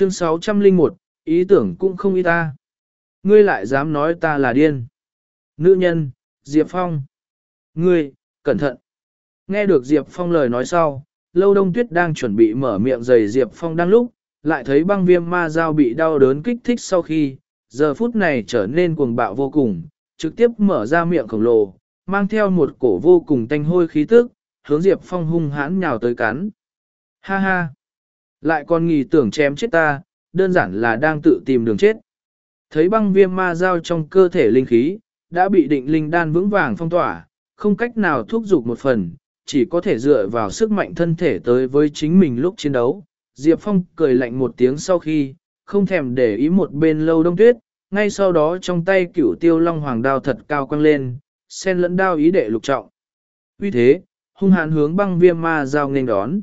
Chương 601, ý tưởng cũng không y ta. Ngươi lại dám nói ta là điên. Nữ nhân, Diệp Phong. Ngươi, cẩn thận. Nghe được Diệp Phong lời nói sau, Lâu Đông Tuyết đang chuẩn bị mở miệng giày Diệp Phong đang lúc, lại thấy băng viêm ma dao bị đau đớn kích thích sau khi, giờ phút này trở nên cuồng bạo vô cùng, trực tiếp mở ra miệng khổng lồ, mang theo một cổ vô cùng tanh hôi khí tức, hướng Diệp Phong hung hãn nhào tới cắn. Ha ha! Lại còn nghỉ tưởng chém chết ta, đơn giản là đang tự tìm đường chết. Thấy băng viêm ma dao trong cơ thể linh khí, đã bị định linh đan vững vàng phong tỏa, không cách nào thúc giục một phần, chỉ có thể dựa vào sức mạnh thân thể tới với chính mình lúc chiến đấu. Diệp Phong cười lạnh một tiếng sau khi, không thèm để ý một bên lâu đông tuyết, ngay sau đó trong tay cửu tiêu long hoàng đao thật cao quăng lên, sen lẫn đao ý đệ lục trọng. Vì thế, hung hãn hướng băng viêm ma giao nghênh đón.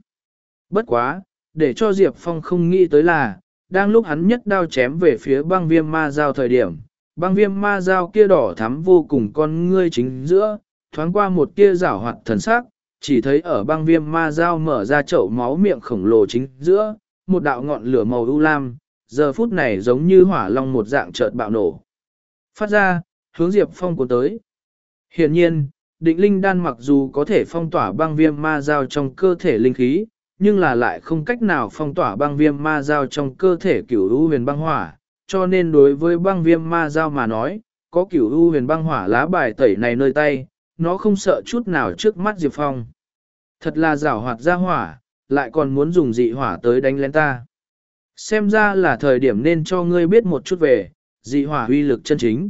Bất quá, để cho Diệp Phong không nghĩ tới là, đang lúc hắn nhất đao chém về phía băng viêm ma giao thời điểm, băng viêm ma giao kia đỏ thắm vô cùng con ngươi chính giữa, thoáng qua một tia rảo hoạt thần sắc, chỉ thấy ở băng viêm ma giao mở ra chậu máu miệng khổng lồ chính giữa, một đạo ngọn lửa màu u lam, giờ phút này giống như hỏa long một dạng chợt bạo nổ. Phát ra, hướng Diệp Phong cuốn tới. Hiện nhiên, định linh đan mặc dù có thể phong tỏa băng viêm ma giao trong cơ thể linh khí, nhưng là lại không cách nào phong tỏa băng viêm ma giao trong cơ thể cửu u huyền băng hỏa, cho nên đối với băng viêm ma giao mà nói, có cửu u huyền băng hỏa lá bài tẩy này nơi tay, nó không sợ chút nào trước mắt Diệp Phong. Thật là rảo hoạt ra hỏa, lại còn muốn dùng dị hỏa tới đánh lén ta. Xem ra là thời điểm nên cho ngươi biết một chút về, dị hỏa uy lực chân chính.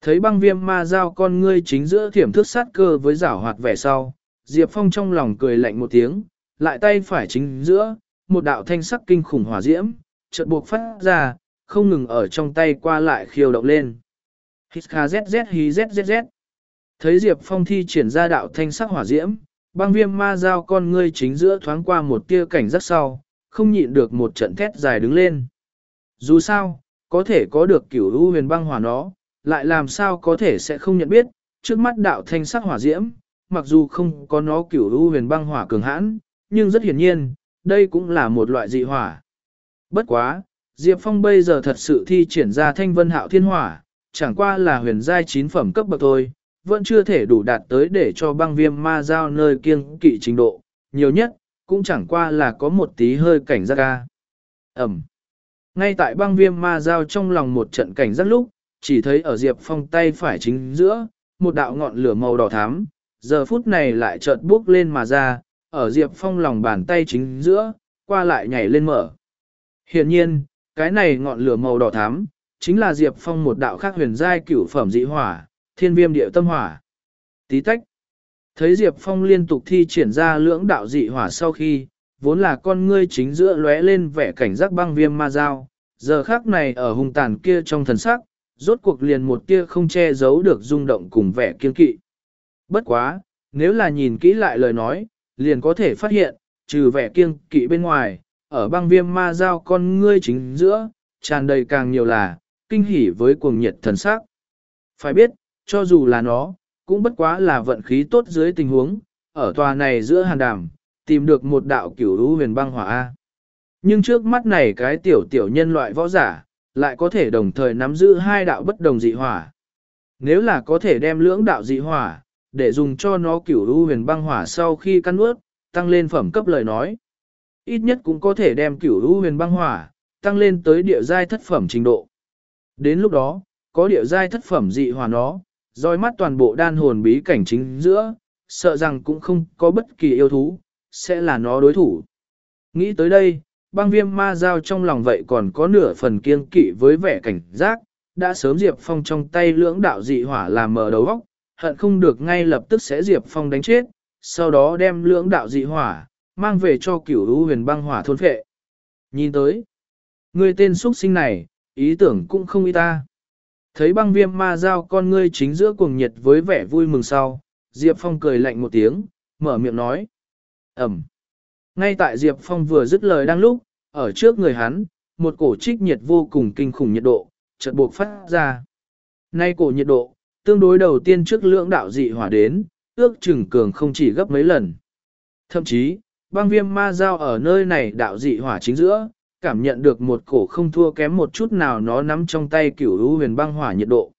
Thấy băng viêm ma giao con ngươi chính giữa thiểm thước sát cơ với rảo hoạt vẻ sau, Diệp Phong trong lòng cười lạnh một tiếng, lại tay phải chính giữa, một đạo thanh sắc kinh khủng hỏa diễm, chợt buộc phát ra, không ngừng ở trong tay qua lại khiêu động lên. Hít kha zzz hí zzz. Thấy Diệp Phong thi triển ra đạo thanh sắc hỏa diễm, băng viêm ma giao con ngươi chính giữa thoáng qua một tia cảnh rất sau, không nhịn được một trận thét dài đứng lên. Dù sao, có thể có được kiểu ưu huyền băng hỏa nó, lại làm sao có thể sẽ không nhận biết, trước mắt đạo thanh sắc hỏa diễm, mặc dù không có nó kiểu ưu huyền băng hỏa cường hãn, nhưng rất hiển nhiên, đây cũng là một loại dị hỏa. Bất quá, Diệp Phong bây giờ thật sự thi triển ra thanh vân hạo thiên hỏa, chẳng qua là huyền giai chín phẩm cấp bậc thôi, vẫn chưa thể đủ đạt tới để cho băng viêm ma giao nơi kiêng kỵ trình độ, nhiều nhất, cũng chẳng qua là có một tí hơi cảnh giác ca. Ẩm. Ngay tại băng viêm ma giao trong lòng một trận cảnh giác lúc, chỉ thấy ở Diệp Phong tay phải chính giữa, một đạo ngọn lửa màu đỏ thắm, giờ phút này lại chợt bước lên mà ra, ở Diệp Phong lòng bàn tay chính giữa, qua lại nhảy lên mở. Hiện nhiên, cái này ngọn lửa màu đỏ thắm, chính là Diệp Phong một đạo khác huyền giai cửu phẩm dị hỏa, thiên viêm địa tâm hỏa. Tí tách. Thấy Diệp Phong liên tục thi triển ra lưỡng đạo dị hỏa sau khi, vốn là con ngươi chính giữa lóe lên vẻ cảnh giác băng viêm ma dao, giờ khác này ở hung tàn kia trong thần sắc, rốt cuộc liền một kia không che giấu được rung động cùng vẻ kiên kỵ. Bất quá, nếu là nhìn kỹ lại lời nói, liền có thể phát hiện, trừ vẻ kiêng kỵ bên ngoài, ở băng viêm ma giao con ngươi chính giữa, tràn đầy càng nhiều là, kinh hỉ với cuồng nhiệt thần sắc. Phải biết, cho dù là nó, cũng bất quá là vận khí tốt dưới tình huống, ở tòa này giữa hàn đàm, tìm được một đạo cửu lũ huyền băng hỏa A. Nhưng trước mắt này cái tiểu tiểu nhân loại võ giả, lại có thể đồng thời nắm giữ hai đạo bất đồng dị hỏa. Nếu là có thể đem lưỡng đạo dị hỏa, để dùng cho nó cửu u huyền băng hỏa sau khi căn ướt, tăng lên phẩm cấp lời nói. Ít nhất cũng có thể đem cửu u huyền băng hỏa, tăng lên tới địa giai thất phẩm trình độ. Đến lúc đó, có địa giai thất phẩm dị hỏa nó, roi mắt toàn bộ đan hồn bí cảnh chính giữa, sợ rằng cũng không có bất kỳ yêu thú, sẽ là nó đối thủ. Nghĩ tới đây, băng viêm ma giao trong lòng vậy còn có nửa phần kiêng kỵ với vẻ cảnh giác, đã sớm Diệp Phong trong tay lưỡng đạo dị hỏa làm mở đầu góc, hận không được ngay lập tức sẽ Diệp Phong đánh chết, sau đó đem lưỡng đạo dị hỏa, mang về cho cửu lũ huyền băng hỏa thôn phệ. Nhìn tới, người tên xuất sinh này, ý tưởng cũng không y ta. Thấy băng viêm ma giao con ngươi chính giữa cuồng nhiệt với vẻ vui mừng sau, Diệp Phong cười lạnh một tiếng, mở miệng nói. Ẩm. Ngay tại Diệp Phong vừa dứt lời đang lúc, ở trước người hắn, một cổ trích nhiệt vô cùng kinh khủng nhiệt độ, chợt buộc phát ra. Nay cổ nhiệt độ, tương đối đầu tiên trước lưỡng đạo dị hỏa đến, ước chừng cường không chỉ gấp mấy lần. Thậm chí, băng viêm ma giao ở nơi này đạo dị hỏa chính giữa, cảm nhận được một cổ không thua kém một chút nào nó nắm trong tay cửu lũ huyền băng hỏa nhiệt độ.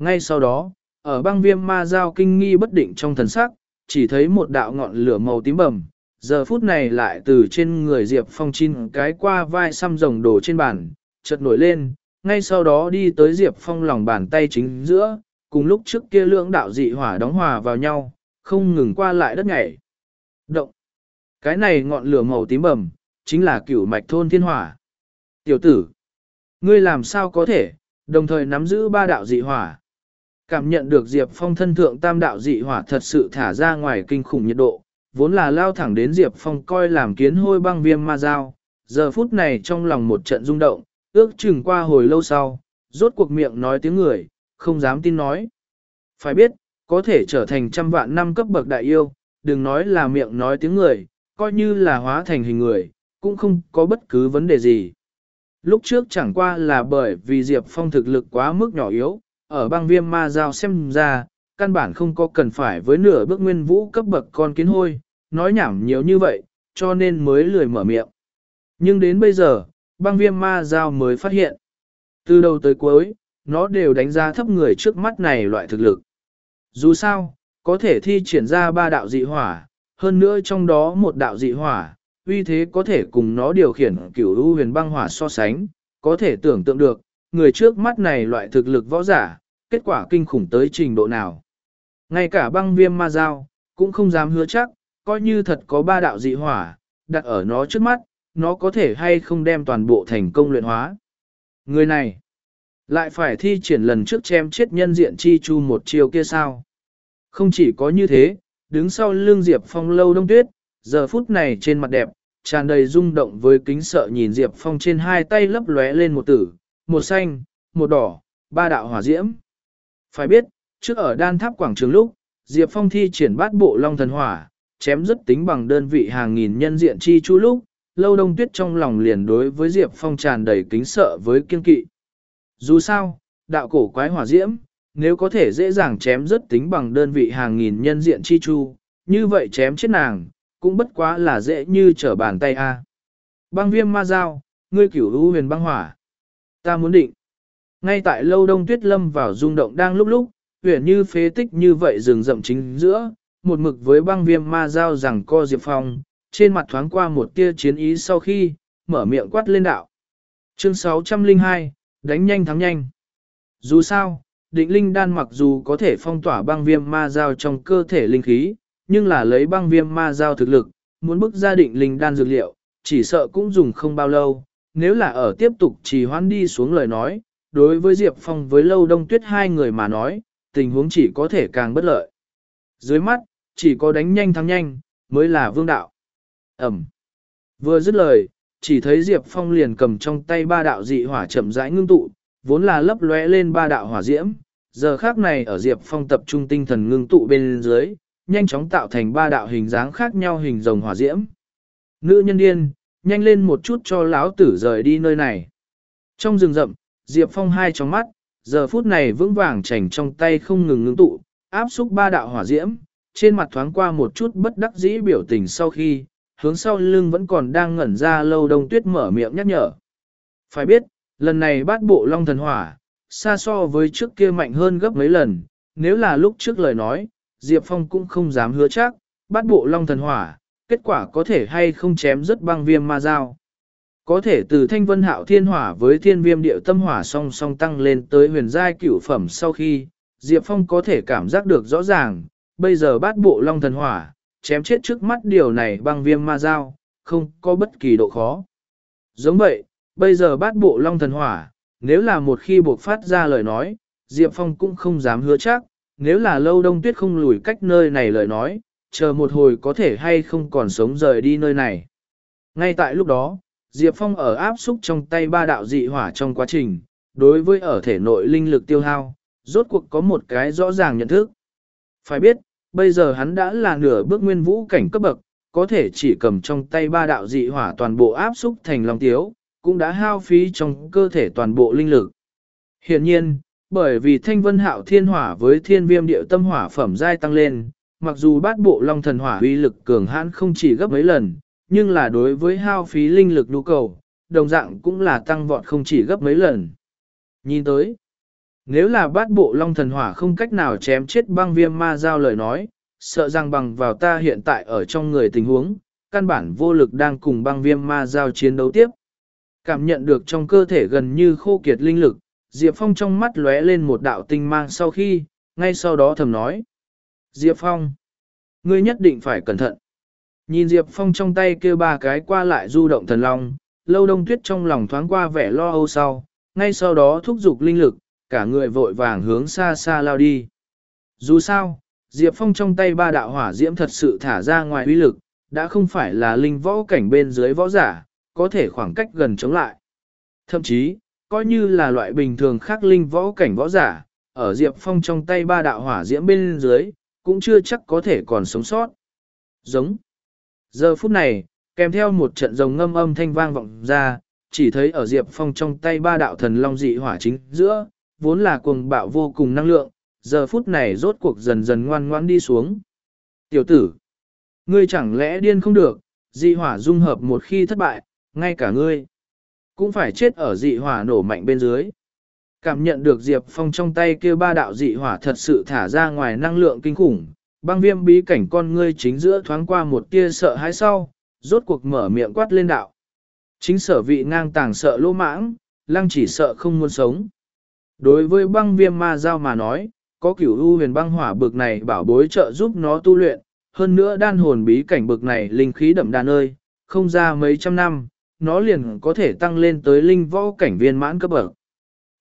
Ngay sau đó, ở băng viêm ma giao kinh nghi bất định trong thần sắc, chỉ thấy một đạo ngọn lửa màu tím bầm, giờ phút này lại từ trên người Diệp Phong chín cái qua vai xăm rồng đổ trên bàn, chợt nổi lên, ngay sau đó đi tới Diệp Phong lòng bàn tay chính giữa, cùng lúc trước kia lưỡng đạo dị hỏa đóng hòa vào nhau, không ngừng qua lại đất nhảy. Động. Cái này ngọn lửa màu tím bầm, chính là cửu mạch thôn thiên hỏa. Tiểu tử, ngươi làm sao có thể, đồng thời nắm giữ ba đạo dị hỏa. Cảm nhận được Diệp Phong thân thượng tam đạo dị hỏa thật sự thả ra ngoài kinh khủng nhiệt độ, vốn là lao thẳng đến Diệp Phong coi làm kiến hôi băng viêm ma dao. Giờ phút này trong lòng một trận rung động, ước chừng qua hồi lâu sau, rốt cuộc miệng nói tiếng người, không dám tin nói. Phải biết, có thể trở thành trăm vạn năm cấp bậc đại yêu, đừng nói là miệng nói tiếng người, coi như là hóa thành hình người, cũng không có bất cứ vấn đề gì. Lúc trước chẳng qua là bởi vì Diệp Phong thực lực quá mức nhỏ yếu, ở băng viêm ma giao xem ra, căn bản không có cần phải với nửa bước nguyên vũ cấp bậc con kiến hôi, nói nhảm nhiều như vậy, cho nên mới lười mở miệng. Nhưng đến bây giờ, băng viêm ma giao mới phát hiện. Từ đầu tới cuối, nó đều đánh giá thấp người trước mắt này loại thực lực. Dù sao, có thể thi triển ra ba đạo dị hỏa, hơn nữa trong đó một đạo dị hỏa, uy thế có thể cùng nó điều khiển cửu u huyền băng hỏa so sánh, có thể tưởng tượng được, người trước mắt này loại thực lực võ giả, kết quả kinh khủng tới trình độ nào. Ngay cả băng viêm ma dao, cũng không dám hứa chắc, coi như thật có ba đạo dị hỏa, đặt ở nó trước mắt, nó có thể hay không đem toàn bộ thành công luyện hóa. Người này, lại phải thi triển lần trước chém chết nhân diện chi chu một chiều kia sao. Không chỉ có như thế, đứng sau lưng Diệp Phong lâu đông tuyết, giờ phút này trên mặt đẹp, tràn đầy rung động với kính sợ nhìn Diệp Phong trên hai tay lấp lóe lên một tử, một xanh, một đỏ, ba đạo hỏa diễm. Phải biết, trước ở đan tháp quảng trường lúc, Diệp Phong thi triển bát bộ long thần hỏa, chém rất tính bằng đơn vị hàng nghìn nhân diện chi chu lúc, lâu đông tuyết trong lòng liền đối với Diệp Phong tràn đầy kính sợ với kiên kỵ. Dù sao, đạo cổ quái hỏa diễm, nếu có thể dễ dàng chém rất tính bằng đơn vị hàng nghìn nhân diện chi chu, như vậy chém chết nàng, cũng bất quá là dễ như trở bàn tay a. Băng viêm ma dao, ngươi cửu u huyền băng hỏa. Ta muốn định. Ngay tại lâu đông tuyết lâm vào rung động đang lúc lúc, huyền như phế tích như vậy rừng rậm chính giữa, một mực với băng viêm ma dao rằng co diệp phong, trên mặt thoáng qua một tia chiến ý sau khi, mở miệng quát lên đạo. Chương 602, đánh nhanh thắng nhanh. Dù sao, định linh đan mặc dù có thể phong tỏa băng viêm ma dao trong cơ thể linh khí, nhưng là lấy băng viêm ma giao thực lực, muốn bức ra định linh đan dược liệu, chỉ sợ cũng dùng không bao lâu, nếu là ở tiếp tục trì hoãn đi xuống lời nói, đối với Diệp Phong với Lâu Đông Tuyết hai người mà nói, tình huống chỉ có thể càng bất lợi. Dưới mắt, chỉ có đánh nhanh thắng nhanh, mới là vương đạo. Ẩm. Vừa dứt lời, chỉ thấy Diệp Phong liền cầm trong tay ba đạo dị hỏa chậm rãi ngưng tụ, vốn là lấp lóe lên ba đạo hỏa diễm, giờ khác này ở Diệp Phong tập trung tinh thần ngưng tụ bên dưới, nhanh chóng tạo thành ba đạo hình dáng khác nhau hình rồng hỏa diễm. Nữ nhân điên, nhanh lên một chút cho lão tử rời đi nơi này. Trong rừng rậm, Diệp Phong hai trong mắt, giờ phút này vững vàng chảnh trong tay không ngừng ngưng tụ, áp xúc ba đạo hỏa diễm, trên mặt thoáng qua một chút bất đắc dĩ biểu tình sau khi, hướng sau lưng vẫn còn đang ngẩn ra lâu đông tuyết mở miệng nhắc nhở. Phải biết, lần này bát bộ long thần hỏa, xa so với trước kia mạnh hơn gấp mấy lần, nếu là lúc trước lời nói, Diệp Phong cũng không dám hứa chắc, bát bộ long thần hỏa, kết quả có thể hay không chém rất băng viêm ma dao. Có thể từ thanh vân hạo thiên hỏa với thiên viêm điệu tâm hỏa song song tăng lên tới huyền giai cửu phẩm sau khi, Diệp Phong có thể cảm giác được rõ ràng, bây giờ bát bộ long thần hỏa, chém chết trước mắt điều này băng viêm ma dao, không có bất kỳ độ khó. Giống vậy, bây giờ bát bộ long thần hỏa, nếu là một khi buộc phát ra lời nói, Diệp Phong cũng không dám hứa chắc, nếu là lâu đông tuyết không lùi cách nơi này lời nói, chờ một hồi có thể hay không còn sống rời đi nơi này. Ngay tại lúc đó, Diệp Phong ở áp xúc trong tay ba đạo dị hỏa trong quá trình, đối với ở thể nội linh lực tiêu hao, rốt cuộc có một cái rõ ràng nhận thức. Phải biết, bây giờ hắn đã là nửa bước nguyên vũ cảnh cấp bậc, có thể chỉ cầm trong tay ba đạo dị hỏa toàn bộ áp xúc thành long tiếu, cũng đã hao phí trong cơ thể toàn bộ linh lực. Hiện nhiên, bởi vì thanh vân hạo thiên hỏa với thiên viêm điệu tâm hỏa phẩm giai tăng lên, mặc dù bát bộ long thần hỏa uy lực cường hãn không chỉ gấp mấy lần, nhưng là đối với hao phí linh lực nhu cầu, đồng dạng cũng là tăng vọt không chỉ gấp mấy lần. Nhìn tới, nếu là bát bộ long thần hỏa không cách nào chém chết băng viêm ma giao lời nói, sợ rằng bằng vào ta hiện tại ở trong người tình huống, căn bản vô lực đang cùng băng viêm ma giao chiến đấu tiếp. Cảm nhận được trong cơ thể gần như khô kiệt linh lực, Diệp Phong trong mắt lóe lên một đạo tinh mang sau khi, ngay sau đó thầm nói. Diệp Phong, ngươi nhất định phải cẩn thận. Nhìn Diệp Phong trong tay kêu ba cái qua lại du động thần long, lâu đông tuyết trong lòng thoáng qua vẻ lo âu sau, ngay sau đó thúc giục linh lực, cả người vội vàng hướng xa xa lao đi. Dù sao, Diệp Phong trong tay ba đạo hỏa diễm thật sự thả ra ngoài uy lực, đã không phải là linh võ cảnh bên dưới võ giả, có thể khoảng cách gần chống lại. Thậm chí, coi như là loại bình thường khác linh võ cảnh võ giả, ở Diệp Phong trong tay ba đạo hỏa diễm bên dưới, cũng chưa chắc có thể còn sống sót. Giống. Giờ phút này, kèm theo một trận rồng ngâm âm thanh vang vọng ra, chỉ thấy ở Diệp Phong trong tay ba đạo thần long dị hỏa chính giữa, vốn là cuồng bạo vô cùng năng lượng, giờ phút này rốt cuộc dần dần ngoan ngoãn đi xuống. Tiểu tử, ngươi chẳng lẽ điên không được, dị hỏa dung hợp một khi thất bại, ngay cả ngươi, cũng phải chết ở dị hỏa nổ mạnh bên dưới. Cảm nhận được Diệp Phong trong tay kia ba đạo dị hỏa thật sự thả ra ngoài năng lượng kinh khủng, băng viêm bí cảnh con ngươi chính giữa thoáng qua một tia sợ hãi sau, rốt cuộc mở miệng quát lên đạo. Chính sở vị ngang tàng sợ lỗ mãng, lăng chỉ sợ không muốn sống. Đối với băng viêm ma giao mà nói, có cửu u huyền băng hỏa bực này bảo bối trợ giúp nó tu luyện, hơn nữa đan hồn bí cảnh bực này linh khí đậm đà nơi, không ra mấy trăm năm, nó liền có thể tăng lên tới linh võ cảnh viên mãn cấp bậc.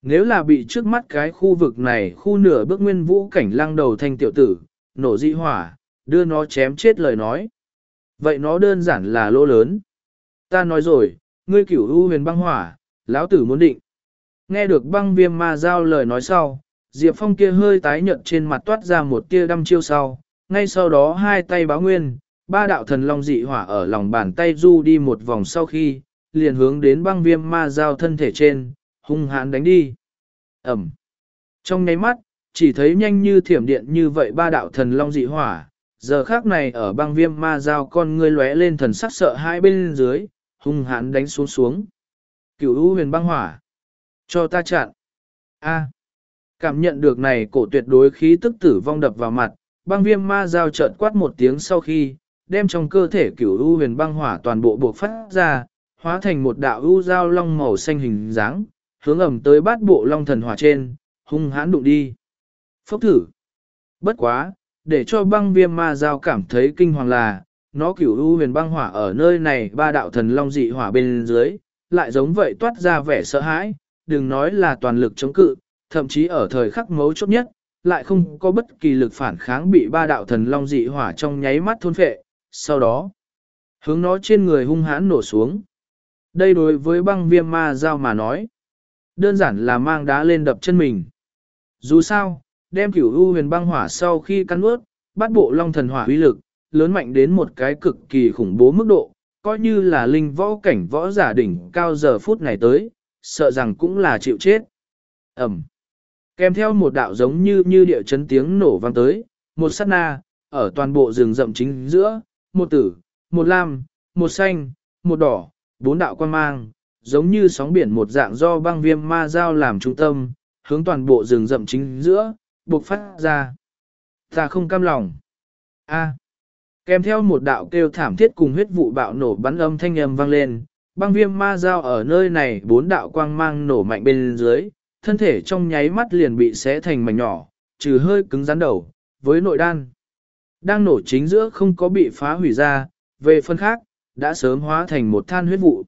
Nếu là bị trước mắt cái khu vực này khu nửa bước nguyên vũ cảnh lăng đầu thanh tiểu tử, nổ dị hỏa, đưa nó chém chết lời nói. Vậy nó đơn giản là lỗ lớn. Ta nói rồi, ngươi cửu u huyền băng hỏa, lão tử muốn định. Nghe được băng viêm ma giao lời nói sau, Diệp Phong kia hơi tái nhợt trên mặt toát ra một tia đăm chiêu sau, ngay sau đó hai tay báo nguyên, ba đạo thần long dị hỏa ở lòng bàn tay du đi một vòng sau khi, liền hướng đến băng viêm ma giao thân thể trên, hung hãn đánh đi. Ẩm. Trong nháy mắt, chỉ thấy nhanh như thiểm điện như vậy ba đạo thần long dị hỏa, giờ khác này ở băng viêm ma giao con ngươi lóe lên thần sắc sợ hai bên dưới, hung hãn đánh xuống xuống. Cửu u huyền băng hỏa. Cho ta chặn. A. Cảm nhận được này cổ tuyệt đối khí tức tử vong đập vào mặt, băng viêm ma giao chợt quát một tiếng sau khi, đem trong cơ thể cửu u huyền băng hỏa toàn bộ buộc phát ra, hóa thành một đạo u giao long màu xanh hình dáng, hướng ẩm tới bát bộ long thần hỏa trên, hung hãn đụng đi. Phốc thử. Bất quá, để cho băng viêm ma giao cảm thấy kinh hoàng là, nó cửu u huyền băng hỏa ở nơi này ba đạo thần long dị hỏa bên dưới, lại giống vậy toát ra vẻ sợ hãi, đừng nói là toàn lực chống cự, thậm chí ở thời khắc mấu chốt nhất, lại không có bất kỳ lực phản kháng bị ba đạo thần long dị hỏa trong nháy mắt thôn phệ, sau đó, hướng nó trên người hung hãn nổ xuống. Đây đối với băng viêm ma giao mà nói, đơn giản là mang đá lên đập chân mình. Dù sao, đem cửu u huyền băng hỏa sau khi cắn ướt, bắt bộ long thần hỏa uy lực, lớn mạnh đến một cái cực kỳ khủng bố mức độ, coi như là linh võ cảnh võ giả đỉnh cao giờ phút này tới, sợ rằng cũng là chịu chết. Ẩm. Kèm theo một đạo giống như như địa chấn tiếng nổ vang tới, một sát na, ở toàn bộ rừng rậm chính giữa, một tử, một lam, một xanh, một đỏ, bốn đạo quan mang, giống như sóng biển một dạng do băng viêm ma giao làm trung tâm, hướng toàn bộ rừng rậm chính giữa, bộc phát ra. Ta không cam lòng. A. Kèm theo một đạo kêu thảm thiết cùng huyết vụ bạo nổ bắn âm thanh âm vang lên, băng viêm ma giao ở nơi này bốn đạo quang mang nổ mạnh bên dưới, thân thể trong nháy mắt liền bị xé thành mảnh nhỏ, trừ hơi cứng rắn đầu, với nội đan. Đang nổ chính giữa không có bị phá hủy ra, về phần khác, đã sớm hóa thành một than huyết vụ.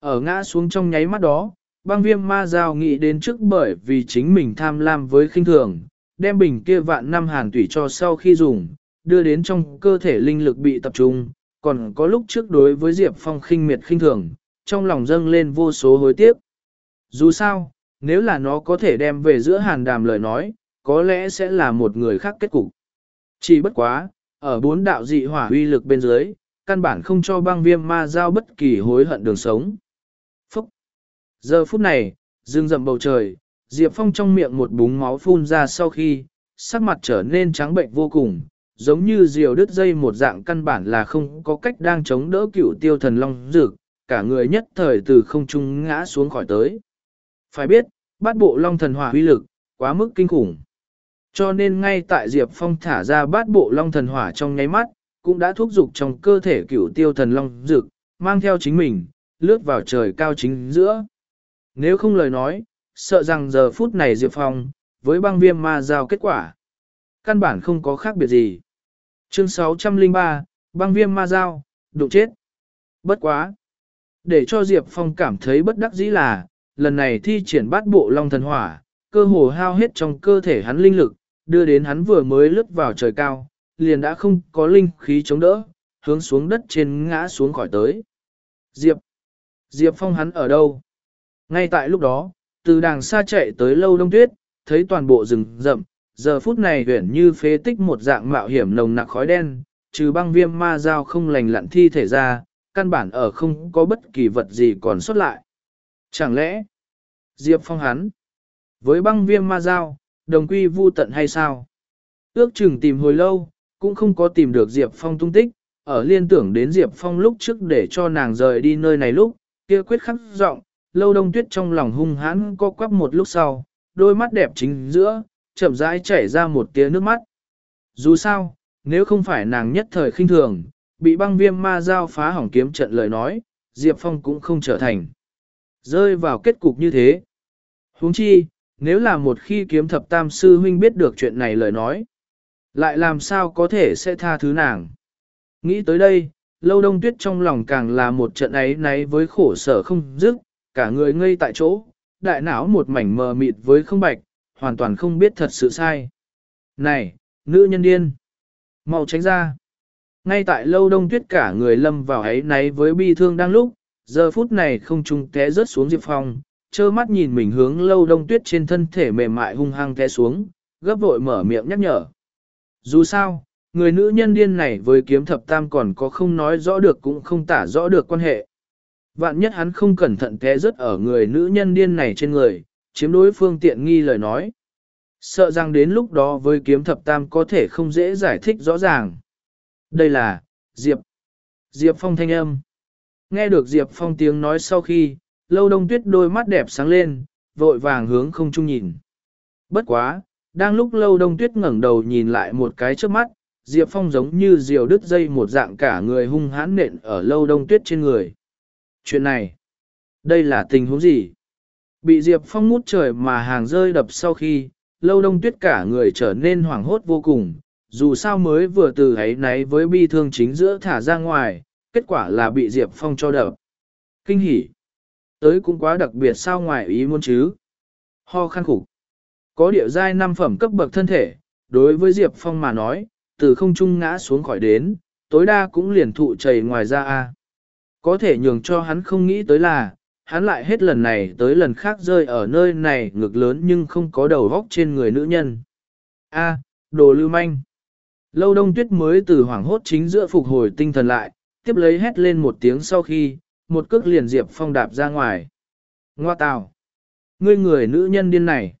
Ở ngã xuống trong nháy mắt đó, băng viêm ma giao nghĩ đến trước bởi vì chính mình tham lam với khinh thường, đem bình kia vạn năm hàn tủy cho sau khi dùng, đưa đến trong cơ thể linh lực bị tập trung, còn có lúc trước đối với Diệp Phong khinh miệt khinh thường, trong lòng dâng lên vô số hối tiếc. Dù sao, nếu là nó có thể đem về giữa hàn đàm lời nói, có lẽ sẽ là một người khác kết cục. Chỉ bất quá, ở bốn đạo dị hỏa uy lực bên dưới, căn bản không cho băng viêm ma giao bất kỳ hối hận đường sống. Phúc! Giờ phút này, dương rậm bầu trời, Diệp Phong trong miệng một búng máu phun ra sau khi, sắc mặt trở nên trắng bệnh vô cùng, giống như diều đứt dây một dạng căn bản là không có cách đang chống đỡ cựu tiêu thần long dược, cả người nhất thời từ không trung ngã xuống khỏi tới. Phải biết, bát bộ long thần hỏa uy lực, quá mức kinh khủng. Cho nên ngay tại Diệp Phong thả ra bát bộ long thần hỏa trong nháy mắt, cũng đã thúc giục trong cơ thể cựu tiêu thần long dược mang theo chính mình, lướt vào trời cao chính giữa. Nếu không lời nói, sợ rằng giờ phút này Diệp Phong, với băng viêm ma giao kết quả. Căn bản không có khác biệt gì. Chương 603, băng viêm ma giao, đụng chết. Bất quá. Để cho Diệp Phong cảm thấy bất đắc dĩ là, lần này thi triển bát bộ long thần hỏa, cơ hồ hao hết trong cơ thể hắn linh lực, đưa đến hắn vừa mới lướt vào trời cao, liền đã không có linh khí chống đỡ, hướng xuống đất trên ngã xuống khỏi tới. Diệp! Diệp Phong hắn ở đâu? Ngay tại lúc đó, từ đàng xa chạy tới lâu đông tuyết, thấy toàn bộ rừng rậm, giờ phút này huyển như phế tích một dạng mạo hiểm nồng nặc khói đen, trừ băng viêm ma dao không lành lặn thi thể ra, căn bản ở không có bất kỳ vật gì còn xuất lại. Chẳng lẽ, Diệp Phong hắn, với băng viêm ma dao, đồng quy vu tận hay sao? Ước chừng tìm hồi lâu, cũng không có tìm được Diệp Phong tung tích, ở liên tưởng đến Diệp Phong lúc trước để cho nàng rời đi nơi này lúc, kia quyết khắc giọng, lâu đông tuyết trong lòng hung hãn co quắp một lúc sau, đôi mắt đẹp chính giữa, chậm rãi chảy ra một tia nước mắt. Dù sao, nếu không phải nàng nhất thời khinh thường, bị băng viêm ma giao phá hỏng kiếm trận lời nói, Diệp Phong cũng không trở thành. Rơi vào kết cục như thế. huống chi, nếu là một khi kiếm thập tam sư huynh biết được chuyện này lời nói, lại làm sao có thể sẽ tha thứ nàng. Nghĩ tới đây, lâu đông tuyết trong lòng càng là một trận ấy náy với khổ sở không dứt, cả người ngây tại chỗ, đại não một mảnh mờ mịt với không bạch, hoàn toàn không biết thật sự sai. Này, nữ nhân điên! mau tránh ra! Ngay tại lâu đông tuyết cả người lâm vào ấy náy với bi thương đang lúc, giờ phút này không trung té rớt xuống Diệp Phong, trơ mắt nhìn mình hướng lâu đông tuyết trên thân thể mềm mại hung hăng té xuống, gấp vội mở miệng nhắc nhở. Dù sao, người nữ nhân điên này với kiếm thập tam còn có không nói rõ được cũng không tả rõ được quan hệ. Vạn nhất hắn không cẩn thận té rớt ở người nữ nhân điên này trên người, chiếm đối phương tiện nghi lời nói. Sợ rằng đến lúc đó với kiếm thập tam có thể không dễ giải thích rõ ràng. Đây là, Diệp. Diệp Phong thanh âm. Nghe được Diệp Phong tiếng nói sau khi, lâu đông tuyết đôi mắt đẹp sáng lên, vội vàng hướng không trung nhìn. Bất quá, đang lúc lâu đông tuyết ngẩng đầu nhìn lại một cái trước mắt, Diệp Phong giống như diều đứt dây một dạng cả người hung hãn nện ở lâu đông tuyết trên người. Chuyện này, đây là tình huống gì? Bị Diệp Phong ngút trời mà hàng rơi đập sau khi, lâu đông tuyết cả người trở nên hoảng hốt vô cùng, dù sao mới vừa từ ấy náy với bi thương chính giữa thả ra ngoài, kết quả là bị Diệp Phong cho đập. Kinh hỉ! Tới cũng quá đặc biệt sao ngoài ý muốn chứ? Ho khăn khủng. Có địa giai năm phẩm cấp bậc thân thể, đối với Diệp Phong mà nói, từ không trung ngã xuống khỏi đến, tối đa cũng liền thụ chảy ngoài ra a. Có thể nhường cho hắn không nghĩ tới là, hắn lại hết lần này tới lần khác rơi ở nơi này ngực lớn nhưng không có đầu góc trên người nữ nhân. A, đồ lưu manh. Lâu đông tuyết mới từ hoảng hốt chính giữa phục hồi tinh thần lại, tiếp lấy hét lên một tiếng sau khi, một cước liền Diệp Phong đạp ra ngoài. Ngoa tào! Ngươi người nữ nhân điên này.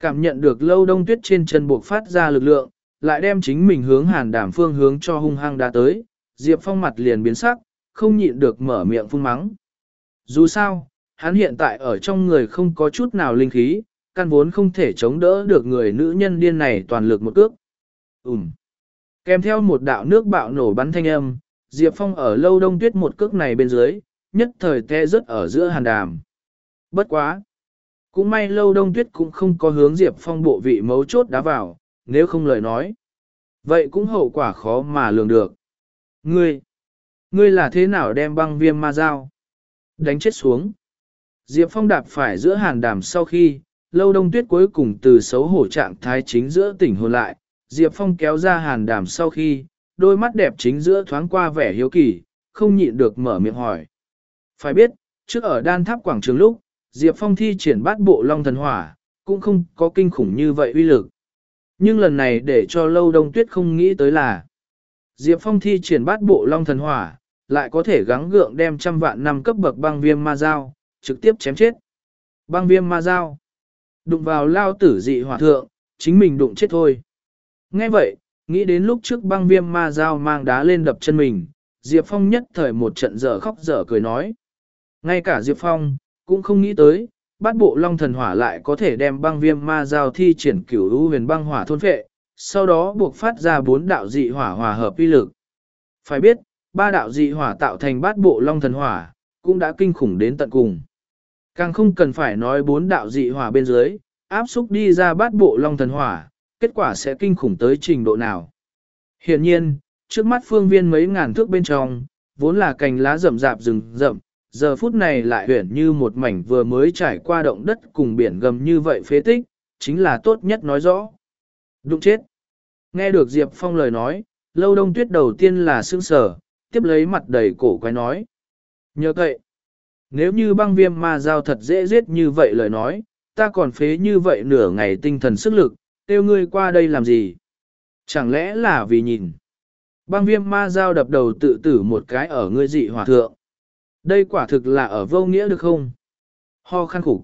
Cảm nhận được lâu đông tuyết trên chân buộc phát ra lực lượng, lại đem chính mình hướng hàn đảm phương hướng cho hung hăng đã tới, Diệp Phong mặt liền biến sắc, không nhịn được mở miệng phun mắng. Dù sao, hắn hiện tại ở trong người không có chút nào linh khí, căn vốn không thể chống đỡ được người nữ nhân điên này toàn lực một cước. Ừm. Kèm theo một đạo nước bạo nổ bắn thanh âm, Diệp Phong ở lâu đông tuyết một cước này bên dưới, nhất thời te rớt ở giữa hàn đàm. Bất quá. Cũng may lâu đông tuyết cũng không có hướng Diệp Phong bộ vị mấu chốt đá vào, nếu không lời nói. Vậy cũng hậu quả khó mà lường được. Ngươi, ngươi là thế nào đem băng viêm ma dao? Đánh chết xuống. Diệp Phong đạp phải giữa hàn đàm sau khi, lâu đông tuyết cuối cùng từ xấu hổ trạng thái chính giữa tỉnh hồn lại, Diệp Phong kéo ra hàn đàm sau khi, đôi mắt đẹp chính giữa thoáng qua vẻ hiếu kỳ, không nhịn được mở miệng hỏi. Phải biết, trước ở đan tháp quảng trường lúc, Diệp Phong thi triển bát bộ long thần hỏa, cũng không có kinh khủng như vậy uy lực. Nhưng lần này để cho lâu đông tuyết không nghĩ tới là Diệp Phong thi triển bát bộ long thần hỏa, lại có thể gắng gượng đem trăm vạn năm cấp bậc băng viêm ma dao, trực tiếp chém chết. Băng viêm ma dao, đụng vào lao tử dị hỏa thượng, chính mình đụng chết thôi. Nghe vậy, nghĩ đến lúc trước băng viêm ma dao mang đá lên đập chân mình, Diệp Phong nhất thời một trận dở khóc dở cười nói. Ngay cả Diệp Phong, cũng không nghĩ tới, bát bộ long thần hỏa lại có thể đem băng viêm ma dao thi triển cửu u huyền băng hỏa thôn phệ, sau đó buộc phát ra bốn đạo dị hỏa hòa hợp uy lực. Phải biết, ba đạo dị hỏa tạo thành bát bộ long thần hỏa, cũng đã kinh khủng đến tận cùng. Càng không cần phải nói bốn đạo dị hỏa bên dưới, áp xúc đi ra bát bộ long thần hỏa, kết quả sẽ kinh khủng tới trình độ nào. Hiện nhiên, trước mắt phương viên mấy ngàn thước bên trong, vốn là cành lá rậm rạp rừng rậm, giờ phút này lại huyển như một mảnh vừa mới trải qua động đất cùng biển gầm như vậy phế tích, chính là tốt nhất nói rõ. Đụng chết. Nghe được Diệp Phong lời nói, lâu đông tuyết đầu tiên là sương sở, tiếp lấy mặt đầy cổ quái nói. Nhớ cậy, nếu như băng viêm ma giao thật dễ giết như vậy lời nói, ta còn phế như vậy nửa ngày tinh thần sức lực, tiêu ngươi qua đây làm gì? Chẳng lẽ là vì nhìn? Băng viêm ma giao đập đầu tự tử một cái ở ngươi dị hòa thượng. Đây quả thực là ở vô nghĩa được không? Ho khăn khủng.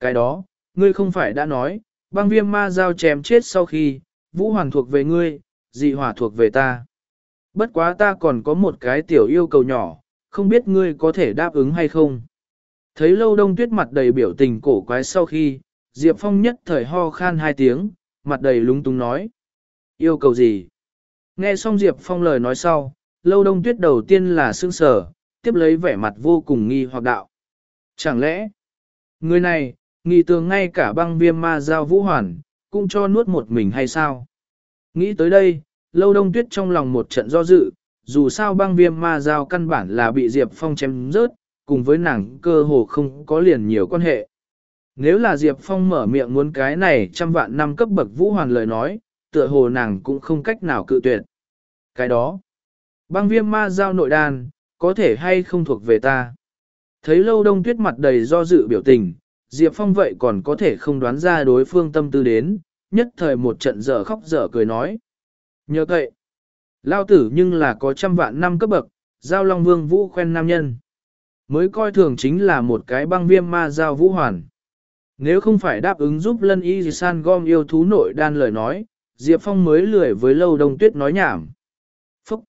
Cái đó, ngươi không phải đã nói, băng viêm ma giao chém chết sau khi, vũ hoàn thuộc về ngươi, dị hỏa thuộc về ta. Bất quá ta còn có một cái tiểu yêu cầu nhỏ, không biết ngươi có thể đáp ứng hay không. Thấy lâu đông tuyết mặt đầy biểu tình cổ quái sau khi, Diệp Phong nhất thời ho khan hai tiếng, mặt đầy lúng túng nói. Yêu cầu gì? Nghe xong Diệp Phong lời nói sau, lâu đông tuyết đầu tiên là sương sở, tiếp lấy vẻ mặt vô cùng nghi hoặc đạo. Chẳng lẽ, người này, nghi tường ngay cả băng viêm ma giao vũ hoàn, cũng cho nuốt một mình hay sao? Nghĩ tới đây, lâu đông tuyết trong lòng một trận do dự, dù sao băng viêm ma giao căn bản là bị Diệp Phong chém rớt, cùng với nàng cơ hồ không có liền nhiều quan hệ. Nếu là Diệp Phong mở miệng muốn cái này trăm vạn năm cấp bậc vũ hoàn lời nói, tựa hồ nàng cũng không cách nào cự tuyệt. Cái đó, băng viêm ma giao nội đàn, có thể hay không thuộc về ta. Thấy lâu đông tuyết mặt đầy do dự biểu tình, Diệp Phong vậy còn có thể không đoán ra đối phương tâm tư đến, nhất thời một trận dở khóc dở cười nói. Nhớ cậy, lao tử nhưng là có trăm vạn năm cấp bậc, giao long vương vũ khoen nam nhân. Mới coi thường chính là một cái băng viêm ma giao vũ hoàn. Nếu không phải đáp ứng giúp lân y san gom yêu thú nội đan lời nói, Diệp Phong mới lười với lâu đông tuyết nói nhảm. Phúc!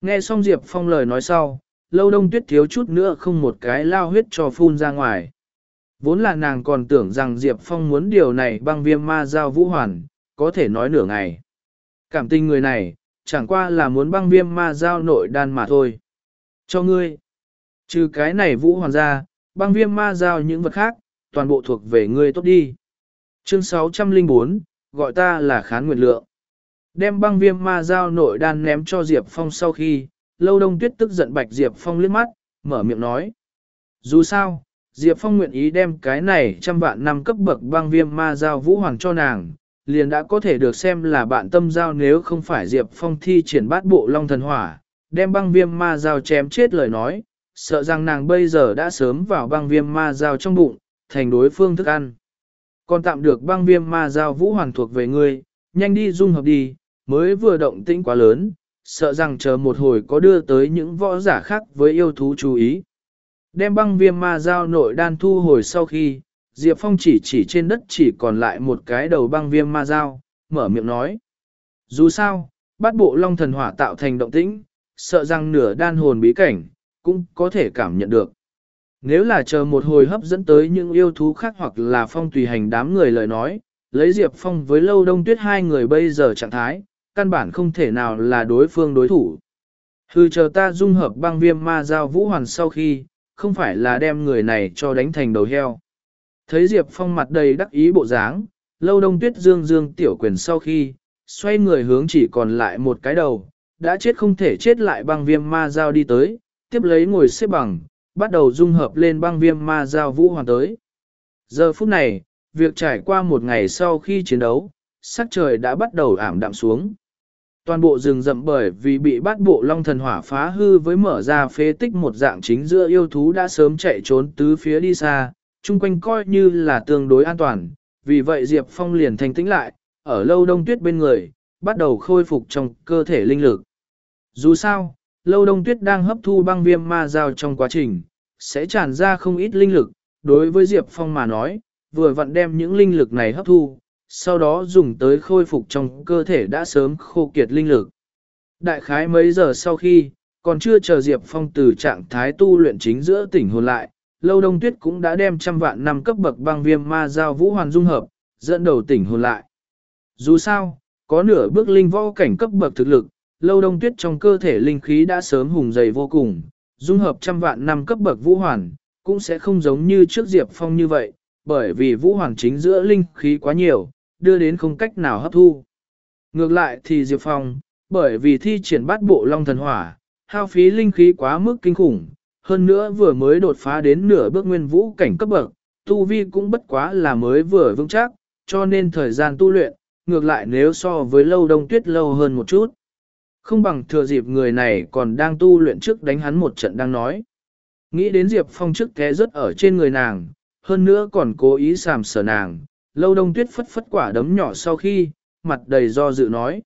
Nghe xong Diệp Phong lời nói sau, lâu đông tuyết thiếu chút nữa không một cái lao huyết cho phun ra ngoài. Vốn là nàng còn tưởng rằng Diệp Phong muốn điều này băng viêm ma giao vũ hoàn, có thể nói nửa ngày. Cảm tình người này, chẳng qua là muốn băng viêm ma giao nội đan mà thôi. Cho ngươi, trừ cái này vũ hoàng gia, băng viêm ma giao những vật khác, toàn bộ thuộc về ngươi tốt đi. Chương 604, gọi ta là khán nguyệt lượng. Đem băng viêm ma giao nội đan ném cho Diệp Phong sau khi, lâu đông tuyết tức giận bạch Diệp Phong liếc mắt, mở miệng nói. Dù sao, Diệp Phong nguyện ý đem cái này trăm vạn năm cấp bậc băng viêm ma giao vũ hoàng cho nàng, liền đã có thể được xem là bạn tâm giao nếu không phải Diệp Phong thi triển bát bộ long thần hỏa, đem băng viêm ma giao chém chết lời nói, sợ rằng nàng bây giờ đã sớm vào băng viêm ma giao trong bụng, thành đối phương thức ăn. Còn tạm được băng viêm ma giao vũ hoàn thuộc về ngươi, nhanh đi dung hợp đi, mới vừa động tĩnh quá lớn, sợ rằng chờ một hồi có đưa tới những võ giả khác với yêu thú chú ý. Đem băng viêm ma giao nội đan thu hồi sau khi, Diệp Phong chỉ chỉ trên đất chỉ còn lại một cái đầu băng viêm ma giao, mở miệng nói. Dù sao, bát bộ long thần hỏa tạo thành động tĩnh, sợ rằng nửa đan hồn bí cảnh, cũng có thể cảm nhận được. Nếu là chờ một hồi hấp dẫn tới những yêu thú khác hoặc là phong tùy hành đám người lời nói, lấy Diệp Phong với lâu đông tuyết hai người bây giờ trạng thái, căn bản không thể nào là đối phương đối thủ. Hư chờ ta dung hợp băng viêm ma giao vũ hoàn sau khi, không phải là đem người này cho đánh thành đầu heo. Thấy Diệp Phong mặt đầy đắc ý bộ dáng, lâu đông tuyết dương dương tiểu quyền sau khi, xoay người hướng chỉ còn lại một cái đầu, đã chết không thể chết lại băng viêm ma giao đi tới, tiếp lấy ngồi xếp bằng, bắt đầu dung hợp lên băng viêm ma giao vũ hoàn tới. Giờ phút này, việc trải qua một ngày sau khi chiến đấu, sắc trời đã bắt đầu ảm đạm xuống. Toàn bộ rừng rậm bởi vì bị bắt bộ long thần hỏa phá hư với mở ra phế tích một dạng chính giữa yêu thú đã sớm chạy trốn tứ phía đi xa, chung quanh coi như là tương đối an toàn, vì vậy Diệp Phong liền thanh tĩnh lại, ở lâu đông tuyết bên người, bắt đầu khôi phục trong cơ thể linh lực. Dù sao, lâu đông tuyết đang hấp thu băng viêm ma giao trong quá trình, sẽ tràn ra không ít linh lực, đối với Diệp Phong mà nói, vừa vặn đem những linh lực này hấp thu, sau đó dùng tới khôi phục trong cơ thể đã sớm khô kiệt linh lực. Đại khái mấy giờ sau khi, Còn chưa chờ Diệp Phong từ trạng thái tu luyện chính giữa tỉnh hồn lại, Lâu Đông Tuyết cũng đã đem trăm vạn năm cấp bậc băng viêm ma giao vũ hoàn dung hợp, dẫn đầu tỉnh hồn lại. Dù sao, có nửa bước linh võ cảnh cấp bậc thực lực, Lâu Đông Tuyết trong cơ thể linh khí đã sớm hùng dày vô cùng, dung hợp trăm vạn năm cấp bậc vũ hoàn, cũng sẽ không giống như trước Diệp Phong như vậy, bởi vì vũ hoàn chính giữa linh khí quá nhiều, đưa đến không cách nào hấp thu. Ngược lại thì Diệp Phong, bởi vì thi triển bát bộ long thần hỏa, hao phí linh khí quá mức kinh khủng, hơn nữa vừa mới đột phá đến nửa bước nguyên vũ cảnh cấp bậc, tu vi cũng bất quá là mới vừa vững chắc, cho nên thời gian tu luyện, ngược lại nếu so với lâu đông tuyết lâu hơn một chút. Không bằng thừa dịp người này còn đang tu luyện trước đánh hắn một trận đang nói. Nghĩ đến Diệp Phong trước té rất ở trên người nàng, hơn nữa còn cố ý sàm sở nàng, lâu đông tuyết phất phất quả đấm nhỏ sau khi, mặt đầy do dự nói.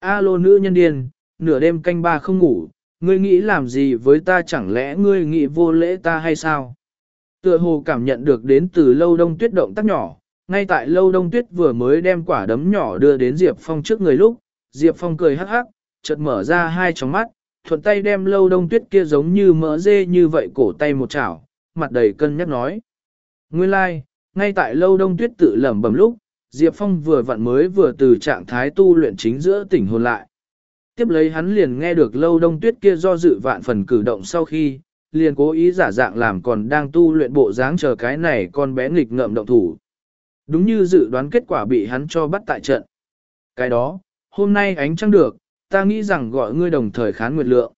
Alo nữ nhân điên, nửa đêm canh ba không ngủ, ngươi nghĩ làm gì với ta chẳng lẽ ngươi nghĩ vô lễ ta hay sao? Tựa hồ cảm nhận được đến từ lâu đông tuyết động tác nhỏ, ngay tại lâu đông tuyết vừa mới đem quả đấm nhỏ đưa đến Diệp Phong trước người lúc, Diệp Phong cười hắc hắc, chợt mở ra hai tròng mắt, thuận tay đem lâu đông tuyết kia giống như mỡ dê như vậy cổ tay một chảo, mặt đầy cân nhắc nói. Nguyên lai, like, ngay tại lâu đông tuyết tự lẩm bẩm lúc, Diệp Phong vừa vặn mới vừa từ trạng thái tu luyện chính giữa tỉnh hồn lại. Tiếp lấy hắn liền nghe được lâu đông tuyết kia do dự vạn phần cử động sau khi, liền cố ý giả dạng làm còn đang tu luyện bộ dáng chờ cái này con bé nghịch ngợm động thủ. Đúng như dự đoán kết quả bị hắn cho bắt tại trận. Cái đó, hôm nay ánh trăng được, ta nghĩ rằng gọi ngươi đồng thời khán nguyệt lượng.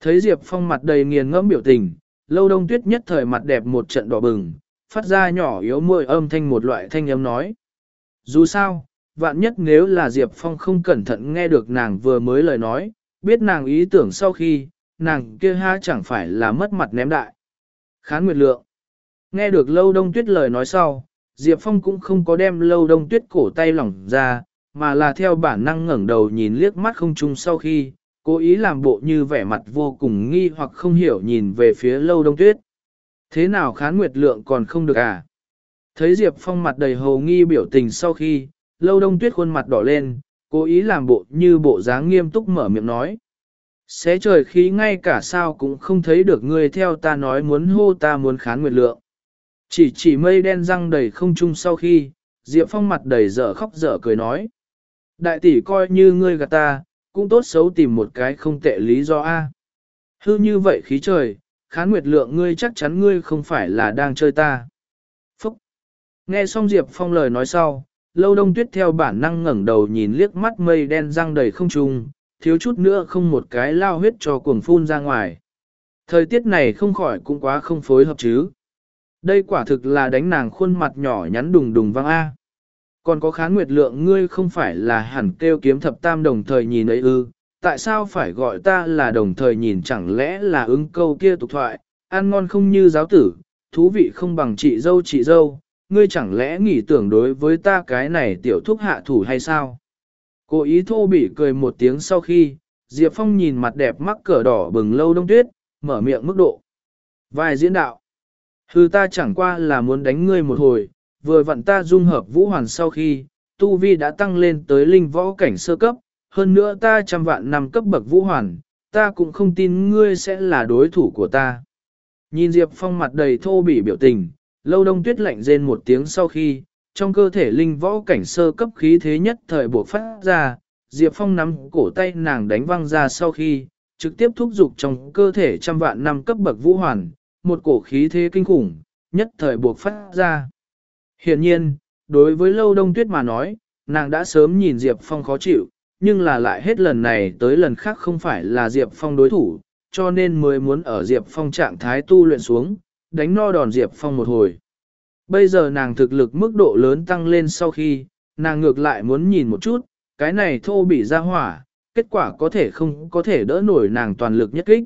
Thấy Diệp Phong mặt đầy nghiền ngẫm biểu tình, lâu đông tuyết nhất thời mặt đẹp một trận đỏ bừng, phát ra nhỏ yếu môi âm thanh một loại thanh âm nói. Dù sao, vạn nhất nếu là Diệp Phong không cẩn thận nghe được nàng vừa mới lời nói, biết nàng ý tưởng sau khi, nàng kia ha chẳng phải là mất mặt ném đại. Khán Nguyệt Lượng Nghe được Lâu Đông Tuyết lời nói sau, Diệp Phong cũng không có đem Lâu Đông Tuyết cổ tay lỏng ra, mà là theo bản năng ngẩng đầu nhìn liếc mắt không chung sau khi, cố ý làm bộ như vẻ mặt vô cùng nghi hoặc không hiểu nhìn về phía Lâu Đông Tuyết. Thế nào Khán Nguyệt Lượng còn không được à? Thấy Diệp Phong mặt đầy hồ nghi biểu tình sau khi, lâu đông tuyết khuôn mặt đỏ lên, cố ý làm bộ như bộ dáng nghiêm túc mở miệng nói. Xé trời khí ngay cả sao cũng không thấy được ngươi theo ta nói muốn hô ta muốn khán nguyệt lượng. Chỉ chỉ mây đen răng đầy không chung sau khi, Diệp Phong mặt đầy dở khóc dở cười nói. Đại tỷ coi như ngươi gạt ta, cũng tốt xấu tìm một cái không tệ lý do A. Hư như vậy khí trời, khán nguyệt lượng ngươi chắc chắn ngươi không phải là đang chơi ta. phúc Nghe xong Diệp Phong lời nói sau, lâu đông tuyết theo bản năng ngẩng đầu nhìn liếc mắt mây đen răng đầy không trung, thiếu chút nữa không một cái lao huyết cho cuồng phun ra ngoài. Thời tiết này không khỏi cũng quá không phối hợp chứ. Đây quả thực là đánh nàng khuôn mặt nhỏ nhắn đùng đùng vang A. Còn có khán nguyệt lượng ngươi không phải là hẳn kêu kiếm thập tam đồng thời nhìn ấy ư, tại sao phải gọi ta là đồng thời nhìn chẳng lẽ là ứng câu kia tục thoại, ăn ngon không như giáo tử, thú vị không bằng chị dâu chị dâu, ngươi chẳng lẽ nghĩ tưởng đối với ta cái này tiểu thúc hạ thủ hay sao? Cô ý thô bị cười một tiếng sau khi, Diệp Phong nhìn mặt đẹp mắc cỡ đỏ bừng lâu đông tuyết, mở miệng mức độ. Vài diễn đạo. Hư ta chẳng qua là muốn đánh ngươi một hồi, vừa vặn ta dung hợp vũ hoàn sau khi, tu vi đã tăng lên tới linh võ cảnh sơ cấp, hơn nữa ta trăm vạn năm cấp bậc vũ hoàn, ta cũng không tin ngươi sẽ là đối thủ của ta. Nhìn Diệp Phong mặt đầy thô bỉ biểu tình, Lâu đông tuyết lạnh rên một tiếng sau khi, trong cơ thể linh võ cảnh sơ cấp khí thế nhất thời buộc phát ra, Diệp Phong nắm cổ tay nàng đánh văng ra sau khi, trực tiếp thúc giục trong cơ thể trăm vạn năm cấp bậc vũ hoàn, một cổ khí thế kinh khủng, nhất thời buộc phát ra. Hiện nhiên, đối với lâu đông tuyết mà nói, nàng đã sớm nhìn Diệp Phong khó chịu, nhưng là lại hết lần này tới lần khác không phải là Diệp Phong đối thủ, cho nên mới muốn ở Diệp Phong trạng thái tu luyện xuống, đánh no đòn Diệp Phong một hồi. Bây giờ nàng thực lực mức độ lớn tăng lên sau khi, nàng ngược lại muốn nhìn một chút, cái này thô bị ra hỏa, kết quả có thể không có thể đỡ nổi nàng toàn lực nhất kích.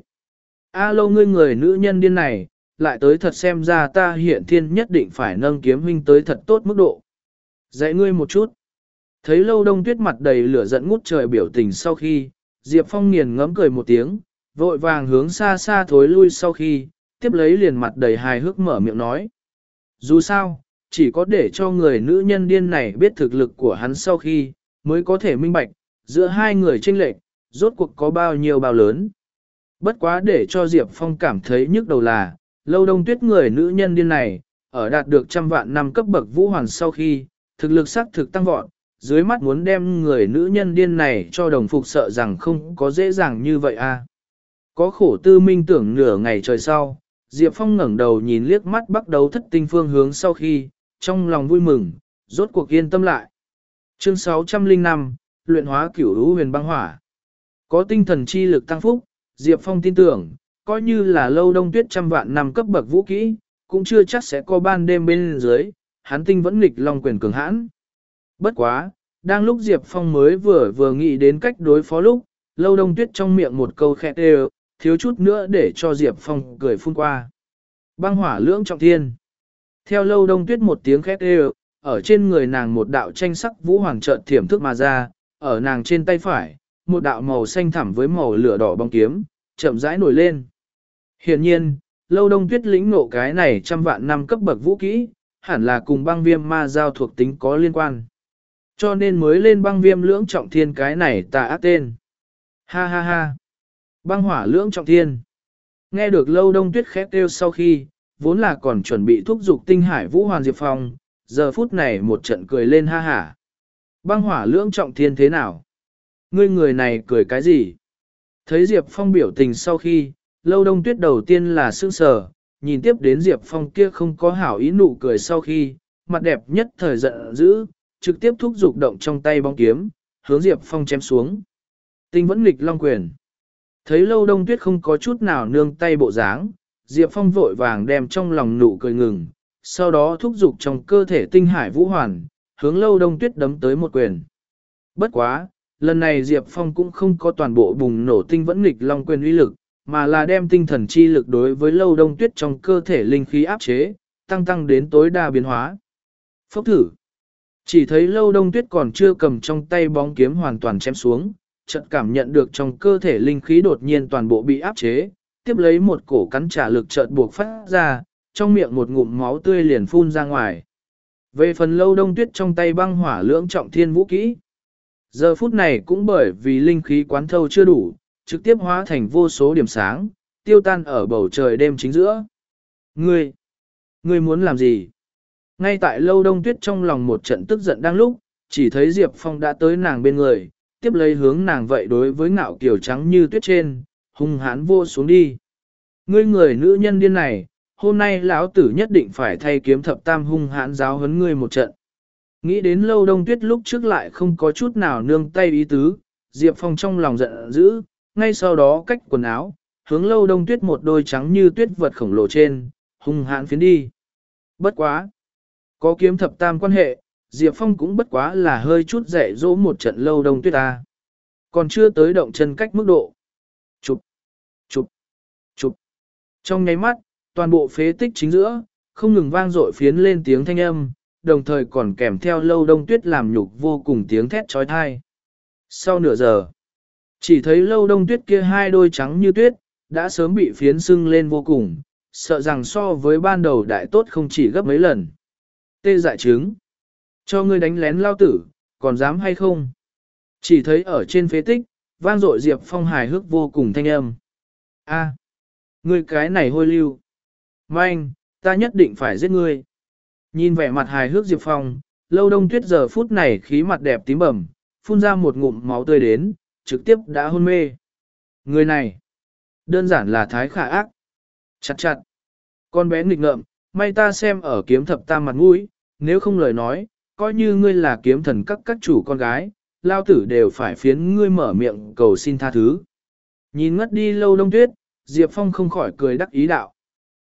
A lâu ngươi người nữ nhân điên này, lại tới thật xem ra ta hiện thiên nhất định phải nâng kiếm huynh tới thật tốt mức độ. Dạy ngươi một chút. Thấy lâu đông tuyết mặt đầy lửa giận ngút trời biểu tình sau khi, Diệp Phong nghiền ngấm cười một tiếng, vội vàng hướng xa xa thối lui sau khi, tiếp lấy liền mặt đầy hài hước mở miệng nói. Dù sao, chỉ có để cho người nữ nhân điên này biết thực lực của hắn sau khi, mới có thể minh bạch, giữa hai người tranh lệch, rốt cuộc có bao nhiêu bao lớn. Bất quá để cho Diệp Phong cảm thấy nhức đầu là, lâu đông tuyết người nữ nhân điên này, ở đạt được trăm vạn năm cấp bậc vũ hoàn sau khi, thực lực xác thực tăng vọt, dưới mắt muốn đem người nữ nhân điên này cho đồng phục sợ rằng không có dễ dàng như vậy a. À. Có khổ tư minh tưởng nửa ngày trời sau, Diệp Phong ngẩng đầu nhìn liếc mắt bắt đầu thất tinh phương hướng sau khi, trong lòng vui mừng, rốt cuộc yên tâm lại. Chương 605, luyện hóa cửu lũ huyền băng hỏa. Có tinh thần chi lực tăng phúc, Diệp Phong tin tưởng, coi như là lâu đông tuyết trăm vạn năm cấp bậc vũ kỹ, cũng chưa chắc sẽ có ban đêm bên dưới, hắn tinh vẫn nghịch long quyền cường hãn. Bất quá, đang lúc Diệp Phong mới vừa vừa nghĩ đến cách đối phó lúc, lâu đông tuyết trong miệng một câu khẽ đều, thiếu chút nữa để cho Diệp Phong cười phun qua. Băng hỏa lưỡng trọng thiên. Theo lâu đông tuyết một tiếng khét đều, ở trên người nàng một đạo tranh sắc vũ hoàng trợn thiểm thức mà ra, ở nàng trên tay phải, một đạo màu xanh thẳm với màu lửa đỏ bóng kiếm, chậm rãi nổi lên. Hiện nhiên, lâu đông tuyết lĩnh ngộ cái này trăm vạn năm cấp bậc vũ kỹ, hẳn là cùng băng viêm ma giao thuộc tính có liên quan. Cho nên mới lên băng viêm lưỡng trọng thiên cái này tà ác tên. Ha ha ha. Băng hỏa lưỡng trọng thiên. Nghe được lâu đông tuyết khép kêu sau khi, vốn là còn chuẩn bị thúc giục tinh hải vũ hoàn diệp phong, giờ phút này một trận cười lên ha hả. Băng hỏa lưỡng trọng thiên thế nào? Ngươi người này cười cái gì? Thấy Diệp Phong biểu tình sau khi, lâu đông tuyết đầu tiên là sương sờ, nhìn tiếp đến Diệp Phong kia không có hảo ý nụ cười sau khi, mặt đẹp nhất thời giận dữ, trực tiếp thúc dục động trong tay bóng kiếm, hướng Diệp Phong chém xuống. Tinh vẫn nghịch long quyền. Thấy lâu đông tuyết không có chút nào nương tay bộ dáng, Diệp Phong vội vàng đem trong lòng nụ cười ngừng, sau đó thúc giục trong cơ thể tinh hải vũ hoàn, hướng lâu đông tuyết đấm tới một quyền. Bất quá, lần này Diệp Phong cũng không có toàn bộ bùng nổ tinh vẫn nghịch long quyền uy lực, mà là đem tinh thần chi lực đối với lâu đông tuyết trong cơ thể linh khí áp chế, tăng tăng đến tối đa biến hóa. Phốc thử. Chỉ thấy lâu đông tuyết còn chưa cầm trong tay bóng kiếm hoàn toàn chém xuống, chợt cảm nhận được trong cơ thể linh khí đột nhiên toàn bộ bị áp chế, tiếp lấy một cổ cắn trả lực chợt buộc phát ra, trong miệng một ngụm máu tươi liền phun ra ngoài. Về phần lâu đông tuyết trong tay băng hỏa lưỡng trọng thiên vũ kỹ. Giờ phút này cũng bởi vì linh khí quán thâu chưa đủ, trực tiếp hóa thành vô số điểm sáng, tiêu tan ở bầu trời đêm chính giữa. Ngươi, ngươi muốn làm gì? Ngay tại lâu đông tuyết trong lòng một trận tức giận đang lúc, chỉ thấy Diệp Phong đã tới nàng bên người, tiếp lấy hướng nàng vậy đối với ngạo kiểu trắng như tuyết trên, hung hãn vô xuống đi. Ngươi người nữ nhân điên này, hôm nay lão tử nhất định phải thay kiếm thập tam hung hãn giáo huấn ngươi một trận. Nghĩ đến lâu đông tuyết lúc trước lại không có chút nào nương tay ý tứ, Diệp Phong trong lòng giận dữ, ngay sau đó cách quần áo, hướng lâu đông tuyết một đôi trắng như tuyết vật khổng lồ trên, hung hãn phiến đi. Bất quá! Có kiếm thập tam quan hệ, Diệp Phong cũng bất quá là hơi chút dạy dỗ một trận lâu đông tuyết ta. Còn chưa tới động chân cách mức độ. Chụp, chụp, chụp. Trong nháy mắt, toàn bộ phế tích chính giữa, không ngừng vang dội phiến lên tiếng thanh âm, đồng thời còn kèm theo lâu đông tuyết làm nhục vô cùng tiếng thét trói thai. Sau nửa giờ, chỉ thấy lâu đông tuyết kia hai đôi trắng như tuyết, đã sớm bị phiến sưng lên vô cùng, sợ rằng so với ban đầu đại tốt không chỉ gấp mấy lần. Tê dại trứng. Cho ngươi đánh lén lao tử, còn dám hay không? Chỉ thấy ở trên phế tích, vang dội Diệp Phong hài hước vô cùng thanh âm. A, ngươi cái này hôi lưu. Manh, ta nhất định phải giết ngươi. Nhìn vẻ mặt hài hước Diệp Phong, lâu đông tuyết giờ phút này khí mặt đẹp tím bầm, phun ra một ngụm máu tươi đến, trực tiếp đã hôn mê. Người này, đơn giản là thái khả ác. Chặt chặt. Con bé nghịch ngợm, may ta xem ở kiếm thập tam mặt mũi, nếu không lời nói, coi như ngươi là kiếm thần các các chủ con gái, lao tử đều phải phiến ngươi mở miệng cầu xin tha thứ. Nhìn ngất đi lâu đông tuyết, Diệp Phong không khỏi cười đắc ý đạo.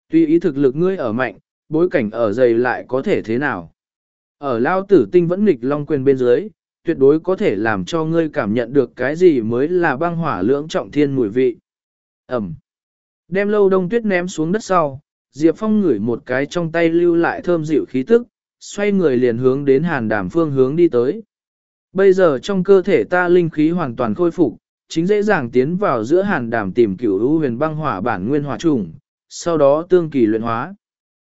Tuy ý thực lực ngươi ở mạnh, bối cảnh ở dày lại có thể thế nào. Ở lao tử tinh vẫn nghịch long quyền bên dưới, tuyệt đối có thể làm cho ngươi cảm nhận được cái gì mới là băng hỏa lưỡng trọng thiên mùi vị. Ẩm. Đem lâu đông tuyết ném xuống đất sau, Diệp Phong ngửi một cái trong tay lưu lại thơm dịu khí tức, xoay người liền hướng đến hàn đàm phương hướng đi tới. Bây giờ trong cơ thể ta linh khí hoàn toàn khôi phục, chính dễ dàng tiến vào giữa hàn đàm tìm cửu lũ huyền băng hỏa bản nguyên hỏa trùng, sau đó tương kỳ luyện hóa.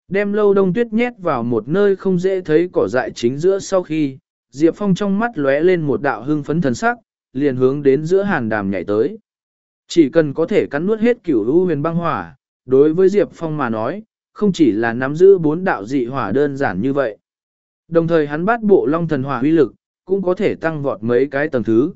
Đem lâu đông tuyết nhét vào một nơi không dễ thấy cỏ dại chính giữa sau khi, Diệp Phong trong mắt lóe lên một đạo hưng phấn thần sắc, liền hướng đến giữa hàn đàm nhảy tới. Chỉ cần có thể cắn nuốt hết cửu u huyền băng hỏa, đối với Diệp Phong mà nói, không chỉ là nắm giữ bốn đạo dị hỏa đơn giản như vậy. Đồng thời hắn bắt bộ long thần hỏa huy lực, cũng có thể tăng vọt mấy cái tầng thứ.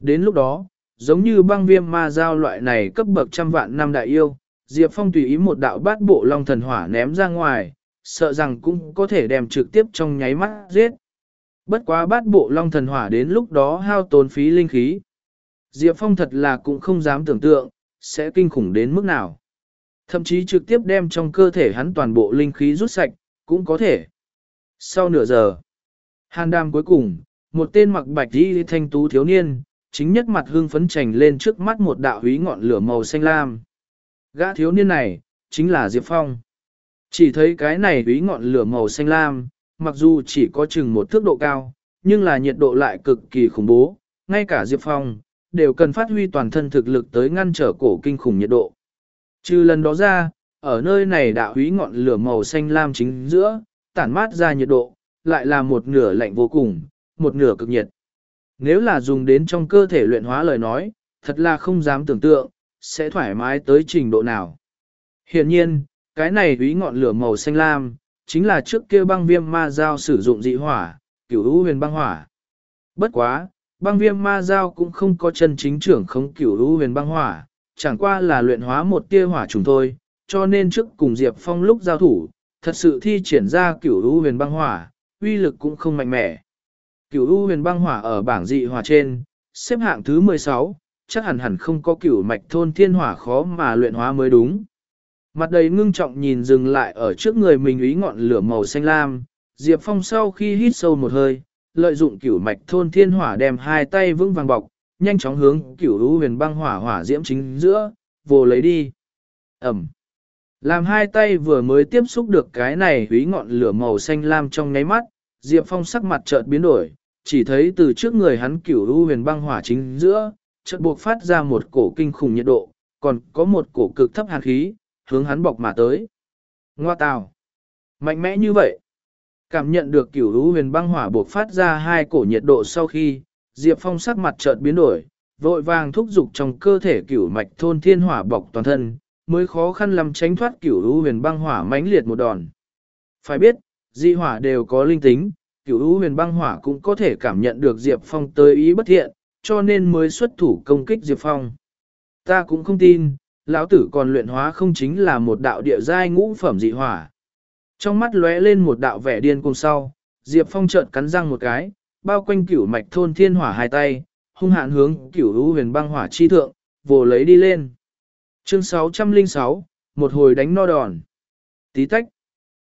Đến lúc đó, giống như băng viêm ma giao loại này cấp bậc trăm vạn năm đại yêu, Diệp Phong tùy ý một đạo bát bộ long thần hỏa ném ra ngoài, sợ rằng cũng có thể đem trực tiếp trong nháy mắt giết. Bất quá bát bộ long thần hỏa đến lúc đó hao tốn phí linh khí. Diệp Phong thật là cũng không dám tưởng tượng, sẽ kinh khủng đến mức nào. Thậm chí trực tiếp đem trong cơ thể hắn toàn bộ linh khí rút sạch, cũng có thể. Sau nửa giờ, hàn đàm cuối cùng, một tên mặc bạch đi thanh tú thiếu niên, chính nhất mặt hương phấn trành lên trước mắt một đạo húy ngọn lửa màu xanh lam. Gã thiếu niên này, chính là Diệp Phong. Chỉ thấy cái này húy ngọn lửa màu xanh lam, mặc dù chỉ có chừng một thước độ cao, nhưng là nhiệt độ lại cực kỳ khủng bố, ngay cả Diệp Phong, đều cần phát huy toàn thân thực lực tới ngăn trở cổ kinh khủng nhiệt độ. Trừ lần đó ra, ở nơi này đạo húy ngọn lửa màu xanh lam chính giữa, tản mát ra nhiệt độ, lại là một nửa lạnh vô cùng, một nửa cực nhiệt. Nếu là dùng đến trong cơ thể luyện hóa lời nói, thật là không dám tưởng tượng, sẽ thoải mái tới trình độ nào. Hiện nhiên, cái này húy ngọn lửa màu xanh lam, chính là trước kia băng viêm ma giao sử dụng dị hỏa, cửu hữu huyền băng hỏa. Bất quá, băng viêm ma giao cũng không có chân chính trưởng không cửu hữu huyền băng hỏa, chẳng qua là luyện hóa một tia hỏa trùng thôi, cho nên trước cùng Diệp Phong lúc giao thủ, thật sự thi triển ra cửu U huyền băng hỏa, uy lực cũng không mạnh mẽ. Cửu U huyền băng hỏa ở bảng dị hỏa trên, xếp hạng thứ 16, chắc hẳn hẳn không có cửu mạch thôn thiên hỏa khó mà luyện hóa mới đúng. Mặt đầy ngưng trọng nhìn dừng lại ở trước người mình ý ngọn lửa màu xanh lam, Diệp Phong sau khi hít sâu một hơi, lợi dụng cửu mạch thôn thiên hỏa đem hai tay vững vàng bọc, nhanh chóng hướng cửu lũ huyền băng hỏa hỏa diễm chính giữa, vồ lấy đi. Ẩm. Làm hai tay vừa mới tiếp xúc được cái này húy ngọn lửa màu xanh lam trong nháy mắt, Diệp Phong sắc mặt chợt biến đổi, chỉ thấy từ trước người hắn cửu lũ huyền băng hỏa chính giữa, chợt buộc phát ra một cổ kinh khủng nhiệt độ, còn có một cổ cực thấp hàn khí, hướng hắn bọc mà tới. Ngoa tào. Mạnh mẽ như vậy. Cảm nhận được cửu lũ huyền băng hỏa buộc phát ra hai cổ nhiệt độ sau khi, Diệp Phong sắc mặt chợt biến đổi, vội vàng thúc giục trong cơ thể cửu mạch thôn thiên hỏa bọc toàn thân, mới khó khăn lắm tránh thoát cửu u huyền băng hỏa mãnh liệt một đòn. Phải biết, dị hỏa đều có linh tính, cửu u huyền băng hỏa cũng có thể cảm nhận được Diệp Phong tới ý bất thiện, cho nên mới xuất thủ công kích Diệp Phong. Ta cũng không tin, lão tử còn luyện hóa không chính là một đạo địa giai ngũ phẩm dị hỏa. Trong mắt lóe lên một đạo vẻ điên cùng sau, Diệp Phong chợt cắn răng một cái, bao quanh cửu mạch thôn thiên hỏa hai tay, hung hạn hướng cửu hữu huyền băng hỏa chi thượng, vồ lấy đi lên. Chương 606, một hồi đánh no đòn. Tí tách.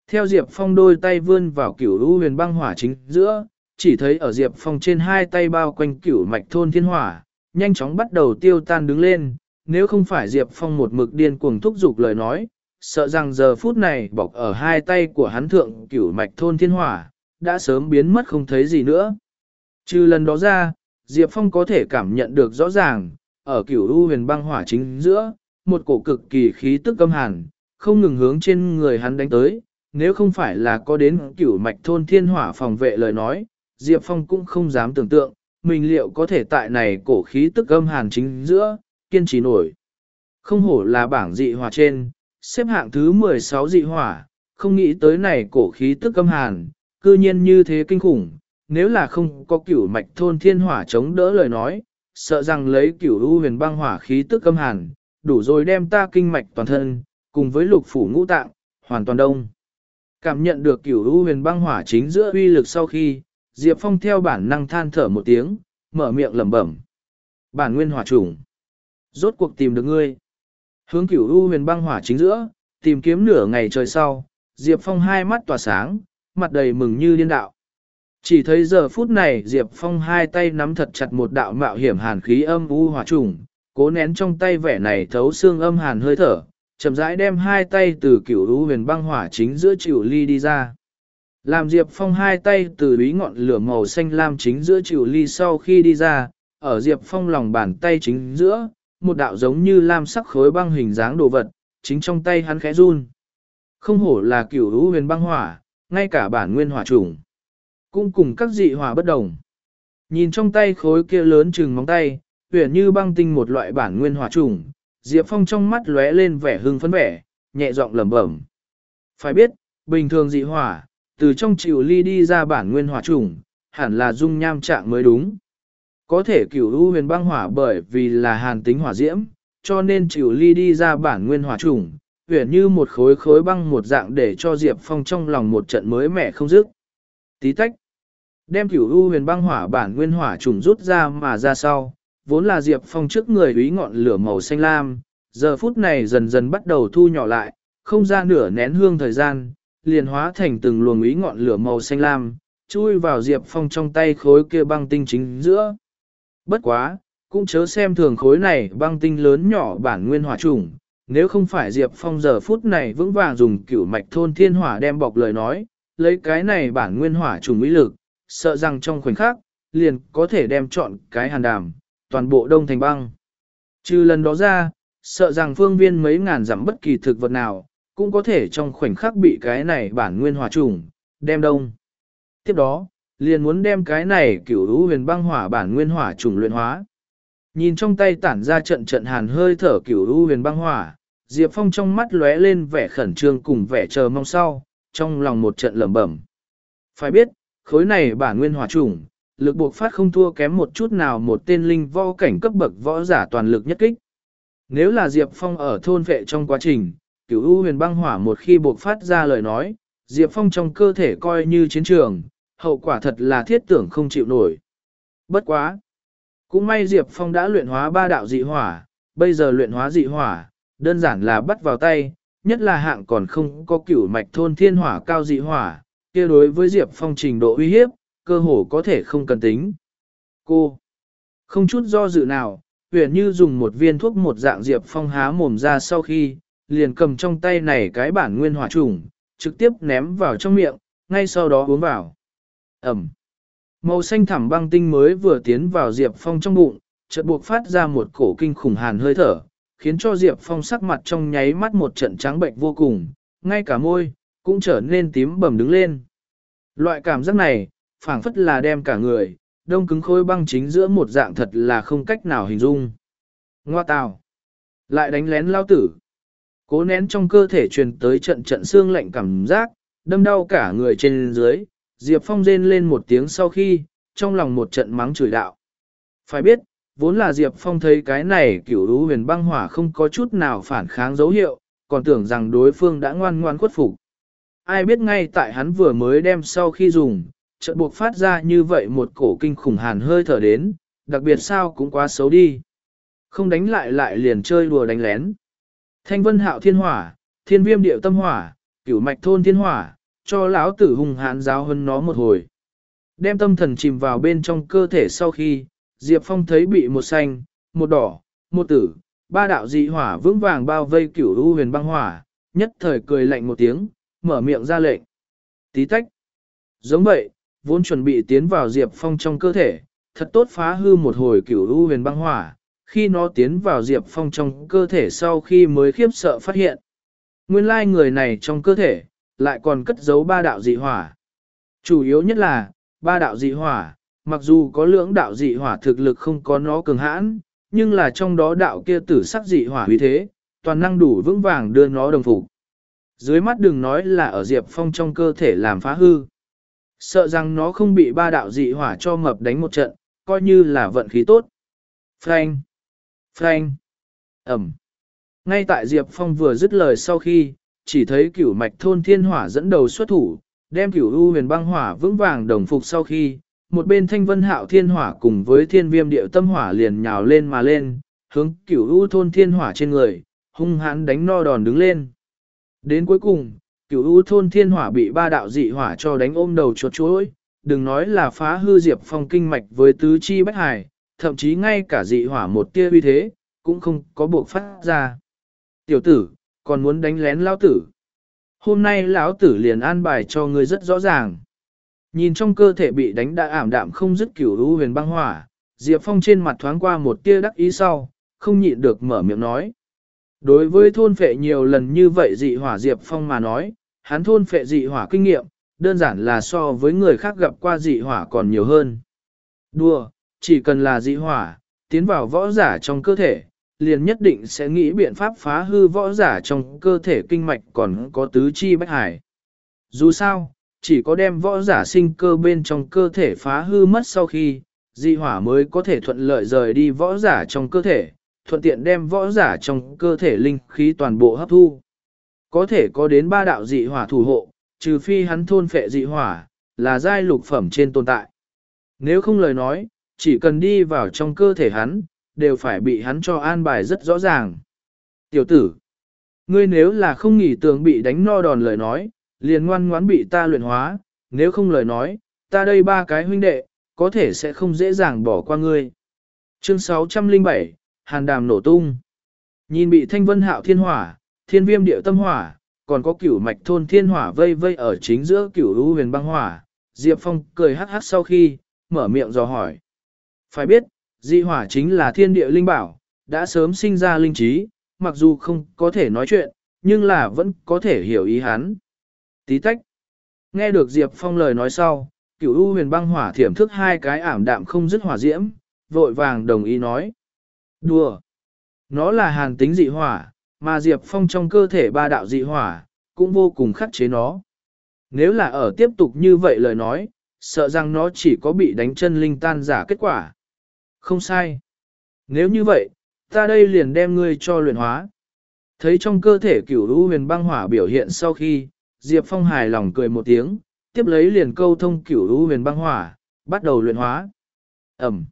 Theo Diệp Phong đôi tay vươn vào cửu hữu huyền băng hỏa chính giữa, chỉ thấy ở Diệp Phong trên hai tay bao quanh cửu mạch thôn thiên hỏa, nhanh chóng bắt đầu tiêu tan đứng lên, nếu không phải Diệp Phong một mực điên cuồng thúc giục lời nói, sợ rằng giờ phút này bọc ở hai tay của hắn thượng cửu mạch thôn thiên hỏa, đã sớm biến mất không thấy gì nữa. Trừ lần đó ra, Diệp Phong có thể cảm nhận được rõ ràng, ở cửu u huyền băng hỏa chính giữa, một cổ cực kỳ khí tức âm hàn, không ngừng hướng trên người hắn đánh tới, nếu không phải là có đến cửu mạch thôn thiên hỏa phòng vệ lời nói, Diệp Phong cũng không dám tưởng tượng, mình liệu có thể tại này cổ khí tức âm hàn chính giữa, kiên trì nổi. Không hổ là bảng dị hỏa trên, xếp hạng thứ 16 dị hỏa, không nghĩ tới này cổ khí tức âm hàn, cư nhiên như thế kinh khủng, nếu là không có cửu mạch thôn thiên hỏa chống đỡ lời nói, sợ rằng lấy cửu u huyền băng hỏa khí tức âm hàn, đủ rồi đem ta kinh mạch toàn thân, cùng với lục phủ ngũ tạng, hoàn toàn đông. Cảm nhận được cửu u huyền băng hỏa chính giữa uy lực sau khi, Diệp Phong theo bản năng than thở một tiếng, mở miệng lẩm bẩm. Bản nguyên hỏa trùng. Rốt cuộc tìm được ngươi. Hướng cửu u huyền băng hỏa chính giữa, tìm kiếm nửa ngày trời sau, Diệp Phong hai mắt tỏa sáng, mặt đầy mừng như điên đạo. Chỉ thấy giờ phút này Diệp Phong hai tay nắm thật chặt một đạo mạo hiểm hàn khí âm u hỏa trùng, cố nén trong tay vẻ này thấu xương âm hàn hơi thở, chậm rãi đem hai tay từ cửu u huyền băng hỏa chính giữa chịu ly đi ra. Làm Diệp Phong hai tay từ bí ngọn lửa màu xanh lam chính giữa chịu ly sau khi đi ra, ở Diệp Phong lòng bàn tay chính giữa, một đạo giống như lam sắc khối băng hình dáng đồ vật, chính trong tay hắn khẽ run. Không hổ là cửu u huyền băng hỏa, ngay cả bản nguyên hỏa trùng cũng cùng các dị hỏa bất đồng. Nhìn trong tay khối kia lớn chừng móng tay, huyền như băng tinh một loại bản nguyên hỏa trùng, Diệp Phong trong mắt lóe lên vẻ hưng phấn vẻ, nhẹ giọng lẩm bẩm. Phải biết, bình thường dị hỏa, từ trong chịu ly đi ra bản nguyên hỏa trùng, hẳn là dung nham trạng mới đúng. Có thể cửu u huyền băng hỏa bởi vì là hàn tính hỏa diễm, cho nên chịu ly đi ra bản nguyên hỏa trùng, huyền như một khối khối băng một dạng để cho Diệp Phong trong lòng một trận mới mẻ không dứt. Tí tách. Đem cửu u huyền băng hỏa bản nguyên hỏa trùng rút ra mà ra sau, vốn là Diệp Phong trước người úy ngọn lửa màu xanh lam, giờ phút này dần dần bắt đầu thu nhỏ lại, không ra nửa nén hương thời gian, liền hóa thành từng luồng úy ngọn lửa màu xanh lam, chui vào Diệp Phong trong tay khối kia băng tinh chính giữa. Bất quá, cũng chớ xem thường khối này băng tinh lớn nhỏ bản nguyên hỏa trùng, nếu không phải Diệp Phong giờ phút này vững vàng dùng cửu mạch thôn thiên hỏa đem bọc lời nói, lấy cái này bản nguyên hỏa trùng ý lực, sợ rằng trong khoảnh khắc, liền có thể đem chọn cái hàn đàm, toàn bộ đông thành băng. Trừ lần đó ra, sợ rằng phương viên mấy ngàn dặm bất kỳ thực vật nào, cũng có thể trong khoảnh khắc bị cái này bản nguyên hỏa trùng, đem đông. Tiếp đó, liền muốn đem cái này cửu lũ huyền băng hỏa bản nguyên hỏa trùng luyện hóa. Nhìn trong tay tản ra trận trận hàn hơi thở cửu lũ huyền băng hỏa, Diệp Phong trong mắt lóe lên vẻ khẩn trương cùng vẻ chờ mong sau, trong lòng một trận lẩm bẩm. Phải biết, khối này bản nguyên hỏa trùng, lực buộc phát không thua kém một chút nào một tên linh võ cảnh cấp bậc võ giả toàn lực nhất kích. Nếu là Diệp Phong ở thôn vệ trong quá trình, cửu u huyền băng hỏa một khi buộc phát ra lời nói, Diệp Phong trong cơ thể coi như chiến trường, hậu quả thật là thiết tưởng không chịu nổi. Bất quá! Cũng may Diệp Phong đã luyện hóa ba đạo dị hỏa, bây giờ luyện hóa dị hỏa, đơn giản là bắt vào tay, nhất là hạng còn không có cửu mạch thôn thiên hỏa cao dị hỏa, kia đối với Diệp Phong trình độ uy hiếp, cơ hồ có thể không cần tính. Cô! Không chút do dự nào, huyền như dùng một viên thuốc một dạng Diệp Phong há mồm ra sau khi, liền cầm trong tay này cái bản nguyên hỏa trùng, trực tiếp ném vào trong miệng, ngay sau đó uống vào. Ẩm! Màu xanh thẳm băng tinh mới vừa tiến vào Diệp Phong trong bụng, chợt buộc phát ra một cổ kinh khủng hàn hơi thở, khiến cho Diệp Phong sắc mặt trong nháy mắt một trận trắng bệnh vô cùng, ngay cả môi, cũng trở nên tím bầm đứng lên. Loại cảm giác này, phảng phất là đem cả người, đông cứng khối băng chính giữa một dạng thật là không cách nào hình dung. Ngoa tào! Lại đánh lén lao tử. Cố nén trong cơ thể truyền tới trận trận xương lạnh cảm giác, đâm đau cả người trên dưới, Diệp Phong rên lên một tiếng sau khi, trong lòng một trận mắng chửi đạo. Phải biết, vốn là Diệp Phong thấy cái này kiểu lũ huyền băng hỏa không có chút nào phản kháng dấu hiệu, còn tưởng rằng đối phương đã ngoan ngoan khuất phục. Ai biết ngay tại hắn vừa mới đem sau khi dùng, chợt buộc phát ra như vậy một cổ kinh khủng hàn hơi thở đến, đặc biệt sao cũng quá xấu đi. Không đánh lại lại liền chơi đùa đánh lén. Thanh vân hạo thiên hỏa, thiên viêm điệu tâm hỏa, cửu mạch thôn thiên hỏa, cho lão tử hung hãn giáo hơn nó một hồi. Đem tâm thần chìm vào bên trong cơ thể sau khi, Diệp Phong thấy bị một xanh, một đỏ, một tử, ba đạo dị hỏa vững vàng bao vây cửu u huyền băng hỏa, nhất thời cười lạnh một tiếng, mở miệng ra lệnh. Tí tách. Giống vậy, vốn chuẩn bị tiến vào Diệp Phong trong cơ thể, thật tốt phá hư một hồi cửu u huyền băng hỏa, khi nó tiến vào Diệp Phong trong cơ thể sau khi mới khiếp sợ phát hiện. Nguyên lai người này trong cơ thể, lại còn cất giấu ba đạo dị hỏa. Chủ yếu nhất là, ba đạo dị hỏa, mặc dù có lưỡng đạo dị hỏa thực lực không có nó cường hãn, nhưng là trong đó đạo kia tử sắc dị hỏa uy thế, toàn năng đủ vững vàng đưa nó đồng phục. Dưới mắt đừng nói là ở Diệp Phong trong cơ thể làm phá hư. Sợ rằng nó không bị ba đạo dị hỏa cho mập đánh một trận, coi như là vận khí tốt. Frank! Frank! Ẩm! Ngay tại Diệp Phong vừa dứt lời sau khi, chỉ thấy cửu mạch thôn thiên hỏa dẫn đầu xuất thủ, đem cửu u huyền băng hỏa vững vàng đồng phục sau khi, một bên thanh vân hạo thiên hỏa cùng với thiên viêm điệu tâm hỏa liền nhào lên mà lên, hướng cửu u thôn thiên hỏa trên người, hung hãn đánh no đòn đứng lên. Đến cuối cùng, cửu u thôn thiên hỏa bị ba đạo dị hỏa cho đánh ôm đầu chuột chuối, đừng nói là phá hư diệp phong kinh mạch với tứ chi bách hải, thậm chí ngay cả dị hỏa một tia uy thế, cũng không có buộc phát ra. Tiểu tử, còn muốn đánh lén lão tử. Hôm nay lão tử liền an bài cho ngươi rất rõ ràng. Nhìn trong cơ thể bị đánh đã ảm đạm không dứt cửu u huyền băng hỏa, Diệp Phong trên mặt thoáng qua một tia đắc ý sau, không nhịn được mở miệng nói. Đối với thôn phệ nhiều lần như vậy dị hỏa Diệp Phong mà nói, hắn thôn phệ dị hỏa kinh nghiệm, đơn giản là so với người khác gặp qua dị hỏa còn nhiều hơn. Đùa, chỉ cần là dị hỏa, tiến vào võ giả trong cơ thể, liền nhất định sẽ nghĩ biện pháp phá hư võ giả trong cơ thể kinh mạch còn có tứ chi bách hải. Dù sao, chỉ có đem võ giả sinh cơ bên trong cơ thể phá hư mất sau khi, dị hỏa mới có thể thuận lợi rời đi võ giả trong cơ thể, thuận tiện đem võ giả trong cơ thể linh khí toàn bộ hấp thu. Có thể có đến ba đạo dị hỏa thủ hộ, trừ phi hắn thôn phệ dị hỏa, là giai lục phẩm trên tồn tại. Nếu không lời nói, chỉ cần đi vào trong cơ thể hắn, đều phải bị hắn cho an bài rất rõ ràng. Tiểu tử, ngươi nếu là không nghỉ tường bị đánh no đòn lời nói, liền ngoan ngoãn bị ta luyện hóa, nếu không lời nói, ta đây ba cái huynh đệ, có thể sẽ không dễ dàng bỏ qua ngươi. Chương 607, Hàn Đàm nổ tung. Nhìn bị thanh vân hạo thiên hỏa, thiên viêm điệu tâm hỏa, còn có cửu mạch thôn thiên hỏa vây vây ở chính giữa cửu lũ huyền băng hỏa. Diệp Phong cười hắc hắc sau khi, mở miệng dò hỏi. Phải biết, dị hỏa chính là thiên địa linh bảo, đã sớm sinh ra linh trí, mặc dù không có thể nói chuyện, nhưng là vẫn có thể hiểu ý hắn. Tí tách. Nghe được Diệp Phong lời nói sau, cửu u huyền băng hỏa thiểm thức hai cái ảm đạm không dứt hỏa diễm, vội vàng đồng ý nói. Đùa! Nó là hàn tính dị hỏa, mà Diệp Phong trong cơ thể ba đạo dị hỏa, cũng vô cùng khắc chế nó. Nếu là ở tiếp tục như vậy lời nói, sợ rằng nó chỉ có bị đánh chân linh tan giả kết quả. Không sai. Nếu như vậy, ta đây liền đem ngươi cho luyện hóa. Thấy trong cơ thể cửu u huyền băng hỏa biểu hiện sau khi, Diệp Phong hài lòng cười một tiếng, tiếp lấy liền câu thông cửu u huyền băng hỏa, bắt đầu luyện hóa. Ẩm.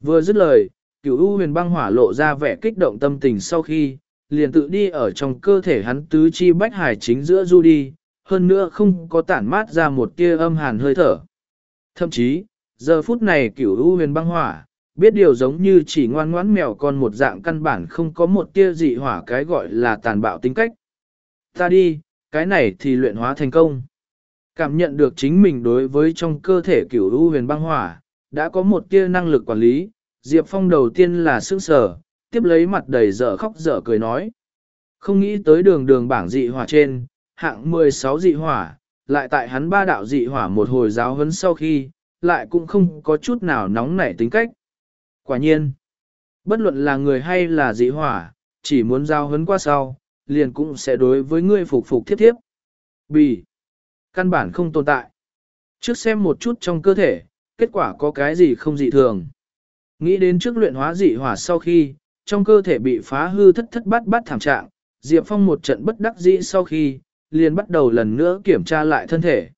Vừa dứt lời, cửu u huyền băng hỏa lộ ra vẻ kích động tâm tình sau khi, liền tự đi ở trong cơ thể hắn tứ chi bách hải chính giữa du đi, hơn nữa không có tản mát ra một tia âm hàn hơi thở. Thậm chí, giờ phút này cửu u huyền băng hỏa, biết điều giống như chỉ ngoan ngoãn mèo con một dạng căn bản không có một tia dị hỏa cái gọi là tàn bạo tính cách. Ta đi, cái này thì luyện hóa thành công. Cảm nhận được chính mình đối với trong cơ thể cửu u huyền băng hỏa, đã có một tia năng lực quản lý, Diệp Phong đầu tiên là sững sờ, tiếp lấy mặt đầy dở khóc dở cười nói. Không nghĩ tới đường đường bảng dị hỏa trên, hạng 16 dị hỏa, lại tại hắn ba đạo dị hỏa một hồi giáo huấn sau khi, lại cũng không có chút nào nóng nảy tính cách. Quả nhiên, bất luận là người hay là dị hỏa, chỉ muốn giao hấn qua sau, liền cũng sẽ đối với ngươi phục phục thiết thiếp. Bì, căn bản không tồn tại. Trước xem một chút trong cơ thể, kết quả có cái gì không dị thường. Nghĩ đến trước luyện hóa dị hỏa sau khi, trong cơ thể bị phá hư thất thất bát bát thảm trạng, Diệp Phong một trận bất đắc dĩ sau khi, liền bắt đầu lần nữa kiểm tra lại thân thể.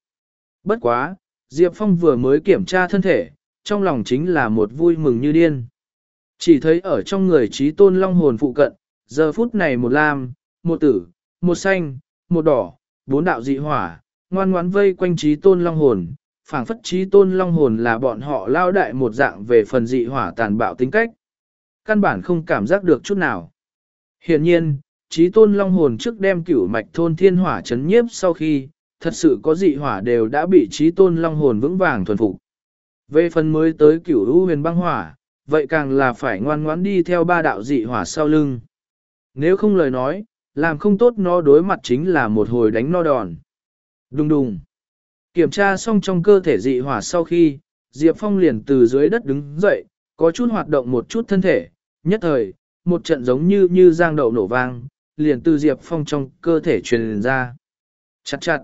Bất quá, Diệp Phong vừa mới kiểm tra thân thể, trong lòng chính là một vui mừng như điên. Chỉ thấy ở trong người trí tôn long hồn phụ cận, giờ phút này một lam, một tử, một xanh, một đỏ, bốn đạo dị hỏa, ngoan ngoãn vây quanh trí tôn long hồn, phảng phất trí tôn long hồn là bọn họ lao đại một dạng về phần dị hỏa tàn bạo tính cách. Căn bản không cảm giác được chút nào. Hiện nhiên, trí tôn long hồn trước đem cửu mạch thôn thiên hỏa chấn nhiếp sau khi, thật sự có dị hỏa đều đã bị trí tôn long hồn vững vàng thuần phục. Về phần mới tới cửu hữu huyền băng hỏa, vậy càng là phải ngoan ngoãn đi theo ba đạo dị hỏa sau lưng. Nếu không lời nói, làm không tốt nó đối mặt chính là một hồi đánh no đòn. Đùng đùng. Kiểm tra xong trong cơ thể dị hỏa sau khi, Diệp Phong liền từ dưới đất đứng dậy, có chút hoạt động một chút thân thể, nhất thời, một trận giống như như giang đậu nổ vang, liền từ Diệp Phong trong cơ thể truyền ra. Chặt chặt.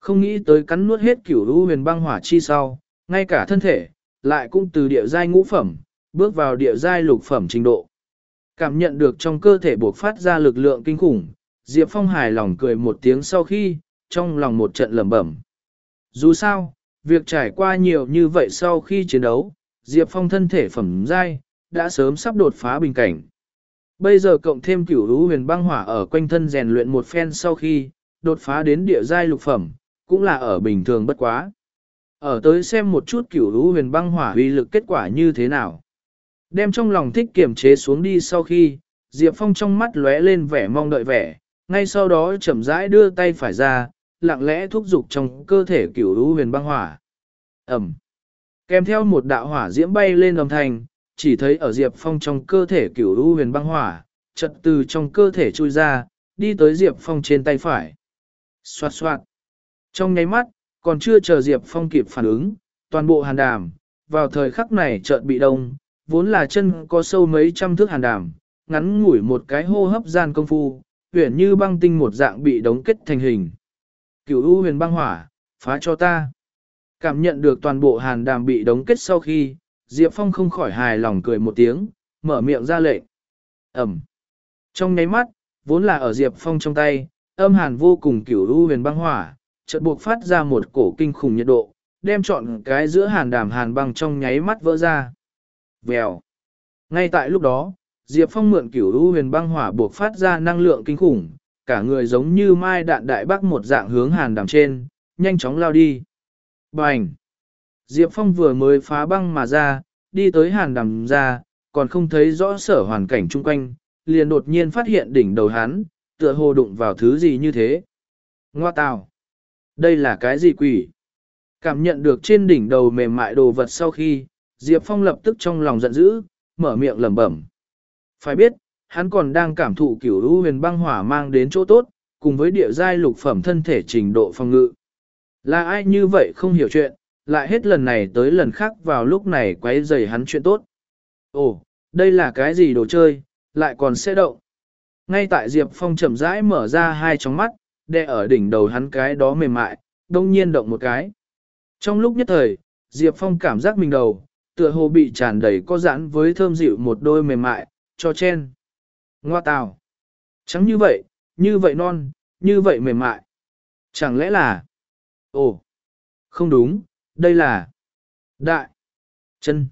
Không nghĩ tới cắn nuốt hết cửu lũ huyền băng hỏa chi sau, ngay cả thân thể, lại cũng từ địa giai ngũ phẩm, bước vào địa giai lục phẩm trình độ. Cảm nhận được trong cơ thể buộc phát ra lực lượng kinh khủng, Diệp Phong hài lòng cười một tiếng sau khi, trong lòng một trận lẩm bẩm. Dù sao, việc trải qua nhiều như vậy sau khi chiến đấu, Diệp Phong thân thể phẩm dai đã sớm sắp đột phá bình cảnh. Bây giờ cộng thêm cửu lũ huyền băng hỏa ở quanh thân rèn luyện một phen sau khi, đột phá đến địa giai lục phẩm, cũng là ở bình thường bất quá. Ở tới xem một chút cửu lũ huyền băng hỏa uy lực kết quả như thế nào. Đem trong lòng thích kiểm chế xuống đi sau khi, Diệp Phong trong mắt lóe lên vẻ mong đợi vẻ, ngay sau đó chậm rãi đưa tay phải ra, lặng lẽ thúc giục trong cơ thể cửu lũ huyền băng hỏa. Ẩm. Kèm theo một đạo hỏa diễm bay lên âm thanh, chỉ thấy ở Diệp Phong trong cơ thể cửu lũ huyền băng hỏa, chật từ trong cơ thể chui ra, đi tới Diệp Phong trên tay phải. Xoạt xoạt. Trong nháy mắt, còn chưa chờ Diệp Phong kịp phản ứng, toàn bộ hàn đàm, vào thời khắc này chợt bị đông, vốn là chân có sâu mấy trăm thước hàn đàm, ngắn ngủi một cái hô hấp gian công phu, huyền như băng tinh một dạng bị đóng kết thành hình. Cửu U huyền băng hỏa, phá cho ta. Cảm nhận được toàn bộ hàn đàm bị đóng kết sau khi, Diệp Phong không khỏi hài lòng cười một tiếng, mở miệng ra lệnh. Ẩm. Trong nháy mắt, vốn là ở Diệp Phong trong tay, âm hàn vô cùng cửu u huyền băng hỏa, chợt buộc phát ra một cổ kinh khủng nhiệt độ, đem trọn cái giữa hàn đàm hàn băng trong nháy mắt vỡ ra. Vèo. Ngay tại lúc đó, Diệp Phong mượn cửu u huyền băng hỏa buộc phát ra năng lượng kinh khủng, cả người giống như mai đạn đại bác một dạng hướng hàn đàm trên, nhanh chóng lao đi. Bành! Diệp Phong vừa mới phá băng mà ra, đi tới hàn đàm ra, còn không thấy rõ sở hoàn cảnh chung quanh, liền đột nhiên phát hiện đỉnh đầu hắn, tựa hồ đụng vào thứ gì như thế. Ngoa tào! Đây là cái gì quỷ? Cảm nhận được trên đỉnh đầu mềm mại đồ vật sau khi, Diệp Phong lập tức trong lòng giận dữ, mở miệng lẩm bẩm. Phải biết, hắn còn đang cảm thụ kiểu u huyền băng hỏa mang đến chỗ tốt, cùng với địa giai lục phẩm thân thể trình độ phòng ngự. Là ai như vậy không hiểu chuyện, lại hết lần này tới lần khác vào lúc này quấy rầy hắn chuyện tốt. Ồ, đây là cái gì đồ chơi, lại còn sẽ động. Ngay tại Diệp Phong chậm rãi mở ra hai tròng mắt, đè ở đỉnh đầu hắn cái đó mềm mại, đông nhiên động một cái. Trong lúc nhất thời, Diệp Phong cảm giác mình đầu, tựa hồ bị tràn đầy có giãn với thơm dịu một đôi mềm mại, cho chen. Ngoa tào. Trắng như vậy, như vậy non, như vậy mềm mại. Chẳng lẽ là... Ồ, không đúng, đây là... Đại. Chân.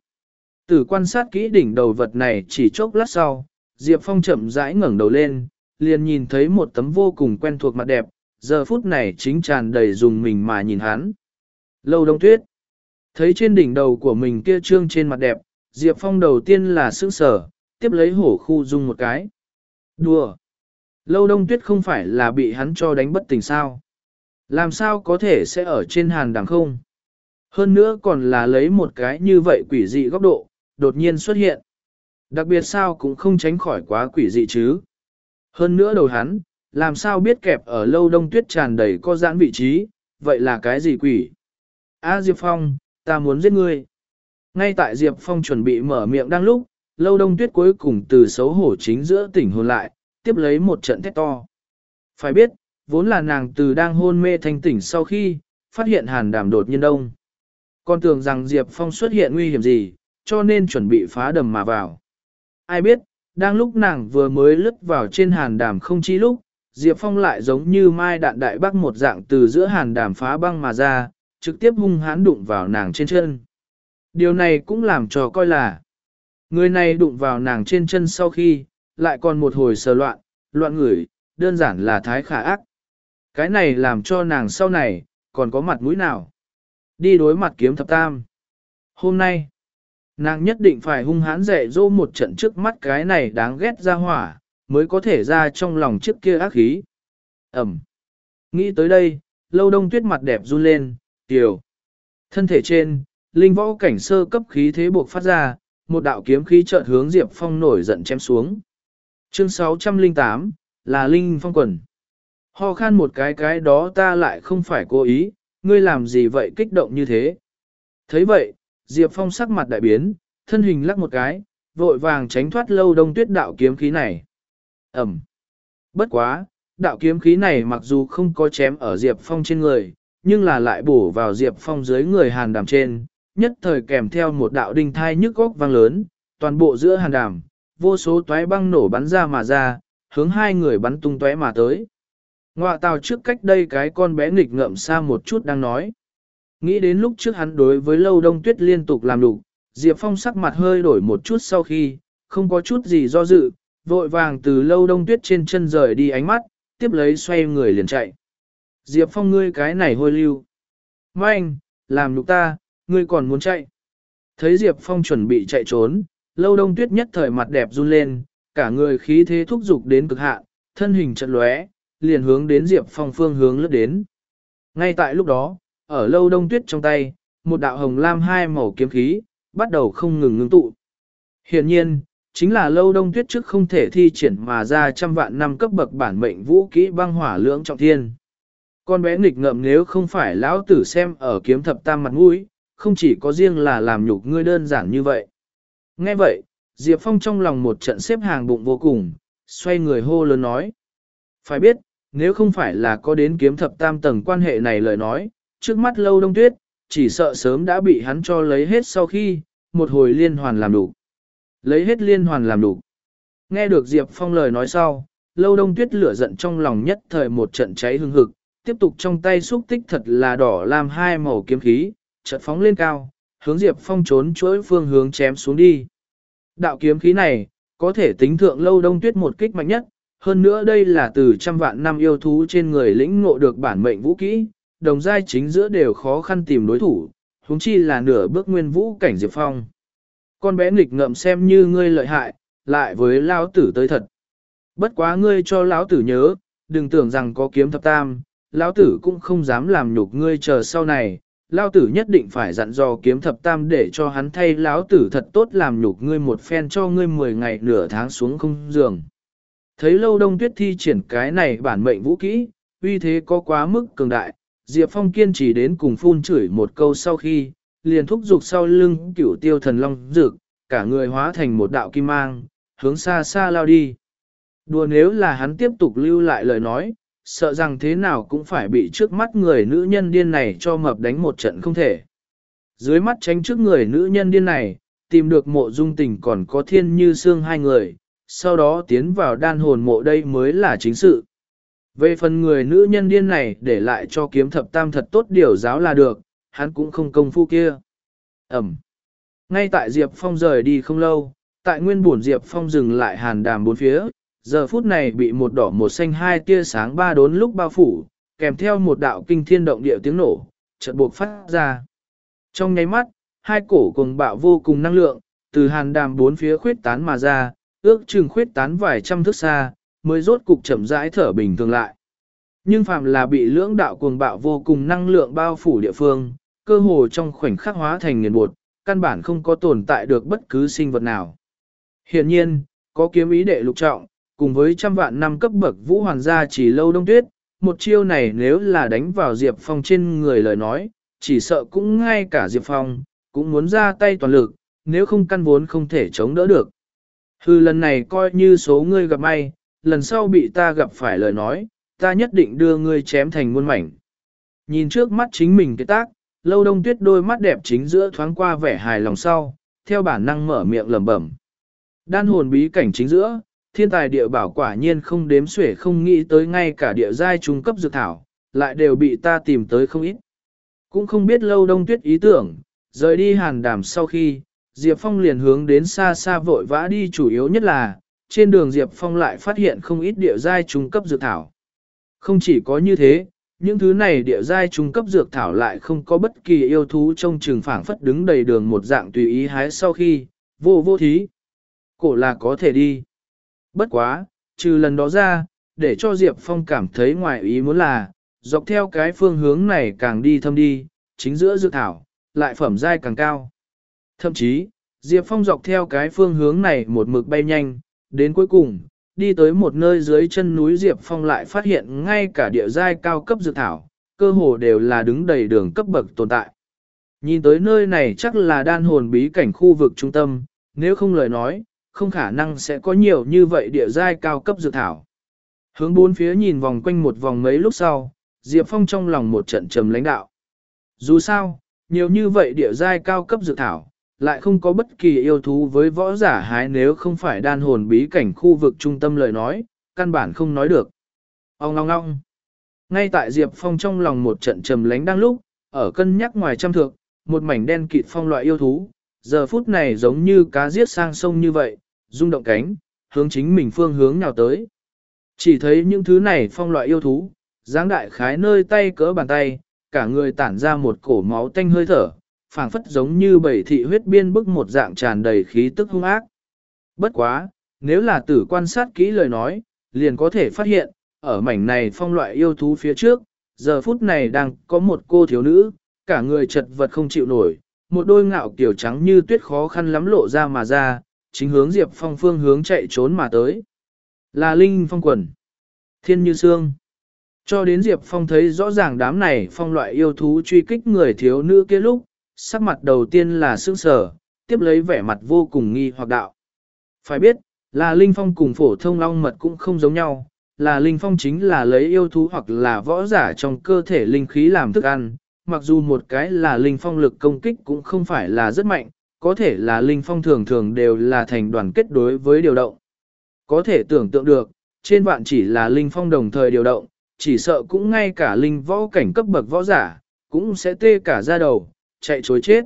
Từ quan sát kỹ đỉnh đầu vật này chỉ chốc lát sau, Diệp Phong chậm rãi ngẩng đầu lên, liền nhìn thấy một tấm vô cùng quen thuộc mặt đẹp, giờ phút này chính tràn đầy dùng mình mà nhìn hắn. Lâu đông tuyết. Thấy trên đỉnh đầu của mình kia trương trên mặt đẹp, Diệp Phong đầu tiên là sững sở, tiếp lấy hổ khu dung một cái. Đùa! Lâu đông tuyết không phải là bị hắn cho đánh bất tỉnh sao? Làm sao có thể sẽ ở trên hàn đằng không? Hơn nữa còn là lấy một cái như vậy quỷ dị góc độ, đột nhiên xuất hiện. Đặc biệt sao cũng không tránh khỏi quá quỷ dị chứ. Hơn nữa đầu hắn, làm sao biết kẹp ở lâu đông tuyết tràn đầy có giãn vị trí, vậy là cái gì quỷ? A Diệp Phong, ta muốn giết ngươi. Ngay tại Diệp Phong chuẩn bị mở miệng đang lúc, lâu đông tuyết cuối cùng từ xấu hổ chính giữa tỉnh hồn lại, tiếp lấy một trận thét to. Phải biết, vốn là nàng từ đang hôn mê thanh tỉnh sau khi, phát hiện hàn đàm đột nhiên đông. Con tưởng rằng Diệp Phong xuất hiện nguy hiểm gì, cho nên chuẩn bị phá đầm mà vào. Ai biết, đang lúc nàng vừa mới lướt vào trên hàn đàm không chi lúc, Diệp Phong lại giống như mai đạn đại bắc một dạng từ giữa hàn đàm phá băng mà ra, trực tiếp hung hãn đụng vào nàng trên chân. Điều này cũng làm cho coi là người này đụng vào nàng trên chân sau khi, lại còn một hồi sờ loạn, loạn ngửi, đơn giản là thái khả ác. Cái này làm cho nàng sau này, còn có mặt mũi nào. Đi đối mặt kiếm thập tam. Hôm nay, nàng nhất định phải hung hãn dạy dỗ một trận trước mắt cái này đáng ghét ra hỏa, mới có thể ra trong lòng trước kia ác khí. Ẩm. Nghĩ tới đây, lâu đông tuyết mặt đẹp run lên, tiểu. Thân thể trên, linh võ cảnh sơ cấp khí thế buộc phát ra, một đạo kiếm khí chợt hướng Diệp Phong nổi giận chém xuống. Chương 608, là Linh Phong quần. Ho khan một cái cái đó ta lại không phải cố ý, ngươi làm gì vậy kích động như thế. thấy vậy, Diệp Phong sắc mặt đại biến, thân hình lắc một cái, vội vàng tránh thoát lâu đông tuyết đạo kiếm khí này. Ẩm. Bất quá, đạo kiếm khí này mặc dù không có chém ở Diệp Phong trên người, nhưng là lại bổ vào Diệp Phong dưới người hàn đàm trên, nhất thời kèm theo một đạo đinh thai nhức góc vang lớn, toàn bộ giữa hàn đàm, vô số toái băng nổ bắn ra mà ra, hướng hai người bắn tung tóe mà tới. Ngoạ tàu trước cách đây cái con bé nghịch ngợm xa một chút đang nói. Nghĩ đến lúc trước hắn đối với lâu đông tuyết liên tục làm đủ, Diệp Phong sắc mặt hơi đổi một chút sau khi, không có chút gì do dự, vội vàng từ lâu đông tuyết trên chân rời đi ánh mắt, tiếp lấy xoay người liền chạy. Diệp Phong ngươi cái này hôi lưu. Manh, làm nhục ta, ngươi còn muốn chạy. Thấy Diệp Phong chuẩn bị chạy trốn, lâu đông tuyết nhất thời mặt đẹp run lên, cả người khí thế thúc dục đến cực hạn, thân hình chật lóe, liền hướng đến Diệp Phong phương hướng lướt đến. Ngay tại lúc đó, ở lâu đông tuyết trong tay, một đạo hồng lam hai màu kiếm khí, bắt đầu không ngừng ngưng tụ. Hiện nhiên, chính là lâu đông tuyết trước không thể thi triển mà ra trăm vạn năm cấp bậc bản mệnh vũ kỹ băng hỏa lưỡng trọng thiên. Con bé nghịch ngợm nếu không phải lão tử xem ở kiếm thập tam mặt mũi, không chỉ có riêng là làm nhục ngươi đơn giản như vậy. Nghe vậy, Diệp Phong trong lòng một trận xếp hàng bụng vô cùng, xoay người hô lớn nói. Phải biết, nếu không phải là có đến kiếm thập tam tầng quan hệ này lời nói, trước mắt lâu đông tuyết, chỉ sợ sớm đã bị hắn cho lấy hết sau khi, một hồi liên hoàn làm đủ. Lấy hết liên hoàn làm đủ. Nghe được Diệp Phong lời nói sau, lâu đông tuyết lửa giận trong lòng nhất thời một trận cháy hưng hực, tiếp tục trong tay xúc tích thật là đỏ làm hai màu kiếm khí, chợt phóng lên cao, hướng Diệp Phong trốn chuỗi phương hướng chém xuống đi. Đạo kiếm khí này, có thể tính thượng lâu đông tuyết một kích mạnh nhất, hơn nữa đây là từ trăm vạn năm yêu thú trên người lĩnh ngộ được bản mệnh vũ kỹ, đồng giai chính giữa đều khó khăn tìm đối thủ, huống chi là nửa bước nguyên vũ cảnh Diệp Phong. Con bé nghịch ngợm xem như ngươi lợi hại, lại với lão tử tới thật. Bất quá ngươi cho lão tử nhớ, đừng tưởng rằng có kiếm thập tam, lão tử cũng không dám làm nhục ngươi chờ sau này, lão tử nhất định phải dặn dò kiếm thập tam để cho hắn thay lão tử thật tốt làm nhục ngươi một phen cho ngươi 10 ngày nửa tháng xuống không giường. Thấy lâu đông tuyết thi triển cái này bản mệnh vũ kỹ, uy thế có quá mức cường đại, Diệp Phong kiên trì đến cùng phun chửi một câu sau khi, liền thúc giục sau lưng cửu tiêu thần long dược, cả người hóa thành một đạo kim mang, hướng xa xa lao đi. Đùa nếu là hắn tiếp tục lưu lại lời nói, sợ rằng thế nào cũng phải bị trước mắt người nữ nhân điên này cho mập đánh một trận không thể. Dưới mắt tránh trước người nữ nhân điên này, tìm được mộ dung tình còn có thiên như xương hai người, sau đó tiến vào đan hồn mộ đây mới là chính sự. Về phần người nữ nhân điên này để lại cho kiếm thập tam thật tốt điều giáo là được, hắn cũng không công phu kia. Ẩm. Ngay tại Diệp Phong rời đi không lâu, tại nguyên buồn Diệp Phong dừng lại hàn đàm bốn phía, giờ phút này bị một đỏ một xanh hai tia sáng ba đốn lúc bao phủ, kèm theo một đạo kinh thiên động địa tiếng nổ, chợt buộc phát ra. Trong nháy mắt, hai cổ cùng bạo vô cùng năng lượng, từ hàn đàm bốn phía khuyết tán mà ra, ước chừng khuyết tán vài trăm thước xa, mới rốt cục chậm rãi thở bình thường lại. Nhưng phạm là bị lưỡng đạo cuồng bạo vô cùng năng lượng bao phủ địa phương, cơ hồ trong khoảnh khắc hóa thành nghiền bột, căn bản không có tồn tại được bất cứ sinh vật nào. Hiện nhiên, có kiếm ý đệ lục trọng, cùng với trăm vạn năm cấp bậc vũ hoàn gia chỉ lâu đông tuyết, một chiêu này nếu là đánh vào Diệp Phong trên người lời nói, chỉ sợ cũng ngay cả Diệp Phong, cũng muốn ra tay toàn lực, nếu không căn vốn không thể chống đỡ được. Hư lần này coi như số ngươi gặp may, lần sau bị ta gặp phải lời nói, ta nhất định đưa ngươi chém thành muôn mảnh. Nhìn trước mắt chính mình cái tác, lâu đông tuyết đôi mắt đẹp chính giữa thoáng qua vẻ hài lòng sau, theo bản năng mở miệng lẩm bẩm. Đan hồn bí cảnh chính giữa, thiên tài địa bảo quả nhiên không đếm xuể không nghĩ tới ngay cả địa giai trung cấp dược thảo, lại đều bị ta tìm tới không ít. Cũng không biết lâu đông tuyết ý tưởng, rời đi hàn đàm sau khi, Diệp Phong liền hướng đến xa xa vội vã đi chủ yếu nhất là, trên đường Diệp Phong lại phát hiện không ít địa giai trung cấp dược thảo. Không chỉ có như thế, những thứ này địa giai trung cấp dược thảo lại không có bất kỳ yêu thú trong trường phảng phất đứng đầy đường một dạng tùy ý hái sau khi, vô vô thí. Cổ là có thể đi. Bất quá, trừ lần đó ra, để cho Diệp Phong cảm thấy ngoài ý muốn là, dọc theo cái phương hướng này càng đi thâm đi, chính giữa dược thảo, lại phẩm giai càng cao. Thậm chí, Diệp Phong dọc theo cái phương hướng này một mực bay nhanh, đến cuối cùng, đi tới một nơi dưới chân núi Diệp Phong lại phát hiện ngay cả địa giai cao cấp dược thảo, cơ hồ đều là đứng đầy đường cấp bậc tồn tại. Nhìn tới nơi này chắc là đan hồn bí cảnh khu vực trung tâm, nếu không lời nói, không khả năng sẽ có nhiều như vậy địa giai cao cấp dược thảo. Hướng bốn phía nhìn vòng quanh một vòng mấy lúc sau, Diệp Phong trong lòng một trận trầm lãnh đạo. Dù sao, nhiều như vậy địa giai cao cấp dược thảo, lại không có bất kỳ yêu thú với võ giả hái nếu không phải đan hồn bí cảnh khu vực trung tâm lời nói, căn bản không nói được. Ông ngong ngong. Ngay tại Diệp Phong trong lòng một trận trầm lánh đang lúc, ở cân nhắc ngoài trăm thượng, một mảnh đen kịt phong loại yêu thú, giờ phút này giống như cá giết sang sông như vậy, rung động cánh, hướng chính mình phương hướng nào tới. Chỉ thấy những thứ này phong loại yêu thú, dáng đại khái nơi tay cỡ bàn tay, cả người tản ra một cổ máu tanh hơi thở, phảng phất giống như bảy thị huyết biên bức một dạng tràn đầy khí tức hung ác. Bất quá, nếu là tử quan sát kỹ lời nói, liền có thể phát hiện, ở mảnh này phong loại yêu thú phía trước, giờ phút này đang có một cô thiếu nữ, cả người chật vật không chịu nổi, một đôi ngạo kiểu trắng như tuyết khó khăn lắm lộ ra mà ra, chính hướng Diệp Phong phương hướng chạy trốn mà tới. Là Linh Phong quần. Thiên Như Sương. Cho đến Diệp Phong thấy rõ ràng đám này phong loại yêu thú truy kích người thiếu nữ kia lúc, sắc mặt đầu tiên là sương sở, tiếp lấy vẻ mặt vô cùng nghi hoặc đạo. Phải biết, là linh phong cùng phổ thông long mật cũng không giống nhau, là linh phong chính là lấy yêu thú hoặc là võ giả trong cơ thể linh khí làm thức ăn, mặc dù một cái là linh phong lực công kích cũng không phải là rất mạnh, có thể là linh phong thường thường đều là thành đoàn kết đối với điều động. Có thể tưởng tượng được, trên vạn chỉ là linh phong đồng thời điều động, chỉ sợ cũng ngay cả linh võ cảnh cấp bậc võ giả, cũng sẽ tê cả ra đầu, chạy chối chết.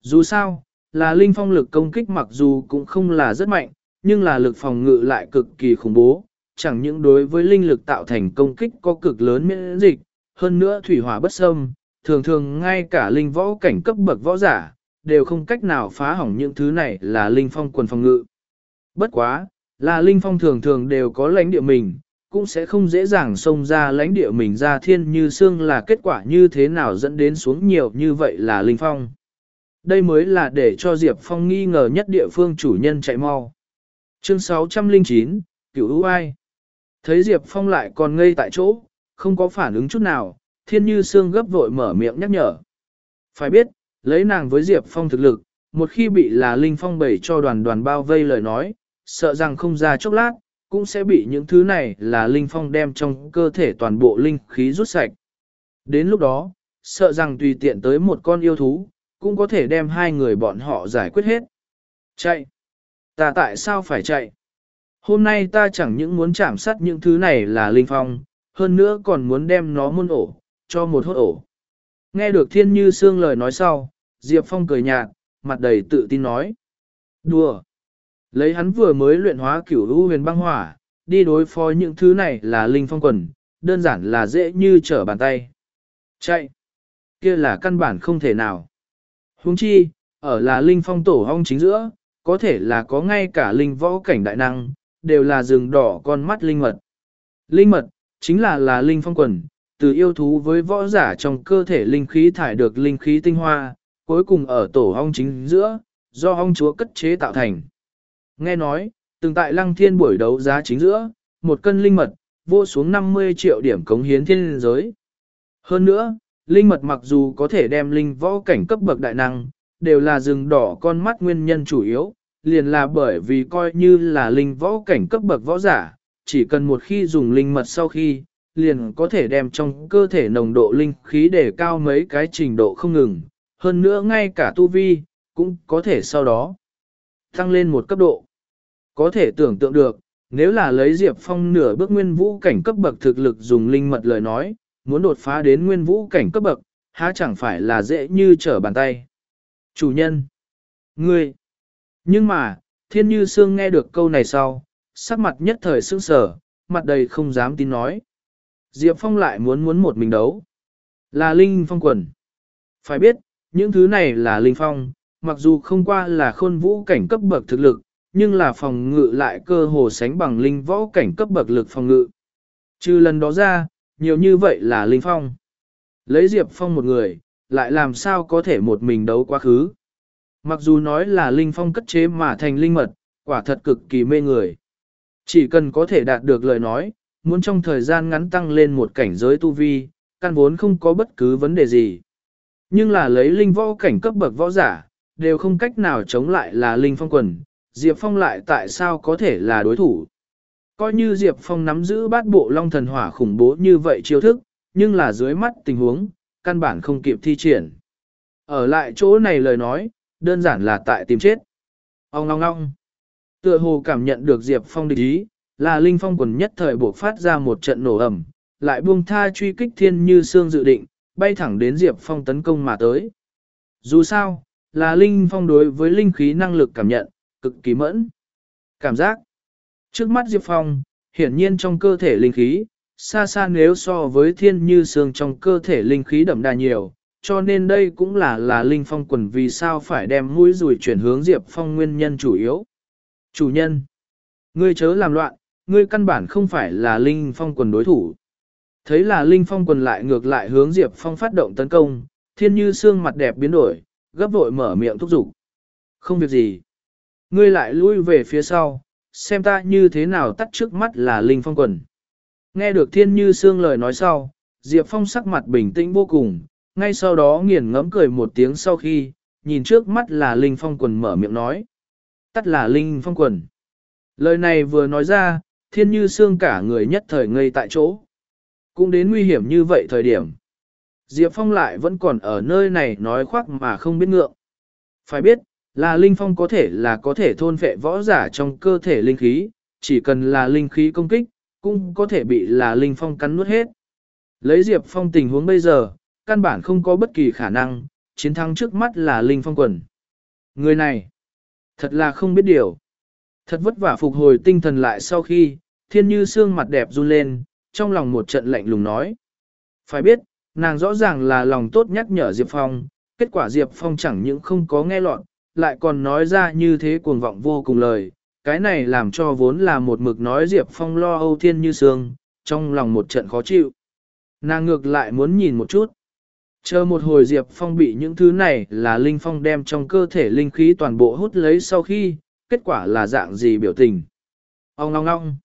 Dù sao, là linh phong lực công kích mặc dù cũng không là rất mạnh, nhưng là lực phòng ngự lại cực kỳ khủng bố, chẳng những đối với linh lực tạo thành công kích có cực lớn miễn dịch, hơn nữa thủy hỏa bất xâm, thường thường ngay cả linh võ cảnh cấp bậc võ giả, đều không cách nào phá hỏng những thứ này là linh phong quần phòng ngự. Bất quá, là linh phong thường thường đều có lãnh địa mình, cũng sẽ không dễ dàng xông ra lãnh địa mình ra thiên như xương là kết quả như thế nào dẫn đến xuống nhiều như vậy là linh phong. Đây mới là để cho Diệp Phong nghi ngờ nhất địa phương chủ nhân chạy mau. Chương 609, Cửu ưu ai? Thấy Diệp Phong lại còn ngây tại chỗ, không có phản ứng chút nào, thiên như xương gấp vội mở miệng nhắc nhở. Phải biết, lấy nàng với Diệp Phong thực lực, một khi bị là Linh Phong bẩy cho đoàn đoàn bao vây lời nói, sợ rằng không ra chốc lát, cũng sẽ bị những thứ này là Linh Phong đem trong cơ thể toàn bộ linh khí rút sạch. Đến lúc đó, sợ rằng tùy tiện tới một con yêu thú, cũng có thể đem hai người bọn họ giải quyết hết. Chạy! Ta tại sao phải chạy? Hôm nay ta chẳng những muốn chạm sát những thứ này là Linh Phong, hơn nữa còn muốn đem nó muôn ổ, cho một hốt ổ. Nghe được thiên như xương lời nói sau, Diệp Phong cười nhạt, mặt đầy tự tin nói. Đùa! Lấy hắn vừa mới luyện hóa cửu u huyền băng hỏa, đi đối phó những thứ này là linh phong quần, đơn giản là dễ như trở bàn tay. Chạy! kia là căn bản không thể nào. Huống chi, ở là linh phong tổ hong chính giữa, có thể là có ngay cả linh võ cảnh đại năng, đều là rừng đỏ con mắt linh mật. Linh mật, chính là là linh phong quần, từ yêu thú với võ giả trong cơ thể linh khí thải được linh khí tinh hoa, cuối cùng ở tổ hong chính giữa, do hong chúa cất chế tạo thành. Nghe nói, từng tại lăng thiên buổi đấu giá chính giữa, một cân linh mật, vô xuống 50 triệu điểm cống hiến thiên giới. Hơn nữa, linh mật mặc dù có thể đem linh võ cảnh cấp bậc đại năng, đều là rừng đỏ con mắt nguyên nhân chủ yếu, liền là bởi vì coi như là linh võ cảnh cấp bậc võ giả, chỉ cần một khi dùng linh mật sau khi, liền có thể đem trong cơ thể nồng độ linh khí để cao mấy cái trình độ không ngừng, hơn nữa ngay cả tu vi, cũng có thể sau đó tăng lên một cấp độ. Có thể tưởng tượng được, nếu là lấy Diệp Phong nửa bước nguyên vũ cảnh cấp bậc thực lực dùng linh mật lời nói, muốn đột phá đến nguyên vũ cảnh cấp bậc, há chẳng phải là dễ như trở bàn tay. Chủ nhân, ngươi, nhưng mà, thiên như sương nghe được câu này sau, sắc mặt nhất thời sững sờ, mặt đầy không dám tin nói. Diệp Phong lại muốn muốn một mình đấu. Là Linh Phong quần. Phải biết, những thứ này là Linh Phong, mặc dù không qua là khôn vũ cảnh cấp bậc thực lực, nhưng là phòng ngự lại cơ hồ sánh bằng linh võ cảnh cấp bậc lực phòng ngự. Trừ lần đó ra, nhiều như vậy là linh phong. Lấy Diệp Phong một người, lại làm sao có thể một mình đấu quá khứ. Mặc dù nói là linh phong cất chế mà thành linh mật, quả thật cực kỳ mê người. Chỉ cần có thể đạt được lời nói, muốn trong thời gian ngắn tăng lên một cảnh giới tu vi, căn vốn không có bất cứ vấn đề gì. Nhưng là lấy linh võ cảnh cấp bậc võ giả, đều không cách nào chống lại là linh phong quần, Diệp Phong lại tại sao có thể là đối thủ. Coi như Diệp Phong nắm giữ bát bộ long thần hỏa khủng bố như vậy chiêu thức, nhưng là dưới mắt tình huống, căn bản không kịp thi triển. Ở lại chỗ này lời nói, đơn giản là tại tìm chết. Ông ngong ngong. Tựa hồ cảm nhận được Diệp Phong địch ý, là Linh Phong quần nhất thời buộc phát ra một trận nổ ẩm, lại buông tha truy kích thiên như xương dự định, bay thẳng đến Diệp Phong tấn công mà tới. Dù sao, là Linh Phong đối với linh khí năng lực cảm nhận, cực kỳ mẫn. Cảm giác. Trước mắt Diệp Phong, hiển nhiên trong cơ thể linh khí, xa xa nếu so với thiên như xương trong cơ thể linh khí đậm đà nhiều, cho nên đây cũng là là linh phong quần vì sao phải đem mũi rùi chuyển hướng Diệp Phong nguyên nhân chủ yếu. Chủ nhân, ngươi chớ làm loạn, ngươi căn bản không phải là linh phong quần đối thủ. Thấy là linh phong quần lại ngược lại hướng Diệp Phong phát động tấn công, thiên như xương mặt đẹp biến đổi, gấp vội mở miệng thúc giục. Không việc gì. Ngươi lại lui về phía sau, xem ta như thế nào tắt trước mắt là Linh Phong quần. Nghe được Thiên Như Sương lời nói sau, Diệp Phong sắc mặt bình tĩnh vô cùng, ngay sau đó nghiền ngẫm cười một tiếng sau khi, nhìn trước mắt là Linh Phong quần mở miệng nói. Tắt là Linh Phong quần. Lời này vừa nói ra, thiên như xương cả người nhất thời ngây tại chỗ. Cũng đến nguy hiểm như vậy thời điểm. Diệp Phong lại vẫn còn ở nơi này nói khoác mà không biết ngượng. Phải biết, là Linh Phong có thể là có thể thôn phệ võ giả trong cơ thể linh khí, chỉ cần là linh khí công kích, cũng có thể bị là Linh Phong cắn nuốt hết. Lấy Diệp Phong tình huống bây giờ, căn bản không có bất kỳ khả năng, chiến thắng trước mắt là Linh Phong quần. Người này, thật là không biết điều. Thật vất vả phục hồi tinh thần lại sau khi, thiên như xương mặt đẹp run lên, trong lòng một trận lạnh lùng nói. Phải biết, nàng rõ ràng là lòng tốt nhắc nhở Diệp Phong, kết quả Diệp Phong chẳng những không có nghe lọt, lại còn nói ra như thế cuồng vọng vô cùng lời. Cái này làm cho vốn là một mực nói Diệp Phong lo âu thiên như xương, trong lòng một trận khó chịu. Nàng ngược lại muốn nhìn một chút. Chờ một hồi Diệp Phong bị những thứ này là Linh Phong đem trong cơ thể linh khí toàn bộ hút lấy sau khi, kết quả là dạng gì biểu tình. Ông ngong ngong.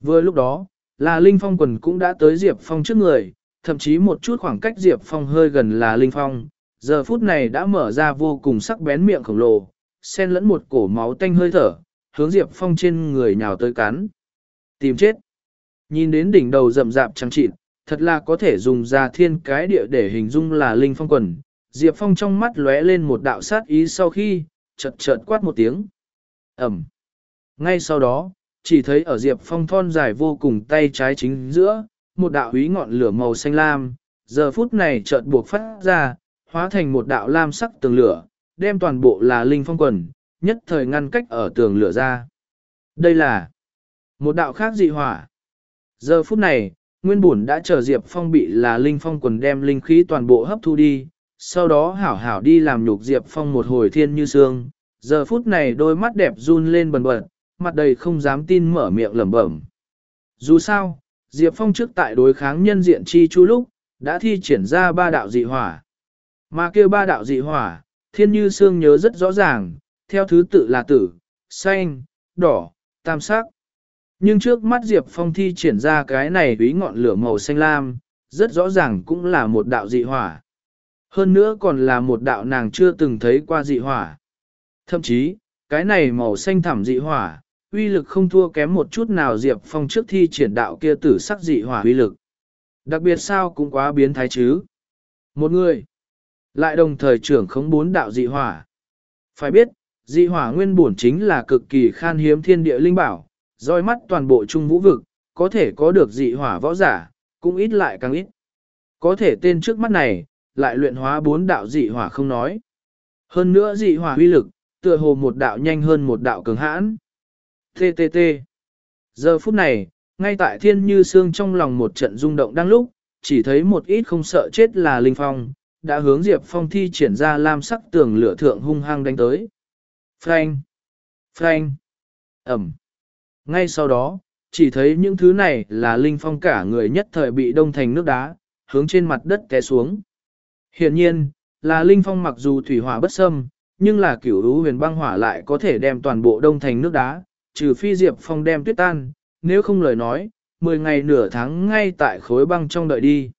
Vừa lúc đó, là Linh Phong quần cũng đã tới Diệp Phong trước người, thậm chí một chút khoảng cách Diệp Phong hơi gần là Linh Phong, giờ phút này đã mở ra vô cùng sắc bén miệng khổng lồ, xen lẫn một cổ máu tanh hơi thở, hướng Diệp Phong trên người nhào tới cắn. Tìm chết. Nhìn đến đỉnh đầu rậm rạp trắng trịn, thật là có thể dùng ra thiên cái địa để hình dung là Linh Phong quần. Diệp Phong trong mắt lóe lên một đạo sát ý sau khi, chợt chợt quát một tiếng. Ẩm. Ngay sau đó, chỉ thấy ở Diệp Phong thon dài vô cùng tay trái chính giữa, một đạo húy ngọn lửa màu xanh lam, giờ phút này chợt buộc phát ra, hóa thành một đạo lam sắc tường lửa, đem toàn bộ là linh phong quần, nhất thời ngăn cách ở tường lửa ra. Đây là một đạo khác dị hỏa. Giờ phút này, nguyên bổn đã chờ Diệp Phong bị là linh phong quần đem linh khí toàn bộ hấp thu đi, sau đó hảo hảo đi làm nhục Diệp Phong một hồi thiên như xương. Giờ phút này đôi mắt đẹp run lên bần bật, mặt đầy không dám tin mở miệng lẩm bẩm. Dù sao, Diệp Phong trước tại đối kháng nhân diện chi chu lúc, đã thi triển ra ba đạo dị hỏa. Mà kêu ba đạo dị hỏa, thiên như xương nhớ rất rõ ràng, theo thứ tự là tử, xanh, đỏ, tam sắc. Nhưng trước mắt Diệp Phong thi triển ra cái này bí ngọn lửa màu xanh lam, rất rõ ràng cũng là một đạo dị hỏa. Hơn nữa còn là một đạo nàng chưa từng thấy qua dị hỏa. Thậm chí, cái này màu xanh thẳm dị hỏa, uy lực không thua kém một chút nào Diệp Phong trước thi triển đạo kia tử sắc dị hỏa uy lực. Đặc biệt sao cũng quá biến thái chứ. Một người, lại đồng thời trưởng khống bốn đạo dị hỏa. Phải biết, dị hỏa nguyên bổn chính là cực kỳ khan hiếm thiên địa linh bảo, roi mắt toàn bộ trung vũ vực, có thể có được dị hỏa võ giả, cũng ít lại càng ít. Có thể tên trước mắt này, lại luyện hóa bốn đạo dị hỏa không nói. Hơn nữa dị hỏa uy lực, tựa hồ một đạo nhanh hơn một đạo cường hãn. TTT. Giờ phút này, ngay tại thiên như xương trong lòng một trận rung động đang lúc, chỉ thấy một ít không sợ chết là Linh Phong, đã hướng Diệp Phong thi triển ra lam sắc tường lửa thượng hung hăng đánh tới. Phanh! Phanh! Ẩm! Ngay sau đó, chỉ thấy những thứ này là Linh Phong cả người nhất thời bị đông thành nước đá, hướng trên mặt đất té xuống. Hiện nhiên, là Linh Phong mặc dù thủy hỏa bất xâm, nhưng là cửu lũ huyền băng hỏa lại có thể đem toàn bộ đông thành nước đá, trừ phi Diệp Phong đem tuyết tan, nếu không lời nói, 10 ngày nửa tháng ngay tại khối băng trong đợi đi.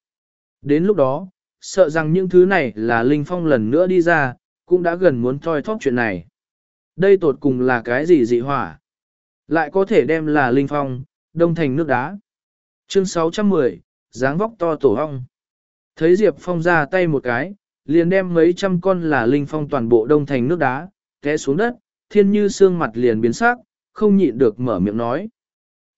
Đến lúc đó, sợ rằng những thứ này là Linh Phong lần nữa đi ra, cũng đã gần muốn thoi thóp chuyện này. Đây tột cùng là cái gì dị hỏa? Lại có thể đem là Linh Phong, đông thành nước đá. Chương 610, dáng vóc to tổ hong. Thấy Diệp Phong ra tay một cái, liền đem mấy trăm con là Linh Phong toàn bộ đông thành nước đá, té xuống đất, thiên như xương mặt liền biến sắc, không nhịn được mở miệng nói.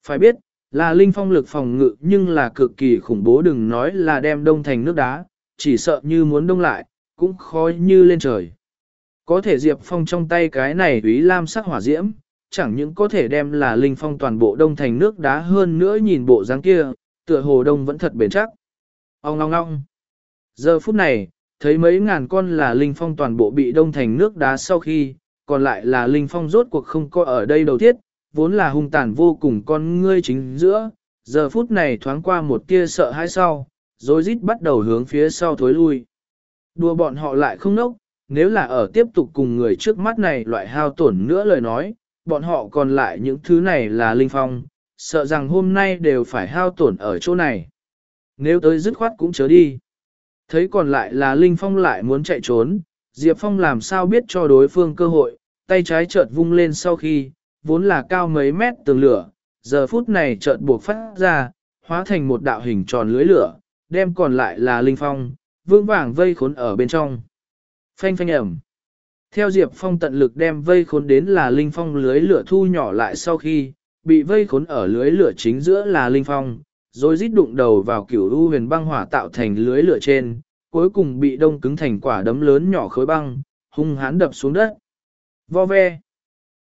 Phải biết, là linh phong lực phòng ngự nhưng là cực kỳ khủng bố đừng nói là đem đông thành nước đá, chỉ sợ như muốn đông lại, cũng khó như lên trời. Có thể Diệp Phong trong tay cái này úy lam sắc hỏa diễm, chẳng những có thể đem là linh phong toàn bộ đông thành nước đá hơn nữa nhìn bộ dáng kia, tựa hồ đông vẫn thật bền chắc. Ông ngong ngong. Giờ phút này, thấy mấy ngàn con là linh phong toàn bộ bị đông thành nước đá sau khi, còn lại là Linh Phong rốt cuộc không có ở đây đầu tiết, vốn là hung tàn vô cùng con ngươi chính giữa, giờ phút này thoáng qua một tia sợ hãi sau, rồi rít bắt đầu hướng phía sau thối lui. Đùa bọn họ lại không nốc, nếu là ở tiếp tục cùng người trước mắt này loại hao tổn nữa lời nói, bọn họ còn lại những thứ này là Linh Phong, sợ rằng hôm nay đều phải hao tổn ở chỗ này. Nếu tới dứt khoát cũng chớ đi. Thấy còn lại là Linh Phong lại muốn chạy trốn, Diệp Phong làm sao biết cho đối phương cơ hội, tay trái chợt vung lên sau khi, vốn là cao mấy mét tường lửa, giờ phút này chợt buộc phát ra, hóa thành một đạo hình tròn lưới lửa, đem còn lại là linh phong, vương vàng vây khốn ở bên trong. Phanh phanh ẩm. Theo Diệp Phong tận lực đem vây khốn đến là linh phong lưới lửa thu nhỏ lại sau khi, bị vây khốn ở lưới lửa chính giữa là linh phong, rồi rít đụng đầu vào cửu u huyền băng hỏa tạo thành lưới lửa trên, cuối cùng bị đông cứng thành quả đấm lớn nhỏ khối băng, hung hãn đập xuống đất. Vo ve.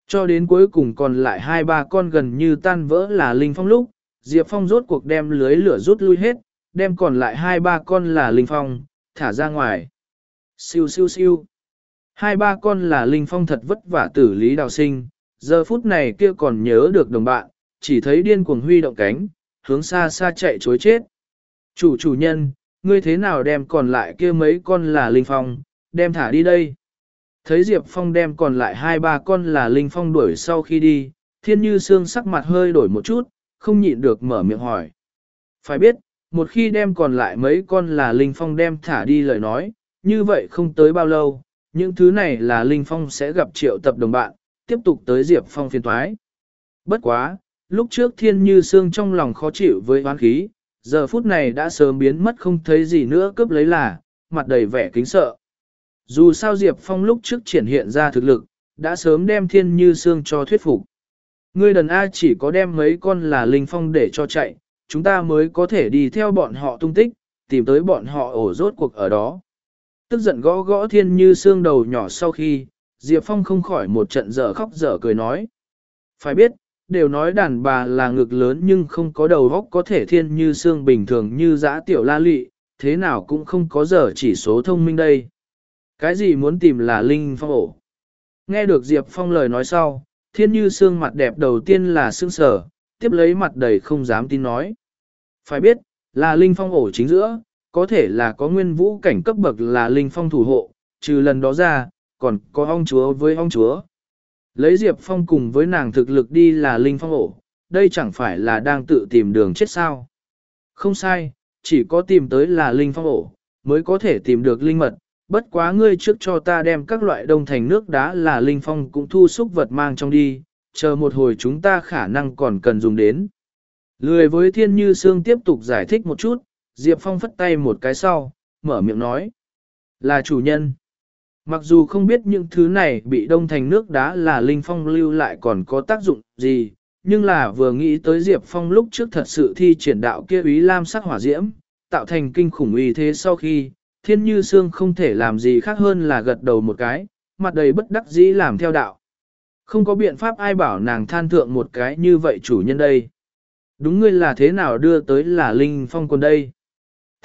Cho đến cuối cùng còn lại hai ba con gần như tan vỡ là linh phong lúc, Diệp Phong rốt cuộc đem lưới lửa rút lui hết, đem còn lại hai ba con là linh phong, thả ra ngoài. Siêu siêu siêu. Hai ba con là linh phong thật vất vả tử lý đào sinh, giờ phút này kia còn nhớ được đồng bạn, chỉ thấy điên cuồng huy động cánh, hướng xa xa chạy chối chết. Chủ chủ nhân, ngươi thế nào đem còn lại kia mấy con là linh phong, đem thả đi đây. Thấy Diệp Phong đem còn lại hai ba con là linh phong đuổi sau khi đi, thiên như xương sắc mặt hơi đổi một chút, không nhịn được mở miệng hỏi. Phải biết, một khi đem còn lại mấy con là linh phong đem thả đi lời nói, như vậy không tới bao lâu, những thứ này là linh phong sẽ gặp triệu tập đồng bạn, tiếp tục tới Diệp Phong phiền thoái. Bất quá, lúc trước thiên như xương trong lòng khó chịu với oán khí, giờ phút này đã sớm biến mất không thấy gì nữa cướp lấy là, mặt đầy vẻ kính sợ. Dù sao Diệp Phong lúc trước triển hiện ra thực lực, đã sớm đem thiên như xương cho thuyết phục. Ngươi đần A chỉ có đem mấy con là linh phong để cho chạy, chúng ta mới có thể đi theo bọn họ tung tích, tìm tới bọn họ ổ rốt cuộc ở đó. Tức giận gõ gõ thiên như xương đầu nhỏ sau khi, Diệp Phong không khỏi một trận dở khóc dở cười nói. Phải biết, đều nói đàn bà là ngực lớn nhưng không có đầu óc có thể thiên như xương bình thường như dã tiểu la lị, thế nào cũng không có giờ chỉ số thông minh đây. Cái gì muốn tìm là Linh Phong ổ? Nghe được Diệp Phong lời nói sau, thiên như xương mặt đẹp đầu tiên là xương sở, tiếp lấy mặt đầy không dám tin nói. Phải biết, là Linh Phong ổ chính giữa, có thể là có nguyên vũ cảnh cấp bậc là Linh Phong thủ hộ, trừ lần đó ra, còn có ong chúa với ong chúa. Lấy Diệp Phong cùng với nàng thực lực đi là Linh Phong ổ, đây chẳng phải là đang tự tìm đường chết sao. Không sai, chỉ có tìm tới là Linh Phong ổ, mới có thể tìm được Linh Mật, bất quá ngươi trước cho ta đem các loại đông thành nước đá là Linh Phong cũng thu xúc vật mang trong đi, chờ một hồi chúng ta khả năng còn cần dùng đến. Lười với Thiên Như Sương tiếp tục giải thích một chút, Diệp Phong phất tay một cái sau, mở miệng nói. Là chủ nhân. Mặc dù không biết những thứ này bị đông thành nước đá là Linh Phong lưu lại còn có tác dụng gì, nhưng là vừa nghĩ tới Diệp Phong lúc trước thật sự thi triển đạo kia ý lam sắc hỏa diễm, tạo thành kinh khủng uy thế sau khi, thiên như xương không thể làm gì khác hơn là gật đầu một cái, mặt đầy bất đắc dĩ làm theo đạo. Không có biện pháp ai bảo nàng than thượng một cái như vậy chủ nhân đây. Đúng ngươi là thế nào đưa tới là Linh Phong còn đây.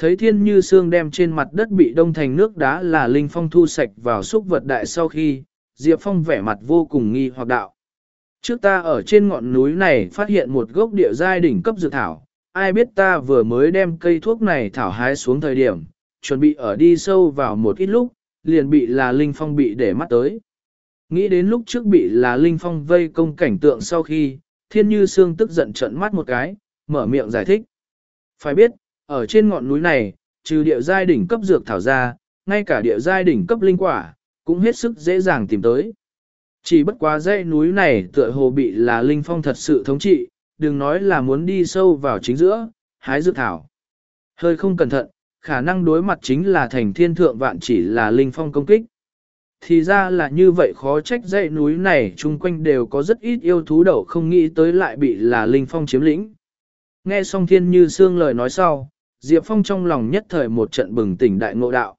Thấy thiên như xương đem trên mặt đất bị đông thành nước đá là Linh Phong thu sạch vào xúc vật đại sau khi, Diệp Phong vẻ mặt vô cùng nghi hoặc đạo. Trước ta ở trên ngọn núi này phát hiện một gốc địa giai đỉnh cấp dược thảo, ai biết ta vừa mới đem cây thuốc này thảo hái xuống thời điểm, chuẩn bị ở đi sâu vào một ít lúc, liền bị là Linh Phong bị để mắt tới. Nghĩ đến lúc trước bị là Linh Phong vây công cảnh tượng sau khi, thiên như xương tức giận trận mắt một cái, mở miệng giải thích. Phải biết, ở trên ngọn núi này, trừ địa giai đỉnh cấp dược thảo ra, ngay cả địa giai đỉnh cấp linh quả, cũng hết sức dễ dàng tìm tới. Chỉ bất quá dãy núi này tựa hồ bị là linh phong thật sự thống trị, đừng nói là muốn đi sâu vào chính giữa, hái dược thảo. Hơi không cẩn thận, khả năng đối mặt chính là thành thiên thượng vạn chỉ là linh phong công kích. Thì ra là như vậy khó trách dãy núi này chung quanh đều có rất ít yêu thú đậu không nghĩ tới lại bị là linh phong chiếm lĩnh. Nghe xong thiên như xương lời nói sau, Diệp Phong trong lòng nhất thời một trận bừng tỉnh đại ngộ đạo.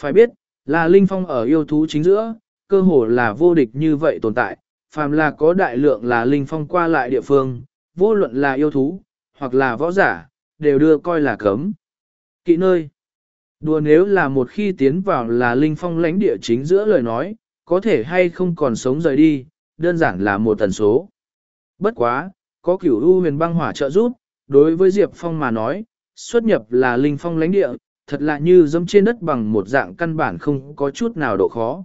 Phải biết, là linh phong ở yêu thú chính giữa, cơ hồ là vô địch như vậy tồn tại, phàm là có đại lượng là linh phong qua lại địa phương, vô luận là yêu thú, hoặc là võ giả, đều đưa coi là cấm. Kỵ nơi. Đùa nếu là một khi tiến vào là linh phong lãnh địa chính giữa lời nói, có thể hay không còn sống rời đi, đơn giản là một tần số. Bất quá, có cửu u huyền băng hỏa trợ giúp, đối với Diệp Phong mà nói, xuất nhập là linh phong lãnh địa, thật là như dẫm trên đất bằng một dạng căn bản không có chút nào độ khó.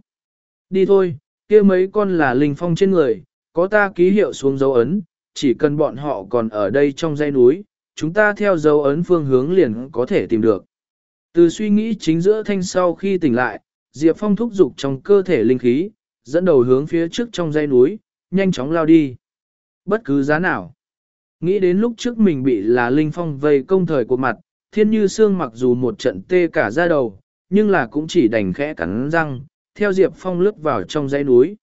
Đi thôi, kia mấy con là linh phong trên người, có ta ký hiệu xuống dấu ấn, chỉ cần bọn họ còn ở đây trong dãy núi, chúng ta theo dấu ấn phương hướng liền có thể tìm được. Từ suy nghĩ chính giữa thanh sau khi tỉnh lại, Diệp Phong thúc dục trong cơ thể linh khí, dẫn đầu hướng phía trước trong dãy núi, nhanh chóng lao đi. Bất cứ giá nào. Nghĩ đến lúc trước mình bị là Linh Phong vây công thời của mặt, thiên như xương mặc dù một trận tê cả da đầu, nhưng là cũng chỉ đành khẽ cắn răng, theo Diệp Phong lướt vào trong dãy núi.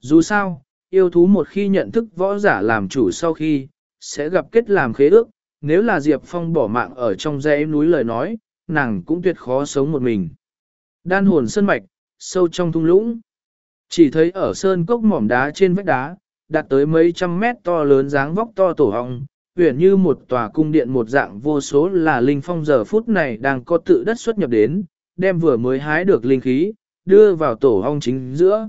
Dù sao, yêu thú một khi nhận thức võ giả làm chủ sau khi, sẽ gặp kết làm khế ước, nếu là Diệp Phong bỏ mạng ở trong dãy núi lời nói, nàng cũng tuyệt khó sống một mình. Đan hồn sơn mạch, sâu trong thung lũng. Chỉ thấy ở sơn cốc mỏm đá trên vách đá, đạt tới mấy trăm mét to lớn dáng vóc to tổ hong, uyển như một tòa cung điện một dạng vô số là linh phong giờ phút này đang có tự đất xuất nhập đến, đem vừa mới hái được linh khí, đưa vào tổ hong chính giữa.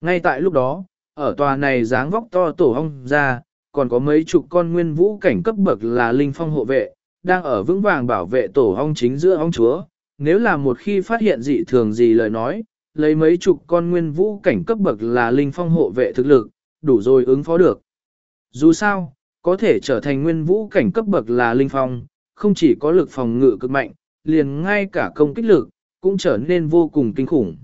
Ngay tại lúc đó, ở tòa này dáng vóc to tổ hong ra, còn có mấy chục con nguyên vũ cảnh cấp bậc là linh phong hộ vệ, đang ở vững vàng bảo vệ tổ hong chính giữa hong chúa. Nếu là một khi phát hiện dị thường gì lời nói, lấy mấy chục con nguyên vũ cảnh cấp bậc là linh phong hộ vệ thực lực, đủ rồi ứng phó được. Dù sao, có thể trở thành nguyên vũ cảnh cấp bậc là linh phong, không chỉ có lực phòng ngự cực mạnh, liền ngay cả công kích lực, cũng trở nên vô cùng kinh khủng.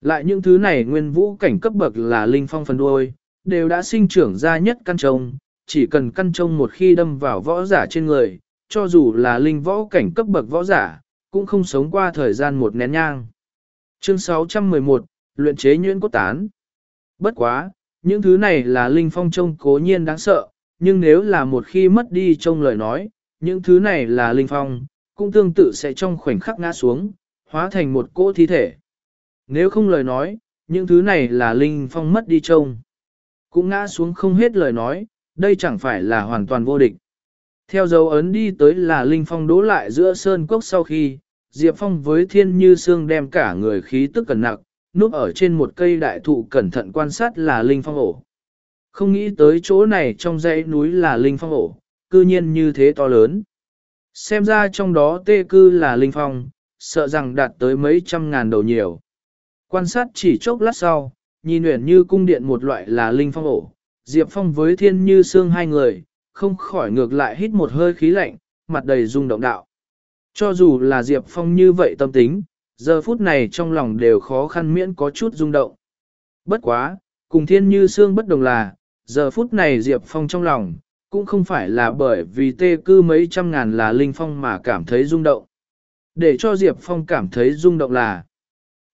Lại những thứ này nguyên vũ cảnh cấp bậc là linh phong phần đuôi, đều đã sinh trưởng ra nhất căn trông, chỉ cần căn trông một khi đâm vào võ giả trên người, cho dù là linh võ cảnh cấp bậc võ giả, cũng không sống qua thời gian một nén nhang. Chương 611, Luyện chế nhuyễn cốt tán. Bất quá, những thứ này là linh phong trông cố nhiên đáng sợ, nhưng nếu là một khi mất đi trong lời nói, những thứ này là linh phong, cũng tương tự sẽ trong khoảnh khắc ngã xuống, hóa thành một cỗ thi thể. Nếu không lời nói, những thứ này là linh phong mất đi trông, cũng ngã xuống không hết lời nói, đây chẳng phải là hoàn toàn vô địch. Theo dấu ấn đi tới là linh phong đố lại giữa sơn cốc sau khi, Diệp Phong với thiên như xương đem cả người khí tức cẩn nặng, núp ở trên một cây đại thụ cẩn thận quan sát là linh phong ổ. Không nghĩ tới chỗ này trong dãy núi là linh phong ổ, cư nhiên như thế to lớn. Xem ra trong đó tê cư là linh phong, sợ rằng đạt tới mấy trăm ngàn đầu nhiều. Quan sát chỉ chốc lát sau, nhìn nguyện như cung điện một loại là linh phong ổ, Diệp Phong với thiên như xương hai người, không khỏi ngược lại hít một hơi khí lạnh, mặt đầy rung động đạo. Cho dù là Diệp Phong như vậy tâm tính, giờ phút này trong lòng đều khó khăn miễn có chút rung động. Bất quá, cùng thiên như xương bất đồng là, giờ phút này Diệp Phong trong lòng, cũng không phải là bởi vì tê cư mấy trăm ngàn là linh phong mà cảm thấy rung động. Để cho Diệp Phong cảm thấy rung động là,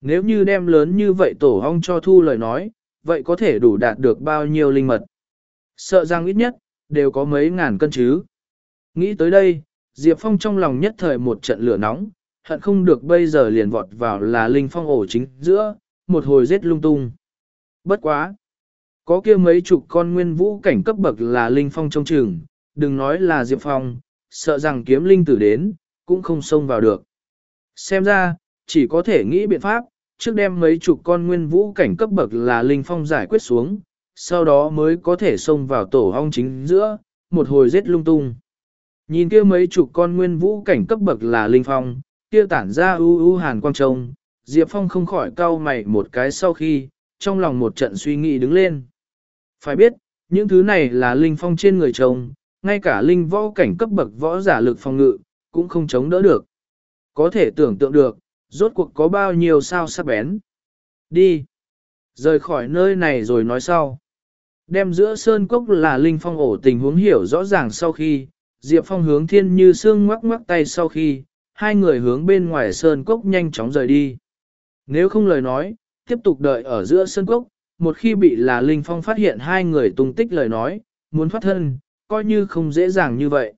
nếu như đem lớn như vậy tổ hong cho thu lời nói, vậy có thể đủ đạt được bao nhiêu linh mật. Sợ rằng ít nhất, đều có mấy ngàn cân chứ. Nghĩ tới đây, Diệp Phong trong lòng nhất thời một trận lửa nóng, hận không được bây giờ liền vọt vào là linh phong ổ chính giữa, một hồi giết lung tung. Bất quá! Có kia mấy chục con nguyên vũ cảnh cấp bậc là linh phong trong trường, đừng nói là Diệp Phong, sợ rằng kiếm linh tử đến, cũng không xông vào được. Xem ra, chỉ có thể nghĩ biện pháp, trước đem mấy chục con nguyên vũ cảnh cấp bậc là linh phong giải quyết xuống, sau đó mới có thể xông vào tổ hong chính giữa, một hồi giết lung tung. Nhìn kia mấy chục con nguyên vũ cảnh cấp bậc là linh phong, kia tản ra u u hàn quang trông, Diệp Phong không khỏi cau mày một cái sau khi, trong lòng một trận suy nghĩ đứng lên. Phải biết, những thứ này là linh phong trên người chồng, ngay cả linh võ cảnh cấp bậc võ giả lực phòng ngự, cũng không chống đỡ được. Có thể tưởng tượng được, rốt cuộc có bao nhiêu sao sắc bén. Đi! Rời khỏi nơi này rồi nói sau. Đem giữa sơn cốc là linh phong ổ tình huống hiểu rõ ràng sau khi, Diệp Phong hướng thiên như xương ngoắc ngoắc tay sau khi, hai người hướng bên ngoài sơn cốc nhanh chóng rời đi. Nếu không lời nói, tiếp tục đợi ở giữa sơn cốc, một khi bị là Linh Phong phát hiện hai người tung tích lời nói, muốn thoát thân, coi như không dễ dàng như vậy.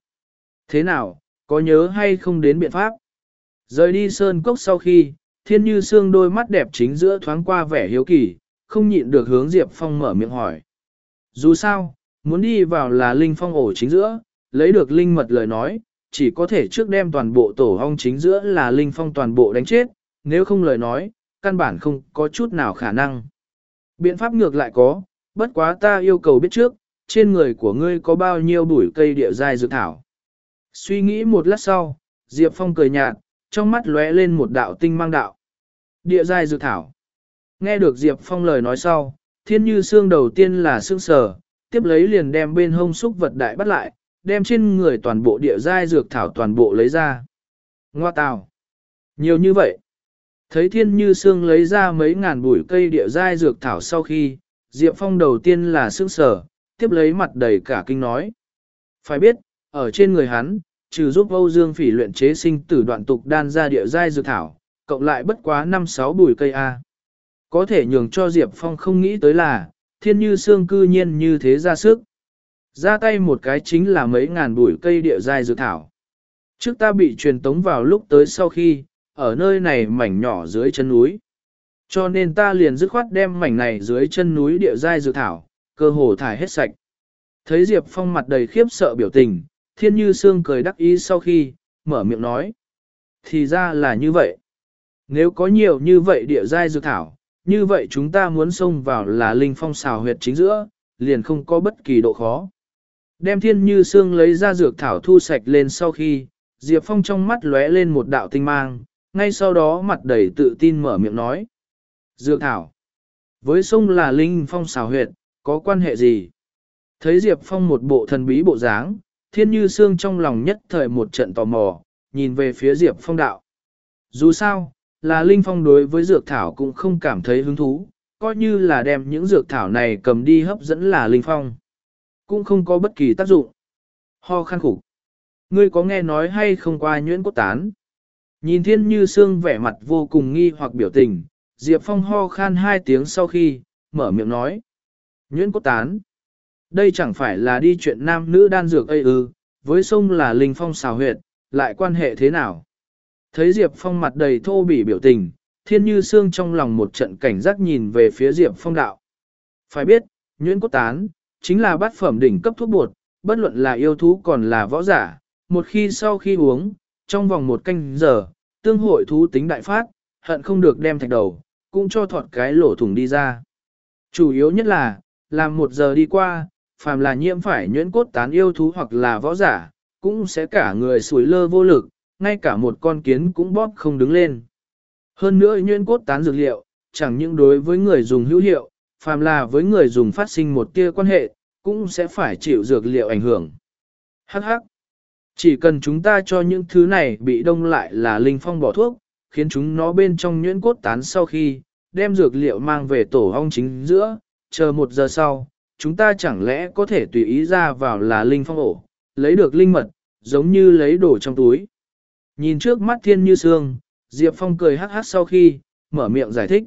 Thế nào, có nhớ hay không đến biện pháp? Rời đi sơn cốc sau khi, thiên như xương đôi mắt đẹp chính giữa thoáng qua vẻ hiếu kỳ, không nhịn được hướng Diệp Phong mở miệng hỏi. Dù sao, muốn đi vào là Linh Phong ổ chính giữa, lấy được Linh mật lời nói, chỉ có thể trước đem toàn bộ tổ hong chính giữa là Linh Phong toàn bộ đánh chết, nếu không lời nói, căn bản không có chút nào khả năng. Biện pháp ngược lại có, bất quá ta yêu cầu biết trước, trên người của ngươi có bao nhiêu bụi cây địa dai dược thảo. Suy nghĩ một lát sau, Diệp Phong cười nhạt, trong mắt lóe lên một đạo tinh mang đạo. Địa dai dược thảo. Nghe được Diệp Phong lời nói sau, thiên như xương đầu tiên là xương sở, tiếp lấy liền đem bên hông xúc vật đại bắt lại, đem trên người toàn bộ địa giai dược thảo toàn bộ lấy ra. Ngoa tào. Nhiều như vậy. Thấy thiên như xương lấy ra mấy ngàn bụi cây địa giai dược thảo sau khi, Diệp Phong đầu tiên là sương sở, tiếp lấy mặt đầy cả kinh nói. Phải biết, ở trên người hắn, trừ giúp Âu Dương Phỉ luyện chế sinh tử đoạn tục đan ra địa giai dược thảo, cộng lại bất quá 5-6 bùi cây A. Có thể nhường cho Diệp Phong không nghĩ tới là, thiên như xương cư nhiên như thế ra sức. Ra tay một cái chính là mấy ngàn bụi cây địa dai dược thảo. Trước ta bị truyền tống vào lúc tới sau khi, ở nơi này mảnh nhỏ dưới chân núi. Cho nên ta liền dứt khoát đem mảnh này dưới chân núi địa dai dược thảo, cơ hồ thải hết sạch. Thấy Diệp Phong mặt đầy khiếp sợ biểu tình, thiên như xương cười đắc ý sau khi, mở miệng nói. Thì ra là như vậy. Nếu có nhiều như vậy địa giai dược thảo, như vậy chúng ta muốn xông vào là linh phong xào huyệt chính giữa, liền không có bất kỳ độ khó. Đem thiên như xương lấy ra dược thảo thu sạch lên sau khi, Diệp Phong trong mắt lóe lên một đạo tinh mang, ngay sau đó mặt đầy tự tin mở miệng nói. Dược thảo. Với sông là linh phong xào huyệt, có quan hệ gì? Thấy Diệp Phong một bộ thần bí bộ dáng, thiên như xương trong lòng nhất thời một trận tò mò, nhìn về phía Diệp Phong đạo. Dù sao, là Linh Phong đối với dược thảo cũng không cảm thấy hứng thú, coi như là đem những dược thảo này cầm đi hấp dẫn là Linh Phong. Cũng không có bất kỳ tác dụng. Ho khăn khủng. Ngươi có nghe nói hay không qua nhuyễn cốt tán? Nhìn thiên như xương vẻ mặt vô cùng nghi hoặc biểu tình, Diệp Phong ho khan hai tiếng sau khi, mở miệng nói. Nhuyễn cốt tán. Đây chẳng phải là đi chuyện nam nữ đan dược ây ư, với sông là linh phong xào huyệt, lại quan hệ thế nào? Thấy Diệp Phong mặt đầy thô bỉ biểu tình, thiên như xương trong lòng một trận cảnh giác nhìn về phía Diệp Phong đạo. Phải biết, nhuyễn cốt tán, chính là bát phẩm đỉnh cấp thuốc bột, bất luận là yêu thú còn là võ giả, một khi sau khi uống, trong vòng một canh giờ, tương hội thú tính đại phát, hận không được đem thạch đầu, cũng cho thọt cái lỗ thủng đi ra. Chủ yếu nhất là, làm một giờ đi qua, phàm là nhiễm phải nhuyễn cốt tán yêu thú hoặc là võ giả, cũng sẽ cả người sủi lơ vô lực, ngay cả một con kiến cũng bóp không đứng lên. Hơn nữa nhuyễn cốt tán dược liệu, chẳng những đối với người dùng hữu hiệu, phàm là với người dùng phát sinh một tia quan hệ, cũng sẽ phải chịu dược liệu ảnh hưởng. Hắc hắc. Chỉ cần chúng ta cho những thứ này bị đông lại là linh phong bỏ thuốc, khiến chúng nó bên trong nhuyễn cốt tán sau khi, đem dược liệu mang về tổ ong chính giữa, chờ một giờ sau, chúng ta chẳng lẽ có thể tùy ý ra vào là linh phong ổ, lấy được linh mật, giống như lấy đồ trong túi. Nhìn trước mắt thiên như sương, Diệp Phong cười hắc hắc sau khi, mở miệng giải thích.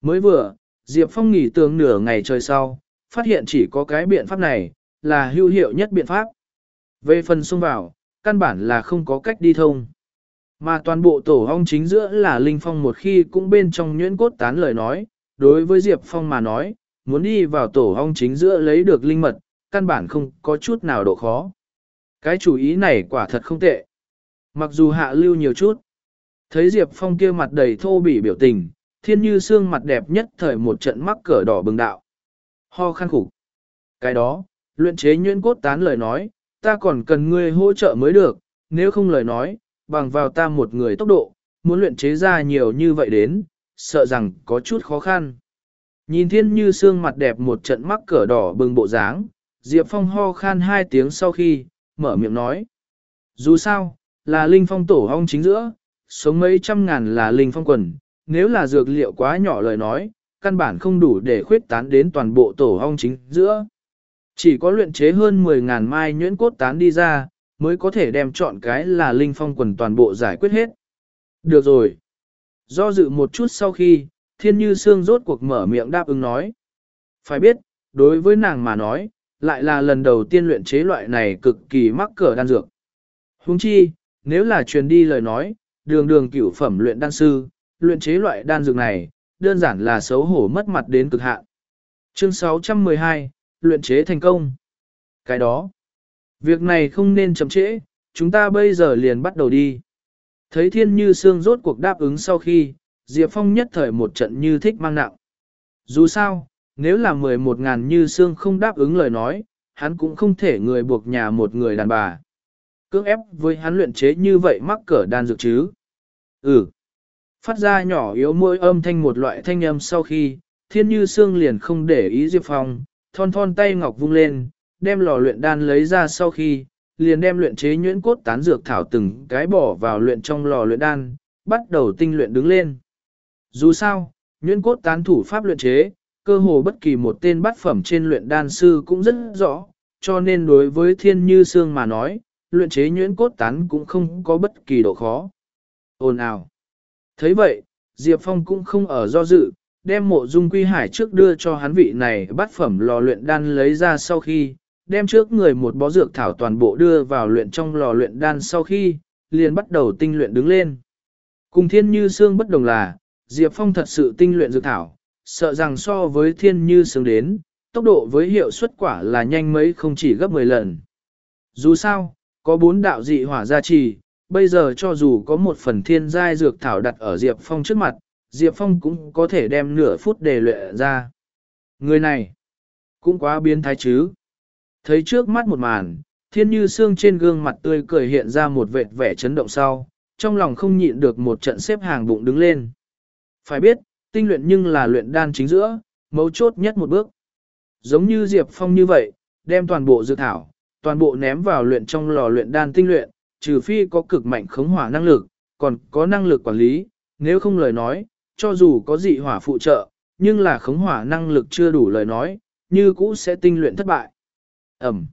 Mới vừa, Diệp Phong nghỉ tường nửa ngày trời sau, phát hiện chỉ có cái biện pháp này, là hữu hiệu nhất biện pháp. Về phần xông vào, căn bản là không có cách đi thông. Mà toàn bộ tổ hong chính giữa là Linh Phong một khi cũng bên trong nhuyễn cốt tán lời nói, đối với Diệp Phong mà nói, muốn đi vào tổ hong chính giữa lấy được linh mật, căn bản không có chút nào độ khó. Cái chủ ý này quả thật không tệ. Mặc dù hạ lưu nhiều chút, thấy Diệp Phong kia mặt đầy thô bỉ biểu tình, thiên như xương mặt đẹp nhất thời một trận mắc cỡ đỏ bừng đạo. Ho khăn khủng. Cái đó, luyện chế nhuyễn cốt tán lời nói, ta còn cần ngươi hỗ trợ mới được, nếu không lời nói, bằng vào ta một người tốc độ, muốn luyện chế ra nhiều như vậy đến, sợ rằng có chút khó khăn. Nhìn thiên như xương mặt đẹp một trận mắc cỡ đỏ bừng bộ dáng, Diệp Phong ho khan hai tiếng sau khi, mở miệng nói. Dù sao, là linh phong tổ hong chính giữa, sống mấy trăm ngàn là linh phong quần, nếu là dược liệu quá nhỏ lời nói, căn bản không đủ để khuyết tán đến toàn bộ tổ hong chính giữa. Chỉ có luyện chế hơn 10.000 mai nhuyễn cốt tán đi ra, mới có thể đem chọn cái là linh phong quần toàn bộ giải quyết hết. Được rồi. Do dự một chút sau khi, thiên như xương rốt cuộc mở miệng đáp ứng nói. Phải biết, đối với nàng mà nói, lại là lần đầu tiên luyện chế loại này cực kỳ mắc cỡ đan dược. Huống chi, nếu là truyền đi lời nói, đường đường cửu phẩm luyện đan sư, luyện chế loại đan dược này, đơn giản là xấu hổ mất mặt đến cực hạn. Chương 612, luyện chế thành công. Cái đó, việc này không nên chậm trễ, chúng ta bây giờ liền bắt đầu đi. Thấy thiên như xương rốt cuộc đáp ứng sau khi, Diệp Phong nhất thời một trận như thích mang nặng. Dù sao, nếu là 11 ngàn như xương không đáp ứng lời nói, hắn cũng không thể người buộc nhà một người đàn bà. Cưỡng ép với hắn luyện chế như vậy mắc cỡ đan dược chứ. Ừ. Phát ra nhỏ yếu mỗi âm thanh một loại thanh âm sau khi, thiên như xương liền không để ý Diệp Phong, thon thon tay ngọc vung lên, đem lò luyện đan lấy ra sau khi, liền đem luyện chế nhuyễn cốt tán dược thảo từng cái bỏ vào luyện trong lò luyện đan, bắt đầu tinh luyện đứng lên. Dù sao, nhuyễn cốt tán thủ pháp luyện chế, cơ hồ bất kỳ một tên bát phẩm trên luyện đan sư cũng rất rõ, cho nên đối với thiên như xương mà nói, luyện chế nhuyễn cốt tán cũng không có bất kỳ độ khó. Ồn ào thấy vậy, Diệp Phong cũng không ở do dự, đem mộ dung quy hải trước đưa cho hắn vị này bát phẩm lò luyện đan lấy ra sau khi, đem trước người một bó dược thảo toàn bộ đưa vào luyện trong lò luyện đan sau khi, liền bắt đầu tinh luyện đứng lên. Cùng thiên như xương bất đồng là, Diệp Phong thật sự tinh luyện dược thảo, sợ rằng so với thiên như xương đến, tốc độ với hiệu suất quả là nhanh mấy không chỉ gấp 10 lần. Dù sao, có bốn đạo dị hỏa gia trì, bây giờ cho dù có một phần thiên giai dược thảo đặt ở Diệp Phong trước mặt, Diệp Phong cũng có thể đem nửa phút để luyện ra. Người này, cũng quá biến thái chứ. Thấy trước mắt một màn, thiên như xương trên gương mặt tươi cười hiện ra một vệt vẻ chấn động sau, trong lòng không nhịn được một trận xếp hàng bụng đứng lên. Phải biết, tinh luyện nhưng là luyện đan chính giữa, mấu chốt nhất một bước. Giống như Diệp Phong như vậy, đem toàn bộ dược thảo, toàn bộ ném vào luyện trong lò luyện đan tinh luyện, trừ phi có cực mạnh khống hỏa năng lực, còn có năng lực quản lý, nếu không lời nói, cho dù có dị hỏa phụ trợ, nhưng là khống hỏa năng lực chưa đủ lời nói, như cũ sẽ tinh luyện thất bại. Ẩm.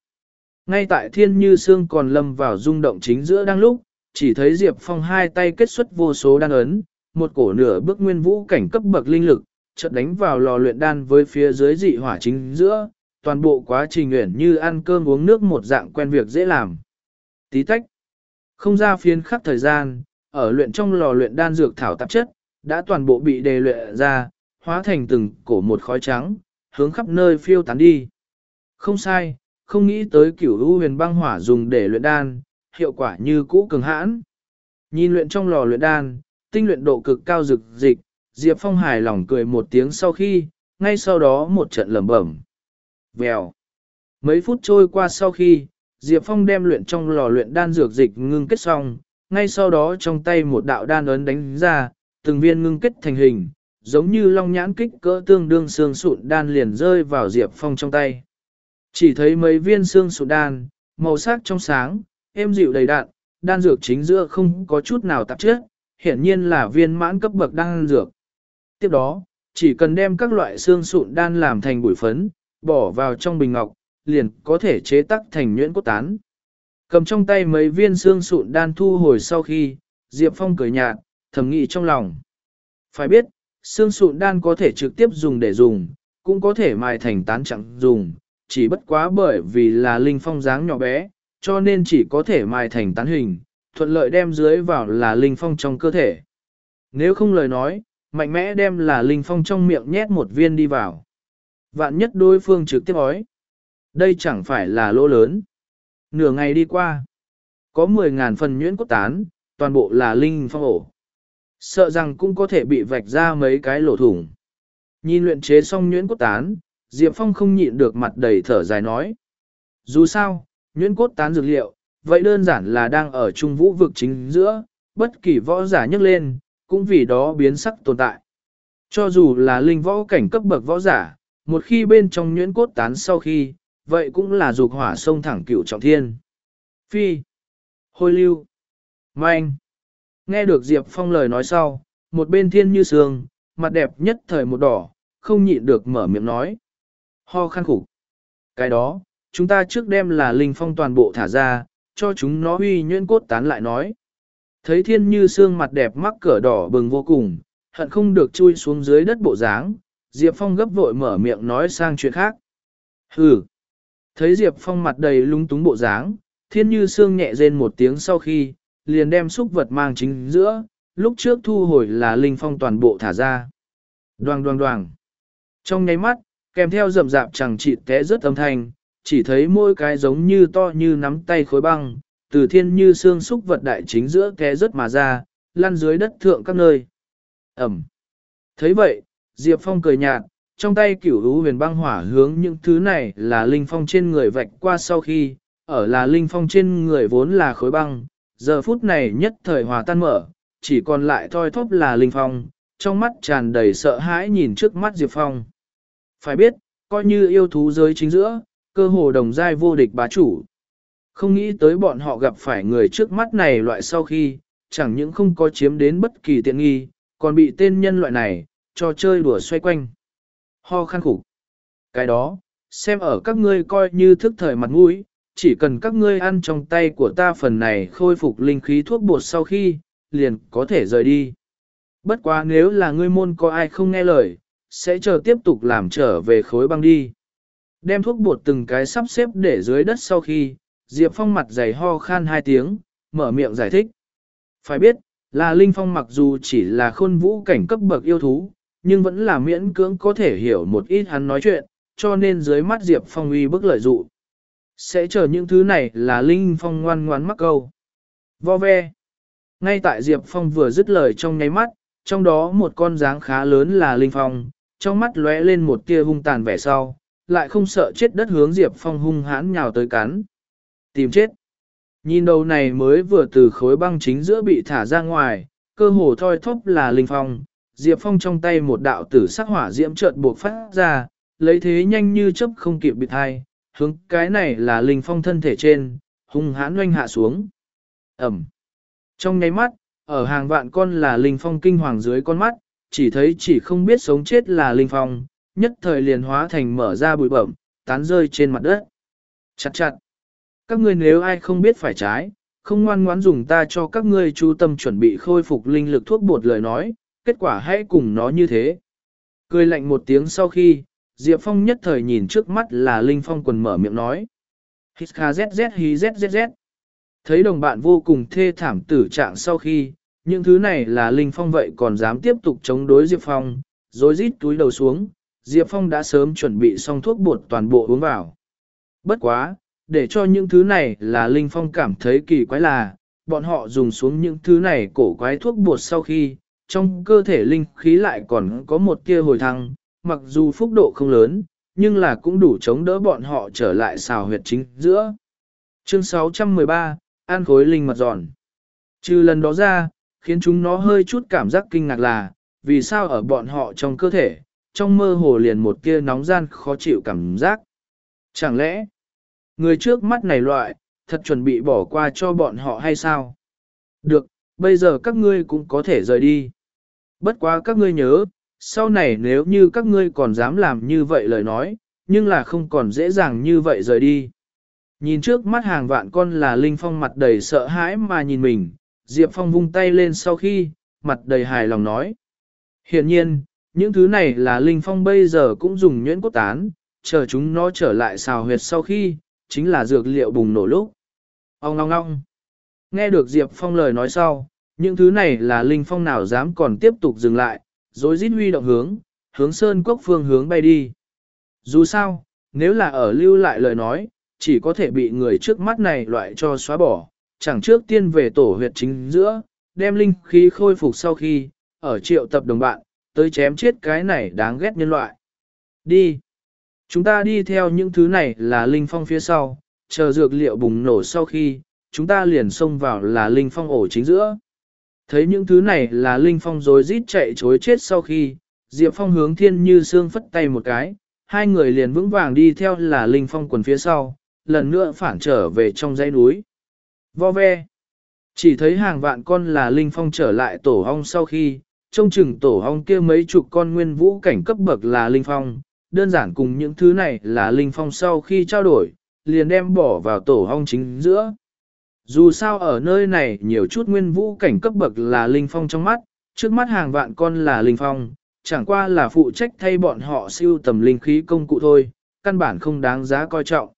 Ngay tại thiên như xương còn lâm vào rung động chính giữa đang lúc, chỉ thấy Diệp Phong hai tay kết xuất vô số đan ấn, một cổ nửa bước nguyên vũ cảnh cấp bậc linh lực, chợt đánh vào lò luyện đan với phía dưới dị hỏa chính giữa, toàn bộ quá trình nguyện như ăn cơm uống nước một dạng quen việc dễ làm. Tí tách. Không ra phiên khắc thời gian, ở luyện trong lò luyện đan dược thảo tạp chất, đã toàn bộ bị đề luyện ra, hóa thành từng cổ một khói trắng, hướng khắp nơi phiêu tán đi. Không sai, không nghĩ tới cửu u huyền băng hỏa dùng để luyện đan, hiệu quả như cũ cường hãn. Nhìn luyện trong lò luyện đan, tinh luyện độ cực cao rực dịch, Diệp Phong hài lòng cười một tiếng sau khi, ngay sau đó một trận lẩm bẩm. Vèo. Mấy phút trôi qua sau khi, Diệp Phong đem luyện trong lò luyện đan dược dịch ngưng kết xong, ngay sau đó trong tay một đạo đan ấn đánh ra, từng viên ngưng kết thành hình, giống như long nhãn kích cỡ tương đương xương sụn đan liền rơi vào Diệp Phong trong tay. Chỉ thấy mấy viên xương sụn đan, màu sắc trong sáng, êm dịu đầy đạn, đan dược chính giữa không có chút nào tạp chất, hiển nhiên là viên mãn cấp bậc đan dược. Tiếp đó, chỉ cần đem các loại xương sụn đan làm thành bụi phấn, bỏ vào trong bình ngọc, liền có thể chế tắc thành nhuyễn cốt tán. Cầm trong tay mấy viên xương sụn đan thu hồi sau khi, Diệp Phong cười nhạt, thầm nghĩ trong lòng. Phải biết, xương sụn đan có thể trực tiếp dùng để dùng, cũng có thể mài thành tán chẳng dùng, chỉ bất quá bởi vì là linh phong dáng nhỏ bé, cho nên chỉ có thể mài thành tán hình, thuận lợi đem dưới vào là linh phong trong cơ thể. Nếu không lời nói, mạnh mẽ đem là linh phong trong miệng nhét một viên đi vào. Vạn nhất đối phương trực tiếp ói. Đây chẳng phải là lỗ lớn. Nửa ngày đi qua. Có 10.000 phần nhuyễn cốt tán, toàn bộ là linh phong ổ. Sợ rằng cũng có thể bị vạch ra mấy cái lỗ thủng. Nhìn luyện chế xong nhuyễn cốt tán, Diệp Phong không nhịn được mặt đầy thở dài nói. Dù sao, nhuyễn cốt tán dược liệu, vậy đơn giản là đang ở trung vũ vực chính giữa, bất kỳ võ giả nhấc lên, cũng vì đó biến sắc tồn tại. Cho dù là linh võ cảnh cấp bậc võ giả, một khi bên trong nhuyễn cốt tán sau khi, vậy cũng là dục hỏa sông thẳng cửu trọng thiên. Phi, hôi lưu, manh. Nghe được Diệp Phong lời nói sau, một bên thiên như sương, mặt đẹp nhất thời một đỏ, không nhịn được mở miệng nói. Ho khăn khủng. Cái đó, chúng ta trước đem là linh phong toàn bộ thả ra, cho chúng nó huy nhuyễn cốt tán lại nói. Thấy thiên như xương mặt đẹp mắc cỡ đỏ bừng vô cùng, hận không được chui xuống dưới đất bộ dáng, Diệp Phong gấp vội mở miệng nói sang chuyện khác. Hừ. Thấy Diệp Phong mặt đầy lung túng bộ dáng, thiên như xương nhẹ rên một tiếng sau khi, liền đem xúc vật mang chính giữa, lúc trước thu hồi là linh phong toàn bộ thả ra. Đoàng đoàng đoàng. Trong nháy mắt, kèm theo rậm rạp chẳng chịt té rất âm thanh, chỉ thấy mỗi cái giống như to như nắm tay khối băng, từ thiên như xương xúc vật đại chính giữa té rất mà ra, lăn dưới đất thượng các nơi. Ẩm. thấy vậy, Diệp Phong cười nhạt, trong tay cửu hữu huyền băng hỏa hướng những thứ này là linh phong trên người vạch qua sau khi, ở là linh phong trên người vốn là khối băng, giờ phút này nhất thời hòa tan mở, chỉ còn lại thoi thóp là linh phong, trong mắt tràn đầy sợ hãi nhìn trước mắt Diệp Phong. Phải biết, coi như yêu thú giới chính giữa, cơ hồ đồng giai vô địch bá chủ. Không nghĩ tới bọn họ gặp phải người trước mắt này loại sau khi, chẳng những không có chiếm đến bất kỳ tiện nghi, còn bị tên nhân loại này, cho chơi đùa xoay quanh. Ho khăn khủng. Cái đó, xem ở các ngươi coi như thức thời mặt mũi, chỉ cần các ngươi ăn trong tay của ta phần này khôi phục linh khí thuốc bột sau khi, liền có thể rời đi. Bất quá nếu là ngươi môn có ai không nghe lời, sẽ chờ tiếp tục làm trở về khối băng đi. Đem thuốc bột từng cái sắp xếp để dưới đất sau khi, Diệp Phong mặt dày ho khan hai tiếng, mở miệng giải thích. Phải biết, là Linh Phong mặc dù chỉ là khôn vũ cảnh cấp bậc yêu thú, nhưng vẫn là miễn cưỡng có thể hiểu một ít hắn nói chuyện, cho nên dưới mắt Diệp Phong uy bức lợi dụ. Sẽ chờ những thứ này là Linh Phong ngoan ngoãn mắc câu. Vo ve. Ngay tại Diệp Phong vừa dứt lời trong nháy mắt, trong đó một con dáng khá lớn là Linh Phong, trong mắt lóe lên một tia hung tàn vẻ sau, lại không sợ chết đất hướng Diệp Phong hung hãn nhào tới cắn. Tìm chết. Nhìn đầu này mới vừa từ khối băng chính giữa bị thả ra ngoài, cơ hồ thoi thóp là Linh Phong, Diệp Phong trong tay một đạo tử sắc hỏa diễm chợt buộc phát ra, lấy thế nhanh như chớp không kịp bị thai, hướng cái này là Linh Phong thân thể trên, hung hãn oanh hạ xuống. Ẩm. Trong nháy mắt, ở hàng vạn con là Linh Phong kinh hoàng dưới con mắt, chỉ thấy chỉ không biết sống chết là Linh Phong, nhất thời liền hóa thành mở ra bụi bẩm, tán rơi trên mặt đất. Chặt chặt. Các ngươi nếu ai không biết phải trái, không ngoan ngoãn dùng ta cho các ngươi chú tâm chuẩn bị khôi phục linh lực thuốc bột lời nói, kết quả hãy cùng nó như thế. Cười lạnh một tiếng sau khi, Diệp Phong nhất thời nhìn trước mắt là Linh Phong quần mở miệng nói. Hít khá zz hí zzz. Thấy đồng bạn vô cùng thê thảm tử trạng sau khi, những thứ này là Linh Phong vậy còn dám tiếp tục chống đối Diệp Phong, rồi rít túi đầu xuống, Diệp Phong đã sớm chuẩn bị xong thuốc bột toàn bộ uống vào. Bất quá, để cho những thứ này là Linh Phong cảm thấy kỳ quái là, bọn họ dùng xuống những thứ này cổ quái thuốc bột sau khi, trong cơ thể linh khí lại còn có một kia hồi thăng, mặc dù phúc độ không lớn, nhưng là cũng đủ chống đỡ bọn họ trở lại xào huyệt chính giữa. Chương 613, An khối linh mật giòn. Trừ lần đó ra, khiến chúng nó hơi chút cảm giác kinh ngạc là, vì sao ở bọn họ trong cơ thể, trong mơ hồ liền một kia nóng gian khó chịu cảm giác. Chẳng lẽ, người trước mắt này loại, thật chuẩn bị bỏ qua cho bọn họ hay sao? Được, bây giờ các ngươi cũng có thể rời đi. Bất quá các ngươi nhớ, sau này nếu như các ngươi còn dám làm như vậy lời nói, nhưng là không còn dễ dàng như vậy rời đi. Nhìn trước mắt hàng vạn con là Linh Phong mặt đầy sợ hãi mà nhìn mình, Diệp Phong vung tay lên sau khi, mặt đầy hài lòng nói. Hiện nhiên, những thứ này là Linh Phong bây giờ cũng dùng nhuyễn cốt tán, chờ chúng nó trở lại xào huyệt sau khi, chính là dược liệu bùng nổ lúc. Ông ngong ngong. Nghe được Diệp Phong lời nói sau, những thứ này là Linh Phong nào dám còn tiếp tục dừng lại, rồi rít huy động hướng, hướng sơn quốc phương hướng bay đi. Dù sao, nếu là ở lưu lại lời nói, chỉ có thể bị người trước mắt này loại cho xóa bỏ, chẳng trước tiên về tổ huyệt chính giữa, đem linh khí khôi phục sau khi, ở triệu tập đồng bạn, tới chém chết cái này đáng ghét nhân loại. Đi! Chúng ta đi theo những thứ này là linh phong phía sau, chờ dược liệu bùng nổ sau khi, chúng ta liền xông vào là linh phong ổ chính giữa. Thấy những thứ này là linh phong rồi rít chạy chối chết sau khi, Diệp Phong hướng thiên như xương phất tay một cái, hai người liền vững vàng đi theo là linh phong quần phía sau, lần nữa phản trở về trong dãy núi. Vo ve. Chỉ thấy hàng vạn con là linh phong trở lại tổ hong sau khi, trông chừng tổ hong kia mấy chục con nguyên vũ cảnh cấp bậc là linh phong, đơn giản cùng những thứ này là linh phong sau khi trao đổi, liền đem bỏ vào tổ hong chính giữa. Dù sao ở nơi này nhiều chút nguyên vũ cảnh cấp bậc là linh phong trong mắt, trước mắt hàng vạn con là linh phong, chẳng qua là phụ trách thay bọn họ siêu tầm linh khí công cụ thôi, căn bản không đáng giá coi trọng.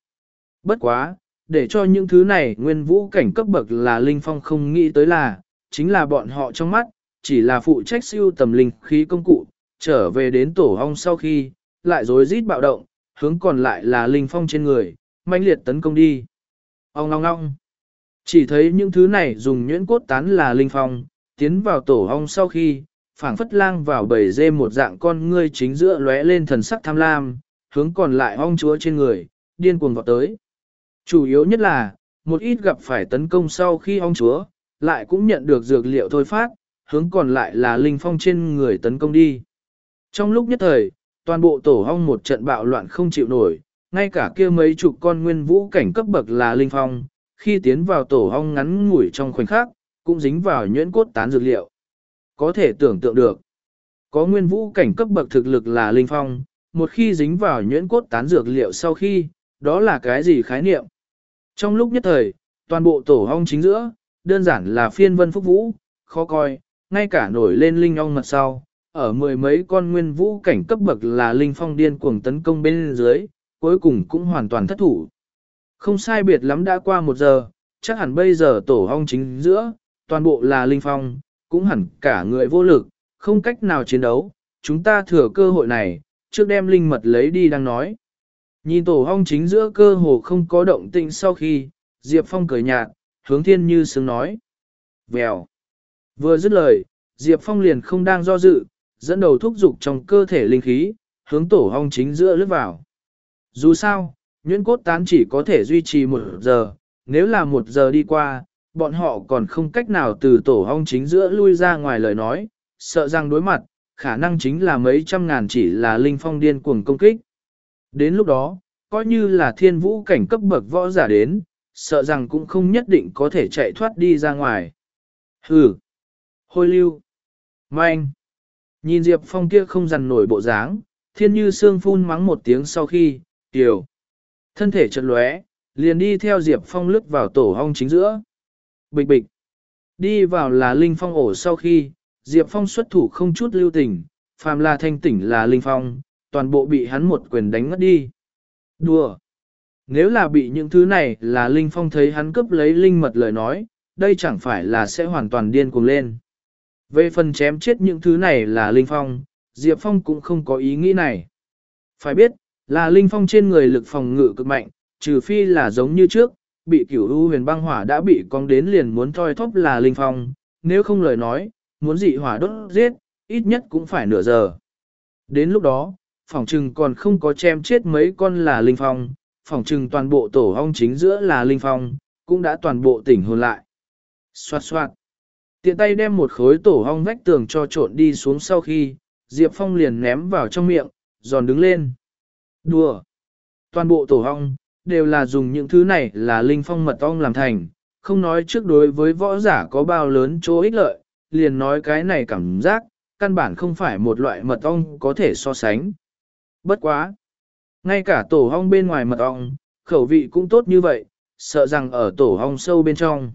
Bất quá, để cho những thứ này nguyên vũ cảnh cấp bậc là linh phong không nghĩ tới là, chính là bọn họ trong mắt, chỉ là phụ trách siêu tầm linh khí công cụ, trở về đến tổ hong sau khi, lại rối rít bạo động, hướng còn lại là linh phong trên người, mãnh liệt tấn công đi. Ông long ong. Chỉ thấy những thứ này dùng nhuyễn cốt tán là linh phong, tiến vào tổ hong sau khi, phảng phất lang vào bầy dê một dạng con ngươi chính giữa lóe lên thần sắc tham lam, hướng còn lại ong chúa trên người, điên cuồng vọt tới. Chủ yếu nhất là, một ít gặp phải tấn công sau khi ong chúa, lại cũng nhận được dược liệu thôi phát, hướng còn lại là linh phong trên người tấn công đi. Trong lúc nhất thời, toàn bộ tổ ong một trận bạo loạn không chịu nổi, ngay cả kia mấy chục con nguyên vũ cảnh cấp bậc là linh phong, khi tiến vào tổ ong ngắn ngủi trong khoảnh khắc, cũng dính vào nhuyễn cốt tán dược liệu. Có thể tưởng tượng được. Có nguyên vũ cảnh cấp bậc thực lực là linh phong, một khi dính vào nhuyễn cốt tán dược liệu sau khi, đó là cái gì khái niệm? Trong lúc nhất thời, toàn bộ tổ hong chính giữa, đơn giản là phiên vân phúc vũ, khó coi, ngay cả nổi lên linh ong mật sau, ở mười mấy con nguyên vũ cảnh cấp bậc là linh phong điên cuồng tấn công bên dưới, cuối cùng cũng hoàn toàn thất thủ. Không sai biệt lắm đã qua một giờ, chắc hẳn bây giờ tổ hong chính giữa, toàn bộ là linh phong, cũng hẳn cả người vô lực, không cách nào chiến đấu, chúng ta thừa cơ hội này, trước đem linh mật lấy đi đang nói. Nhìn tổ hong chính giữa cơ hồ không có động tĩnh sau khi, Diệp Phong cười nhạt, hướng thiên như sướng nói. Vèo. Vừa dứt lời, Diệp Phong liền không đang do dự, dẫn đầu thúc dục trong cơ thể linh khí, hướng tổ hong chính giữa lướt vào. Dù sao, nhuyễn cốt tán chỉ có thể duy trì một giờ, nếu là một giờ đi qua, bọn họ còn không cách nào từ tổ hong chính giữa lui ra ngoài lời nói, sợ rằng đối mặt, khả năng chính là mấy trăm ngàn chỉ là linh phong điên cuồng công kích. Đến lúc đó, coi như là thiên vũ cảnh cấp bậc võ giả đến, sợ rằng cũng không nhất định có thể chạy thoát đi ra ngoài. Hừ! Hôi lưu! Manh! Nhìn Diệp Phong kia không dằn nổi bộ dáng, thiên như sương phun mắng một tiếng sau khi, tiểu. Thân thể chật lóe, liền đi theo Diệp Phong lướt vào tổ hong chính giữa. Bịch bịch. Đi vào là Linh Phong ổ sau khi, Diệp Phong xuất thủ không chút lưu tình, phàm là thanh tỉnh là Linh Phong, toàn bộ bị hắn một quyền đánh ngất đi. Đùa! Nếu là bị những thứ này là Linh Phong thấy hắn cướp lấy Linh mật lời nói, đây chẳng phải là sẽ hoàn toàn điên cuồng lên. Về phần chém chết những thứ này là Linh Phong, Diệp Phong cũng không có ý nghĩ này. Phải biết, là Linh Phong trên người lực phòng ngự cực mạnh, trừ phi là giống như trước, bị cửu u huyền băng hỏa đã bị cong đến liền muốn thoi thóp là Linh Phong, nếu không lời nói, muốn dị hỏa đốt giết, ít nhất cũng phải nửa giờ. Đến lúc đó, phỏng trừng còn không có chém chết mấy con là Linh Phong, phỏng trừng toàn bộ tổ hong chính giữa là Linh Phong, cũng đã toàn bộ tỉnh hồn lại. Xoạt xoạt. Tiện tay đem một khối tổ hong vách tường cho trộn đi xuống sau khi, Diệp Phong liền ném vào trong miệng, giòn đứng lên. Đùa! Toàn bộ tổ hong, đều là dùng những thứ này là linh phong mật ong làm thành, không nói trước đối với võ giả có bao lớn chỗ ích lợi, liền nói cái này cảm giác, căn bản không phải một loại mật ong có thể so sánh. Bất quá! Ngay cả tổ hong bên ngoài mật ong, khẩu vị cũng tốt như vậy, sợ rằng ở tổ hong sâu bên trong.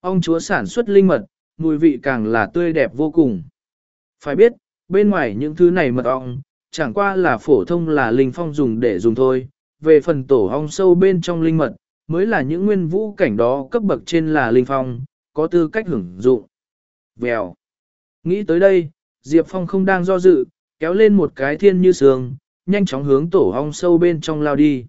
Ong chúa sản xuất linh mật, mùi vị càng là tươi đẹp vô cùng. Phải biết, bên ngoài những thứ này mật ong, chẳng qua là phổ thông là linh phong dùng để dùng thôi, về phần tổ ong sâu bên trong linh mật, mới là những nguyên vũ cảnh đó cấp bậc trên là linh phong, có tư cách hưởng dụng. Vèo. Nghĩ tới đây, Diệp Phong không đang do dự, kéo lên một cái thiên như sương, nhanh chóng hướng tổ ong sâu bên trong lao đi.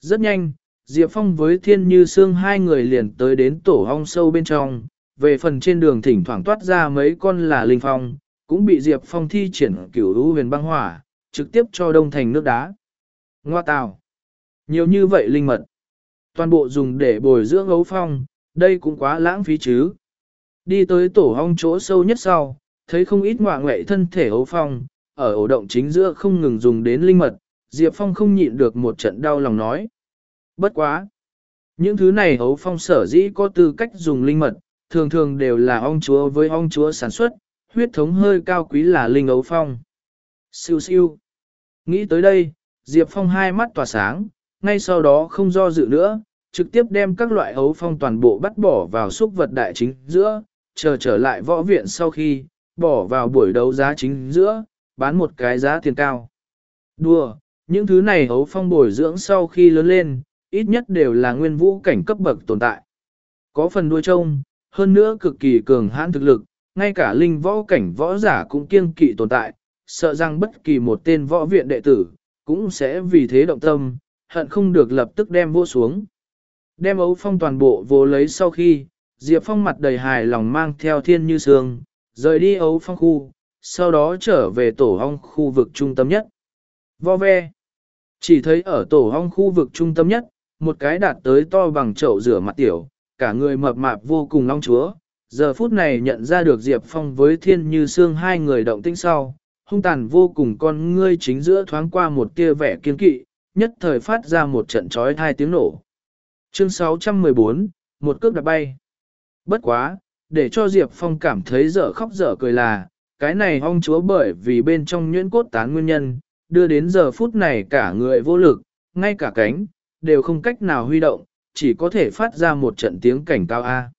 Rất nhanh, Diệp Phong với thiên như sương hai người liền tới đến tổ ong sâu bên trong, về phần trên đường thỉnh thoảng toát ra mấy con là linh phong, cũng bị Diệp Phong thi triển cửu lũ huyền băng hỏa, trực tiếp cho đông thành nước đá. Ngoa tào. Nhiều như vậy linh mật. Toàn bộ dùng để bồi dưỡng ấu phong, đây cũng quá lãng phí chứ. Đi tới tổ hong chỗ sâu nhất sau, thấy không ít ngoạ ngoại thân thể ấu phong, ở ổ động chính giữa không ngừng dùng đến linh mật, Diệp Phong không nhịn được một trận đau lòng nói. Bất quá! Những thứ này ấu phong sở dĩ có tư cách dùng linh mật, thường thường đều là ong chúa với ong chúa sản xuất, huyết thống hơi cao quý là linh ấu phong. Siêu siêu! Nghĩ tới đây, Diệp Phong hai mắt tỏa sáng, ngay sau đó không do dự nữa, trực tiếp đem các loại ấu phong toàn bộ bắt bỏ vào xúc vật đại chính giữa, chờ trở lại võ viện sau khi, bỏ vào buổi đấu giá chính giữa, bán một cái giá tiền cao. Đùa, những thứ này ấu phong bồi dưỡng sau khi lớn lên, ít nhất đều là nguyên vũ cảnh cấp bậc tồn tại. Có phần đuôi trông, hơn nữa cực kỳ cường hãn thực lực, ngay cả linh võ cảnh võ giả cũng kiêng kỵ tồn tại, sợ rằng bất kỳ một tên võ viện đệ tử, cũng sẽ vì thế động tâm, hận không được lập tức đem vô xuống. Đem ấu phong toàn bộ vô lấy sau khi, Diệp Phong mặt đầy hài lòng mang theo thiên như sương, rời đi ấu phong khu, sau đó trở về tổ hong khu vực trung tâm nhất. Vo ve. Chỉ thấy ở tổ hong khu vực trung tâm nhất, một cái đạt tới to bằng chậu rửa mặt tiểu, cả người mập mạp vô cùng long chúa. Giờ phút này nhận ra được Diệp Phong với thiên như Sương hai người động tĩnh sau, hung tàn vô cùng con ngươi chính giữa thoáng qua một tia vẻ kiên kỵ, nhất thời phát ra một trận trói thai tiếng nổ. Chương 614, một cước đạp bay. Bất quá, để cho Diệp Phong cảm thấy dở khóc dở cười là, cái này ong chúa bởi vì bên trong nhuyễn cốt tán nguyên nhân, đưa đến giờ phút này cả người vô lực, ngay cả cánh, đều không cách nào huy động, chỉ có thể phát ra một trận tiếng cảnh cao A.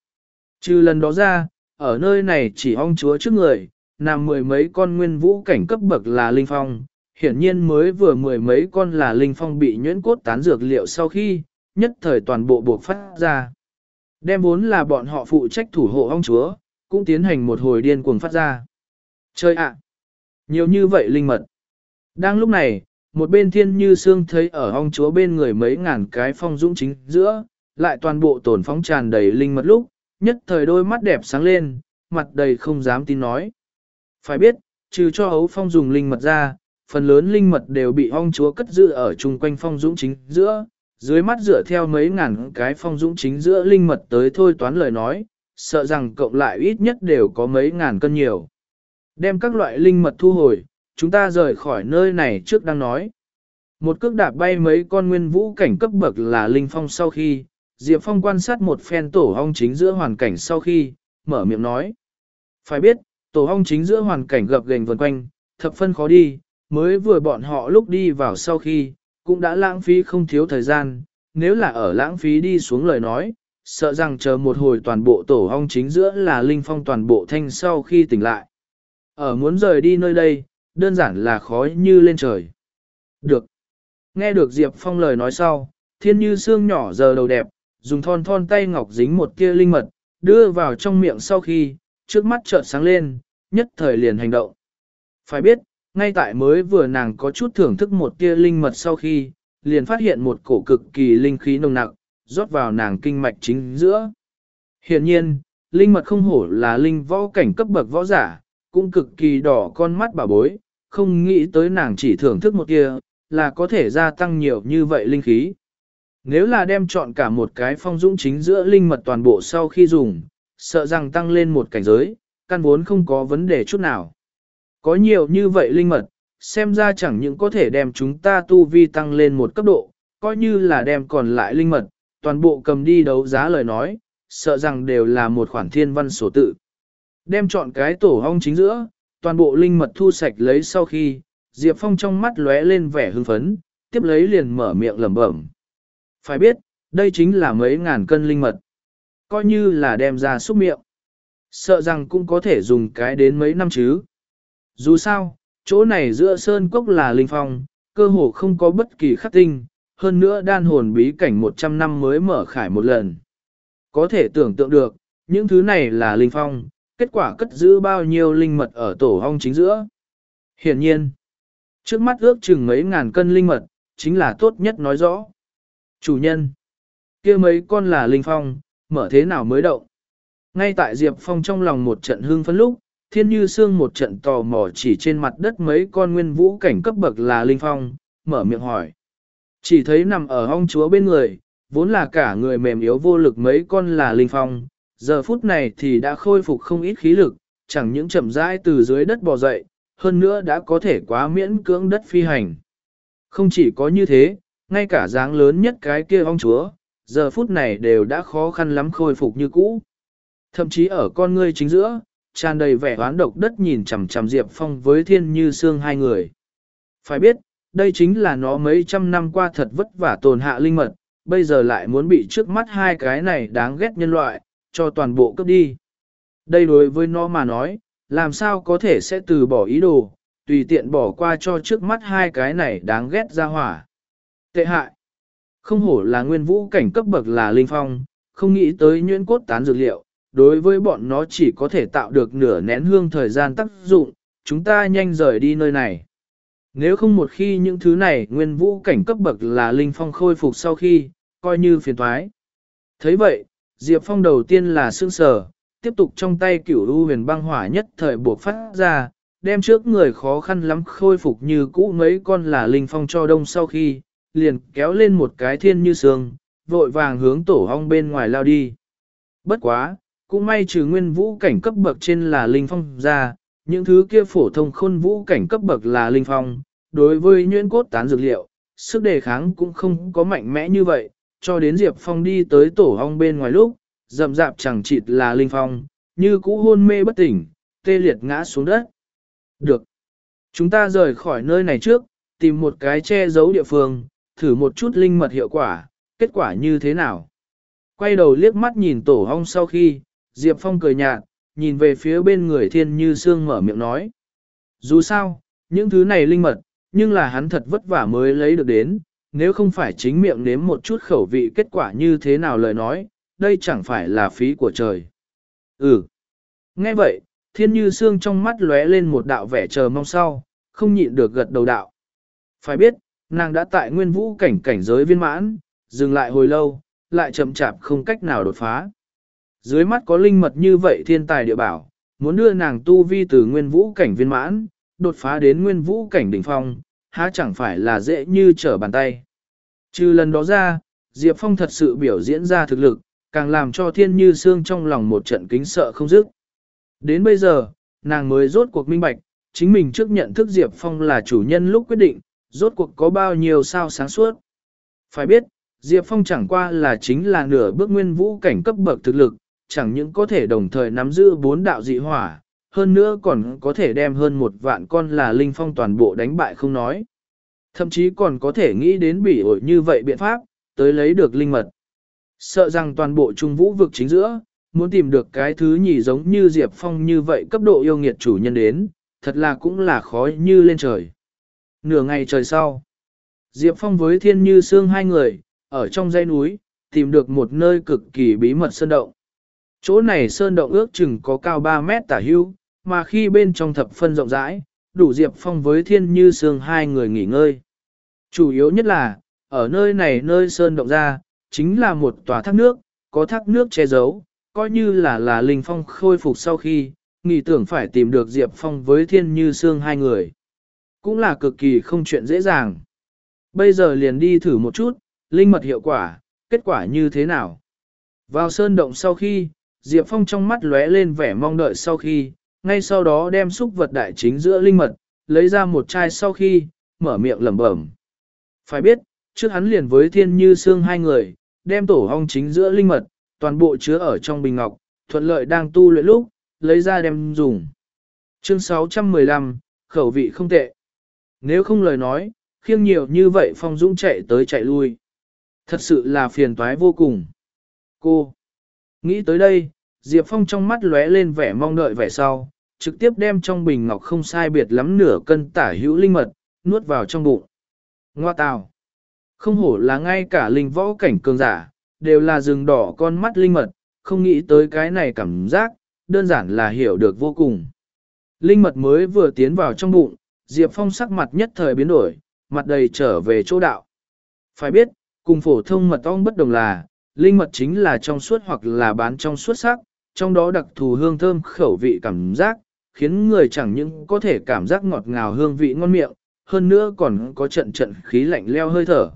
Trừ lần đó ra, ở nơi này chỉ ong chúa trước người, nằm mười mấy con nguyên vũ cảnh cấp bậc là linh phong, hiển nhiên mới vừa mười mấy con là linh phong bị nhuyễn cốt tán dược liệu sau khi, nhất thời toàn bộ buộc phát ra. Đem vốn là bọn họ phụ trách thủ hộ ong chúa, cũng tiến hành một hồi điên cuồng phát ra. Chơi ạ! nhiều như vậy linh mật. Đang lúc này, một bên thiên như xương thấy ở ong chúa bên người mấy ngàn cái phong dũng chính giữa, lại toàn bộ tổn phóng tràn đầy linh mật lúc, nhất thời đôi mắt đẹp sáng lên, mặt đầy không dám tin nói. Phải biết, trừ cho ấu phong dùng linh mật ra, phần lớn linh mật đều bị ong chúa cất giữ ở chung quanh phong dũng chính giữa, dưới mắt dựa theo mấy ngàn cái phong dũng chính giữa linh mật tới thôi toán lời nói, sợ rằng cộng lại ít nhất đều có mấy ngàn cân nhiều. Đem các loại linh mật thu hồi, chúng ta rời khỏi nơi này trước đang nói. Một cước đạp bay mấy con nguyên vũ cảnh cấp bậc là linh phong sau khi, Diệp Phong quan sát một phen tổ hong chính giữa hoàn cảnh sau khi, mở miệng nói. Phải biết, tổ hong chính giữa hoàn cảnh gập ghềnh vần quanh, thập phân khó đi, mới vừa bọn họ lúc đi vào sau khi, cũng đã lãng phí không thiếu thời gian, nếu là ở lãng phí đi xuống lời nói, sợ rằng chờ một hồi toàn bộ tổ hong chính giữa là linh phong toàn bộ thanh sau khi tỉnh lại. Ở muốn rời đi nơi đây, đơn giản là khó như lên trời. Được. Nghe được Diệp Phong lời nói sau, thiên như xương nhỏ giờ đầu đẹp, dùng thon thon tay ngọc dính một kia linh mật, đưa vào trong miệng sau khi, trước mắt chợt sáng lên, nhất thời liền hành động. Phải biết, ngay tại mới vừa nàng có chút thưởng thức một tia linh mật sau khi, liền phát hiện một cổ cực kỳ linh khí nồng nặng, rót vào nàng kinh mạch chính giữa. Hiện nhiên, linh mật không hổ là linh võ cảnh cấp bậc võ giả, cũng cực kỳ đỏ con mắt bà bối, không nghĩ tới nàng chỉ thưởng thức một tia, là có thể gia tăng nhiều như vậy linh khí. Nếu là đem chọn cả một cái phong dũng chính giữa linh mật toàn bộ sau khi dùng, sợ rằng tăng lên một cảnh giới, căn vốn không có vấn đề chút nào. Có nhiều như vậy linh mật, xem ra chẳng những có thể đem chúng ta tu vi tăng lên một cấp độ, coi như là đem còn lại linh mật, toàn bộ cầm đi đấu giá lời nói, sợ rằng đều là một khoản thiên văn sổ tự. Đem chọn cái tổ hong chính giữa, toàn bộ linh mật thu sạch lấy sau khi, Diệp Phong trong mắt lóe lên vẻ hưng phấn, tiếp lấy liền mở miệng lẩm bẩm. Phải biết, đây chính là mấy ngàn cân linh mật. Coi như là đem ra xúc miệng. Sợ rằng cũng có thể dùng cái đến mấy năm chứ. Dù sao, chỗ này giữa sơn cốc là linh phong, cơ hồ không có bất kỳ khắc tinh, hơn nữa đan hồn bí cảnh 100 năm mới mở khải một lần. Có thể tưởng tượng được, những thứ này là linh phong, kết quả cất giữ bao nhiêu linh mật ở tổ hong chính giữa. Hiển nhiên, trước mắt ước chừng mấy ngàn cân linh mật, chính là tốt nhất nói rõ. Chủ nhân, kia mấy con là linh phong, mở thế nào mới động. Ngay tại Diệp Phong trong lòng một trận hương phấn lúc, thiên như xương một trận tò mò chỉ trên mặt đất mấy con nguyên vũ cảnh cấp bậc là linh phong, mở miệng hỏi. Chỉ thấy nằm ở hong chúa bên người, vốn là cả người mềm yếu vô lực mấy con là linh phong, giờ phút này thì đã khôi phục không ít khí lực, chẳng những chậm rãi từ dưới đất bò dậy, hơn nữa đã có thể quá miễn cưỡng đất phi hành. Không chỉ có như thế, ngay cả dáng lớn nhất cái kia ong chúa, giờ phút này đều đã khó khăn lắm khôi phục như cũ. Thậm chí ở con ngươi chính giữa, tràn đầy vẻ oán độc đất nhìn chằm chằm Diệp Phong với thiên như xương hai người. Phải biết, đây chính là nó mấy trăm năm qua thật vất vả tồn hạ linh mật, bây giờ lại muốn bị trước mắt hai cái này đáng ghét nhân loại, cho toàn bộ cấp đi. Đây đối với nó mà nói, làm sao có thể sẽ từ bỏ ý đồ, tùy tiện bỏ qua cho trước mắt hai cái này đáng ghét ra hỏa. Tệ hại. Không hổ là nguyên vũ cảnh cấp bậc là linh phong, không nghĩ tới nhuyễn cốt tán dược liệu, đối với bọn nó chỉ có thể tạo được nửa nén hương thời gian tác dụng, chúng ta nhanh rời đi nơi này. Nếu không một khi những thứ này nguyên vũ cảnh cấp bậc là linh phong khôi phục sau khi, coi như phiền thoái. thấy vậy, Diệp Phong đầu tiên là sương sờ, tiếp tục trong tay cửu u huyền băng hỏa nhất thời buộc phát ra, đem trước người khó khăn lắm khôi phục như cũ mấy con là linh phong cho đông sau khi, liền kéo lên một cái thiên như sương, vội vàng hướng tổ hong bên ngoài lao đi. Bất quá, cũng may trừ nguyên vũ cảnh cấp bậc trên là linh phong ra, những thứ kia phổ thông khôn vũ cảnh cấp bậc là linh phong, đối với nhuyễn cốt tán dược liệu, sức đề kháng cũng không có mạnh mẽ như vậy, cho đến Diệp Phong đi tới tổ hong bên ngoài lúc, rậm rạp chẳng chịt là linh phong, như cũ hôn mê bất tỉnh, tê liệt ngã xuống đất. Được. Chúng ta rời khỏi nơi này trước, tìm một cái che giấu địa phương, thử một chút linh mật hiệu quả, kết quả như thế nào. Quay đầu liếc mắt nhìn tổ hong sau khi, Diệp Phong cười nhạt, nhìn về phía bên người thiên như sương mở miệng nói. Dù sao, những thứ này linh mật, nhưng là hắn thật vất vả mới lấy được đến, nếu không phải chính miệng nếm một chút khẩu vị kết quả như thế nào lời nói, đây chẳng phải là phí của trời. Ừ. Nghe vậy, thiên như Sương trong mắt lóe lên một đạo vẻ chờ mong sau, không nhịn được gật đầu đạo. Phải biết, nàng đã tại nguyên vũ cảnh cảnh giới viên mãn, dừng lại hồi lâu, lại chậm chạp không cách nào đột phá. Dưới mắt có linh mật như vậy thiên tài địa bảo, muốn đưa nàng tu vi từ nguyên vũ cảnh viên mãn, đột phá đến nguyên vũ cảnh đỉnh phong, há chẳng phải là dễ như trở bàn tay. Trừ lần đó ra, Diệp Phong thật sự biểu diễn ra thực lực, càng làm cho thiên như xương trong lòng một trận kính sợ không dứt. Đến bây giờ, nàng mới rốt cuộc minh bạch, chính mình trước nhận thức Diệp Phong là chủ nhân lúc quyết định, rốt cuộc có bao nhiêu sao sáng suốt. Phải biết, Diệp Phong chẳng qua là chính là nửa bước nguyên vũ cảnh cấp bậc thực lực, chẳng những có thể đồng thời nắm giữ bốn đạo dị hỏa, hơn nữa còn có thể đem hơn một vạn con là linh phong toàn bộ đánh bại không nói. Thậm chí còn có thể nghĩ đến bỉ ổi như vậy biện pháp, tới lấy được linh mật. Sợ rằng toàn bộ trung vũ vực chính giữa, muốn tìm được cái thứ nhì giống như Diệp Phong như vậy cấp độ yêu nghiệt chủ nhân đến, thật là cũng là khó như lên trời. Nửa ngày trời sau, Diệp Phong với Thiên Như Sương hai người, ở trong dãy núi, tìm được một nơi cực kỳ bí mật sơn động. Chỗ này sơn động ước chừng có cao 3 mét tả hưu, mà khi bên trong thập phân rộng rãi, đủ Diệp Phong với Thiên Như Sương hai người nghỉ ngơi. Chủ yếu nhất là, ở nơi này nơi sơn động ra, chính là một tòa thác nước, có thác nước che giấu, coi như là là linh phong khôi phục sau khi, nghĩ tưởng phải tìm được Diệp Phong với Thiên Như Sương hai người. Cũng là cực kỳ không chuyện dễ dàng. Bây giờ liền đi thử một chút, linh mật hiệu quả, kết quả như thế nào. Vào sơn động sau khi, Diệp Phong trong mắt lóe lên vẻ mong đợi sau khi, ngay sau đó đem xúc vật đại chính giữa linh mật, lấy ra một chai sau khi, mở miệng lẩm bẩm. Phải biết, trước hắn liền với thiên như xương hai người, đem tổ hong chính giữa linh mật, toàn bộ chứa ở trong bình ngọc, thuận lợi đang tu luyện lúc, lấy ra đem dùng. Chương 615, khẩu vị không tệ. Nếu không lời nói, khiêng nhiều như vậy Phong Dũng chạy tới chạy lui. Thật sự là phiền toái vô cùng. Cô, nghĩ tới đây, Diệp Phong trong mắt lóe lên vẻ mong đợi vẻ sau, trực tiếp đem trong bình ngọc không sai biệt lắm nửa cân tả hữu linh mật, nuốt vào trong bụng. Ngoa tào. Không hổ là ngay cả linh võ cảnh cường giả, đều là rừng đỏ con mắt linh mật, không nghĩ tới cái này cảm giác, đơn giản là hiểu được vô cùng. Linh mật mới vừa tiến vào trong bụng, Diệp Phong sắc mặt nhất thời biến đổi, mặt đầy trở về chỗ đạo. Phải biết, cùng phổ thông mật ong bất đồng là, linh mật chính là trong suốt hoặc là bán trong suốt sắc, trong đó đặc thù hương thơm khẩu vị cảm giác, khiến người chẳng những có thể cảm giác ngọt ngào hương vị ngon miệng, hơn nữa còn có trận trận khí lạnh leo hơi thở.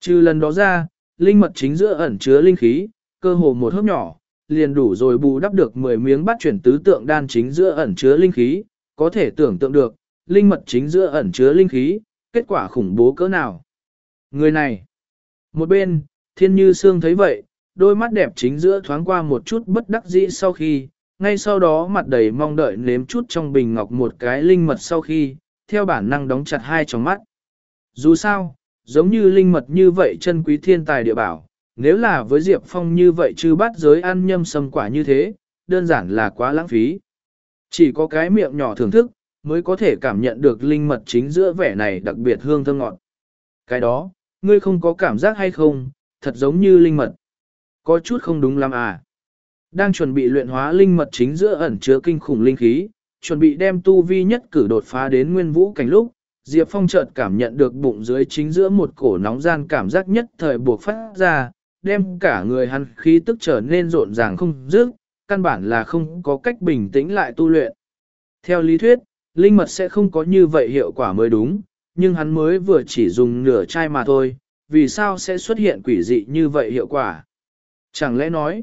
Trừ lần đó ra, linh mật chính giữa ẩn chứa linh khí, cơ hồ một hớp nhỏ, liền đủ rồi bù đắp được 10 miếng bát chuyển tứ tượng đan chính giữa ẩn chứa linh khí, có thể tưởng tượng được, linh mật chính giữa ẩn chứa linh khí, kết quả khủng bố cỡ nào. Người này, một bên, thiên như Sương thấy vậy, đôi mắt đẹp chính giữa thoáng qua một chút bất đắc dĩ sau khi, ngay sau đó mặt đầy mong đợi nếm chút trong bình ngọc một cái linh mật sau khi, theo bản năng đóng chặt hai tròng mắt. Dù sao, giống như linh mật như vậy chân quý thiên tài địa bảo, nếu là với Diệp Phong như vậy chứ bắt giới ăn nhâm sâm quả như thế, đơn giản là quá lãng phí. Chỉ có cái miệng nhỏ thưởng thức, mới có thể cảm nhận được linh mật chính giữa vẻ này đặc biệt hương thơm ngọt. Cái đó, ngươi không có cảm giác hay không, thật giống như linh mật. Có chút không đúng lắm à. Đang chuẩn bị luyện hóa linh mật chính giữa ẩn chứa kinh khủng linh khí, chuẩn bị đem tu vi nhất cử đột phá đến nguyên vũ cảnh lúc, Diệp Phong chợt cảm nhận được bụng dưới chính giữa một cổ nóng gian cảm giác nhất thời buộc phát ra, đem cả người hắn khí tức trở nên rộn ràng không dứt, căn bản là không có cách bình tĩnh lại tu luyện. Theo lý thuyết, linh mật sẽ không có như vậy hiệu quả mới đúng, nhưng hắn mới vừa chỉ dùng nửa chai mà thôi, vì sao sẽ xuất hiện quỷ dị như vậy hiệu quả? Chẳng lẽ nói,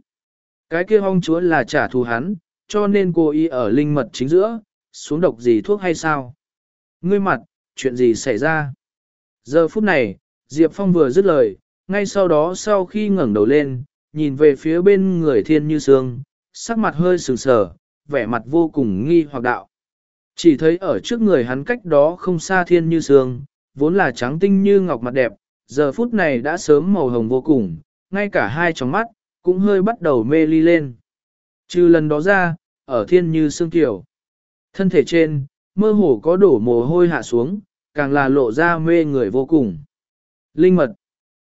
cái kia hong chúa là trả thù hắn, cho nên cô y ở linh mật chính giữa, xuống độc gì thuốc hay sao? Ngươi mặt, chuyện gì xảy ra? Giờ phút này, Diệp Phong vừa dứt lời, ngay sau đó sau khi ngẩng đầu lên, nhìn về phía bên người thiên như sương, sắc mặt hơi sừng sờ, vẻ mặt vô cùng nghi hoặc đạo. Chỉ thấy ở trước người hắn cách đó không xa thiên như sương, vốn là trắng tinh như ngọc mặt đẹp, giờ phút này đã sớm màu hồng vô cùng, ngay cả hai tròng mắt, cũng hơi bắt đầu mê ly lên. Trừ lần đó ra, ở thiên như sương tiểu, thân thể trên, mơ hồ có đổ mồ hôi hạ xuống, càng là lộ ra mê người vô cùng. Linh mật,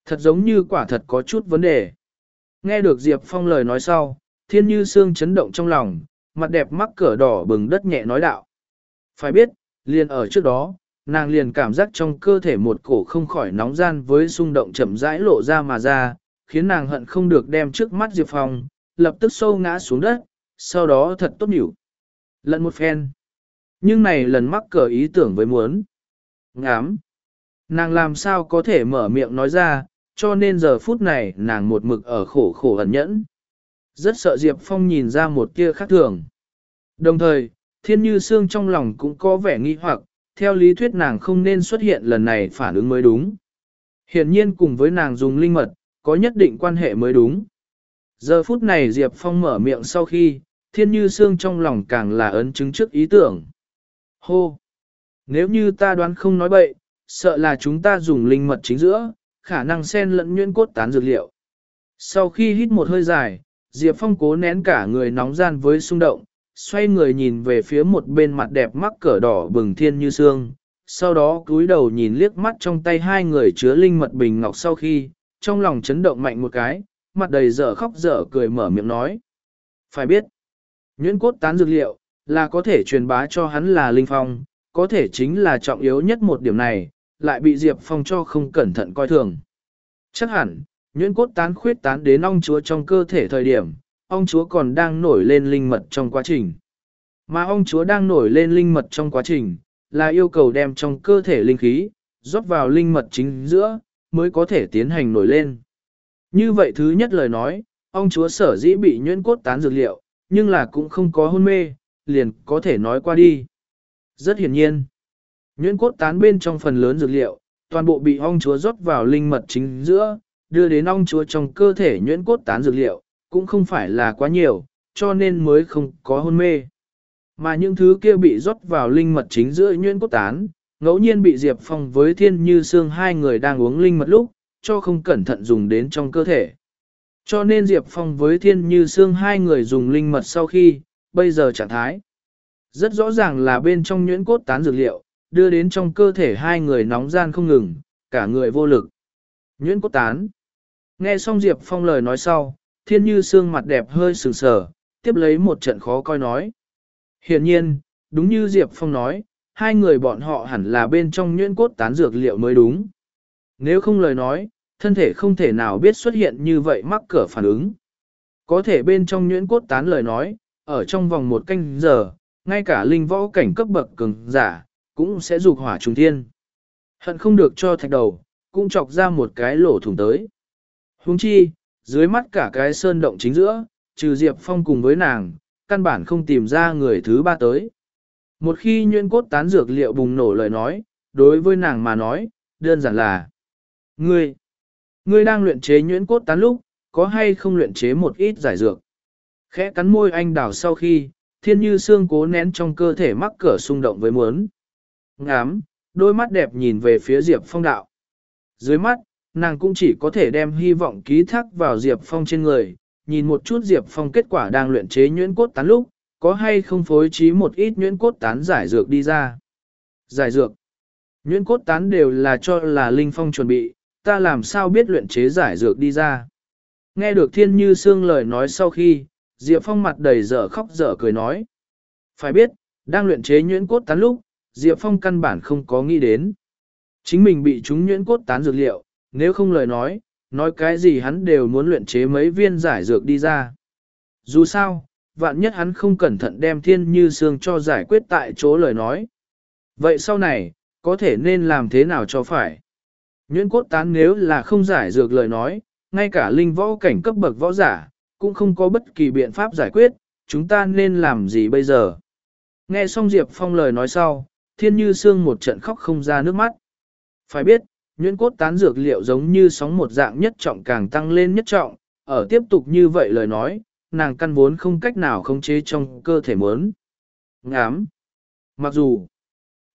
thật giống như quả thật có chút vấn đề. Nghe được Diệp Phong lời nói sau, thiên như sương chấn động trong lòng, mặt đẹp mắc cỡ đỏ bừng đất nhẹ nói đạo. Phải biết, liền ở trước đó, nàng liền cảm giác trong cơ thể một cổ không khỏi nóng gian với xung động chậm rãi lộ ra mà ra, khiến nàng hận không được đem trước mắt Diệp Phong, lập tức sâu ngã xuống đất, sau đó thật tốt nhỉu. Lận một phen. Nhưng này lần mắc cỡ ý tưởng với muốn. Ngám. Nàng làm sao có thể mở miệng nói ra, cho nên giờ phút này nàng một mực ở khổ khổ ẩn nhẫn. Rất sợ Diệp Phong nhìn ra một tia khác thường. Đồng thời, thiên như xương trong lòng cũng có vẻ nghi hoặc, theo lý thuyết nàng không nên xuất hiện lần này phản ứng mới đúng. Hiển nhiên cùng với nàng dùng linh mật, có nhất định quan hệ mới đúng. Giờ phút này Diệp Phong mở miệng sau khi, thiên như xương trong lòng càng là ấn chứng trước ý tưởng. Hô! Nếu như ta đoán không nói bậy, sợ là chúng ta dùng linh mật chính giữa, khả năng xen lẫn nhuyễn cốt tán dược liệu. Sau khi hít một hơi dài, Diệp Phong cố nén cả người nóng gian với xung động, xoay người nhìn về phía một bên mặt đẹp mắc cỡ đỏ bừng thiên như xương. Sau đó cúi đầu nhìn liếc mắt trong tay hai người chứa linh mật bình ngọc sau khi, trong lòng chấn động mạnh một cái, mặt đầy dở khóc dở cười mở miệng nói. Phải biết, nhuyễn cốt tán dược liệu, là có thể truyền bá cho hắn là linh phong, có thể chính là trọng yếu nhất một điểm này, lại bị Diệp Phong cho không cẩn thận coi thường. Chắc hẳn, nhuyễn cốt tán khuyết tán đến ong chúa trong cơ thể thời điểm, ong chúa còn đang nổi lên linh mật trong quá trình. Mà ong chúa đang nổi lên linh mật trong quá trình, là yêu cầu đem trong cơ thể linh khí, rót vào linh mật chính giữa, mới có thể tiến hành nổi lên. Như vậy thứ nhất lời nói, ong chúa sở dĩ bị nhuyễn cốt tán dược liệu, nhưng là cũng không có hôn mê, liền có thể nói qua đi. Rất hiển nhiên, nhuyễn cốt tán bên trong phần lớn dược liệu, toàn bộ bị ong chúa rót vào linh mật chính giữa, đưa đến ong chúa trong cơ thể nhuyễn cốt tán dược liệu, cũng không phải là quá nhiều, cho nên mới không có hôn mê. Mà những thứ kia bị rót vào linh mật chính giữa nhuyễn cốt tán, ngẫu nhiên bị Diệp Phong với Thiên Như Sương hai người đang uống linh mật lúc, cho không cẩn thận dùng đến trong cơ thể. Cho nên Diệp Phong với Thiên Như Sương hai người dùng linh mật sau khi, bây giờ trạng thái. Rất rõ ràng là bên trong nhuyễn cốt tán dược liệu, đưa đến trong cơ thể hai người nóng gian không ngừng, cả người vô lực. Nhuyễn cốt tán. Nghe xong Diệp Phong lời nói sau, Thiên Như Sương mặt đẹp hơi sừng sờ, tiếp lấy một trận khó coi nói. Hiển nhiên, đúng như Diệp Phong nói, hai người bọn họ hẳn là bên trong nhuyễn cốt tán dược liệu mới đúng. Nếu không lời nói, thân thể không thể nào biết xuất hiện như vậy mắc cỡ phản ứng. Có thể bên trong nhuyễn cốt tán lời nói, ở trong vòng một canh giờ, ngay cả linh võ cảnh cấp bậc cường giả, cũng sẽ dục hỏa trùng thiên. Hận không được cho thạch đầu, cũng chọc ra một cái lỗ thủng tới. Huống chi, dưới mắt cả cái sơn động chính giữa, trừ Diệp Phong cùng với nàng, căn bản không tìm ra người thứ ba tới. Một khi nhuyễn cốt tán dược liệu bùng nổ lời nói, đối với nàng mà nói, đơn giản là Ngươi, ngươi đang luyện chế nhuyễn cốt tán lúc, có hay không luyện chế một ít giải dược? Khẽ cắn môi anh đào sau khi, thiên như xương cố nén trong cơ thể mắc cửa xung động với muốn. Ngám, đôi mắt đẹp nhìn về phía Diệp Phong đạo. Dưới mắt, nàng cũng chỉ có thể đem hy vọng ký thác vào Diệp Phong trên người, nhìn một chút Diệp Phong kết quả đang luyện chế nhuyễn cốt tán lúc, có hay không phối trí một ít nhuyễn cốt tán giải dược đi ra. Giải dược. Nhuyễn cốt tán đều là cho là Linh Phong chuẩn bị, ta làm sao biết luyện chế giải dược đi ra. Nghe được Thiên Như Sương lời nói sau khi, Diệp Phong mặt đầy dở khóc dở cười nói. Phải biết, đang luyện chế nhuyễn cốt tán lúc, Diệp Phong căn bản không có nghĩ đến. Chính mình bị chúng nhuyễn cốt tán dược liệu, nếu không lời nói, nói cái gì hắn đều muốn luyện chế mấy viên giải dược đi ra. Dù sao, vạn nhất hắn không cẩn thận đem thiên như xương cho giải quyết tại chỗ lời nói. Vậy sau này, có thể nên làm thế nào cho phải? Nhuyễn cốt tán nếu là không giải dược lời nói, ngay cả linh võ cảnh cấp bậc võ giả, cũng không có bất kỳ biện pháp giải quyết, chúng ta nên làm gì bây giờ? Nghe xong Diệp Phong lời nói sau, thiên như xương một trận khóc không ra nước mắt. Phải biết, nhuyễn cốt tán dược liệu giống như sóng một dạng nhất trọng càng tăng lên nhất trọng, ở tiếp tục như vậy lời nói, nàng căn vốn không cách nào khống chế trong cơ thể muốn. Ngám. Mặc dù,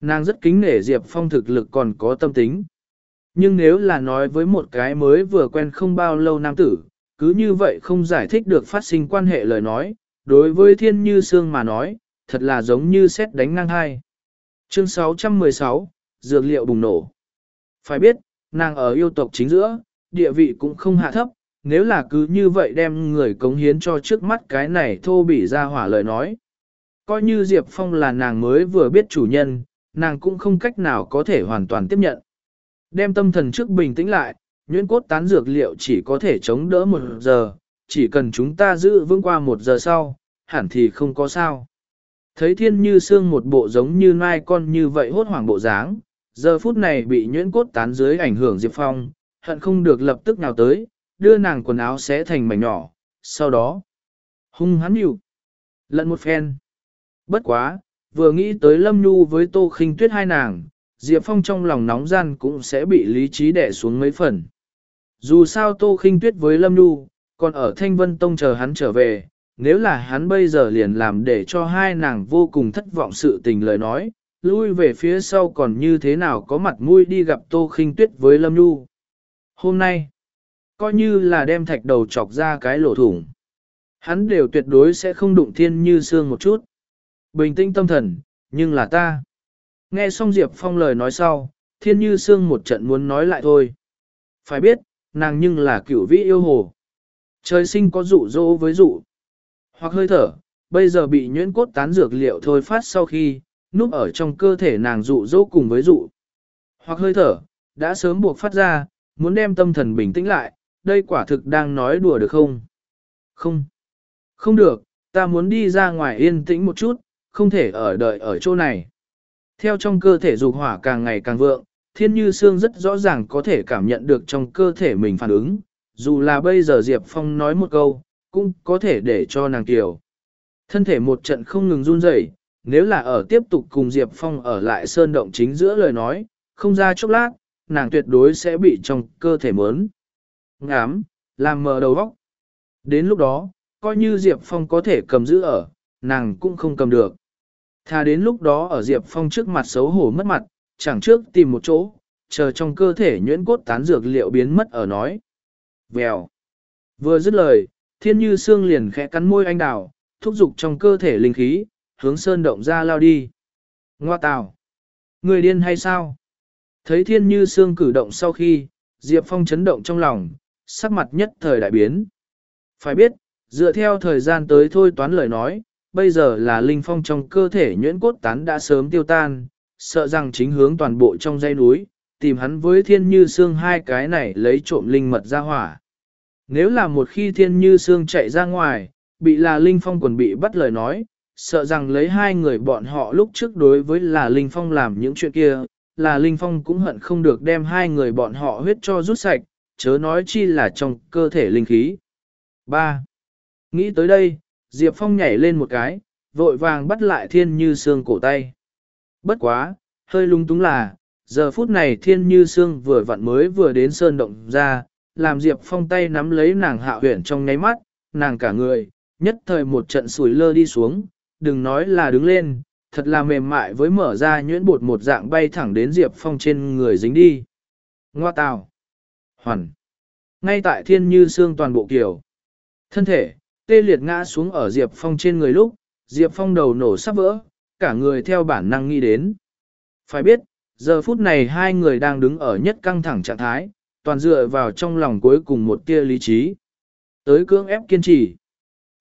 nàng rất kính nể Diệp Phong thực lực còn có tâm tính. Nhưng nếu là nói với một cái mới vừa quen không bao lâu nam tử, cứ như vậy không giải thích được phát sinh quan hệ lời nói, đối với thiên như xương mà nói, thật là giống như xét đánh ngang hai. Chương 616, Dược liệu bùng nổ. Phải biết, nàng ở yêu tộc chính giữa, địa vị cũng không hạ thấp, nếu là cứ như vậy đem người cống hiến cho trước mắt cái này thô bỉ ra hỏa lời nói. Coi như Diệp Phong là nàng mới vừa biết chủ nhân, nàng cũng không cách nào có thể hoàn toàn tiếp nhận. Đem tâm thần trước bình tĩnh lại, nhuyễn cốt tán dược liệu chỉ có thể chống đỡ một giờ, chỉ cần chúng ta giữ vững qua một giờ sau, hẳn thì không có sao. Thấy thiên như xương một bộ giống như nai con như vậy hốt hoảng bộ dáng, giờ phút này bị nhuyễn cốt tán dưới ảnh hưởng Diệp Phong, hận không được lập tức nào tới, đưa nàng quần áo xé thành mảnh nhỏ, sau đó, hung hắn nhịu, lận một phen. Bất quá, vừa nghĩ tới Lâm Nhu với Tô khinh Tuyết hai nàng, Diệp Phong trong lòng nóng gian cũng sẽ bị lý trí đẻ xuống mấy phần. Dù sao Tô khinh Tuyết với Lâm Nhu, còn ở Thanh Vân Tông chờ hắn trở về, nếu là hắn bây giờ liền làm để cho hai nàng vô cùng thất vọng sự tình lời nói, lui về phía sau còn như thế nào có mặt mũi đi gặp Tô khinh Tuyết với Lâm Nhu. Hôm nay, coi như là đem thạch đầu chọc ra cái lỗ thủng. Hắn đều tuyệt đối sẽ không đụng thiên như xương một chút. Bình tĩnh tâm thần, nhưng là ta. Nghe xong Diệp Phong lời nói sau, thiên như xương một trận muốn nói lại thôi. Phải biết, nàng nhưng là cửu vĩ yêu hồ. Trời sinh có dụ dỗ với dụ. Hoặc hơi thở, bây giờ bị nhuyễn cốt tán dược liệu thôi phát sau khi, núp ở trong cơ thể nàng dụ dỗ cùng với dụ. Hoặc hơi thở, đã sớm buộc phát ra, muốn đem tâm thần bình tĩnh lại, đây quả thực đang nói đùa được không? Không. Không được, ta muốn đi ra ngoài yên tĩnh một chút, không thể ở đợi ở chỗ này. Theo trong cơ thể dục hỏa càng ngày càng vượng, thiên như xương rất rõ ràng có thể cảm nhận được trong cơ thể mình phản ứng, dù là bây giờ Diệp Phong nói một câu, cũng có thể để cho nàng tiểu. Thân thể một trận không ngừng run rẩy, nếu là ở tiếp tục cùng Diệp Phong ở lại sơn động chính giữa lời nói, không ra chốc lát, nàng tuyệt đối sẽ bị trong cơ thể mớn. Ngám, làm mờ đầu vóc. Đến lúc đó, coi như Diệp Phong có thể cầm giữ ở, nàng cũng không cầm được. Thà đến lúc đó ở Diệp Phong trước mặt xấu hổ mất mặt, chẳng trước tìm một chỗ, chờ trong cơ thể nhuyễn cốt tán dược liệu biến mất ở nói. Vèo. Vừa dứt lời, thiên như xương liền khẽ cắn môi anh đào, thúc giục trong cơ thể linh khí, hướng sơn động ra lao đi. Ngoa tào. Người điên hay sao? Thấy thiên như xương cử động sau khi, Diệp Phong chấn động trong lòng, sắc mặt nhất thời đại biến. Phải biết, dựa theo thời gian tới thôi toán lời nói, bây giờ là linh phong trong cơ thể nhuyễn cốt tán đã sớm tiêu tan, sợ rằng chính hướng toàn bộ trong dãy núi, tìm hắn với thiên như xương hai cái này lấy trộm linh mật ra hỏa. Nếu là một khi thiên như xương chạy ra ngoài, bị là linh phong quần bị bắt lời nói, sợ rằng lấy hai người bọn họ lúc trước đối với là linh phong làm những chuyện kia, là linh phong cũng hận không được đem hai người bọn họ huyết cho rút sạch, chớ nói chi là trong cơ thể linh khí. 3. Nghĩ tới đây, Diệp Phong nhảy lên một cái, vội vàng bắt lại thiên như xương cổ tay. Bất quá, hơi lung túng là, giờ phút này thiên như xương vừa vặn mới vừa đến sơn động ra, làm Diệp Phong tay nắm lấy nàng hạ huyển trong nháy mắt, nàng cả người, nhất thời một trận sủi lơ đi xuống, đừng nói là đứng lên, thật là mềm mại với mở ra nhuyễn bột một dạng bay thẳng đến Diệp Phong trên người dính đi. Ngoa tào. Hoàn. Ngay tại thiên như xương toàn bộ kiểu. Thân thể, tê liệt ngã xuống ở Diệp Phong trên người lúc, Diệp Phong đầu nổ sắp vỡ, cả người theo bản năng nghĩ đến. Phải biết, giờ phút này hai người đang đứng ở nhất căng thẳng trạng thái, toàn dựa vào trong lòng cuối cùng một tia lý trí. Tới cưỡng ép kiên trì.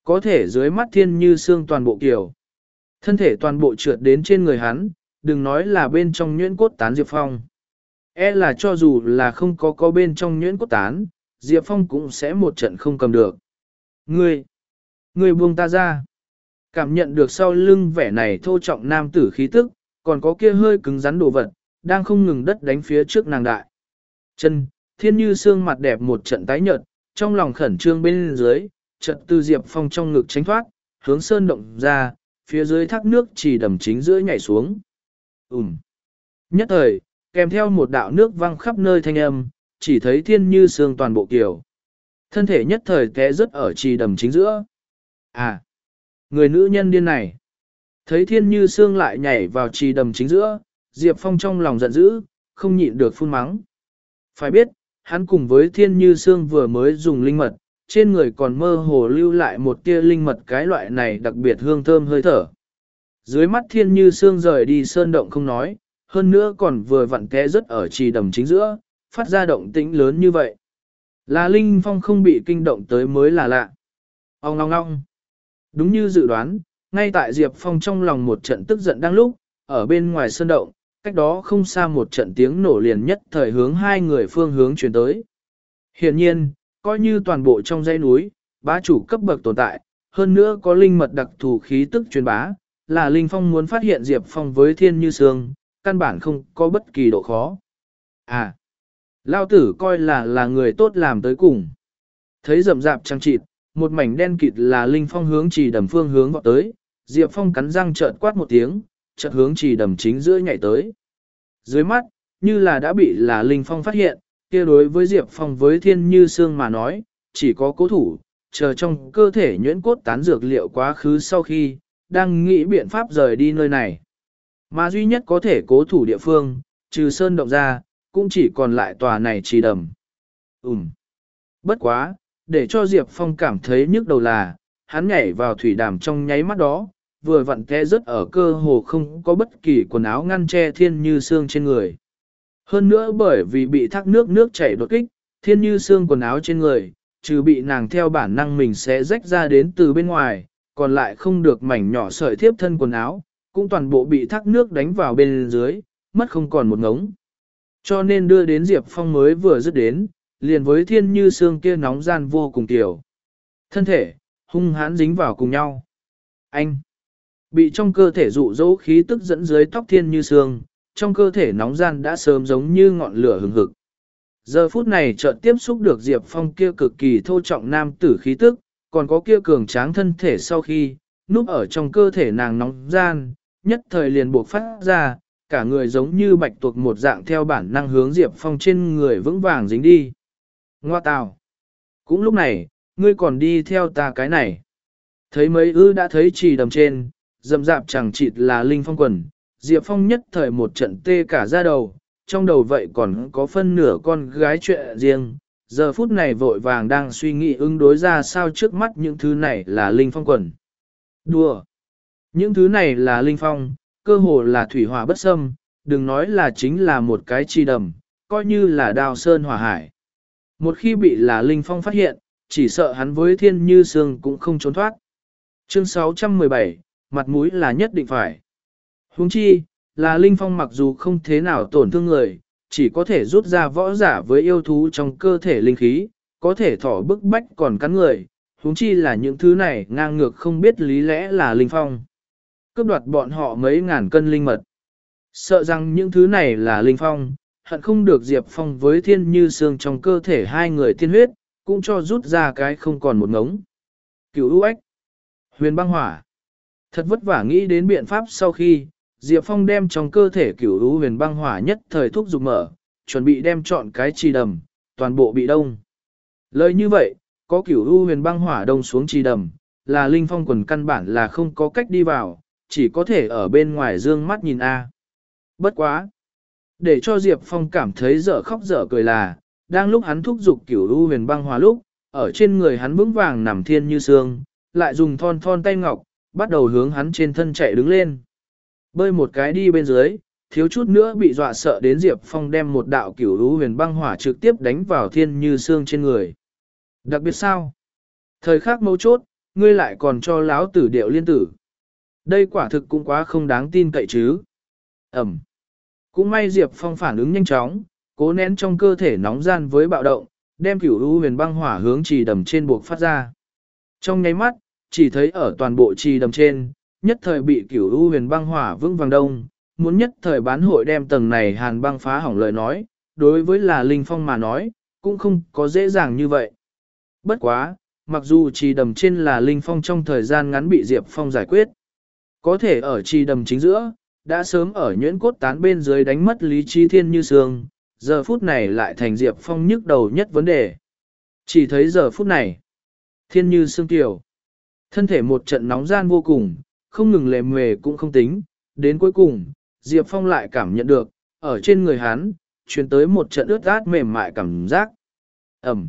Có thể dưới mắt thiên như xương toàn bộ kiểu. Thân thể toàn bộ trượt đến trên người hắn, đừng nói là bên trong nhuyễn cốt tán Diệp Phong. E là cho dù là không có có bên trong nhuyễn cốt tán, Diệp Phong cũng sẽ một trận không cầm được. Ngươi! Ngươi buông ta ra! Cảm nhận được sau lưng vẻ này thô trọng nam tử khí tức, còn có kia hơi cứng rắn đồ vật, đang không ngừng đất đánh phía trước nàng đại. Chân, thiên như xương mặt đẹp một trận tái nhợt, trong lòng khẩn trương bên dưới, trận từ Diệp Phong trong ngực tránh thoát, hướng sơn động ra, phía dưới thác nước chỉ đầm chính giữa nhảy xuống. Ùm. Nhất thời, kèm theo một đạo nước văng khắp nơi thanh âm, chỉ thấy thiên như xương toàn bộ kiều. Thân thể nhất thời té rớt ở trì đầm chính giữa. À, người nữ nhân điên này. Thấy thiên như xương lại nhảy vào trì đầm chính giữa, Diệp Phong trong lòng giận dữ, không nhịn được phun mắng. Phải biết, hắn cùng với thiên như Sương vừa mới dùng linh mật, trên người còn mơ hồ lưu lại một tia linh mật cái loại này đặc biệt hương thơm hơi thở. Dưới mắt thiên như xương rời đi sơn động không nói, hơn nữa còn vừa vặn té rất ở trì đầm chính giữa, phát ra động tĩnh lớn như vậy. Là Linh Phong không bị kinh động tới mới là lạ. Ông ngong ngong. Đúng như dự đoán, ngay tại Diệp Phong trong lòng một trận tức giận đang lúc, ở bên ngoài sơn động, cách đó không xa một trận tiếng nổ liền nhất thời hướng hai người phương hướng chuyển tới. Hiện nhiên, coi như toàn bộ trong dãy núi, bá chủ cấp bậc tồn tại, hơn nữa có linh mật đặc thù khí tức truyền bá, là Linh Phong muốn phát hiện Diệp Phong với thiên như sương, căn bản không có bất kỳ độ khó. À, lao tử coi là là người tốt làm tới cùng. Thấy rậm rạp trăng trịt, một mảnh đen kịt là Linh Phong hướng chỉ đầm phương hướng vọt tới, Diệp Phong cắn răng trợn quát một tiếng, chợt hướng chỉ đầm chính giữa nhảy tới. Dưới mắt, như là đã bị là Linh Phong phát hiện, kia đối với Diệp Phong với thiên như xương mà nói, chỉ có cố thủ, chờ trong cơ thể nhuyễn cốt tán dược liệu quá khứ sau khi, đang nghĩ biện pháp rời đi nơi này. Mà duy nhất có thể cố thủ địa phương, trừ sơn động ra, cũng chỉ còn lại tòa này trì đầm. Ừm. Bất quá, để cho Diệp Phong cảm thấy nhức đầu là, hắn nhảy vào thủy đàm trong nháy mắt đó, vừa vặn té rớt ở cơ hồ không có bất kỳ quần áo ngăn che thiên như xương trên người. Hơn nữa bởi vì bị thác nước nước chảy đột kích, thiên như xương quần áo trên người, trừ bị nàng theo bản năng mình sẽ rách ra đến từ bên ngoài, còn lại không được mảnh nhỏ sợi thiếp thân quần áo, cũng toàn bộ bị thác nước đánh vào bên dưới, mất không còn một ngống. Cho nên đưa đến Diệp Phong mới vừa dứt đến, liền với thiên như xương kia nóng gian vô cùng tiểu. Thân thể, hung hãn dính vào cùng nhau. Anh, bị trong cơ thể dụ dỗ khí tức dẫn dưới tóc thiên như xương, trong cơ thể nóng gian đã sớm giống như ngọn lửa hừng hực. Giờ phút này chợt tiếp xúc được Diệp Phong kia cực kỳ thô trọng nam tử khí tức, còn có kia cường tráng thân thể sau khi, núp ở trong cơ thể nàng nóng gian, nhất thời liền buộc phát ra, cả người giống như bạch tuộc một dạng theo bản năng hướng Diệp Phong trên người vững vàng dính đi. Ngoa tào! Cũng lúc này, ngươi còn đi theo ta cái này. Thấy mấy ư đã thấy trì đầm trên, dầm dạp chẳng chịt là Linh Phong quần, Diệp Phong nhất thời một trận tê cả ra đầu, trong đầu vậy còn có phân nửa con gái chuyện riêng. Giờ phút này vội vàng đang suy nghĩ ứng đối ra sao trước mắt những thứ này là Linh Phong quần. Đùa! Những thứ này là Linh Phong, cơ hồ là thủy hỏa bất xâm, đừng nói là chính là một cái chi đầm, coi như là đào sơn hỏa hải. Một khi bị là Linh Phong phát hiện, chỉ sợ hắn với thiên như sương cũng không trốn thoát. Chương 617, mặt mũi là nhất định phải. Huống chi, là Linh Phong mặc dù không thế nào tổn thương người, chỉ có thể rút ra võ giả với yêu thú trong cơ thể linh khí, có thể thỏ bức bách còn cắn người, huống chi là những thứ này ngang ngược không biết lý lẽ là Linh Phong. Cướp đoạt bọn họ mấy ngàn cân linh mật. Sợ rằng những thứ này là Linh Phong, hận không được Diệp Phong với thiên như xương trong cơ thể hai người tiên huyết, cũng cho rút ra cái không còn một ngống. Cửu ưu ếch, huyền băng hỏa. Thật vất vả nghĩ đến biện pháp sau khi, Diệp Phong đem trong cơ thể cửu ưu huyền băng hỏa nhất thời thúc dục mở, chuẩn bị đem chọn cái trì đầm, toàn bộ bị đông. Lời như vậy, có cửu ưu huyền băng hỏa đông xuống trì đầm, là Linh Phong quần căn bản là không có cách đi vào, chỉ có thể ở bên ngoài dương mắt nhìn A. Bất quá! Để cho Diệp Phong cảm thấy dở khóc dở cười là, đang lúc hắn thúc giục cửu u huyền băng hòa lúc, ở trên người hắn vững vàng nằm thiên như xương, lại dùng thon thon tay ngọc, bắt đầu hướng hắn trên thân chạy đứng lên. Bơi một cái đi bên dưới, thiếu chút nữa bị dọa sợ đến Diệp Phong đem một đạo cửu lũ huyền băng hỏa trực tiếp đánh vào thiên như xương trên người. Đặc biệt sao? Thời khắc mấu chốt, ngươi lại còn cho láo tử điệu liên tử. Đây quả thực cũng quá không đáng tin cậy chứ. Ẩm. Cũng may Diệp Phong phản ứng nhanh chóng, cố nén trong cơ thể nóng gian với bạo động, đem cửu u huyền băng hỏa hướng trì đầm trên buộc phát ra. Trong nháy mắt, chỉ thấy ở toàn bộ trì đầm trên, nhất thời bị cửu u huyền băng hỏa vững vàng đông, muốn nhất thời bán hội đem tầng này hàn băng phá hỏng lời nói, đối với là Linh Phong mà nói, cũng không có dễ dàng như vậy. Bất quá, mặc dù trì đầm trên là Linh Phong trong thời gian ngắn bị Diệp Phong giải quyết, có thể ở trì đầm chính giữa, đã sớm ở nhuyễn cốt tán bên dưới đánh mất lý trí thiên như sương, giờ phút này lại thành Diệp Phong nhức đầu nhất vấn đề. Chỉ thấy giờ phút này, thiên như sương tiểu. Thân thể một trận nóng gian vô cùng, không ngừng lề mề cũng không tính, đến cuối cùng, Diệp Phong lại cảm nhận được, ở trên người hắn, truyền tới một trận ướt át mềm mại cảm giác. Ẩm.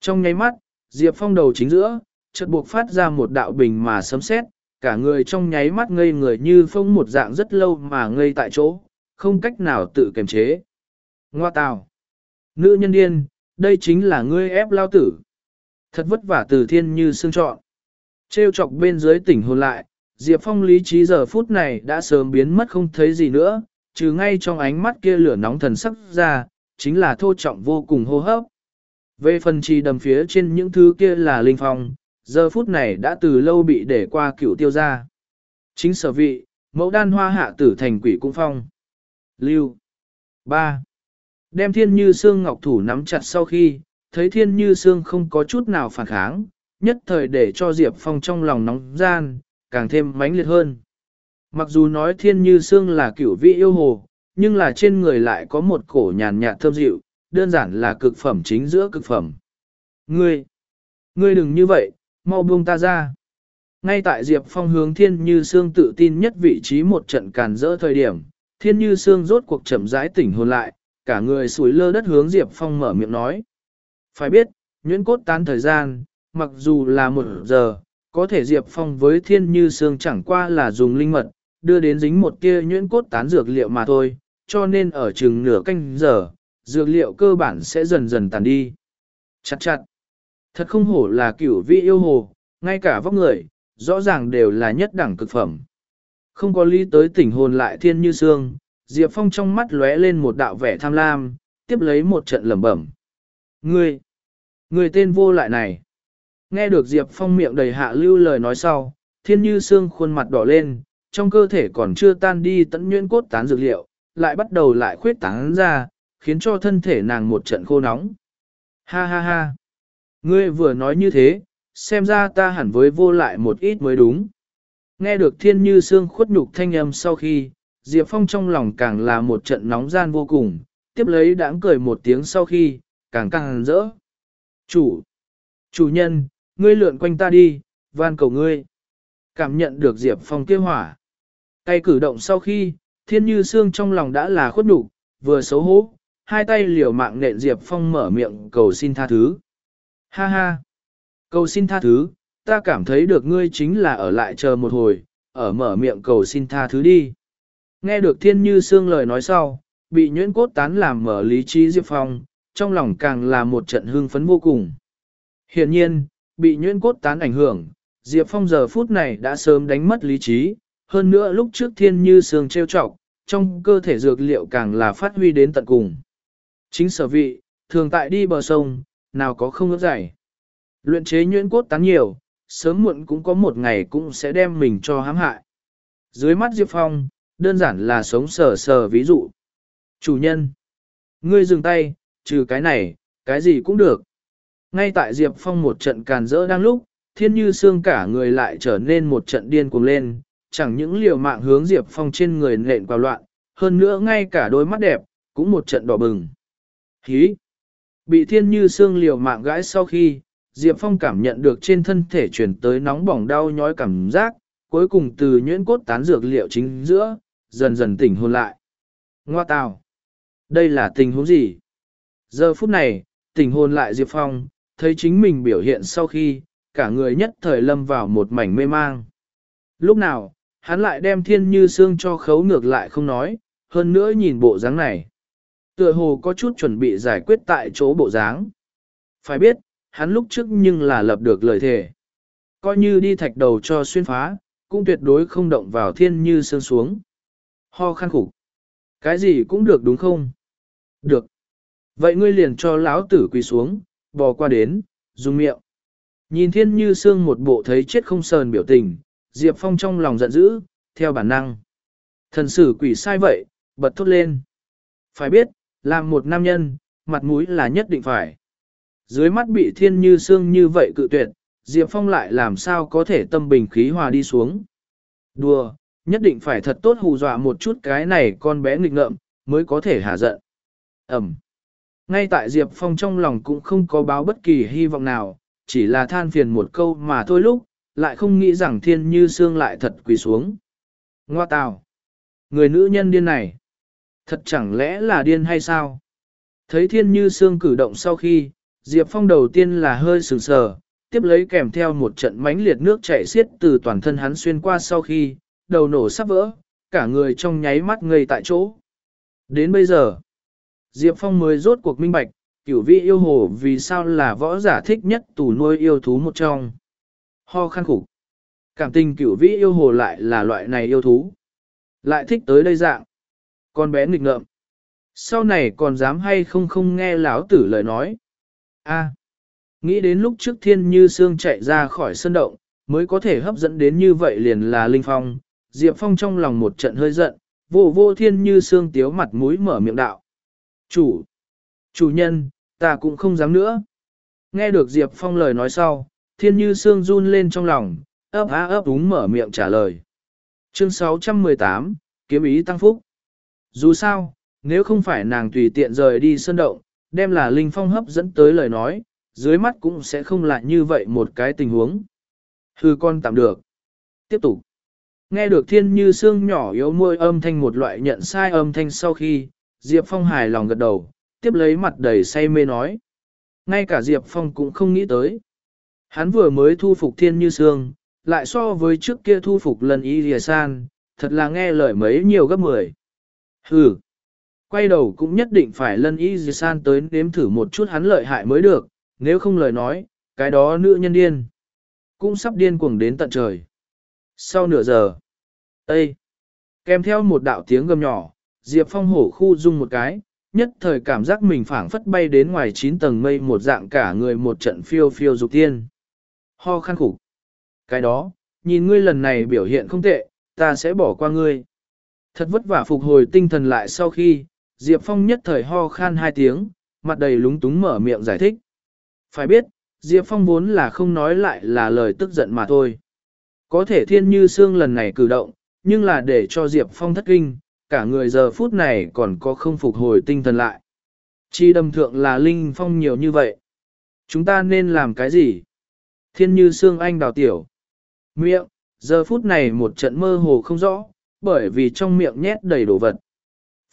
Trong nháy mắt, Diệp Phong đầu chính giữa, chợt buộc phát ra một đạo bình mà sấm sét, cả người trong nháy mắt ngây người như phong một dạng rất lâu mà ngây tại chỗ, không cách nào tự kiềm chế. Ngoa tào. Nữ nhân điên, đây chính là ngươi ép lao tử. Thật vất vả từ thiên như xương trọn. Trêu chọc bên dưới tỉnh hồn lại, Diệp Phong lý trí giờ phút này đã sớm biến mất không thấy gì nữa, trừ ngay trong ánh mắt kia lửa nóng thần sắc ra, chính là thô trọng vô cùng hô hấp. Về phần trì đầm phía trên những thứ kia là linh phong, giờ phút này đã từ lâu bị để qua cựu tiêu ra. Chính sở vị, mẫu đan hoa hạ tử thành quỷ cung phong. Lưu. 3. Đem thiên như xương ngọc thủ nắm chặt sau khi, thấy thiên như xương không có chút nào phản kháng, nhất thời để cho Diệp Phong trong lòng nóng gian, càng thêm mãnh liệt hơn. Mặc dù nói thiên như xương là cửu vị yêu hồ, nhưng là trên người lại có một cổ nhàn nhạt thơm dịu, đơn giản là cực phẩm chính giữa cực phẩm. Ngươi, ngươi đừng như vậy, mau buông ta ra. Ngay tại Diệp Phong hướng thiên như xương tự tin nhất vị trí một trận càn rỡ thời điểm, thiên như xương rốt cuộc chậm rãi tỉnh hồn lại, cả người sủi lơ đất hướng Diệp Phong mở miệng nói. Phải biết, nhuyễn cốt tán thời gian, mặc dù là một giờ, có thể Diệp Phong với thiên như xương chẳng qua là dùng linh mật, đưa đến dính một kia nhuyễn cốt tán dược liệu mà thôi, cho nên ở chừng nửa canh giờ, dược liệu cơ bản sẽ dần dần tàn đi. Chặt chặt. Thật không hổ là cửu vị yêu hồ, ngay cả vóc người, rõ ràng đều là nhất đẳng cực phẩm. Không có lý tới tỉnh hồn lại thiên như xương, Diệp Phong trong mắt lóe lên một đạo vẻ tham lam, tiếp lấy một trận lẩm bẩm. Ngươi, ngươi tên vô lại này. Nghe được Diệp Phong miệng đầy hạ lưu lời nói sau, thiên như xương khuôn mặt đỏ lên, trong cơ thể còn chưa tan đi tận nhuyễn cốt tán dược liệu, lại bắt đầu lại khuyết tán ra, khiến cho thân thể nàng một trận khô nóng. Ha ha ha! Ngươi vừa nói như thế, xem ra ta hẳn với vô lại một ít mới đúng. Nghe được thiên như xương khuất nhục thanh âm sau khi, Diệp Phong trong lòng càng là một trận nóng gian vô cùng, tiếp lấy đãng cười một tiếng sau khi, càng càng rỡ. Chủ! Chủ nhân, ngươi lượn quanh ta đi, van cầu ngươi. Cảm nhận được Diệp Phong kêu hỏa. Tay cử động sau khi, thiên như xương trong lòng đã là khuất đủ, vừa xấu hổ, hai tay liều mạng nện Diệp Phong mở miệng cầu xin tha thứ. Ha ha! Cầu xin tha thứ, ta cảm thấy được ngươi chính là ở lại chờ một hồi, ở mở miệng cầu xin tha thứ đi. Nghe được thiên như xương lời nói sau, bị nhuyễn cốt tán làm mở lý trí Diệp Phong, trong lòng càng là một trận hưng phấn vô cùng. Hiện nhiên, bị nhuyễn cốt tán ảnh hưởng, Diệp Phong giờ phút này đã sớm đánh mất lý trí, hơn nữa lúc trước thiên như sương trêu trọc, trong cơ thể dược liệu càng là phát huy đến tận cùng. Chính sở vị, thường tại đi bờ sông, nào có không ước giải. Luyện chế nhuyễn cốt tán nhiều, sớm muộn cũng có một ngày cũng sẽ đem mình cho hãm hại. Dưới mắt Diệp Phong, đơn giản là sống sờ sờ ví dụ. Chủ nhân, ngươi dừng tay, trừ cái này, cái gì cũng được. Ngay tại Diệp Phong một trận càn rỡ đang lúc, thiên như xương cả người lại trở nên một trận điên cuồng lên, chẳng những liều mạng hướng Diệp Phong trên người nện vào loạn, hơn nữa ngay cả đôi mắt đẹp, cũng một trận đỏ bừng. Hí! Bị thiên như xương liều mạng gãi sau khi, Diệp Phong cảm nhận được trên thân thể chuyển tới nóng bỏng đau nhói cảm giác, cuối cùng từ nhuyễn cốt tán dược liệu chính giữa, dần dần tỉnh hồn lại. Ngoa tào! Đây là tình huống gì? Giờ phút này, tình hồn lại Diệp Phong, thấy chính mình biểu hiện sau khi, cả người nhất thời lâm vào một mảnh mê mang. Lúc nào, hắn lại đem thiên như xương cho khấu ngược lại không nói, hơn nữa nhìn bộ dáng này. Tựa hồ có chút chuẩn bị giải quyết tại chỗ bộ dáng. Phải biết, hắn lúc trước nhưng là lập được lời thề. Coi như đi thạch đầu cho xuyên phá, cũng tuyệt đối không động vào thiên như xương xuống. Ho khăn khủng. Cái gì cũng được đúng không? Được. Vậy ngươi liền cho lão tử quỳ xuống, bò qua đến, dùng miệng. Nhìn thiên như xương một bộ thấy chết không sờn biểu tình, Diệp Phong trong lòng giận dữ, theo bản năng. Thần sử quỷ sai vậy, bật thốt lên. Phải biết, làm một nam nhân, mặt mũi là nhất định phải. Dưới mắt bị thiên như xương như vậy cự tuyệt, Diệp Phong lại làm sao có thể tâm bình khí hòa đi xuống. Đùa, nhất định phải thật tốt hù dọa một chút cái này con bé nghịch ngợm, mới có thể hạ giận. Ẩm. Ngay tại Diệp Phong trong lòng cũng không có báo bất kỳ hy vọng nào, chỉ là than phiền một câu mà thôi lúc, lại không nghĩ rằng thiên như xương lại thật quỳ xuống. Ngoa tào! Người nữ nhân điên này! Thật chẳng lẽ là điên hay sao? Thấy thiên như xương cử động sau khi, Diệp Phong đầu tiên là hơi sừng sờ, tiếp lấy kèm theo một trận mãnh liệt nước chảy xiết từ toàn thân hắn xuyên qua sau khi, đầu nổ sắp vỡ, cả người trong nháy mắt ngây tại chỗ. Đến bây giờ, Diệp Phong mới rốt cuộc minh bạch, cửu vị yêu hồ vì sao là võ giả thích nhất tù nuôi yêu thú một trong. Ho khăn khủng. Cảm tình cửu vị yêu hồ lại là loại này yêu thú. Lại thích tới đây dạng. Con bé nghịch ngợm. Sau này còn dám hay không không nghe lão tử lời nói. A. nghĩ đến lúc trước thiên như xương chạy ra khỏi sân động, mới có thể hấp dẫn đến như vậy liền là Linh Phong. Diệp Phong trong lòng một trận hơi giận, vô vô thiên như xương tiếu mặt mũi mở miệng đạo. Chủ, chủ nhân, ta cũng không dám nữa. Nghe được Diệp Phong lời nói sau, thiên như xương run lên trong lòng, ấp á ấp úng mở miệng trả lời. Chương 618, Kiếm ý tăng phúc. Dù sao, nếu không phải nàng tùy tiện rời đi sân động, đem là Linh Phong hấp dẫn tới lời nói, dưới mắt cũng sẽ không lại như vậy một cái tình huống. Hư con tạm được. Tiếp tục. Nghe được thiên như xương nhỏ yếu môi âm thanh một loại nhận sai âm thanh sau khi, Diệp Phong hài lòng gật đầu, tiếp lấy mặt đầy say mê nói. Ngay cả Diệp Phong cũng không nghĩ tới. Hắn vừa mới thu phục thiên như Sương, lại so với trước kia thu phục lần y rìa san, thật là nghe lời mấy nhiều gấp mười. Hừ, quay đầu cũng nhất định phải lân y rìa san tới nếm thử một chút hắn lợi hại mới được, nếu không lời nói, cái đó nữ nhân điên. Cũng sắp điên cuồng đến tận trời. Sau nửa giờ, Ê! kèm theo một đạo tiếng gầm nhỏ, Diệp Phong hổ khu dung một cái, nhất thời cảm giác mình phảng phất bay đến ngoài 9 tầng mây một dạng cả người một trận phiêu phiêu dục tiên. Ho khăn khủng. Cái đó, nhìn ngươi lần này biểu hiện không tệ, ta sẽ bỏ qua ngươi. Thật vất vả phục hồi tinh thần lại sau khi, Diệp Phong nhất thời ho khan hai tiếng, mặt đầy lúng túng mở miệng giải thích. Phải biết, Diệp Phong vốn là không nói lại là lời tức giận mà thôi. Có thể thiên như xương lần này cử động, nhưng là để cho Diệp Phong thất kinh, cả người giờ phút này còn có không phục hồi tinh thần lại. Chi đầm thượng là Linh Phong nhiều như vậy. Chúng ta nên làm cái gì? Thiên như xương anh đào tiểu. Miệng, giờ phút này một trận mơ hồ không rõ, bởi vì trong miệng nhét đầy đồ vật.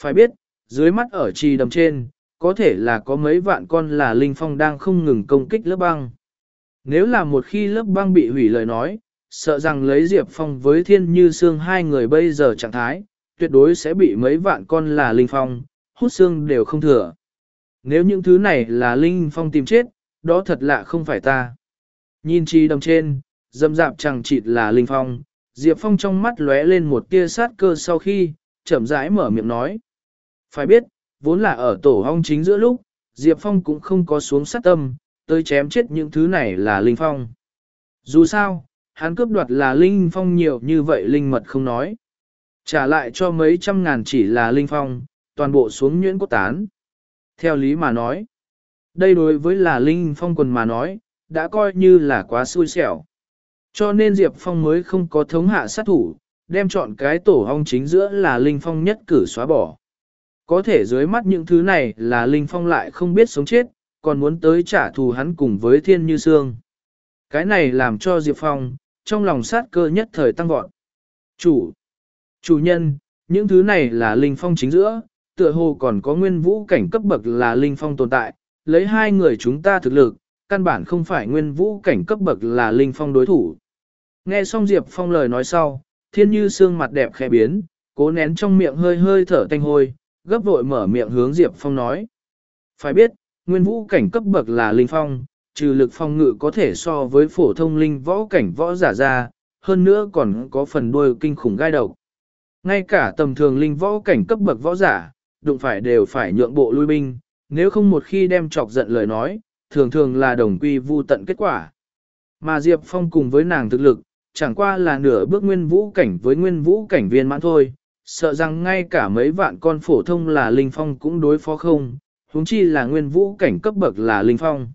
Phải biết, dưới mắt ở trì đầm trên, có thể là có mấy vạn con là Linh Phong đang không ngừng công kích lớp băng. Nếu là một khi lớp băng bị hủy lời nói, sợ rằng lấy Diệp Phong với Thiên Như Sương hai người bây giờ trạng thái, tuyệt đối sẽ bị mấy vạn con là Linh Phong, hút xương đều không thừa. Nếu những thứ này là Linh Phong tìm chết, đó thật lạ không phải ta. Nhìn chi đồng trên, dâm dạp chẳng chịt là Linh Phong, Diệp Phong trong mắt lóe lên một tia sát cơ sau khi, chậm rãi mở miệng nói. Phải biết, vốn là ở tổ hong chính giữa lúc, Diệp Phong cũng không có xuống sát tâm, tới chém chết những thứ này là Linh Phong. Dù sao, hắn cướp đoạt là Linh Phong nhiều như vậy Linh mật không nói. Trả lại cho mấy trăm ngàn chỉ là Linh Phong, toàn bộ xuống nhuyễn cốt tán. Theo lý mà nói, đây đối với là Linh Phong quần mà nói, đã coi như là quá xui xẻo. Cho nên Diệp Phong mới không có thống hạ sát thủ, đem chọn cái tổ hong chính giữa là Linh Phong nhất cử xóa bỏ. Có thể dưới mắt những thứ này là Linh Phong lại không biết sống chết, còn muốn tới trả thù hắn cùng với Thiên Như Sương. Cái này làm cho Diệp Phong, trong lòng sát cơ nhất thời tăng vọt. Chủ, chủ nhân, những thứ này là Linh Phong chính giữa, tựa hồ còn có nguyên vũ cảnh cấp bậc là Linh Phong tồn tại, lấy hai người chúng ta thực lực, căn bản không phải nguyên vũ cảnh cấp bậc là Linh Phong đối thủ. Nghe xong Diệp Phong lời nói sau, thiên như xương mặt đẹp khẽ biến, cố nén trong miệng hơi hơi thở tanh hôi, gấp vội mở miệng hướng Diệp Phong nói. Phải biết, nguyên vũ cảnh cấp bậc là Linh Phong, trừ lực phong ngự có thể so với phổ thông linh võ cảnh võ giả ra, hơn nữa còn có phần đuôi kinh khủng gai độc. Ngay cả tầm thường linh võ cảnh cấp bậc võ giả, đụng phải đều phải nhượng bộ lui binh, nếu không một khi đem chọc giận lời nói, thường thường là đồng quy vu tận kết quả. Mà Diệp Phong cùng với nàng thực lực, chẳng qua là nửa bước nguyên vũ cảnh với nguyên vũ cảnh viên mãn thôi, sợ rằng ngay cả mấy vạn con phổ thông là linh phong cũng đối phó không, huống chi là nguyên vũ cảnh cấp bậc là linh phong.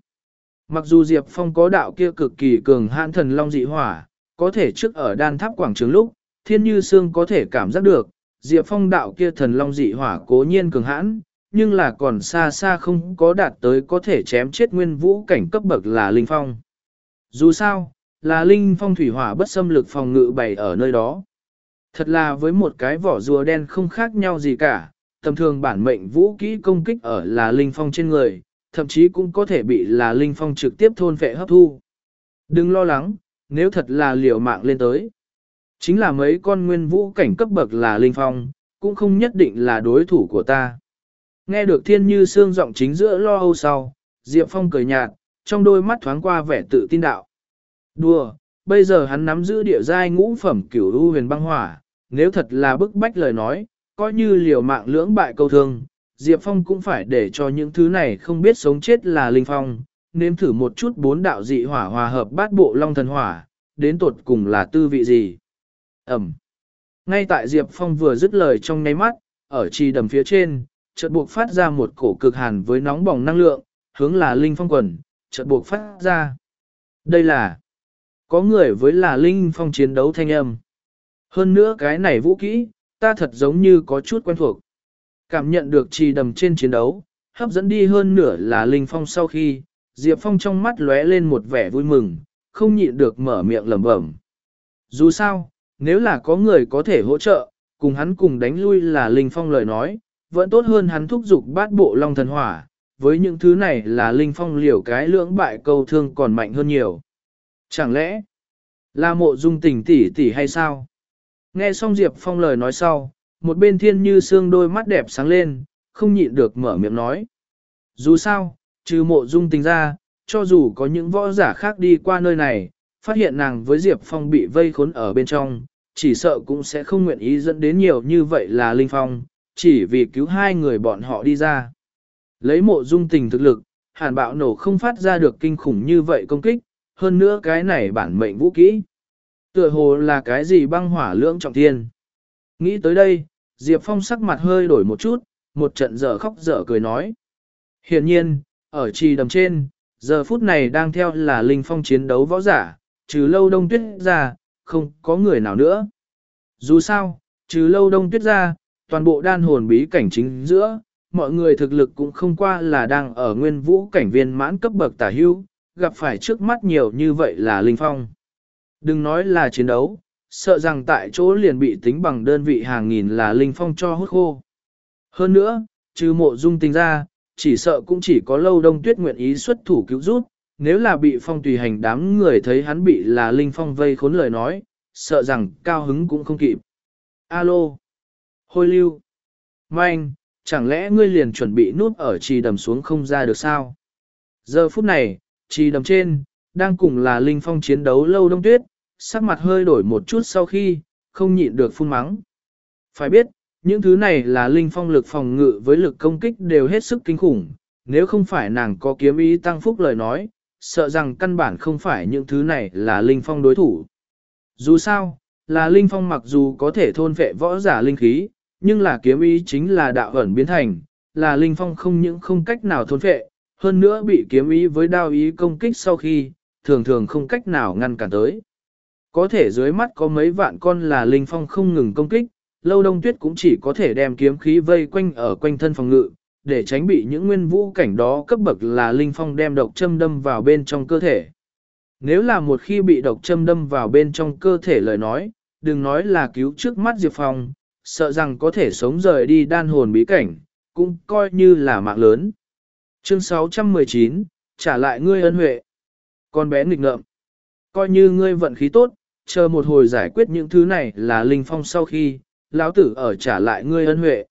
Mặc dù Diệp Phong có đạo kia cực kỳ cường hãn thần long dị hỏa, có thể trước ở đan tháp quảng trường lúc, thiên như Sương có thể cảm giác được, Diệp Phong đạo kia thần long dị hỏa cố nhiên cường hãn, nhưng là còn xa xa không có đạt tới có thể chém chết nguyên vũ cảnh cấp bậc là linh phong. Dù sao, là linh phong thủy hỏa bất xâm lực phòng ngự bày ở nơi đó. Thật là với một cái vỏ rùa đen không khác nhau gì cả, tầm thường bản mệnh vũ kỹ công kích ở là linh phong trên người, thậm chí cũng có thể bị là linh phong trực tiếp thôn vệ hấp thu. Đừng lo lắng, nếu thật là liều mạng lên tới. Chính là mấy con nguyên vũ cảnh cấp bậc là linh phong, cũng không nhất định là đối thủ của ta. Nghe được thiên như xương giọng chính giữa lo âu sau, Diệp Phong cười nhạt, trong đôi mắt thoáng qua vẻ tự tin đạo. Đùa, bây giờ hắn nắm giữ địa giai ngũ phẩm cửu u huyền băng hỏa, nếu thật là bức bách lời nói, coi như liều mạng lưỡng bại câu thương, Diệp Phong cũng phải để cho những thứ này không biết sống chết là linh phong, nếm thử một chút bốn đạo dị hỏa hòa hợp bát bộ long thần hỏa, đến tột cùng là tư vị gì. Ẩm. Ngay tại Diệp Phong vừa dứt lời trong nháy mắt, ở trì đầm phía trên, chợt buộc phát ra một cổ cực hàn với nóng bỏng năng lượng, hướng là linh phong quần, chợt buộc phát ra. Đây là có người với là linh phong chiến đấu thanh âm. Hơn nữa cái này vũ kỹ, ta thật giống như có chút quen thuộc. Cảm nhận được trì đầm trên chiến đấu, hấp dẫn đi hơn nửa là linh phong sau khi, Diệp Phong trong mắt lóe lên một vẻ vui mừng, không nhịn được mở miệng lẩm bẩm. Dù sao, nếu là có người có thể hỗ trợ, cùng hắn cùng đánh lui là linh phong lời nói, vẫn tốt hơn hắn thúc giục bát bộ long thần hỏa, với những thứ này là linh phong liều cái lưỡng bại câu thương còn mạnh hơn nhiều. Chẳng lẽ là mộ dung tình tỷ tỷ hay sao? Nghe xong Diệp Phong lời nói sau, một bên thiên như xương đôi mắt đẹp sáng lên, không nhịn được mở miệng nói. Dù sao, trừ mộ dung tình ra, cho dù có những võ giả khác đi qua nơi này, phát hiện nàng với Diệp Phong bị vây khốn ở bên trong, chỉ sợ cũng sẽ không nguyện ý dẫn đến nhiều như vậy là Linh Phong, chỉ vì cứu hai người bọn họ đi ra. Lấy mộ dung tình thực lực, hàn bạo nổ không phát ra được kinh khủng như vậy công kích, hơn nữa cái này bản mệnh vũ kỹ. Tựa hồ là cái gì băng hỏa lưỡng trọng thiên. Nghĩ tới đây, Diệp Phong sắc mặt hơi đổi một chút, một trận dở khóc dở cười nói. Hiện nhiên, ở trì đầm trên, giờ phút này đang theo là Linh Phong chiến đấu võ giả, trừ lâu đông tuyết ra, không có người nào nữa. Dù sao, trừ lâu đông tuyết ra, toàn bộ đan hồn bí cảnh chính giữa, mọi người thực lực cũng không qua là đang ở nguyên vũ cảnh viên mãn cấp bậc tả hưu, gặp phải trước mắt nhiều như vậy là Linh Phong. Đừng nói là chiến đấu, sợ rằng tại chỗ liền bị tính bằng đơn vị hàng nghìn là Linh Phong cho hút khô. Hơn nữa, trừ mộ dung tình ra, chỉ sợ cũng chỉ có lâu đông tuyết nguyện ý xuất thủ cứu rút, nếu là bị phong tùy hành đám người thấy hắn bị là Linh Phong vây khốn lời nói, sợ rằng cao hứng cũng không kịp. Alo! Hôi lưu! Manh! Chẳng lẽ ngươi liền chuẩn bị nút ở trì đầm xuống không ra được sao? Giờ phút này, trì đầm trên, đang cùng là Linh Phong chiến đấu lâu đông tuyết, sắc mặt hơi đổi một chút sau khi, không nhịn được phun mắng. Phải biết, những thứ này là Linh Phong lực phòng ngự với lực công kích đều hết sức kinh khủng, nếu không phải nàng có kiếm ý tăng phúc lời nói, sợ rằng căn bản không phải những thứ này là Linh Phong đối thủ. Dù sao, là Linh Phong mặc dù có thể thôn vệ võ giả linh khí, nhưng là kiếm ý chính là đạo ẩn biến thành, là Linh Phong không những không cách nào thôn vệ, hơn nữa bị kiếm ý với đao ý công kích sau khi, thường thường không cách nào ngăn cản tới. Có thể dưới mắt có mấy vạn con là Linh Phong không ngừng công kích, lâu đông tuyết cũng chỉ có thể đem kiếm khí vây quanh ở quanh thân phòng ngự, để tránh bị những nguyên vũ cảnh đó cấp bậc là Linh Phong đem độc châm đâm vào bên trong cơ thể. Nếu là một khi bị độc châm đâm vào bên trong cơ thể lời nói, đừng nói là cứu trước mắt Diệp Phong, sợ rằng có thể sống rời đi đan hồn bí cảnh, cũng coi như là mạng lớn. Chương 619, trả lại ngươi ân huệ. Con bé nghịch ngợm. Coi như ngươi vận khí tốt, chờ một hồi giải quyết những thứ này là Linh Phong sau khi, lão tử ở trả lại ngươi ân huệ.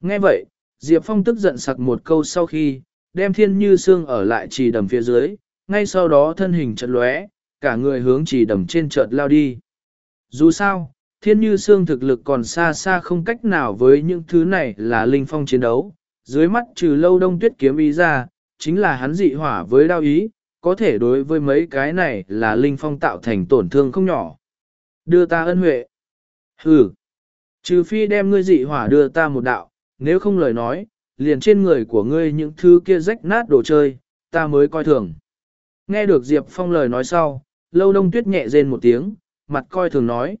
Nghe vậy, Diệp Phong tức giận sặc một câu sau khi, đem thiên như xương ở lại trì đầm phía dưới, ngay sau đó thân hình chợt lóe, cả người hướng trì đầm trên chợt lao đi. Dù sao, thiên như xương thực lực còn xa xa không cách nào với những thứ này là linh phong chiến đấu, dưới mắt trừ lâu đông tuyết kiếm ý ra, chính là hắn dị hỏa với đao ý, có thể đối với mấy cái này là linh phong tạo thành tổn thương không nhỏ. Đưa ta ân huệ. Hừ. Trừ phi đem ngươi dị hỏa đưa ta một đạo, nếu không lời nói, liền trên người của ngươi những thứ kia rách nát đồ chơi, ta mới coi thường. Nghe được Diệp Phong lời nói sau, lâu đông tuyết nhẹ rên một tiếng, mặt coi thường nói.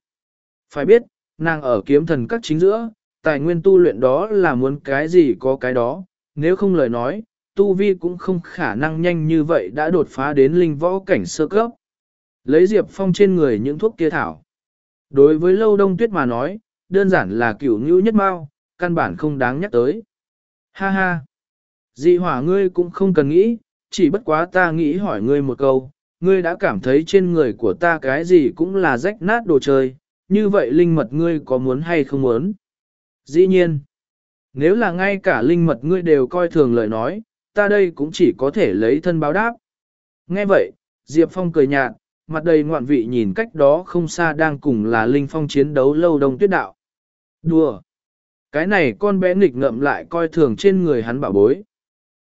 Phải biết, nàng ở kiếm thần các chính giữa, tài nguyên tu luyện đó là muốn cái gì có cái đó, nếu không lời nói, tu vi cũng không khả năng nhanh như vậy đã đột phá đến linh võ cảnh sơ cấp. lấy Diệp Phong trên người những thuốc kia thảo. Đối với lâu đông tuyết mà nói, đơn giản là kiểu ngữ nhất mau, căn bản không đáng nhắc tới. Ha ha! Dị hỏa ngươi cũng không cần nghĩ, chỉ bất quá ta nghĩ hỏi ngươi một câu, ngươi đã cảm thấy trên người của ta cái gì cũng là rách nát đồ chơi, như vậy linh mật ngươi có muốn hay không muốn? Dĩ nhiên, nếu là ngay cả linh mật ngươi đều coi thường lời nói, ta đây cũng chỉ có thể lấy thân báo đáp. Nghe vậy, Diệp Phong cười nhạt, mặt đầy ngoạn vị nhìn cách đó không xa đang cùng là Linh Phong chiến đấu lâu đông tuyết đạo. Đùa! Cái này con bé nghịch ngậm lại coi thường trên người hắn bảo bối.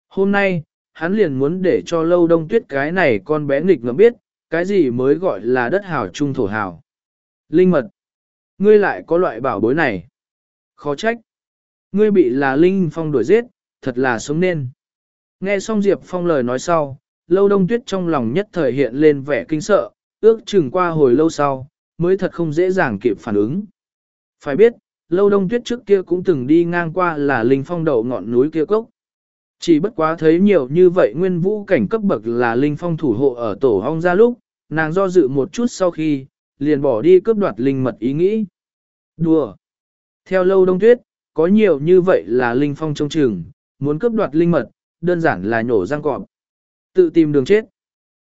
Hôm nay, hắn liền muốn để cho lâu đông tuyết cái này con bé nghịch ngậm biết, cái gì mới gọi là đất hào trung thổ hào. Linh mật! Ngươi lại có loại bảo bối này. Khó trách. Ngươi bị là Linh Phong đuổi giết, thật là sống nên. Nghe xong Diệp Phong lời nói sau, lâu đông tuyết trong lòng nhất thời hiện lên vẻ kinh sợ, ước chừng qua hồi lâu sau, mới thật không dễ dàng kịp phản ứng. Phải biết, lâu đông tuyết trước kia cũng từng đi ngang qua là linh phong đậu ngọn núi kia cốc. Chỉ bất quá thấy nhiều như vậy nguyên vũ cảnh cấp bậc là linh phong thủ hộ ở tổ hong ra lúc, nàng do dự một chút sau khi, liền bỏ đi cướp đoạt linh mật ý nghĩ. Đùa! Theo lâu đông tuyết, có nhiều như vậy là linh phong trong trường, muốn cướp đoạt linh mật, đơn giản là nhổ răng cọp. Tự tìm đường chết.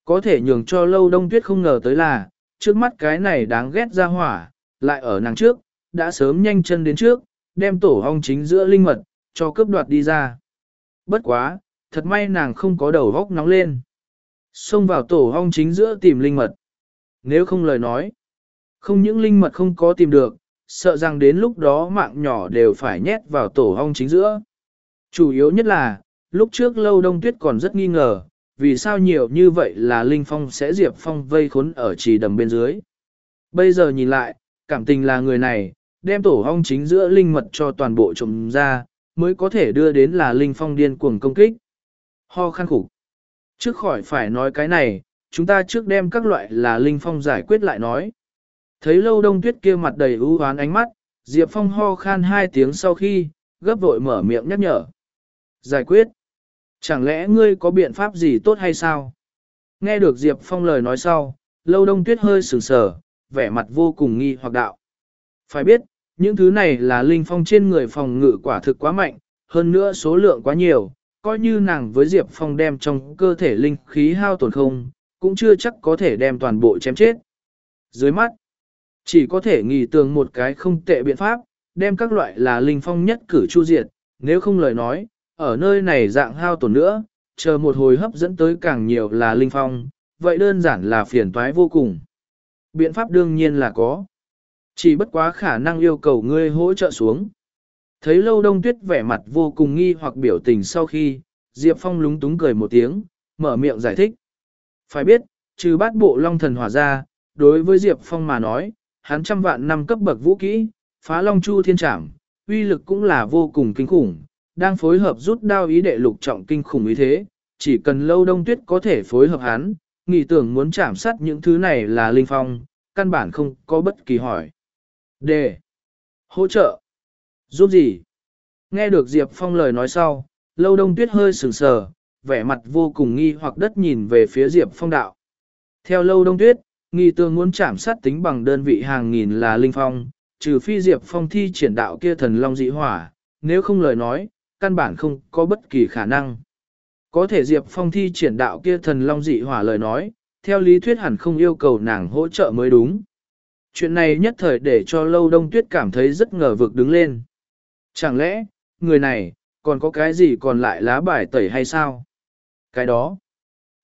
Có thể nhường cho lâu đông tuyết không ngờ tới là, trước mắt cái này đáng ghét ra hỏa, lại ở nàng trước, đã sớm nhanh chân đến trước, đem tổ hong chính giữa linh mật, cho cướp đoạt đi ra. Bất quá, thật may nàng không có đầu góc nóng lên. Xông vào tổ hong chính giữa tìm linh mật. Nếu không lời nói, không những linh mật không có tìm được, sợ rằng đến lúc đó mạng nhỏ đều phải nhét vào tổ hong chính giữa. Chủ yếu nhất là, lúc trước lâu đông tuyết còn rất nghi ngờ, vì sao nhiều như vậy là Linh Phong sẽ Diệp Phong vây khốn ở trì đầm bên dưới. Bây giờ nhìn lại, cảm tình là người này, đem tổ hong chính giữa linh mật cho toàn bộ trộm ra, mới có thể đưa đến là Linh Phong điên cuồng công kích. Ho khăn khủng. Trước khỏi phải nói cái này, chúng ta trước đem các loại là Linh Phong giải quyết lại nói. Thấy lâu đông tuyết kia mặt đầy ưu hoán ánh mắt, Diệp Phong ho khan hai tiếng sau khi, gấp vội mở miệng nhắc nhở. Giải quyết. Chẳng lẽ ngươi có biện pháp gì tốt hay sao? Nghe được Diệp Phong lời nói sau, lâu đông tuyết hơi sừng sờ, vẻ mặt vô cùng nghi hoặc đạo. Phải biết, những thứ này là linh phong trên người phòng ngự quả thực quá mạnh, hơn nữa số lượng quá nhiều, coi như nàng với Diệp Phong đem trong cơ thể linh khí hao tổn không, cũng chưa chắc có thể đem toàn bộ chém chết. Dưới mắt, chỉ có thể nghỉ tường một cái không tệ biện pháp, đem các loại là linh phong nhất cử chu diệt, nếu không lời nói, ở nơi này dạng hao tổn nữa, chờ một hồi hấp dẫn tới càng nhiều là linh phong, vậy đơn giản là phiền toái vô cùng. Biện pháp đương nhiên là có. Chỉ bất quá khả năng yêu cầu ngươi hỗ trợ xuống. Thấy lâu đông tuyết vẻ mặt vô cùng nghi hoặc biểu tình sau khi, Diệp Phong lúng túng cười một tiếng, mở miệng giải thích. Phải biết, trừ bát bộ long thần hỏa ra, đối với Diệp Phong mà nói, hắn trăm vạn năm cấp bậc vũ kỹ, phá long chu thiên trảm, uy lực cũng là vô cùng kinh khủng, đang phối hợp rút đao ý đệ lục trọng kinh khủng ý thế, chỉ cần lâu đông tuyết có thể phối hợp hắn, nghĩ tưởng muốn chạm sát những thứ này là linh phong, căn bản không có bất kỳ hỏi. D. Hỗ trợ. Giúp gì? Nghe được Diệp Phong lời nói sau, lâu đông tuyết hơi sừng sờ, vẻ mặt vô cùng nghi hoặc đất nhìn về phía Diệp Phong đạo. Theo lâu đông tuyết, nghi tương muốn chạm sát tính bằng đơn vị hàng nghìn là linh phong, trừ phi Diệp Phong thi triển đạo kia thần long dị hỏa, nếu không lời nói, căn bản không có bất kỳ khả năng. Có thể Diệp Phong thi triển đạo kia thần long dị hỏa lời nói, theo lý thuyết hẳn không yêu cầu nàng hỗ trợ mới đúng. Chuyện này nhất thời để cho lâu đông tuyết cảm thấy rất ngờ vực đứng lên. Chẳng lẽ, người này, còn có cái gì còn lại lá bài tẩy hay sao? Cái đó.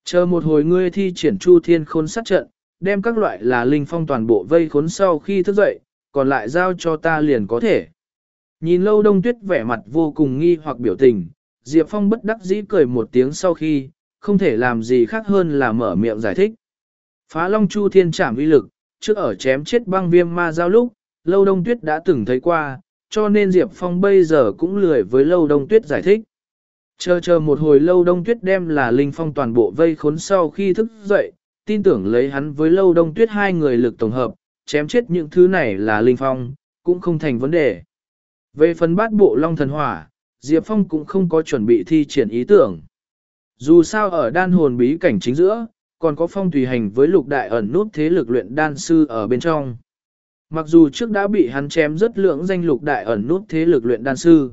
Chờ một hồi ngươi thi triển chu thiên khôn sát trận, đem các loại là linh phong toàn bộ vây khốn sau khi thức dậy, còn lại giao cho ta liền có thể. Nhìn lâu đông tuyết vẻ mặt vô cùng nghi hoặc biểu tình, Diệp Phong bất đắc dĩ cười một tiếng sau khi, không thể làm gì khác hơn là mở miệng giải thích. Phá Long Chu Thiên Trảm uy lực, trước ở chém chết băng viêm ma giao lúc, lâu đông tuyết đã từng thấy qua, cho nên Diệp Phong bây giờ cũng lười với lâu đông tuyết giải thích. Chờ chờ một hồi lâu đông tuyết đem là linh phong toàn bộ vây khốn sau khi thức dậy, tin tưởng lấy hắn với lâu đông tuyết hai người lực tổng hợp, chém chết những thứ này là linh phong, cũng không thành vấn đề. Về phần bát bộ long thần hỏa, Diệp Phong cũng không có chuẩn bị thi triển ý tưởng. Dù sao ở đan hồn bí cảnh chính giữa, còn có phong tùy hành với lục đại ẩn nút thế lực luyện đan sư ở bên trong. Mặc dù trước đã bị hắn chém rất lượng danh lục đại ẩn nút thế lực luyện đan sư,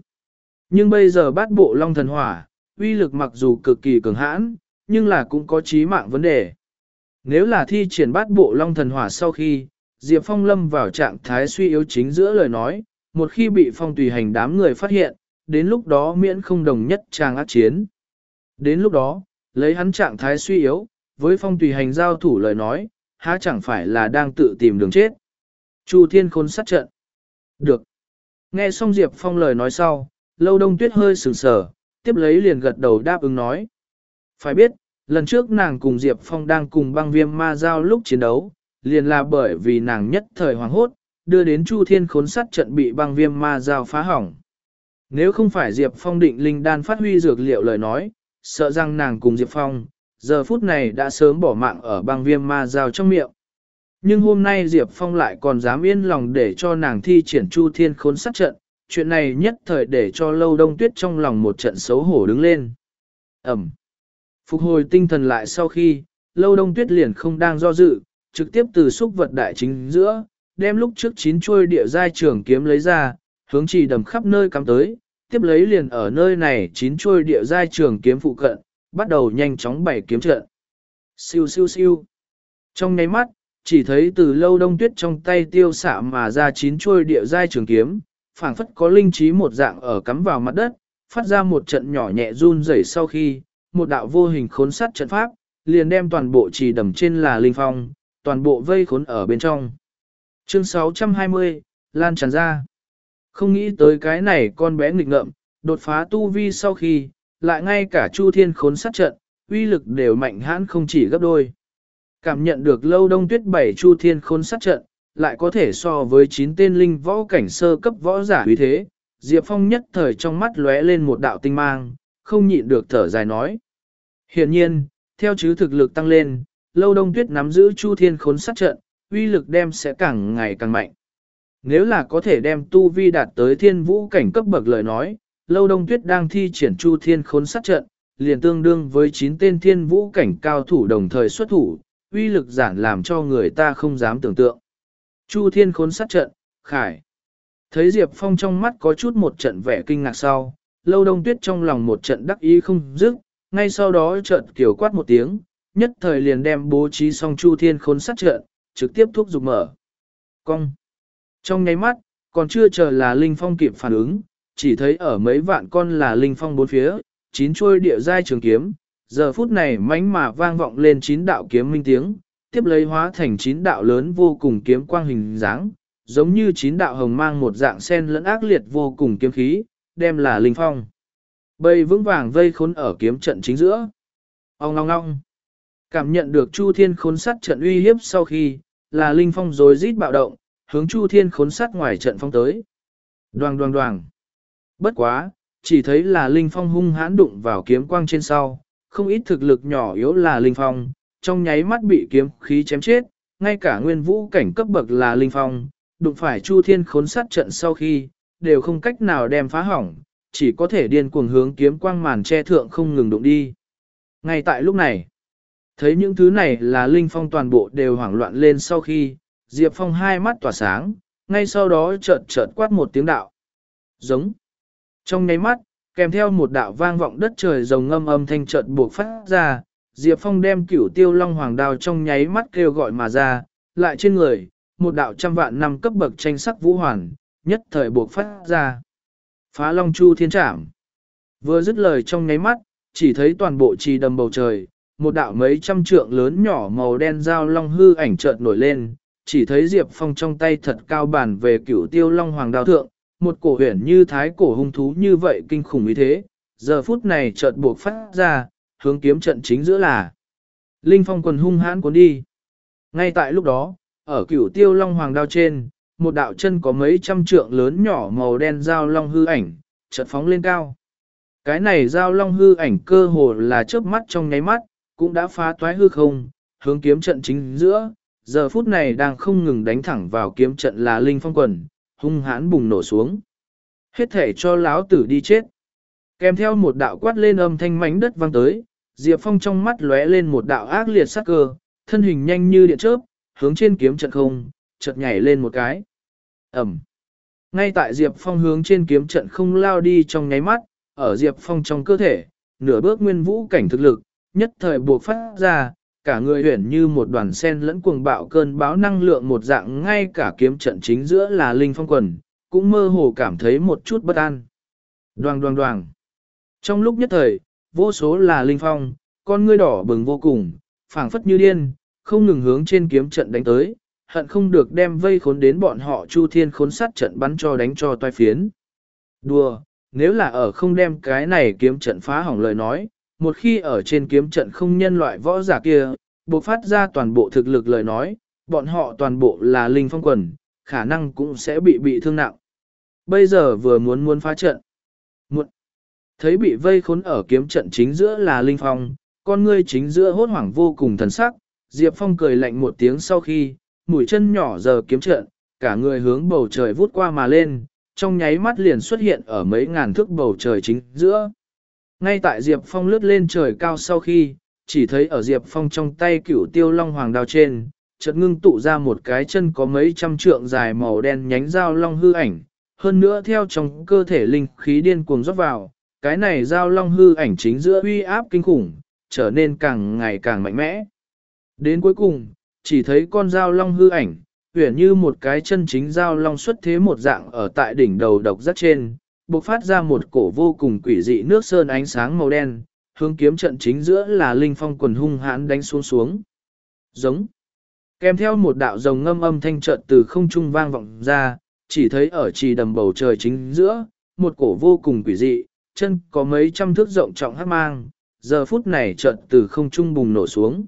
nhưng bây giờ bát bộ long thần hỏa, uy lực mặc dù cực kỳ cường hãn, nhưng là cũng có chí mạng vấn đề. Nếu là thi triển bát bộ long thần hỏa sau khi, Diệp Phong lâm vào trạng thái suy yếu chính giữa lời nói, một khi bị phong tùy hành đám người phát hiện, đến lúc đó miễn không đồng nhất trang ác chiến. Đến lúc đó, lấy hắn trạng thái suy yếu, với phong tùy hành giao thủ lời nói, há chẳng phải là đang tự tìm đường chết. Chu Thiên khôn sát trận. Được. Nghe xong Diệp Phong lời nói sau, lâu đông tuyết hơi sừng sờ, tiếp lấy liền gật đầu đáp ứng nói. Phải biết, lần trước nàng cùng Diệp Phong đang cùng băng viêm ma giao lúc chiến đấu, liền là bởi vì nàng nhất thời hoàng hốt, đưa đến Chu Thiên khốn sát trận bị băng viêm ma giao phá hỏng. Nếu không phải Diệp Phong định linh đan phát huy dược liệu lời nói, sợ rằng nàng cùng Diệp Phong, giờ phút này đã sớm bỏ mạng ở băng viêm ma dao trong miệng. Nhưng hôm nay Diệp Phong lại còn dám yên lòng để cho nàng thi triển Chu Thiên khốn sát trận, chuyện này nhất thời để cho lâu đông tuyết trong lòng một trận xấu hổ đứng lên. Ẩm. Phục hồi tinh thần lại sau khi, lâu đông tuyết liền không đang do dự, trực tiếp từ xúc vật đại chính giữa, đem lúc trước chín chuôi địa giai trường kiếm lấy ra, hướng chỉ đầm khắp nơi cắm tới, tiếp lấy liền ở nơi này chín chuôi địa giai trường kiếm phụ cận, bắt đầu nhanh chóng bày kiếm trận. Siêu siêu siêu. Trong nháy mắt, chỉ thấy từ lâu đông tuyết trong tay tiêu xạ mà ra chín chuôi địa giai trường kiếm, phảng phất có linh trí một dạng ở cắm vào mặt đất, phát ra một trận nhỏ nhẹ run rẩy sau khi, một đạo vô hình khốn sắt trận pháp, liền đem toàn bộ trì đầm trên là linh phong, toàn bộ vây khốn ở bên trong. Chương 620, Lan tràn ra. Không nghĩ tới cái này con bé nghịch ngợm, đột phá tu vi sau khi, lại ngay cả chu thiên khốn sát trận, uy lực đều mạnh hãn không chỉ gấp đôi. Cảm nhận được lâu đông tuyết bảy chu thiên khốn sát trận, lại có thể so với chín tên linh võ cảnh sơ cấp võ giả uy thế, Diệp Phong nhất thời trong mắt lóe lên một đạo tinh mang, không nhịn được thở dài nói. Hiện nhiên, theo chứ thực lực tăng lên, lâu đông tuyết nắm giữ chu thiên khốn sát trận, uy lực đem sẽ càng ngày càng mạnh. Nếu là có thể đem tu vi đạt tới thiên vũ cảnh cấp bậc lời nói, lâu đông tuyết đang thi triển chu thiên khốn sát trận, liền tương đương với 9 tên thiên vũ cảnh cao thủ đồng thời xuất thủ, uy lực giản làm cho người ta không dám tưởng tượng. Chu thiên khốn sát trận, khải. Thấy Diệp Phong trong mắt có chút một trận vẻ kinh ngạc sau, lâu đông tuyết trong lòng một trận đắc ý không dứt, ngay sau đó trận kiểu quát một tiếng, nhất thời liền đem bố trí xong chu thiên khốn sát trận, trực tiếp thúc giục mở. Cong. Trong nháy mắt, còn chưa chờ là Linh Phong kịp phản ứng, chỉ thấy ở mấy vạn con là Linh Phong bốn phía, chín trôi địa giai trường kiếm, giờ phút này mánh mà vang vọng lên chín đạo kiếm minh tiếng, tiếp lấy hóa thành chín đạo lớn vô cùng kiếm quang hình dáng, giống như chín đạo hồng mang một dạng sen lẫn ác liệt vô cùng kiếm khí, đem là Linh Phong. Bầy vững vàng vây khốn ở kiếm trận chính giữa. Ông ngong ngong. Cảm nhận được Chu Thiên khốn sát trận uy hiếp sau khi, là Linh Phong rồi rít bạo động, hướng Chu Thiên khốn sát ngoài trận phong tới. Đoàng đoàng đoàng. Bất quá, chỉ thấy là Linh Phong hung hãn đụng vào kiếm quang trên sau, không ít thực lực nhỏ yếu là Linh Phong, trong nháy mắt bị kiếm khí chém chết, ngay cả nguyên vũ cảnh cấp bậc là Linh Phong, đụng phải Chu Thiên khốn sát trận sau khi, đều không cách nào đem phá hỏng, chỉ có thể điên cuồng hướng kiếm quang màn che thượng không ngừng đụng đi. Ngay tại lúc này, thấy những thứ này là Linh Phong toàn bộ đều hoảng loạn lên sau khi, Diệp Phong hai mắt tỏa sáng, ngay sau đó chợt chợt quát một tiếng đạo. Giống. Trong nháy mắt, kèm theo một đạo vang vọng đất trời rồng ngâm âm thanh chợt buộc phát ra, Diệp Phong đem cửu tiêu long hoàng đao trong nháy mắt kêu gọi mà ra, lại trên người, một đạo trăm vạn năm cấp bậc tranh sắc vũ hoàn, nhất thời buộc phát ra. Phá long chu thiên trảm. Vừa dứt lời trong nháy mắt, chỉ thấy toàn bộ trì đầm bầu trời, một đạo mấy trăm trượng lớn nhỏ màu đen dao long hư ảnh chợt nổi lên, chỉ thấy Diệp Phong trong tay thật cao bản về cửu tiêu long hoàng đao thượng, một cổ huyền như thái cổ hung thú như vậy kinh khủng như thế, giờ phút này chợt buộc phát ra, hướng kiếm trận chính giữa là. Linh Phong quần hung hãn cuốn đi. Ngay tại lúc đó, ở cửu tiêu long hoàng đao trên, một đạo chân có mấy trăm trượng lớn nhỏ màu đen dao long hư ảnh, chợt phóng lên cao. Cái này dao long hư ảnh cơ hồ là chớp mắt trong nháy mắt, cũng đã phá toái hư không, hướng kiếm trận chính giữa, giờ phút này đang không ngừng đánh thẳng vào kiếm trận là linh phong quần, hung hãn bùng nổ xuống. Hết thể cho lão tử đi chết. Kèm theo một đạo quát lên âm thanh mảnh đất vang tới, Diệp Phong trong mắt lóe lên một đạo ác liệt sắc cơ, thân hình nhanh như điện chớp, hướng trên kiếm trận không, chợt nhảy lên một cái. Ẩm. Ngay tại Diệp Phong hướng trên kiếm trận không lao đi trong nháy mắt, ở Diệp Phong trong cơ thể, nửa bước nguyên vũ cảnh thực lực, nhất thời buộc phát ra, cả người huyển như một đoàn sen lẫn cuồng bạo cơn báo năng lượng một dạng ngay cả kiếm trận chính giữa là linh phong quần, cũng mơ hồ cảm thấy một chút bất an. Đoàng đoàng đoàng. Trong lúc nhất thời, vô số là linh phong, con ngươi đỏ bừng vô cùng, phảng phất như điên, không ngừng hướng trên kiếm trận đánh tới, hận không được đem vây khốn đến bọn họ chu thiên khốn sát trận bắn cho đánh cho toai phiến. Đùa, nếu là ở không đem cái này kiếm trận phá hỏng lời nói, một khi ở trên kiếm trận không nhân loại võ giả kia, buộc phát ra toàn bộ thực lực lời nói, bọn họ toàn bộ là linh phong quần, khả năng cũng sẽ bị bị thương nặng. Bây giờ vừa muốn muốn phá trận. Muộn. Thấy bị vây khốn ở kiếm trận chính giữa là linh phong, con ngươi chính giữa hốt hoảng vô cùng thần sắc, Diệp Phong cười lạnh một tiếng sau khi, mũi chân nhỏ giờ kiếm trận, cả người hướng bầu trời vút qua mà lên, trong nháy mắt liền xuất hiện ở mấy ngàn thước bầu trời chính giữa. Ngay tại Diệp Phong lướt lên trời cao sau khi, chỉ thấy ở Diệp Phong trong tay cửu tiêu long hoàng đao trên, chợt ngưng tụ ra một cái chân có mấy trăm trượng dài màu đen nhánh dao long hư ảnh, hơn nữa theo trong cơ thể linh khí điên cuồng rót vào, cái này dao long hư ảnh chính giữa uy áp kinh khủng, trở nên càng ngày càng mạnh mẽ. Đến cuối cùng, chỉ thấy con dao long hư ảnh, uyển như một cái chân chính dao long xuất thế một dạng ở tại đỉnh đầu độc rất trên, bộc phát ra một cổ vô cùng quỷ dị nước sơn ánh sáng màu đen, hướng kiếm trận chính giữa là linh phong quần hung hãn đánh xuống xuống. Giống. Kèm theo một đạo rồng ngâm âm thanh trận từ không trung vang vọng ra, chỉ thấy ở trì đầm bầu trời chính giữa, một cổ vô cùng quỷ dị, chân có mấy trăm thước rộng trọng hát mang, giờ phút này trận từ không trung bùng nổ xuống.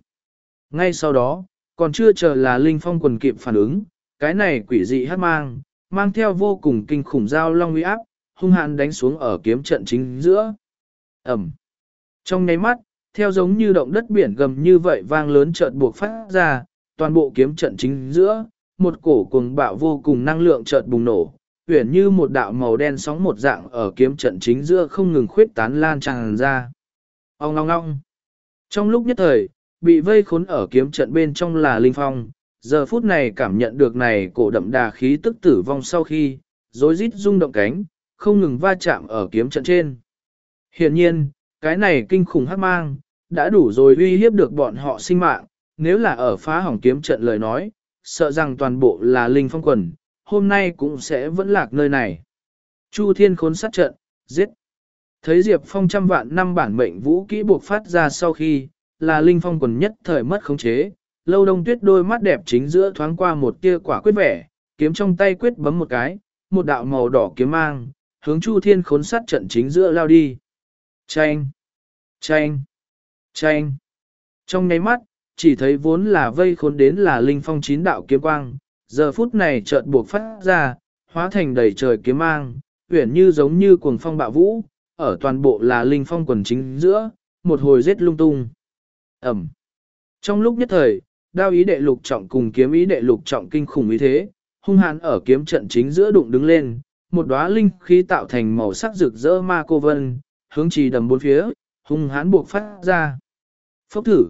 Ngay sau đó, còn chưa chờ là Linh Phong quần kịp phản ứng, cái này quỷ dị hát mang, mang theo vô cùng kinh khủng dao long uy áp, hung hãn đánh xuống ở kiếm trận chính giữa. Ẩm. Trong nháy mắt, theo giống như động đất biển gầm như vậy vang lớn chợt buộc phát ra, toàn bộ kiếm trận chính giữa, một cổ cuồng bạo vô cùng năng lượng chợt bùng nổ, uyển như một đạo màu đen sóng một dạng ở kiếm trận chính giữa không ngừng khuyết tán lan tràn ra. Ông ngong ngong. Trong lúc nhất thời, bị vây khốn ở kiếm trận bên trong là Linh Phong, giờ phút này cảm nhận được này cổ đậm đà khí tức tử vong sau khi, rối rít rung động cánh, không ngừng va chạm ở kiếm trận trên. hiển nhiên, cái này kinh khủng hắc mang, đã đủ rồi uy hiếp được bọn họ sinh mạng, nếu là ở phá hỏng kiếm trận lời nói, sợ rằng toàn bộ là linh phong quần, hôm nay cũng sẽ vẫn lạc nơi này. Chu thiên khốn sát trận, giết. Thấy Diệp Phong trăm vạn năm bản mệnh vũ kỹ buộc phát ra sau khi, là linh phong quần nhất thời mất khống chế, lâu đông tuyết đôi mắt đẹp chính giữa thoáng qua một tia quả quyết vẻ, kiếm trong tay quyết bấm một cái, một đạo màu đỏ kiếm mang, hướng Chu Thiên khốn sát trận chính giữa lao đi. Chanh! Chanh! Chanh! Trong nháy mắt, chỉ thấy vốn là vây khốn đến là linh phong chín đạo kiếm quang, giờ phút này chợt buộc phát ra, hóa thành đầy trời kiếm mang, uyển như giống như cuồng phong bạo vũ, ở toàn bộ là linh phong quần chính giữa, một hồi giết lung tung. Ẩm! Trong lúc nhất thời, đao ý đệ lục trọng cùng kiếm ý đệ lục trọng kinh khủng ý thế, hung hãn ở kiếm trận chính giữa đụng đứng lên, một đóa linh khí tạo thành màu sắc rực rỡ ma cô vân, hướng trì đầm bốn phía, hung hãn buộc phát ra. Phốc thử.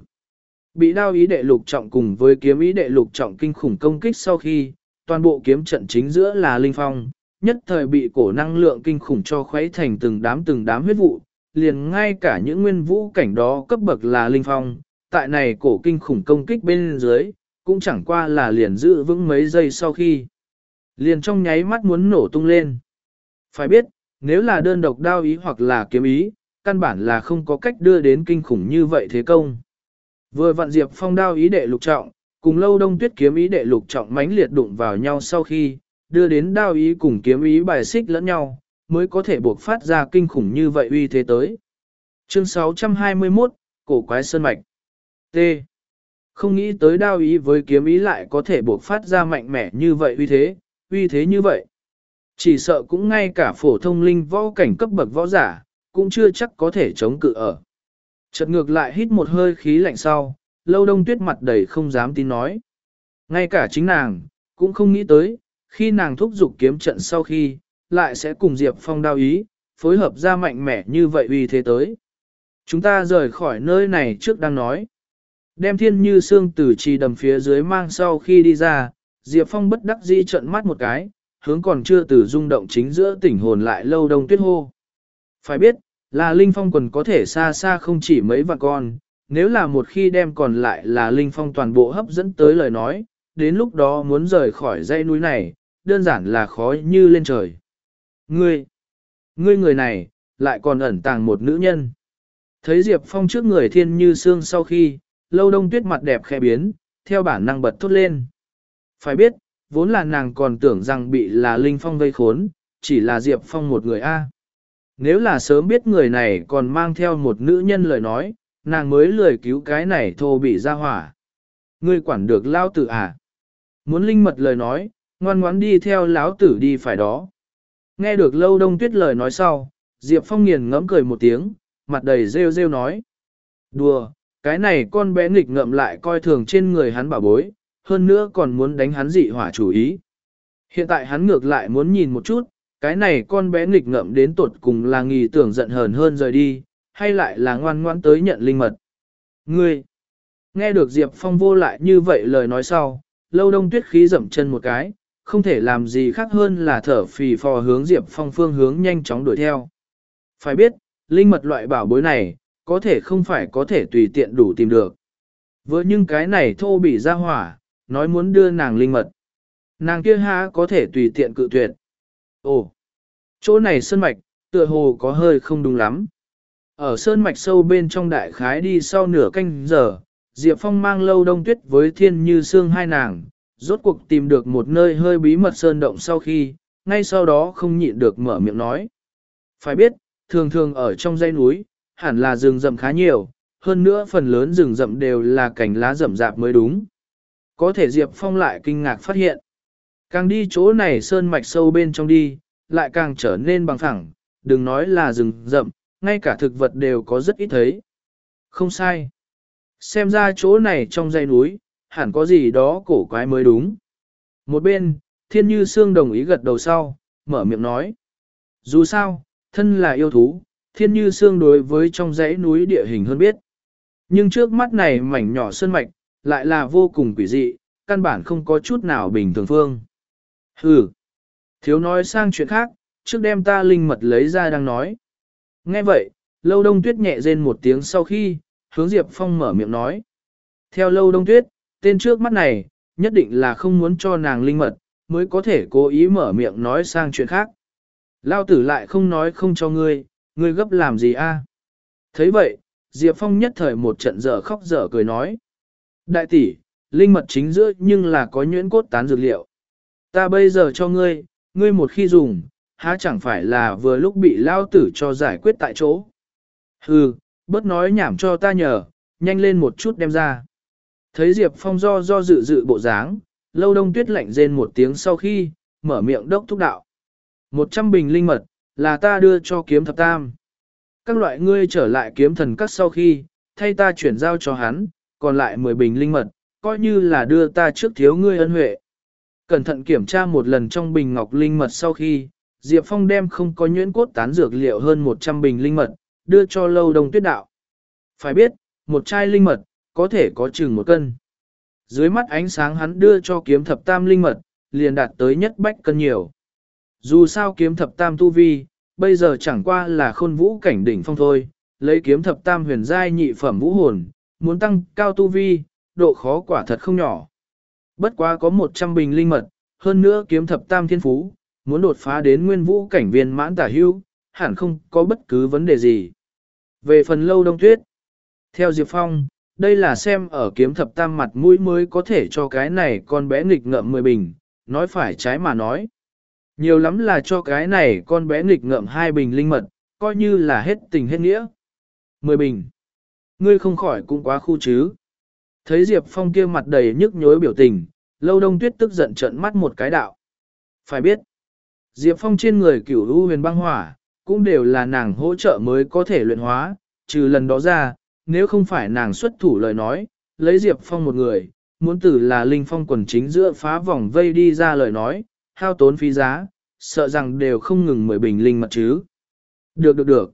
Bị đao ý đệ lục trọng cùng với kiếm ý đệ lục trọng kinh khủng công kích sau khi, toàn bộ kiếm trận chính giữa là linh phong, nhất thời bị cổ năng lượng kinh khủng cho khuấy thành từng đám từng đám huyết vụ, liền ngay cả những nguyên vũ cảnh đó cấp bậc là linh phong, tại này cổ kinh khủng công kích bên dưới, cũng chẳng qua là liền giữ vững mấy giây sau khi. Liền trong nháy mắt muốn nổ tung lên. Phải biết, nếu là đơn độc đao ý hoặc là kiếm ý, căn bản là không có cách đưa đến kinh khủng như vậy thế công. Vừa vặn Diệp Phong đao ý đệ lục trọng, cùng lâu đông tuyết kiếm ý đệ lục trọng mãnh liệt đụng vào nhau sau khi, đưa đến đao ý cùng kiếm ý bài xích lẫn nhau, mới có thể buộc phát ra kinh khủng như vậy uy thế tới. Chương 621, Cổ quái sơn mạch. T. Không nghĩ tới đao ý với kiếm ý lại có thể buộc phát ra mạnh mẽ như vậy uy thế, uy thế như vậy. Chỉ sợ cũng ngay cả phổ thông linh võ cảnh cấp bậc võ giả, cũng chưa chắc có thể chống cự ở. Chợt ngược lại hít một hơi khí lạnh sau, lâu đông tuyết mặt đầy không dám tin nói. Ngay cả chính nàng, cũng không nghĩ tới, khi nàng thúc giục kiếm trận sau khi, lại sẽ cùng Diệp Phong đao ý, phối hợp ra mạnh mẽ như vậy uy thế tới. Chúng ta rời khỏi nơi này trước đang nói. Đem thiên như xương từ trì đầm phía dưới mang sau khi đi ra, Diệp Phong bất đắc dĩ trận mắt một cái, hướng còn chưa từ rung động chính giữa tỉnh hồn lại lâu đông tuyết hô. Phải biết, là Linh Phong quần có thể xa xa không chỉ mấy vạn con, nếu là một khi đem còn lại là Linh Phong toàn bộ hấp dẫn tới lời nói, đến lúc đó muốn rời khỏi dãy núi này, đơn giản là khó như lên trời. Ngươi, ngươi người này, lại còn ẩn tàng một nữ nhân. Thấy Diệp Phong trước người thiên như xương sau khi, lâu đông tuyết mặt đẹp khẽ biến, theo bản năng bật thốt lên. Phải biết, vốn là nàng còn tưởng rằng bị là Linh Phong vây khốn, chỉ là Diệp Phong một người A. Nếu là sớm biết người này còn mang theo một nữ nhân lời nói, nàng mới lười cứu cái này thô bị ra hỏa. Ngươi quản được lao tử à? Muốn linh mật lời nói, ngoan ngoãn đi theo lão tử đi phải đó. Nghe được lâu đông tuyết lời nói sau, Diệp Phong nghiền ngẫm cười một tiếng, mặt đầy rêu rêu nói. Đùa, cái này con bé nghịch ngợm lại coi thường trên người hắn bảo bối, hơn nữa còn muốn đánh hắn dị hỏa chủ ý. Hiện tại hắn ngược lại muốn nhìn một chút, cái này con bé nghịch ngợm đến tột cùng là nghỉ tưởng giận hờn hơn rời đi, hay lại là ngoan ngoan tới nhận linh mật. Ngươi, nghe được Diệp Phong vô lại như vậy lời nói sau, lâu đông tuyết khí dậm chân một cái, không thể làm gì khác hơn là thở phì phò hướng Diệp Phong phương hướng nhanh chóng đuổi theo. Phải biết, linh mật loại bảo bối này, có thể không phải có thể tùy tiện đủ tìm được. Với những cái này thô bị ra hỏa, nói muốn đưa nàng linh mật. Nàng kia há có thể tùy tiện cự tuyệt. Ồ, chỗ này sơn mạch, tựa hồ có hơi không đúng lắm. Ở sơn mạch sâu bên trong đại khái đi sau nửa canh giờ, Diệp Phong mang lâu đông tuyết với thiên như xương hai nàng, rốt cuộc tìm được một nơi hơi bí mật sơn động sau khi, ngay sau đó không nhịn được mở miệng nói. Phải biết, thường thường ở trong dãy núi, hẳn là rừng rậm khá nhiều, hơn nữa phần lớn rừng rậm đều là cảnh lá rậm rạp mới đúng. Có thể Diệp Phong lại kinh ngạc phát hiện. Càng đi chỗ này sơn mạch sâu bên trong đi, lại càng trở nên bằng phẳng, đừng nói là rừng rậm, ngay cả thực vật đều có rất ít thấy. Không sai. Xem ra chỗ này trong dãy núi, hẳn có gì đó cổ quái mới đúng. Một bên, thiên như xương đồng ý gật đầu sau, mở miệng nói. Dù sao, thân là yêu thú, thiên như xương đối với trong dãy núi địa hình hơn biết. Nhưng trước mắt này mảnh nhỏ sơn mạch, lại là vô cùng quỷ dị, căn bản không có chút nào bình thường phương. Hừ, thiếu nói sang chuyện khác, trước đem ta linh mật lấy ra đang nói. Nghe vậy, lâu đông tuyết nhẹ rên một tiếng sau khi, hướng Diệp Phong mở miệng nói. Theo lâu đông tuyết, tên trước mắt này, nhất định là không muốn cho nàng linh mật, mới có thể cố ý mở miệng nói sang chuyện khác. Lao tử lại không nói không cho ngươi, ngươi gấp làm gì a? thấy vậy, Diệp Phong nhất thời một trận dở khóc dở cười nói. Đại tỷ, linh mật chính giữa nhưng là có nhuyễn cốt tán dược liệu. Ta bây giờ cho ngươi, ngươi một khi dùng, há chẳng phải là vừa lúc bị lao tử cho giải quyết tại chỗ. Hừ, bớt nói nhảm cho ta nhờ, nhanh lên một chút đem ra. Thấy Diệp Phong do do dự dự bộ dáng, lâu đông tuyết lạnh rên một tiếng sau khi, mở miệng đốc thúc đạo. Một trăm bình linh mật, là ta đưa cho kiếm thập tam. Các loại ngươi trở lại kiếm thần các sau khi, thay ta chuyển giao cho hắn, còn lại 10 bình linh mật, coi như là đưa ta trước thiếu ngươi ân huệ. Cẩn thận kiểm tra một lần trong bình ngọc linh mật sau khi, Diệp Phong đem không có nhuyễn cốt tán dược liệu hơn 100 bình linh mật, đưa cho lâu đông tuyết đạo. Phải biết, một chai linh mật, có thể có chừng một cân. Dưới mắt ánh sáng hắn đưa cho kiếm thập tam linh mật, liền đạt tới nhất bách cân nhiều. Dù sao kiếm thập tam tu vi, bây giờ chẳng qua là khôn vũ cảnh đỉnh phong thôi, lấy kiếm thập tam huyền giai nhị phẩm vũ hồn, muốn tăng cao tu vi, độ khó quả thật không nhỏ. Bất quá có 100 bình linh mật, hơn nữa kiếm thập tam thiên phú, muốn đột phá đến nguyên vũ cảnh viên mãn tả hưu, hẳn không có bất cứ vấn đề gì. Về phần lâu đông tuyết, theo Diệp Phong, đây là xem ở kiếm thập tam mặt mũi mới có thể cho cái này con bé nghịch ngợm 10 bình, nói phải trái mà nói. Nhiều lắm là cho cái này con bé nghịch ngợm hai bình linh mật, coi như là hết tình hết nghĩa. 10 bình. Ngươi không khỏi cũng quá khu chứ. Thấy Diệp Phong kia mặt đầy nhức nhối biểu tình, lâu đông tuyết tức giận trợn mắt một cái đạo. Phải biết, Diệp Phong trên người cửu u huyền băng hỏa, cũng đều là nàng hỗ trợ mới có thể luyện hóa, trừ lần đó ra, nếu không phải nàng xuất thủ lời nói, lấy Diệp Phong một người, muốn tử là linh phong quần chính giữa phá vòng vây đi ra lời nói, hao tốn phí giá, sợ rằng đều không ngừng mười bình linh mật chứ. Được được được.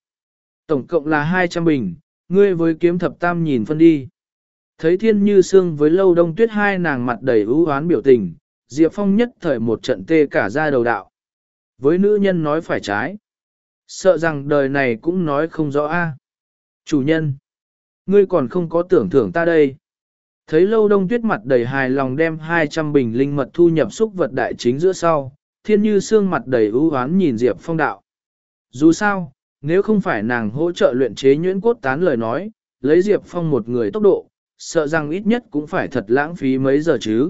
Tổng cộng là 200 bình, Ngươi với kiếm thập tam nhìn phân đi. Thấy thiên như xương với lâu đông tuyết hai nàng mặt đầy ưu hoán biểu tình, Diệp Phong nhất thời một trận tê cả ra đầu đạo. Với nữ nhân nói phải trái. Sợ rằng đời này cũng nói không rõ a. Chủ nhân, ngươi còn không có tưởng thưởng ta đây. Thấy lâu đông tuyết mặt đầy hài lòng đem 200 bình linh mật thu nhập xúc vật đại chính giữa sau, thiên như xương mặt đầy ưu hoán nhìn Diệp Phong đạo. Dù sao, nếu không phải nàng hỗ trợ luyện chế nhuyễn cốt tán lời nói, lấy Diệp Phong một người tốc độ, sợ rằng ít nhất cũng phải thật lãng phí mấy giờ chứ.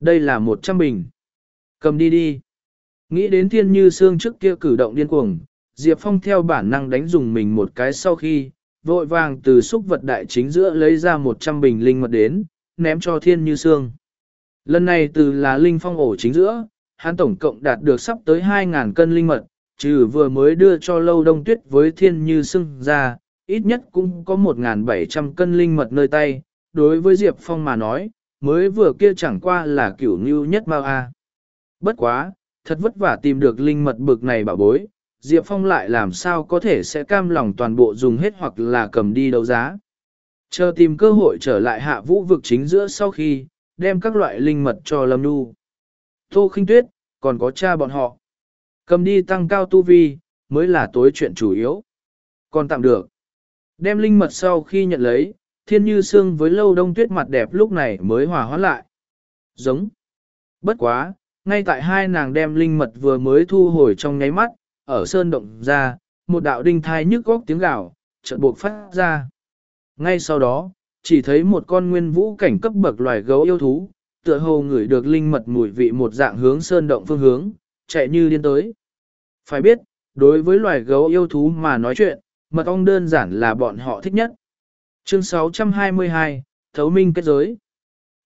Đây là 100 bình. Cầm đi đi. Nghĩ đến thiên như xương trước kia cử động điên cuồng, Diệp Phong theo bản năng đánh dùng mình một cái sau khi, vội vàng từ xúc vật đại chính giữa lấy ra 100 bình linh mật đến, ném cho thiên như xương. Lần này từ là linh phong ổ chính giữa, hắn tổng cộng đạt được sắp tới 2.000 cân linh mật, trừ vừa mới đưa cho lâu đông tuyết với thiên như sưng ra, ít nhất cũng có 1.700 cân linh mật nơi tay, đối với Diệp Phong mà nói, mới vừa kia chẳng qua là kiểu như nhất mau a. Bất quá, thật vất vả tìm được linh mật bực này bảo bối, Diệp Phong lại làm sao có thể sẽ cam lòng toàn bộ dùng hết hoặc là cầm đi đấu giá. Chờ tìm cơ hội trở lại hạ vũ vực chính giữa sau khi, đem các loại linh mật cho Lâm Nhu. Tô khinh tuyết, còn có cha bọn họ. Cầm đi tăng cao tu vi, mới là tối chuyện chủ yếu. Còn tạm được. Đem linh mật sau khi nhận lấy, thiên như xương với lâu đông tuyết mặt đẹp lúc này mới hòa hoãn lại. Giống. Bất quá, ngay tại hai nàng đem linh mật vừa mới thu hồi trong nháy mắt, ở sơn động ra, một đạo đinh thai nhức góc tiếng gào, chợt buộc phát ra. Ngay sau đó, chỉ thấy một con nguyên vũ cảnh cấp bậc loài gấu yêu thú, tựa hồ ngửi được linh mật mùi vị một dạng hướng sơn động phương hướng, chạy như điên tới. Phải biết, đối với loài gấu yêu thú mà nói chuyện, mật ong đơn giản là bọn họ thích nhất. Chương 622, Thấu Minh kết giới.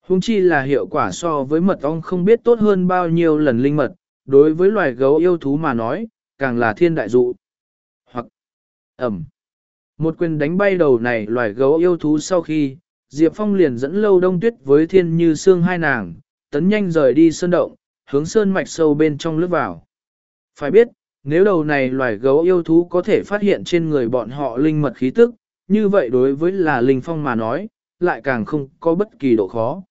Hùng chi là hiệu quả so với mật ong không biết tốt hơn bao nhiêu lần linh mật, đối với loài gấu yêu thú mà nói, càng là thiên đại dụ. Hoặc ẩm. Một quyền đánh bay đầu này loài gấu yêu thú sau khi, Diệp Phong liền dẫn lâu đông tuyết với thiên như xương hai nàng, tấn nhanh rời đi sơn động, hướng sơn mạch sâu bên trong lướt vào. Phải biết, nếu đầu này loài gấu yêu thú có thể phát hiện trên người bọn họ linh mật khí tức, như vậy đối với là linh phong mà nói, lại càng không có bất kỳ độ khó.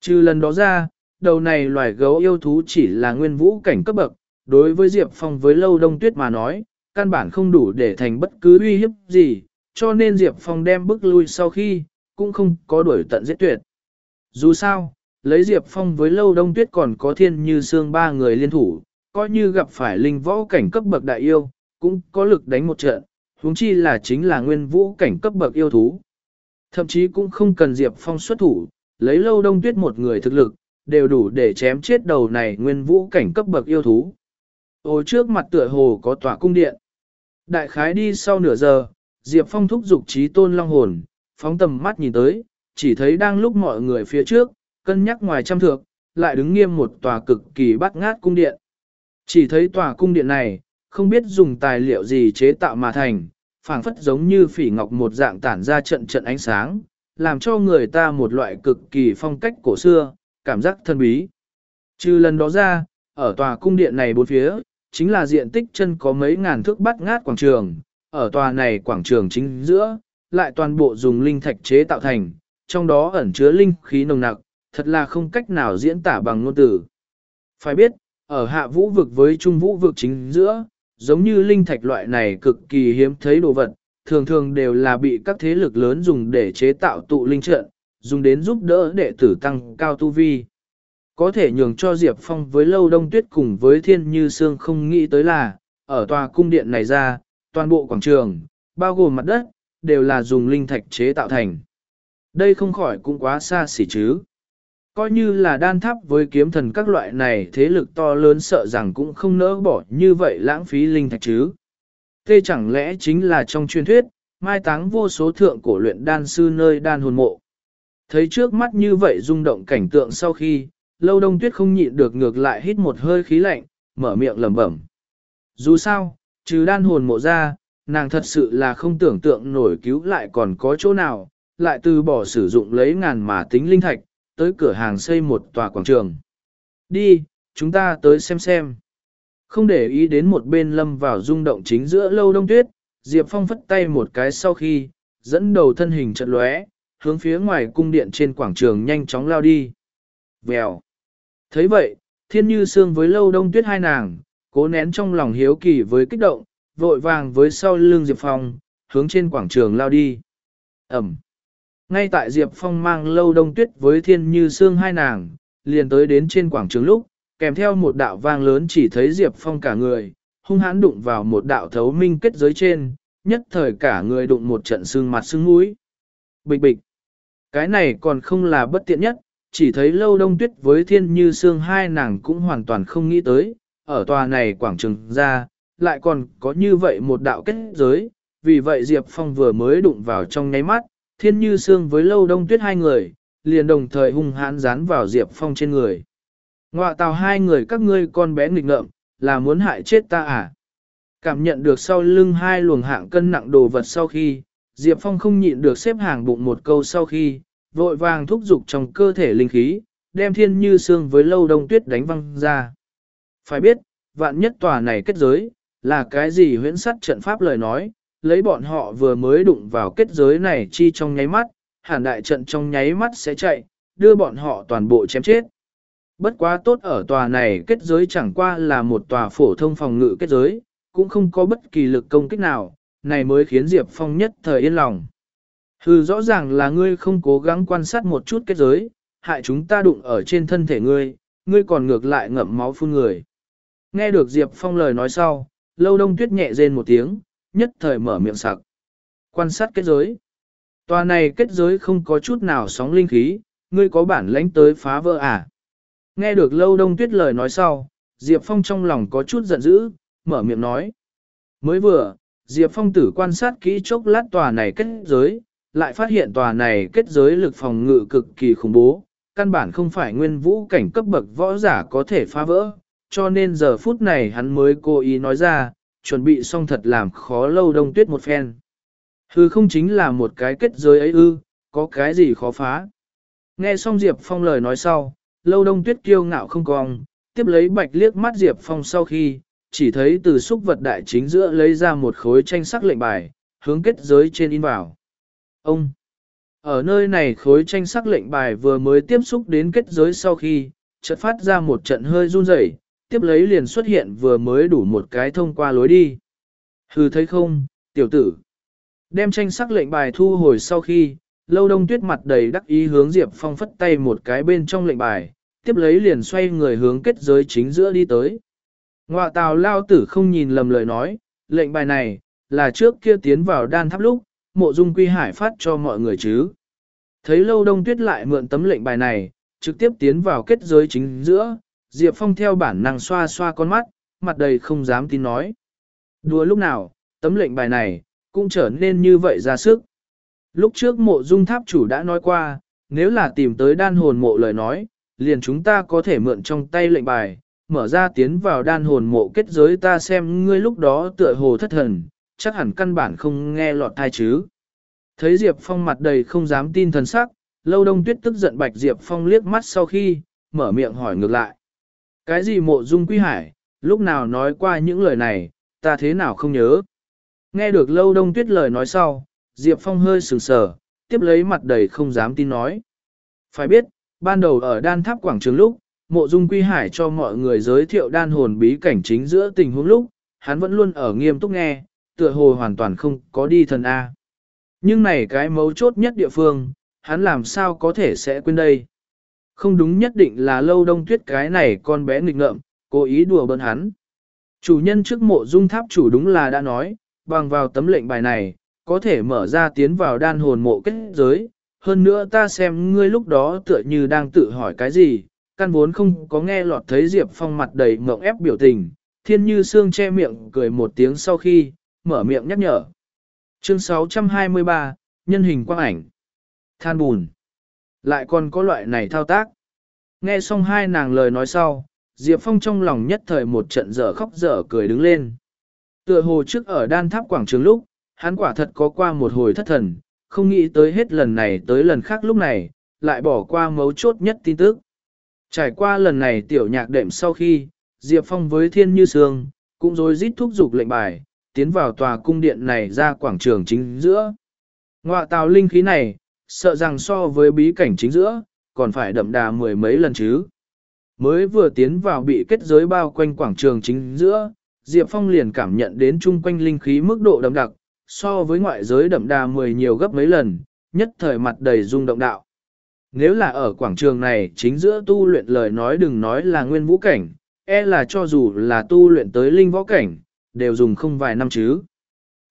Trừ lần đó ra, đầu này loài gấu yêu thú chỉ là nguyên vũ cảnh cấp bậc, đối với Diệp Phong với lâu đông tuyết mà nói, căn bản không đủ để thành bất cứ uy hiếp gì, cho nên Diệp Phong đem bước lui sau khi, cũng không có đuổi tận giết tuyệt. Dù sao, lấy Diệp Phong với lâu đông tuyết còn có thiên như xương ba người liên thủ, coi như gặp phải linh võ cảnh cấp bậc đại yêu, cũng có lực đánh một trận, huống chi là chính là nguyên vũ cảnh cấp bậc yêu thú. Thậm chí cũng không cần Diệp Phong xuất thủ, lấy lâu đông tuyết một người thực lực, đều đủ để chém chết đầu này nguyên vũ cảnh cấp bậc yêu thú. Ô trước mặt tựa hồ có tòa cung điện. Đại khái đi sau nửa giờ, Diệp Phong thúc dục trí tôn long hồn, phóng tầm mắt nhìn tới, chỉ thấy đang lúc mọi người phía trước, cân nhắc ngoài trăm thước lại đứng nghiêm một tòa cực kỳ bắt ngát cung điện. Chỉ thấy tòa cung điện này, không biết dùng tài liệu gì chế tạo mà thành, phảng phất giống như phỉ ngọc một dạng tản ra trận trận ánh sáng, làm cho người ta một loại cực kỳ phong cách cổ xưa, cảm giác thân bí. Trừ lần đó ra, ở tòa cung điện này bốn phía, chính là diện tích chân có mấy ngàn thước bắt ngát quảng trường, ở tòa này quảng trường chính giữa, lại toàn bộ dùng linh thạch chế tạo thành, trong đó ẩn chứa linh khí nồng nặc, thật là không cách nào diễn tả bằng ngôn từ. Phải biết, ở hạ vũ vực với trung vũ vực chính giữa, giống như linh thạch loại này cực kỳ hiếm thấy đồ vật, thường thường đều là bị các thế lực lớn dùng để chế tạo tụ linh trận, dùng đến giúp đỡ đệ tử tăng cao tu vi. Có thể nhường cho Diệp Phong với lâu đông tuyết cùng với thiên như sương không nghĩ tới là, ở tòa cung điện này ra, toàn bộ quảng trường, bao gồm mặt đất, đều là dùng linh thạch chế tạo thành. Đây không khỏi cũng quá xa xỉ chứ. Coi như là đan tháp với kiếm thần các loại này thế lực to lớn sợ rằng cũng không nỡ bỏ như vậy lãng phí linh thạch chứ. Thế chẳng lẽ chính là trong truyền thuyết, mai táng vô số thượng cổ luyện đan sư nơi đan hồn mộ. Thấy trước mắt như vậy rung động cảnh tượng sau khi, lâu đông tuyết không nhịn được ngược lại hít một hơi khí lạnh, mở miệng lẩm bẩm. Dù sao, trừ đan hồn mộ ra, nàng thật sự là không tưởng tượng nổi cứu lại còn có chỗ nào, lại từ bỏ sử dụng lấy ngàn mà tính linh thạch, tới cửa hàng xây một tòa quảng trường. Đi, chúng ta tới xem xem. Không để ý đến một bên lâm vào rung động chính giữa lâu đông tuyết, Diệp Phong phất tay một cái sau khi, dẫn đầu thân hình chật lóe, hướng phía ngoài cung điện trên quảng trường nhanh chóng lao đi. Vèo. thấy vậy, thiên như sương với lâu đông tuyết hai nàng, cố nén trong lòng hiếu kỳ với kích động, vội vàng với sau lưng Diệp Phong, hướng trên quảng trường lao đi. Ẩm. Ngay tại Diệp Phong mang lâu đông tuyết với thiên như sương hai nàng, liền tới đến trên quảng trường lúc, kèm theo một đạo vang lớn chỉ thấy Diệp Phong cả người, hung hãn đụng vào một đạo thấu minh kết giới trên, nhất thời cả người đụng một trận xương mặt xương mũi. Bịch bịch. Cái này còn không là bất tiện nhất, chỉ thấy lâu đông tuyết với thiên như xương hai nàng cũng hoàn toàn không nghĩ tới, ở tòa này quảng trường ra, lại còn có như vậy một đạo kết giới, vì vậy Diệp Phong vừa mới đụng vào trong nháy mắt, thiên như xương với lâu đông tuyết hai người, liền đồng thời hung hãn dán vào Diệp Phong trên người. Ngoạ tào hai người các ngươi con bé nghịch ngợm, là muốn hại chết ta à? Cảm nhận được sau lưng hai luồng hạng cân nặng đồ vật sau khi, Diệp Phong không nhịn được xếp hàng bụng một câu sau khi, vội vàng thúc giục trong cơ thể linh khí, đem thiên như xương với lâu đông tuyết đánh văng ra. Phải biết, vạn nhất tòa này kết giới, là cái gì huyễn sắt trận pháp lời nói, lấy bọn họ vừa mới đụng vào kết giới này chi trong nháy mắt, hàn đại trận trong nháy mắt sẽ chạy, đưa bọn họ toàn bộ chém chết. Bất quá tốt ở tòa này kết giới chẳng qua là một tòa phổ thông phòng ngự kết giới, cũng không có bất kỳ lực công kích nào, này mới khiến Diệp Phong nhất thời yên lòng. Hừ rõ ràng là ngươi không cố gắng quan sát một chút kết giới, hại chúng ta đụng ở trên thân thể ngươi, ngươi còn ngược lại ngậm máu phun người. Nghe được Diệp Phong lời nói sau, lâu đông tuyết nhẹ rên một tiếng, nhất thời mở miệng sặc. Quan sát kết giới. Tòa này kết giới không có chút nào sóng linh khí, ngươi có bản lãnh tới phá vỡ à? Nghe được lâu đông tuyết lời nói sau, Diệp Phong trong lòng có chút giận dữ, mở miệng nói. Mới vừa, Diệp Phong tử quan sát kỹ chốc lát tòa này kết giới, lại phát hiện tòa này kết giới lực phòng ngự cực kỳ khủng bố, căn bản không phải nguyên vũ cảnh cấp bậc võ giả có thể phá vỡ, cho nên giờ phút này hắn mới cố ý nói ra, chuẩn bị xong thật làm khó lâu đông tuyết một phen. Hư không chính là một cái kết giới ấy ư, có cái gì khó phá. Nghe xong Diệp Phong lời nói sau, lâu đông tuyết kiêu ngạo không cong, tiếp lấy bạch liếc mắt Diệp Phong sau khi, chỉ thấy từ xúc vật đại chính giữa lấy ra một khối tranh sắc lệnh bài, hướng kết giới trên in vào. Ông! Ở nơi này khối tranh sắc lệnh bài vừa mới tiếp xúc đến kết giới sau khi, chợt phát ra một trận hơi run rẩy, tiếp lấy liền xuất hiện vừa mới đủ một cái thông qua lối đi. Hừ thấy không, tiểu tử. Đem tranh sắc lệnh bài thu hồi sau khi, lâu đông tuyết mặt đầy đắc ý hướng Diệp Phong phất tay một cái bên trong lệnh bài, tiếp lấy liền xoay người hướng kết giới chính giữa đi tới. Ngoạ tào lao tử không nhìn lầm lời nói, lệnh bài này, là trước kia tiến vào đan tháp lúc, mộ dung quy hải phát cho mọi người chứ. Thấy lâu đông tuyết lại mượn tấm lệnh bài này, trực tiếp tiến vào kết giới chính giữa, Diệp Phong theo bản năng xoa xoa con mắt, mặt đầy không dám tin nói. Đùa lúc nào, tấm lệnh bài này, cũng trở nên như vậy ra sức. Lúc trước mộ dung tháp chủ đã nói qua, nếu là tìm tới đan hồn mộ lời nói, liền chúng ta có thể mượn trong tay lệnh bài, mở ra tiến vào đan hồn mộ kết giới ta xem ngươi lúc đó tựa hồ thất thần, chắc hẳn căn bản không nghe lọt thai chứ. Thấy Diệp Phong mặt đầy không dám tin thần sắc, lâu đông tuyết tức giận bạch Diệp Phong liếc mắt sau khi, mở miệng hỏi ngược lại. Cái gì mộ dung quý hải, lúc nào nói qua những lời này, ta thế nào không nhớ. Nghe được lâu đông tuyết lời nói sau, Diệp Phong hơi sừng sờ, tiếp lấy mặt đầy không dám tin nói. Phải biết, ban đầu ở đan tháp quảng trường lúc, mộ dung quy hải cho mọi người giới thiệu đan hồn bí cảnh chính giữa tình huống lúc, hắn vẫn luôn ở nghiêm túc nghe, tựa hồ hoàn toàn không có đi thần A. Nhưng này cái mấu chốt nhất địa phương, hắn làm sao có thể sẽ quên đây. Không đúng nhất định là lâu đông tuyết cái này con bé nghịch ngợm, cố ý đùa bỡn hắn. Chủ nhân trước mộ dung tháp chủ đúng là đã nói, bằng vào tấm lệnh bài này, có thể mở ra tiến vào đan hồn mộ kết giới. Hơn nữa ta xem ngươi lúc đó tựa như đang tự hỏi cái gì, căn vốn không có nghe lọt thấy Diệp Phong mặt đầy mộng ép biểu tình, thiên như xương che miệng cười một tiếng sau khi, mở miệng nhắc nhở. Chương 623, Nhân hình quang ảnh. Than bùn. Lại còn có loại này thao tác. Nghe xong hai nàng lời nói sau, Diệp Phong trong lòng nhất thời một trận dở khóc dở cười đứng lên. Tựa hồ trước ở đan tháp quảng trường lúc, hắn quả thật có qua một hồi thất thần, không nghĩ tới hết lần này tới lần khác lúc này, lại bỏ qua mấu chốt nhất tin tức. Trải qua lần này tiểu nhạc đệm sau khi, Diệp Phong với Thiên Như Sương, cũng rồi rít thúc giục lệnh bài, tiến vào tòa cung điện này ra quảng trường chính giữa. Ngoạ tào linh khí này, sợ rằng so với bí cảnh chính giữa, còn phải đậm đà mười mấy lần chứ. Mới vừa tiến vào bị kết giới bao quanh quảng trường chính giữa, Diệp Phong liền cảm nhận đến chung quanh linh khí mức độ đậm đặc, so với ngoại giới đậm đà mười nhiều gấp mấy lần, nhất thời mặt đầy rung động đạo. Nếu là ở quảng trường này chính giữa tu luyện lời nói đừng nói là nguyên vũ cảnh, e là cho dù là tu luyện tới linh võ cảnh, đều dùng không vài năm chứ.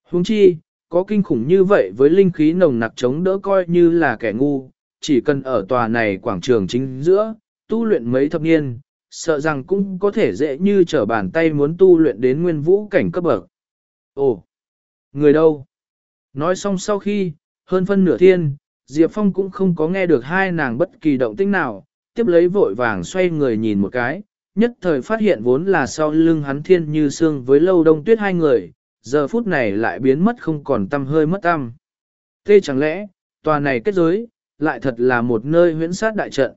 Huống chi, có kinh khủng như vậy với linh khí nồng nặc chống đỡ coi như là kẻ ngu, chỉ cần ở tòa này quảng trường chính giữa, tu luyện mấy thập niên, sợ rằng cũng có thể dễ như trở bàn tay muốn tu luyện đến nguyên vũ cảnh cấp bậc. Ồ, người đâu? Nói xong sau khi, hơn phân nửa thiên, Diệp Phong cũng không có nghe được hai nàng bất kỳ động tĩnh nào, tiếp lấy vội vàng xoay người nhìn một cái, nhất thời phát hiện vốn là sau lưng hắn thiên như xương với lâu đông tuyết hai người, giờ phút này lại biến mất không còn tâm hơi mất tâm. Thế chẳng lẽ, tòa này kết giới, lại thật là một nơi huyễn sát đại trận.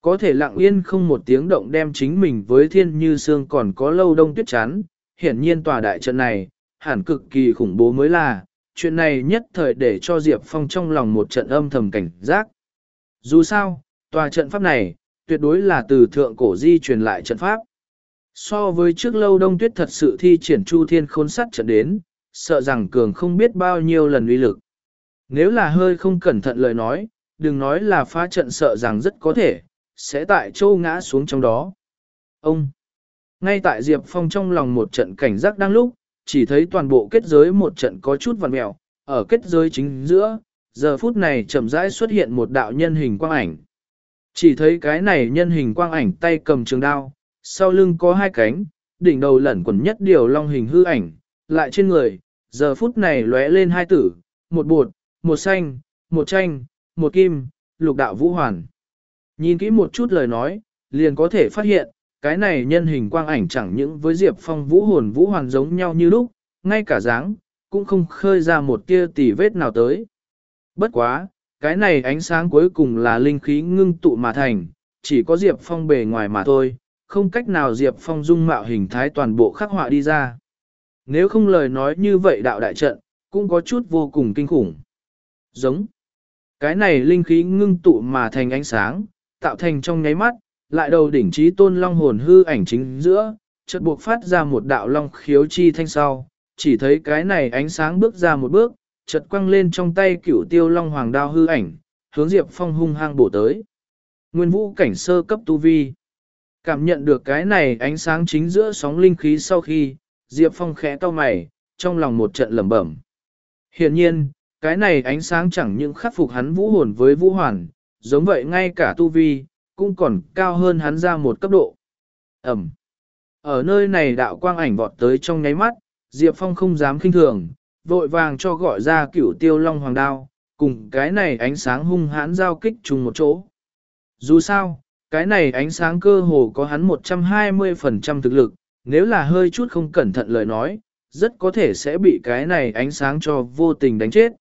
Có thể lặng yên không một tiếng động đem chính mình với thiên như xương còn có lâu đông tuyết chán, hiển nhiên tòa đại trận này, hẳn cực kỳ khủng bố mới là, chuyện này nhất thời để cho Diệp Phong trong lòng một trận âm thầm cảnh giác. Dù sao, tòa trận pháp này, tuyệt đối là từ thượng cổ di truyền lại trận pháp. So với trước lâu đông tuyết thật sự thi triển chu thiên khôn sắt trận đến, sợ rằng cường không biết bao nhiêu lần uy lực. Nếu là hơi không cẩn thận lời nói, đừng nói là phá trận sợ rằng rất có thể, sẽ tại châu ngã xuống trong đó. Ông! Ngay tại Diệp Phong trong lòng một trận cảnh giác đang lúc, chỉ thấy toàn bộ kết giới một trận có chút vằn mẹo, ở kết giới chính giữa, giờ phút này chậm rãi xuất hiện một đạo nhân hình quang ảnh. Chỉ thấy cái này nhân hình quang ảnh tay cầm trường đao, sau lưng có hai cánh, đỉnh đầu lẩn quẩn nhất điều long hình hư ảnh, lại trên người, giờ phút này lóe lên hai tử, một bột, một xanh, một tranh, một kim, lục đạo vũ hoàn. Nhìn kỹ một chút lời nói, liền có thể phát hiện, cái này nhân hình quang ảnh chẳng những với Diệp Phong vũ hồn vũ hoàn giống nhau như lúc, ngay cả dáng, cũng không khơi ra một tia tỉ vết nào tới. Bất quá, cái này ánh sáng cuối cùng là linh khí ngưng tụ mà thành, chỉ có Diệp Phong bề ngoài mà thôi, không cách nào Diệp Phong dung mạo hình thái toàn bộ khắc họa đi ra. Nếu không lời nói như vậy đạo đại trận, cũng có chút vô cùng kinh khủng. Giống. Cái này linh khí ngưng tụ mà thành ánh sáng, tạo thành trong nháy mắt, lại đầu đỉnh trí tôn long hồn hư ảnh chính giữa, chợt buộc phát ra một đạo long khiếu chi thanh sau, chỉ thấy cái này ánh sáng bước ra một bước, chợt quăng lên trong tay cửu tiêu long hoàng đao hư ảnh, hướng Diệp Phong hung hăng bổ tới. Nguyên vũ cảnh sơ cấp tu vi. Cảm nhận được cái này ánh sáng chính giữa sóng linh khí sau khi, Diệp Phong khẽ cau mày, trong lòng một trận lẩm bẩm. Hiển nhiên, cái này ánh sáng chẳng những khắc phục hắn vũ hồn với vũ hoàn, giống vậy ngay cả tu vi, cũng còn cao hơn hắn ra một cấp độ. Ẩm. Ở nơi này đạo quang ảnh vọt tới trong nháy mắt, Diệp Phong không dám kinh thường, vội vàng cho gọi ra cửu tiêu long hoàng đao, cùng cái này ánh sáng hung hãn giao kích chung một chỗ. Dù sao, cái này ánh sáng cơ hồ có hắn 120% thực lực, nếu là hơi chút không cẩn thận lời nói, rất có thể sẽ bị cái này ánh sáng cho vô tình đánh chết.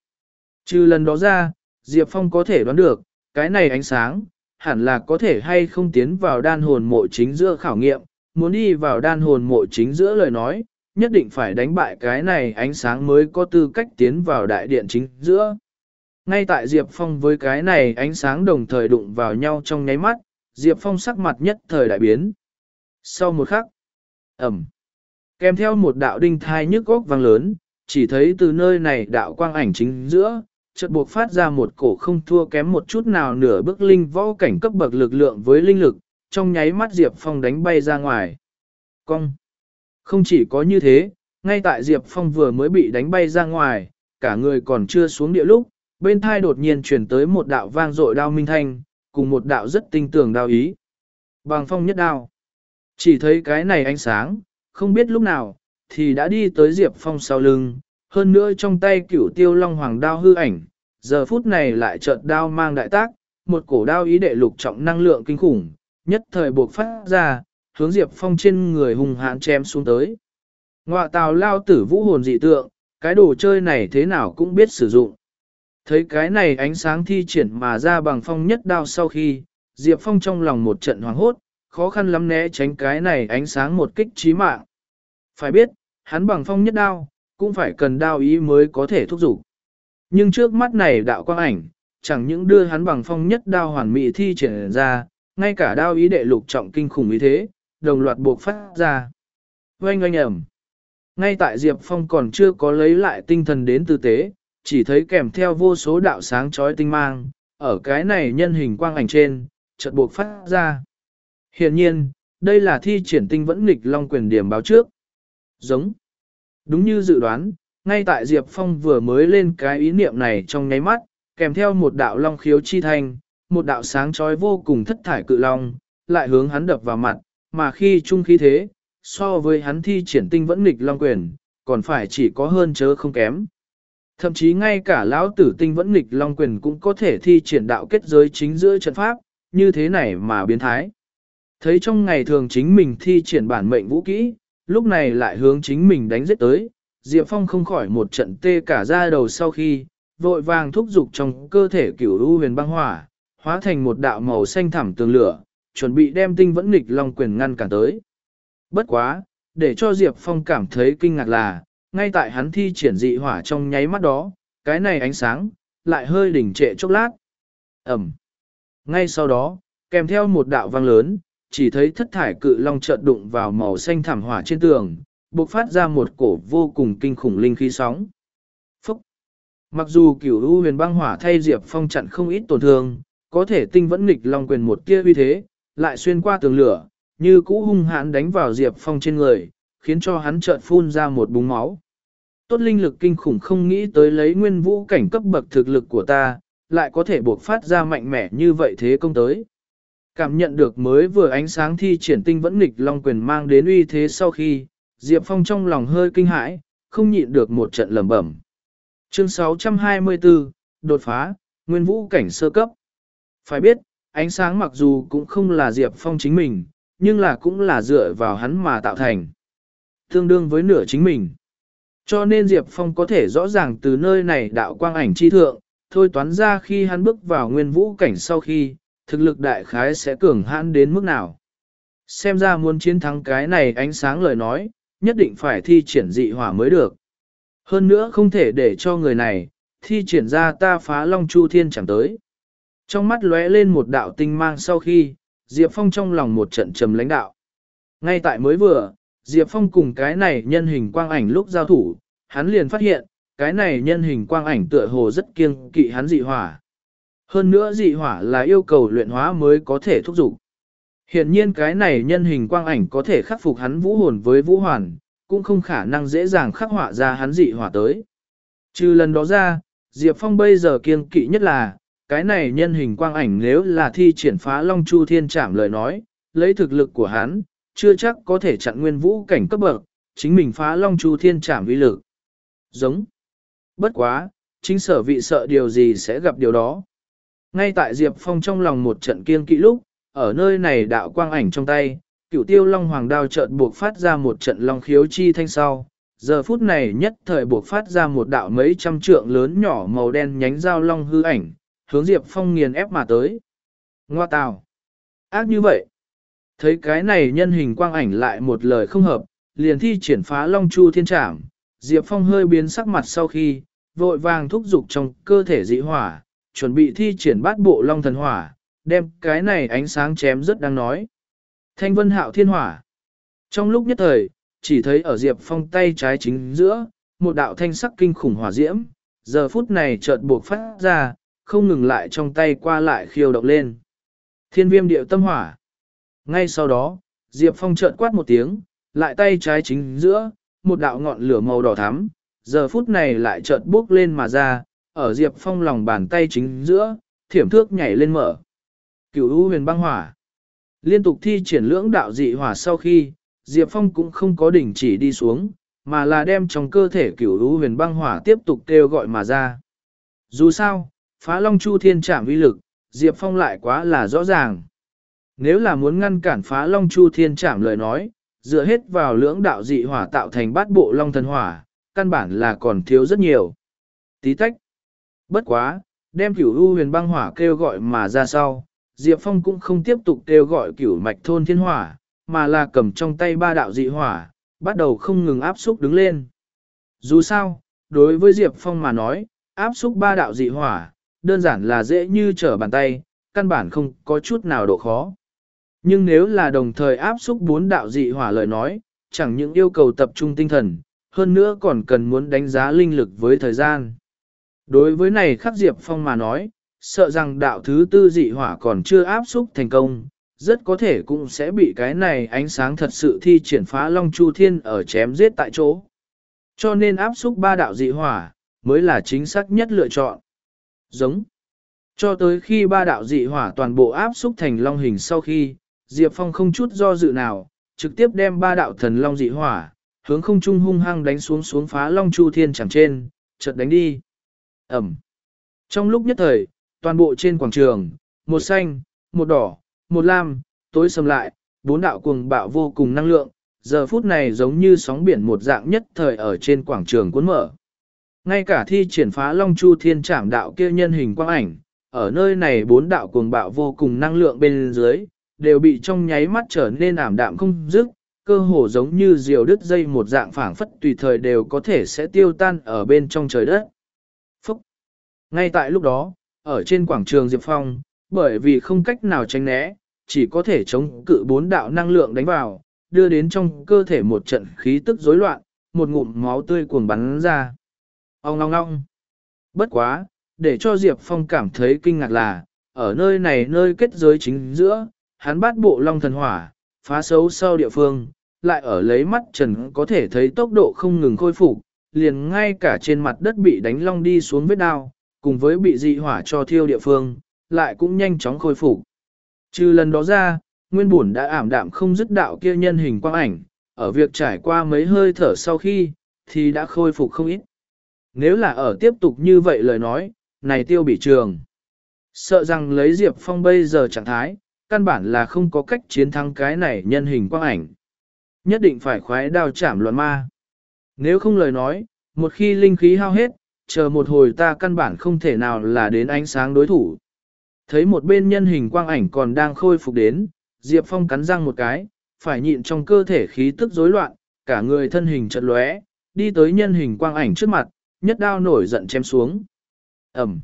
Trừ lần đó ra, Diệp Phong có thể đoán được, cái này ánh sáng, hẳn là có thể hay không tiến vào đan hồn mộ chính giữa khảo nghiệm, muốn đi vào đan hồn mộ chính giữa lời nói, nhất định phải đánh bại cái này ánh sáng mới có tư cách tiến vào đại điện chính giữa. Ngay tại Diệp Phong với cái này ánh sáng đồng thời đụng vào nhau trong nháy mắt, Diệp Phong sắc mặt nhất thời đại biến. Sau một khắc, ẩm, kèm theo một đạo đinh thai nhức góc vang lớn, chỉ thấy từ nơi này đạo quang ảnh chính giữa, chợt buộc phát ra một cổ không thua kém một chút nào nửa bước linh võ cảnh cấp bậc lực lượng với linh lực, trong nháy mắt Diệp Phong đánh bay ra ngoài. Cong! Không chỉ có như thế, ngay tại Diệp Phong vừa mới bị đánh bay ra ngoài, cả người còn chưa xuống địa lúc, bên thai đột nhiên chuyển tới một đạo vang dội đao minh thanh, cùng một đạo rất tinh tường đao ý. Bằng phong nhất đao. Chỉ thấy cái này ánh sáng, không biết lúc nào, thì đã đi tới Diệp Phong sau lưng, hơn nữa trong tay cửu tiêu long hoàng đao hư ảnh, giờ phút này lại chợt đao mang đại tác, một cổ đao ý đệ lục trọng năng lượng kinh khủng, nhất thời buộc phát ra, hướng Diệp Phong trên người hùng hãn chém xuống tới. Ngoạ tào lao tử vũ hồn dị tượng, cái đồ chơi này thế nào cũng biết sử dụng. Thấy cái này ánh sáng thi triển mà ra bằng phong nhất đao sau khi, Diệp Phong trong lòng một trận hoảng hốt, khó khăn lắm né tránh cái này ánh sáng một kích trí mạng. Phải biết, hắn bằng phong nhất đao, cũng phải cần đao ý mới có thể thúc giục. Nhưng trước mắt này đạo quang ảnh, chẳng những đưa hắn bằng phong nhất đao hoàn mỹ thi triển ra, ngay cả đao ý đệ lục trọng kinh khủng ý thế, đồng loạt buộc phát ra. Oanh oanh ẩm. Ngay tại Diệp Phong còn chưa có lấy lại tinh thần đến tư tế, chỉ thấy kèm theo vô số đạo sáng chói tinh mang, ở cái này nhân hình quang ảnh trên, chợt buộc phát ra. Hiện nhiên, đây là thi triển tinh vẫn nghịch long quyền điểm báo trước. Giống. Đúng như dự đoán, ngay tại Diệp Phong vừa mới lên cái ý niệm này trong nháy mắt, kèm theo một đạo long khiếu chi thành một đạo sáng chói vô cùng thất thải cự long, lại hướng hắn đập vào mặt, mà khi trung khí thế, so với hắn thi triển tinh vẫn nghịch long quyền, còn phải chỉ có hơn chớ không kém. Thậm chí ngay cả lão tử tinh vẫn nghịch long quyền cũng có thể thi triển đạo kết giới chính giữa trận pháp, như thế này mà biến thái. Thấy trong ngày thường chính mình thi triển bản mệnh vũ kỹ, lúc này lại hướng chính mình đánh giết tới, Diệp Phong không khỏi một trận tê cả da đầu sau khi, vội vàng thúc dục trong cơ thể cửu u huyền băng hỏa, hóa thành một đạo màu xanh thẳm tường lửa, chuẩn bị đem tinh vẫn nghịch long quyền ngăn cản tới. Bất quá, để cho Diệp Phong cảm thấy kinh ngạc là, ngay tại hắn thi triển dị hỏa trong nháy mắt đó, cái này ánh sáng, lại hơi đỉnh trệ chốc lát. Ẩm. Ngay sau đó, kèm theo một đạo vang lớn, chỉ thấy thất thải cự long chợt đụng vào màu xanh thảm hỏa trên tường, bộc phát ra một cổ vô cùng kinh khủng linh khí sóng. Phúc! Mặc dù cửu u huyền băng hỏa thay Diệp Phong chặn không ít tổn thương, có thể tinh vẫn nghịch long quyền một tia uy thế, lại xuyên qua tường lửa, như cũ hung hãn đánh vào Diệp Phong trên người, khiến cho hắn chợt phun ra một búng máu. Tốt linh lực kinh khủng không nghĩ tới lấy nguyên vũ cảnh cấp bậc thực lực của ta, lại có thể buộc phát ra mạnh mẽ như vậy thế công tới. Cảm nhận được mới vừa ánh sáng thi triển tinh vẫn nghịch long quyền mang đến uy thế sau khi, Diệp Phong trong lòng hơi kinh hãi, không nhịn được một trận lầm bẩm. Chương 624, đột phá, nguyên vũ cảnh sơ cấp. Phải biết, ánh sáng mặc dù cũng không là Diệp Phong chính mình, nhưng là cũng là dựa vào hắn mà tạo thành. Tương đương với nửa chính mình. Cho nên Diệp Phong có thể rõ ràng từ nơi này đạo quang ảnh chi thượng, thôi toán ra khi hắn bước vào nguyên vũ cảnh sau khi, thực lực đại khái sẽ cường hãn đến mức nào. Xem ra muốn chiến thắng cái này ánh sáng lời nói, nhất định phải thi triển dị hỏa mới được. Hơn nữa không thể để cho người này, thi triển ra ta phá long chu thiên chẳng tới. Trong mắt lóe lên một đạo tinh mang sau khi, Diệp Phong trong lòng một trận trầm lãnh đạo. Ngay tại mới vừa, Diệp Phong cùng cái này nhân hình quang ảnh lúc giao thủ, hắn liền phát hiện, cái này nhân hình quang ảnh tựa hồ rất kiêng kỵ hắn dị hỏa. Hơn nữa dị hỏa là yêu cầu luyện hóa mới có thể thúc dục. Hiện nhiên cái này nhân hình quang ảnh có thể khắc phục hắn vũ hồn với vũ hoàn, cũng không khả năng dễ dàng khắc họa ra hắn dị hỏa tới. Trừ lần đó ra, Diệp Phong bây giờ kiêng kỵ nhất là, cái này nhân hình quang ảnh nếu là thi triển phá Long Chu Thiên Trảm lời nói, lấy thực lực của hắn, chưa chắc có thể chặn nguyên vũ cảnh cấp bậc, chính mình phá Long Chu Thiên Trảm uy lực. Giống. Bất quá, chính sở vị sợ điều gì sẽ gặp điều đó. Ngay tại Diệp Phong trong lòng một trận kiên kỵ lúc, ở nơi này đạo quang ảnh trong tay, cửu tiêu long hoàng đao chợt buộc phát ra một trận long khiếu chi thanh sau. Giờ phút này nhất thời buộc phát ra một đạo mấy trăm trượng lớn nhỏ màu đen nhánh dao long hư ảnh, hướng Diệp Phong nghiền ép mà tới. Ngoa tào! Ác như vậy! Thấy cái này nhân hình quang ảnh lại một lời không hợp, liền thi triển phá long chu thiên trảm, Diệp Phong hơi biến sắc mặt sau khi, vội vàng thúc giục trong cơ thể dị hỏa, chuẩn bị thi triển bát bộ long thần hỏa, đem cái này ánh sáng chém rất đang nói. Thanh vân hạo thiên hỏa. Trong lúc nhất thời, chỉ thấy ở Diệp Phong tay trái chính giữa, một đạo thanh sắc kinh khủng hỏa diễm, giờ phút này chợt buộc phát ra, không ngừng lại trong tay qua lại khiêu động lên. Thiên viêm điệu tâm hỏa. Ngay sau đó, Diệp Phong chợt quát một tiếng, lại tay trái chính giữa, một đạo ngọn lửa màu đỏ thắm, giờ phút này lại chợt bốc lên mà ra, ở Diệp Phong lòng bàn tay chính giữa, thiểm thước nhảy lên mở. Cửu U huyền băng hỏa. Liên tục thi triển lưỡng đạo dị hỏa sau khi, Diệp Phong cũng không có đỉnh chỉ đi xuống, mà là đem trong cơ thể cửu U huyền băng hỏa tiếp tục kêu gọi mà ra. Dù sao, phá long chu thiên trảm vi lực, Diệp Phong lại quá là rõ ràng. Nếu là muốn ngăn cản phá long chu thiên trảm lời nói, dựa hết vào lưỡng đạo dị hỏa tạo thành bát bộ long thần hỏa, căn bản là còn thiếu rất nhiều. Tí tách. Bất quá, đem cửu u huyền băng hỏa kêu gọi mà ra sau, Diệp Phong cũng không tiếp tục kêu gọi cửu mạch thôn thiên hỏa, mà là cầm trong tay ba đạo dị hỏa, bắt đầu không ngừng áp xúc đứng lên. Dù sao, đối với Diệp Phong mà nói, áp xúc ba đạo dị hỏa, đơn giản là dễ như trở bàn tay, căn bản không có chút nào độ khó. Nhưng nếu là đồng thời áp xúc bốn đạo dị hỏa lời nói, chẳng những yêu cầu tập trung tinh thần, hơn nữa còn cần muốn đánh giá linh lực với thời gian. Đối với này khắc Diệp Phong mà nói, sợ rằng đạo thứ tư dị hỏa còn chưa áp xúc thành công, rất có thể cũng sẽ bị cái này ánh sáng thật sự thi triển phá Long Chu Thiên ở chém giết tại chỗ. Cho nên áp xúc ba đạo dị hỏa, mới là chính xác nhất lựa chọn. Giống. Cho tới khi ba đạo dị hỏa toàn bộ áp xúc thành long hình sau khi, Diệp Phong không chút do dự nào, trực tiếp đem ba đạo thần long dị hỏa, hướng không trung hung hăng đánh xuống xuống phá long chu thiên chẳng trên, chợt đánh đi. Ẩm. Trong lúc nhất thời, toàn bộ trên quảng trường, một xanh, một đỏ, một lam, tối sầm lại, bốn đạo cuồng bạo vô cùng năng lượng, giờ phút này giống như sóng biển một dạng nhất thời ở trên quảng trường cuốn mở. Ngay cả thi triển phá Long Chu Thiên Trảm đạo kia nhân hình quang ảnh, ở nơi này bốn đạo cuồng bạo vô cùng năng lượng bên dưới, đều bị trong nháy mắt trở nên ảm đạm không dứt, cơ hồ giống như diều đứt dây một dạng phảng phất tùy thời đều có thể sẽ tiêu tan ở bên trong trời đất. Phúc! Ngay tại lúc đó, ở trên quảng trường Diệp Phong, bởi vì không cách nào tránh né, chỉ có thể chống cự bốn đạo năng lượng đánh vào, đưa đến trong cơ thể một trận khí tức rối loạn, một ngụm máu tươi cuồng bắn ra. Ông ngong ngong! Bất quá, để cho Diệp Phong cảm thấy kinh ngạc là, ở nơi này nơi kết giới chính giữa, hắn bắt bộ long thần hỏa, phá xấu sau địa phương, lại ở lấy mắt trần có thể thấy tốc độ không ngừng khôi phục, liền ngay cả trên mặt đất bị đánh long đi xuống vết đao, cùng với bị dị hỏa cho thiêu địa phương, lại cũng nhanh chóng khôi phục. Trừ lần đó ra, nguyên bổn đã ảm đạm không dứt đạo kia nhân hình quang ảnh, ở việc trải qua mấy hơi thở sau khi, thì đã khôi phục không ít. Nếu là ở tiếp tục như vậy lời nói, này tiêu bị trường. Sợ rằng lấy Diệp Phong bây giờ trạng thái, căn bản là không có cách chiến thắng cái này nhân hình quang ảnh. Nhất định phải khoái đao chạm loạn ma. Nếu không lời nói, một khi linh khí hao hết, chờ một hồi ta căn bản không thể nào là đến ánh sáng đối thủ. Thấy một bên nhân hình quang ảnh còn đang khôi phục đến, Diệp Phong cắn răng một cái, phải nhịn trong cơ thể khí tức rối loạn, cả người thân hình chật lóe, đi tới nhân hình quang ảnh trước mặt, nhất đao nổi giận chém xuống. Ẩm.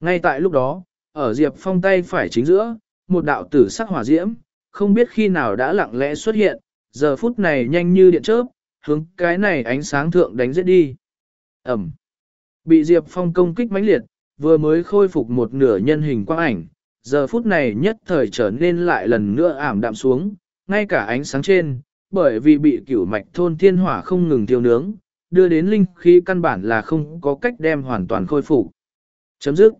Ngay tại lúc đó, ở Diệp Phong tay phải chính giữa, một đạo tử sắc hỏa diễm, không biết khi nào đã lặng lẽ xuất hiện, giờ phút này nhanh như điện chớp, hướng cái này ánh sáng thượng đánh giết đi. Ẩm. Bị Diệp Phong công kích mãnh liệt, vừa mới khôi phục một nửa nhân hình quang ảnh, giờ phút này nhất thời trở nên lại lần nữa ảm đạm xuống, ngay cả ánh sáng trên, bởi vì bị cửu mạch thôn thiên hỏa không ngừng tiêu nướng, đưa đến linh khí căn bản là không có cách đem hoàn toàn khôi phục. Chấm dứt.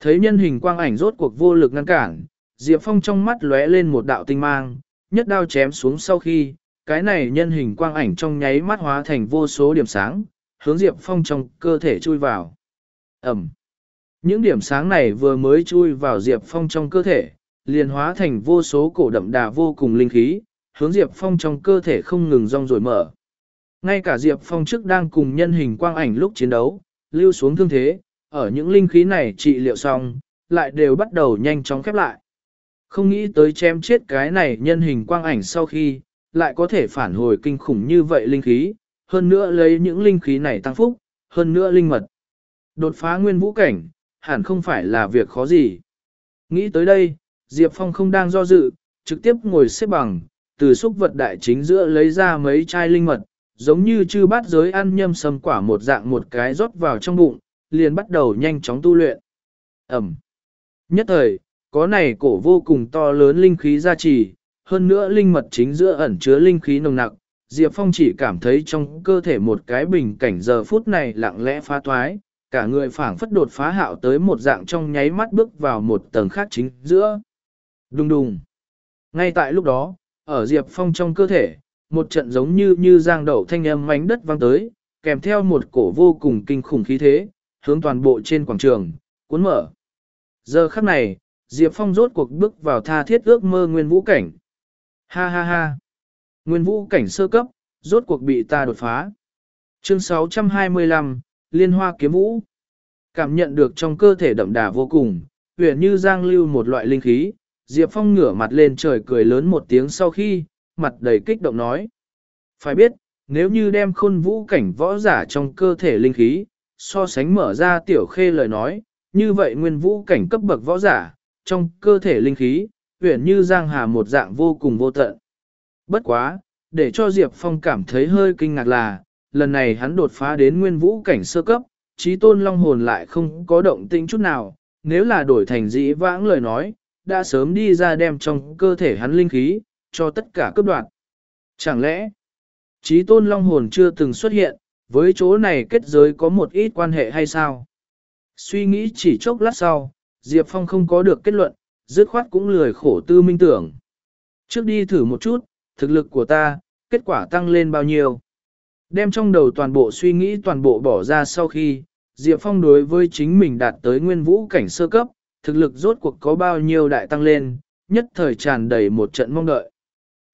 Thấy nhân hình quang ảnh rốt cuộc vô lực ngăn cản, Diệp Phong trong mắt lóe lên một đạo tinh mang, nhất đao chém xuống sau khi, cái này nhân hình quang ảnh trong nháy mắt hóa thành vô số điểm sáng, hướng Diệp Phong trong cơ thể chui vào. Ẩm. Những điểm sáng này vừa mới chui vào Diệp Phong trong cơ thể, liền hóa thành vô số cổ đậm đà vô cùng linh khí, hướng Diệp Phong trong cơ thể không ngừng rong rồi mở. Ngay cả Diệp Phong trước đang cùng nhân hình quang ảnh lúc chiến đấu, lưu xuống thương thế, ở những linh khí này trị liệu xong, lại đều bắt đầu nhanh chóng khép lại. Không nghĩ tới chém chết cái này nhân hình quang ảnh sau khi, lại có thể phản hồi kinh khủng như vậy linh khí, hơn nữa lấy những linh khí này tăng phúc, hơn nữa linh mật. Đột phá nguyên vũ cảnh, hẳn không phải là việc khó gì. Nghĩ tới đây, Diệp Phong không đang do dự, trực tiếp ngồi xếp bằng, từ xúc vật đại chính giữa lấy ra mấy chai linh mật, giống như chư bát giới ăn nhâm sâm quả một dạng một cái rót vào trong bụng, liền bắt đầu nhanh chóng tu luyện. Ẩm. Nhất thời, có này cổ vô cùng to lớn linh khí gia trì, hơn nữa linh mật chính giữa ẩn chứa linh khí nồng nặc, Diệp Phong chỉ cảm thấy trong cơ thể một cái bình cảnh giờ phút này lặng lẽ phá thoái, cả người phảng phất đột phá hạo tới một dạng trong nháy mắt bước vào một tầng khác chính giữa. Đùng đùng. Ngay tại lúc đó, ở Diệp Phong trong cơ thể, một trận giống như như giang đậu thanh âm mánh đất vang tới, kèm theo một cổ vô cùng kinh khủng khí thế, hướng toàn bộ trên quảng trường, cuốn mở. Giờ khắc này, Diệp Phong rốt cuộc bước vào tha thiết ước mơ nguyên vũ cảnh. Ha ha ha. Nguyên vũ cảnh sơ cấp, rốt cuộc bị ta đột phá. Chương 625, Liên hoa kiếm vũ. Cảm nhận được trong cơ thể đậm đà vô cùng, huyền như giang lưu một loại linh khí, Diệp Phong ngửa mặt lên trời cười lớn một tiếng sau khi, mặt đầy kích động nói. Phải biết, nếu như đem khôn vũ cảnh võ giả trong cơ thể linh khí, so sánh mở ra tiểu khê lời nói, như vậy nguyên vũ cảnh cấp bậc võ giả, trong cơ thể linh khí, uyển như giang hà một dạng vô cùng vô tận. Bất quá, để cho Diệp Phong cảm thấy hơi kinh ngạc là, lần này hắn đột phá đến nguyên vũ cảnh sơ cấp, trí tôn long hồn lại không có động tĩnh chút nào, nếu là đổi thành dĩ vãng lời nói, đã sớm đi ra đem trong cơ thể hắn linh khí, cho tất cả cấp đoạn. Chẳng lẽ, trí tôn long hồn chưa từng xuất hiện, với chỗ này kết giới có một ít quan hệ hay sao? Suy nghĩ chỉ chốc lát sau, Diệp Phong không có được kết luận, dứt khoát cũng lười khổ tư minh tưởng. Trước đi thử một chút, thực lực của ta, kết quả tăng lên bao nhiêu? Đem trong đầu toàn bộ suy nghĩ toàn bộ bỏ ra sau khi, Diệp Phong đối với chính mình đạt tới nguyên vũ cảnh sơ cấp, thực lực rốt cuộc có bao nhiêu đại tăng lên, nhất thời tràn đầy một trận mong đợi.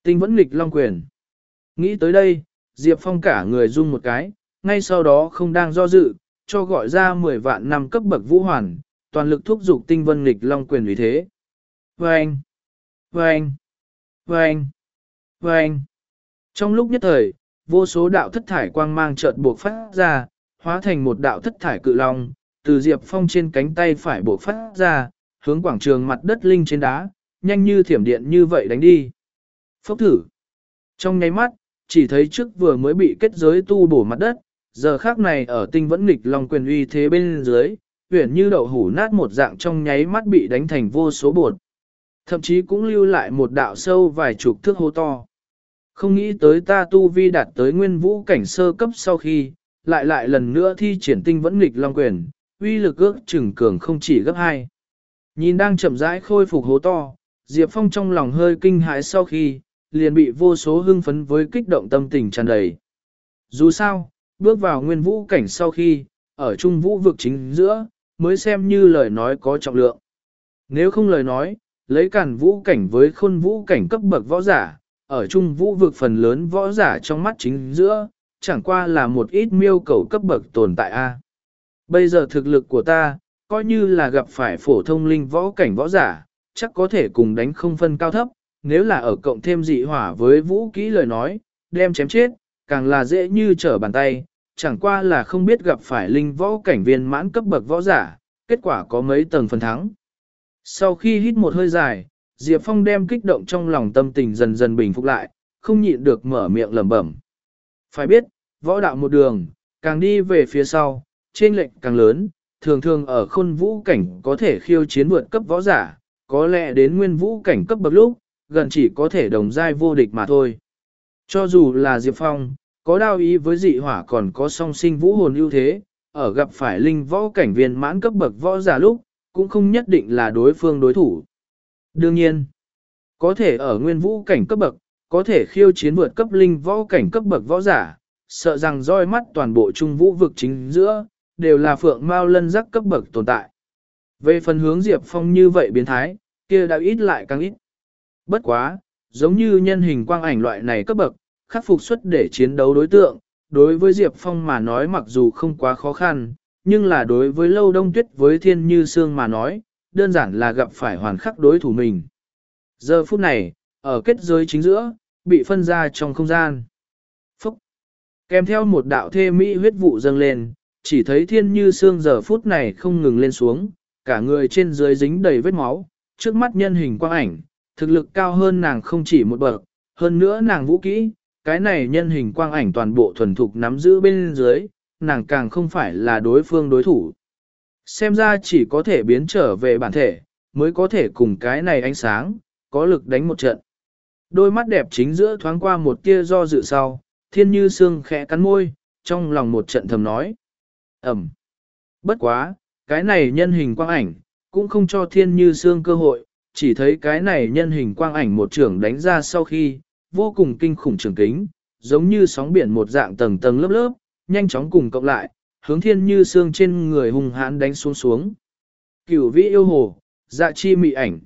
Tinh vẫn nghịch long quyền. Nghĩ tới đây, Diệp Phong cả người rung một cái, ngay sau đó không đang do dự, cho gọi ra 10 vạn năm cấp bậc vũ hoàn, toàn lực thúc giục tinh vân nghịch long quyền vì thế. Vâng! Vâng! Vâng! Vâng! Trong lúc nhất thời, vô số đạo thất thải quang mang chợt buộc phát ra, hóa thành một đạo thất thải cự long, từ Diệp Phong trên cánh tay phải buộc phát ra, hướng quảng trường mặt đất linh trên đá, nhanh như thiểm điện như vậy đánh đi. Phốc thử. Trong nháy mắt, chỉ thấy trước vừa mới bị kết giới tu bổ mặt đất, giờ khác này ở tinh vẫn nghịch long quyền uy thế bên dưới, huyển như đậu hủ nát một dạng trong nháy mắt bị đánh thành vô số bột. Thậm chí cũng lưu lại một đạo sâu vài chục thước hô to. Không nghĩ tới ta tu vi đạt tới nguyên vũ cảnh sơ cấp sau khi, lại lại lần nữa thi triển tinh vẫn nghịch long quyền, uy lực ước chừng cường không chỉ gấp hai. Nhìn đang chậm rãi khôi phục hố to, Diệp Phong trong lòng hơi kinh hãi sau khi, liền bị vô số hưng phấn với kích động tâm tình tràn đầy. Dù sao, bước vào nguyên vũ cảnh sau khi, ở trung vũ vực chính giữa, mới xem như lời nói có trọng lượng. Nếu không lời nói, lấy cản vũ cảnh với khôn vũ cảnh cấp bậc võ giả, ở trung vũ vực phần lớn võ giả trong mắt chính giữa, chẳng qua là một ít miêu cầu cấp bậc tồn tại A. Bây giờ thực lực của ta, coi như là gặp phải phổ thông linh võ cảnh võ giả, chắc có thể cùng đánh không phân cao thấp, nếu là ở cộng thêm dị hỏa với vũ kỹ lời nói, đem chém chết, càng là dễ như trở bàn tay, chẳng qua là không biết gặp phải linh võ cảnh viên mãn cấp bậc võ giả, kết quả có mấy tầng phần thắng. Sau khi hít một hơi dài, Diệp Phong đem kích động trong lòng tâm tình dần dần bình phục lại, không nhịn được mở miệng lẩm bẩm. Phải biết, võ đạo một đường, càng đi về phía sau, trên lệnh càng lớn, thường thường ở khôn vũ cảnh có thể khiêu chiến vượt cấp võ giả, có lẽ đến nguyên vũ cảnh cấp bậc lúc, gần chỉ có thể đồng giai vô địch mà thôi. Cho dù là Diệp Phong, có đao ý với dị hỏa còn có song sinh vũ hồn ưu thế, ở gặp phải linh võ cảnh viên mãn cấp bậc võ giả lúc, cũng không nhất định là đối phương đối thủ. Đương nhiên, có thể ở nguyên vũ cảnh cấp bậc, có thể khiêu chiến vượt cấp linh võ cảnh cấp bậc võ giả, sợ rằng roi mắt toàn bộ trung vũ vực chính giữa, đều là phượng mao lân giác cấp bậc tồn tại. Về phần hướng Diệp Phong như vậy biến thái, kia đã ít lại càng ít. Bất quá, giống như nhân hình quang ảnh loại này cấp bậc, khắc phục xuất để chiến đấu đối tượng, đối với Diệp Phong mà nói mặc dù không quá khó khăn, nhưng là đối với lâu đông tuyết với thiên như sương mà nói, đơn giản là gặp phải hoàn khắc đối thủ mình. Giờ phút này, ở kết giới chính giữa, bị phân ra trong không gian. Phúc! Kèm theo một đạo thê mỹ huyết vụ dâng lên, chỉ thấy thiên như sương giờ phút này không ngừng lên xuống, cả người trên dưới dính đầy vết máu, trước mắt nhân hình quang ảnh, thực lực cao hơn nàng không chỉ một bậc, hơn nữa nàng vũ kỹ, cái này nhân hình quang ảnh toàn bộ thuần thục nắm giữ bên dưới, nàng càng không phải là đối phương đối thủ. Xem ra chỉ có thể biến trở về bản thể, mới có thể cùng cái này ánh sáng, có lực đánh một trận. Đôi mắt đẹp chính giữa thoáng qua một tia do dự sau, thiên như xương khẽ cắn môi, trong lòng một trận thầm nói. Ẩm. Bất quá, cái này nhân hình quang ảnh, cũng không cho thiên như xương cơ hội, chỉ thấy cái này nhân hình quang ảnh một trưởng đánh ra sau khi, vô cùng kinh khủng trường kính, giống như sóng biển một dạng tầng tầng lớp lớp, nhanh chóng cùng cộng lại, hướng thiên như xương trên người hùng hãn đánh xuống xuống. Cửu vĩ yêu hồ, dạ chi mị ảnh.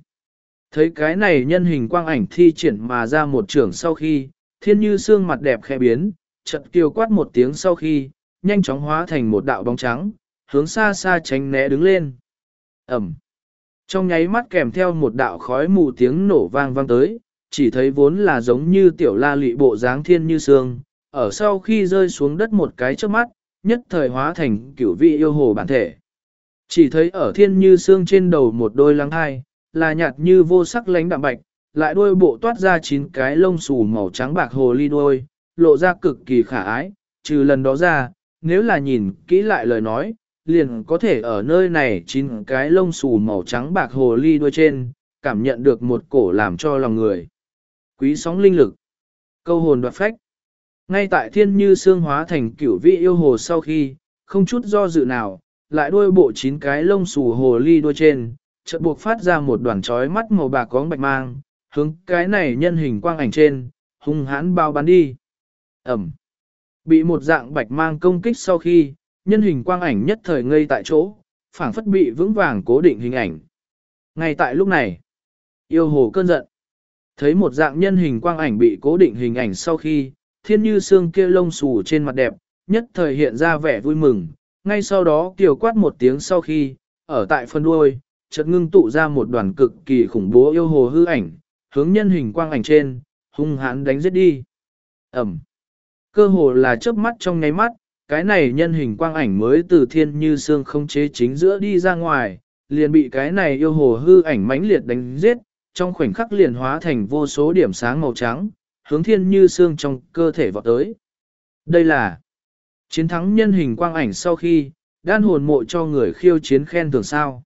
Thấy cái này nhân hình quang ảnh thi triển mà ra một trường sau khi, thiên như xương mặt đẹp khẽ biến, chật kiều quát một tiếng sau khi, nhanh chóng hóa thành một đạo bóng trắng, hướng xa xa tránh né đứng lên. Ẩm. Trong nháy mắt kèm theo một đạo khói mù tiếng nổ vang vang tới, chỉ thấy vốn là giống như tiểu la lị bộ dáng thiên như sương, ở sau khi rơi xuống đất một cái trước mắt, nhất thời hóa thành cửu vị yêu hồ bản thể. Chỉ thấy ở thiên như xương trên đầu một đôi lăng hai, là nhạt như vô sắc lánh đạm bạch, lại đôi bộ toát ra chín cái lông xù màu trắng bạc hồ ly đôi, lộ ra cực kỳ khả ái, trừ lần đó ra, nếu là nhìn kỹ lại lời nói, liền có thể ở nơi này chín cái lông xù màu trắng bạc hồ ly đuôi trên, cảm nhận được một cổ làm cho lòng người. Quý sóng linh lực, câu hồn đoạt phách. Ngay tại thiên như xương hóa thành cửu vị yêu hồ sau khi, không chút do dự nào, lại đuôi bộ chín cái lông xù hồ ly đuôi trên, chợt buộc phát ra một đoàn trói mắt màu bạc có bạch mang, hướng cái này nhân hình quang ảnh trên, hung hãn bao bắn đi. Ẩm. Bị một dạng bạch mang công kích sau khi, nhân hình quang ảnh nhất thời ngây tại chỗ, phảng phất bị vững vàng cố định hình ảnh. Ngay tại lúc này, yêu hồ cơn giận. Thấy một dạng nhân hình quang ảnh bị cố định hình ảnh sau khi, thiên như xương kia lông xù trên mặt đẹp, nhất thời hiện ra vẻ vui mừng, ngay sau đó kiều quát một tiếng sau khi, ở tại phân đuôi, chợt ngưng tụ ra một đoàn cực kỳ khủng bố yêu hồ hư ảnh, hướng nhân hình quang ảnh trên, hung hãn đánh giết đi. Ẩm. Cơ hồ là chớp mắt trong nháy mắt, cái này nhân hình quang ảnh mới từ thiên như xương không chế chính giữa đi ra ngoài, liền bị cái này yêu hồ hư ảnh mãnh liệt đánh giết, trong khoảnh khắc liền hóa thành vô số điểm sáng màu trắng, hướng thiên như xương trong cơ thể vọt tới. Đây là chiến thắng nhân hình quang ảnh sau khi, đan hồn mộ cho người khiêu chiến khen thưởng sao.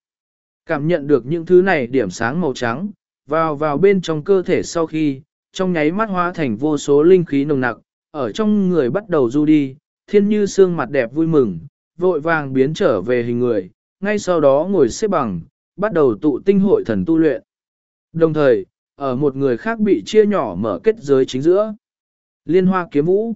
Cảm nhận được những thứ này điểm sáng màu trắng, vào vào bên trong cơ thể sau khi, trong nháy mắt hóa thành vô số linh khí nồng nặc, ở trong người bắt đầu du đi, thiên như xương mặt đẹp vui mừng, vội vàng biến trở về hình người, ngay sau đó ngồi xếp bằng, bắt đầu tụ tinh hội thần tu luyện. Đồng thời, ở một người khác bị chia nhỏ mở kết giới chính giữa. Liên hoa kiếm vũ.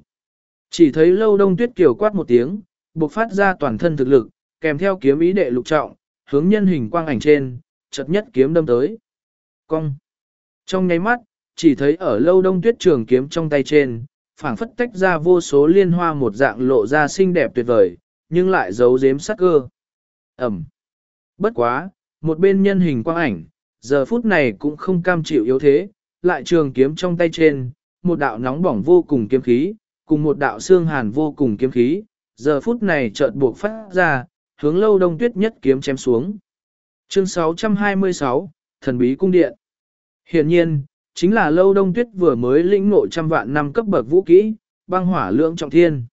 Chỉ thấy lâu đông tuyết kiều quát một tiếng, bộc phát ra toàn thân thực lực, kèm theo kiếm ý đệ lục trọng, hướng nhân hình quang ảnh trên, chật nhất kiếm đâm tới. Cong. Trong nháy mắt, chỉ thấy ở lâu đông tuyết trường kiếm trong tay trên, phảng phất tách ra vô số liên hoa một dạng lộ ra xinh đẹp tuyệt vời, nhưng lại giấu giếm sắc cơ. Ẩm. Bất quá, một bên nhân hình quang ảnh, giờ phút này cũng không cam chịu yếu thế, lại trường kiếm trong tay trên, một đạo nóng bỏng vô cùng kiếm khí, cùng một đạo xương hàn vô cùng kiếm khí, giờ phút này chợt buộc phát ra, hướng lâu đông tuyết nhất kiếm chém xuống. Chương 626, Thần Bí Cung Điện Hiện nhiên, chính là lâu đông tuyết vừa mới lĩnh ngộ trăm vạn năm cấp bậc vũ kỹ, băng hỏa lượng trọng thiên.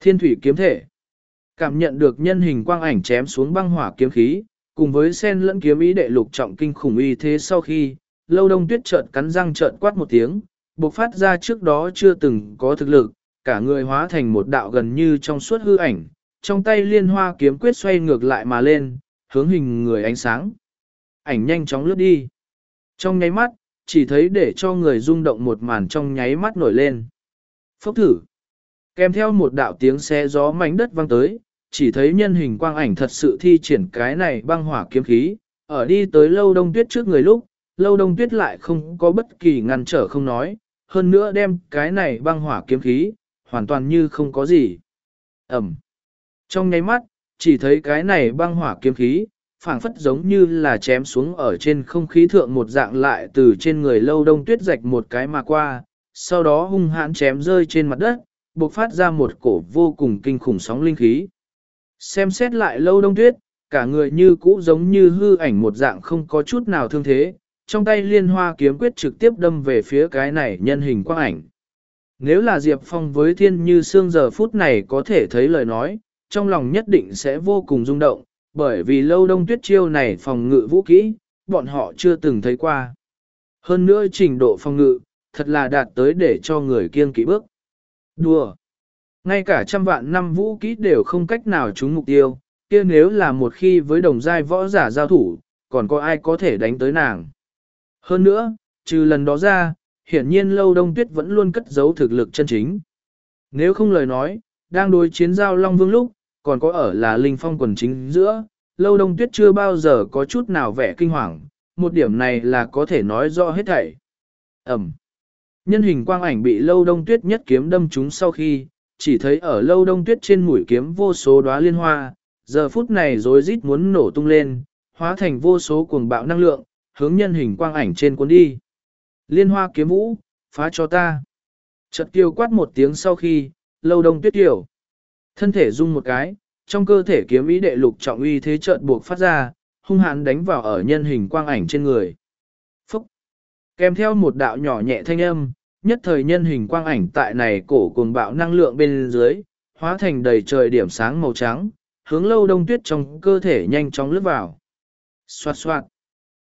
Thiên thủy kiếm thể. Cảm nhận được nhân hình quang ảnh chém xuống băng hỏa kiếm khí, cùng với sen lẫn kiếm ý đệ lục trọng kinh khủng y thế sau khi, lâu đông tuyết chợt cắn răng chợt quát một tiếng, bộc phát ra trước đó chưa từng có thực lực, cả người hóa thành một đạo gần như trong suốt hư ảnh, trong tay liên hoa kiếm quyết xoay ngược lại mà lên, hướng hình người ánh sáng. Ảnh nhanh chóng lướt đi. Trong nháy mắt, chỉ thấy để cho người rung động một màn trong nháy mắt nổi lên. Phốc thử. Kèm theo một đạo tiếng xe gió mảnh đất vang tới, chỉ thấy nhân hình quang ảnh thật sự thi triển cái này băng hỏa kiếm khí, ở đi tới lâu đông tuyết trước người lúc, lâu đông tuyết lại không có bất kỳ ngăn trở không nói, hơn nữa đem cái này băng hỏa kiếm khí, hoàn toàn như không có gì. Ẩm. Trong nháy mắt, chỉ thấy cái này băng hỏa kiếm khí, phảng phất giống như là chém xuống ở trên không khí thượng một dạng lại từ trên người lâu đông tuyết rạch một cái mà qua, sau đó hung hãn chém rơi trên mặt đất, bộc phát ra một cổ vô cùng kinh khủng sóng linh khí. Xem xét lại lâu đông tuyết, cả người như cũ giống như hư ảnh một dạng không có chút nào thương thế, trong tay liên hoa kiếm quyết trực tiếp đâm về phía cái này nhân hình quang ảnh. Nếu là Diệp Phong với thiên như xương giờ phút này có thể thấy lời nói, trong lòng nhất định sẽ vô cùng rung động, bởi vì lâu đông tuyết chiêu này phòng ngự vũ kỹ, bọn họ chưa từng thấy qua. Hơn nữa trình độ phòng ngự, thật là đạt tới để cho người kiêng kỵ bước. Đùa! Ngay cả trăm vạn năm vũ kỹ đều không cách nào trúng mục tiêu, kia nếu là một khi với đồng giai võ giả giao thủ, còn có ai có thể đánh tới nàng. Hơn nữa, trừ lần đó ra, hiển nhiên lâu đông tuyết vẫn luôn cất giấu thực lực chân chính. Nếu không lời nói, đang đối chiến giao Long Vương lúc, còn có ở là linh phong quần chính giữa, lâu đông tuyết chưa bao giờ có chút nào vẻ kinh hoàng, một điểm này là có thể nói rõ hết thảy. Ẩm. Nhân hình quang ảnh bị lâu đông tuyết nhất kiếm đâm trúng sau khi, chỉ thấy ở lâu đông tuyết trên mũi kiếm vô số đóa liên hoa, giờ phút này rối rít muốn nổ tung lên, hóa thành vô số cuồng bạo năng lượng, hướng nhân hình quang ảnh trên cuốn đi. Liên hoa kiếm vũ, phá cho ta. Chợt tiêu quát một tiếng sau khi, lâu đông tuyết tiểu. Thân thể rung một cái, trong cơ thể kiếm ý đệ lục trọng uy thế chợt buộc phát ra, hung hãn đánh vào ở nhân hình quang ảnh trên người. Phúc! Kèm theo một đạo nhỏ nhẹ thanh âm, nhất thời nhân hình quang ảnh tại này cổ cuồng bạo năng lượng bên dưới, hóa thành đầy trời điểm sáng màu trắng, hướng lâu đông tuyết trong cơ thể nhanh chóng lướt vào. Xoạt xoạt!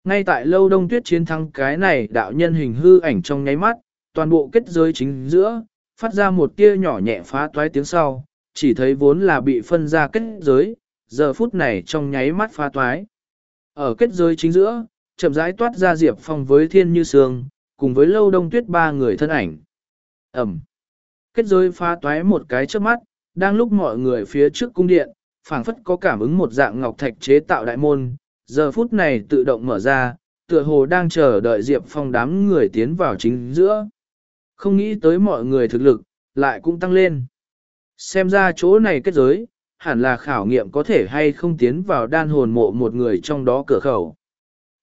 Ngay tại lâu đông tuyết chiến thắng cái này đạo nhân hình hư ảnh trong nháy mắt, toàn bộ kết giới chính giữa, phát ra một tia nhỏ nhẹ phá toái tiếng sau, chỉ thấy vốn là bị phân ra kết giới, giờ phút này trong nháy mắt phá toái. Ở kết giới chính giữa, chậm rãi toát ra Diệp Phong với Thiên Như Sương, cùng với Lâu Đông Tuyết ba người thân ảnh. Ẩm. Kết giới phá toái một cái trước mắt, đang lúc mọi người phía trước cung điện, phảng phất có cảm ứng một dạng ngọc thạch chế tạo đại môn, giờ phút này tự động mở ra, tựa hồ đang chờ đợi Diệp Phong đám người tiến vào chính giữa. Không nghĩ tới mọi người thực lực, lại cũng tăng lên. Xem ra chỗ này kết giới, hẳn là khảo nghiệm có thể hay không tiến vào đan hồn mộ một người trong đó cửa khẩu.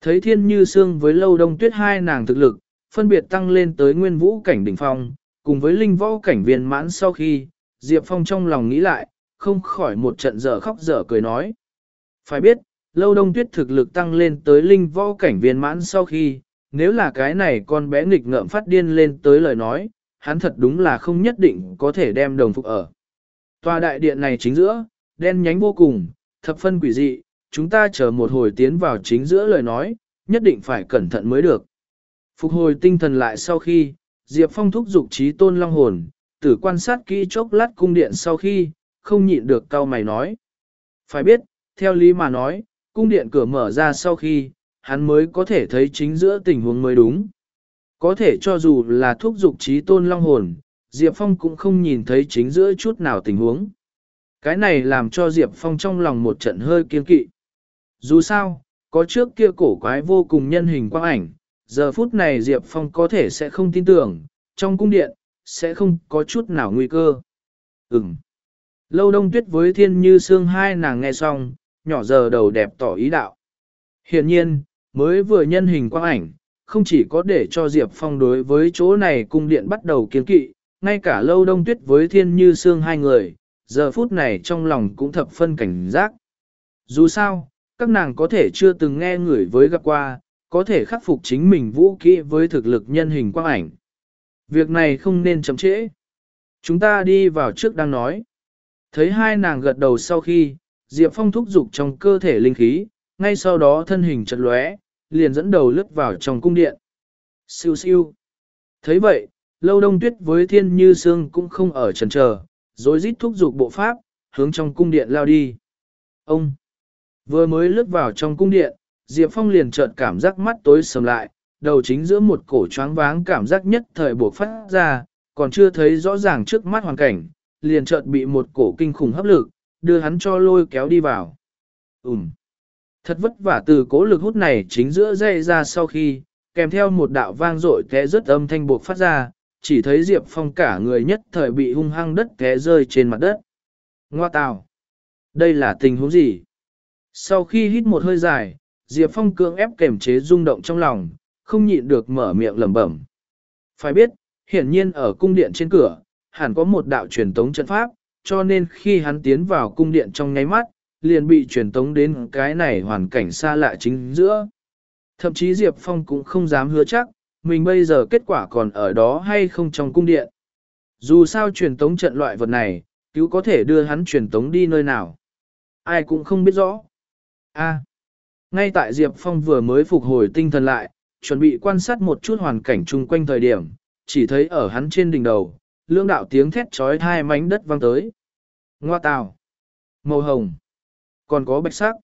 Thấy thiên như xương với lâu đông tuyết hai nàng thực lực, phân biệt tăng lên tới nguyên vũ cảnh đỉnh phong, cùng với linh võ cảnh viên mãn sau khi, Diệp Phong trong lòng nghĩ lại, không khỏi một trận dở khóc dở cười nói. Phải biết, lâu đông tuyết thực lực tăng lên tới linh võ cảnh viên mãn sau khi, nếu là cái này con bé nghịch ngợm phát điên lên tới lời nói, hắn thật đúng là không nhất định có thể đem đồng phục ở. Tòa đại điện này chính giữa, đen nhánh vô cùng, thập phân quỷ dị, chúng ta chờ một hồi tiến vào chính giữa lời nói, nhất định phải cẩn thận mới được. Phục hồi tinh thần lại sau khi, Diệp Phong thúc dục trí tôn long hồn, tử quan sát kỹ chốc lát cung điện sau khi, không nhịn được cao mày nói. Phải biết, theo lý mà nói, cung điện cửa mở ra sau khi, hắn mới có thể thấy chính giữa tình huống mới đúng. Có thể cho dù là thúc dục trí tôn long hồn, Diệp Phong cũng không nhìn thấy chính giữa chút nào tình huống. Cái này làm cho Diệp Phong trong lòng một trận hơi kiên kỵ. Dù sao, có trước kia cổ quái vô cùng nhân hình quang ảnh, giờ phút này Diệp Phong có thể sẽ không tin tưởng, trong cung điện, sẽ không có chút nào nguy cơ. Ừm. Lâu đông tuyết với thiên như xương hai nàng nghe xong, nhỏ giờ đầu đẹp tỏ ý đạo. Hiện nhiên, mới vừa nhân hình quang ảnh, không chỉ có để cho Diệp Phong đối với chỗ này cung điện bắt đầu kiến kỵ, ngay cả lâu đông tuyết với thiên như xương hai người, giờ phút này trong lòng cũng thập phân cảnh giác. Dù sao, các nàng có thể chưa từng nghe người với gặp qua, có thể khắc phục chính mình vũ kỹ với thực lực nhân hình quang ảnh. Việc này không nên chậm trễ. Chúng ta đi vào trước đang nói. Thấy hai nàng gật đầu sau khi, Diệp Phong thúc dục trong cơ thể linh khí, ngay sau đó thân hình chật lóe, liền dẫn đầu lướt vào trong cung điện. Siêu siêu. thấy vậy, lâu đông tuyết với thiên như sương cũng không ở trần chờ rồi rít thúc dục bộ pháp, hướng trong cung điện lao đi. Ông vừa mới lướt vào trong cung điện, Diệp Phong liền chợt cảm giác mắt tối sầm lại, đầu chính giữa một cổ choáng váng cảm giác nhất thời buộc phát ra, còn chưa thấy rõ ràng trước mắt hoàn cảnh, liền chợt bị một cổ kinh khủng hấp lực, đưa hắn cho lôi kéo đi vào. Ừm. Thật vất vả từ cố lực hút này chính giữa dây ra sau khi, kèm theo một đạo vang dội té rất âm thanh buộc phát ra, chỉ thấy Diệp Phong cả người nhất thời bị hung hăng đất té rơi trên mặt đất. Ngoa tào! Đây là tình huống gì? Sau khi hít một hơi dài, Diệp Phong cưỡng ép kềm chế rung động trong lòng, không nhịn được mở miệng lẩm bẩm. Phải biết, hiển nhiên ở cung điện trên cửa, hẳn có một đạo truyền tống trận pháp, cho nên khi hắn tiến vào cung điện trong nháy mắt, liền bị truyền tống đến cái này hoàn cảnh xa lạ chính giữa. Thậm chí Diệp Phong cũng không dám hứa chắc, mình bây giờ kết quả còn ở đó hay không trong cung điện. Dù sao truyền tống trận loại vật này, cứu có thể đưa hắn truyền tống đi nơi nào. Ai cũng không biết rõ. A ngay tại Diệp Phong vừa mới phục hồi tinh thần lại, chuẩn bị quan sát một chút hoàn cảnh chung quanh thời điểm, chỉ thấy ở hắn trên đỉnh đầu, lương đạo tiếng thét trói hai mảnh đất vang tới. Ngoa tào. Màu hồng. Còn có bạch sắc.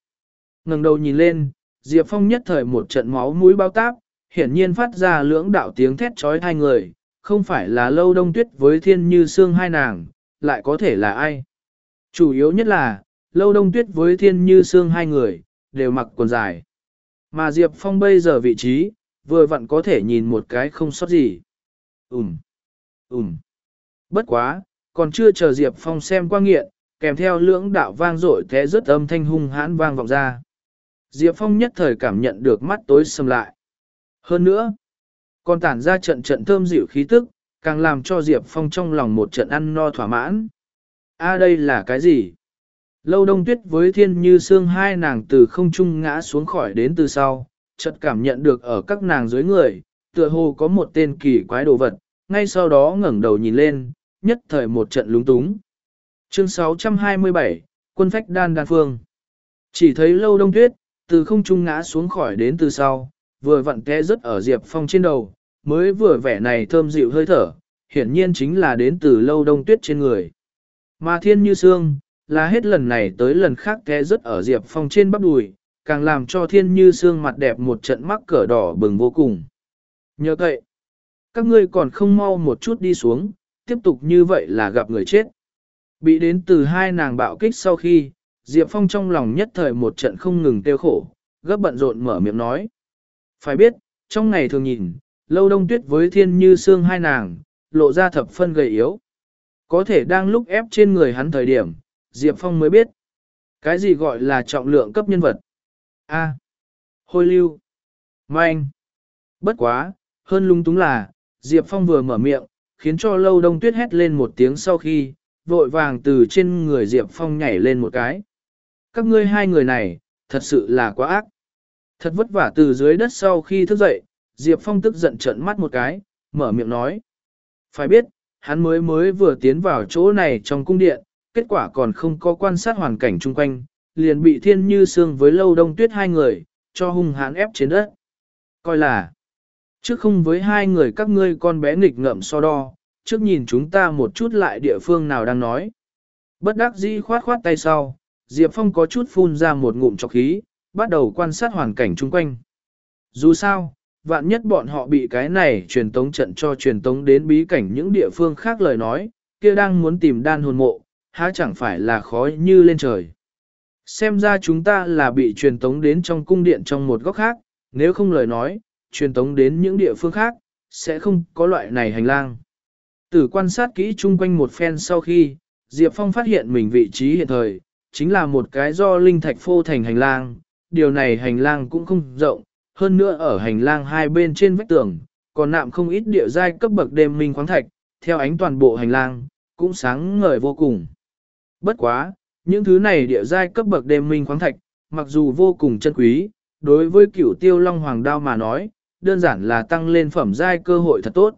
ngẩng đầu nhìn lên, Diệp Phong nhất thời một trận máu mũi bao táp, hiển nhiên phát ra lưỡng đạo tiếng thét trói hai người, không phải là lâu đông tuyết với thiên như xương hai nàng, lại có thể là ai. Chủ yếu nhất là, lâu đông tuyết với thiên như xương hai người, đều mặc quần dài. Mà Diệp Phong bây giờ vị trí, vừa vặn có thể nhìn một cái không sót gì. Ừm, ừm. Bất quá, còn chưa chờ Diệp Phong xem qua nghiện, kèm theo lưỡng đạo vang dội thế rất âm thanh hung hãn vang vọng ra. Diệp Phong nhất thời cảm nhận được mắt tối sầm lại. Hơn nữa, còn tản ra trận trận thơm dịu khí tức, càng làm cho Diệp Phong trong lòng một trận ăn no thỏa mãn. a đây là cái gì? Lâu đông tuyết với thiên như xương hai nàng từ không trung ngã xuống khỏi đến từ sau, chợt cảm nhận được ở các nàng dưới người, tựa hồ có một tên kỳ quái đồ vật, ngay sau đó ngẩng đầu nhìn lên, nhất thời một trận lúng túng. Chương 627, Quân phách đan đan phương. Chỉ thấy lâu đông tuyết, từ không trung ngã xuống khỏi đến từ sau, vừa vặn té rất ở Diệp Phong trên đầu, mới vừa vẻ này thơm dịu hơi thở, hiển nhiên chính là đến từ lâu đông tuyết trên người. Mà thiên như xương, là hết lần này tới lần khác té rất ở Diệp Phong trên bắp đùi, càng làm cho thiên như xương mặt đẹp một trận mắc cỡ đỏ bừng vô cùng. nhớ vậy, các ngươi còn không mau một chút đi xuống, tiếp tục như vậy là gặp người chết. Bị đến từ hai nàng bạo kích sau khi, Diệp Phong trong lòng nhất thời một trận không ngừng tiêu khổ, gấp bận rộn mở miệng nói. Phải biết, trong ngày thường nhìn, lâu đông tuyết với thiên như xương hai nàng, lộ ra thập phân gầy yếu. Có thể đang lúc ép trên người hắn thời điểm, Diệp Phong mới biết. Cái gì gọi là trọng lượng cấp nhân vật? A. hôi lưu. Manh. Bất quá, hơn lung túng là, Diệp Phong vừa mở miệng, khiến cho lâu đông tuyết hét lên một tiếng sau khi, vội vàng từ trên người Diệp Phong nhảy lên một cái. Các ngươi hai người này, thật sự là quá ác. Thật vất vả từ dưới đất sau khi thức dậy, Diệp Phong tức giận trợn mắt một cái, mở miệng nói. Phải biết, hắn mới mới vừa tiến vào chỗ này trong cung điện, kết quả còn không có quan sát hoàn cảnh chung quanh, liền bị thiên như xương với lâu đông tuyết hai người, cho hung hãn ép trên đất. Coi là, trước không với hai người các ngươi con bé nghịch ngợm so đo, trước nhìn chúng ta một chút lại địa phương nào đang nói. Bất đắc dĩ khoát khoát tay sau, Diệp Phong có chút phun ra một ngụm trọc khí, bắt đầu quan sát hoàn cảnh chung quanh. Dù sao, vạn nhất bọn họ bị cái này truyền tống trận cho truyền tống đến bí cảnh những địa phương khác lời nói, kia đang muốn tìm đan hồn mộ, há chẳng phải là khó như lên trời. Xem ra chúng ta là bị truyền tống đến trong cung điện trong một góc khác, nếu không lời nói, truyền tống đến những địa phương khác, sẽ không có loại này hành lang. Từ quan sát kỹ chung quanh một phen sau khi, Diệp Phong phát hiện mình vị trí hiện thời, chính là một cái do linh thạch phô thành hành lang, điều này hành lang cũng không rộng, hơn nữa ở hành lang hai bên trên vách tường, còn nạm không ít địa giai cấp bậc đêm minh khoáng thạch, theo ánh toàn bộ hành lang, cũng sáng ngời vô cùng. Bất quá, những thứ này địa giai cấp bậc đêm minh khoáng thạch, mặc dù vô cùng chân quý, đối với cửu tiêu long hoàng đao mà nói, đơn giản là tăng lên phẩm giai cơ hội thật tốt.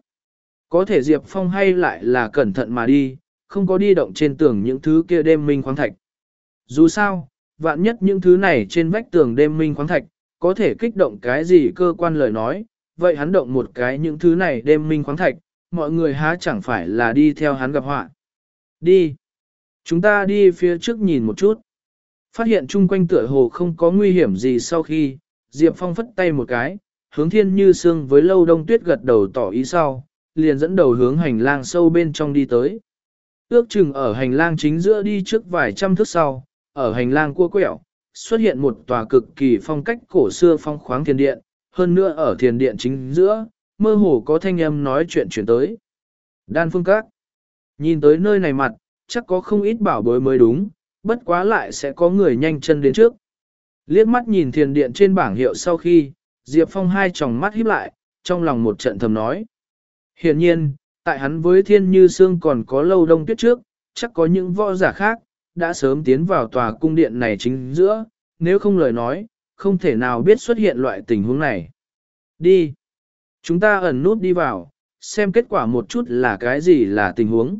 Có thể Diệp Phong hay lại là cẩn thận mà đi, không có đi động trên tường những thứ kia đêm minh khoáng thạch. Dù sao, vạn nhất những thứ này trên vách tường đêm minh khoáng thạch, có thể kích động cái gì cơ quan lời nói, vậy hắn động một cái những thứ này đêm minh khoáng thạch, mọi người há chẳng phải là đi theo hắn gặp họa. Đi. Chúng ta đi phía trước nhìn một chút. Phát hiện chung quanh tựa hồ không có nguy hiểm gì sau khi, Diệp Phong phất tay một cái, hướng thiên như sương với lâu đông tuyết gật đầu tỏ ý sau, liền dẫn đầu hướng hành lang sâu bên trong đi tới. Ước chừng ở hành lang chính giữa đi trước vài trăm thước sau, ở hành lang cua quẹo, xuất hiện một tòa cực kỳ phong cách cổ xưa phong khoáng thiền điện, hơn nữa ở thiền điện chính giữa, mơ hồ có thanh âm nói chuyện chuyển tới. Đan phương các. Nhìn tới nơi này mặt, chắc có không ít bảo bối mới đúng, bất quá lại sẽ có người nhanh chân đến trước. Liếc mắt nhìn thiền điện trên bảng hiệu sau khi, Diệp Phong hai tròng mắt híp lại, trong lòng một trận thầm nói. Hiển nhiên, tại hắn với thiên như xương còn có lâu đông tuyết trước, chắc có những võ giả khác, đã sớm tiến vào tòa cung điện này chính giữa, nếu không lời nói, không thể nào biết xuất hiện loại tình huống này. Đi. Chúng ta ẩn nút đi vào, xem kết quả một chút là cái gì là tình huống.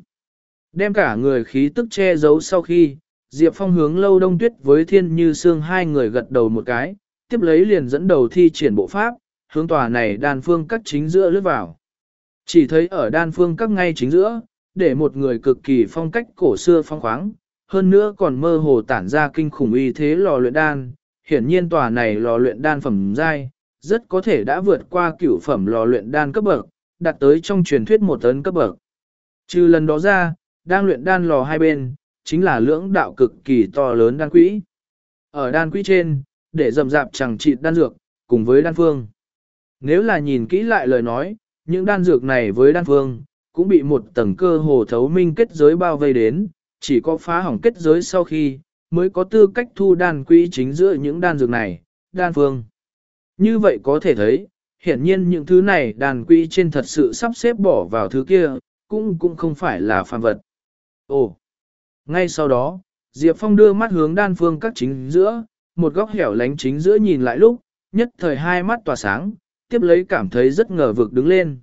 Đem cả người khí tức che giấu sau khi, Diệp Phong hướng lâu đông tuyết với thiên như xương hai người gật đầu một cái, tiếp lấy liền dẫn đầu thi triển bộ pháp, hướng tòa này đan phương cắt chính giữa lướt vào. Chỉ thấy ở đan phương cắt ngay chính giữa, để một người cực kỳ phong cách cổ xưa phong khoáng, hơn nữa còn mơ hồ tản ra kinh khủng y thế lò luyện đan, hiển nhiên tòa này lò luyện đan phẩm giai, rất có thể đã vượt qua cửu phẩm lò luyện đan cấp bậc, đạt tới trong truyền thuyết một tấn cấp bậc. Trừ lần đó ra, đang luyện đan lò hai bên, chính là lưỡng đạo cực kỳ to lớn đan quỹ. Ở đan quỹ trên, để dầm dạp chẳng trị đan dược, cùng với đan phương. Nếu là nhìn kỹ lại lời nói, những đan dược này với đan phương, cũng bị một tầng cơ hồ thấu minh kết giới bao vây đến, chỉ có phá hỏng kết giới sau khi, mới có tư cách thu đan quỹ chính giữa những đan dược này, đan phương. Như vậy có thể thấy, hiển nhiên những thứ này đàn quỹ trên thật sự sắp xếp bỏ vào thứ kia, cũng cũng không phải là phàm vật. Ồ, Ngay sau đó, Diệp Phong đưa mắt hướng đan phương các chính giữa, một góc hẻo lánh chính giữa nhìn lại lúc, nhất thời hai mắt tỏa sáng, tiếp lấy cảm thấy rất ngờ vực đứng lên.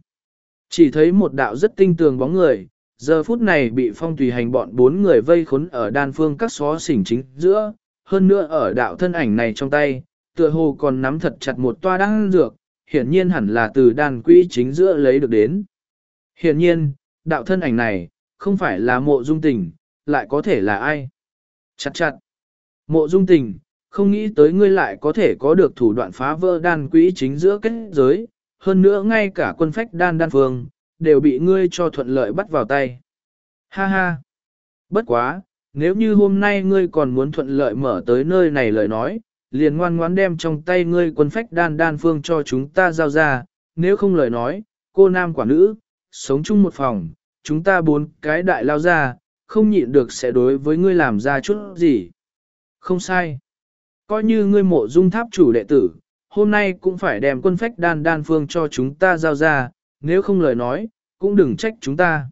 Chỉ thấy một đạo rất tinh tường bóng người, giờ phút này bị phong tùy hành bọn bốn người vây khốn ở đan phương các xó xỉnh chính giữa, hơn nữa ở đạo thân ảnh này trong tay, tựa hồ còn nắm thật chặt một toa đan dược, hiển nhiên hẳn là từ đan quỹ chính giữa lấy được đến. Hiển nhiên, đạo thân ảnh này, không phải là mộ dung tình, lại có thể là ai? Chặt chặt. Mộ dung tình, không nghĩ tới ngươi lại có thể có được thủ đoạn phá vỡ đan quỹ chính giữa kết giới, hơn nữa ngay cả quân phách đan đan phương, đều bị ngươi cho thuận lợi bắt vào tay. Ha ha! Bất quá, nếu như hôm nay ngươi còn muốn thuận lợi mở tới nơi này lời nói, liền ngoan ngoãn đem trong tay ngươi quân phách đan đan phương cho chúng ta giao ra, nếu không lời nói, cô nam quả nữ, sống chung một phòng, chúng ta bốn cái đại lao ra, không nhịn được sẽ đối với ngươi làm ra chút gì. Không sai. Coi như ngươi mộ dung tháp chủ đệ tử, hôm nay cũng phải đem quân phách đan đan phương cho chúng ta giao ra, nếu không lời nói, cũng đừng trách chúng ta.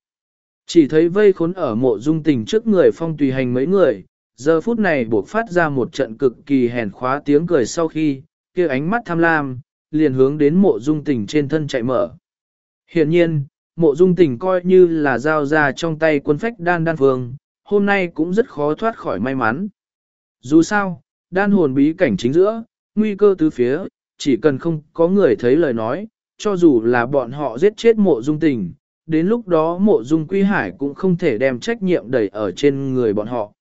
Chỉ thấy vây khốn ở mộ dung tình trước người phong tùy hành mấy người, giờ phút này buộc phát ra một trận cực kỳ hèn khóa tiếng cười sau khi, kia ánh mắt tham lam, liền hướng đến mộ dung tình trên thân chạy mở. Hiện nhiên, mộ dung tình coi như là dao ra trong tay quân phách đan đan phương, hôm nay cũng rất khó thoát khỏi may mắn. Dù sao, đan hồn bí cảnh chính giữa, nguy cơ tứ phía, chỉ cần không có người thấy lời nói, cho dù là bọn họ giết chết mộ dung tình, đến lúc đó mộ dung quy hải cũng không thể đem trách nhiệm đẩy ở trên người bọn họ.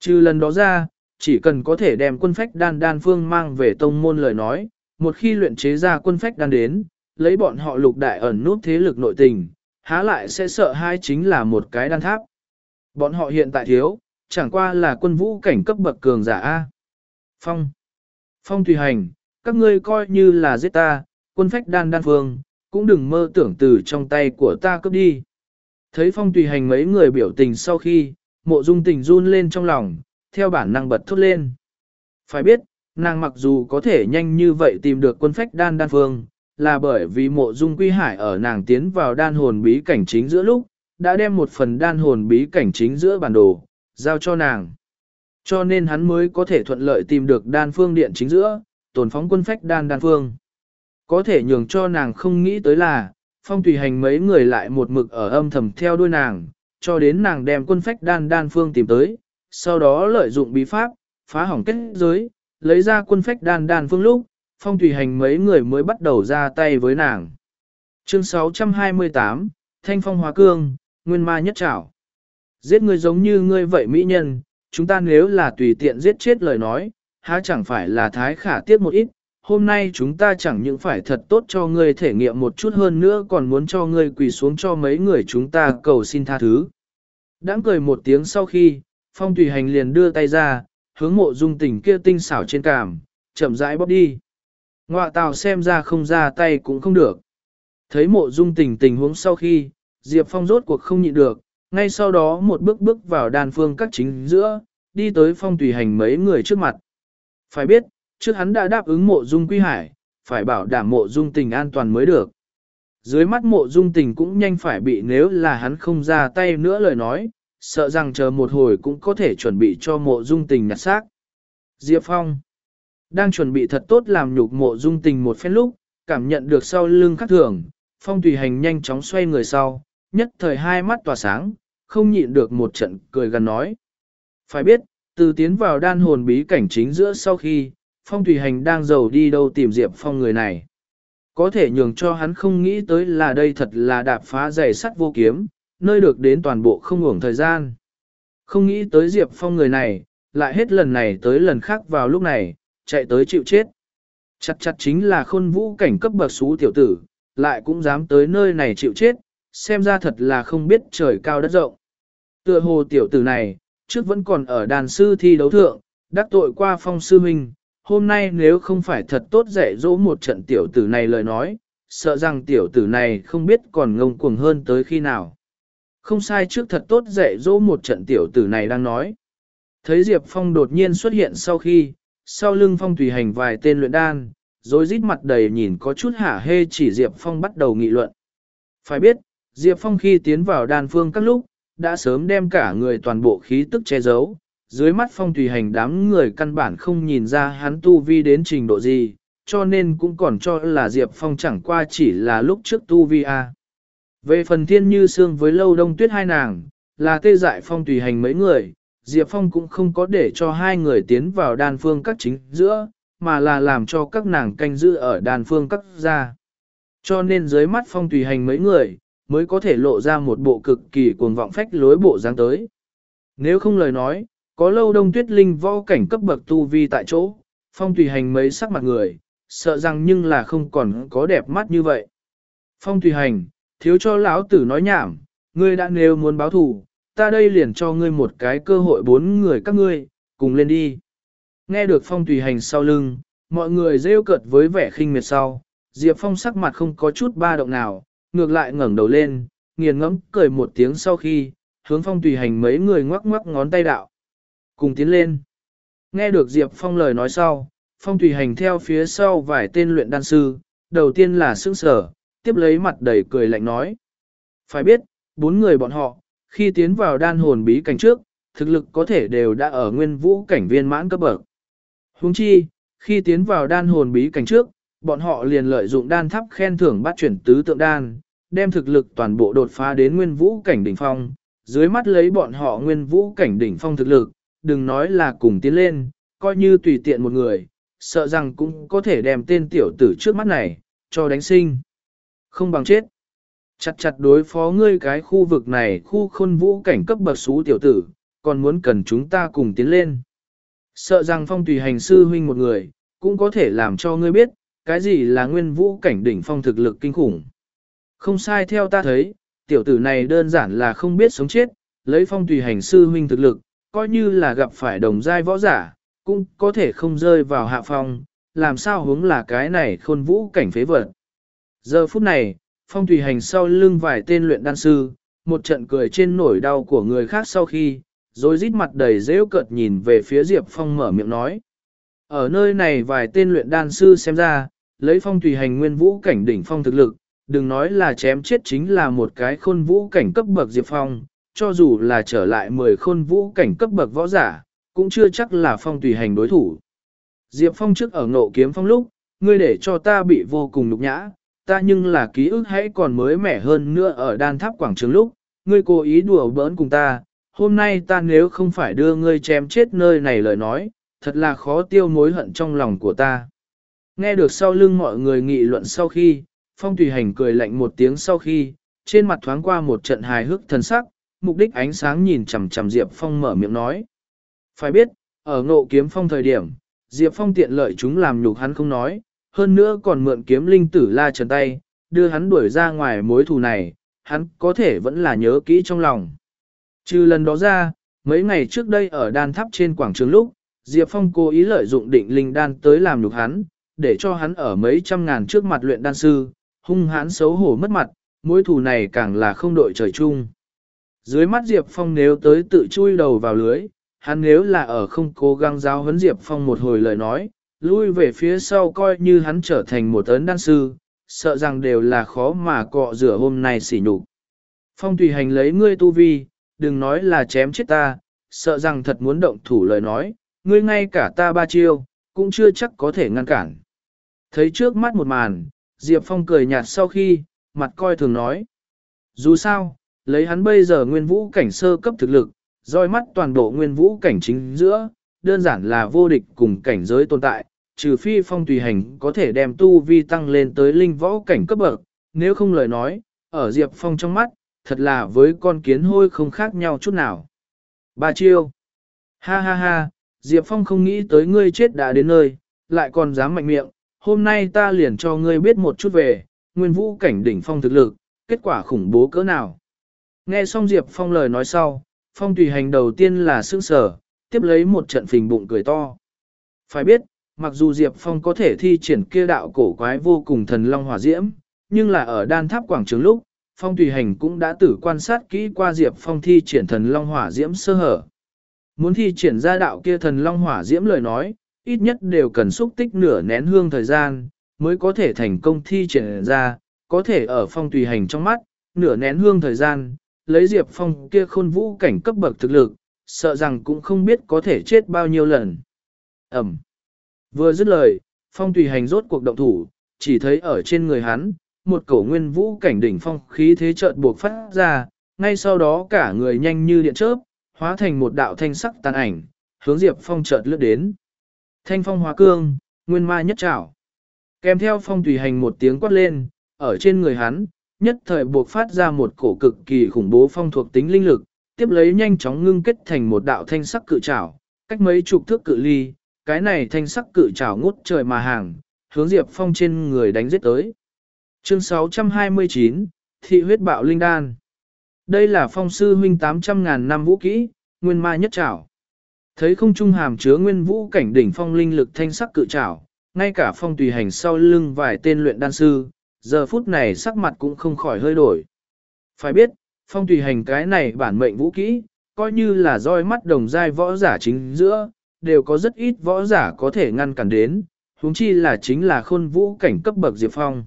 Trừ lần đó ra, chỉ cần có thể đem quân phách đan đan phương mang về tông môn lời nói, một khi luyện chế ra quân phách đan đến, lấy bọn họ lục đại ẩn nút thế lực nội tình, há lại sẽ sợ hai chính là một cái đan tháp. Bọn họ hiện tại thiếu, chẳng qua là quân vũ cảnh cấp bậc cường giả A. Phong. Phong tùy hành, các ngươi coi như là giết ta, quân phách đan đan phương, cũng đừng mơ tưởng từ trong tay của ta cướp đi. Thấy phong tùy hành mấy người biểu tình sau khi, mộ dung tình run lên trong lòng, theo bản năng bật thốt lên. Phải biết, nàng mặc dù có thể nhanh như vậy tìm được quân phách đan đan phương, là bởi vì mộ dung quy hải ở nàng tiến vào đan hồn bí cảnh chính giữa lúc, đã đem một phần đan hồn bí cảnh chính giữa bản đồ, giao cho nàng. Cho nên hắn mới có thể thuận lợi tìm được đan phương điện chính giữa, tổn phóng quân phách đan đan phương. Có thể nhường cho nàng không nghĩ tới là, phong tùy hành mấy người lại một mực ở âm thầm theo đuôi nàng, cho đến nàng đem quân phách đan đan phương tìm tới, sau đó lợi dụng bí pháp, phá hỏng kết giới, lấy ra quân phách đan đan phương lúc, phong tùy hành mấy người mới bắt đầu ra tay với nàng. Chương 628, Thanh phong hóa cương, nguyên ma nhất trảo. Giết người giống như ngươi vậy mỹ nhân, chúng ta nếu là tùy tiện giết chết lời nói, há chẳng phải là thái khả tiết một ít, hôm nay chúng ta chẳng những phải thật tốt cho ngươi thể nghiệm một chút hơn nữa còn muốn cho ngươi quỳ xuống cho mấy người chúng ta cầu xin tha thứ. Đãng cười một tiếng sau khi, phong tùy hành liền đưa tay ra, hướng mộ dung tình kia tinh xảo trên cảm, chậm rãi bóp đi. Ngoạ tào xem ra không ra tay cũng không được. Thấy mộ dung tình tình huống sau khi, Diệp Phong rốt cuộc không nhịn được, ngay sau đó một bước bước vào đàn phương các chính giữa, đi tới phong tùy hành mấy người trước mặt. Phải biết, trước hắn đã đáp ứng mộ dung quy hải, phải bảo đảm mộ dung tình an toàn mới được. Dưới mắt mộ dung tình cũng nhanh phải bị nếu là hắn không ra tay nữa lời nói, sợ rằng chờ một hồi cũng có thể chuẩn bị cho mộ dung tình nhặt xác. Diệp Phong đang chuẩn bị thật tốt làm nhục mộ dung tình một phen lúc, cảm nhận được sau lưng khắc thường, Phong tùy hành nhanh chóng xoay người sau, nhất thời hai mắt tỏa sáng, không nhịn được một trận cười gần nói. Phải biết, từ tiến vào đan hồn bí cảnh chính giữa sau khi, Phong Thủy Hành đang giàu đi đâu tìm Diệp Phong người này. Có thể nhường cho hắn không nghĩ tới là đây thật là đạp phá giày sắt vô kiếm, nơi được đến toàn bộ không ngủng thời gian. Không nghĩ tới Diệp Phong người này, lại hết lần này tới lần khác vào lúc này, chạy tới chịu chết. Chặt chặt chính là khôn vũ cảnh cấp bậc xú tiểu tử, lại cũng dám tới nơi này chịu chết, xem ra thật là không biết trời cao đất rộng. Tựa hồ tiểu tử này, trước vẫn còn ở đàn sư thi đấu thượng, đắc tội qua phong sư huynh, hôm nay nếu không phải thật tốt dạy dỗ một trận tiểu tử này lời nói, sợ rằng tiểu tử này không biết còn ngông cuồng hơn tới khi nào. Không sai trước thật tốt dạy dỗ một trận tiểu tử này đang nói. Thấy Diệp Phong đột nhiên xuất hiện sau khi, sau lưng Phong tùy hành vài tên luyện đan, rồi rít mặt đầy nhìn có chút hả hê chỉ Diệp Phong bắt đầu nghị luận. Phải biết, Diệp Phong khi tiến vào đan phương các lúc, đã sớm đem cả người toàn bộ khí tức che giấu. Dưới mắt phong tùy hành đám người căn bản không nhìn ra hắn tu vi đến trình độ gì, cho nên cũng còn cho là Diệp Phong chẳng qua chỉ là lúc trước tu vi A. Về phần thiên như xương với lâu đông tuyết hai nàng, là tê dại phong tùy hành mấy người, Diệp Phong cũng không có để cho hai người tiến vào đan phương các chính giữa, mà là làm cho các nàng canh giữ ở đan phương các ra. Cho nên dưới mắt phong tùy hành mấy người, mới có thể lộ ra một bộ cực kỳ cuồng vọng phách lối bộ dáng tới. Nếu không lời nói, có lâu đông tuyết linh võ cảnh cấp bậc tu vi tại chỗ, phong tùy hành mấy sắc mặt người, sợ rằng nhưng là không còn có đẹp mắt như vậy. Phong tùy hành, thiếu cho lão tử nói nhảm, ngươi đã nếu muốn báo thù, ta đây liền cho ngươi một cái cơ hội bốn người các ngươi, cùng lên đi. Nghe được phong tùy hành sau lưng, mọi người rêu cợt với vẻ khinh miệt sau, Diệp Phong sắc mặt không có chút ba động nào, ngược lại ngẩng đầu lên, nghiền ngẫm cười một tiếng sau khi, hướng phong tùy hành mấy người ngoắc ngoắc ngón tay đạo. Cùng tiến lên. Nghe được Diệp Phong lời nói sau, phong tùy hành theo phía sau vài tên luyện đan sư, đầu tiên là sững sở, tiếp lấy mặt đầy cười lạnh nói. Phải biết, bốn người bọn họ, khi tiến vào đan hồn bí cảnh trước, thực lực có thể đều đã ở nguyên vũ cảnh viên mãn cấp bậc. Huống chi, khi tiến vào đan hồn bí cảnh trước, bọn họ liền lợi dụng đan tháp khen thưởng bắt chuyển tứ tượng đan, đem thực lực toàn bộ đột phá đến nguyên vũ cảnh đỉnh phong, dưới mắt lấy bọn họ nguyên vũ cảnh đỉnh phong thực lực, đừng nói là cùng tiến lên, coi như tùy tiện một người, sợ rằng cũng có thể đem tên tiểu tử trước mắt này, cho đánh sinh. Không bằng chết. Chặt chặt đối phó ngươi cái khu vực này khu khôn vũ cảnh cấp bậc xú tiểu tử, còn muốn cần chúng ta cùng tiến lên. Sợ rằng phong tùy hành sư huynh một người, cũng có thể làm cho ngươi biết, cái gì là nguyên vũ cảnh đỉnh phong thực lực kinh khủng. Không sai theo ta thấy, tiểu tử này đơn giản là không biết sống chết, lấy phong tùy hành sư huynh thực lực, coi như là gặp phải đồng giai võ giả, cũng có thể không rơi vào hạ phong, làm sao hướng là cái này khôn vũ cảnh phế vật. Giờ phút này, phong thủy hành sau lưng vài tên luyện đan sư, một trận cười trên nổi đau của người khác sau khi, rồi rít mặt đầy rêu cợt nhìn về phía Diệp Phong mở miệng nói. Ở nơi này vài tên luyện đan sư xem ra, lấy phong thủy hành nguyên vũ cảnh đỉnh phong thực lực, đừng nói là chém chết chính là một cái khôn vũ cảnh cấp bậc Diệp Phong, cho dù là trở lại 10 khôn vũ cảnh cấp bậc võ giả, cũng chưa chắc là phong tùy hành đối thủ. Diệp Phong trước ở ngộ kiếm phong lúc, ngươi để cho ta bị vô cùng nhục nhã, ta nhưng là ký ức hãy còn mới mẻ hơn nữa ở đan tháp quảng trường lúc, ngươi cố ý đùa bỡn cùng ta, hôm nay ta nếu không phải đưa ngươi chém chết nơi này lời nói, thật là khó tiêu mối hận trong lòng của ta. Nghe được sau lưng mọi người nghị luận sau khi, Phong Tùy Hành cười lạnh một tiếng sau khi, trên mặt thoáng qua một trận hài hước thần sắc, mục đích ánh sáng nhìn chằm chằm Diệp Phong mở miệng nói. Phải biết, ở ngộ kiếm phong thời điểm, Diệp Phong tiện lợi chúng làm nhục hắn không nói, hơn nữa còn mượn kiếm linh tử la trần tay, đưa hắn đuổi ra ngoài mối thù này, hắn có thể vẫn là nhớ kỹ trong lòng. Trừ lần đó ra, mấy ngày trước đây ở đan tháp trên quảng trường lúc, Diệp Phong cố ý lợi dụng định linh đan tới làm nhục hắn, để cho hắn ở mấy trăm ngàn trước mặt luyện đan sư, hung hãn xấu hổ mất mặt, mối thù này càng là không đội trời chung. Dưới mắt Diệp Phong nếu tới tự chui đầu vào lưới, hắn nếu là ở không cố gắng giáo huấn Diệp Phong một hồi lời nói, lui về phía sau coi như hắn trở thành một ấn đan sư, sợ rằng đều là khó mà cọ rửa hôm nay xỉ nhục. Phong tùy hành lấy ngươi tu vi, đừng nói là chém chết ta, sợ rằng thật muốn động thủ lời nói, ngươi ngay cả ta ba chiêu, cũng chưa chắc có thể ngăn cản. Thấy trước mắt một màn, Diệp Phong cười nhạt sau khi, mặt coi thường nói. Dù sao, lấy hắn bây giờ nguyên vũ cảnh sơ cấp thực lực, roi mắt toàn bộ nguyên vũ cảnh chính giữa, đơn giản là vô địch cùng cảnh giới tồn tại, trừ phi phong tùy hành có thể đem tu vi tăng lên tới linh võ cảnh cấp bậc, nếu không lời nói, ở Diệp Phong trong mắt, thật là với con kiến hôi không khác nhau chút nào. Ba chiêu. Ha ha ha, Diệp Phong không nghĩ tới ngươi chết đã đến nơi, lại còn dám mạnh miệng, hôm nay ta liền cho ngươi biết một chút về, nguyên vũ cảnh đỉnh phong thực lực, kết quả khủng bố cỡ nào. Nghe xong Diệp Phong lời nói sau, Phong tùy hành đầu tiên là sững sở, tiếp lấy một trận phình bụng cười to. Phải biết, mặc dù Diệp Phong có thể thi triển kia đạo cổ quái vô cùng thần long hỏa diễm, nhưng là ở đan tháp quảng trường lúc, Phong tùy hành cũng đã tử quan sát kỹ qua Diệp Phong thi triển thần long hỏa diễm sơ hở. Muốn thi triển ra đạo kia thần long hỏa diễm lời nói, ít nhất đều cần xúc tích nửa nén hương thời gian, mới có thể thành công thi triển ra, có thể ở phong tùy hành trong mắt, nửa nén hương thời gian, lấy Diệp Phong kia khôn vũ cảnh cấp bậc thực lực, sợ rằng cũng không biết có thể chết bao nhiêu lần. Ẩm. Vừa dứt lời, Phong tùy hành rốt cuộc động thủ, chỉ thấy ở trên người hắn, một cổ nguyên vũ cảnh đỉnh phong khí thế chợt buộc phát ra, ngay sau đó cả người nhanh như điện chớp, hóa thành một đạo thanh sắc tàn ảnh, hướng Diệp Phong chợt lướt đến. Thanh phong hóa cương, nguyên ma nhất trảo. Kèm theo phong tùy hành một tiếng quát lên, ở trên người hắn, nhất thời buộc phát ra một cổ cực kỳ khủng bố phong thuộc tính linh lực, tiếp lấy nhanh chóng ngưng kết thành một đạo thanh sắc cự trảo, cách mấy chục thước cự ly, cái này thanh sắc cự trảo ngút trời mà hàng, hướng Diệp Phong trên người đánh giết tới. Chương 629, Thị huyết bạo linh đan. Đây là phong sư huynh 800.000 năm vũ kỹ, nguyên ma nhất trảo. Thấy không trung hàm chứa nguyên vũ cảnh đỉnh phong linh lực thanh sắc cự trảo, ngay cả phong tùy hành sau lưng vài tên luyện đan sư, giờ phút này sắc mặt cũng không khỏi hơi đổi. Phải biết, phong tùy hành cái này bản mệnh vũ kỹ, coi như là roi mắt đồng giai võ giả chính giữa, đều có rất ít võ giả có thể ngăn cản đến, huống chi là chính là khôn vũ cảnh cấp bậc Diệp Phong.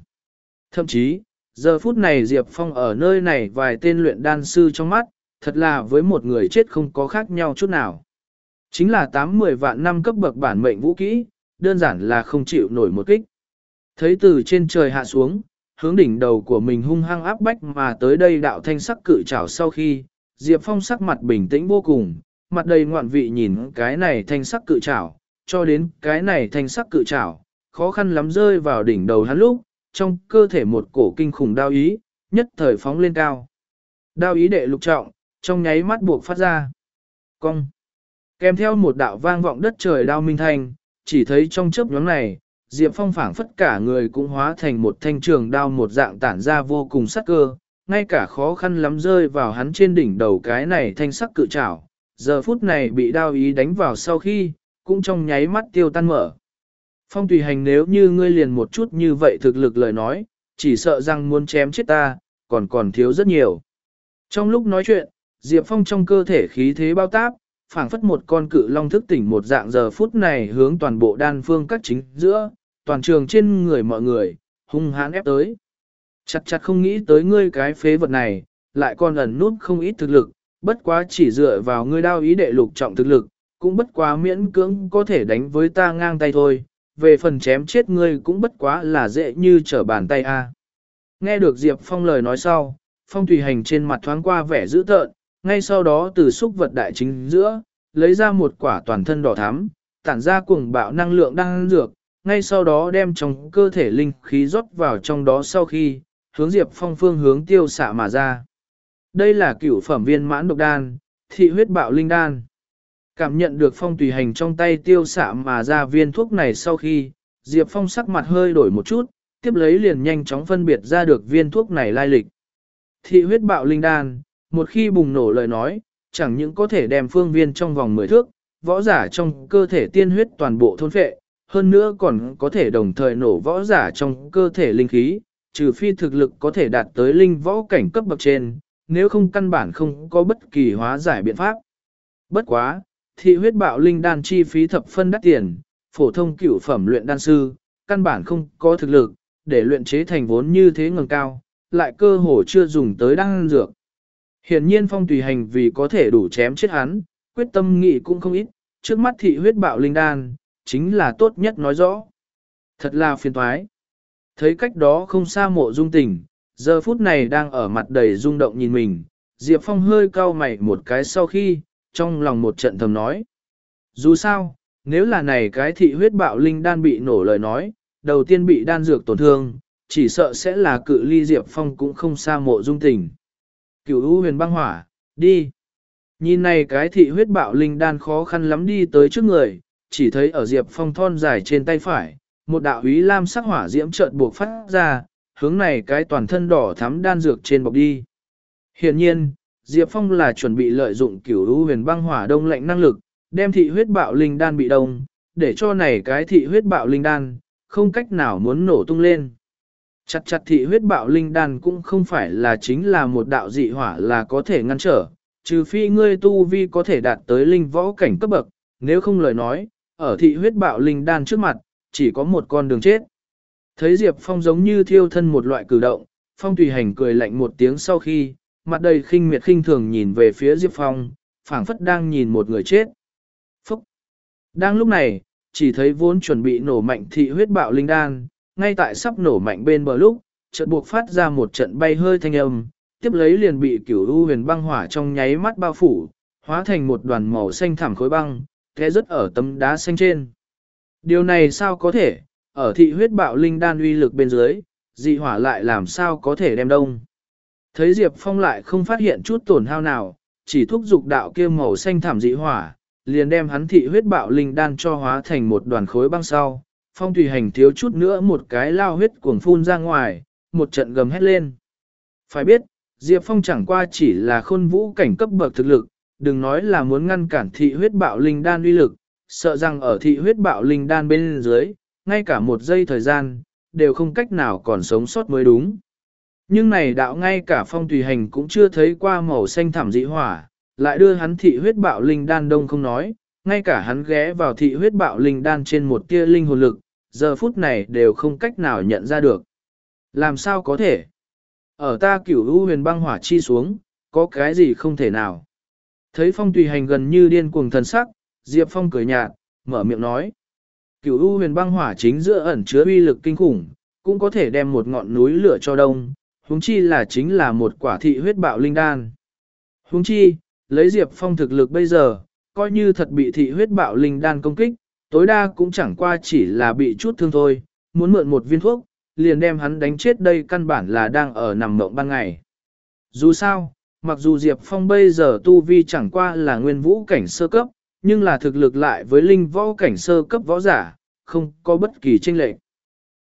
Thậm chí, giờ phút này Diệp Phong ở nơi này vài tên luyện đan sư trong mắt, thật là với một người chết không có khác nhau chút nào. Chính là 8-10 vạn năm cấp bậc bản mệnh vũ kỹ, đơn giản là không chịu nổi một kích. Thấy từ trên trời hạ xuống, hướng đỉnh đầu của mình hung hăng áp bách mà tới đây đạo thanh sắc cự trảo sau khi, Diệp Phong sắc mặt bình tĩnh vô cùng, mặt đầy ngoạn vị nhìn cái này thanh sắc cự trảo, cho đến cái này thanh sắc cự trảo, khó khăn lắm rơi vào đỉnh đầu hắn lúc, trong cơ thể một cổ kinh khủng đao ý, nhất thời phóng lên cao. Đao ý đệ lục trọng, trong nháy mắt buộc phát ra. Cong. Kèm theo một đạo vang vọng đất trời đao minh thanh, chỉ thấy trong chớp nhóm này, Diệp Phong phảng phất cả người cũng hóa thành một thanh trường đao một dạng tản ra vô cùng sắc cơ, ngay cả khó khăn lắm rơi vào hắn trên đỉnh đầu cái này thanh sắc cự trảo, giờ phút này bị đao ý đánh vào sau khi, cũng trong nháy mắt tiêu tan mở. Phong tùy hành nếu như ngươi liền một chút như vậy thực lực lời nói, chỉ sợ rằng muốn chém chết ta, còn còn thiếu rất nhiều. Trong lúc nói chuyện, Diệp Phong trong cơ thể khí thế bao táp, phảng phất một con cự long thức tỉnh một dạng giờ phút này hướng toàn bộ đan phương các chính giữa, toàn trường trên người mọi người, hung hãn ép tới. Chặt chặt không nghĩ tới ngươi cái phế vật này, lại còn ẩn nút không ít thực lực, bất quá chỉ dựa vào ngươi đao ý đệ lục trọng thực lực, cũng bất quá miễn cưỡng có thể đánh với ta ngang tay thôi, về phần chém chết ngươi cũng bất quá là dễ như trở bàn tay a. Nghe được Diệp Phong lời nói sau, Phong Thủy Hành trên mặt thoáng qua vẻ dữ tợn, ngay sau đó từ xúc vật đại chính giữa, lấy ra một quả toàn thân đỏ thắm, tản ra cuồng bạo năng lượng đang dược, ngay sau đó đem trong cơ thể linh khí rót vào trong đó sau khi, hướng Diệp Phong phương hướng tiêu xạ mà ra. Đây là cửu phẩm viên mãn độc đan, thị huyết bạo linh đan. Cảm nhận được Phong tùy hành trong tay tiêu xạ mà ra viên thuốc này sau khi, Diệp Phong sắc mặt hơi đổi một chút, tiếp lấy liền nhanh chóng phân biệt ra được viên thuốc này lai lịch. Thị huyết bạo linh đan, một khi bùng nổ lời nói, chẳng những có thể đem phương viên trong vòng 10 thước, võ giả trong cơ thể tiên huyết toàn bộ thôn phệ, hơn nữa còn có thể đồng thời nổ võ giả trong cơ thể linh khí, trừ phi thực lực có thể đạt tới linh võ cảnh cấp bậc trên, nếu không căn bản không có bất kỳ hóa giải biện pháp. Bất quá, thị huyết bạo linh đan chi phí thập phân đắt tiền, phổ thông cửu phẩm luyện đan sư, căn bản không có thực lực, để luyện chế thành vốn như thế ngầm cao, lại cơ hồ chưa dùng tới đan dược. Hiển nhiên phong tùy hành vì có thể đủ chém chết hắn, quyết tâm nghị cũng không ít, trước mắt thị huyết bạo linh đan, chính là tốt nhất nói rõ. Thật là phiền toái. Thấy cách đó không xa mộ dung tình, giờ phút này đang ở mặt đầy rung động nhìn mình, Diệp Phong hơi cau mày một cái sau khi, trong lòng một trận thầm nói. Dù sao, nếu là này cái thị huyết bạo linh đan bị nổ lời nói, đầu tiên bị đan dược tổn thương, chỉ sợ sẽ là cự ly Diệp Phong cũng không xa mộ dung tình. Cửu U huyền băng hỏa, đi. Nhìn này cái thị huyết bạo linh đan khó khăn lắm đi tới trước người, chỉ thấy ở Diệp Phong thon dài trên tay phải, một đạo ý lam sắc hỏa diễm chợt buộc phát ra, hướng này cái toàn thân đỏ thắm đan dược trên bọc đi. Hiện nhiên, Diệp Phong là chuẩn bị lợi dụng cửu U huyền băng hỏa đông lạnh năng lực, đem thị huyết bạo linh đan bị đông, để cho này cái thị huyết bạo linh đan, không cách nào muốn nổ tung lên. Chặt chặt thị huyết bạo linh đan cũng không phải là chính là một đạo dị hỏa là có thể ngăn trở, trừ phi ngươi tu vi có thể đạt tới linh võ cảnh cấp bậc, nếu không lời nói, ở thị huyết bạo linh đan trước mặt, chỉ có một con đường chết. Thấy Diệp Phong giống như thiêu thân một loại cử động, Phong Tùy Hành cười lạnh một tiếng sau khi, mặt đầy khinh miệt khinh thường nhìn về phía Diệp Phong, phảng phất đang nhìn một người chết. Phúc! Đang lúc này, chỉ thấy vốn chuẩn bị nổ mạnh thị huyết bạo linh đan, ngay tại sắp nổ mạnh bên bờ lúc, chợt buộc phát ra một trận bay hơi thanh âm, tiếp lấy liền bị cửu u huyền băng hỏa trong nháy mắt bao phủ, hóa thành một đoàn màu xanh thảm khối băng, thế rất ở tấm đá xanh trên. Điều này sao có thể, ở thị huyết bạo linh đan uy lực bên dưới, dị hỏa lại làm sao có thể đem đông. Thấy Diệp Phong lại không phát hiện chút tổn hao nào, chỉ thúc dục đạo kia màu xanh thảm dị hỏa, liền đem hắn thị huyết bạo linh đan cho hóa thành một đoàn khối băng sau. Phong tùy hành thiếu chút nữa một cái lao huyết cuồng phun ra ngoài, một trận gầm hét lên. Phải biết, Diệp Phong chẳng qua chỉ là khôn vũ cảnh cấp bậc thực lực, đừng nói là muốn ngăn cản thị huyết bạo linh đan uy lực, sợ rằng ở thị huyết bạo linh đan bên dưới, ngay cả một giây thời gian, đều không cách nào còn sống sót mới đúng. Nhưng này đạo ngay cả phong tùy hành cũng chưa thấy qua màu xanh thảm dị hỏa, lại đưa hắn thị huyết bạo linh đan đông không nói, ngay cả hắn ghé vào thị huyết bạo linh đan trên một tia linh hồn lực, giờ phút này đều không cách nào nhận ra được. Làm sao có thể? Ở ta cửu u huyền băng hỏa chi xuống, có cái gì không thể nào? Thấy phong tùy hành gần như điên cuồng thần sắc, Diệp Phong cười nhạt, mở miệng nói. Cửu u huyền băng hỏa chính giữa ẩn chứa uy lực kinh khủng, cũng có thể đem một ngọn núi lửa cho đông, huống chi là chính là một quả thị huyết bạo linh đan. Huống chi, lấy Diệp Phong thực lực bây giờ, coi như thật bị thị huyết bạo linh đan công kích, tối đa cũng chẳng qua chỉ là bị chút thương thôi, muốn mượn một viên thuốc, liền đem hắn đánh chết đây căn bản là đang ở nằm mộng ban ngày. Dù sao, mặc dù Diệp Phong bây giờ tu vi chẳng qua là nguyên vũ cảnh sơ cấp, nhưng là thực lực lại với linh võ cảnh sơ cấp võ giả, không có bất kỳ tranh lệch.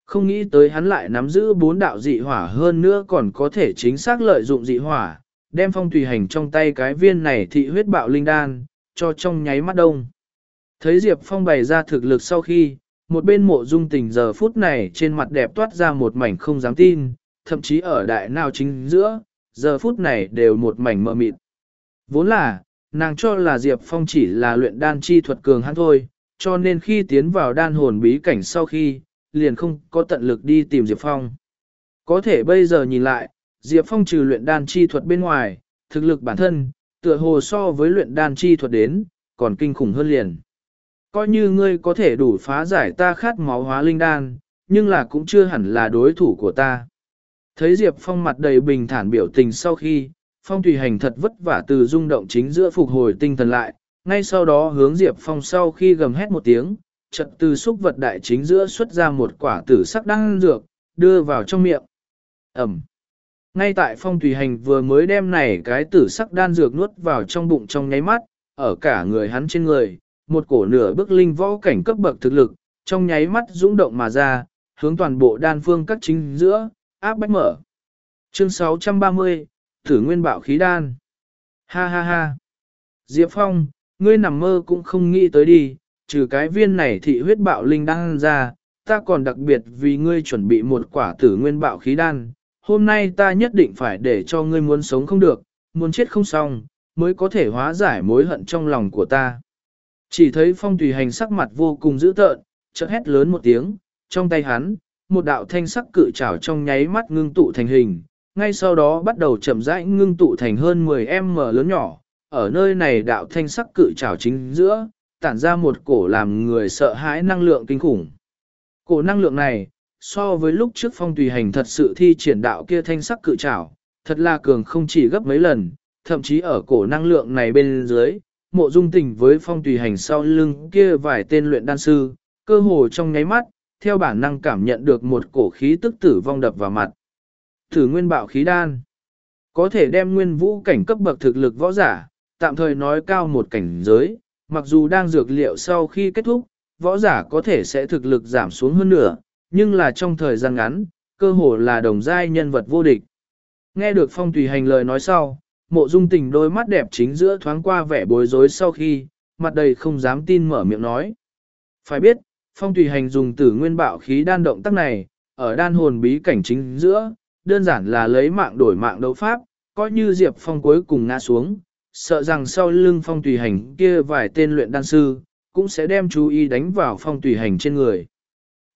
Không nghĩ tới hắn lại nắm giữ bốn đạo dị hỏa hơn nữa còn có thể chính xác lợi dụng dị hỏa, đem phong tùy hành trong tay cái viên này thị huyết bạo linh đan, cho trong nháy mắt đông. Thấy Diệp Phong bày ra thực lực sau khi, một bên mộ dung tình giờ phút này trên mặt đẹp toát ra một mảnh không dám tin, thậm chí ở đại nào chính giữa, giờ phút này đều một mảnh mờ mịt. Vốn là, nàng cho là Diệp Phong chỉ là luyện đan chi thuật cường hắn thôi, cho nên khi tiến vào đan hồn bí cảnh sau khi, liền không có tận lực đi tìm Diệp Phong. Có thể bây giờ nhìn lại, Diệp Phong trừ luyện đan chi thuật bên ngoài, thực lực bản thân, tựa hồ so với luyện đan chi thuật đến, còn kinh khủng hơn liền. Coi như ngươi có thể đủ phá giải ta khát máu hóa linh đan, nhưng là cũng chưa hẳn là đối thủ của ta. Thấy Diệp Phong mặt đầy bình thản biểu tình sau khi, Phong Thủy Hành thật vất vả từ rung động chính giữa phục hồi tinh thần lại, ngay sau đó hướng Diệp Phong sau khi gầm hét một tiếng, chợt từ xúc vật đại chính giữa xuất ra một quả tử sắc đan dược, đưa vào trong miệng. Ẩm. Ngay tại Phong Thủy Hành vừa mới đem này cái tử sắc đan dược nuốt vào trong bụng trong nháy mắt, ở cả người hắn trên người, một cổ nửa bước linh võ cảnh cấp bậc thực lực, trong nháy mắt dũng động mà ra, hướng toàn bộ đan phương các chính giữa, áp bách mở. Chương 630, Thử Nguyên Bạo Khí Đan. Ha ha ha. Diệp Phong, ngươi nằm mơ cũng không nghĩ tới đi, trừ cái viên này thị huyết bạo linh đan ra, ta còn đặc biệt vì ngươi chuẩn bị một quả tử nguyên bạo khí đan. Hôm nay ta nhất định phải để cho ngươi muốn sống không được, muốn chết không xong, mới có thể hóa giải mối hận trong lòng của ta. Chỉ thấy phong tùy hành sắc mặt vô cùng dữ tợn, chợt hét lớn một tiếng, trong tay hắn, một đạo thanh sắc cự trảo trong nháy mắt ngưng tụ thành hình, ngay sau đó bắt đầu chậm rãi ngưng tụ thành hơn 10m lớn nhỏ, ở nơi này đạo thanh sắc cự trảo chính giữa, tản ra một cổ làm người sợ hãi năng lượng kinh khủng. Cổ năng lượng này, so với lúc trước phong tùy hành thật sự thi triển đạo kia thanh sắc cự trảo, thật là cường không chỉ gấp mấy lần, thậm chí ở cổ năng lượng này bên dưới, mộ dung tình với phong tùy hành sau lưng kia vài tên luyện đan sư, cơ hồ trong nháy mắt, theo bản năng cảm nhận được một cổ khí tức tử vong đập vào mặt. Thử nguyên bạo khí đan, có thể đem nguyên vũ cảnh cấp bậc thực lực võ giả, tạm thời nói cao một cảnh giới, mặc dù đang dược liệu sau khi kết thúc, võ giả có thể sẽ thực lực giảm xuống hơn nữa, nhưng là trong thời gian ngắn, cơ hồ là đồng giai nhân vật vô địch. Nghe được phong tùy hành lời nói sau, mộ dung tình đôi mắt đẹp chính giữa thoáng qua vẻ bối rối sau khi, mặt đầy không dám tin mở miệng nói. Phải biết, phong tùy hành dùng tử nguyên bạo khí đan động tác này, ở đan hồn bí cảnh chính giữa, đơn giản là lấy mạng đổi mạng đấu pháp, coi như Diệp Phong cuối cùng ngã xuống, sợ rằng sau lưng phong tùy hành kia vài tên luyện đan sư, cũng sẽ đem chú ý đánh vào phong tùy hành trên người.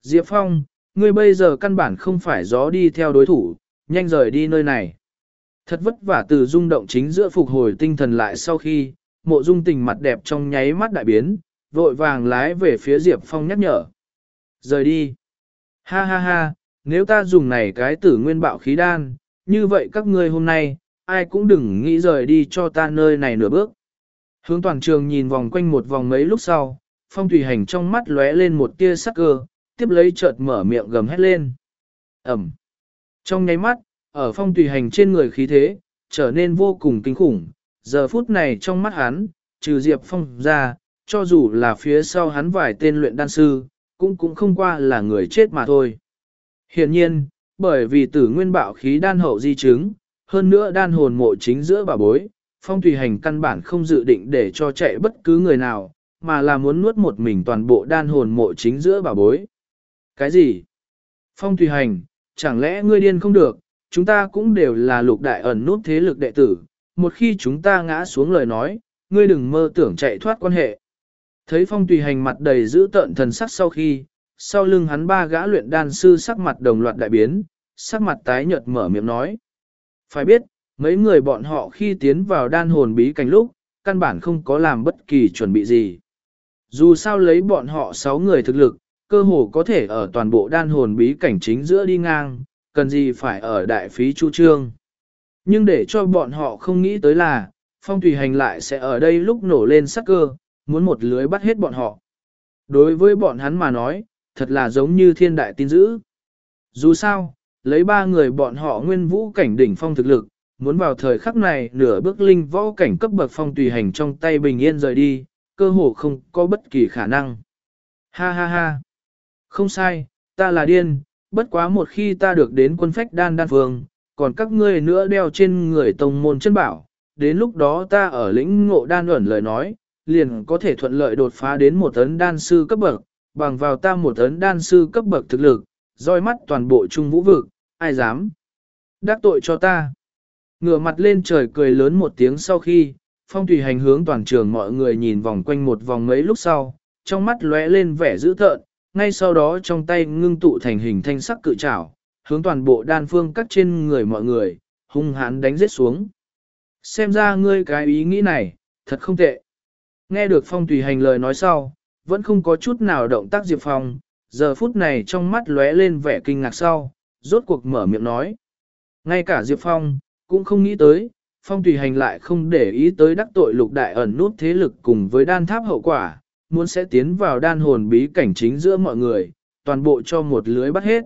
Diệp Phong, ngươi bây giờ căn bản không phải gió đi theo đối thủ, nhanh rời đi nơi này. Thật vất vả từ rung động chính giữa phục hồi tinh thần lại sau khi, mộ dung tình mặt đẹp trong nháy mắt đại biến, vội vàng lái về phía Diệp Phong nhắc nhở. Rời đi. Ha ha ha, nếu ta dùng này cái tử nguyên bạo khí đan, như vậy các ngươi hôm nay, ai cũng đừng nghĩ rời đi cho ta nơi này nửa bước. Hướng toàn trường nhìn vòng quanh một vòng mấy lúc sau, phong thủy hành trong mắt lóe lên một tia sắc cơ, tiếp lấy chợt mở miệng gầm hét lên. Ẩm. Trong nháy mắt, ở phong tùy hành trên người khí thế, trở nên vô cùng kinh khủng. Giờ phút này trong mắt hắn, trừ Diệp Phong ra, cho dù là phía sau hắn vài tên luyện đan sư, cũng cũng không qua là người chết mà thôi. Hiện nhiên, bởi vì tử nguyên bạo khí đan hậu di chứng, hơn nữa đan hồn mộ chính giữa bà bối, phong tùy hành căn bản không dự định để cho chạy bất cứ người nào, mà là muốn nuốt một mình toàn bộ đan hồn mộ chính giữa bà bối. Cái gì? Phong tùy hành, chẳng lẽ ngươi điên không được, chúng ta cũng đều là lục đại ẩn nút thế lực đệ tử, một khi chúng ta ngã xuống lời nói, ngươi đừng mơ tưởng chạy thoát quan hệ. Thấy phong tùy hành mặt đầy giữ tợn thần sắc sau khi, sau lưng hắn ba gã luyện đan sư sắc mặt đồng loạt đại biến, sắc mặt tái nhợt mở miệng nói. Phải biết, mấy người bọn họ khi tiến vào đan hồn bí cảnh lúc, căn bản không có làm bất kỳ chuẩn bị gì. Dù sao lấy bọn họ 6 người thực lực, cơ hồ có thể ở toàn bộ đan hồn bí cảnh chính giữa đi ngang, cần gì phải ở đại phí chu trương. Nhưng để cho bọn họ không nghĩ tới là, phong thủy hành lại sẽ ở đây lúc nổ lên sắc cơ, muốn một lưới bắt hết bọn họ. Đối với bọn hắn mà nói, thật là giống như thiên đại tin dữ. Dù sao, lấy ba người bọn họ nguyên vũ cảnh đỉnh phong thực lực, muốn vào thời khắc này nửa bước linh võ cảnh cấp bậc phong tùy hành trong tay bình yên rời đi, cơ hồ không có bất kỳ khả năng. Ha ha ha. Không sai, ta là điên, bất quá một khi ta được đến quân phách đan đan phương, còn các ngươi nữa đeo trên người tông môn chân bảo, đến lúc đó ta ở lĩnh ngộ đan ẩn lời nói, liền có thể thuận lợi đột phá đến một tấn đan sư cấp bậc, bằng vào ta một ấn đan sư cấp bậc thực lực, roi mắt toàn bộ trung vũ vực, ai dám đắc tội cho ta. Ngửa mặt lên trời cười lớn một tiếng sau khi, phong tùy hành hướng toàn trường mọi người nhìn vòng quanh một vòng mấy lúc sau, trong mắt lóe lên vẻ dữ tợn, ngay sau đó trong tay ngưng tụ thành hình thanh sắc cự trảo, hướng toàn bộ đan phương cắt trên người mọi người, hung hãn đánh giết xuống. Xem ra ngươi cái ý nghĩ này, thật không tệ. Nghe được phong tùy hành lời nói sau, vẫn không có chút nào động tác Diệp Phong, giờ phút này trong mắt lóe lên vẻ kinh ngạc sau, rốt cuộc mở miệng nói. Ngay cả Diệp Phong, cũng không nghĩ tới, Phong tùy hành lại không để ý tới đắc tội lục đại ẩn nút thế lực cùng với đan tháp hậu quả, muốn sẽ tiến vào đan hồn bí cảnh chính giữa mọi người, toàn bộ cho một lưới bắt hết.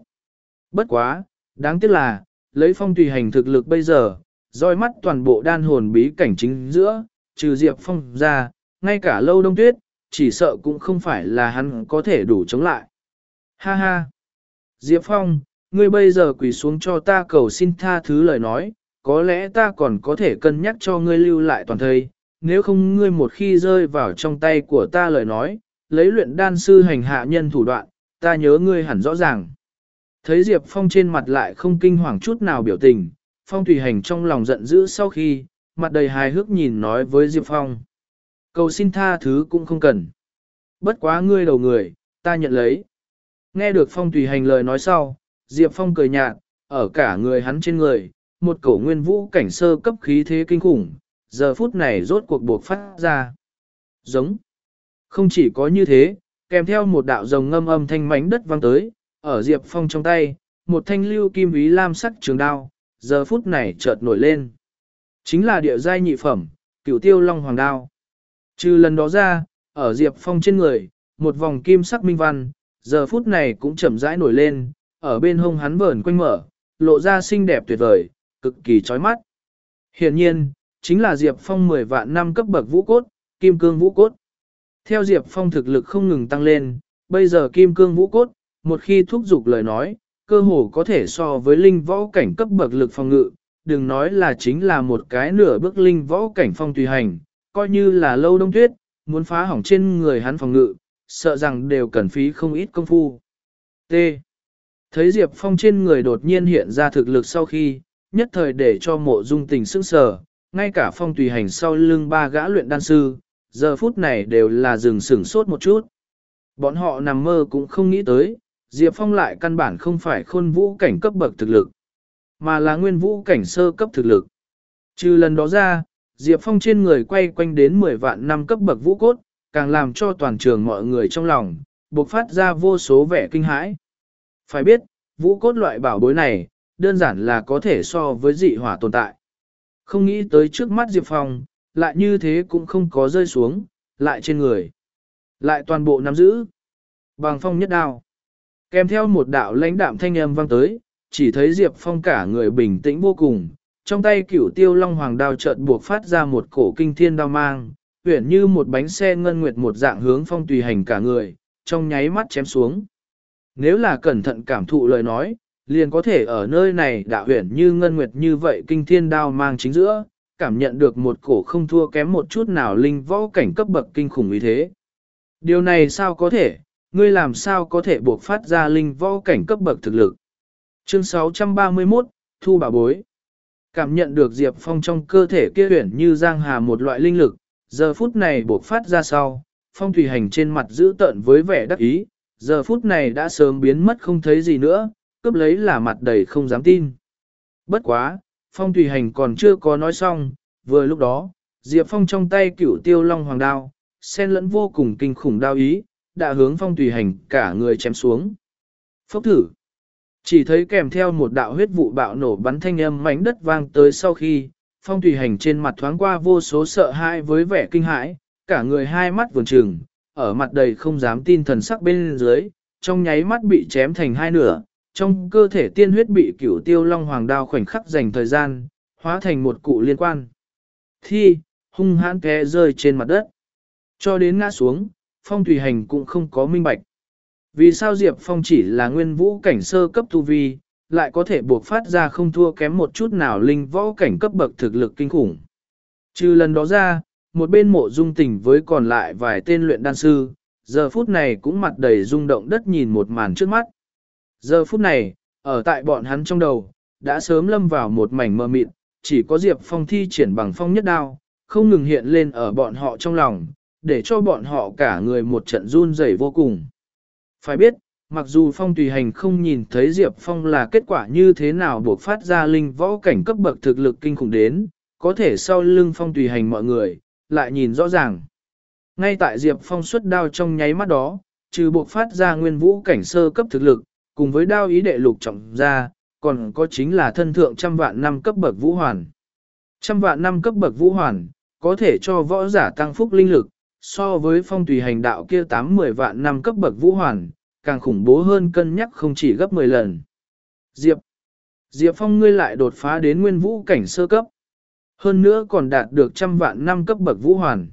Bất quá, đáng tiếc là, lấy phong tùy hành thực lực bây giờ, roi mắt toàn bộ đan hồn bí cảnh chính giữa, trừ Diệp Phong ra, ngay cả lâu đông tuyết, chỉ sợ cũng không phải là hắn có thể đủ chống lại. Ha ha! Diệp Phong, ngươi bây giờ quỳ xuống cho ta cầu xin tha thứ lời nói, có lẽ ta còn có thể cân nhắc cho ngươi lưu lại toàn thời, nếu không ngươi một khi rơi vào trong tay của ta lời nói, lấy luyện đan sư hành hạ nhân thủ đoạn, ta nhớ ngươi hẳn rõ ràng. Thấy Diệp Phong trên mặt lại không kinh hoàng chút nào biểu tình, Phong Thủy Hành trong lòng giận dữ sau khi, mặt đầy hài hước nhìn nói với Diệp Phong. Cầu xin tha thứ cũng không cần. Bất quá ngươi đầu người, ta nhận lấy. Nghe được Phong Thủy Hành lời nói sau, Diệp Phong cười nhạt, ở cả người hắn trên người, một cổ nguyên vũ cảnh sơ cấp khí thế kinh khủng, giờ phút này rốt cuộc buộc phát ra. Giống. Không chỉ có như thế, kèm theo một đạo rồng ngâm âm thanh mảnh đất vang tới, ở Diệp Phong trong tay, một thanh lưu kim ví lam sắc trường đao, giờ phút này chợt nổi lên. Chính là địa giai nhị phẩm, cửu tiêu long hoàng đao. Trừ lần đó ra, ở Diệp Phong trên người, một vòng kim sắc minh văn, giờ phút này cũng chậm rãi nổi lên, ở bên hông hắn vờn quanh mở, lộ ra xinh đẹp tuyệt vời, cực kỳ chói mắt. Hiện nhiên, chính là Diệp Phong 10 vạn năm cấp bậc vũ cốt, kim cương vũ cốt. Theo Diệp Phong thực lực không ngừng tăng lên, bây giờ kim cương vũ cốt, một khi thúc giục lời nói, cơ hồ có thể so với linh võ cảnh cấp bậc lực phòng ngự, đừng nói là chính là một cái nửa bước linh võ cảnh phong tùy hành, coi như là lâu đông tuyết, muốn phá hỏng trên người hắn phòng ngự, sợ rằng đều cần phí không ít công phu. T. Thấy Diệp Phong trên người đột nhiên hiện ra thực lực sau khi, nhất thời để cho mộ dung tình sức sở, ngay cả phong tùy hành sau lưng ba gã luyện đan sư, giờ phút này đều là dừng sửng sốt một chút. Bọn họ nằm mơ cũng không nghĩ tới, Diệp Phong lại căn bản không phải khôn vũ cảnh cấp bậc thực lực, mà là nguyên vũ cảnh sơ cấp thực lực. Trừ lần đó ra, Diệp Phong trên người quay quanh đến 10 vạn năm cấp bậc vũ cốt, càng làm cho toàn trường mọi người trong lòng, bộc phát ra vô số vẻ kinh hãi. Phải biết, vũ cốt loại bảo bối này, đơn giản là có thể so với dị hỏa tồn tại. Không nghĩ tới trước mắt Diệp Phong, lại như thế cũng không có rơi xuống, lại trên người. Lại toàn bộ nắm giữ. Bằng phong nhất đao. Kèm theo một đạo lãnh đạm thanh âm vang tới, chỉ thấy Diệp Phong cả người bình tĩnh vô cùng, trong tay cửu tiêu long hoàng đao chợt buộc phát ra một cổ kinh thiên đao mang, huyển như một bánh xe ngân nguyệt một dạng hướng phong tùy hành cả người, trong nháy mắt chém xuống. Nếu là cẩn thận cảm thụ lời nói, liền có thể ở nơi này đạo huyển như ngân nguyệt như vậy kinh thiên đao mang chính giữa, cảm nhận được một cổ không thua kém một chút nào linh võ cảnh cấp bậc kinh khủng như thế. Điều này sao có thể, ngươi làm sao có thể buộc phát ra linh võ cảnh cấp bậc thực lực. Chương 631, Thu Bà Bối Cảm nhận được Diệp Phong trong cơ thể kia huyển như giang hà một loại linh lực, giờ phút này bộc phát ra sau, Phong Thủy Hành trên mặt giữ tợn với vẻ đắc ý, giờ phút này đã sớm biến mất không thấy gì nữa, cướp lấy là mặt đầy không dám tin. Bất quá, Phong Thủy Hành còn chưa có nói xong, vừa lúc đó, Diệp Phong trong tay cửu tiêu long hoàng đao, sen lẫn vô cùng kinh khủng đao ý, đã hướng Phong Thủy Hành cả người chém xuống. Phốc thử. Chỉ thấy kèm theo một đạo huyết vụ bạo nổ bắn thanh âm mảnh đất vang tới sau khi, Phong Thủy Hành trên mặt thoáng qua vô số sợ hãi với vẻ kinh hãi, cả người hai mắt vườn trừng, ở mặt đầy không dám tin thần sắc bên dưới, trong nháy mắt bị chém thành hai nửa, trong cơ thể tiên huyết bị cửu tiêu long hoàng đao khoảnh khắc dành thời gian, hóa thành một cụ liên quan. Thi, hung hãn té rơi trên mặt đất. Cho đến ngã xuống, phong thủy hành cũng không có minh bạch. Vì sao Diệp Phong chỉ là nguyên vũ cảnh sơ cấp tu vi, lại có thể buộc phát ra không thua kém một chút nào linh võ cảnh cấp bậc thực lực kinh khủng. Trừ lần đó ra, một bên mộ dung tình với còn lại vài tên luyện đan sư, giờ phút này cũng mặt đầy rung động đất nhìn một màn trước mắt. Giờ phút này, ở tại bọn hắn trong đầu, đã sớm lâm vào một mảnh mờ mịt, chỉ có Diệp Phong thi triển bằng phong nhất đao, không ngừng hiện lên ở bọn họ trong lòng, để cho bọn họ cả người một trận run rẩy vô cùng. Phải biết, mặc dù Phong tùy hành không nhìn thấy Diệp Phong là kết quả như thế nào buộc phát ra linh võ cảnh cấp bậc thực lực kinh khủng đến, có thể sau lưng Phong tùy hành mọi người, lại nhìn rõ ràng. Ngay tại Diệp Phong xuất đao trong nháy mắt đó, trừ buộc phát ra nguyên vũ cảnh sơ cấp thực lực, cùng với đao ý đệ lục trọng ra, còn có chính là thân thượng trăm vạn năm cấp bậc vũ hoàn. Trăm vạn năm cấp bậc vũ hoàn, có thể cho võ giả tăng phúc linh lực, so với phong tùy hành đạo kia 8-10 vạn năm cấp bậc vũ hoàn, càng khủng bố hơn cân nhắc không chỉ gấp 10 lần. Diệp Diệp Phong ngươi lại đột phá đến nguyên vũ cảnh sơ cấp. Hơn nữa còn đạt được trăm vạn năm cấp bậc vũ hoàn.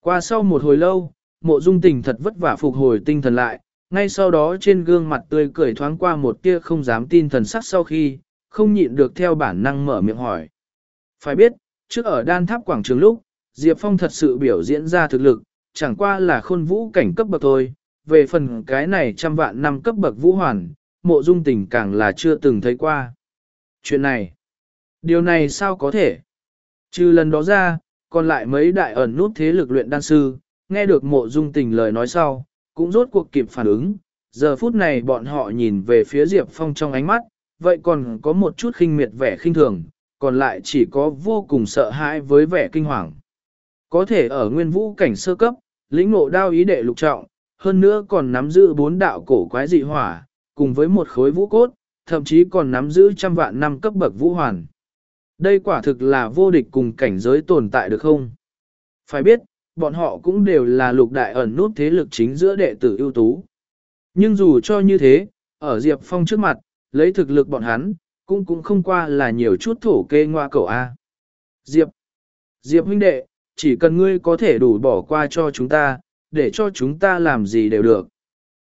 Qua sau một hồi lâu, mộ dung tình thật vất vả phục hồi tinh thần lại, ngay sau đó trên gương mặt tươi cười thoáng qua một tia không dám tin thần sắc sau khi, không nhịn được theo bản năng mở miệng hỏi. Phải biết, trước ở đan tháp quảng trường lúc, Diệp Phong thật sự biểu diễn ra thực lực, chẳng qua là khôn vũ cảnh cấp bậc thôi, về phần cái này trăm vạn năm cấp bậc vũ hoàn, mộ dung tình càng là chưa từng thấy qua. Chuyện này, điều này sao có thể? Trừ lần đó ra, còn lại mấy đại ẩn nút thế lực luyện đan sư, nghe được mộ dung tình lời nói sau, cũng rốt cuộc kịp phản ứng. Giờ phút này bọn họ nhìn về phía Diệp Phong trong ánh mắt, vậy còn có một chút khinh miệt vẻ khinh thường, còn lại chỉ có vô cùng sợ hãi với vẻ kinh hoàng. Có thể ở nguyên vũ cảnh sơ cấp, lĩnh ngộ đao ý đệ lục trọng, hơn nữa còn nắm giữ bốn đạo cổ quái dị hỏa, cùng với một khối vũ cốt, thậm chí còn nắm giữ trăm vạn năm cấp bậc vũ hoàn. Đây quả thực là vô địch cùng cảnh giới tồn tại được không? Phải biết, bọn họ cũng đều là lục đại ẩn nút thế lực chính giữa đệ tử ưu tú. Nhưng dù cho như thế, ở Diệp Phong trước mặt, lấy thực lực bọn hắn, cũng cũng không qua là nhiều chút thổ kê ngoa cậu A. Diệp, Diệp huynh đệ, chỉ cần ngươi có thể đủ bỏ qua cho chúng ta, để cho chúng ta làm gì đều được.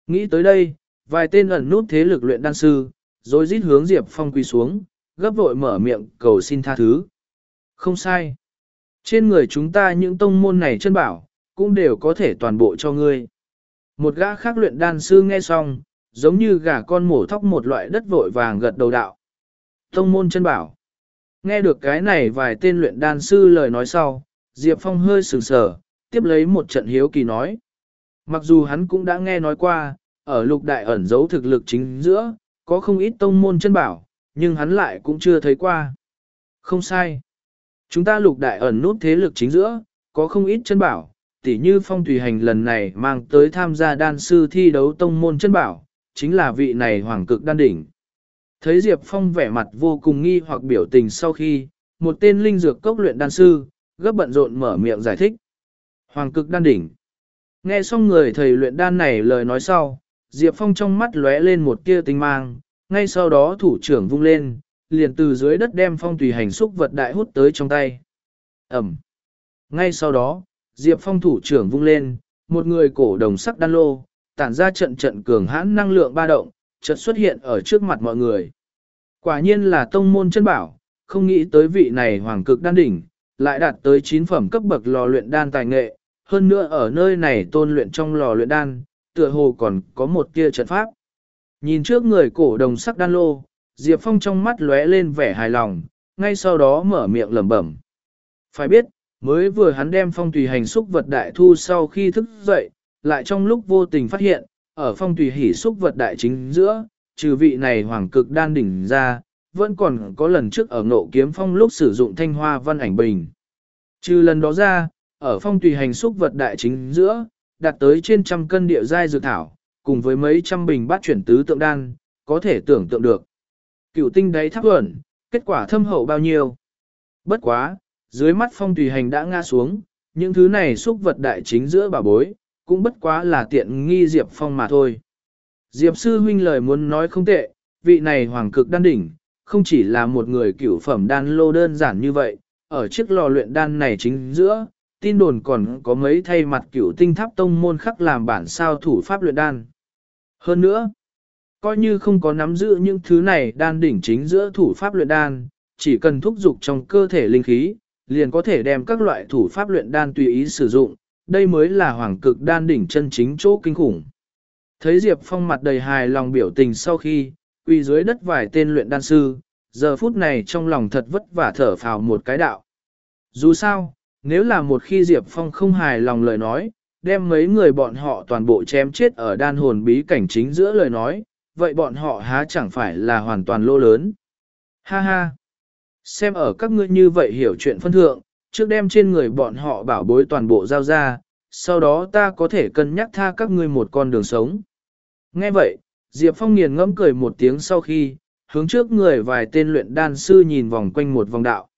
Nghĩ tới đây, vài tên ẩn nút thế lực luyện đan sư, rồi rít hướng Diệp Phong quỳ xuống, gấp vội mở miệng cầu xin tha thứ. Không sai. Trên người chúng ta những tông môn này chân bảo, cũng đều có thể toàn bộ cho ngươi. Một gã khác luyện đan sư nghe xong, giống như gà con mổ thóc một loại đất vội vàng gật đầu đạo. Tông môn chân bảo. Nghe được cái này vài tên luyện đan sư lời nói sau, Diệp Phong hơi sừng sờ, tiếp lấy một trận hiếu kỳ nói. Mặc dù hắn cũng đã nghe nói qua, ở lục đại ẩn giấu thực lực chính giữa, có không ít tông môn chân bảo, nhưng hắn lại cũng chưa thấy qua. Không sai. Chúng ta lục đại ẩn nút thế lực chính giữa, có không ít chân bảo, tỉ như phong tùy hành lần này mang tới tham gia đan sư thi đấu tông môn chân bảo, chính là vị này hoàng cực đan đỉnh. Thấy Diệp Phong vẻ mặt vô cùng nghi hoặc biểu tình sau khi, một tên linh dược cốc luyện đan sư, gấp bận rộn mở miệng giải thích. Hoàng cực đan đỉnh. Nghe xong người thầy luyện đan này lời nói sau, Diệp Phong trong mắt lóe lên một tia tinh mang, ngay sau đó thủ trưởng vung lên, liền từ dưới đất đem phong tùy hành xúc vật đại hút tới trong tay. Ẩm. Ngay sau đó, Diệp Phong thủ trưởng vung lên, một người cổ đồng sắc đan lô, tản ra trận trận cường hãn năng lượng ba động, chợt xuất hiện ở trước mặt mọi người. Quả nhiên là tông môn chân bảo, không nghĩ tới vị này hoàng cực đan đỉnh, lại đạt tới 9 phẩm cấp bậc lò luyện đan tài nghệ, hơn nữa ở nơi này tôn luyện trong lò luyện đan, tựa hồ còn có một tia trận pháp. Nhìn trước người cổ đồng sắc đan lô, Diệp Phong trong mắt lóe lên vẻ hài lòng, ngay sau đó mở miệng lẩm bẩm. Phải biết, mới vừa hắn đem phong tùy hành xúc vật đại thu sau khi thức dậy, lại trong lúc vô tình phát hiện, ở phong tùy hỉ xúc vật đại chính giữa, trừ vị này hoàng cực đan đỉnh ra, vẫn còn có lần trước ở ngộ kiếm phong lúc sử dụng thanh hoa văn ảnh bình. Trừ lần đó ra, ở phong tùy hành xúc vật đại chính giữa, đạt tới trên trăm cân địa giai dược thảo, cùng với mấy trăm bình bát chuyển tứ tượng đan, có thể tưởng tượng được. Cựu tinh đáy thấp ẩn, kết quả thâm hậu bao nhiêu. Bất quá, dưới mắt phong tùy hành đã ngã xuống, những thứ này xúc vật đại chính giữa bà bối, cũng bất quá là tiện nghi Diệp Phong mà thôi. Diệp sư huynh lời muốn nói không tệ, vị này hoàng cực đan đỉnh, không chỉ là một người cửu phẩm đan lô đơn giản như vậy, ở chiếc lò luyện đan này chính giữa, tin đồn còn có mấy thay mặt cửu tinh tháp tông môn khắc làm bản sao thủ pháp luyện đan. Hơn nữa, coi như không có nắm giữ những thứ này đan đỉnh chính giữa thủ pháp luyện đan, chỉ cần thúc dục trong cơ thể linh khí, liền có thể đem các loại thủ pháp luyện đan tùy ý sử dụng, đây mới là hoàng cực đan đỉnh chân chính chỗ kinh khủng. Thấy Diệp Phong mặt đầy hài lòng biểu tình sau khi, quỳ dưới đất vài tên luyện đan sư, giờ phút này trong lòng thật vất vả thở phào một cái đạo. Dù sao, nếu là một khi Diệp Phong không hài lòng lời nói, đem mấy người bọn họ toàn bộ chém chết ở đan hồn bí cảnh chính giữa lời nói, vậy bọn họ há chẳng phải là hoàn toàn lô lớn. Ha ha! Xem ở các ngươi như vậy hiểu chuyện phân thượng, trước đem trên người bọn họ bảo bối toàn bộ giao ra, sau đó ta có thể cân nhắc tha các ngươi một con đường sống. Nghe vậy, Diệp Phong nghiền ngẫm cười một tiếng sau khi, hướng trước người vài tên luyện đan sư nhìn vòng quanh một vòng đạo.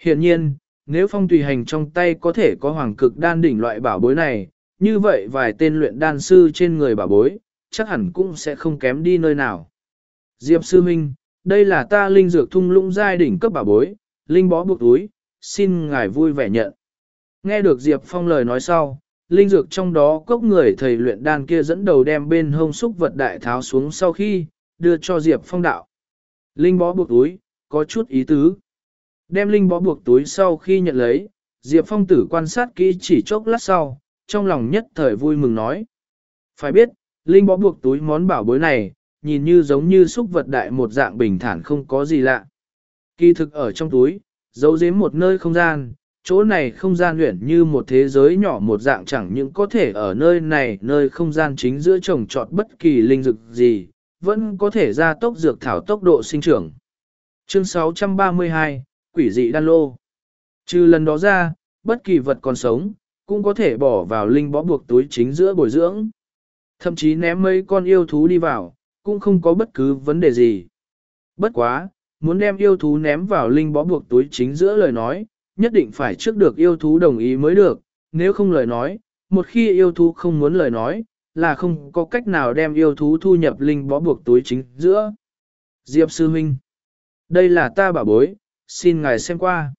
Hiện nhiên, nếu phong tùy hành trong tay có thể có hoàng cực đan đỉnh loại bảo bối này, như vậy vài tên luyện đan sư trên người bảo bối, chắc hẳn cũng sẽ không kém đi nơi nào. Diệp sư minh, đây là ta linh dược thung lũng giai đỉnh cấp bảo bối, linh bó buộc túi, xin ngài vui vẻ nhận. Nghe được Diệp Phong lời nói sau, linh dược trong đó cốc người thầy luyện đan kia dẫn đầu đem bên hông xúc vật đại tháo xuống sau khi, đưa cho Diệp Phong đạo. Linh bó buộc túi, có chút ý tứ. Đem linh bó buộc túi sau khi nhận lấy, Diệp Phong tử quan sát kỹ chỉ chốc lát sau, trong lòng nhất thời vui mừng nói. Phải biết, linh bó buộc túi món bảo bối này, nhìn như giống như xúc vật đại một dạng bình thản không có gì lạ. Kỳ thực ở trong túi, giấu giếm một nơi không gian, chỗ này không gian luyện như một thế giới nhỏ một dạng chẳng những có thể ở nơi này nơi không gian chính giữa trồng trọt bất kỳ linh dược gì, vẫn có thể gia tốc dược thảo tốc độ sinh trưởng. Chương 632, Quỷ dị đan lô Trừ lần đó ra, bất kỳ vật còn sống, cũng có thể bỏ vào linh bó buộc túi chính giữa bồi dưỡng. Thậm chí ném mấy con yêu thú đi vào, cũng không có bất cứ vấn đề gì. Bất quá, muốn đem yêu thú ném vào linh bó buộc túi chính giữa lời nói, nhất định phải trước được yêu thú đồng ý mới được, nếu không lời nói, một khi yêu thú không muốn lời nói, là không có cách nào đem yêu thú thu nhập linh bó buộc túi chính giữa. Diệp Sư Minh Đây là ta bảo bối, xin ngài xem qua.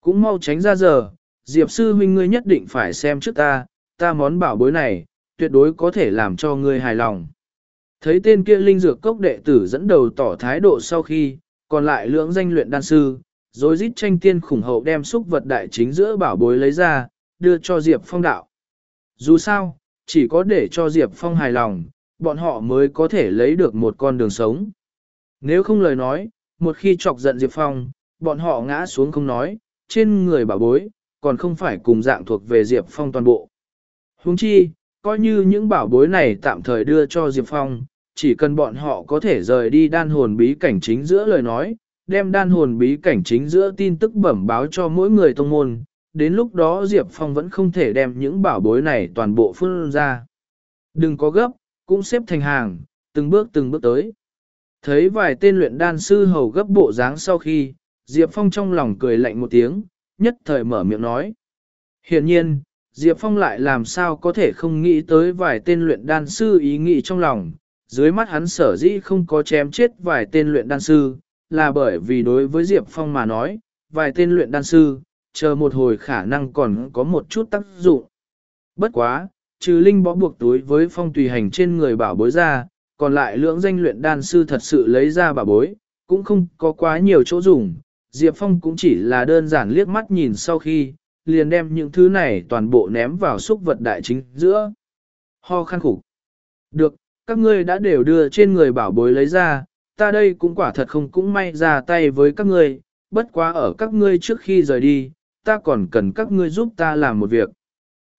Cũng mau tránh ra giờ, Diệp Sư Minh ngươi nhất định phải xem trước ta, ta món bảo bối này, tuyệt đối có thể làm cho ngươi hài lòng. Thấy tên kia linh dược cốc đệ tử dẫn đầu tỏ thái độ sau khi, còn lại lưỡng danh luyện đan sư, rồi rít tranh tiên khủng hậu đem xúc vật đại chính giữa bảo bối lấy ra, đưa cho Diệp Phong đạo. Dù sao, chỉ có để cho Diệp Phong hài lòng, bọn họ mới có thể lấy được một con đường sống. Nếu không lời nói, một khi chọc giận Diệp Phong, bọn họ ngã xuống không nói, trên người bảo bối, còn không phải cùng dạng thuộc về Diệp Phong toàn bộ. Huống chi, coi như những bảo bối này tạm thời đưa cho Diệp Phong, chỉ cần bọn họ có thể rời đi đan hồn bí cảnh chính giữa lời nói, đem đan hồn bí cảnh chính giữa tin tức bẩm báo cho mỗi người tông môn, đến lúc đó Diệp Phong vẫn không thể đem những bảo bối này toàn bộ phương ra. Đừng có gấp, cũng xếp thành hàng, từng bước từng bước tới. Thấy vài tên luyện đan sư hầu gấp bộ dáng sau khi, Diệp Phong trong lòng cười lạnh một tiếng, nhất thời mở miệng nói. Hiện nhiên, Diệp Phong lại làm sao có thể không nghĩ tới vài tên luyện đan sư ý nghĩ trong lòng, dưới mắt hắn sở dĩ không có chém chết vài tên luyện đan sư, là bởi vì đối với Diệp Phong mà nói, vài tên luyện đan sư, chờ một hồi khả năng còn có một chút tác dụng. Bất quá, trừ linh bó buộc túi với phong tùy hành trên người bảo bối ra, còn lại lưỡng danh luyện đan sư thật sự lấy ra bảo bối, cũng không có quá nhiều chỗ dùng. Diệp Phong cũng chỉ là đơn giản liếc mắt nhìn sau khi, liền đem những thứ này toàn bộ ném vào xúc vật đại chính giữa. Ho khăn khủng. Được, các ngươi đã đều đưa trên người bảo bối lấy ra, ta đây cũng quả thật không cũng may ra tay với các ngươi, bất quá ở các ngươi trước khi rời đi, ta còn cần các ngươi giúp ta làm một việc.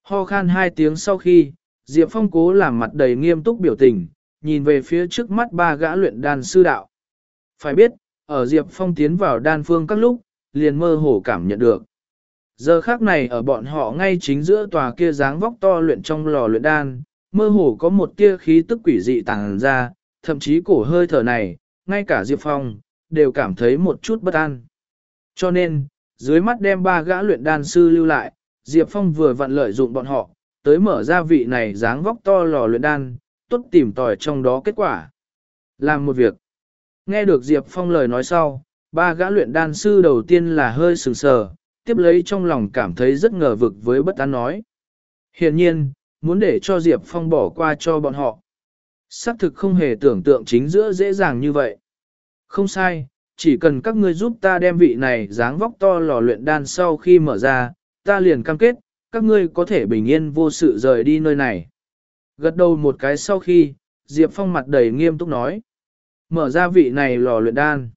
Ho khan hai tiếng sau khi, Diệp Phong cố làm mặt đầy nghiêm túc biểu tình, nhìn về phía trước mắt ba gã luyện đan sư đạo. Phải biết, ở Diệp Phong tiến vào đan phương các lúc, liền mơ hồ cảm nhận được. Giờ khác này ở bọn họ ngay chính giữa tòa kia dáng vóc to luyện trong lò luyện đan, mơ hồ có một tia khí tức quỷ dị tàng ra, thậm chí cổ hơi thở này, ngay cả Diệp Phong, đều cảm thấy một chút bất an. Cho nên, dưới mắt đem ba gã luyện đan sư lưu lại, Diệp Phong vừa vặn lợi dụng bọn họ, tới mở ra vị này dáng vóc to lò luyện đan, tốt tìm tòi trong đó kết quả. Làm một việc. Nghe được Diệp Phong lời nói sau, ba gã luyện đan sư đầu tiên là hơi sừng sờ, tiếp lấy trong lòng cảm thấy rất ngờ vực với bất an nói. Hiện nhiên, muốn để cho Diệp Phong bỏ qua cho bọn họ. Xác thực không hề tưởng tượng chính giữa dễ dàng như vậy. Không sai, chỉ cần các ngươi giúp ta đem vị này dáng vóc to lò luyện đan sau khi mở ra, ta liền cam kết, các ngươi có thể bình yên vô sự rời đi nơi này. Gật đầu một cái sau khi, Diệp Phong mặt đầy nghiêm túc nói. Mở ra vị này lò luyện đan.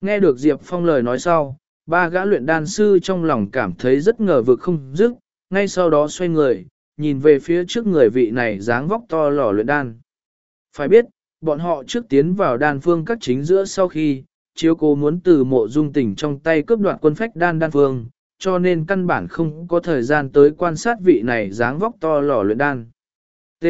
Nghe được Diệp Phong lời nói sau, ba gã luyện đan sư trong lòng cảm thấy rất ngờ vực không dứt, ngay sau đó xoay người, nhìn về phía trước người vị này dáng vóc to lò luyện đan. Phải biết, bọn họ trước tiến vào đan phương các chính giữa sau khi, chiếu cố muốn từ mộ dung tỉnh trong tay cướp đoạt quân phách đan đan phương, cho nên căn bản không có thời gian tới quan sát vị này dáng vóc to lò luyện đan. T.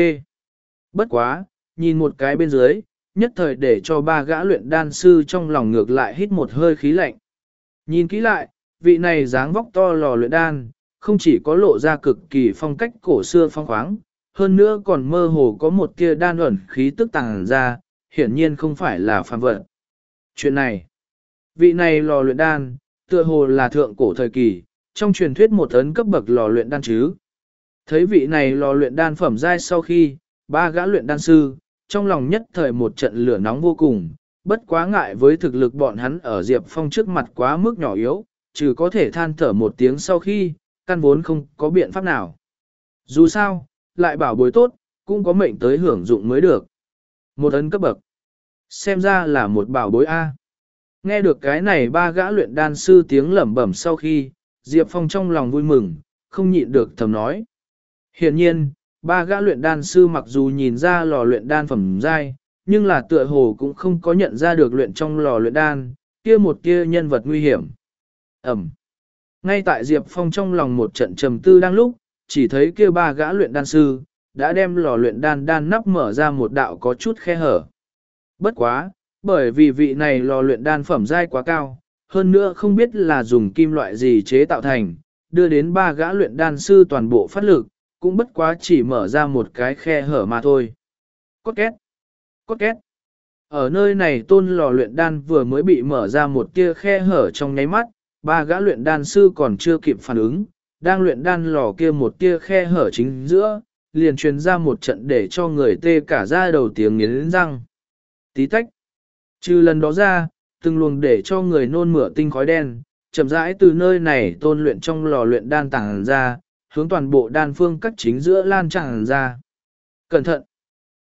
Bất quá, nhìn một cái bên dưới, nhất thời để cho ba gã luyện đan sư trong lòng ngược lại hít một hơi khí lạnh. Nhìn kỹ lại, vị này dáng vóc to lò luyện đan, không chỉ có lộ ra cực kỳ phong cách cổ xưa phong khoáng, hơn nữa còn mơ hồ có một kia đan ẩn khí tức tàng ra, hiển nhiên không phải là phàm vật. Chuyện này, vị này lò luyện đan, tựa hồ là thượng cổ thời kỳ, trong truyền thuyết một ấn cấp bậc lò luyện đan chứ. Thấy vị này lò luyện đan phẩm giai sau khi, ba gã luyện đan sư, trong lòng nhất thời một trận lửa nóng vô cùng, bất quá ngại với thực lực bọn hắn ở Diệp Phong trước mặt quá mức nhỏ yếu, trừ có thể than thở một tiếng sau khi, căn vốn không có biện pháp nào. Dù sao, lại bảo bối tốt, cũng có mệnh tới hưởng dụng mới được. Một ấn cấp bậc. Xem ra là một bảo bối A. Nghe được cái này ba gã luyện đan sư tiếng lẩm bẩm sau khi, Diệp Phong trong lòng vui mừng, không nhịn được thầm nói. Hiện nhiên, ba gã luyện đan sư mặc dù nhìn ra lò luyện đan phẩm dai, nhưng là tựa hồ cũng không có nhận ra được luyện trong lò luyện đan, kia một kia nhân vật nguy hiểm. Ẩm. Ngay tại Diệp Phong trong lòng một trận trầm tư đang lúc, chỉ thấy kia ba gã luyện đan sư, đã đem lò luyện đan đan nắp mở ra một đạo có chút khe hở. Bất quá, bởi vì vị này lò luyện đan phẩm dai quá cao, hơn nữa không biết là dùng kim loại gì chế tạo thành, đưa đến ba gã luyện đan sư toàn bộ phát lực, cũng bất quá chỉ mở ra một cái khe hở mà thôi. Cốt két, cốt két. Ở nơi này tôn lò luyện đan vừa mới bị mở ra một tia khe hở trong nháy mắt, ba gã luyện đan sư còn chưa kịp phản ứng, đang luyện đan lò kia một tia khe hở chính giữa, liền truyền ra một trận để cho người tê cả da đầu tiếng nghiến răng. Tí tách. Trừ lần đó ra, từng luồng để cho người nôn mửa tinh khói đen, chậm rãi từ nơi này tôn luyện trong lò luyện đan tàng ra, hướng toàn bộ đan phương cắt chính giữa lan tràn ra. Cẩn thận!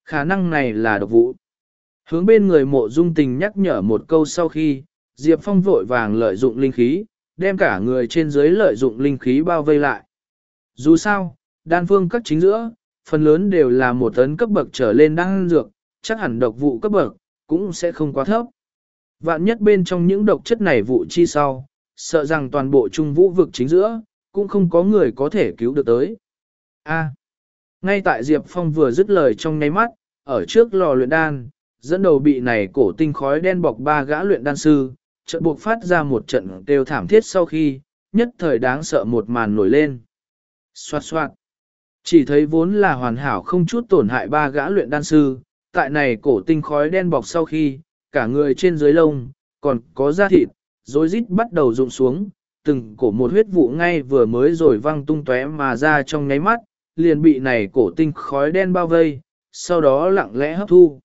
Khả năng này là độc vụ. Hướng bên người mộ dung tình nhắc nhở một câu sau khi, Diệp Phong vội vàng lợi dụng linh khí, đem cả người trên dưới lợi dụng linh khí bao vây lại. Dù sao, đan phương các chính giữa, phần lớn đều là một tấn cấp bậc trở lên đan dược, chắc hẳn độc vụ cấp bậc, cũng sẽ không quá thấp. Vạn nhất bên trong những độc chất này vụ chi sau, sợ rằng toàn bộ trung vũ vực chính giữa, cũng không có người có thể cứu được tới. A. ngay tại Diệp Phong vừa dứt lời trong nháy mắt, ở trước lò luyện đan, dẫn đầu bị này cổ tinh khói đen bọc ba gã luyện đan sư, trận buộc phát ra một trận đều thảm thiết sau khi, nhất thời đáng sợ một màn nổi lên. Xoát xoát. Chỉ thấy vốn là hoàn hảo không chút tổn hại ba gã luyện đan sư, tại này cổ tinh khói đen bọc sau khi, cả người trên dưới lông, còn có da thịt, rối rít bắt đầu rụng xuống, từng cổ một huyết vụ ngay vừa mới rồi văng tung tóe mà ra trong nháy mắt, liền bị này cổ tinh khói đen bao vây, sau đó lặng lẽ hấp thu.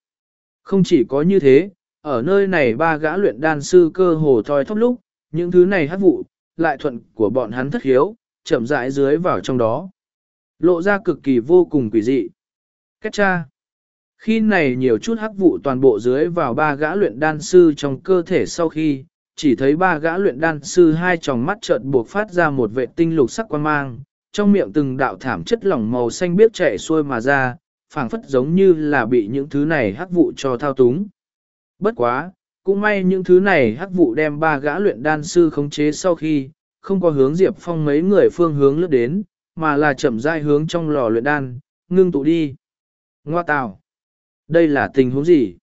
Không chỉ có như thế, ở nơi này ba gã luyện đan sư cơ hồ thoi thóp lúc, những thứ này hấp vụ, lại thuận của bọn hắn thất hiếu, chậm rãi dưới vào trong đó. Lộ ra cực kỳ vô cùng quỷ dị. Kết cha. Khi này nhiều chút hắc vụ toàn bộ dưới vào ba gã luyện đan sư trong cơ thể sau khi, chỉ thấy ba gã luyện đan sư hai tròng mắt chợt buộc phát ra một vệ tinh lục sắc quan mang, trong miệng từng đạo thảm chất lỏng màu xanh biếc chảy xuôi mà ra, phảng phất giống như là bị những thứ này hắc vụ cho thao túng. Bất quá, cũng may những thứ này hắc vụ đem ba gã luyện đan sư khống chế sau khi, không có hướng Diệp Phong mấy người phương hướng lướt đến, mà là chậm rãi hướng trong lò luyện đan, ngưng tụ đi. Ngoa tào! Đây là tình huống gì?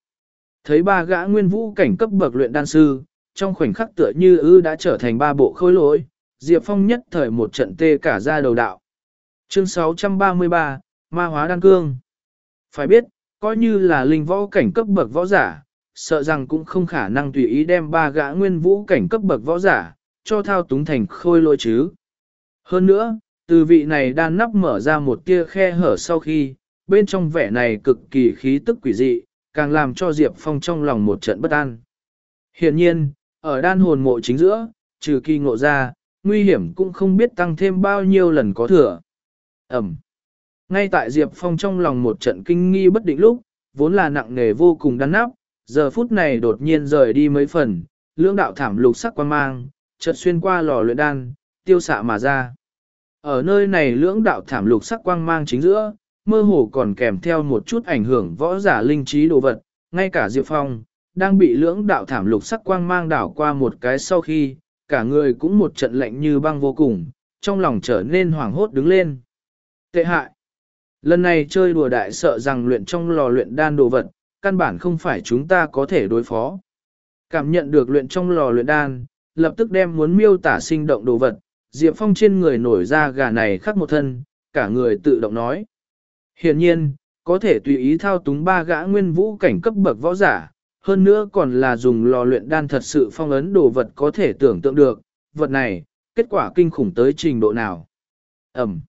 Thấy ba gã nguyên vũ cảnh cấp bậc luyện đan sư, trong khoảnh khắc tựa như ư đã trở thành ba bộ khối lỗi, Diệp Phong nhất thời một trận tê cả ra đầu đạo. Chương 633, Ma hóa đan cương. Phải biết, coi như là linh võ cảnh cấp bậc võ giả, sợ rằng cũng không khả năng tùy ý đem ba gã nguyên vũ cảnh cấp bậc võ giả, cho thao túng thành khôi lôi chứ. Hơn nữa, từ vị này đan nắp mở ra một tia khe hở sau khi, bên trong vẻ này cực kỳ khí tức quỷ dị, càng làm cho Diệp Phong trong lòng một trận bất an. Hiện nhiên, ở đan hồn mộ chính giữa, trừ kỳ ngộ ra, nguy hiểm cũng không biết tăng thêm bao nhiêu lần có thừa. Ẩm. Ngay tại Diệp Phong trong lòng một trận kinh nghi bất định lúc, vốn là nặng nề vô cùng đan nắp, giờ phút này đột nhiên rời đi mấy phần, lưỡng đạo thảm lục sắc quan mang, chợt xuyên qua lò luyện đan, tiêu xạ mà ra. Ở nơi này lưỡng đạo thảm lục sắc quang mang chính giữa, mơ hồ còn kèm theo một chút ảnh hưởng võ giả linh trí đồ vật, ngay cả Diệp Phong, đang bị lưỡng đạo thảm lục sắc quang mang đảo qua một cái sau khi, cả người cũng một trận lạnh như băng vô cùng, trong lòng trở nên hoảng hốt đứng lên. Tệ hại! Lần này chơi đùa đại sợ rằng luyện trong lò luyện đan đồ vật, căn bản không phải chúng ta có thể đối phó. Cảm nhận được luyện trong lò luyện đan, lập tức đem muốn miêu tả sinh động đồ vật, Diệp Phong trên người nổi ra gà này khắc một thân, cả người tự động nói. Hiện nhiên, có thể tùy ý thao túng ba gã nguyên vũ cảnh cấp bậc võ giả, hơn nữa còn là dùng lò luyện đan thật sự phong ấn đồ vật có thể tưởng tượng được, vật này, kết quả kinh khủng tới trình độ nào. Ẩm.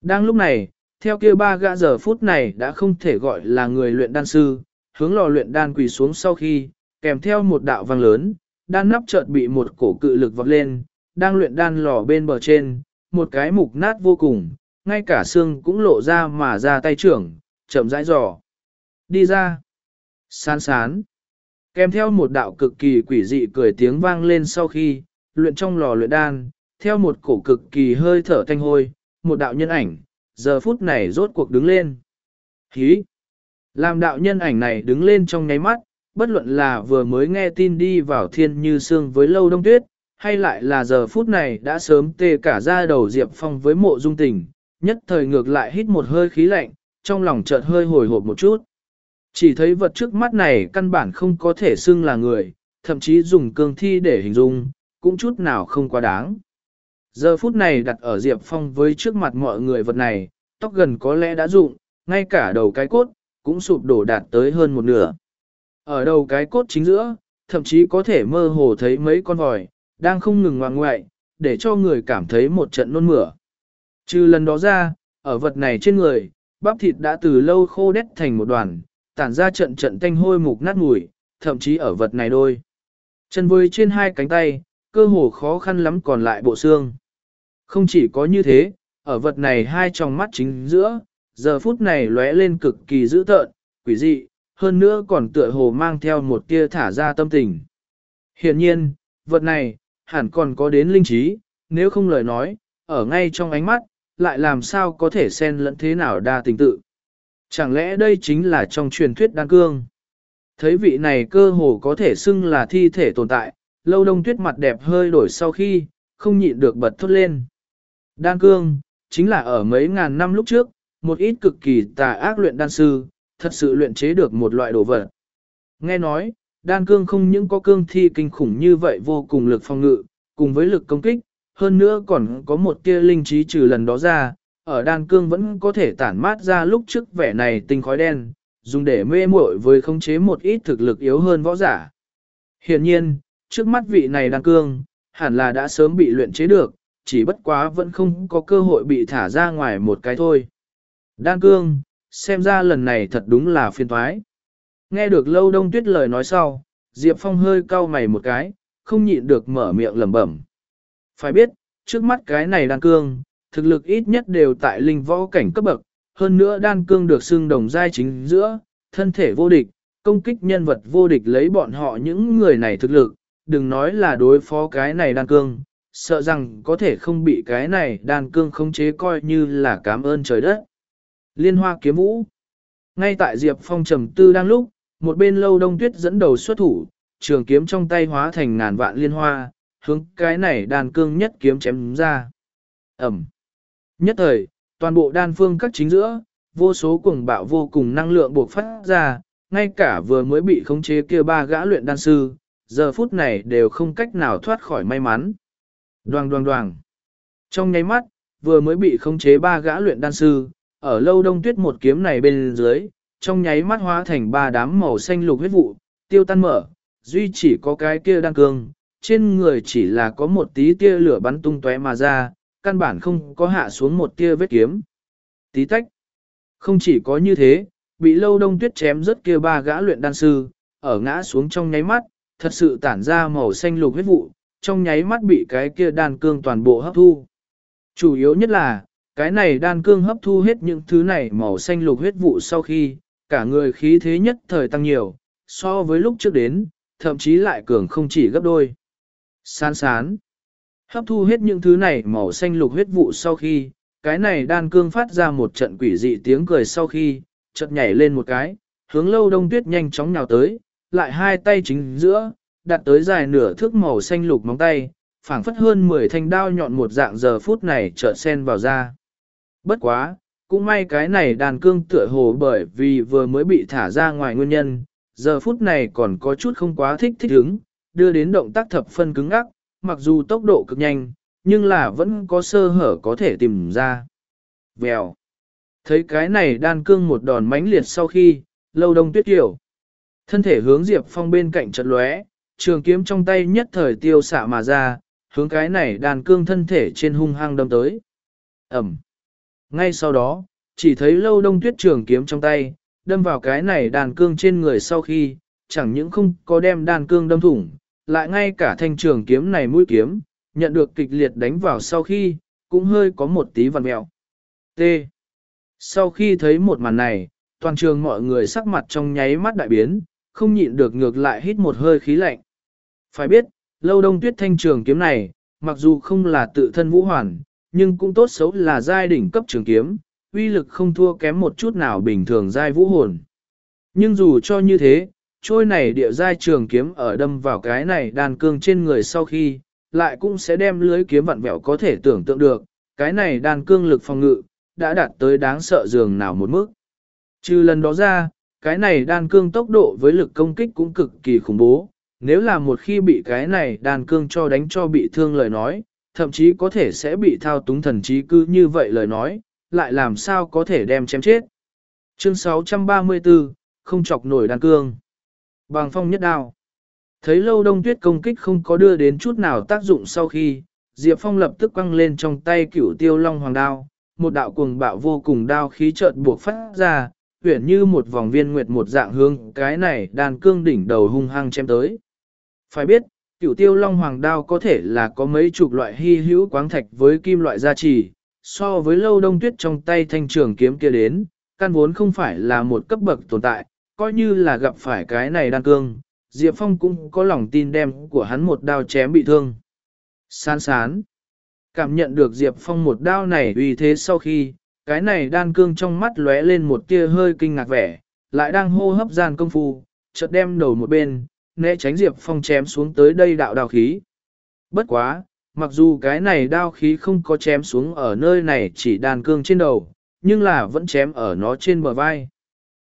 Đang lúc này, theo kia ba gã giờ phút này đã không thể gọi là người luyện đan sư, hướng lò luyện đan quỳ xuống sau khi, kèm theo một đạo vang lớn, đan nắp chợt bị một cổ cự lực vọt lên, đang luyện đan lò bên bờ trên, một cái mục nát vô cùng, ngay cả xương cũng lộ ra mà ra tay trưởng, chậm rãi dò. Đi ra. Sán sán. Kèm theo một đạo cực kỳ quỷ dị cười tiếng vang lên sau khi, luyện trong lò luyện đan, theo một cổ cực kỳ hơi thở thanh hôi, một đạo nhân ảnh, giờ phút này rốt cuộc đứng lên. Hí! Làm đạo nhân ảnh này đứng lên trong nháy mắt, bất luận là vừa mới nghe tin đi vào thiên như sương với lâu đông tuyết, hay lại là giờ phút này đã sớm tê cả ra đầu Diệp Phong với mộ dung tình, nhất thời ngược lại hít một hơi khí lạnh, trong lòng chợt hơi hồi hộp một chút. Chỉ thấy vật trước mắt này căn bản không có thể xưng là người, thậm chí dùng cương thi để hình dung, cũng chút nào không quá đáng. Giờ phút này đặt ở Diệp Phong với trước mặt mọi người vật này, tóc gần có lẽ đã rụng, ngay cả đầu cái cốt, cũng sụp đổ đạt tới hơn một nửa. Ở đầu cái cốt chính giữa, thậm chí có thể mơ hồ thấy mấy con vòi, đang không ngừng ngoan ngoại, để cho người cảm thấy một trận nôn mửa. Trừ lần đó ra, ở vật này trên người, bắp thịt đã từ lâu khô đét thành một đoàn, tản ra trận trận tanh hôi mục nát mùi, thậm chí ở vật này đôi. Chân với trên hai cánh tay, cơ hồ khó khăn lắm còn lại bộ xương. Không chỉ có như thế, ở vật này hai tròng mắt chính giữa, giờ phút này lóe lên cực kỳ dữ tợn, quỷ dị, hơn nữa còn tựa hồ mang theo một tia thả ra tâm tình. Hiện nhiên, vật này, hẳn còn có đến linh trí, nếu không lời nói, ở ngay trong ánh mắt, lại làm sao có thể xen lẫn thế nào đa tình tự. Chẳng lẽ đây chính là trong truyền thuyết đan cương? Thấy vị này cơ hồ có thể xưng là thi thể tồn tại, lâu đông tuyết mặt đẹp hơi đổi sau khi, không nhịn được bật thốt lên. Đan cương, chính là ở mấy ngàn năm lúc trước, một ít cực kỳ tà ác luyện đan sư, thật sự luyện chế được một loại đồ vật. Nghe nói, đan cương không những có cương thi kinh khủng như vậy vô cùng lực phòng ngự, cùng với lực công kích, hơn nữa còn có một tia linh trí trừ lần đó ra, ở đan cương vẫn có thể tản mát ra lúc trước vẻ này tinh khói đen, dùng để mê muội với khống chế một ít thực lực yếu hơn võ giả. Hiện nhiên, trước mắt vị này đan cương, hẳn là đã sớm bị luyện chế được, chỉ bất quá vẫn không có cơ hội bị thả ra ngoài một cái thôi. Đan cương, xem ra lần này thật đúng là phiên thoái. Nghe được lâu đông tuyết lời nói sau, Diệp Phong hơi cau mày một cái, không nhịn được mở miệng lẩm bẩm. Phải biết, trước mắt cái này đan cương, thực lực ít nhất đều tại linh võ cảnh cấp bậc, hơn nữa đan cương được xưng đồng giai chính giữa, thân thể vô địch, công kích nhân vật vô địch lấy bọn họ những người này thực lực, đừng nói là đối phó cái này đan cương, sợ rằng có thể không bị cái này đan cương khống chế coi như là cảm ơn trời đất. Liên hoa kiếm vũ Ngay tại Diệp Phong trầm tư đang lúc, một bên lâu đông tuyết dẫn đầu xuất thủ, trường kiếm trong tay hóa thành ngàn vạn liên hoa, hướng cái này đan cương nhất kiếm chém ra. Ẩm. Nhất thời, toàn bộ đan phương các chính giữa, vô số cuồng bạo vô cùng năng lượng buộc phát ra, ngay cả vừa mới bị khống chế kia ba gã luyện đan sư, giờ phút này đều không cách nào thoát khỏi may mắn. Đoàng đoàng đoàng. Trong nháy mắt, vừa mới bị khống chế ba gã luyện đan sư, ở lâu đông tuyết một kiếm này bên dưới, trong nháy mắt hóa thành ba đám màu xanh lục huyết vụ, tiêu tan mở, duy chỉ có cái kia đan cương, trên người chỉ là có một tí tia lửa bắn tung tóe mà ra, căn bản không có hạ xuống một tia vết kiếm. Tí tách. Không chỉ có như thế, bị lâu đông tuyết chém rất kia ba gã luyện đan sư, ở ngã xuống trong nháy mắt, thật sự tản ra màu xanh lục huyết vụ, trong nháy mắt bị cái kia đan cương toàn bộ hấp thu. Chủ yếu nhất là, cái này đan cương hấp thu hết những thứ này màu xanh lục huyết vụ sau khi, cả người khí thế nhất thời tăng nhiều, so với lúc trước đến, thậm chí lại cường không chỉ gấp đôi. Sán sán. Hấp thu hết những thứ này màu xanh lục huyết vụ sau khi, cái này đan cương phát ra một trận quỷ dị tiếng cười sau khi, chợt nhảy lên một cái, hướng lâu đông tuyết nhanh chóng nhào tới, lại hai tay chính giữa, đặt tới dài nửa thước màu xanh lục móng tay, phảng phất hơn 10 thanh đao nhọn một dạng giờ phút này chợt sen vào ra. Bất quá, cũng may cái này đàn cương tựa hồ bởi vì vừa mới bị thả ra ngoài nguyên nhân, giờ phút này còn có chút không quá thích thích ứng, đưa đến động tác thập phân cứng ngắc, mặc dù tốc độ cực nhanh, nhưng là vẫn có sơ hở có thể tìm ra. Vèo. Thấy cái này đan cương một đòn mãnh liệt sau khi, lâu đông tuyết tiểu. Thân thể hướng Diệp Phong bên cạnh chật lóe, trường kiếm trong tay nhất thời tiêu xạ mà ra, hướng cái này đàn cương thân thể trên hung hăng đâm tới. Ẩm. Ngay sau đó, chỉ thấy lâu đông tuyết trường kiếm trong tay, đâm vào cái này đàn cương trên người sau khi, chẳng những không có đem đàn cương đâm thủng, lại ngay cả thanh trường kiếm này mũi kiếm, nhận được kịch liệt đánh vào sau khi, cũng hơi có một tí vằn mẹo. T. Sau khi thấy một màn này, toàn trường mọi người sắc mặt trong nháy mắt đại biến, không nhịn được ngược lại hít một hơi khí lạnh. Phải biết, lâu đông tuyết thanh trường kiếm này, mặc dù không là tự thân vũ hoàn, nhưng cũng tốt xấu là giai đỉnh cấp trường kiếm, uy lực không thua kém một chút nào bình thường giai vũ hồn. Nhưng dù cho như thế, trôi này địa giai trường kiếm ở đâm vào cái này đàn cương trên người sau khi, lại cũng sẽ đem lưới kiếm vặn vẹo có thể tưởng tượng được, cái này đàn cương lực phòng ngự, đã đạt tới đáng sợ dường nào một mức. Trừ lần đó ra, cái này đan cương tốc độ với lực công kích cũng cực kỳ khủng bố, nếu là một khi bị cái này đan cương cho đánh cho bị thương lời nói, thậm chí có thể sẽ bị thao túng thần trí cư như vậy lời nói, lại làm sao có thể đem chém chết. Chương 634, không chọc nổi đàn cương. Bằng phong nhất đao. Thấy lâu đông tuyết công kích không có đưa đến chút nào tác dụng sau khi, Diệp Phong lập tức quăng lên trong tay cửu tiêu long hoàng đao, một đạo cuồng bạo vô cùng đao khí chợt buộc phát ra, huyển như một vòng viên nguyệt một dạng hương cái này đàn cương đỉnh đầu hung hăng chém tới. Phải biết, cửu tiêu long hoàng đao có thể là có mấy chục loại hy hữu quáng thạch với kim loại gia trì, so với lâu đông tuyết trong tay thanh trường kiếm kia đến, căn vốn không phải là một cấp bậc tồn tại, coi như là gặp phải cái này đan cương, Diệp Phong cũng có lòng tin đem của hắn một đao chém bị thương. Sán sán. Cảm nhận được Diệp Phong một đao này uy thế sau khi, cái này đan cương trong mắt lóe lên một tia hơi kinh ngạc vẻ, lại đang hô hấp gian công phu, chợt đem đầu một bên, né tránh Diệp Phong chém xuống tới đây đạo đao khí. Bất quá, mặc dù cái này đao khí không có chém xuống ở nơi này chỉ đàn cương trên đầu, nhưng là vẫn chém ở nó trên bờ vai.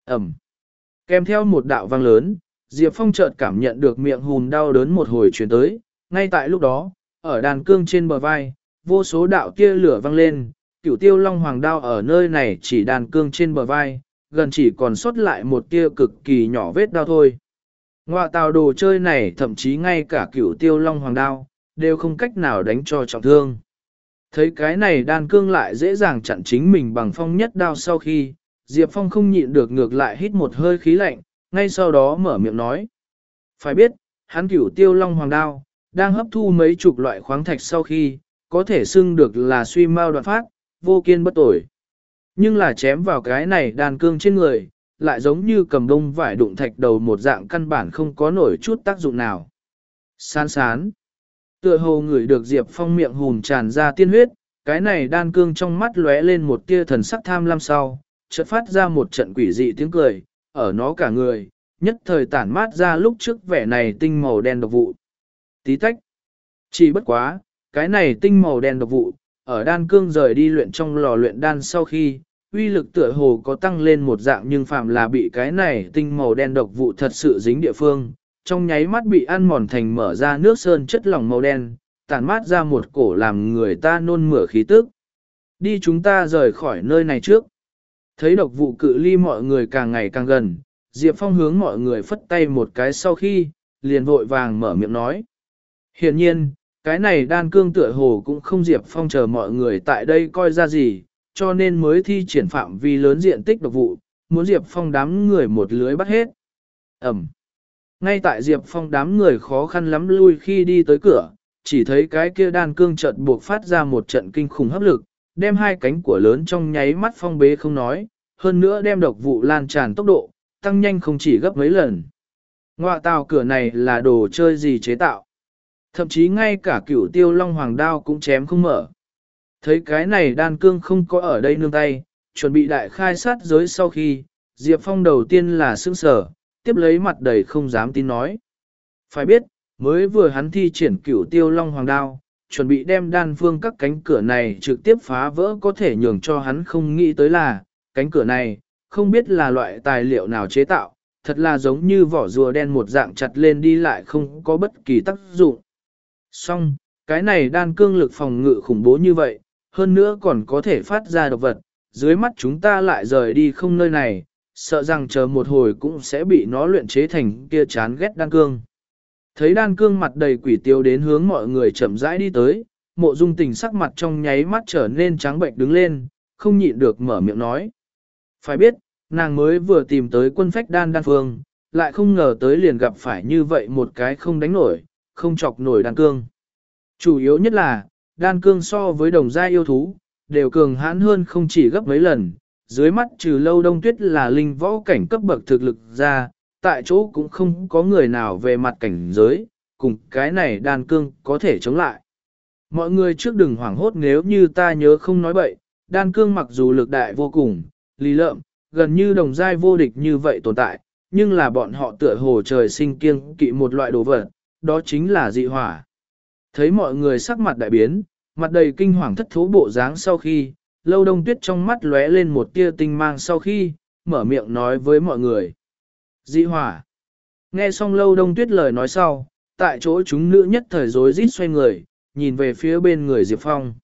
Ẩm. Kèm theo một đạo vang lớn, Diệp Phong chợt cảm nhận được miệng hùn đau đớn một hồi chuyển tới, ngay tại lúc đó, ở đàn cương trên bờ vai, vô số đạo tia lửa vang lên, cửu tiêu long hoàng đao ở nơi này chỉ đàn cương trên bờ vai, gần chỉ còn sót lại một tia cực kỳ nhỏ vết đau thôi. Ngoạ tàu đồ chơi này thậm chí ngay cả cửu tiêu long hoàng đao, đều không cách nào đánh cho trọng thương. Thấy cái này đan cương lại dễ dàng chặn chính mình bằng phong nhất đao sau khi, Diệp Phong không nhịn được ngược lại hít một hơi khí lạnh, ngay sau đó mở miệng nói. Phải biết, hắn cửu tiêu long hoàng đao, đang hấp thu mấy chục loại khoáng thạch sau khi, có thể xưng được là suy mau đoạn phát, vô kiên bất tội. Nhưng là chém vào cái này đàn cương trên người, lại giống như cầm đông vải đụng thạch đầu một dạng căn bản không có nổi chút tác dụng nào. Sán sán. Tựa hồ người được Diệp Phong miệng hùn tràn ra tiên huyết, cái này đan cương trong mắt lóe lên một tia thần sắc tham lam sau, chợt phát ra một trận quỷ dị tiếng cười, ở nó cả người, nhất thời tản mát ra lúc trước vẻ này tinh màu đen độc vụ. Tí tách. Chỉ bất quá, cái này tinh màu đen độc vụ, ở đan cương rời đi luyện trong lò luyện đan sau khi, uy lực tựa hồ có tăng lên một dạng nhưng phạm là bị cái này tinh màu đen độc vụ thật sự dính địa phương, trong nháy mắt bị ăn mòn thành mở ra nước sơn chất lỏng màu đen, tản mát ra một cổ làm người ta nôn mửa khí tức. Đi chúng ta rời khỏi nơi này trước. Thấy độc vụ cự ly mọi người càng ngày càng gần, Diệp Phong hướng mọi người phất tay một cái sau khi, liền vội vàng mở miệng nói. Hiện nhiên, cái này đan cương tựa hồ cũng không Diệp Phong chờ mọi người tại đây coi ra gì, cho nên mới thi triển phạm vi lớn diện tích độc vụ, muốn Diệp Phong đám người một lưới bắt hết. Ẩm. Ngay tại Diệp Phong đám người khó khăn lắm lui khi đi tới cửa, chỉ thấy cái kia đan cương trận buộc phát ra một trận kinh khủng hấp lực, đem hai cánh của lớn trong nháy mắt phong bế không nói, hơn nữa đem độc vụ lan tràn tốc độ, tăng nhanh không chỉ gấp mấy lần. Ngoạ tàu cửa này là đồ chơi gì chế tạo. Thậm chí ngay cả cửu tiêu long hoàng đao cũng chém không mở. Thấy cái này đan cương không có ở đây nương tay, chuẩn bị đại khai sát giới sau khi, Diệp Phong đầu tiên là sững sở, tiếp lấy mặt đầy không dám tin nói. Phải biết, mới vừa hắn thi triển cửu tiêu long hoàng đao, chuẩn bị đem đan phương các cánh cửa này trực tiếp phá vỡ có thể nhường cho hắn không nghĩ tới là, cánh cửa này, không biết là loại tài liệu nào chế tạo, thật là giống như vỏ rùa đen một dạng chặt lên đi lại không có bất kỳ tác dụng. Xong, cái này đan cương lực phòng ngự khủng bố như vậy, hơn nữa còn có thể phát ra độc vật, dưới mắt chúng ta lại rời đi không nơi này, sợ rằng chờ một hồi cũng sẽ bị nó luyện chế thành kia chán ghét đan cương. Thấy đan cương mặt đầy quỷ tiêu đến hướng mọi người chậm rãi đi tới, mộ dung tình sắc mặt trong nháy mắt trở nên trắng bệnh đứng lên, không nhịn được mở miệng nói. Phải biết, nàng mới vừa tìm tới quân phách đan đan phương, lại không ngờ tới liền gặp phải như vậy một cái không đánh nổi, không chọc nổi đan cương. Chủ yếu nhất là, đan cương so với đồng gia yêu thú, đều cường hãn hơn không chỉ gấp mấy lần, dưới mắt trừ lâu đông tuyết là linh võ cảnh cấp bậc thực lực ra, tại chỗ cũng không có người nào về mặt cảnh giới, cùng cái này đan cương có thể chống lại. Mọi người trước đừng hoảng hốt nếu như ta nhớ không nói bậy, đan cương mặc dù lực đại vô cùng, lý lợm, gần như đồng giai vô địch như vậy tồn tại, nhưng là bọn họ tựa hồ trời sinh kiêng kỵ một loại đồ vật, đó chính là dị hỏa. Thấy mọi người sắc mặt đại biến, mặt đầy kinh hoàng thất thố bộ dáng sau khi, lâu đông tuyết trong mắt lóe lên một tia tinh mang sau khi, mở miệng nói với mọi người. Dị hỏa. Nghe xong lâu đông tuyết lời nói sau, tại chỗ chúng nữ nhất thời rối rít xoay người, nhìn về phía bên người Diệp Phong.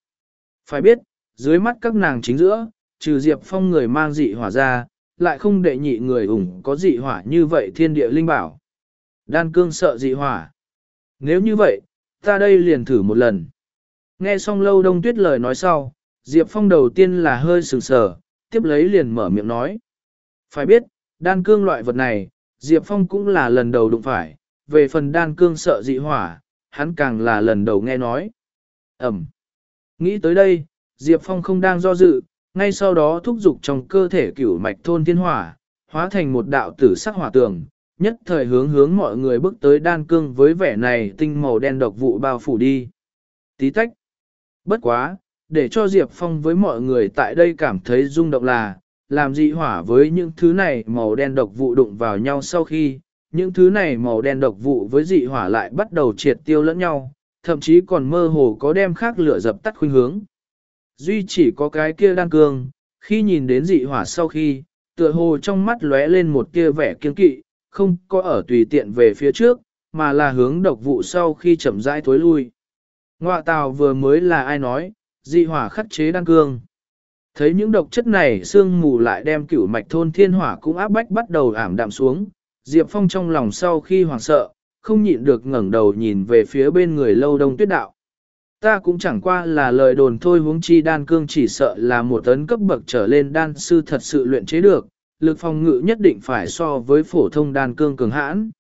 Phải biết, dưới mắt các nàng chính giữa, trừ Diệp Phong người mang dị hỏa ra, lại không đệ nhị người ủng có dị hỏa như vậy thiên địa linh bảo. Đan cương sợ dị hỏa. Nếu như vậy, ta đây liền thử một lần. Nghe xong lâu đông tuyết lời nói sau, Diệp Phong đầu tiên là hơi sừng sờ, tiếp lấy liền mở miệng nói. Phải biết, đan cương loại vật này, Diệp Phong cũng là lần đầu đụng phải, về phần đan cương sợ dị hỏa, hắn càng là lần đầu nghe nói. Ẩm. Nghĩ tới đây, Diệp Phong không đang do dự, ngay sau đó thúc giục trong cơ thể cửu mạch thôn thiên hỏa, hóa thành một đạo tử sắc hỏa tường, nhất thời hướng hướng mọi người bước tới đan cương với vẻ này tinh màu đen độc vụ bao phủ đi. Tí tách. Bất quá, để cho Diệp Phong với mọi người tại đây cảm thấy rung động là, làm dị hỏa với những thứ này màu đen độc vụ đụng vào nhau sau khi, những thứ này màu đen độc vụ với dị hỏa lại bắt đầu triệt tiêu lẫn nhau, thậm chí còn mơ hồ có đem khác lửa dập tắt khuynh hướng. Duy chỉ có cái kia đan cương, khi nhìn đến dị hỏa sau khi, tựa hồ trong mắt lóe lên một kia vẻ kiên kỵ, không có ở tùy tiện về phía trước, mà là hướng độc vụ sau khi chậm rãi thối lui. Ngoạ tào vừa mới là ai nói, dị hỏa khắc chế đan cương. Thấy những độc chất này sương mù lại đem cửu mạch thôn thiên hỏa cũng áp bách bắt đầu ảm đạm xuống, Diệp Phong trong lòng sau khi hoảng sợ, không nhịn được ngẩng đầu nhìn về phía bên người lâu đông tuyết đạo. Ta cũng chẳng qua là lời đồn thôi huống chi đan cương chỉ sợ là một tấn cấp bậc trở lên đan sư thật sự luyện chế được, lực phòng ngự nhất định phải so với phổ thông đan cương cường hãn.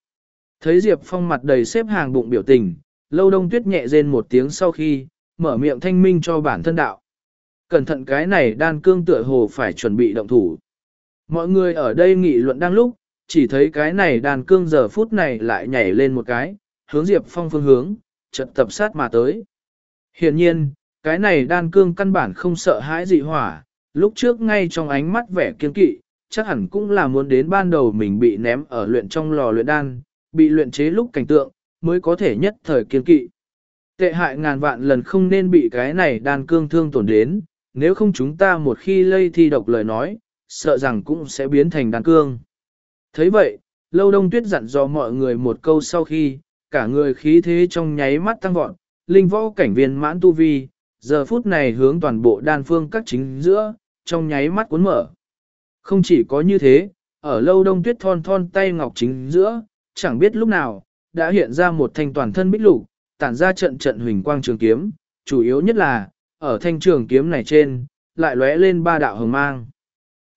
Thấy Diệp Phong mặt đầy xếp hàng bụng biểu tình, lâu đông tuyết nhẹ rên một tiếng sau khi, mở miệng thanh minh cho bản thân đạo. Cẩn thận cái này đan cương tựa hồ phải chuẩn bị động thủ. Mọi người ở đây nghị luận đang lúc, chỉ thấy cái này đàn cương giờ phút này lại nhảy lên một cái, hướng Diệp Phong phương hướng, trận tập sát mà tới. Hiện nhiên, cái này đan cương căn bản không sợ hãi dị hỏa, lúc trước ngay trong ánh mắt vẻ kiên kỵ, chắc hẳn cũng là muốn đến ban đầu mình bị ném ở luyện trong lò luyện đan, bị luyện chế lúc cảnh tượng, mới có thể nhất thời kiên kỵ. Tệ hại ngàn vạn lần không nên bị cái này đan cương thương tổn đến, nếu không chúng ta một khi lây thi độc lời nói, sợ rằng cũng sẽ biến thành đan cương thấy vậy, lâu đông tuyết dặn dò mọi người một câu sau khi, cả người khí thế trong nháy mắt tăng vọt, linh võ cảnh viên mãn tu vi, giờ phút này hướng toàn bộ đan phương các chính giữa, trong nháy mắt cuốn mở. Không chỉ có như thế, ở lâu đông tuyết thon thon tay ngọc chính giữa, chẳng biết lúc nào, đã hiện ra một thanh toàn thân bích lục, tản ra trận trận huỳnh quang trường kiếm, chủ yếu nhất là, ở thanh trường kiếm này trên, lại lóe lên ba đạo hồng mang.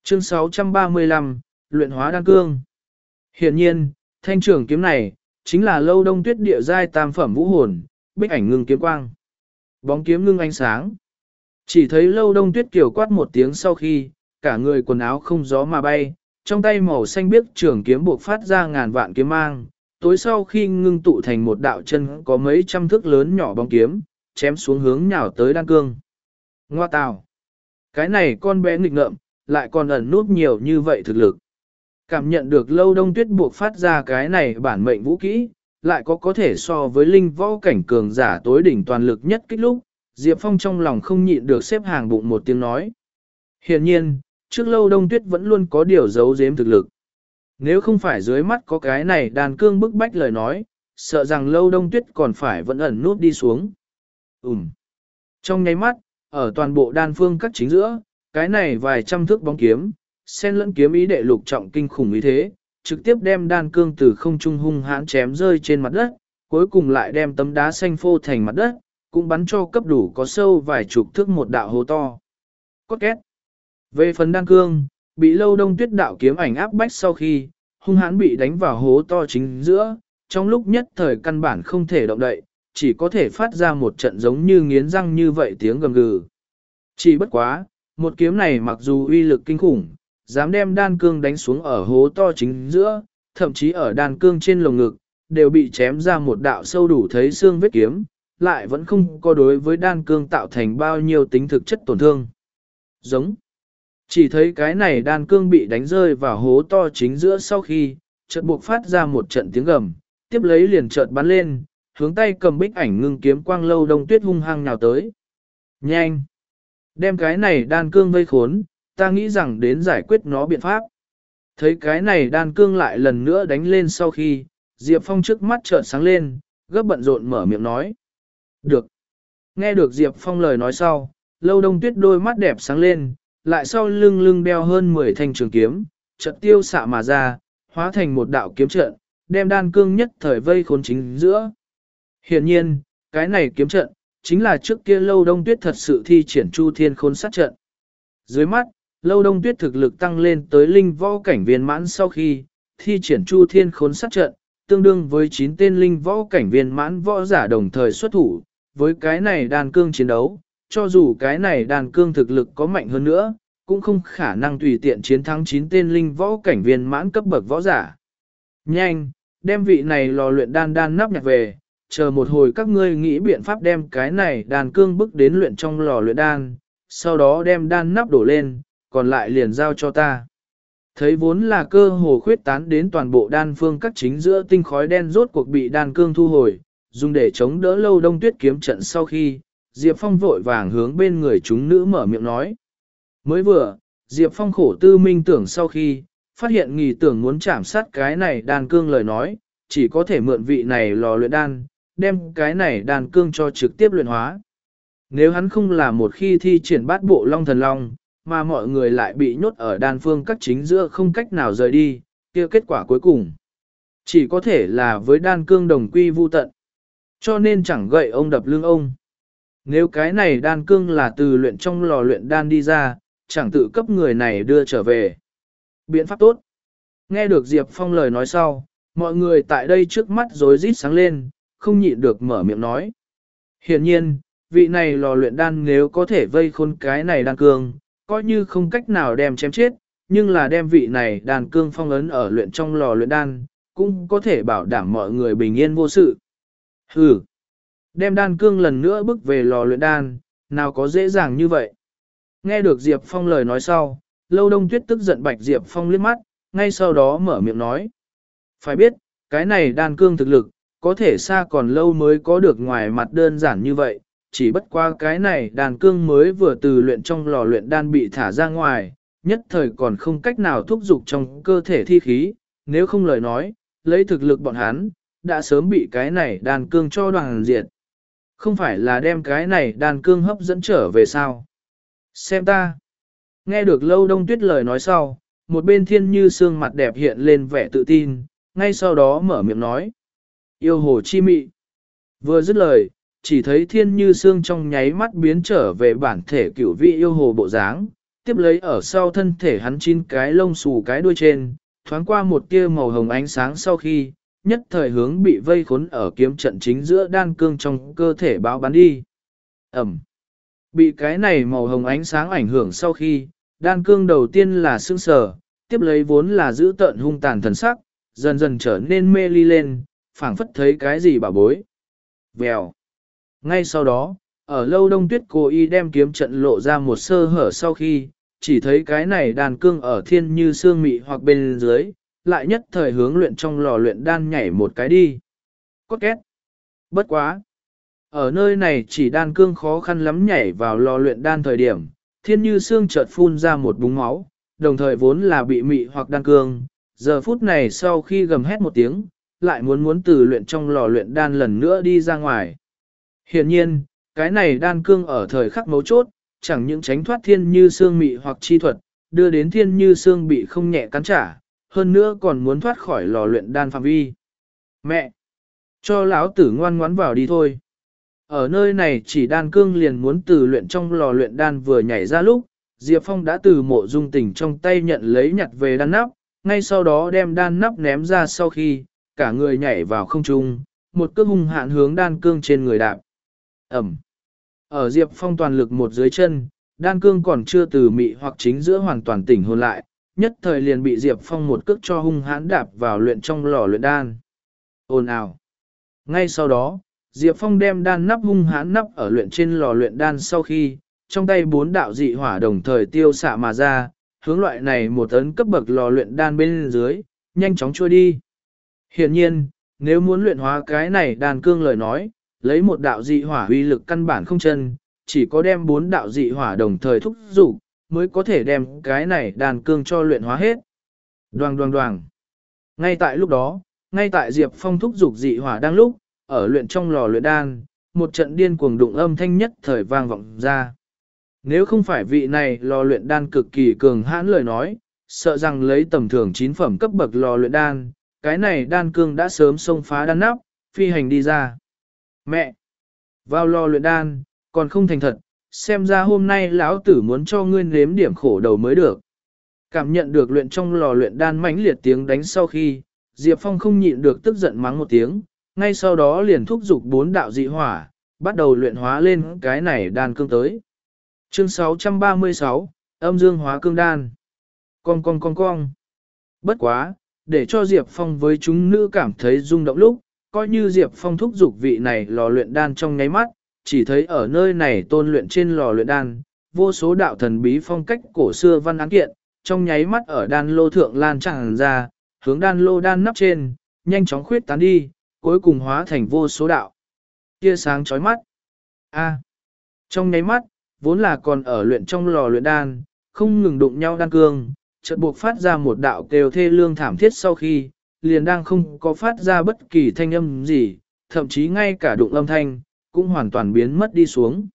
Chương 635, Luyện hóa đan cương Hiện nhiên, thanh trường kiếm này, chính là lâu đông tuyết địa giai tam phẩm vũ hồn, bích ảnh ngưng kiếm quang. Bóng kiếm ngưng ánh sáng. Chỉ thấy lâu đông tuyết kiểu quát một tiếng sau khi, cả người quần áo không gió mà bay, trong tay màu xanh biếc trường kiếm buộc phát ra ngàn vạn kiếm mang, tối sau khi ngưng tụ thành một đạo chân có mấy trăm thước lớn nhỏ bóng kiếm, chém xuống hướng nhào tới đan cương. Ngoa tào! Cái này con bé nghịch ngợm, lại còn ẩn nút nhiều như vậy thực lực. Cảm nhận được lâu đông tuyết buộc phát ra cái này bản mệnh vũ kỹ, lại có có thể so với linh võ cảnh cường giả tối đỉnh toàn lực nhất kích lúc, Diệp Phong trong lòng không nhịn được xếp hàng bụng một tiếng nói. Hiện nhiên, trước lâu đông tuyết vẫn luôn có điều giấu giếm thực lực. Nếu không phải dưới mắt có cái này đàn cương bức bách lời nói, sợ rằng lâu đông tuyết còn phải vẫn ẩn nút đi xuống. Ừm. Trong nháy mắt, ở toàn bộ đan phương các chính giữa, cái này vài trăm thước bóng kiếm, sen lẫn kiếm ý đệ lục trọng kinh khủng ý thế, trực tiếp đem đan cương từ không trung hung hãn chém rơi trên mặt đất, cuối cùng lại đem tấm đá xanh phô thành mặt đất, cũng bắn cho cấp đủ có sâu vài chục thước một đạo hố to. Cốt két. Về phần đan cương, bị lâu đông tuyết đạo kiếm ảnh áp bách sau khi, hung hãn bị đánh vào hố to chính giữa, trong lúc nhất thời căn bản không thể động đậy, chỉ có thể phát ra một trận giống như nghiến răng như vậy tiếng gầm gừ. Chỉ bất quá, một kiếm này mặc dù uy lực kinh khủng, dám đem đan cương đánh xuống ở hố to chính giữa, thậm chí ở đan cương trên lồng ngực, đều bị chém ra một đạo sâu đủ thấy xương vết kiếm, lại vẫn không có đối với đan cương tạo thành bao nhiêu tính thực chất tổn thương. Giống. Chỉ thấy cái này đan cương bị đánh rơi vào hố to chính giữa sau khi, chợt buộc phát ra một trận tiếng gầm, tiếp lấy liền chợt bắn lên, hướng tay cầm bích ảnh ngưng kiếm quang lâu đông tuyết hung hăng nào tới. Nhanh! Đem cái này đan cương vây khốn, ta nghĩ rằng đến giải quyết nó biện pháp. Thấy cái này đan cương lại lần nữa đánh lên sau khi, Diệp Phong trước mắt chợt sáng lên, gấp bận rộn mở miệng nói. Được. Nghe được Diệp Phong lời nói sau, lâu đông tuyết đôi mắt đẹp sáng lên, lại sau lưng lưng đeo hơn 10 thanh trường kiếm, trận tiêu xạ mà ra, hóa thành một đạo kiếm trận, đem đan cương nhất thời vây khốn chính giữa. Hiện nhiên, cái này kiếm trận, chính là trước kia lâu đông tuyết thật sự thi triển chu thiên khốn sát trận. Dưới mắt, lâu đông tuyết thực lực tăng lên tới linh võ cảnh viên mãn sau khi thi triển chu thiên khốn sát trận, tương đương với 9 tên linh võ cảnh viên mãn võ giả đồng thời xuất thủ, với cái này đàn cương chiến đấu, cho dù cái này đàn cương thực lực có mạnh hơn nữa, cũng không khả năng tùy tiện chiến thắng 9 tên linh võ cảnh viên mãn cấp bậc võ giả. Nhanh, đem vị này lò luyện đan đan nắp nhặt về, chờ một hồi các ngươi nghĩ biện pháp đem cái này đàn cương bức đến luyện trong lò luyện đan, sau đó đem đan nắp đổ lên, còn lại liền giao cho ta. Thấy vốn là cơ hồ khuyết tán đến toàn bộ đan phương các chính giữa tinh khói đen rốt cuộc bị đan cương thu hồi, dùng để chống đỡ lâu đông tuyết kiếm trận sau khi, Diệp Phong vội vàng hướng bên người chúng nữ mở miệng nói. Mới vừa, Diệp Phong khổ tư minh tưởng sau khi, phát hiện nghỉ tưởng muốn chạm sát cái này đan cương lời nói, chỉ có thể mượn vị này lò luyện đan, đem cái này đan cương cho trực tiếp luyện hóa. Nếu hắn không là một khi thi triển bát bộ long thần long, mà mọi người lại bị nhốt ở đan phương các chính giữa không cách nào rời đi, kia kết quả cuối cùng. Chỉ có thể là với đan cương đồng quy vu tận. Cho nên chẳng gậy ông đập lưng ông. Nếu cái này đan cương là từ luyện trong lò luyện đan đi ra, chẳng tự cấp người này đưa trở về. Biện pháp tốt. Nghe được Diệp Phong lời nói sau, mọi người tại đây trước mắt rối rít sáng lên, không nhịn được mở miệng nói. Hiện nhiên, vị này lò luyện đan nếu có thể vây khôn cái này đan cương, coi như không cách nào đem chém chết, nhưng là đem vị này đan cương phong ấn ở luyện trong lò luyện đan, cũng có thể bảo đảm mọi người bình yên vô sự. Hừ, đem đan cương lần nữa bước về lò luyện đan, nào có dễ dàng như vậy. Nghe được Diệp Phong lời nói sau, lâu đông tuyết tức giận bạch Diệp Phong liếc mắt, ngay sau đó mở miệng nói. Phải biết, cái này đan cương thực lực, có thể xa còn lâu mới có được ngoài mặt đơn giản như vậy, chỉ bất qua cái này đàn cương mới vừa từ luyện trong lò luyện đan bị thả ra ngoài, nhất thời còn không cách nào thúc giục trong cơ thể thi khí, nếu không lời nói, lấy thực lực bọn hắn, đã sớm bị cái này đàn cương cho đoàn diệt. Không phải là đem cái này đàn cương hấp dẫn trở về sao? Xem ta. Nghe được lâu đông tuyết lời nói sau, một bên thiên như xương mặt đẹp hiện lên vẻ tự tin, ngay sau đó mở miệng nói. Yêu hồ chi mị. Vừa dứt lời, chỉ thấy thiên như xương trong nháy mắt biến trở về bản thể cửu vị yêu hồ bộ dáng, tiếp lấy ở sau thân thể hắn chín cái lông xù cái đuôi trên, thoáng qua một tia màu hồng ánh sáng sau khi, nhất thời hướng bị vây khốn ở kiếm trận chính giữa đan cương trong cơ thể báo bắn đi. Ẩm. Bị cái này màu hồng ánh sáng ảnh hưởng sau khi, đan cương đầu tiên là sương sờ, tiếp lấy vốn là giữ tợn hung tàn thần sắc, dần dần trở nên mê ly lên, phảng phất thấy cái gì bảo bối. Vèo. Ngay sau đó, ở lâu đông tuyết cố ý đem kiếm trận lộ ra một sơ hở sau khi, chỉ thấy cái này đàn cương ở thiên như xương mị hoặc bên dưới, lại nhất thời hướng luyện trong lò luyện đan nhảy một cái đi. Cốt két. Bất quá. Ở nơi này chỉ đan cương khó khăn lắm nhảy vào lò luyện đan thời điểm, thiên như xương chợt phun ra một búng máu, đồng thời vốn là bị mị hoặc đan cương. Giờ phút này sau khi gầm hét một tiếng, lại muốn muốn từ luyện trong lò luyện đan lần nữa đi ra ngoài. Hiện nhiên, cái này đan cương ở thời khắc mấu chốt, chẳng những tránh thoát thiên như xương mị hoặc chi thuật, đưa đến thiên như xương bị không nhẹ cắn trả, hơn nữa còn muốn thoát khỏi lò luyện đan phạm vi. Mẹ! Cho lão tử ngoan ngoãn vào đi thôi. Ở nơi này chỉ đan cương liền muốn từ luyện trong lò luyện đan vừa nhảy ra lúc, Diệp Phong đã từ mộ dung tình trong tay nhận lấy nhặt về đan nắp, ngay sau đó đem đan nắp ném ra sau khi, cả người nhảy vào không trung, một cước hung hạn hướng đan cương trên người đạp. Ẩm. Ở Diệp Phong toàn lực một dưới chân, đan cương còn chưa từ mị hoặc chính giữa hoàn toàn tỉnh hồn lại, nhất thời liền bị Diệp Phong một cước cho hung hãn đạp vào luyện trong lò luyện đan. Ồn ào. Ngay sau đó, Diệp Phong đem đan nắp hung hãn nắp ở luyện trên lò luyện đan sau khi, trong tay bốn đạo dị hỏa đồng thời tiêu xạ mà ra, hướng loại này một tấn cấp bậc lò luyện đan bên dưới, nhanh chóng trôi đi. Hiện nhiên, nếu muốn luyện hóa cái này đan cương lời nói, lấy một đạo dị hỏa uy lực căn bản không chân, chỉ có đem bốn đạo dị hỏa đồng thời thúc dục mới có thể đem cái này đàn cương cho luyện hóa hết. Đoàng đoàng đoàng. Ngay tại lúc đó, ngay tại Diệp Phong thúc dục dị hỏa đang lúc, ở luyện trong lò luyện đan, một trận điên cuồng đụng âm thanh nhất thời vang vọng ra. Nếu không phải vị này lò luyện đan cực kỳ cường hãn lời nói, sợ rằng lấy tầm thường chín phẩm cấp bậc lò luyện đan, cái này đan cương đã sớm xông phá đan nắp, phi hành đi ra. Mẹ! Vào lò luyện đan, còn không thành thật, xem ra hôm nay lão tử muốn cho ngươi nếm điểm khổ đầu mới được. Cảm nhận được luyện trong lò luyện đan mãnh liệt tiếng đánh sau khi, Diệp Phong không nhịn được tức giận mắng một tiếng, ngay sau đó liền thúc giục bốn đạo dị hỏa, bắt đầu luyện hóa lên cái này đan cương tới. Chương 636, âm dương hóa cương đan. Con con con con. Bất quá, để cho Diệp Phong với chúng nữ cảm thấy rung động lúc, coi như Diệp Phong thúc giục vị này lò luyện đan trong nháy mắt, chỉ thấy ở nơi này tôn luyện trên lò luyện đan, vô số đạo thần bí phong cách cổ xưa văn án kiện, trong nháy mắt ở đan lô thượng lan tràn ra, hướng đan lô đan nắp trên, nhanh chóng khuyết tán đi, cuối cùng hóa thành vô số đạo. Tia sáng chói mắt. A. Trong nháy mắt, vốn là còn ở luyện trong lò luyện đan, không ngừng đụng nhau đan cương, chợt buộc phát ra một đạo kêu thê lương thảm thiết sau khi, liền đang không có phát ra bất kỳ thanh âm gì, thậm chí ngay cả đụng âm thanh, cũng hoàn toàn biến mất đi xuống.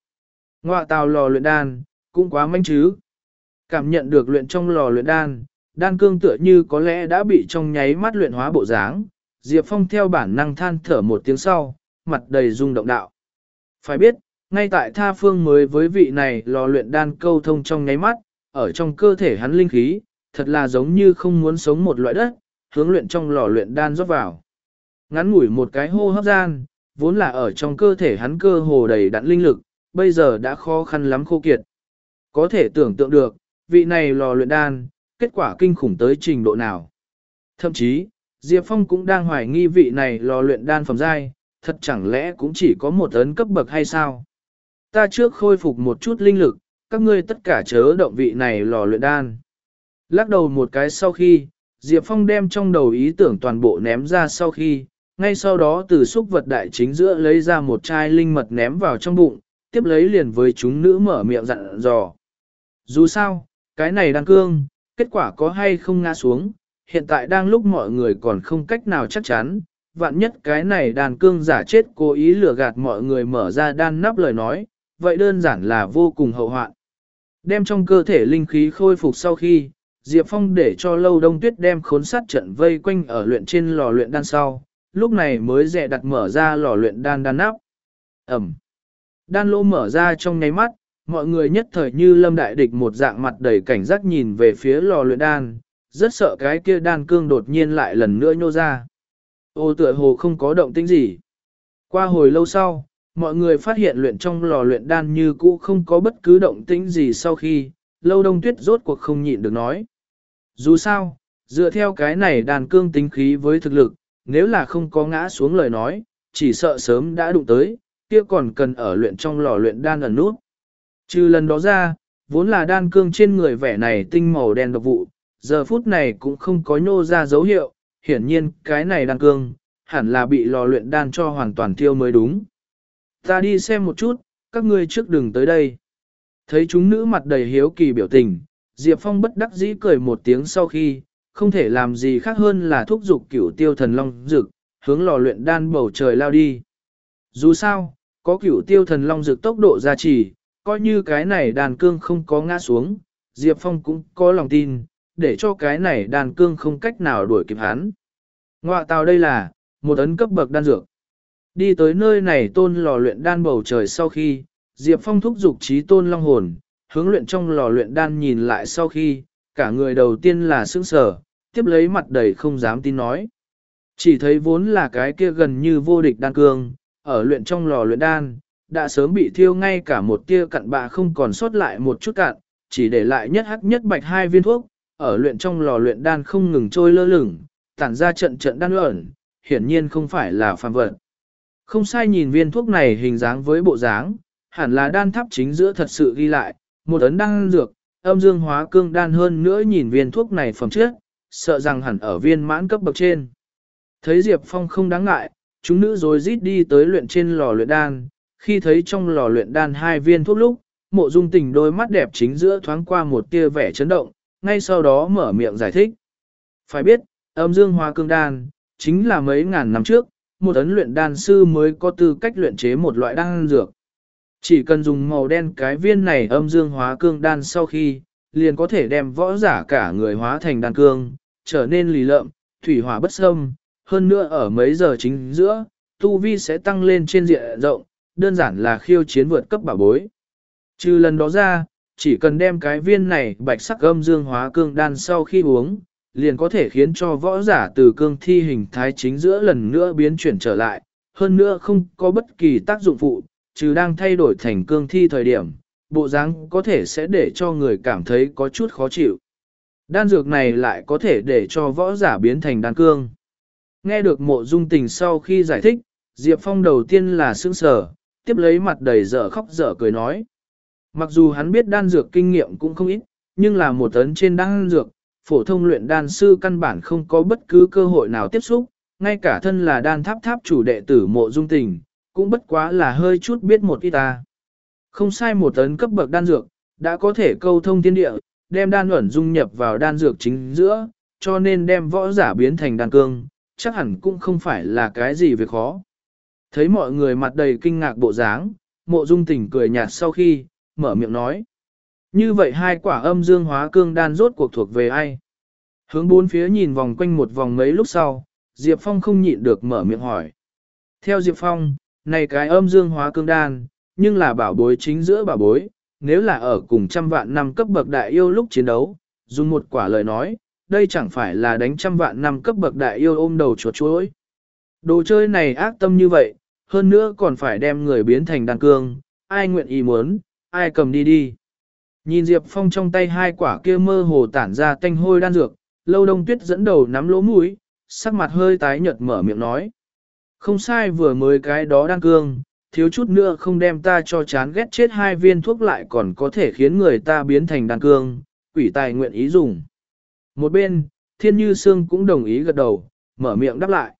Ngoạ tàu lò luyện đan, cũng quá manh chứ. Cảm nhận được luyện trong lò luyện đan, đan cương tựa như có lẽ đã bị trong nháy mắt luyện hóa bộ dáng. Diệp Phong theo bản năng than thở một tiếng sau, mặt đầy rung động đạo. Phải biết, ngay tại tha phương mới với vị này lò luyện đan câu thông trong nháy mắt, ở trong cơ thể hắn linh khí, thật là giống như không muốn sống một loại đất, hướng luyện trong lò luyện đan rót vào. Ngắn ngủi một cái hô hấp gian, vốn là ở trong cơ thể hắn cơ hồ đầy đặn linh lực, bây giờ đã khó khăn lắm khô kiệt. Có thể tưởng tượng được, vị này lò luyện đan, kết quả kinh khủng tới trình độ nào. Thậm chí, Diệp Phong cũng đang hoài nghi vị này lò luyện đan phẩm giai, thật chẳng lẽ cũng chỉ có một ấn cấp bậc hay sao? Ta trước khôi phục một chút linh lực, các ngươi tất cả chớ động vị này lò luyện đan. Lắc đầu một cái sau khi, Diệp Phong đem trong đầu ý tưởng toàn bộ ném ra sau khi, ngay sau đó từ xúc vật đại chính giữa lấy ra một chai linh mật ném vào trong bụng, tiếp lấy liền với chúng nữ mở miệng dặn dò. Dù sao, cái này đang cương, kết quả có hay không ngã xuống, hiện tại đang lúc mọi người còn không cách nào chắc chắn, vạn nhất cái này đàn cương giả chết cố ý lừa gạt mọi người mở ra đan nắp lời nói, vậy đơn giản là vô cùng hậu hoạn. Đem trong cơ thể linh khí khôi phục sau khi, Diệp Phong để cho lâu đông tuyết đem khốn sát trận vây quanh ở luyện trên lò luyện đan sau, lúc này mới dè đặt mở ra lò luyện đan đan nắp. Ẩm. Đan lô mở ra trong nháy mắt, mọi người nhất thời như lâm đại địch một dạng mặt đầy cảnh giác nhìn về phía lò luyện đan, rất sợ cái kia đan cương đột nhiên lại lần nữa nhô ra. Ô tựa hồ không có động tĩnh gì. Qua hồi lâu sau, mọi người phát hiện luyện trong lò luyện đan như cũ không có bất cứ động tĩnh gì sau khi, lâu đông tuyết rốt cuộc không nhịn được nói. Dù sao, dựa theo cái này đàn cương tính khí với thực lực, nếu là không có ngã xuống lời nói, chỉ sợ sớm đã đụng tới, kia còn cần ở luyện trong lò luyện đan ẩn nút. Trừ lần đó ra, vốn là đan cương trên người vẻ này tinh màu đen độc vụ, giờ phút này cũng không có nhô ra dấu hiệu, hiển nhiên cái này đan cương, hẳn là bị lò luyện đan cho hoàn toàn tiêu mới đúng. Ta đi xem một chút, các ngươi trước đừng tới đây. Thấy chúng nữ mặt đầy hiếu kỳ biểu tình, Diệp Phong bất đắc dĩ cười một tiếng sau khi, không thể làm gì khác hơn là thúc giục cửu tiêu thần long dực, hướng lò luyện đan bầu trời lao đi. Dù sao, có cửu tiêu thần long dực tốc độ gia trì, coi như cái này đàn cương không có ngã xuống, Diệp Phong cũng có lòng tin, để cho cái này đàn cương không cách nào đuổi kịp hắn. Ngoạ tàu đây là, một ấn cấp bậc đan dược. Đi tới nơi này tôn lò luyện đan bầu trời sau khi, Diệp Phong thúc giục trí tôn long hồn, hướng luyện trong lò luyện đan nhìn lại sau khi, cả người đầu tiên là sững sờ, tiếp lấy mặt đầy không dám tin nói. Chỉ thấy vốn là cái kia gần như vô địch đan cương, ở luyện trong lò luyện đan, đã sớm bị thiêu ngay cả một tia cặn bạ không còn sót lại một chút cạn, chỉ để lại nhất hắc nhất bạch hai viên thuốc, ở luyện trong lò luyện đan không ngừng trôi lơ lửng, tản ra trận trận đan ẩn, hiển nhiên không phải là phàm vật. Không sai nhìn viên thuốc này hình dáng với bộ dáng, hẳn là đan tháp chính giữa thật sự ghi lại, một ấn đan dược, âm dương hóa cương đan hơn nữa nhìn viên thuốc này phẩm chất, sợ rằng hẳn ở viên mãn cấp bậc trên. Thấy Diệp Phong không đáng ngại, chúng nữ rồi rít đi tới luyện trên lò luyện đan, khi thấy trong lò luyện đan hai viên thuốc lúc, mộ dung tình đôi mắt đẹp chính giữa thoáng qua một tia vẻ chấn động, ngay sau đó mở miệng giải thích. Phải biết, âm dương hóa cương đan, chính là mấy ngàn năm trước, một ấn luyện đan sư mới có tư cách luyện chế một loại đan dược. Chỉ cần dùng màu đen cái viên này âm dương hóa cương đan sau khi, liền có thể đem võ giả cả người hóa thành đan cương, trở nên lì lợm, thủy hỏa bất xâm, hơn nữa ở mấy giờ chính giữa, tu vi sẽ tăng lên trên diện rộng, đơn giản là khiêu chiến vượt cấp bảo bối. Trừ lần đó ra, chỉ cần đem cái viên này bạch sắc âm dương hóa cương đan sau khi uống, liền có thể khiến cho võ giả từ cương thi hình thái chính giữa lần nữa biến chuyển trở lại, hơn nữa không có bất kỳ tác dụng phụ, trừ đang thay đổi thành cương thi thời điểm, bộ dáng có thể sẽ để cho người cảm thấy có chút khó chịu. Đan dược này lại có thể để cho võ giả biến thành đan cương. Nghe được mộ dung tình sau khi giải thích, Diệp Phong đầu tiên là sững sờ, tiếp lấy mặt đầy dở khóc dở cười nói. Mặc dù hắn biết đan dược kinh nghiệm cũng không ít, nhưng là một tấn trên đan dược, phổ thông luyện đan sư căn bản không có bất cứ cơ hội nào tiếp xúc, ngay cả thân là đan tháp tháp chủ đệ tử mộ dung tình, cũng bất quá là hơi chút biết một ít ta. Không sai một tấn cấp bậc đan dược, đã có thể câu thông thiên địa, đem đan luẩn dung nhập vào đan dược chính giữa, cho nên đem võ giả biến thành đan cương, chắc hẳn cũng không phải là cái gì việc khó. Thấy mọi người mặt đầy kinh ngạc bộ dáng, mộ dung tỉnh cười nhạt sau khi, mở miệng nói. Như vậy hai quả âm dương hóa cương đan rốt cuộc thuộc về ai? Hướng bốn phía nhìn vòng quanh một vòng mấy lúc sau, Diệp Phong không nhịn được mở miệng hỏi. Theo Diệp Phong, này cái âm dương hóa cương đan, nhưng là bảo bối chính giữa bảo bối, nếu là ở cùng trăm vạn năm cấp bậc đại yêu lúc chiến đấu, dùng một quả lời nói, đây chẳng phải là đánh trăm vạn năm cấp bậc đại yêu ôm đầu chuột chuối. Đồ chơi này ác tâm như vậy, hơn nữa còn phải đem người biến thành đàn cương, ai nguyện ý muốn, ai cầm đi đi. Nhìn Diệp Phong trong tay hai quả kia mơ hồ tản ra tanh hôi đan dược, lâu đông tuyết dẫn đầu nắm lỗ mũi, sắc mặt hơi tái nhợt mở miệng nói. Không sai vừa mới cái đó đan cương, thiếu chút nữa không đem ta cho chán ghét chết hai viên thuốc lại còn có thể khiến người ta biến thành đan cương, quỷ tài nguyện ý dùng. Một bên, thiên như sương cũng đồng ý gật đầu, mở miệng đáp lại.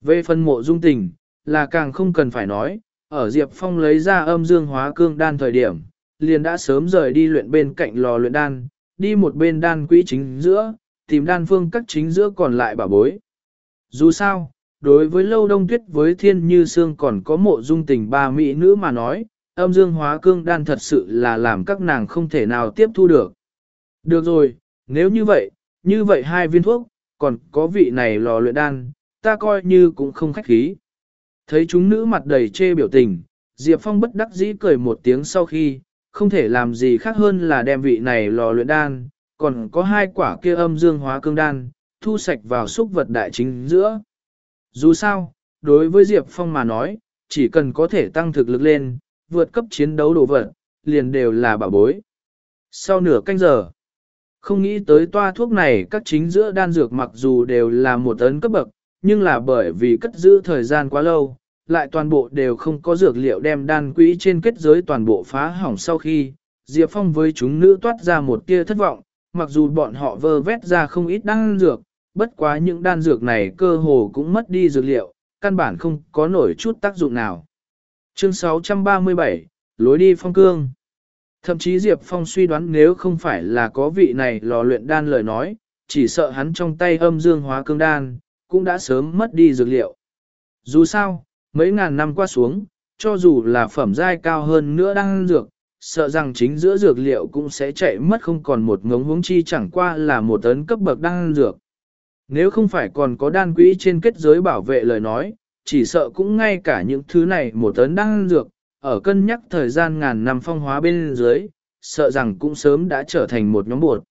Về phần mộ dung tình, là càng không cần phải nói, ở Diệp Phong lấy ra âm dương hóa cương đan thời điểm, liền đã sớm rời đi luyện bên cạnh lò luyện đan, đi một bên đan quỹ chính giữa, tìm đan phương các chính giữa còn lại bảo bối. Dù sao, đối với lâu đông tuyết với thiên như xương còn có mộ dung tình ba mỹ nữ mà nói, âm dương hóa cương đan thật sự là làm các nàng không thể nào tiếp thu được. Được rồi, nếu như vậy, như vậy hai viên thuốc, còn có vị này lò luyện đan, ta coi như cũng không khách khí. Thấy chúng nữ mặt đầy chê biểu tình, Diệp Phong bất đắc dĩ cười một tiếng sau khi, không thể làm gì khác hơn là đem vị này lò luyện đan, còn có hai quả kia âm dương hóa cương đan, thu sạch vào xúc vật đại chính giữa. Dù sao, đối với Diệp Phong mà nói, chỉ cần có thể tăng thực lực lên, vượt cấp chiến đấu đồ vật, liền đều là bảo bối. Sau nửa canh giờ, không nghĩ tới toa thuốc này các chính giữa đan dược mặc dù đều là một ấn cấp bậc, nhưng là bởi vì cất giữ thời gian quá lâu, lại toàn bộ đều không có dược liệu đem đan quỹ trên kết giới toàn bộ phá hỏng sau khi, Diệp Phong với chúng nữ toát ra một tia thất vọng, mặc dù bọn họ vơ vét ra không ít đan dược, bất quá những đan dược này cơ hồ cũng mất đi dược liệu, căn bản không có nổi chút tác dụng nào. Chương 637, Lối đi phong cương Thậm chí Diệp Phong suy đoán nếu không phải là có vị này lò luyện đan lời nói, chỉ sợ hắn trong tay âm dương hóa cương đan, cũng đã sớm mất đi dược liệu. Dù sao, mấy ngàn năm qua xuống, cho dù là phẩm giai cao hơn nữa đang dược, sợ rằng chính giữa dược liệu cũng sẽ chạy mất không còn một ngống hướng chi chẳng qua là một tấn cấp bậc đang dược. Nếu không phải còn có đan quỹ trên kết giới bảo vệ lời nói, chỉ sợ cũng ngay cả những thứ này một tấn đang dược, ở cân nhắc thời gian ngàn năm phong hóa bên dưới, sợ rằng cũng sớm đã trở thành một nhóm bột.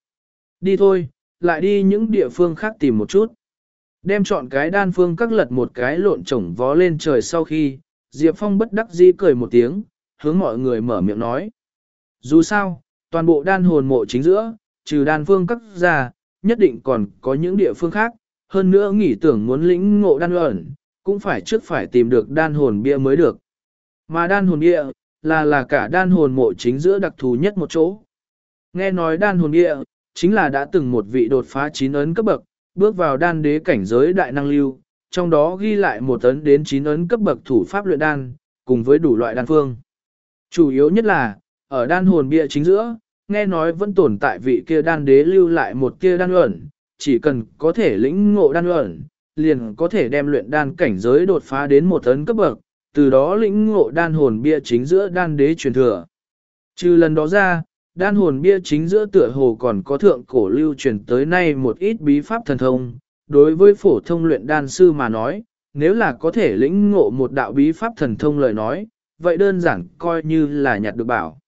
Đi thôi, lại đi những địa phương khác tìm một chút. Đem chọn cái đan phương các lật một cái lộn trồng vó lên trời sau khi, Diệp Phong bất đắc dĩ cười một tiếng, hướng mọi người mở miệng nói. Dù sao, toàn bộ đan hồn mộ chính giữa, trừ đan phương các ra, nhất định còn có những địa phương khác, hơn nữa nghĩ tưởng muốn lĩnh ngộ đan ẩn, cũng phải trước phải tìm được đan hồn bia mới được. Mà đan hồn bia, là là cả đan hồn mộ chính giữa đặc thù nhất một chỗ. Nghe nói đan hồn bia, chính là đã từng một vị đột phá chín ấn cấp bậc, bước vào đan đế cảnh giới đại năng lưu, trong đó ghi lại một ấn đến chín ấn cấp bậc thủ pháp luyện đan, cùng với đủ loại đan phương. Chủ yếu nhất là, ở đan hồn bia chính giữa, nghe nói vẫn tồn tại vị kia đan đế lưu lại một kia đan ẩn, chỉ cần có thể lĩnh ngộ đan ẩn, liền có thể đem luyện đan cảnh giới đột phá đến một tấn cấp bậc, từ đó lĩnh ngộ đan hồn bia chính giữa đan đế truyền thừa. Trừ lần đó ra, đan hồn bia chính giữa tựa hồ còn có thượng cổ lưu truyền tới nay một ít bí pháp thần thông. Đối với phổ thông luyện đan sư mà nói, nếu là có thể lĩnh ngộ một đạo bí pháp thần thông lời nói, vậy đơn giản coi như là nhặt được bảo.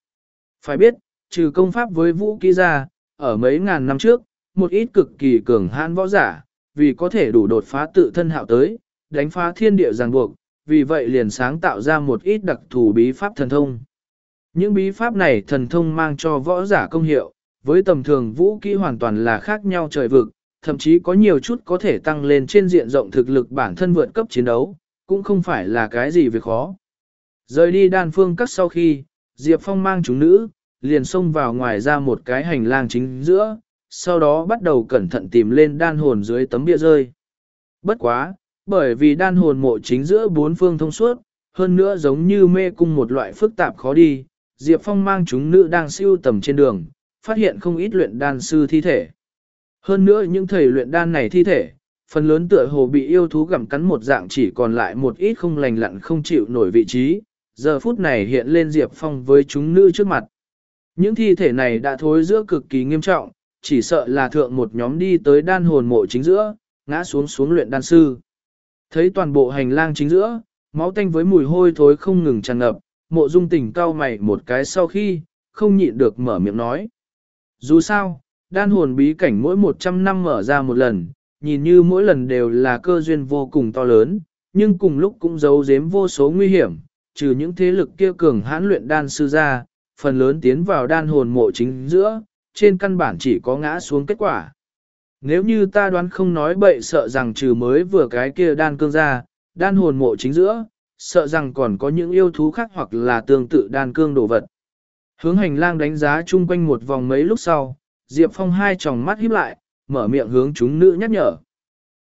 Phải biết, trừ công pháp với vũ ký ra, ở mấy ngàn năm trước, một ít cực kỳ cường hãn võ giả, vì có thể đủ đột phá tự thân hạo tới, đánh phá thiên địa ràng buộc, vì vậy liền sáng tạo ra một ít đặc thù bí pháp thần thông. Những bí pháp này thần thông mang cho võ giả công hiệu, với tầm thường vũ kỹ hoàn toàn là khác nhau trời vực, thậm chí có nhiều chút có thể tăng lên trên diện rộng thực lực bản thân vượt cấp chiến đấu, cũng không phải là cái gì việc khó. Rời đi đan phương cắt sau khi, Diệp Phong mang chúng nữ, liền xông vào ngoài ra một cái hành lang chính giữa, sau đó bắt đầu cẩn thận tìm lên đan hồn dưới tấm bia rơi. Bất quá, bởi vì đan hồn mộ chính giữa bốn phương thông suốt, hơn nữa giống như mê cung một loại phức tạp khó đi, Diệp Phong mang chúng nữ đang siêu tầm trên đường, phát hiện không ít luyện đan sư thi thể. Hơn nữa những thầy luyện đan này thi thể, phần lớn tựa hồ bị yêu thú gặm cắn một dạng chỉ còn lại một ít không lành lặn không chịu nổi vị trí, giờ phút này hiện lên Diệp Phong với chúng nữ trước mặt. Những thi thể này đã thối giữa cực kỳ nghiêm trọng, chỉ sợ là thượng một nhóm đi tới đan hồn mộ chính giữa, ngã xuống xuống luyện đan sư. Thấy toàn bộ hành lang chính giữa, máu tanh với mùi hôi thối không ngừng tràn ngập, mộ dung tỉnh cao mày một cái sau khi, không nhịn được mở miệng nói. Dù sao, đan hồn bí cảnh mỗi 100 năm mở ra một lần, nhìn như mỗi lần đều là cơ duyên vô cùng to lớn, nhưng cùng lúc cũng giấu giếm vô số nguy hiểm, trừ những thế lực kia cường hãn luyện đan sư ra, phần lớn tiến vào đan hồn mộ chính giữa, trên căn bản chỉ có ngã xuống kết quả. Nếu như ta đoán không nói bậy sợ rằng trừ mới vừa cái kia đan cương ra, đan hồn mộ chính giữa, sợ rằng còn có những yêu thú khác hoặc là tương tự đan cương đồ vật. Hướng hành lang đánh giá chung quanh một vòng mấy lúc sau, Diệp Phong hai tròng mắt híp lại, mở miệng hướng chúng nữ nhắc nhở.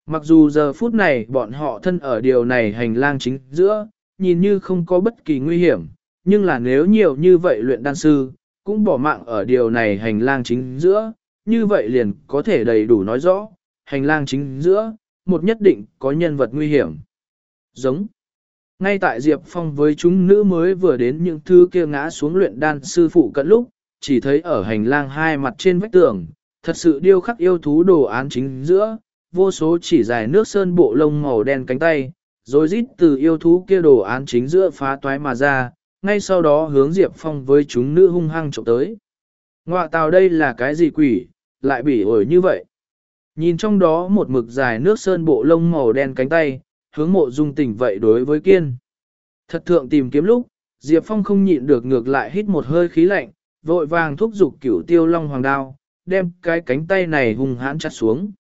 Mặc dù giờ phút này bọn họ thân ở điều này hành lang chính giữa, nhìn như không có bất kỳ nguy hiểm, nhưng là nếu nhiều như vậy luyện đan sư, cũng bỏ mạng ở điều này hành lang chính giữa, như vậy liền có thể đầy đủ nói rõ, hành lang chính giữa, một nhất định có nhân vật nguy hiểm. Giống. Ngay tại Diệp Phong với chúng nữ mới vừa đến những thứ kia ngã xuống luyện đan sư phụ cận lúc, chỉ thấy ở hành lang hai mặt trên vách tường, thật sự điêu khắc yêu thú đồ án chính giữa, vô số chỉ dài nước sơn bộ lông màu đen cánh tay, rồi rít từ yêu thú kia đồ án chính giữa phá toái mà ra, ngay sau đó hướng Diệp Phong với chúng nữ hung hăng trộm tới. Ngoạ tào đây là cái gì quỷ, lại bỉ ổi như vậy. Nhìn trong đó một mực dài nước sơn bộ lông màu đen cánh tay, hướng mộ dung tình vậy đối với kiên. Thật thượng tìm kiếm lúc, Diệp Phong không nhịn được ngược lại hít một hơi khí lạnh, vội vàng thúc giục cửu tiêu long hoàng đao, đem cái cánh tay này hung hãn chặt xuống.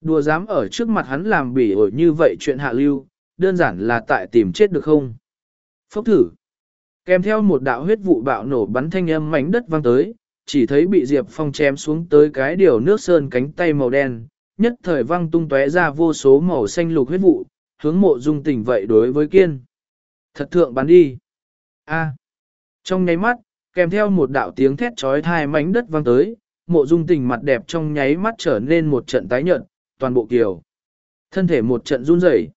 Đùa dám ở trước mặt hắn làm bỉ ổi như vậy chuyện hạ lưu, đơn giản là tại tìm chết được không? Phốc thử. Kèm theo một đạo huyết vụ bạo nổ bắn thanh âm mảnh đất vang tới, chỉ thấy bị Diệp Phong chém xuống tới cái điều nước sơn cánh tay màu đen, nhất thời văng tung tóe ra vô số màu xanh lục huyết vụ, hướng mộ dung tình vậy đối với kiên. Thật thượng bắn đi. A. Trong nháy mắt, kèm theo một đạo tiếng thét trói thai mảnh đất vang tới, mộ dung tình mặt đẹp trong nháy mắt trở nên một trận tái nhợt, toàn bộ kiều. Thân thể một trận run rẩy.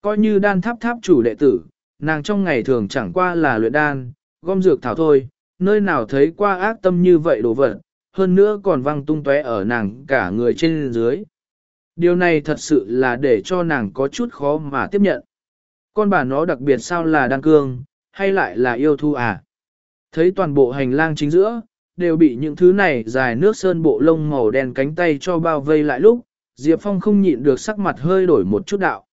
Coi như đan tháp tháp chủ đệ tử, nàng trong ngày thường chẳng qua là luyện đan, gom dược thảo thôi, nơi nào thấy qua ác tâm như vậy đồ vật, hơn nữa còn văng tung tóe ở nàng cả người trên dưới. Điều này thật sự là để cho nàng có chút khó mà tiếp nhận. Con bà nó đặc biệt sao là đan cương, hay lại là yêu thu à? Thấy toàn bộ hành lang chính giữa, đều bị những thứ này dài nước sơn bộ lông màu đen cánh tay cho bao vây lại lúc, Diệp Phong không nhịn được sắc mặt hơi đổi một chút đạo.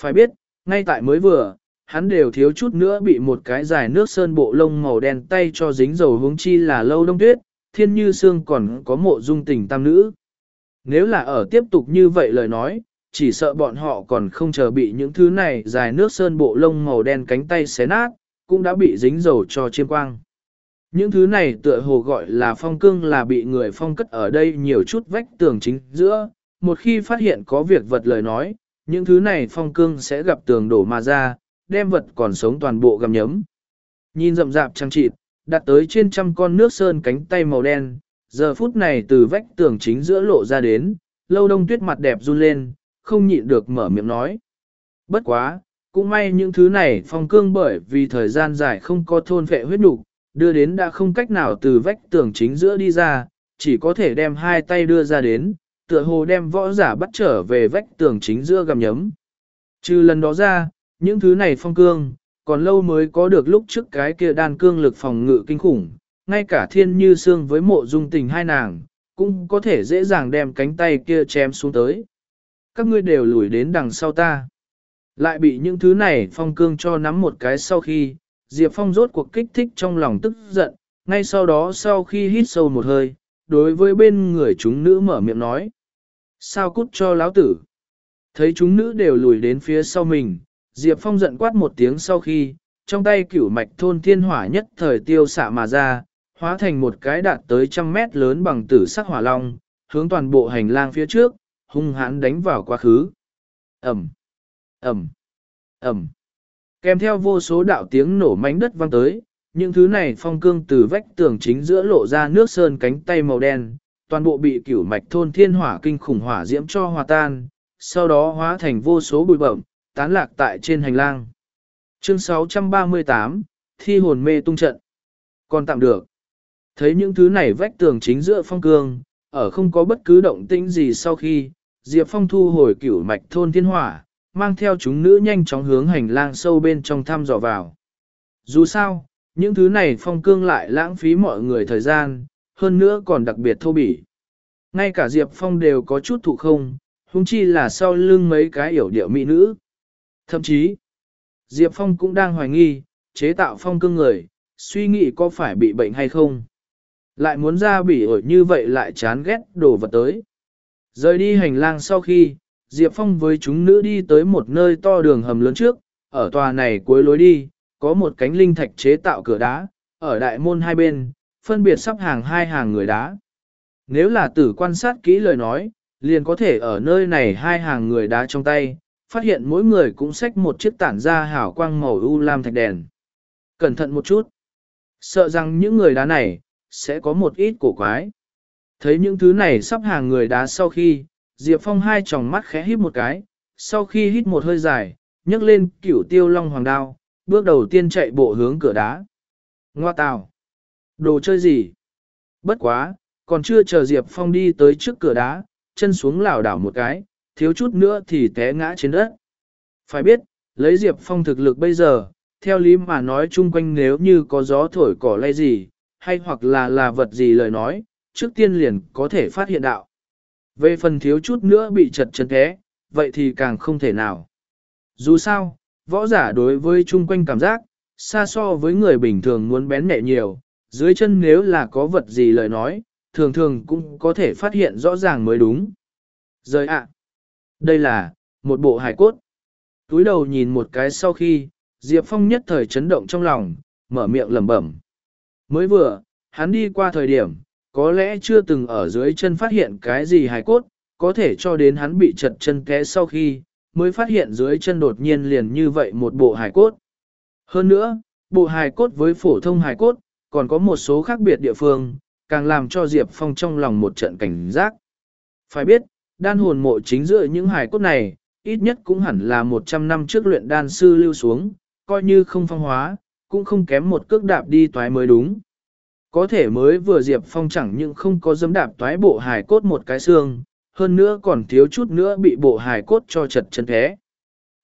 Phải biết, ngay tại mới vừa, hắn đều thiếu chút nữa bị một cái dài nước sơn bộ lông màu đen tay cho dính dầu hướng chi là lâu đông tuyết, thiên như xương còn có mộ dung tình tam nữ. Nếu là ở tiếp tục như vậy lời nói, chỉ sợ bọn họ còn không chờ bị những thứ này dài nước sơn bộ lông màu đen cánh tay xé nát, cũng đã bị dính dầu cho chiêm quang. Những thứ này tựa hồ gọi là phong cương là bị người phong cất ở đây nhiều chút vách tường chính giữa, một khi phát hiện có việc vật lời nói, những thứ này phong cương sẽ gặp tường đổ mà ra, đem vật còn sống toàn bộ gầm nhấm. Nhìn rậm rạp trăng trịt, đặt tới trên trăm con nước sơn cánh tay màu đen, giờ phút này từ vách tường chính giữa lộ ra đến, lâu đông tuyết mặt đẹp run lên, không nhịn được mở miệng nói. Bất quá, cũng may những thứ này phong cương bởi vì thời gian dài không có thôn vệ huyết nục đưa đến đã không cách nào từ vách tường chính giữa đi ra, chỉ có thể đem hai tay đưa ra đến, tựa hồ đem võ giả bắt trở về vách tường chính giữa gầm nhấm. Trừ lần đó ra, những thứ này phong cương, còn lâu mới có được lúc trước cái kia đan cương lực phòng ngự kinh khủng, ngay cả thiên như xương với mộ dung tình hai nàng, cũng có thể dễ dàng đem cánh tay kia chém xuống tới. Các ngươi đều lùi đến đằng sau ta. Lại bị những thứ này phong cương cho nắm một cái sau khi, Diệp Phong rốt cuộc kích thích trong lòng tức giận, ngay sau đó sau khi hít sâu một hơi, đối với bên người chúng nữ mở miệng nói. Sao cút cho láo tử? Thấy chúng nữ đều lùi đến phía sau mình, Diệp Phong giận quát một tiếng sau khi, trong tay cửu mạch thôn thiên hỏa nhất thời tiêu xạ mà ra, hóa thành một cái đạt tới trăm mét lớn bằng tử sắc hỏa long, hướng toàn bộ hành lang phía trước, hung hãn đánh vào quá khứ. Ẩm, Ẩm, Ẩm. Kèm theo vô số đạo tiếng nổ mánh đất vang tới, những thứ này phong cương từ vách tường chính giữa lộ ra nước sơn cánh tay màu đen, toàn bộ bị cửu mạch thôn thiên hỏa kinh khủng hỏa diễm cho hòa tan, sau đó hóa thành vô số bụi bẩm, tán lạc tại trên hành lang. Chương 638, Thi hồn mê tung trận. Còn tạm được. Thấy những thứ này vách tường chính giữa phong cương, ở không có bất cứ động tĩnh gì sau khi, Diệp Phong thu hồi cửu mạch thôn thiên hỏa, mang theo chúng nữ nhanh chóng hướng hành lang sâu bên trong thăm dò vào. Dù sao, những thứ này phong cương lại lãng phí mọi người thời gian, hơn nữa còn đặc biệt thô bỉ. Ngay cả Diệp Phong đều có chút thụ không, huống chi là sau lưng mấy cái yểu điệu mỹ nữ. Thậm chí, Diệp Phong cũng đang hoài nghi, chế tạo phong cương người, suy nghĩ có phải bị bệnh hay không. Lại muốn ra bỉ ổi như vậy lại chán ghét đồ vật tới. Rời đi hành lang sau khi, Diệp Phong với chúng nữ đi tới một nơi to đường hầm lớn trước, ở tòa này cuối lối đi, có một cánh linh thạch chế tạo cửa đá, ở đại môn hai bên, phân biệt sắp hàng hai hàng người đá. Nếu là tử quan sát kỹ lời nói, liền có thể ở nơi này hai hàng người đá trong tay, phát hiện mỗi người cũng xách một chiếc tản ra hảo quang màu u lam thạch đèn. Cẩn thận một chút. Sợ rằng những người đá này, sẽ có một ít cổ quái. Thấy những thứ này sắp hàng người đá sau khi, Diệp Phong hai tròng mắt khẽ hít một cái, sau khi hít một hơi dài, nhấc lên cửu tiêu long hoàng đao, bước đầu tiên chạy bộ hướng cửa đá. Ngoa tào! Đồ chơi gì? Bất quá, còn chưa chờ Diệp Phong đi tới trước cửa đá, chân xuống lảo đảo một cái, thiếu chút nữa thì té ngã trên đất. Phải biết, lấy Diệp Phong thực lực bây giờ, theo lý mà nói chung quanh nếu như có gió thổi cỏ lay gì, hay hoặc là là vật gì lời nói, trước tiên liền có thể phát hiện đạo. Về phần thiếu chút nữa bị chật chân thế, vậy thì càng không thể nào. Dù sao, võ giả đối với chung quanh cảm giác, xa so với người bình thường muốn bén nhẹ nhiều, dưới chân nếu là có vật gì lời nói, thường thường cũng có thể phát hiện rõ ràng mới đúng. Rời ạ! Đây là, một bộ hài cốt. Túi đầu nhìn một cái sau khi, Diệp Phong nhất thời chấn động trong lòng, mở miệng lẩm bẩm. Mới vừa, hắn đi qua thời điểm, có lẽ chưa từng ở dưới chân phát hiện cái gì hài cốt, có thể cho đến hắn bị chật chân té sau khi, mới phát hiện dưới chân đột nhiên liền như vậy một bộ hài cốt. Hơn nữa, bộ hài cốt với phổ thông hài cốt, còn có một số khác biệt địa phương, càng làm cho Diệp Phong trong lòng một trận cảnh giác. Phải biết, đan hồn mộ chính giữa những hài cốt này, ít nhất cũng hẳn là 100 năm trước luyện đan sư lưu xuống, coi như không phong hóa, cũng không kém một cước đạp đi toái mới đúng. Có thể mới vừa Diệp Phong chẳng những không có dấm đạp toái bộ hài cốt một cái xương, hơn nữa còn thiếu chút nữa bị bộ hài cốt cho chật chân thế.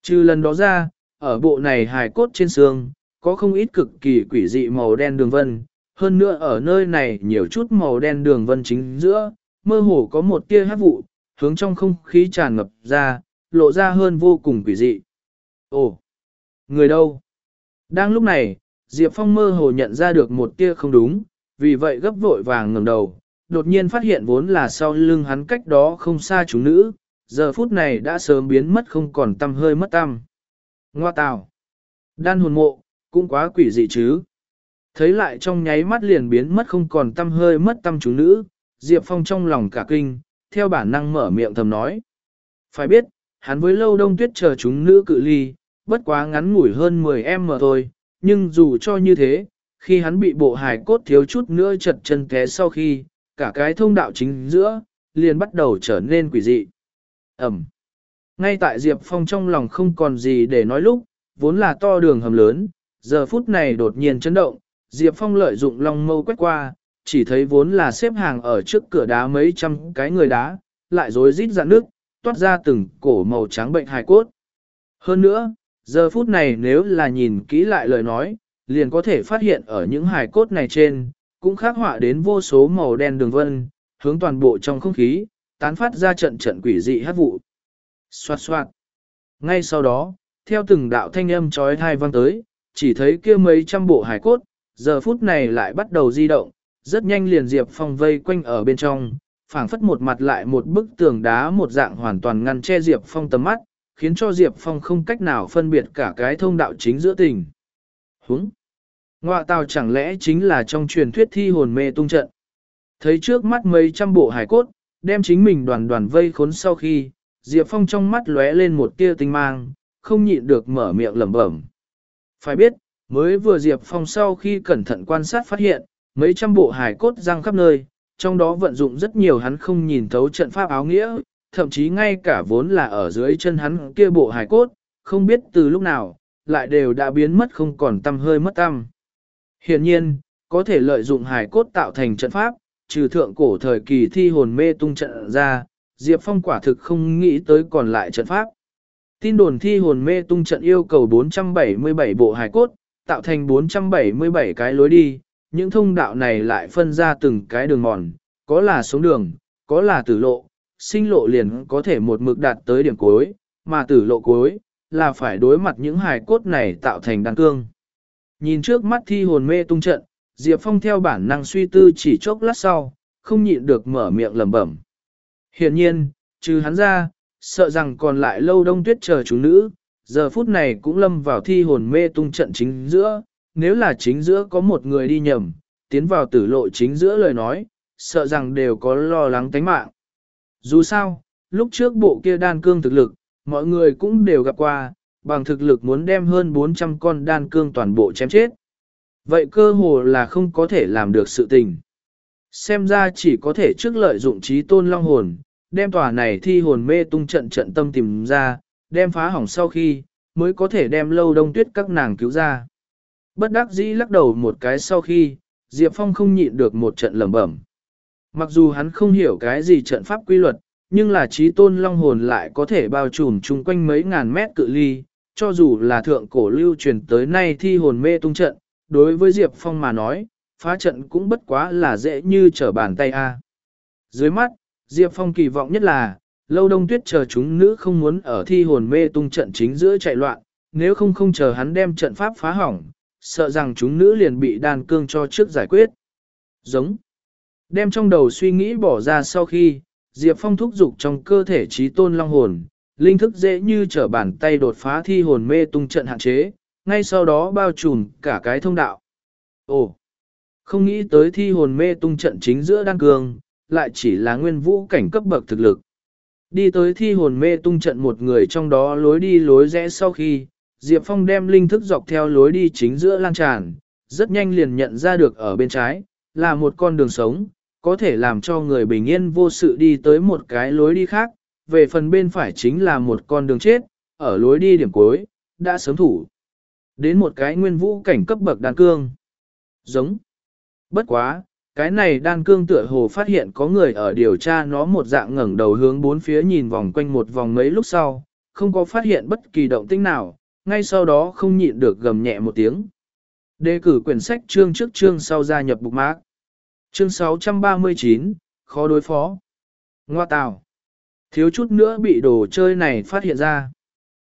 Trừ lần đó ra, ở bộ này hài cốt trên xương, có không ít cực kỳ quỷ dị màu đen đường vân, hơn nữa ở nơi này nhiều chút màu đen đường vân chính giữa, mơ hồ có một tia hát vụ, hướng trong không khí tràn ngập ra, lộ ra hơn vô cùng quỷ dị. Ồ! Người đâu? Đang lúc này, Diệp Phong mơ hồ nhận ra được một tia không đúng, vì vậy gấp vội vàng ngẩng đầu, đột nhiên phát hiện vốn là sau lưng hắn cách đó không xa chúng nữ, giờ phút này đã sớm biến mất không còn tâm hơi mất tâm. Ngoa tào! Đan hồn mộ, cũng quá quỷ dị chứ. Thấy lại trong nháy mắt liền biến mất không còn tâm hơi mất tâm chúng nữ, Diệp Phong trong lòng cả kinh, theo bản năng mở miệng thầm nói. Phải biết, hắn với lâu đông tuyết chờ chúng nữ cự ly, bất quá ngắn ngủi hơn 10 em mà thôi, nhưng dù cho như thế, khi hắn bị bộ hài cốt thiếu chút nữa chật chân té sau khi, cả cái thông đạo chính giữa, liền bắt đầu trở nên quỷ dị. Ẩm. Ngay tại Diệp Phong trong lòng không còn gì để nói lúc, vốn là to đường hầm lớn, giờ phút này đột nhiên chấn động, Diệp Phong lợi dụng long mâu quét qua, chỉ thấy vốn là xếp hàng ở trước cửa đá mấy trăm cái người đá, lại rối rít dạn nước, toát ra từng cổ màu trắng bệnh hài cốt. Hơn nữa, giờ phút này nếu là nhìn kỹ lại lời nói, liền có thể phát hiện ở những hài cốt này trên, cũng khắc họa đến vô số màu đen đường vân, hướng toàn bộ trong không khí, tán phát ra trận trận quỷ dị hát vụ. Xoạt xoạt. Ngay sau đó, theo từng đạo thanh âm trói thai vang tới, chỉ thấy kia mấy trăm bộ hài cốt, giờ phút này lại bắt đầu di động, rất nhanh liền Diệp Phong vây quanh ở bên trong, phảng phất một mặt lại một bức tường đá một dạng hoàn toàn ngăn che Diệp Phong tầm mắt, khiến cho Diệp Phong không cách nào phân biệt cả cái thông đạo chính giữa tình. Húng! Ngoạ tào chẳng lẽ chính là trong truyền thuyết thi hồn mê tung trận. Thấy trước mắt mấy trăm bộ hải cốt, đem chính mình đoàn đoàn vây khốn sau khi, Diệp Phong trong mắt lóe lên một tia tinh mang, không nhịn được mở miệng lẩm bẩm. Phải biết, mới vừa Diệp Phong sau khi cẩn thận quan sát phát hiện, mấy trăm bộ hài cốt răng khắp nơi, trong đó vận dụng rất nhiều hắn không nhìn thấu trận pháp áo nghĩa, thậm chí ngay cả vốn là ở dưới chân hắn kia bộ hài cốt, không biết từ lúc nào, lại đều đã biến mất không còn tâm hơi mất tâm. Hiện nhiên, có thể lợi dụng hài cốt tạo thành trận pháp, trừ thượng cổ thời kỳ thi hồn mê tung trận ra, Diệp Phong quả thực không nghĩ tới còn lại trận pháp. Tin đồn thi hồn mê tung trận yêu cầu 477 bộ hài cốt, tạo thành 477 cái lối đi, những thông đạo này lại phân ra từng cái đường mòn, có là sống đường, có là tử lộ, sinh lộ liền có thể một mực đạt tới điểm cuối, mà tử lộ cuối, là phải đối mặt những hài cốt này tạo thành đan cương. Nhìn trước mắt thi hồn mê tung trận, Diệp Phong theo bản năng suy tư chỉ chốc lát sau, không nhịn được mở miệng lẩm bẩm. Hiện nhiên, trừ hắn ra, sợ rằng còn lại lâu đông tuyết chờ chú nữ, giờ phút này cũng lâm vào thi hồn mê tung trận chính giữa, nếu là chính giữa có một người đi nhầm, tiến vào tử lộ chính giữa lời nói, sợ rằng đều có lo lắng tánh mạng. Dù sao, lúc trước bộ kia đan cương thực lực, mọi người cũng đều gặp qua, bằng thực lực muốn đem hơn 400 con đan cương toàn bộ chém chết. Vậy cơ hồ là không có thể làm được sự tình. Xem ra chỉ có thể trước lợi dụng trí tôn long hồn, đem tòa này thi hồn mê tung trận trận tâm tìm ra, đem phá hỏng sau khi, mới có thể đem lâu đông tuyết các nàng cứu ra. Bất đắc dĩ lắc đầu một cái sau khi, Diệp Phong không nhịn được một trận lầm bẩm. Mặc dù hắn không hiểu cái gì trận pháp quy luật, nhưng là trí tôn long hồn lại có thể bao trùm chung quanh mấy ngàn mét cự ly, cho dù là thượng cổ lưu truyền tới nay thi hồn mê tung trận, đối với Diệp Phong mà nói, phá trận cũng bất quá là dễ như trở bàn tay a. Dưới mắt, Diệp Phong kỳ vọng nhất là, lâu đông tuyết chờ chúng nữ không muốn ở thi hồn mê tung trận chính giữa chạy loạn, nếu không không chờ hắn đem trận pháp phá hỏng, sợ rằng chúng nữ liền bị đàn cương cho trước giải quyết. Giống. Đem trong đầu suy nghĩ bỏ ra sau khi, Diệp Phong thúc dục trong cơ thể trí tôn long hồn, linh thức dễ như trở bàn tay đột phá thi hồn mê tung trận hạn chế, ngay sau đó bao trùm cả cái thông đạo. Ồ, không nghĩ tới thi hồn mê tung trận chính giữa đan cương, lại chỉ là nguyên vũ cảnh cấp bậc thực lực. Đi tới thi hồn mê tung trận một người trong đó lối đi lối rẽ sau khi, Diệp Phong đem linh thức dọc theo lối đi chính giữa lan tràn, rất nhanh liền nhận ra được ở bên trái, là một con đường sống, có thể làm cho người bình yên vô sự đi tới một cái lối đi khác, về phần bên phải chính là một con đường chết, ở lối đi điểm cuối, đã sớm thủ. Đến một cái nguyên vũ cảnh cấp bậc đan cương. Giống. Bất quá, cái này đan cương tựa hồ phát hiện có người ở điều tra nó một dạng ngẩng đầu hướng bốn phía nhìn vòng quanh một vòng mấy lúc sau, không có phát hiện bất kỳ động tĩnh nào, ngay sau đó không nhịn được gầm nhẹ một tiếng. Đề cử quyển sách chương trước chương sau gia nhập bục mạc. Chương 639, khó đối phó. Ngoa tào. Thiếu chút nữa bị đồ chơi này phát hiện ra.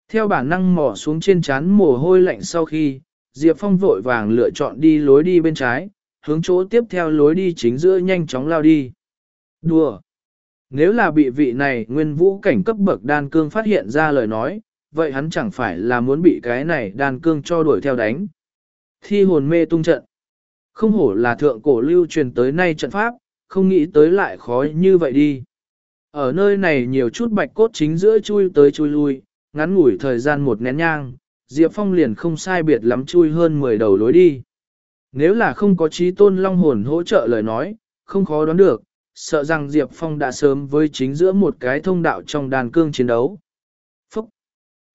Theo bản năng mỏ xuống trên chán mồ hôi lạnh sau khi, Diệp Phong vội vàng lựa chọn đi lối đi bên trái, hướng chỗ tiếp theo lối đi chính giữa nhanh chóng lao đi. Đùa! Nếu là bị vị này nguyên vũ cảnh cấp bậc đan cương phát hiện ra lời nói, vậy hắn chẳng phải là muốn bị cái này đàn cương cho đuổi theo đánh. Thi hồn mê tung trận. Không hổ là thượng cổ lưu truyền tới nay trận pháp, không nghĩ tới lại khó như vậy đi. Ở nơi này nhiều chút bạch cốt chính giữa chui tới chui lui, ngắn ngủi thời gian một nén nhang, Diệp Phong liền không sai biệt lắm chui hơn 10 đầu lối đi. Nếu là không có trí tôn long hồn hỗ trợ lời nói, không khó đoán được, sợ rằng Diệp Phong đã sớm với chính giữa một cái thông đạo trong đàn cương chiến đấu.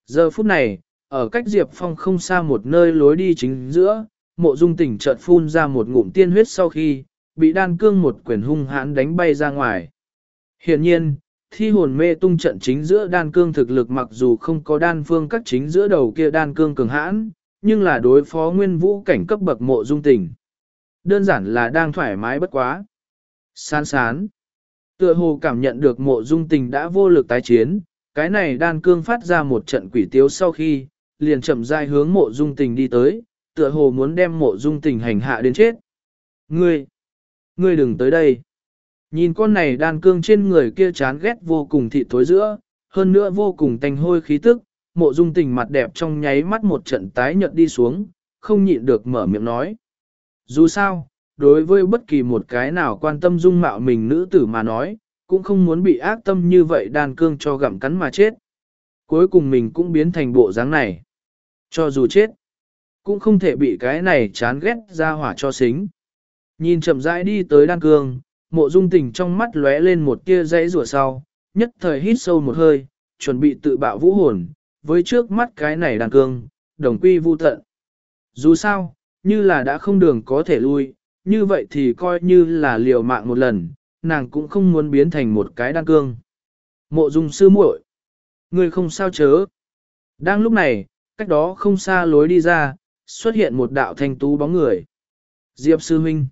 Giờ phút này, ở cách Diệp Phong không xa một nơi lối đi chính giữa, mộ dung tỉnh chợt phun ra một ngụm tiên huyết sau khi, bị đan cương một quyền hung hãn đánh bay ra ngoài. Hiện nhiên, thi hồn mê tung trận chính giữa đan cương thực lực mặc dù không có đan phương các chính giữa đầu kia đan cương cường hãn, nhưng là đối phó nguyên vũ cảnh cấp bậc mộ dung tình. Đơn giản là đang thoải mái bất quá. Sán sán. Tựa hồ cảm nhận được mộ dung tình đã vô lực tái chiến, cái này đan cương phát ra một trận quỷ tiếu sau khi, liền chậm rãi hướng mộ dung tình đi tới, tựa hồ muốn đem mộ dung tình hành hạ đến chết. Ngươi! Ngươi đừng tới đây! Nhìn con này đan cương trên người kia chán ghét vô cùng thị thối giữa, hơn nữa vô cùng tanh hôi khí tức, mộ dung tình mặt đẹp trong nháy mắt một trận tái nhợt đi xuống, không nhịn được mở miệng nói. Dù sao, đối với bất kỳ một cái nào quan tâm dung mạo mình nữ tử mà nói, cũng không muốn bị ác tâm như vậy đan cương cho gặm cắn mà chết. Cuối cùng mình cũng biến thành bộ dáng này. Cho dù chết, cũng không thể bị cái này chán ghét ra hỏa cho xính. Nhìn chậm rãi đi tới đan cương, mộ dung tình trong mắt lóe lên một tia dãy rủa sau, nhất thời hít sâu một hơi, chuẩn bị tự bạo vũ hồn, với trước mắt cái này đan cương, đồng quy vu tận. Dù sao, như là đã không đường có thể lui, như vậy thì coi như là liều mạng một lần, nàng cũng không muốn biến thành một cái đan cương. Mộ dung sư muội, người không sao chớ. Đang lúc này, cách đó không xa lối đi ra, xuất hiện một đạo thanh tú bóng người. Diệp sư huynh.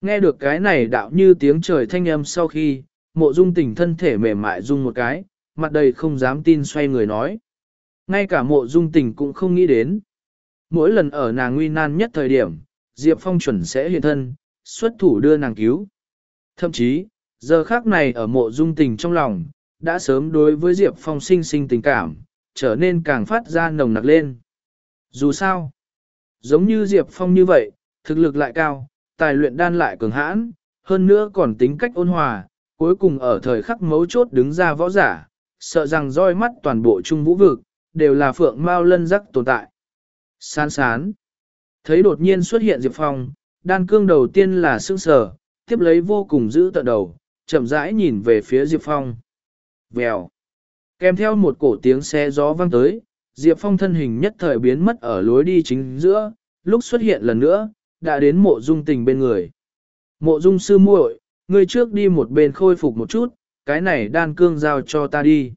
Nghe được cái này đạo như tiếng trời thanh âm sau khi, mộ dung tỉnh thân thể mềm mại dung một cái, mặt đầy không dám tin xoay người nói. Ngay cả mộ dung tình cũng không nghĩ đến. Mỗi lần ở nàng nguy nan nhất thời điểm, Diệp Phong chuẩn sẽ hiện thân, xuất thủ đưa nàng cứu. Thậm chí, giờ khác này ở mộ dung tình trong lòng, đã sớm đối với Diệp Phong sinh sinh tình cảm, trở nên càng phát ra nồng nặc lên. Dù sao, giống như Diệp Phong như vậy, thực lực lại cao, tài luyện đan lại cường hãn, hơn nữa còn tính cách ôn hòa, cuối cùng ở thời khắc mấu chốt đứng ra võ giả, sợ rằng roi mắt toàn bộ trung vũ vực, đều là phượng mao lân rắc tồn tại. Sán sán. Thấy đột nhiên xuất hiện Diệp Phong, đan cương đầu tiên là sương sờ, tiếp lấy vô cùng giữ tận đầu, chậm rãi nhìn về phía Diệp Phong. Vèo. Kèm theo một cổ tiếng xe gió vang tới, Diệp Phong thân hình nhất thời biến mất ở lối đi chính giữa, lúc xuất hiện lần nữa, đã đến mộ dung tình bên người. Mộ dung sư muội, ngươi trước đi một bên khôi phục một chút, cái này đan cương giao cho ta đi.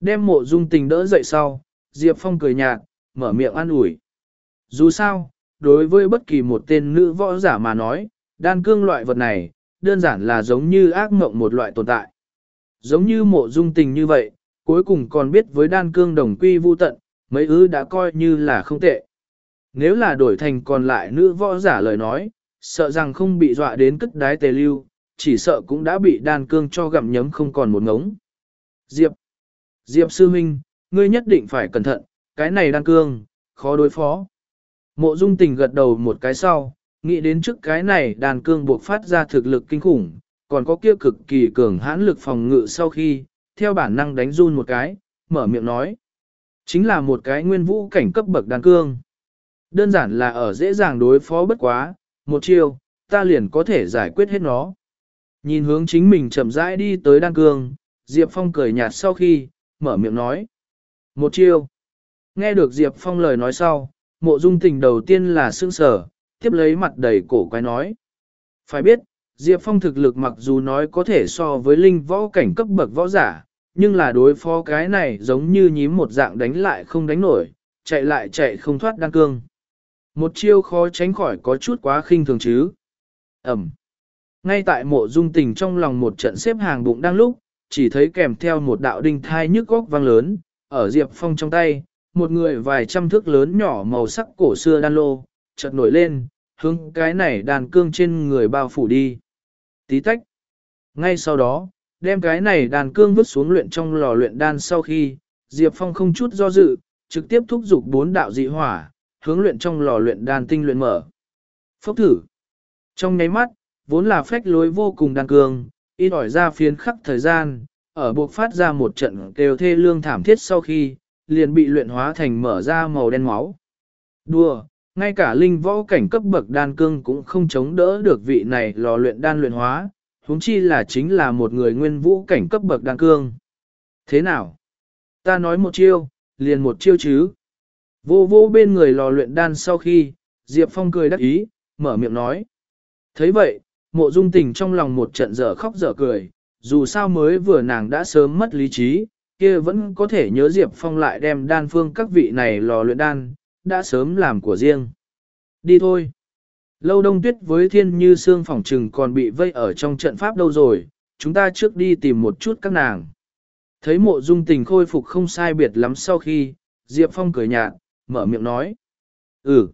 Đem mộ dung tình đỡ dậy sau, Diệp Phong cười nhạt, mở miệng an ủi. Dù sao, đối với bất kỳ một tên nữ võ giả mà nói, đan cương loại vật này, đơn giản là giống như ác mộng một loại tồn tại. Giống như mộ dung tình như vậy, cuối cùng còn biết với đan cương đồng quy vu tận, mấy ư đã coi như là không tệ. Nếu là đổi thành còn lại nữ võ giả lời nói, sợ rằng không bị dọa đến cất đái tề lưu, chỉ sợ cũng đã bị đan cương cho gặm nhấm không còn một ngống. Diệp, Diệp sư huynh, ngươi nhất định phải cẩn thận, cái này đan cương, khó đối phó. Mộ dung tình gật đầu một cái sau, nghĩ đến trước cái này đàn cương buộc phát ra thực lực kinh khủng, còn có kia cực kỳ cường hãn lực phòng ngự sau khi, theo bản năng đánh run một cái, mở miệng nói. Chính là một cái nguyên vũ cảnh cấp bậc đàn cương. Đơn giản là ở dễ dàng đối phó bất quá, một chiêu, ta liền có thể giải quyết hết nó. Nhìn hướng chính mình chậm rãi đi tới đan cương, Diệp Phong cười nhạt sau khi, mở miệng nói. Một chiêu. Nghe được Diệp Phong lời nói sau, mộ dung tình đầu tiên là sương sở, tiếp lấy mặt đầy cổ quái nói. Phải biết, Diệp Phong thực lực mặc dù nói có thể so với linh võ cảnh cấp bậc võ giả, nhưng là đối phó cái này giống như nhím một dạng đánh lại không đánh nổi, chạy lại chạy không thoát đan cương. Một chiêu khó tránh khỏi có chút quá khinh thường chứ. Ẩm. Ngay tại mộ dung tình trong lòng một trận xếp hàng bụng đang lúc, chỉ thấy kèm theo một đạo đinh thai nhức góc vang lớn, ở Diệp Phong trong tay, một người vài trăm thước lớn nhỏ màu sắc cổ xưa đan lô, chợt nổi lên, hướng cái này đàn cương trên người bao phủ đi. Tí tách. Ngay sau đó, đem cái này đàn cương vứt xuống luyện trong lò luyện đan sau khi, Diệp Phong không chút do dự, trực tiếp thúc giục bốn đạo dị hỏa, hướng luyện trong lò luyện đan tinh luyện mở. Phốc thử. Trong nháy mắt, vốn là phách lối vô cùng đan cương, ít ỏi ra phiến khắc thời gian, ở buộc phát ra một trận kêu thê lương thảm thiết sau khi, liền bị luyện hóa thành mở ra màu đen máu. Đùa, ngay cả linh võ cảnh cấp bậc đan cương cũng không chống đỡ được vị này lò luyện đan luyện hóa, huống chi là chính là một người nguyên vũ cảnh cấp bậc đan cương. Thế nào? Ta nói một chiêu, liền một chiêu chứ. Vô vô bên người lò luyện đan sau khi, Diệp Phong cười đắc ý, mở miệng nói. thấy vậy, mộ dung tình trong lòng một trận dở khóc dở cười, dù sao mới vừa nàng đã sớm mất lý trí, kia vẫn có thể nhớ Diệp Phong lại đem đan phương các vị này lò luyện đan, đã sớm làm của riêng. Đi thôi. Lâu đông tuyết với thiên như xương phỏng trừng còn bị vây ở trong trận pháp đâu rồi, chúng ta trước đi tìm một chút các nàng. Thấy mộ dung tình khôi phục không sai biệt lắm sau khi, Diệp Phong cười nhạt, mở miệng nói. Ừ.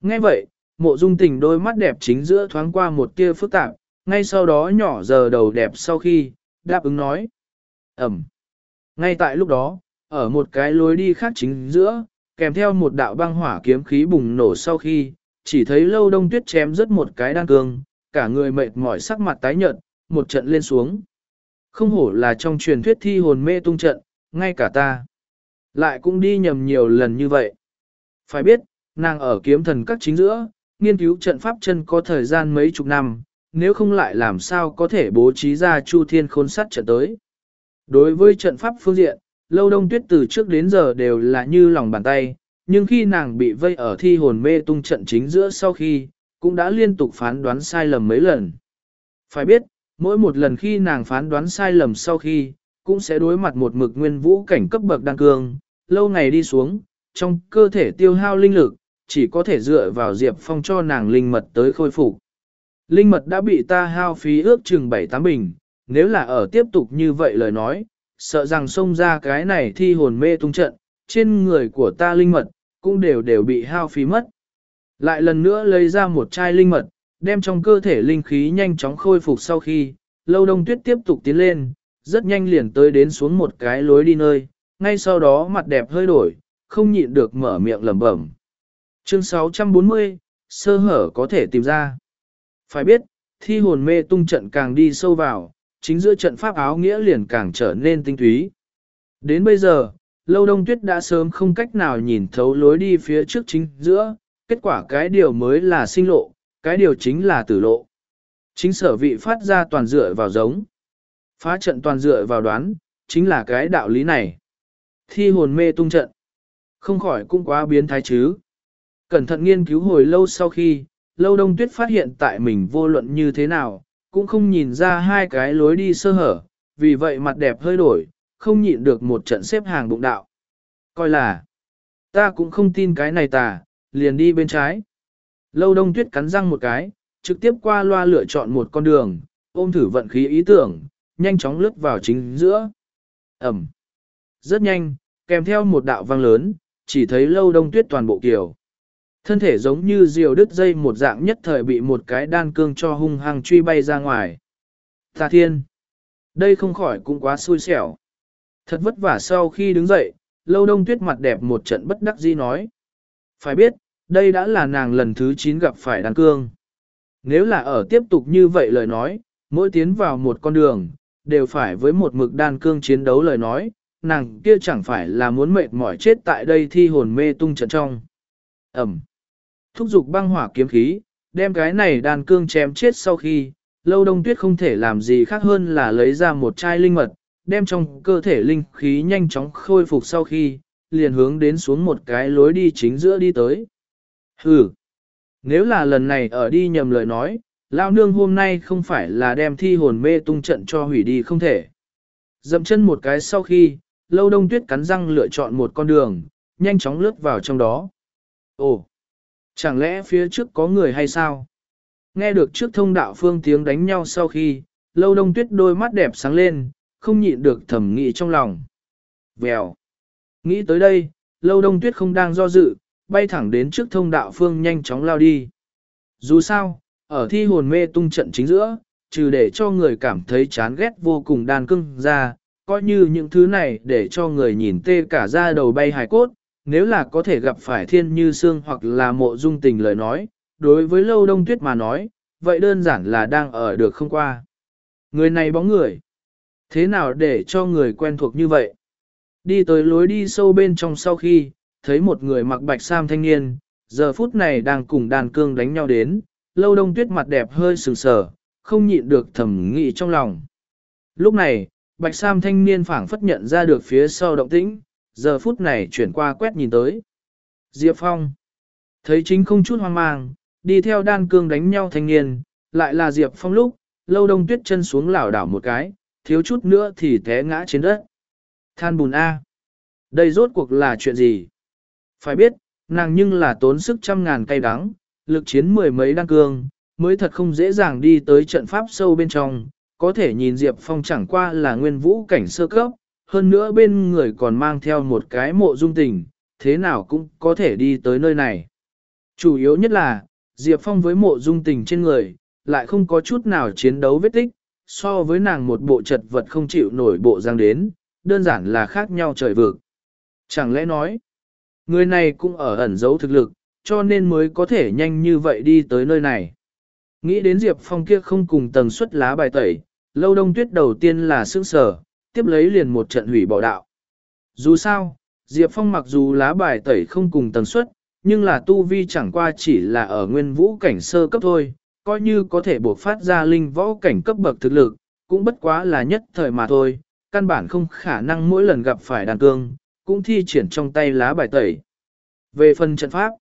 Nghe vậy, mộ dung tình đôi mắt đẹp chính giữa thoáng qua một tia phức tạp, ngay sau đó nhỏ giờ đầu đẹp sau khi, đáp ứng nói. Ẩm. Ngay tại lúc đó, ở một cái lối đi khác chính giữa, kèm theo một đạo băng hỏa kiếm khí bùng nổ sau khi, chỉ thấy lâu đông tuyết chém rất một cái đan cương, cả người mệt mỏi sắc mặt tái nhợt, một trận lên xuống. Không hổ là trong truyền thuyết thi hồn mê tung trận, ngay cả ta. Lại cũng đi nhầm nhiều lần như vậy. Phải biết, nàng ở kiếm thần các chính giữa, nghiên cứu trận pháp chân có thời gian mấy chục năm, nếu không lại làm sao có thể bố trí ra chu thiên khôn sát trận tới. Đối với trận pháp phương diện, lâu đông tuyết từ trước đến giờ đều là như lòng bàn tay, nhưng khi nàng bị vây ở thi hồn mê tung trận chính giữa sau khi, cũng đã liên tục phán đoán sai lầm mấy lần. Phải biết, mỗi một lần khi nàng phán đoán sai lầm sau khi, cũng sẽ đối mặt một mực nguyên vũ cảnh cấp bậc đan cường, lâu ngày đi xuống, trong cơ thể tiêu hao linh lực, chỉ có thể dựa vào Diệp Phong cho nàng linh mật tới khôi phục. Linh mật đã bị ta hao phí ước chừng 7-8 bình, nếu là ở tiếp tục như vậy lời nói, sợ rằng xông ra cái này thi hồn mê tung trận, trên người của ta linh mật, cũng đều đều bị hao phí mất. Lại lần nữa lấy ra một chai linh mật, đem trong cơ thể linh khí nhanh chóng khôi phục sau khi, lâu đông tuyết tiếp tục tiến lên, rất nhanh liền tới đến xuống một cái lối đi nơi, ngay sau đó mặt đẹp hơi đổi, không nhịn được mở miệng lẩm bẩm. Chương 640, sơ hở có thể tìm ra. Phải biết, thi hồn mê tung trận càng đi sâu vào, chính giữa trận pháp áo nghĩa liền càng trở nên tinh túy. Đến bây giờ, lâu đông tuyết đã sớm không cách nào nhìn thấu lối đi phía trước chính giữa, kết quả cái điều mới là sinh lộ, cái điều chính là tử lộ. Chính sở vị phát ra toàn dựa vào giống. Phá trận toàn dựa vào đoán, chính là cái đạo lý này. Thi hồn mê tung trận. Không khỏi cũng quá biến thái chứ. Cẩn thận nghiên cứu hồi lâu sau khi, lâu đông tuyết phát hiện tại mình vô luận như thế nào, cũng không nhìn ra hai cái lối đi sơ hở, vì vậy mặt đẹp hơi đổi, không nhịn được một trận xếp hàng bụng đạo. Coi là, ta cũng không tin cái này tà, liền đi bên trái. Lâu đông tuyết cắn răng một cái, trực tiếp qua loa lựa chọn một con đường, ôm thử vận khí ý tưởng, nhanh chóng lướt vào chính giữa. Ẩm. Rất nhanh, kèm theo một đạo vang lớn, chỉ thấy lâu đông tuyết toàn bộ kiểu. Thân thể giống như diều đứt dây một dạng nhất thời bị một cái đan cương cho hung hăng truy bay ra ngoài. Tà thiên! Đây không khỏi cũng quá xui xẻo. Thật vất vả sau khi đứng dậy, lâu đông tuyết mặt đẹp một trận bất đắc dĩ nói. Phải biết, đây đã là nàng lần thứ 9 gặp phải đan cương. Nếu là ở tiếp tục như vậy lời nói, mỗi tiến vào một con đường, đều phải với một mực đan cương chiến đấu lời nói, nàng kia chẳng phải là muốn mệt mỏi chết tại đây thi hồn mê tung trận trong. Ẩm. Thúc giục băng hỏa kiếm khí, đem cái này đàn cương chém chết sau khi, lâu đông tuyết không thể làm gì khác hơn là lấy ra một chai linh mật, đem trong cơ thể linh khí nhanh chóng khôi phục sau khi, liền hướng đến xuống một cái lối đi chính giữa đi tới. Hừ, nếu là lần này ở đi nhầm lời nói, lao nương hôm nay không phải là đem thi hồn mê tung trận cho hủy đi không thể. Dậm chân một cái sau khi, lâu đông tuyết cắn răng lựa chọn một con đường, nhanh chóng lướt vào trong đó. Ồ, Chẳng lẽ phía trước có người hay sao? Nghe được trước thông đạo phương tiếng đánh nhau sau khi, lâu đông tuyết đôi mắt đẹp sáng lên, không nhịn được thẩm nghĩ trong lòng. Vèo. Nghĩ tới đây, lâu đông tuyết không đang do dự, bay thẳng đến trước thông đạo phương nhanh chóng lao đi. Dù sao, ở thi hồn mê tung trận chính giữa, trừ để cho người cảm thấy chán ghét vô cùng đàn cưng ra, coi như những thứ này để cho người nhìn tê cả da đầu bay hài cốt, nếu là có thể gặp phải thiên như xương hoặc là mộ dung tình lời nói, đối với lâu đông tuyết mà nói, vậy đơn giản là đang ở được không qua. Người này bóng người. Thế nào để cho người quen thuộc như vậy? Đi tới lối đi sâu bên trong sau khi, thấy một người mặc bạch sam thanh niên, giờ phút này đang cùng đàn cương đánh nhau đến, lâu đông tuyết mặt đẹp hơi sừng sờ, không nhịn được thẩm nghị trong lòng. Lúc này, bạch sam thanh niên phảng phất nhận ra được phía sau động tĩnh, giờ phút này chuyển qua quét nhìn tới. Diệp Phong thấy chính không chút hoang mang, đi theo đan cương đánh nhau thanh niên, lại là Diệp Phong lúc, lâu đông tuyết chân xuống lảo đảo một cái, thiếu chút nữa thì té ngã trên đất. Than bùn A. Đây rốt cuộc là chuyện gì? Phải biết, nàng nhưng là tốn sức trăm ngàn cây đắng, lực chiến mười mấy đan cương, mới thật không dễ dàng đi tới trận pháp sâu bên trong, có thể nhìn Diệp Phong chẳng qua là nguyên vũ cảnh sơ cấp, hơn nữa bên người còn mang theo một cái mộ dung tình, thế nào cũng có thể đi tới nơi này. Chủ yếu nhất là, Diệp Phong với mộ dung tình trên người, lại không có chút nào chiến đấu vết tích, so với nàng một bộ chật vật không chịu nổi bộ giang đến, đơn giản là khác nhau trời vực. Chẳng lẽ nói, người này cũng ở ẩn giấu thực lực, cho nên mới có thể nhanh như vậy đi tới nơi này. Nghĩ đến Diệp Phong kia không cùng tầng suất lá bài tẩy, lâu đông tuyết đầu tiên là sững sở tiếp lấy liền một trận hủy bỏ đạo. Dù sao, Diệp Phong mặc dù lá bài tẩy không cùng tần suất, nhưng là tu vi chẳng qua chỉ là ở nguyên vũ cảnh sơ cấp thôi, coi như có thể buộc phát ra linh võ cảnh cấp bậc thực lực, cũng bất quá là nhất thời mà thôi, căn bản không khả năng mỗi lần gặp phải đàn cương, cũng thi triển trong tay lá bài tẩy. Về phần trận pháp,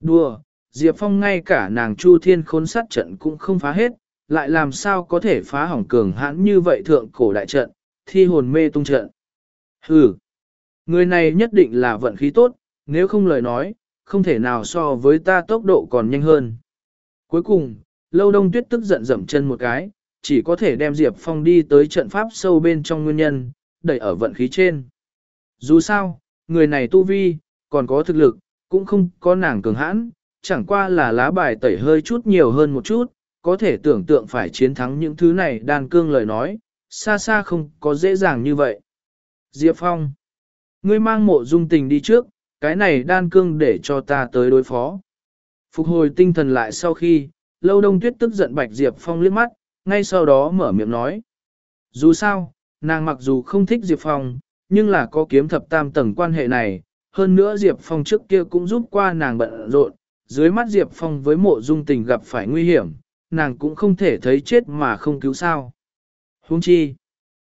đùa, Diệp Phong ngay cả nàng Chu Thiên khốn sát trận cũng không phá hết, lại làm sao có thể phá hỏng cường hãn như vậy thượng cổ đại trận, thi hồn mê tung trận. Hừ, người này nhất định là vận khí tốt, nếu không lời nói, không thể nào so với ta tốc độ còn nhanh hơn. Cuối cùng, lâu đông tuyết tức giận dậm chân một cái, chỉ có thể đem Diệp Phong đi tới trận pháp sâu bên trong nguyên nhân, đẩy ở vận khí trên. Dù sao, người này tu vi, còn có thực lực, cũng không có nàng cường hãn, chẳng qua là lá bài tẩy hơi chút nhiều hơn một chút, có thể tưởng tượng phải chiến thắng những thứ này đan cương lời nói, xa xa không có dễ dàng như vậy. Diệp Phong, ngươi mang mộ dung tình đi trước, cái này đan cương để cho ta tới đối phó. Phục hồi tinh thần lại sau khi, lâu đông tuyết tức giận bạch Diệp Phong liếc mắt, ngay sau đó mở miệng nói. Dù sao, nàng mặc dù không thích Diệp Phong, nhưng là có kiếm thập tam tầng quan hệ này, hơn nữa Diệp Phong trước kia cũng giúp qua nàng bận rộn, dưới mắt Diệp Phong với mộ dung tình gặp phải nguy hiểm, nàng cũng không thể thấy chết mà không cứu sao. Huống chi,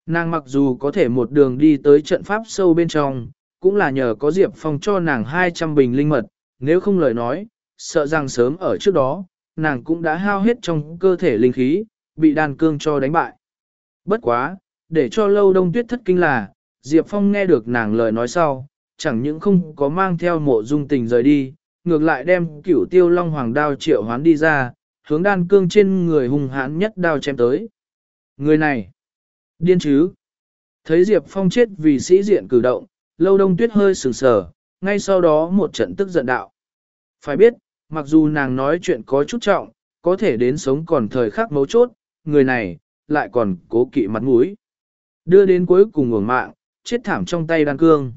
nàng mặc dù có thể một đường đi tới trận pháp sâu bên trong, cũng là nhờ có Diệp Phong cho nàng 200 bình linh mật, nếu không lời nói, sợ rằng sớm ở trước đó, nàng cũng đã hao hết trong cơ thể linh khí, bị đàn cương cho đánh bại. Bất quá, để cho lâu đông tuyết thất kinh là, Diệp Phong nghe được nàng lời nói sau, chẳng những không có mang theo mộ dung tình rời đi, ngược lại đem cửu tiêu long hoàng đao triệu hoán đi ra, hướng đan cương trên người hùng hãn nhất đao chém tới. Người này, điên chứ. Thấy Diệp Phong chết vì sĩ diện cử động, lâu đông tuyết hơi sừng sờ, ngay sau đó một trận tức giận đạo. Phải biết, mặc dù nàng nói chuyện có chút trọng, có thể đến sống còn thời khắc mấu chốt, người này, lại còn cố kỵ mặt mũi. Đưa đến cuối cùng ngưỡng mạng, chết thảm trong tay đan cương.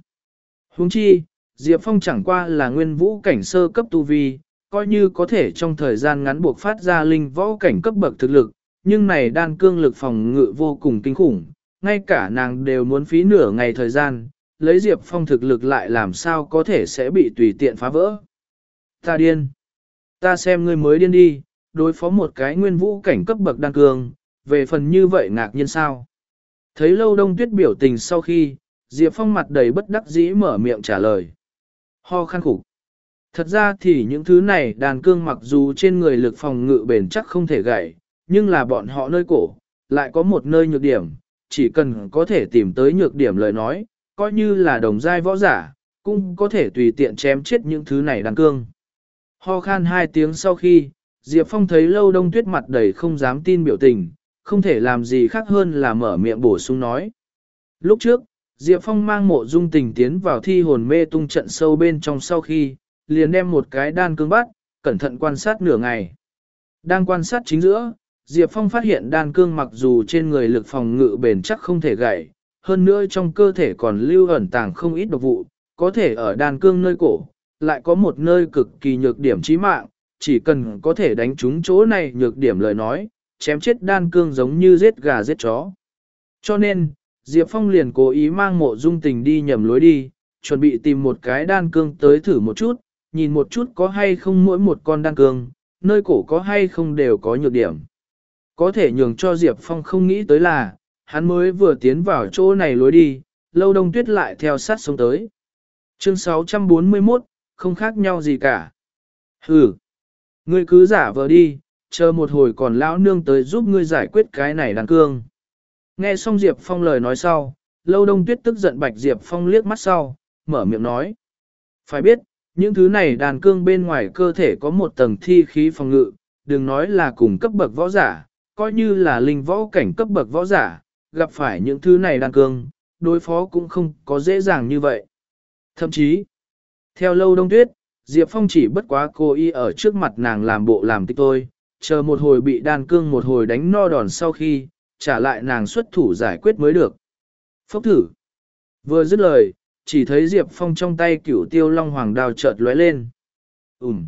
Huống chi, Diệp Phong chẳng qua là nguyên vũ cảnh sơ cấp tu vi, coi như có thể trong thời gian ngắn buộc phát ra linh võ cảnh cấp bậc thực lực, nhưng này đan cương lực phòng ngự vô cùng kinh khủng, ngay cả nàng đều muốn phí nửa ngày thời gian, lấy Diệp Phong thực lực lại làm sao có thể sẽ bị tùy tiện phá vỡ. Ta điên. Ta xem ngươi mới điên đi, đối phó một cái nguyên vũ cảnh cấp bậc đan cương, về phần như vậy ngạc nhiên sao. Thấy lâu đông tuyết biểu tình sau khi, Diệp Phong mặt đầy bất đắc dĩ mở miệng trả lời. Ho khăn khủng. Thật ra thì những thứ này đàn cương mặc dù trên người lực phòng ngự bền chắc không thể gãy, nhưng là bọn họ nơi cổ, lại có một nơi nhược điểm, chỉ cần có thể tìm tới nhược điểm lời nói, coi như là đồng giai võ giả, cũng có thể tùy tiện chém chết những thứ này đàn cương. Ho khan hai tiếng sau khi, Diệp Phong thấy lâu đông tuyết mặt đầy không dám tin biểu tình, không thể làm gì khác hơn là mở miệng bổ sung nói. Lúc trước, Diệp Phong mang mộ dung tình tiến vào thi hồn mê tung trận sâu bên trong sau khi, liền đem một cái đan cương bắt, cẩn thận quan sát nửa ngày. Đang quan sát chính giữa, Diệp Phong phát hiện đan cương mặc dù trên người lực phòng ngự bền chắc không thể gãy, hơn nữa trong cơ thể còn lưu ẩn tàng không ít độc vụ, có thể ở đan cương nơi cổ, lại có một nơi cực kỳ nhược điểm chí mạng, chỉ cần có thể đánh trúng chỗ này nhược điểm lời nói, chém chết đan cương giống như giết gà giết chó. Cho nên, Diệp Phong liền cố ý mang mộ dung tình đi nhầm lối đi, chuẩn bị tìm một cái đan cương tới thử một chút, nhìn một chút có hay không mỗi một con đan cương, nơi cổ có hay không đều có nhược điểm. Có thể nhường cho Diệp Phong không nghĩ tới là, hắn mới vừa tiến vào chỗ này lối đi, lâu đông tuyết lại theo sát sống tới. Chương 641, không khác nhau gì cả. Hừ, ngươi cứ giả vờ đi, chờ một hồi còn lão nương tới giúp ngươi giải quyết cái này đàn cương. Nghe xong Diệp Phong lời nói sau, lâu đông tuyết tức giận bạch Diệp Phong liếc mắt sau, mở miệng nói. Phải biết, những thứ này đàn cương bên ngoài cơ thể có một tầng thi khí phòng ngự, đừng nói là cùng cấp bậc võ giả, coi như là linh võ cảnh cấp bậc võ giả, gặp phải những thứ này đan cương, đối phó cũng không có dễ dàng như vậy. Thậm chí, theo lâu đông tuyết, Diệp Phong chỉ bất quá cô y ở trước mặt nàng làm bộ làm tích tôi, chờ một hồi bị đan cương một hồi đánh no đòn sau khi, trả lại nàng xuất thủ giải quyết mới được. Phốc thử. Vừa dứt lời, chỉ thấy Diệp Phong trong tay cửu tiêu long hoàng đao chợt lóe lên. Ừm.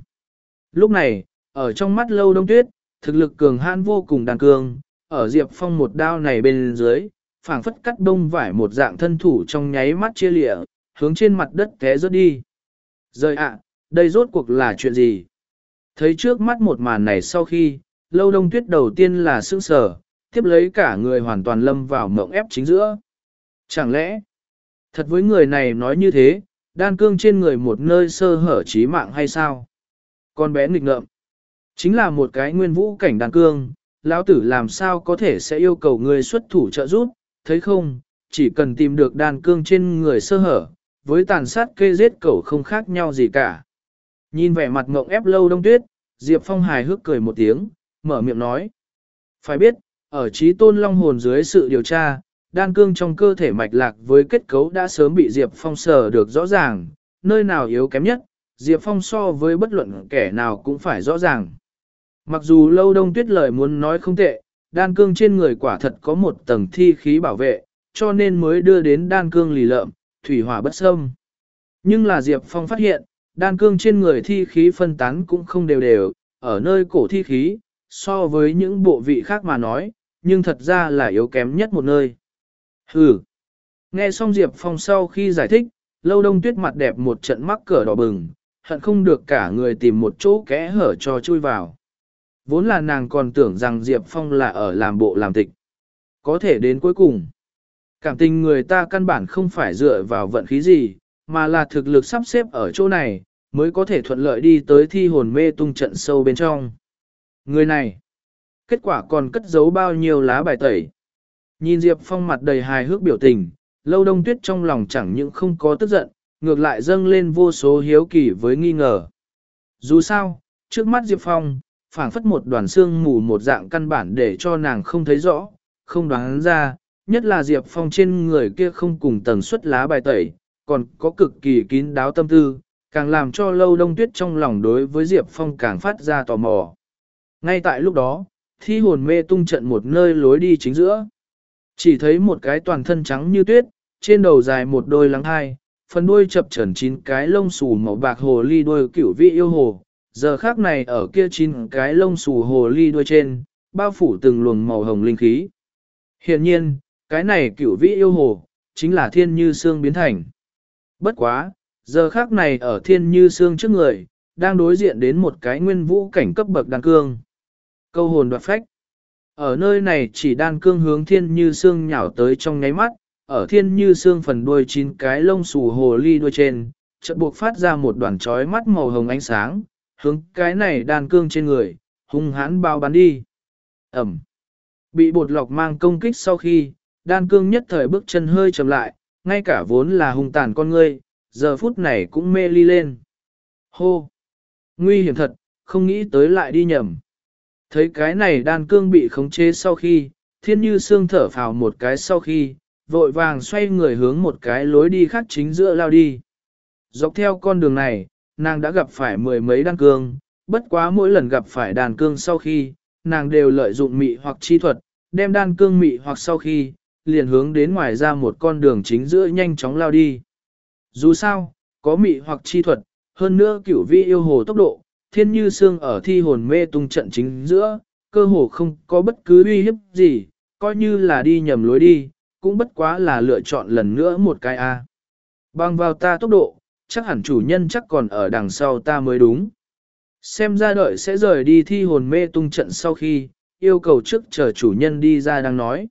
Lúc này, ở trong mắt lâu đông tuyết, thực lực cường hãn vô cùng đàn cương, ở Diệp Phong một đao này bên dưới, phảng phất cắt đông vải một dạng thân thủ trong nháy mắt chia lịa, hướng trên mặt đất té rớt đi. Rời ạ, đây rốt cuộc là chuyện gì? Thấy trước mắt một màn này sau khi, lâu đông tuyết đầu tiên là sững sờ, tiếp lấy cả người hoàn toàn lâm vào mộng ép chính giữa. Chẳng lẽ, thật với người này nói như thế, đan cương trên người một nơi sơ hở trí mạng hay sao? Con bé nghịch ngợm, chính là một cái nguyên vũ cảnh đàn cương, lão tử làm sao có thể sẽ yêu cầu người xuất thủ trợ giúp, thấy không, chỉ cần tìm được đàn cương trên người sơ hở, với tàn sát kê giết cẩu không khác nhau gì cả. Nhìn vẻ mặt ngộng ép lâu đông tuyết, Diệp Phong hài hước cười một tiếng, mở miệng nói. Phải biết, ở trí tôn long hồn dưới sự điều tra, đan cương trong cơ thể mạch lạc với kết cấu đã sớm bị Diệp Phong sở được rõ ràng, nơi nào yếu kém nhất, Diệp Phong so với bất luận kẻ nào cũng phải rõ ràng. Mặc dù lâu đông tuyết lời muốn nói không tệ, đan cương trên người quả thật có một tầng thi khí bảo vệ, cho nên mới đưa đến đan cương lì lợm, thủy hỏa bất xâm. Nhưng là Diệp Phong phát hiện, đan cương trên người thi khí phân tán cũng không đều đều, ở nơi cổ thi khí, so với những bộ vị khác mà nói, nhưng thật ra là yếu kém nhất một nơi. Hừ. Nghe xong Diệp Phong sau khi giải thích, lâu đông tuyết mặt đẹp một trận mắc cỡ đỏ bừng, hận không được cả người tìm một chỗ kẽ hở cho chui vào. Vốn là nàng còn tưởng rằng Diệp Phong là ở làm bộ làm tịch. Có thể đến cuối cùng. Cảm tình người ta căn bản không phải dựa vào vận khí gì, mà là thực lực sắp xếp ở chỗ này, mới có thể thuận lợi đi tới thi hồn mê tung trận sâu bên trong. Người này, kết quả còn cất giấu bao nhiêu lá bài tẩy. Nhìn Diệp Phong mặt đầy hài hước biểu tình, lâu đông tuyết trong lòng chẳng những không có tức giận, ngược lại dâng lên vô số hiếu kỳ với nghi ngờ. Dù sao, trước mắt Diệp Phong, phảng phất một đoàn xương mù một dạng căn bản để cho nàng không thấy rõ, không đoán ra, nhất là Diệp Phong trên người kia không cùng tầng suất lá bài tẩy, còn có cực kỳ kín đáo tâm tư, càng làm cho lâu đông tuyết trong lòng đối với Diệp Phong càng phát ra tò mò. Ngay tại lúc đó, thi hồn mê tung trận một nơi lối đi chính giữa. Chỉ thấy một cái toàn thân trắng như tuyết, trên đầu dài một đôi lắng hai, phần đuôi chập chẩn chín cái lông xù màu bạc hồ ly đôi cửu vị yêu hồ. Giờ khác này ở kia chín cái lông xù hồ ly đuôi trên, bao phủ từng luồng màu hồng linh khí. Hiện nhiên, cái này cửu vị yêu hồ, chính là thiên như xương biến thành. Bất quá, giờ khác này ở thiên như xương trước người, đang đối diện đến một cái nguyên vũ cảnh cấp bậc đan cương. Câu hồn đoạt phách. Ở nơi này chỉ đan cương hướng thiên như xương nhảo tới trong nháy mắt, ở thiên như xương phần đuôi chín cái lông xù hồ ly đuôi trên, chợt buộc phát ra một đoàn trói mắt màu hồng ánh sáng, hướng cái này đan cương trên người, hung hãn bao bắn đi. Ẩm. Bị bột lọc mang công kích sau khi, đan cương nhất thời bước chân hơi chậm lại, ngay cả vốn là hung tàn con ngươi, giờ phút này cũng mê ly lên. Hô! Nguy hiểm thật, không nghĩ tới lại đi nhầm. Thấy cái này đan cương bị khống chế sau khi, thiên như xương thở phào một cái sau khi, vội vàng xoay người hướng một cái lối đi khác chính giữa lao đi. Dọc theo con đường này, nàng đã gặp phải mười mấy đan cương, bất quá mỗi lần gặp phải đàn cương sau khi, nàng đều lợi dụng mị hoặc chi thuật, đem đan cương mị hoặc sau khi, liền hướng đến ngoài ra một con đường chính giữa nhanh chóng lao đi. Dù sao, có mị hoặc chi thuật, hơn nữa cửu vi yêu hồ tốc độ, thiên như xương ở thi hồn mê tung trận chính giữa, cơ hồ không có bất cứ uy hiếp gì, coi như là đi nhầm lối đi, cũng bất quá là lựa chọn lần nữa một cái A. Bằng vào ta tốc độ, chắc hẳn chủ nhân chắc còn ở đằng sau ta mới đúng. Xem ra đợi sẽ rời đi thi hồn mê tung trận sau khi, yêu cầu trước chờ chủ nhân đi ra đang nói.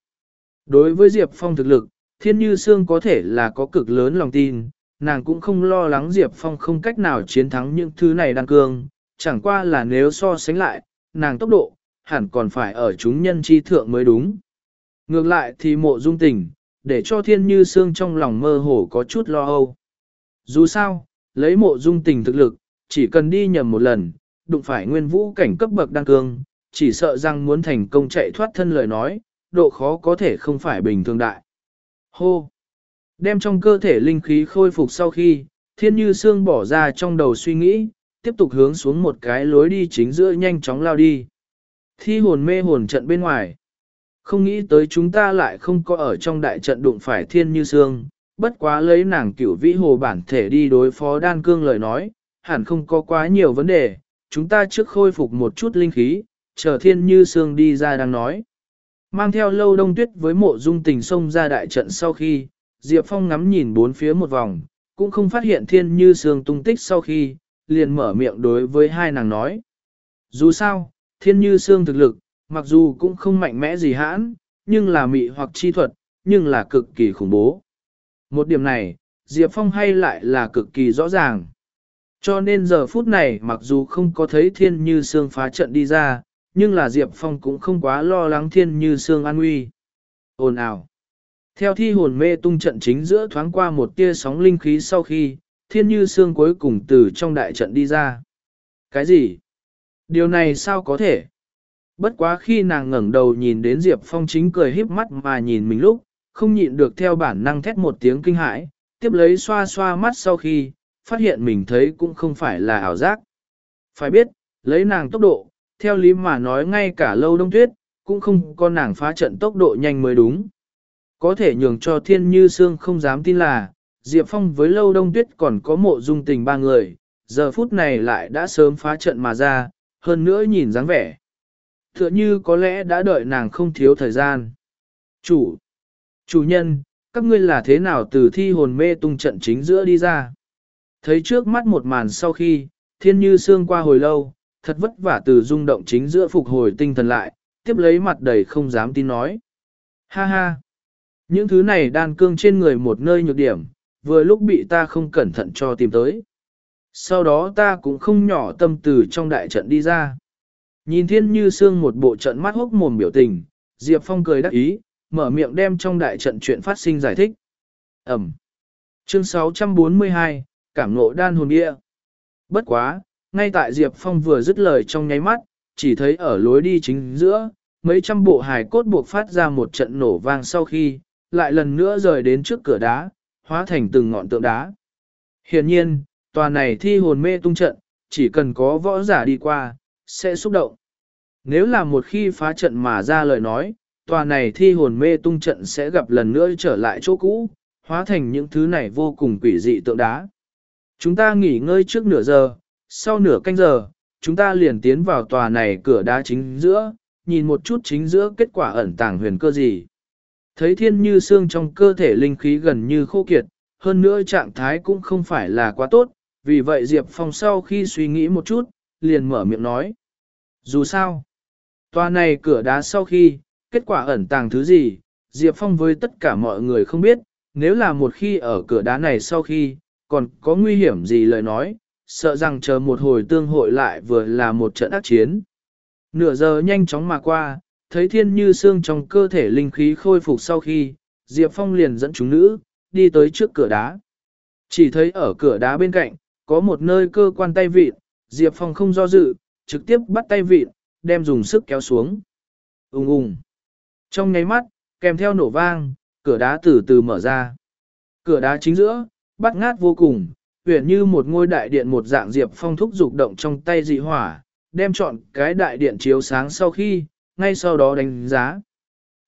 Đối với Diệp Phong thực lực, Thiên Như Sương có thể là có cực lớn lòng tin, nàng cũng không lo lắng Diệp Phong không cách nào chiến thắng những thứ này đang cương, chẳng qua là nếu so sánh lại, nàng tốc độ, hẳn còn phải ở chúng nhân chi thượng mới đúng. Ngược lại thì mộ dung tình, để cho Thiên Như Sương trong lòng mơ hồ có chút lo âu. Dù sao, lấy mộ dung tình thực lực, chỉ cần đi nhầm một lần, đụng phải nguyên vũ cảnh cấp bậc đăng cương, chỉ sợ rằng muốn thành công chạy thoát thân lời nói, độ khó có thể không phải bình thường đại. Hô! Đem trong cơ thể linh khí khôi phục sau khi, thiên như xương bỏ ra trong đầu suy nghĩ, tiếp tục hướng xuống một cái lối đi chính giữa nhanh chóng lao đi. Thi hồn mê hồn trận bên ngoài. Không nghĩ tới chúng ta lại không có ở trong đại trận đụng phải thiên như xương, bất quá lấy nàng cửu vĩ hồ bản thể đi đối phó đan cương lời nói, hẳn không có quá nhiều vấn đề, chúng ta trước khôi phục một chút linh khí, chờ thiên như sương đi ra đang nói. Mang theo lâu đông tuyết với mộ dung tình sông ra đại trận sau khi, Diệp Phong ngắm nhìn bốn phía một vòng, cũng không phát hiện thiên như sương tung tích sau khi, liền mở miệng đối với hai nàng nói. Dù sao, thiên như sương thực lực, mặc dù cũng không mạnh mẽ gì hãn, nhưng là mị hoặc chi thuật, nhưng là cực kỳ khủng bố. Một điểm này, Diệp Phong hay lại là cực kỳ rõ ràng. Cho nên giờ phút này mặc dù không có thấy thiên như sương phá trận đi ra, nhưng là Diệp Phong cũng không quá lo lắng thiên như sương an nguy. Ồn ào. Theo thi hồn mê tung trận chính giữa thoáng qua một tia sóng linh khí sau khi, thiên như sương cuối cùng từ trong đại trận đi ra. Cái gì? Điều này sao có thể? Bất quá khi nàng ngẩng đầu nhìn đến Diệp Phong chính cười híp mắt mà nhìn mình lúc, không nhịn được theo bản năng thét một tiếng kinh hãi, tiếp lấy xoa xoa mắt sau khi, phát hiện mình thấy cũng không phải là ảo giác. Phải biết, lấy nàng tốc độ, theo lý mà nói ngay cả lâu đông tuyết, cũng không có nàng phá trận tốc độ nhanh mới đúng. Có thể nhường cho thiên như xương không dám tin là, Diệp Phong với lâu đông tuyết còn có mộ dung tình ba người, giờ phút này lại đã sớm phá trận mà ra, hơn nữa nhìn dáng vẻ. Tựa như có lẽ đã đợi nàng không thiếu thời gian. Chủ, chủ nhân, các ngươi là thế nào từ thi hồn mê tung trận chính giữa đi ra? Thấy trước mắt một màn sau khi, thiên như xương qua hồi lâu, thật vất vả từ rung động chính giữa phục hồi tinh thần lại, tiếp lấy mặt đầy không dám tin nói. Ha ha! Những thứ này đan cương trên người một nơi nhược điểm, vừa lúc bị ta không cẩn thận cho tìm tới. Sau đó ta cũng không nhỏ tâm từ trong đại trận đi ra. Nhìn thiên như xương một bộ trận mắt hốc mồm biểu tình, Diệp Phong cười đắc ý, mở miệng đem trong đại trận chuyện phát sinh giải thích. Ẩm. Chương 642, Cảm ngộ đan hồn địa. Bất quá, ngay tại Diệp Phong vừa dứt lời trong nháy mắt, chỉ thấy ở lối đi chính giữa, mấy trăm bộ hài cốt buộc phát ra một trận nổ vang sau khi, lại lần nữa rời đến trước cửa đá, hóa thành từng ngọn tượng đá. Hiện nhiên, tòa này thi hồn mê tung trận, chỉ cần có võ giả đi qua, sẽ xúc động. Nếu là một khi phá trận mà ra lời nói, tòa này thi hồn mê tung trận sẽ gặp lần nữa trở lại chỗ cũ, hóa thành những thứ này vô cùng quỷ dị tượng đá. Chúng ta nghỉ ngơi trước nửa giờ, sau nửa canh giờ, chúng ta liền tiến vào tòa này cửa đá chính giữa, nhìn một chút chính giữa kết quả ẩn tàng huyền cơ gì. Thấy thiên như xương trong cơ thể linh khí gần như khô kiệt, hơn nữa trạng thái cũng không phải là quá tốt, vì vậy Diệp Phong sau khi suy nghĩ một chút, liền mở miệng nói. Dù sao, tòa này cửa đá sau khi, kết quả ẩn tàng thứ gì, Diệp Phong với tất cả mọi người không biết, nếu là một khi ở cửa đá này sau khi, còn có nguy hiểm gì lời nói, sợ rằng chờ một hồi tương hội lại vừa là một trận ác chiến. Nửa giờ nhanh chóng mà qua, thấy thiên như xương trong cơ thể linh khí khôi phục sau khi, Diệp Phong liền dẫn chúng nữ, đi tới trước cửa đá. Chỉ thấy ở cửa đá bên cạnh, có một nơi cơ quan tay vịt, Diệp Phong không do dự, trực tiếp bắt tay vịt, đem dùng sức kéo xuống. Úng Úng. Trong nháy mắt, kèm theo nổ vang, cửa đá từ từ mở ra. Cửa đá chính giữa, bắt ngát vô cùng, huyền như một ngôi đại điện một dạng Diệp Phong thúc dục động trong tay dị hỏa, đem chọn cái đại điện chiếu sáng sau khi, ngay sau đó đánh giá.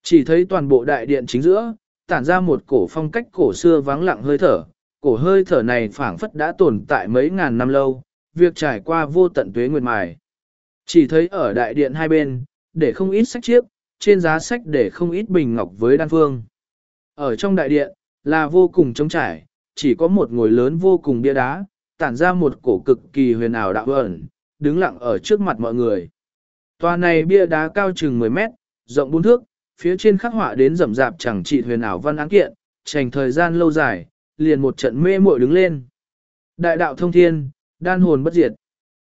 Chỉ thấy toàn bộ đại điện chính giữa, tản ra một cổ phong cách cổ xưa vắng lặng hơi thở, cổ hơi thở này phảng phất đã tồn tại mấy ngàn năm lâu, việc trải qua vô tận tuế nguyệt mài. Chỉ thấy ở đại điện hai bên, để không ít sách chiếc, trên giá sách để không ít bình ngọc với đan phương. Ở trong đại điện, là vô cùng trống trải, chỉ có một ngồi lớn vô cùng bia đá, tản ra một cổ cực kỳ huyền ảo đạo ẩn, đứng lặng ở trước mặt mọi người. Tòa này bia đá cao chừng 10 mét, rộng 4 thước, phía trên khắc họa đến rậm rạp chẳng trị huyền ảo văn án kiện, trành thời gian lâu dài, liền một trận mê muội đứng lên. Đại đạo thông thiên, đan hồn bất diệt.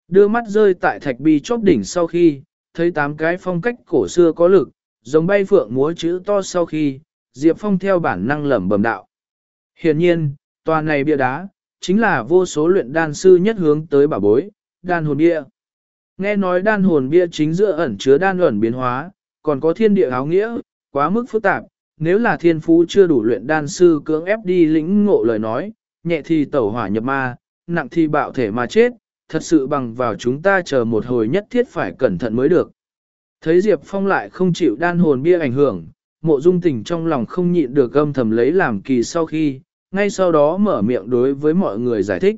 Đưa mắt rơi tại thạch bi chóp đỉnh sau khi, thấy tám cái phong cách cổ xưa có lực, giống bay phượng múa chữ to sau khi, Diệp Phong theo bản năng lẩm bẩm đạo. Hiển nhiên, tòa này bia đá, chính là vô số luyện đan sư nhất hướng tới bảo bối, đan hồn bia. Nghe nói đan hồn bia chính giữa ẩn chứa đan ẩn biến hóa, còn có thiên địa áo nghĩa, quá mức phức tạp, nếu là thiên phú chưa đủ luyện đan sư cưỡng ép đi lĩnh ngộ lời nói, nhẹ thì tẩu hỏa nhập ma, nặng thì bạo thể mà chết, thật sự bằng vào chúng ta chờ một hồi nhất thiết phải cẩn thận mới được. Thấy Diệp Phong lại không chịu đan hồn bia ảnh hưởng, mộ dung tình trong lòng không nhịn được âm thầm lấy làm kỳ sau khi, ngay sau đó mở miệng đối với mọi người giải thích.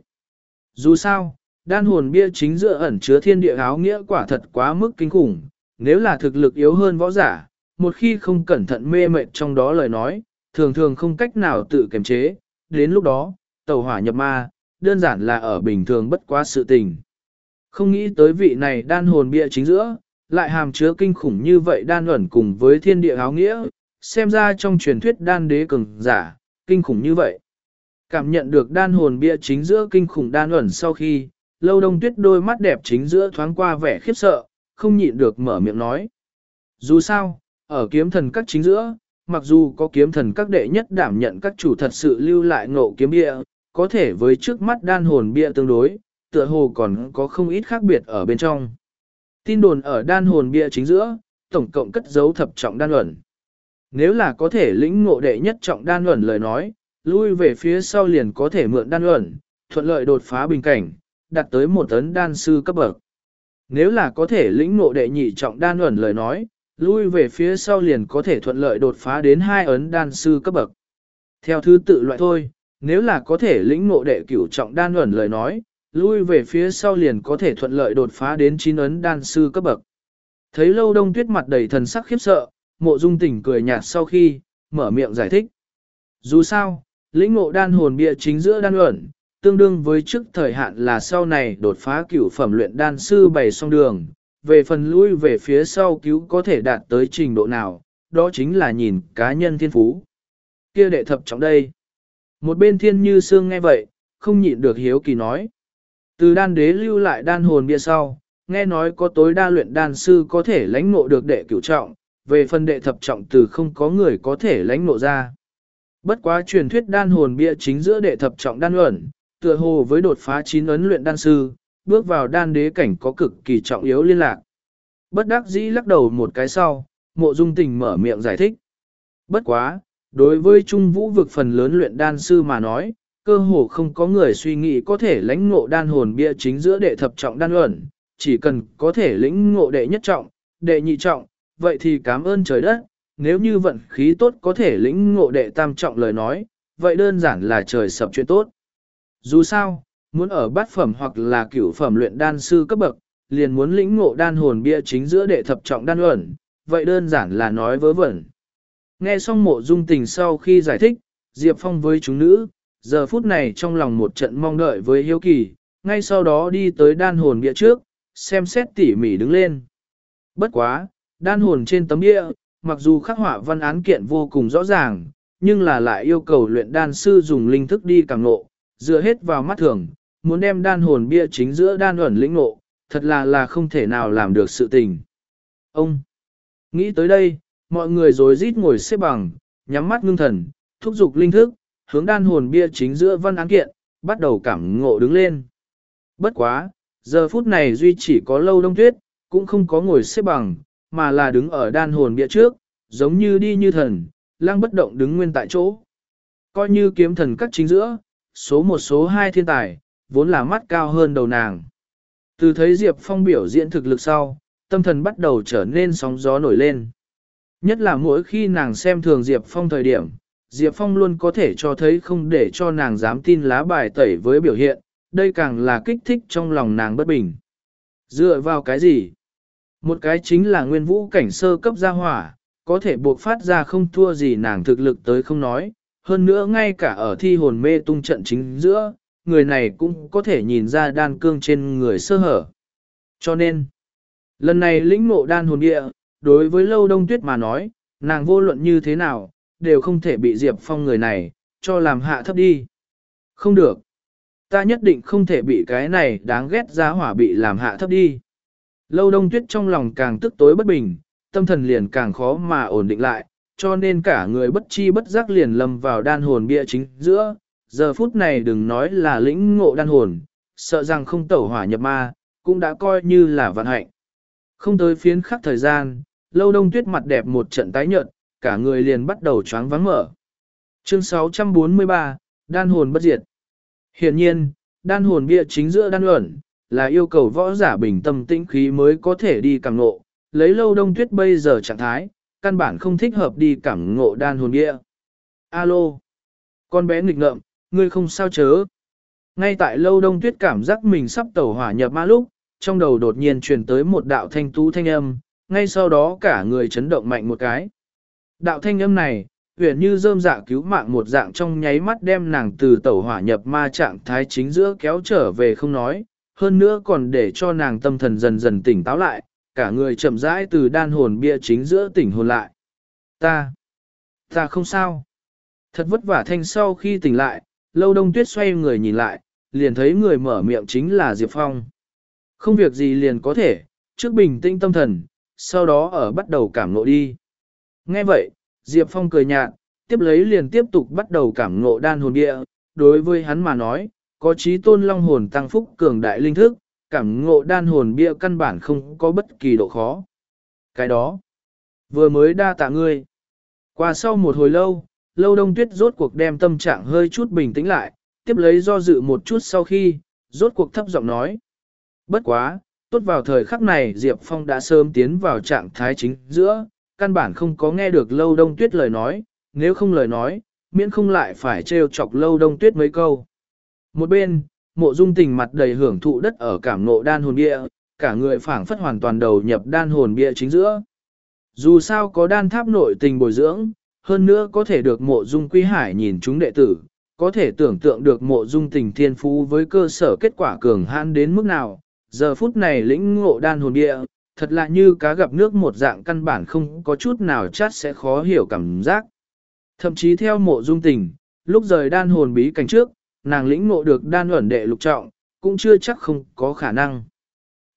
Dù sao, đan hồn bia chính giữa ẩn chứa thiên địa áo nghĩa quả thật quá mức kinh khủng, nếu là thực lực yếu hơn võ giả, một khi không cẩn thận mê mệt trong đó lời nói, thường thường không cách nào tự kiềm chế, đến lúc đó, tàu hỏa nhập ma, đơn giản là ở bình thường bất quá sự tình. Không nghĩ tới vị này đan hồn bia chính giữa, lại hàm chứa kinh khủng như vậy đan ẩn cùng với thiên địa áo nghĩa, xem ra trong truyền thuyết đan đế cường giả, kinh khủng như vậy. Cảm nhận được đan hồn bia chính giữa kinh khủng đan ẩn sau khi, lâu đông tuyết đôi mắt đẹp chính giữa thoáng qua vẻ khiếp sợ, không nhịn được mở miệng nói. Dù sao, ở kiếm thần các chính giữa, mặc dù có kiếm thần các đệ nhất đảm nhận các chủ thật sự lưu lại ngộ kiếm địa, có thể với trước mắt đan hồn bia tương đối, tựa hồ còn có không ít khác biệt ở bên trong. Tin đồn ở đan hồn bia chính giữa, tổng cộng cất giấu thập trọng đan luận. Nếu là có thể lĩnh ngộ đệ nhất trọng đan luận lời nói, lui về phía sau liền có thể mượn đan luận, thuận lợi đột phá bình cảnh, đạt tới một tấn đan sư cấp bậc. Nếu là có thể lĩnh ngộ đệ nhị trọng đan luận lời nói, lui về phía sau liền có thể thuận lợi đột phá đến hai ấn đan sư cấp bậc. Theo thứ tự loại thôi, nếu là có thể lĩnh ngộ đệ cửu trọng đan luận lời nói, lui về phía sau liền có thể thuận lợi đột phá đến chín ấn đan sư cấp bậc. Thấy lâu đông tuyết mặt đầy thần sắc khiếp sợ, mộ dung tỉnh cười nhạt sau khi, mở miệng giải thích. Dù sao, lĩnh ngộ đan hồn bia chính giữa đan luận, tương đương với trước thời hạn là sau này đột phá cửu phẩm luyện đan sư bày song đường, về phần lui về phía sau cứu có thể đạt tới trình độ nào, đó chính là nhìn cá nhân thiên phú. Kia đệ thập trọng đây. Một bên thiên như xương nghe vậy, không nhịn được hiếu kỳ nói. Từ đan đế lưu lại đan hồn bia sau, nghe nói có tối đa luyện đan sư có thể lãnh ngộ được đệ cửu trọng, về phần đệ thập trọng từ không có người có thể lãnh ngộ ra. Bất quá truyền thuyết đan hồn bia chính giữa đệ thập trọng đan luận, tựa hồ với đột phá chín ấn luyện đan sư, bước vào đan đế cảnh có cực kỳ trọng yếu liên lạc. Bất đắc dĩ lắc đầu một cái sau, mộ dung tình mở miệng giải thích. Bất quá, đối với trung vũ vực phần lớn luyện đan sư mà nói, cơ hồ không có người suy nghĩ có thể lãnh ngộ đan hồn bia chính giữa đệ thập trọng đan luận, chỉ cần có thể lĩnh ngộ đệ nhất trọng, đệ nhị trọng, vậy thì cảm ơn trời đất, nếu như vận khí tốt có thể lĩnh ngộ đệ tam trọng lời nói, vậy đơn giản là trời sập chuyện tốt. Dù sao, muốn ở bát phẩm hoặc là cửu phẩm luyện đan sư cấp bậc, liền muốn lĩnh ngộ đan hồn bia chính giữa đệ thập trọng đan luận, vậy đơn giản là nói vớ vẩn. Nghe xong mộ dung tình sau khi giải thích, Diệp Phong với chúng nữ, giờ phút này trong lòng một trận mong đợi với hiếu kỳ, ngay sau đó đi tới đan hồn bia trước, xem xét tỉ mỉ đứng lên. Bất quá, đan hồn trên tấm bia, mặc dù khắc họa văn án kiện vô cùng rõ ràng, nhưng là lại yêu cầu luyện đan sư dùng linh thức đi càng ngộ, dựa hết vào mắt thường, muốn đem đan hồn bia chính giữa đan ẩn lĩnh ngộ, thật là là không thể nào làm được sự tình. Ông! Nghĩ tới đây, mọi người rồi rít ngồi xếp bằng, nhắm mắt ngưng thần, thúc giục linh thức, hướng đan hồn bia chính giữa văn án kiện, bắt đầu cảm ngộ đứng lên. Bất quá, giờ phút này duy chỉ có lâu đông tuyết, cũng không có ngồi xếp bằng, mà là đứng ở đan hồn bia trước, giống như đi như thần, lang bất động đứng nguyên tại chỗ. Coi như kiếm thần các chính giữa, số một số hai thiên tài, vốn là mắt cao hơn đầu nàng. Từ thấy Diệp Phong biểu diễn thực lực sau, tâm thần bắt đầu trở nên sóng gió nổi lên. Nhất là mỗi khi nàng xem thường Diệp Phong thời điểm, Diệp Phong luôn có thể cho thấy không để cho nàng dám tin lá bài tẩy với biểu hiện, đây càng là kích thích trong lòng nàng bất bình. Dựa vào cái gì? Một cái chính là nguyên vũ cảnh sơ cấp gia hỏa, có thể buộc phát ra không thua gì nàng thực lực tới không nói, hơn nữa ngay cả ở thi hồn mê tung trận chính giữa, người này cũng có thể nhìn ra đan cương trên người sơ hở. Cho nên, lần này lĩnh ngộ đan hồn địa, đối với lâu đông tuyết mà nói, nàng vô luận như thế nào, đều không thể bị Diệp Phong người này, cho làm hạ thấp đi. Không được. Ta nhất định không thể bị cái này đáng ghét giá hỏa bị làm hạ thấp đi. Lâu đông tuyết trong lòng càng tức tối bất bình, tâm thần liền càng khó mà ổn định lại, cho nên cả người bất chi bất giác liền lầm vào đan hồn bia chính giữa. Giờ phút này đừng nói là lĩnh ngộ đan hồn, sợ rằng không tẩu hỏa nhập ma, cũng đã coi như là vận hạnh. Không tới phiến khắc thời gian, lâu đông tuyết mặt đẹp một trận tái nhợt, cả người liền bắt đầu choáng vắng mở. Chương 643, Đan hồn bất diệt. Hiện nhiên, đan hồn bia chính giữa đan luận, là yêu cầu võ giả bình tâm tĩnh khí mới có thể đi cảm ngộ, lấy lâu đông tuyết bây giờ trạng thái, căn bản không thích hợp đi cảm ngộ đan hồn bia. Alo! Con bé nghịch ngợm, ngươi không sao chớ. Ngay tại lâu đông tuyết cảm giác mình sắp tẩu hỏa nhập ma lúc, trong đầu đột nhiên truyền tới một đạo thanh tú thanh âm, ngay sau đó cả người chấn động mạnh một cái. Đạo thanh âm này, huyền như rơm dạ cứu mạng một dạng trong nháy mắt đem nàng từ tẩu hỏa nhập ma trạng thái chính giữa kéo trở về không nói, hơn nữa còn để cho nàng tâm thần dần dần tỉnh táo lại, cả người chậm rãi từ đan hồn bia chính giữa tỉnh hồn lại. Ta, ta không sao. Thật vất vả thanh sau khi tỉnh lại, lâu đông tuyết xoay người nhìn lại, liền thấy người mở miệng chính là Diệp Phong. Không việc gì liền có thể, trước bình tĩnh tâm thần, sau đó ở bắt đầu cảm ngộ đi. Nghe vậy, Diệp Phong cười nhạt, tiếp lấy liền tiếp tục bắt đầu cảm ngộ đan hồn địa, đối với hắn mà nói, có trí tôn long hồn tăng phúc cường đại linh thức, cảm ngộ đan hồn bia căn bản không có bất kỳ độ khó. Cái đó, vừa mới đa tạ ngươi. Qua sau một hồi lâu, lâu đông tuyết rốt cuộc đem tâm trạng hơi chút bình tĩnh lại, tiếp lấy do dự một chút sau khi, rốt cuộc thấp giọng nói. Bất quá, tốt vào thời khắc này Diệp Phong đã sớm tiến vào trạng thái chính giữa, căn bản không có nghe được lâu đông tuyết lời nói, nếu không lời nói, miễn không lại phải trêu chọc lâu đông tuyết mấy câu. Một bên, mộ dung tình mặt đầy hưởng thụ đất ở cảm nộ đan hồn bia, cả người phảng phất hoàn toàn đầu nhập đan hồn bia chính giữa. Dù sao có đan tháp nội tình bồi dưỡng, hơn nữa có thể được mộ dung quý hải nhìn chúng đệ tử, có thể tưởng tượng được mộ dung tình thiên phú với cơ sở kết quả cường hãn đến mức nào. Giờ phút này lĩnh ngộ đan hồn địa, thật là như cá gặp nước một dạng căn bản không có chút nào chát sẽ khó hiểu cảm giác. Thậm chí theo mộ dung tình, lúc rời đan hồn bí cảnh trước, nàng lĩnh ngộ được đan ẩn đệ lục trọng, cũng chưa chắc không có khả năng.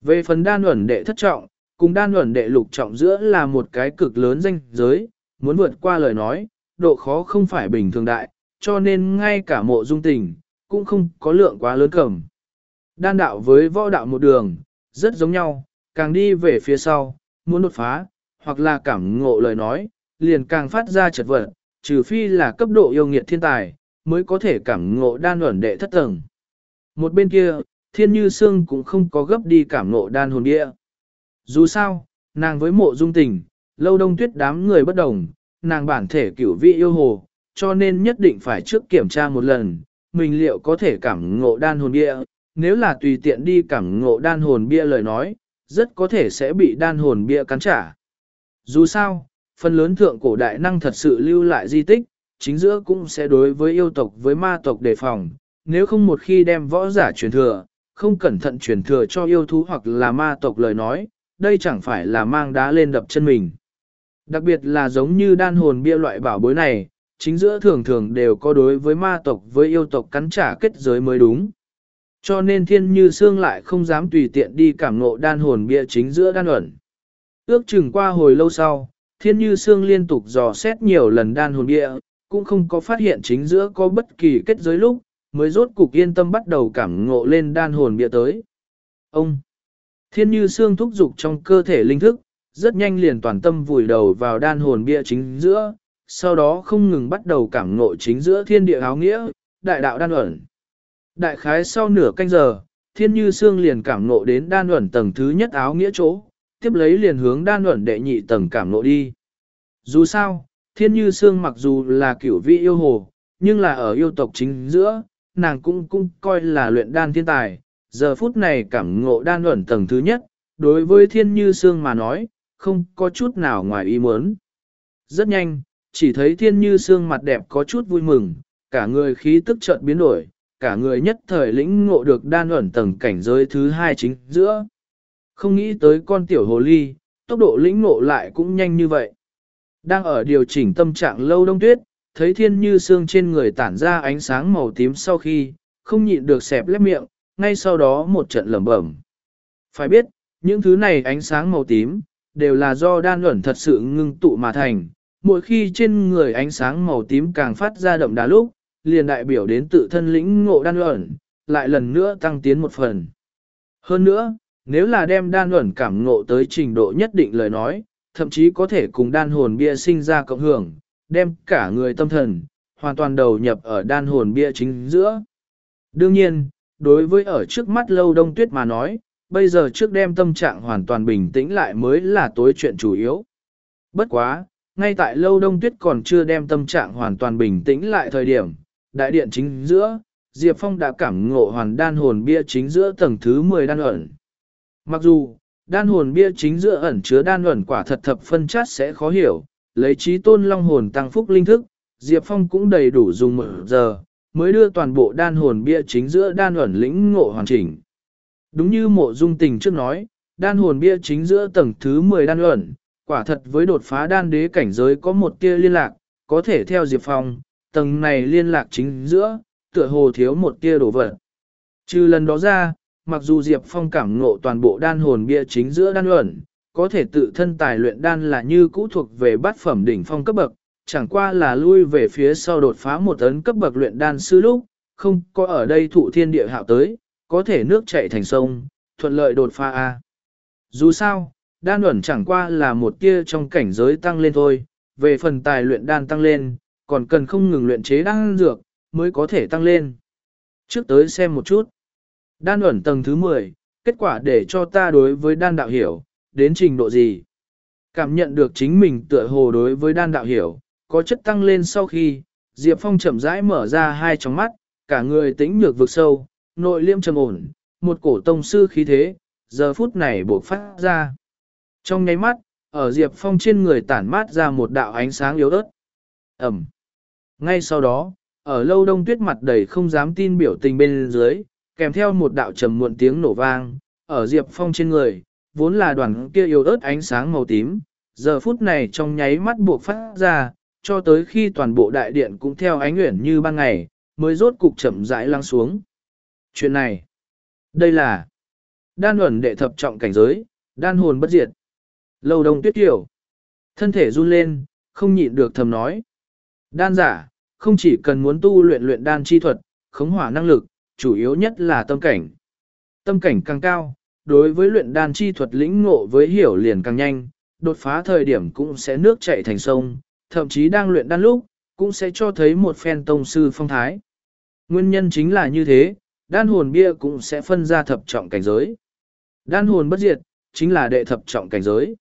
Về phần đan ẩn đệ thất trọng, cùng đan ẩn đệ lục trọng giữa là một cái cực lớn danh giới, muốn vượt qua lời nói, độ khó không phải bình thường đại, cho nên ngay cả mộ dung tình, cũng không có lượng quá lớn cầm. Đan đạo với võ đạo một đường, rất giống nhau, càng đi về phía sau, muốn đột phá, hoặc là cảm ngộ lời nói, liền càng phát ra chật vật, trừ phi là cấp độ yêu nghiệt thiên tài, mới có thể cảm ngộ đan ẩn đệ thất tầng. Một bên kia, thiên như xương cũng không có gấp đi cảm ngộ đan hồn địa. Dù sao, nàng với mộ dung tình, lâu đông tuyết đám người bất đồng, nàng bản thể cửu vị yêu hồ, cho nên nhất định phải trước kiểm tra một lần, mình liệu có thể cảm ngộ đan hồn địa nếu là tùy tiện đi cảm ngộ đan hồn bia lời nói, rất có thể sẽ bị đan hồn bia cắn trả. Dù sao, phần lớn thượng cổ đại năng thật sự lưu lại di tích, chính giữa cũng sẽ đối với yêu tộc với ma tộc đề phòng, nếu không một khi đem võ giả truyền thừa, không cẩn thận truyền thừa cho yêu thú hoặc là ma tộc lời nói, đây chẳng phải là mang đá lên đập chân mình. Đặc biệt là giống như đan hồn bia loại bảo bối này, chính giữa thường thường đều có đối với ma tộc với yêu tộc cắn trả kết giới mới đúng. Cho nên thiên như xương lại không dám tùy tiện đi cảm ngộ đan hồn bia chính giữa đan ẩn. Ước chừng qua hồi lâu sau, thiên như xương liên tục dò xét nhiều lần đan hồn bia, cũng không có phát hiện chính giữa có bất kỳ kết giới lúc, mới rốt cục yên tâm bắt đầu cảm ngộ lên đan hồn bia tới. Ông! Thiên như xương thúc dục trong cơ thể linh thức, rất nhanh liền toàn tâm vùi đầu vào đan hồn bia chính giữa, sau đó không ngừng bắt đầu cảm ngộ chính giữa thiên địa áo nghĩa, đại đạo đan ẩn. Đại khái sau nửa canh giờ, thiên như xương liền cảm nộ đến đan ẩn tầng thứ nhất áo nghĩa chỗ, tiếp lấy liền hướng đan ẩn đệ nhị tầng cảm nộ đi. Dù sao, thiên như xương mặc dù là kiểu vị yêu hồ, nhưng là ở yêu tộc chính giữa, nàng cũng cũng coi là luyện đan thiên tài. Giờ phút này cảm ngộ đan ẩn tầng thứ nhất, đối với thiên như xương mà nói, không có chút nào ngoài ý muốn. Rất nhanh, chỉ thấy thiên như xương mặt đẹp có chút vui mừng, cả người khí tức chợt biến đổi, cả người nhất thời lĩnh ngộ được đan ẩn tầng cảnh giới thứ hai chính giữa. Không nghĩ tới con tiểu hồ ly, tốc độ lĩnh ngộ lại cũng nhanh như vậy. Đang ở điều chỉnh tâm trạng lâu đông tuyết, thấy thiên như xương trên người tản ra ánh sáng màu tím sau khi, không nhịn được xẹp lép miệng, ngay sau đó một trận lẩm bẩm. Phải biết, những thứ này ánh sáng màu tím, đều là do đan luẩn thật sự ngưng tụ mà thành. Mỗi khi trên người ánh sáng màu tím càng phát ra đậm đá lúc, liền đại biểu đến tự thân lĩnh ngộ đan luẩn, lại lần nữa tăng tiến một phần. Hơn nữa, nếu là đem đan luẩn cảm ngộ tới trình độ nhất định lời nói, thậm chí có thể cùng đan hồn bia sinh ra cộng hưởng, đem cả người tâm thần, hoàn toàn đầu nhập ở đan hồn bia chính giữa. Đương nhiên, đối với ở trước mắt lâu đông tuyết mà nói, bây giờ trước đem tâm trạng hoàn toàn bình tĩnh lại mới là tối chuyện chủ yếu. Bất quá, ngay tại lâu đông tuyết còn chưa đem tâm trạng hoàn toàn bình tĩnh lại thời điểm, đại điện chính giữa, Diệp Phong đã cảm ngộ hoàn đan hồn bia chính giữa tầng thứ 10 đan ẩn. Mặc dù, đan hồn bia chính giữa ẩn chứa đan ẩn quả thật thập phân chát sẽ khó hiểu, lấy trí tôn long hồn tăng phúc linh thức, Diệp Phong cũng đầy đủ dùng một giờ, mới đưa toàn bộ đan hồn bia chính giữa đan ẩn lĩnh ngộ hoàn chỉnh. Đúng như mộ dung tình trước nói, đan hồn bia chính giữa tầng thứ 10 đan ẩn, quả thật với đột phá đan đế cảnh giới có một tia liên lạc, có thể theo Diệp Phong, tầng này liên lạc chính giữa, tựa hồ thiếu một tia đổ vật. Trừ lần đó ra, mặc dù Diệp Phong cảm ngộ toàn bộ đan hồn bia chính giữa đan luận, có thể tự thân tài luyện đan là như cũ thuộc về bát phẩm đỉnh phong cấp bậc, chẳng qua là lui về phía sau đột phá một tấn cấp bậc luyện đan sư lúc, không có ở đây thụ thiên địa hạo tới, có thể nước chảy thành sông, thuận lợi đột phá A. Dù sao, đan luận chẳng qua là một tia trong cảnh giới tăng lên thôi, về phần tài luyện đan tăng lên, còn cần không ngừng luyện chế đan dược, mới có thể tăng lên. Trước tới xem một chút. Đan ẩn tầng thứ 10, kết quả để cho ta đối với đan đạo hiểu, đến trình độ gì. Cảm nhận được chính mình tựa hồ đối với đan đạo hiểu, có chất tăng lên sau khi, Diệp Phong chậm rãi mở ra hai tròng mắt, cả người tĩnh nhược vực sâu, nội liêm trầm ổn, một cổ tông sư khí thế, giờ phút này bộc phát ra. Trong nháy mắt, ở Diệp Phong trên người tản mát ra một đạo ánh sáng yếu ớt. Ẩm. Ngay sau đó, ở lâu đông tuyết mặt đầy không dám tin biểu tình bên dưới, kèm theo một đạo trầm muộn tiếng nổ vang, ở Diệp Phong trên người, vốn là đoàn kia yếu ớt ánh sáng màu tím, giờ phút này trong nháy mắt buộc phát ra, cho tới khi toàn bộ đại điện cũng theo ánh nguyện như ban ngày, mới rốt cục chậm rãi lăng xuống. Chuyện này, đây là đan ẩn đệ thập trọng cảnh giới, đan hồn bất diệt. Lâu đông tuyết tiểu thân thể run lên, không nhịn được thầm nói. Đan giả, không chỉ cần muốn tu luyện luyện đan chi thuật, khống hỏa năng lực, chủ yếu nhất là tâm cảnh. Tâm cảnh càng cao, đối với luyện đan chi thuật lĩnh ngộ với hiểu liền càng nhanh, đột phá thời điểm cũng sẽ nước chảy thành sông, thậm chí đang luyện đan lúc, cũng sẽ cho thấy một phen tông sư phong thái. Nguyên nhân chính là như thế, đan hồn bia cũng sẽ phân ra thập trọng cảnh giới. Đan hồn bất diệt, chính là đệ thập trọng cảnh giới.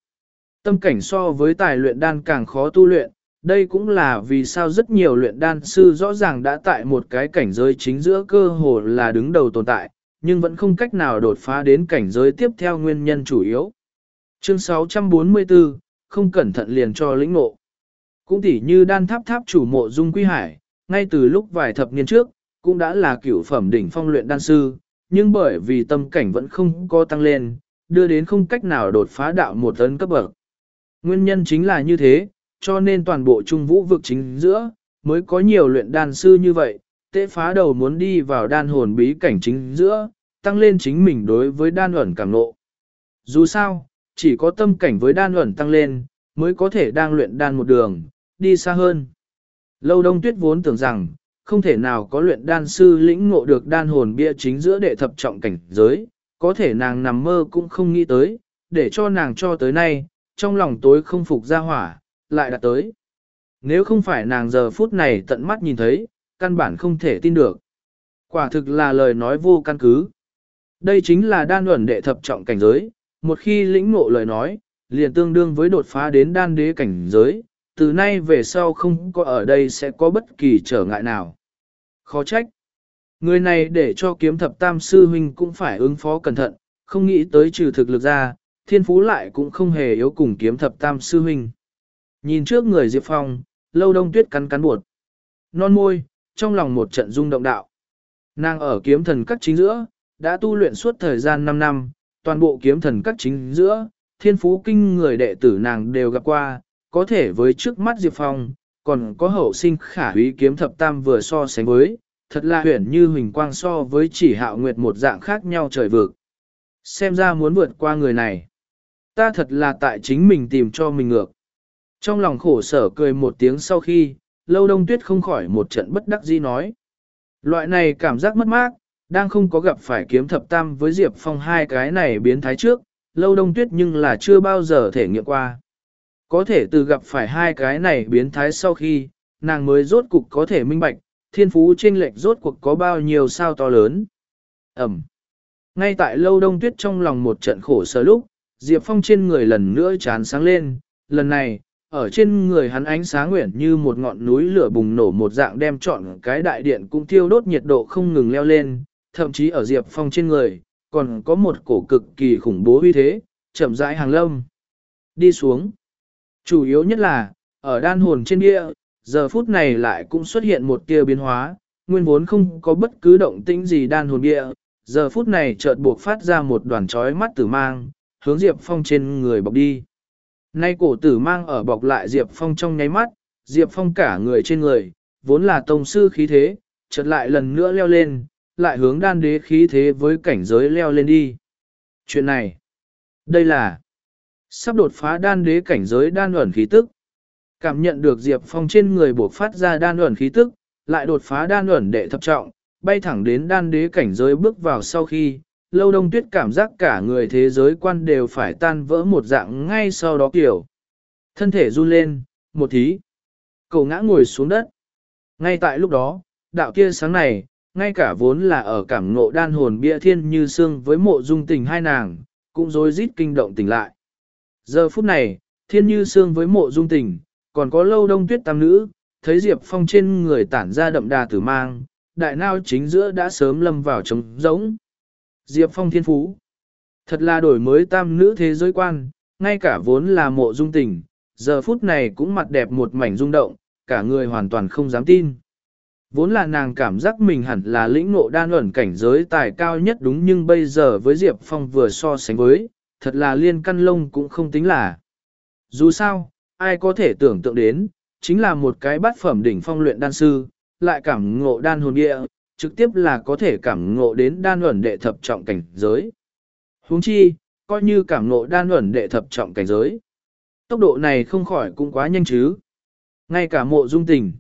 Tâm cảnh so với tài luyện đan càng khó tu luyện, đây cũng là vì sao rất nhiều luyện đan sư rõ ràng đã tại một cái cảnh giới chính giữa cơ hồ là đứng đầu tồn tại, nhưng vẫn không cách nào đột phá đến cảnh giới tiếp theo nguyên nhân chủ yếu. Chương 644, không cẩn thận liền cho lĩnh ngộ. Cũng tỉ như đan tháp tháp chủ mộ dung quy hải, ngay từ lúc vài thập niên trước, cũng đã là cửu phẩm đỉnh phong luyện đan sư, nhưng bởi vì tâm cảnh vẫn không có tăng lên, đưa đến không cách nào đột phá đạo một tấn cấp bậc. Nguyên nhân chính là như thế, cho nên toàn bộ trung vũ vực chính giữa, mới có nhiều luyện đan sư như vậy, tế phá đầu muốn đi vào đan hồn bí cảnh chính giữa, tăng lên chính mình đối với đan ẩn cảm nộ. Dù sao, chỉ có tâm cảnh với đan ẩn tăng lên, mới có thể đang luyện đan một đường, đi xa hơn. Lâu đông tuyết vốn tưởng rằng, không thể nào có luyện đan sư lĩnh ngộ được đan hồn bia chính giữa đệ thập trọng cảnh giới, có thể nàng nằm mơ cũng không nghĩ tới, để cho nàng cho tới nay, trong lòng tối không phục ra hỏa, lại đạt tới. Nếu không phải nàng giờ phút này tận mắt nhìn thấy, căn bản không thể tin được. Quả thực là lời nói vô căn cứ. Đây chính là đan luận đệ thập trọng cảnh giới, một khi lĩnh ngộ lời nói, liền tương đương với đột phá đến đan đế cảnh giới, từ nay về sau không có ở đây sẽ có bất kỳ trở ngại nào. Khó trách. Người này để cho kiếm thập tam sư huynh cũng phải ứng phó cẩn thận, không nghĩ tới trừ thực lực ra, thiên phú lại cũng không hề yếu cùng kiếm thập tam sư huynh. Nhìn trước người Diệp Phong, lâu đông tuyết cắn cắn buột. Non môi, trong lòng một trận rung động đạo. Nàng ở kiếm thần các chính giữa, đã tu luyện suốt thời gian 5 năm, toàn bộ kiếm thần các chính giữa, thiên phú kinh người đệ tử nàng đều gặp qua, có thể với trước mắt Diệp Phong, còn có hậu sinh khả úy kiếm thập tam vừa so sánh với, thật là huyển như huỳnh quang so với chỉ hạo nguyệt một dạng khác nhau trời vực. Xem ra muốn vượt qua người này. Ta thật là tại chính mình tìm cho mình ngược. Trong lòng khổ sở cười một tiếng sau khi, lâu đông tuyết không khỏi một trận bất đắc dĩ nói. Loại này cảm giác mất mát, đang không có gặp phải kiếm thập tam với Diệp Phong hai cái này biến thái trước, lâu đông tuyết nhưng là chưa bao giờ thể nghiệm qua. Có thể từ gặp phải hai cái này biến thái sau khi, nàng mới rốt cục có thể minh bạch, thiên phú trên lệch rốt cuộc có bao nhiêu sao to lớn. Ẩm. Ngay tại lâu đông tuyết trong lòng một trận khổ sở lúc, Diệp Phong trên người lần nữa chán sáng lên, lần này, ở trên người hắn ánh sáng nguyện như một ngọn núi lửa bùng nổ một dạng đem trọn cái đại điện cũng thiêu đốt nhiệt độ không ngừng leo lên, thậm chí ở Diệp Phong trên người, còn có một cổ cực kỳ khủng bố uy thế, chậm rãi hàng lâm. Đi xuống. Chủ yếu nhất là, ở đan hồn trên địa, giờ phút này lại cũng xuất hiện một tia biến hóa, nguyên vốn không có bất cứ động tĩnh gì đan hồn địa, giờ phút này chợt buộc phát ra một đoàn chói mắt tử mang, hướng Diệp Phong trên người bọc đi. Nay cổ tử mang ở bọc lại Diệp Phong trong nháy mắt, Diệp Phong cả người trên người, vốn là tông sư khí thế, chợt lại lần nữa leo lên, lại hướng đan đế khí thế với cảnh giới leo lên đi. Chuyện này, đây là sắp đột phá đan đế cảnh giới đan ẩn khí tức. Cảm nhận được Diệp Phong trên người buộc phát ra đan ẩn khí tức, lại đột phá đan ẩn đệ thập trọng, bay thẳng đến đan đế cảnh giới bước vào sau khi, lâu đông tuyết cảm giác cả người thế giới quan đều phải tan vỡ một dạng ngay sau đó kiểu. Thân thể run lên, một thí. Cậu ngã ngồi xuống đất. Ngay tại lúc đó, đạo kia sáng này, ngay cả vốn là ở cảm ngộ đan hồn bia thiên như xương với mộ dung tình hai nàng, cũng rối rít kinh động tỉnh lại. Giờ phút này, thiên như xương với mộ dung tình, còn có lâu đông tuyết tam nữ, thấy Diệp Phong trên người tản ra đậm đà tử mang, đại nao chính giữa đã sớm lâm vào trống rỗng. Diệp Phong thiên phú. Thật là đổi mới tam nữ thế giới quan, ngay cả vốn là mộ dung tình, giờ phút này cũng mặt đẹp một mảnh rung động, cả người hoàn toàn không dám tin. Vốn là nàng cảm giác mình hẳn là lĩnh ngộ đan ẩn cảnh giới tài cao nhất đúng nhưng bây giờ với Diệp Phong vừa so sánh với, thật là liên căn lông cũng không tính là. Dù sao, ai có thể tưởng tượng đến, chính là một cái bát phẩm đỉnh phong luyện đan sư, lại cảm ngộ đan hồn địa, trực tiếp là có thể cảm ngộ đến đan luẩn đệ thập trọng cảnh giới. huống chi, coi như cảm ngộ đan luẩn đệ thập trọng cảnh giới. Tốc độ này không khỏi cũng quá nhanh chứ. Ngay cả mộ dung tình.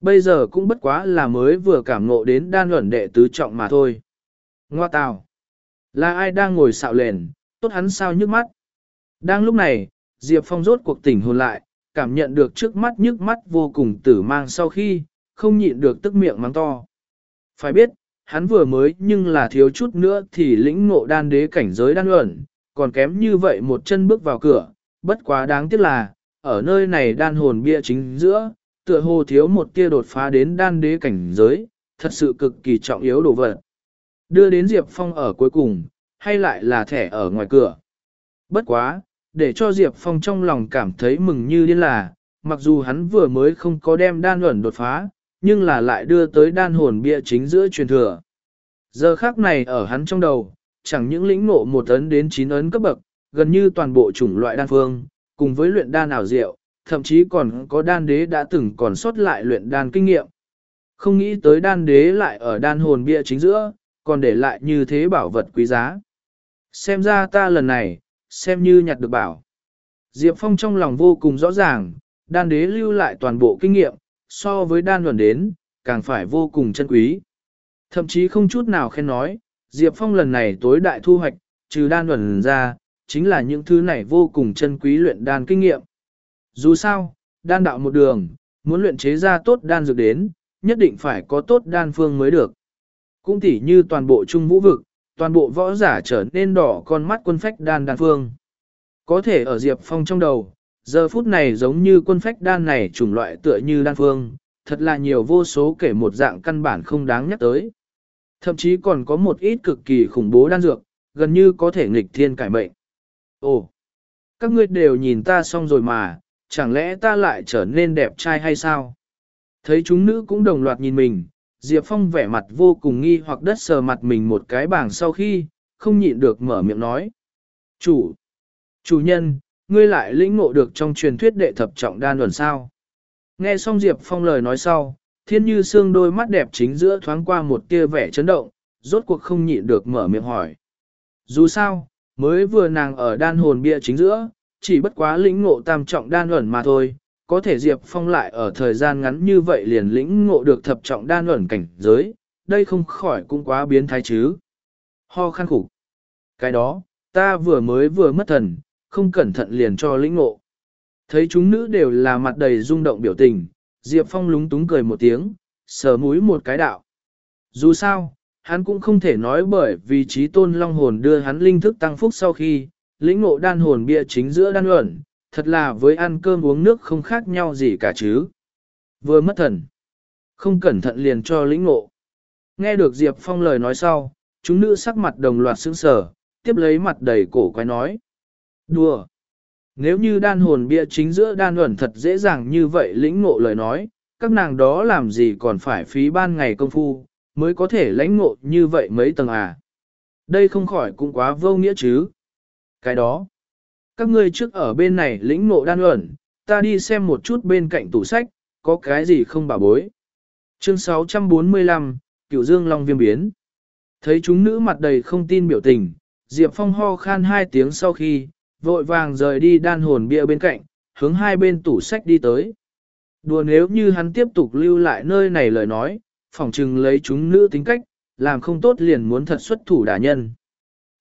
Bây giờ cũng bất quá là mới vừa cảm ngộ đến đan luẩn đệ tứ trọng mà thôi. Ngoa tào. Là ai đang ngồi xạo lền, tốt hắn sao nhức mắt. Đang lúc này, Diệp Phong rốt cuộc tỉnh hồn lại, cảm nhận được trước mắt nhức mắt vô cùng tử mang sau khi, không nhịn được tức miệng mắng to. Phải biết, hắn vừa mới nhưng là thiếu chút nữa thì lĩnh ngộ đan đế cảnh giới đan luận, còn kém như vậy một chân bước vào cửa, bất quá đáng tiếc là, ở nơi này đan hồn bia chính giữa, tựa hồ thiếu một tia đột phá đến đan đế cảnh giới, thật sự cực kỳ trọng yếu đồ vật. Đưa đến Diệp Phong ở cuối cùng, hay lại là thẻ ở ngoài cửa. Bất quá, để cho Diệp Phong trong lòng cảm thấy mừng như điên là, mặc dù hắn vừa mới không có đem đan luận đột phá, nhưng là lại đưa tới đan hồn bia chính giữa truyền thừa. Giờ khác này ở hắn trong đầu, chẳng những lĩnh ngộ một ấn đến chín ấn cấp bậc, gần như toàn bộ chủng loại đan phương, cùng với luyện đan ảo diệu, thậm chí còn có đan đế đã từng còn sót lại luyện đan kinh nghiệm. Không nghĩ tới đan đế lại ở đan hồn bia chính giữa, còn để lại như thế bảo vật quý giá. Xem ra ta lần này, xem như nhặt được bảo. Diệp Phong trong lòng vô cùng rõ ràng, đan đế lưu lại toàn bộ kinh nghiệm, so với đan luận đến, càng phải vô cùng chân quý. Thậm chí không chút nào khen nói, Diệp Phong lần này tối đại thu hoạch, trừ đan luận ra, chính là những thứ này vô cùng chân quý luyện đan kinh nghiệm. Dù sao, đan đạo một đường, muốn luyện chế ra tốt đan dược đến, nhất định phải có tốt đan phương mới được. Cũng tỉ như toàn bộ trung vũ vực, toàn bộ võ giả trở nên đỏ con mắt quân phách đan đan phương. Có thể ở Diệp Phong trong đầu, giờ phút này giống như quân phách đan này chủng loại tựa như đan phương, thật là nhiều vô số kể một dạng căn bản không đáng nhắc tới. Thậm chí còn có một ít cực kỳ khủng bố đan dược, gần như có thể nghịch thiên cải mệnh. Ồ, các ngươi đều nhìn ta xong rồi mà, chẳng lẽ ta lại trở nên đẹp trai hay sao? Thấy chúng nữ cũng đồng loạt nhìn mình, Diệp Phong vẻ mặt vô cùng nghi hoặc đất sờ mặt mình một cái bảng sau khi, không nhịn được mở miệng nói. Chủ, chủ nhân, ngươi lại lĩnh ngộ được trong truyền thuyết đệ thập trọng đan luận sao. Nghe xong Diệp Phong lời nói sau, thiên như xương đôi mắt đẹp chính giữa thoáng qua một tia vẻ chấn động, rốt cuộc không nhịn được mở miệng hỏi. Dù sao, mới vừa nàng ở đan hồn bia chính giữa, chỉ bất quá lĩnh ngộ tam trọng đan luận mà thôi, có thể Diệp Phong lại ở thời gian ngắn như vậy liền lĩnh ngộ được thập trọng đan luận cảnh giới, đây không khỏi cũng quá biến thái chứ. Ho khăn khủng. Cái đó, ta vừa mới vừa mất thần, không cẩn thận liền cho lĩnh ngộ. Thấy chúng nữ đều là mặt đầy rung động biểu tình, Diệp Phong lúng túng cười một tiếng, sờ mũi một cái đạo. Dù sao, hắn cũng không thể nói bởi vì trí tôn long hồn đưa hắn linh thức tăng phúc sau khi, lĩnh ngộ đan hồn bia chính giữa đan luận, thật là với ăn cơm uống nước không khác nhau gì cả chứ. Vừa mất thần, không cẩn thận liền cho lĩnh ngộ. Nghe được Diệp Phong lời nói sau, chúng nữ sắc mặt đồng loạt sững sờ, tiếp lấy mặt đầy cổ quái nói. Đùa! Nếu như đan hồn bia chính giữa đan ẩn thật dễ dàng như vậy lĩnh ngộ lời nói, các nàng đó làm gì còn phải phí ban ngày công phu, mới có thể lãnh ngộ như vậy mấy tầng à. Đây không khỏi cũng quá vô nghĩa chứ. Cái đó, các ngươi trước ở bên này lĩnh ngộ đan ẩn, ta đi xem một chút bên cạnh tủ sách, có cái gì không bà bối. Chương 645, Cửu Dương Long Viêm Biến Thấy chúng nữ mặt đầy không tin biểu tình, Diệp Phong ho khan hai tiếng sau khi, vội vàng rời đi đan hồn bia bên cạnh, hướng hai bên tủ sách đi tới. Đùa nếu như hắn tiếp tục lưu lại nơi này lời nói, phỏng chừng lấy chúng nữ tính cách, làm không tốt liền muốn thật xuất thủ đả nhân.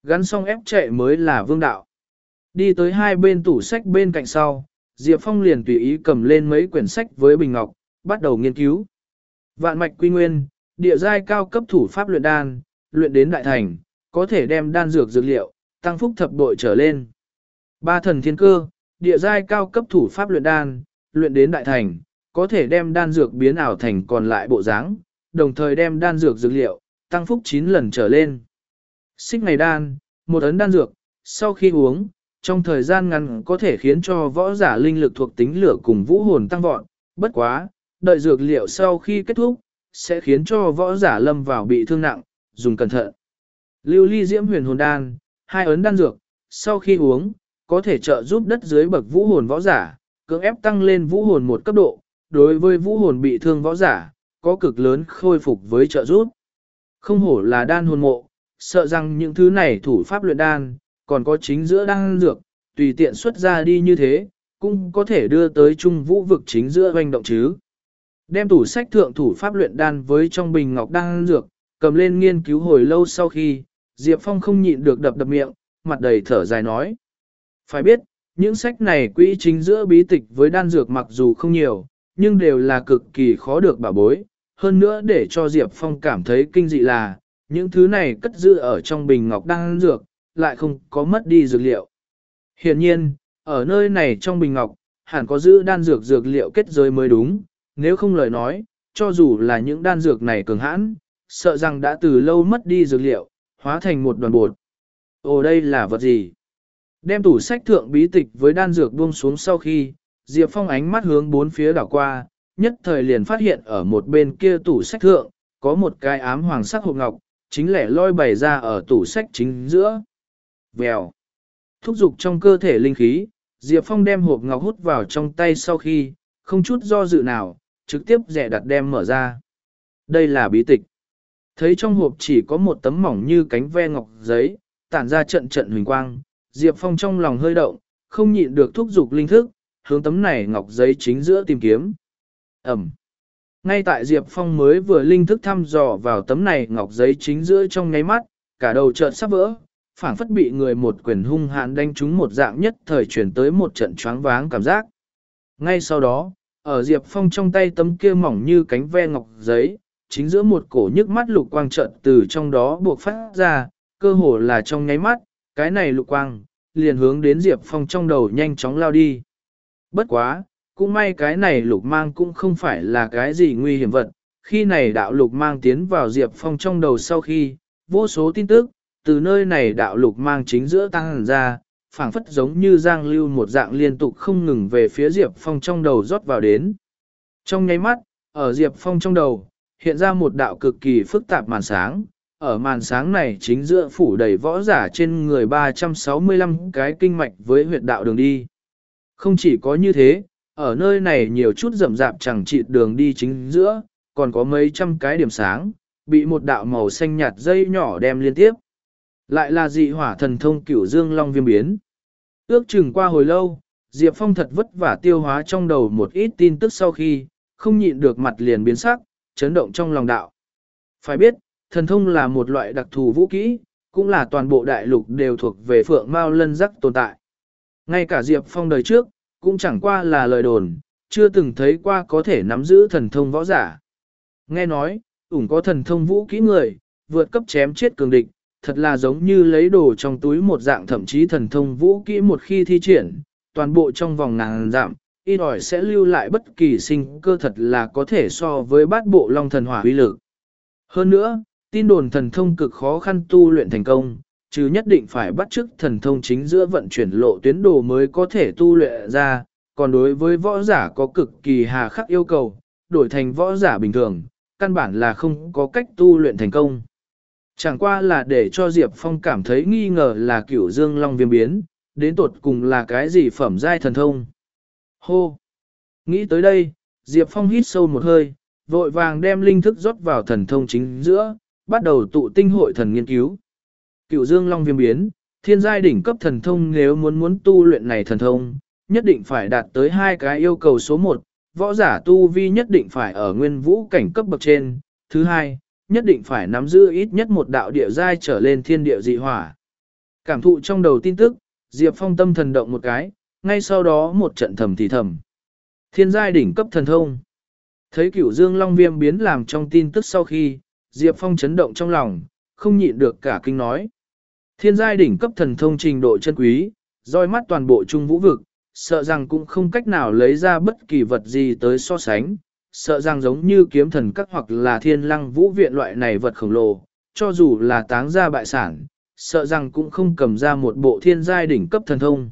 Gắn xong ép chạy mới là vương đạo. Đi tới hai bên tủ sách bên cạnh sau, Diệp Phong liền tùy ý cầm lên mấy quyển sách với bình ngọc, bắt đầu nghiên cứu. Vạn mạch quy nguyên, địa giai cao cấp thủ pháp luyện đan, luyện đến đại thành, có thể đem đan dược dược liệu, tăng phúc thập bội trở lên. Ba thần thiên cơ, địa giai cao cấp thủ pháp luyện đan, luyện đến đại thành, có thể đem đan dược biến ảo thành còn lại bộ dáng, đồng thời đem đan dược dược liệu, tăng phúc 9 lần trở lên. Xích ngày đan, một ấn đan dược, sau khi uống, trong thời gian ngắn có thể khiến cho võ giả linh lực thuộc tính lửa cùng vũ hồn tăng vọt, bất quá, đợi dược liệu sau khi kết thúc, sẽ khiến cho võ giả lâm vào bị thương nặng, dùng cẩn thận. Lưu ly diễm huyền hồn đan, hai ấn đan dược, sau khi uống, có thể trợ giúp đất dưới bậc vũ hồn võ giả, cưỡng ép tăng lên vũ hồn một cấp độ, đối với vũ hồn bị thương võ giả, có cực lớn khôi phục với trợ giúp. Không hổ là đan hồn mộ, sợ rằng những thứ này thủ pháp luyện đan, còn có chính giữa đan dược, tùy tiện xuất ra đi như thế, cũng có thể đưa tới trung vũ vực chính giữa hoành động chứ. Đem tủ sách thượng thủ pháp luyện đan với trong bình ngọc đan dược, cầm lên nghiên cứu hồi lâu sau khi, Diệp Phong không nhịn được đập đập miệng, mặt đầy thở dài nói. Phải biết, những sách này quỹ chính giữa bí tịch với đan dược mặc dù không nhiều, nhưng đều là cực kỳ khó được bảo bối. Hơn nữa để cho Diệp Phong cảm thấy kinh dị là, những thứ này cất giữ ở trong bình ngọc đan dược, lại không có mất đi dược liệu. Hiện nhiên, ở nơi này trong bình ngọc, hẳn có giữ đan dược dược liệu kết giới mới đúng, nếu không lời nói, cho dù là những đan dược này cường hãn, sợ rằng đã từ lâu mất đi dược liệu, hóa thành một đoàn bột. Ồ đây là vật gì? Đem tủ sách thượng bí tịch với đan dược buông xuống sau khi, Diệp Phong ánh mắt hướng bốn phía đảo qua, nhất thời liền phát hiện ở một bên kia tủ sách thượng, có một cái ám hoàng sắc hộp ngọc, chính lẻ loi bày ra ở tủ sách chính giữa. Vèo. Thúc dục trong cơ thể linh khí, Diệp Phong đem hộp ngọc hút vào trong tay sau khi, không chút do dự nào, trực tiếp rẻ đặt đem mở ra. Đây là bí tịch. Thấy trong hộp chỉ có một tấm mỏng như cánh ve ngọc giấy, tản ra trận trận huỳnh quang, Diệp Phong trong lòng hơi động, không nhịn được thúc giục linh thức, hướng tấm này ngọc giấy chính giữa tìm kiếm. Ẩm. Ngay tại Diệp Phong mới vừa linh thức thăm dò vào tấm này ngọc giấy chính giữa trong nháy mắt, cả đầu chợt sắp vỡ, phảng phất bị người một quyền hung hãn đánh trúng một dạng nhất thời chuyển tới một trận choáng váng cảm giác. Ngay sau đó, ở Diệp Phong trong tay tấm kia mỏng như cánh ve ngọc giấy, chính giữa một cổ nhức mắt lục quang trận từ trong đó buộc phát ra, cơ hồ là trong nháy mắt, cái này lục quang, liền hướng đến Diệp Phong trong đầu nhanh chóng lao đi. Bất quá, cũng may cái này lục mang cũng không phải là cái gì nguy hiểm vật, khi này đạo lục mang tiến vào Diệp Phong trong đầu sau khi, vô số tin tức, từ nơi này đạo lục mang chính giữa tăng hẳn ra, phảng phất giống như giang lưu một dạng liên tục không ngừng về phía Diệp Phong trong đầu rót vào đến. Trong nháy mắt, ở Diệp Phong trong đầu, hiện ra một đạo cực kỳ phức tạp màn sáng, ở màn sáng này chính giữa phủ đầy võ giả trên người 365 cái kinh mạch với huyệt đạo đường đi. Không chỉ có như thế, ở nơi này nhiều chút rậm rạp chẳng chịt đường đi chính giữa, còn có mấy trăm cái điểm sáng, bị một đạo màu xanh nhạt dây nhỏ đem liên tiếp. Lại là dị hỏa thần thông cửu dương long viêm biến. Ước chừng qua hồi lâu, Diệp Phong thật vất vả tiêu hóa trong đầu một ít tin tức sau khi, không nhịn được mặt liền biến sắc, chấn động trong lòng đạo. Phải biết, thần thông là một loại đặc thù vũ kỹ, cũng là toàn bộ đại lục đều thuộc về phượng mao lân rắc tồn tại. Ngay cả Diệp Phong đời trước, cũng chẳng qua là lời đồn, chưa từng thấy qua có thể nắm giữ thần thông võ giả. Nghe nói, ủng có thần thông vũ kỹ người, vượt cấp chém chết cường địch, thật là giống như lấy đồ trong túi một dạng thậm chí thần thông vũ kỹ một khi thi triển, toàn bộ trong vòng ngàn giảm, ít ỏi sẽ lưu lại bất kỳ sinh cơ thật là có thể so với bát bộ long thần hỏa uy lực. Hơn nữa, tin đồn thần thông cực khó khăn tu luyện thành công, chứ nhất định phải bắt chước thần thông chính giữa vận chuyển lộ tuyến đồ mới có thể tu luyện ra, còn đối với võ giả có cực kỳ hà khắc yêu cầu, đổi thành võ giả bình thường, căn bản là không có cách tu luyện thành công. Chẳng qua là để cho Diệp Phong cảm thấy nghi ngờ là cửu dương long viêm biến, đến tột cùng là cái gì phẩm giai thần thông. Hô! Nghĩ tới đây, Diệp Phong hít sâu một hơi, vội vàng đem linh thức rót vào thần thông chính giữa, bắt đầu tụ tinh hội thần nghiên cứu. cựu dương long viêm biến, thiên giai đỉnh cấp thần thông nếu muốn muốn tu luyện này thần thông, nhất định phải đạt tới hai cái yêu cầu số một, võ giả tu vi nhất định phải ở nguyên vũ cảnh cấp bậc trên, thứ hai, nhất định phải nắm giữ ít nhất một đạo địa giai trở lên thiên địa dị hỏa. Cảm thụ trong đầu tin tức, Diệp Phong tâm thần động một cái, ngay sau đó một trận thầm thì thầm. Thiên giai đỉnh cấp thần thông. Thấy cửu dương long viêm biến làm trong tin tức sau khi, Diệp Phong chấn động trong lòng, không nhịn được cả kinh nói. Thiên giai đỉnh cấp thần thông trình độ chân quý, roi mắt toàn bộ trung vũ vực, sợ rằng cũng không cách nào lấy ra bất kỳ vật gì tới so sánh, sợ rằng giống như kiếm thần các hoặc là thiên lăng vũ viện loại này vật khổng lồ, cho dù là táng ra bại sản, sợ rằng cũng không cầm ra một bộ thiên giai đỉnh cấp thần thông.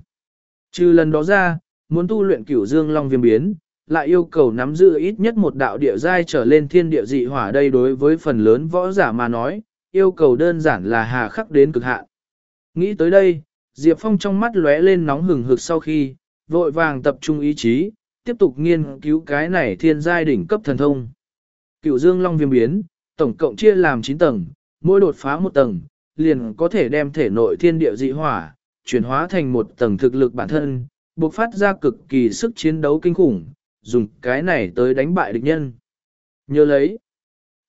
Trừ lần đó ra, muốn tu luyện cửu dương long viêm biến, lại yêu cầu nắm giữ ít nhất một đạo địa giai trở lên thiên địa dị hỏa đây đối với phần lớn võ giả mà nói, yêu cầu đơn giản là hà khắc đến cực hạn. Nghĩ tới đây, Diệp Phong trong mắt lóe lên nóng hừng hực sau khi, vội vàng tập trung ý chí, tiếp tục nghiên cứu cái này thiên giai đỉnh cấp thần thông. Cựu Dương Long Viêm biến, tổng cộng chia làm 9 tầng, mỗi đột phá một tầng, liền có thể đem thể nội thiên địa dị hỏa, chuyển hóa thành một tầng thực lực bản thân, bộc phát ra cực kỳ sức chiến đấu kinh khủng, dùng cái này tới đánh bại địch nhân. Nhớ lấy,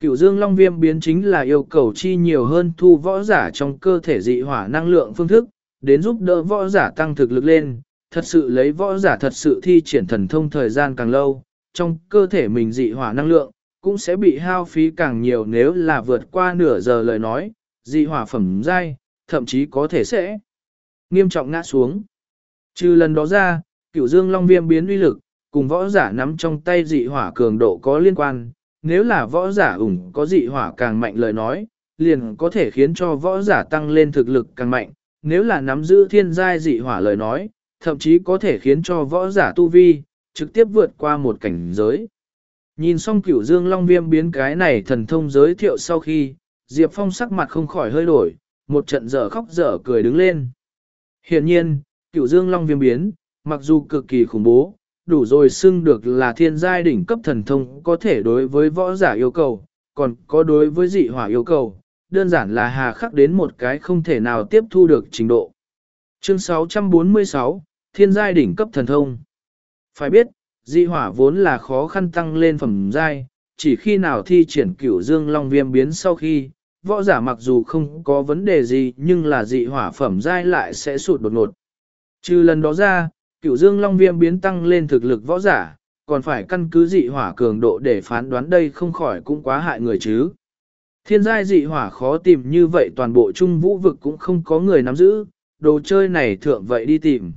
cựu dương long viêm biến chính là yêu cầu chi nhiều hơn thu võ giả trong cơ thể dị hỏa năng lượng phương thức, đến giúp đỡ võ giả tăng thực lực lên, thật sự lấy võ giả thật sự thi triển thần thông thời gian càng lâu, trong cơ thể mình dị hỏa năng lượng, cũng sẽ bị hao phí càng nhiều nếu là vượt qua nửa giờ lời nói, dị hỏa phẩm dai, thậm chí có thể sẽ nghiêm trọng ngã xuống. Trừ lần đó ra, cửu dương long viêm biến uy lực, cùng võ giả nắm trong tay dị hỏa cường độ có liên quan, nếu là võ giả ủng có dị hỏa càng mạnh lời nói, liền có thể khiến cho võ giả tăng lên thực lực càng mạnh, nếu là nắm giữ thiên giai dị hỏa lời nói, thậm chí có thể khiến cho võ giả tu vi, trực tiếp vượt qua một cảnh giới. Nhìn xong cửu dương long viêm biến cái này thần thông giới thiệu sau khi, Diệp Phong sắc mặt không khỏi hơi đổi, một trận dở khóc dở cười đứng lên. Hiện nhiên, cửu dương long viêm biến, mặc dù cực kỳ khủng bố, đủ rồi xưng được là thiên giai đỉnh cấp thần thông có thể đối với võ giả yêu cầu, còn có đối với dị hỏa yêu cầu, đơn giản là hà khắc đến một cái không thể nào tiếp thu được trình độ. Chương 646, Thiên giai đỉnh cấp thần thông. Phải biết, dị hỏa vốn là khó khăn tăng lên phẩm giai, chỉ khi nào thi triển cửu dương long viêm biến sau khi, võ giả mặc dù không có vấn đề gì nhưng là dị hỏa phẩm giai lại sẽ sụt đột ngột. Trừ lần đó ra, cửu dương long viêm biến tăng lên thực lực võ giả, còn phải căn cứ dị hỏa cường độ để phán đoán đây không khỏi cũng quá hại người chứ. Thiên giai dị hỏa khó tìm như vậy toàn bộ trung vũ vực cũng không có người nắm giữ, đồ chơi này thượng vậy đi tìm.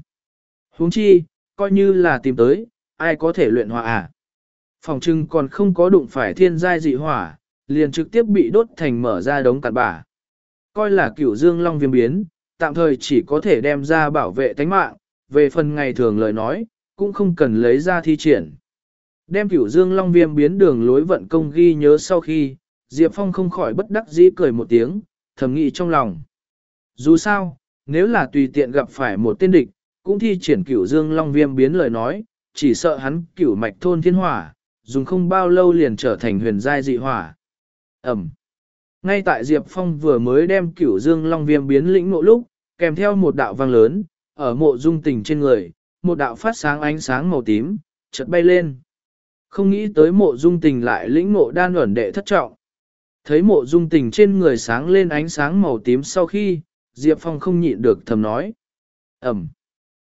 huống chi, coi như là tìm tới, ai có thể luyện hỏa à? Phòng trưng còn không có đụng phải thiên giai dị hỏa, liền trực tiếp bị đốt thành mở ra đống cặn bả. Coi là cửu dương long viêm biến, tạm thời chỉ có thể đem ra bảo vệ tánh mạng, về phần ngày thường lời nói, cũng không cần lấy ra thi triển. Đem cửu dương long viêm biến đường lối vận công ghi nhớ sau khi, Diệp Phong không khỏi bất đắc dĩ cười một tiếng, thầm nghĩ trong lòng. Dù sao, nếu là tùy tiện gặp phải một tên địch, cũng thi triển cửu dương long viêm biến lời nói, chỉ sợ hắn cửu mạch thôn thiên hỏa, dùng không bao lâu liền trở thành huyền giai dị hỏa. Ẩm. Ngay tại Diệp Phong vừa mới đem cửu dương long viêm biến lĩnh ngộ lúc, kèm theo một đạo vang lớn, ở mộ dung tình trên người, một đạo phát sáng ánh sáng màu tím, chợt bay lên. Không nghĩ tới mộ dung tình lại lĩnh ngộ đan ẩn đệ thất trọng. Thấy mộ dung tình trên người sáng lên ánh sáng màu tím sau khi, Diệp Phong không nhịn được thầm nói. Ẩm.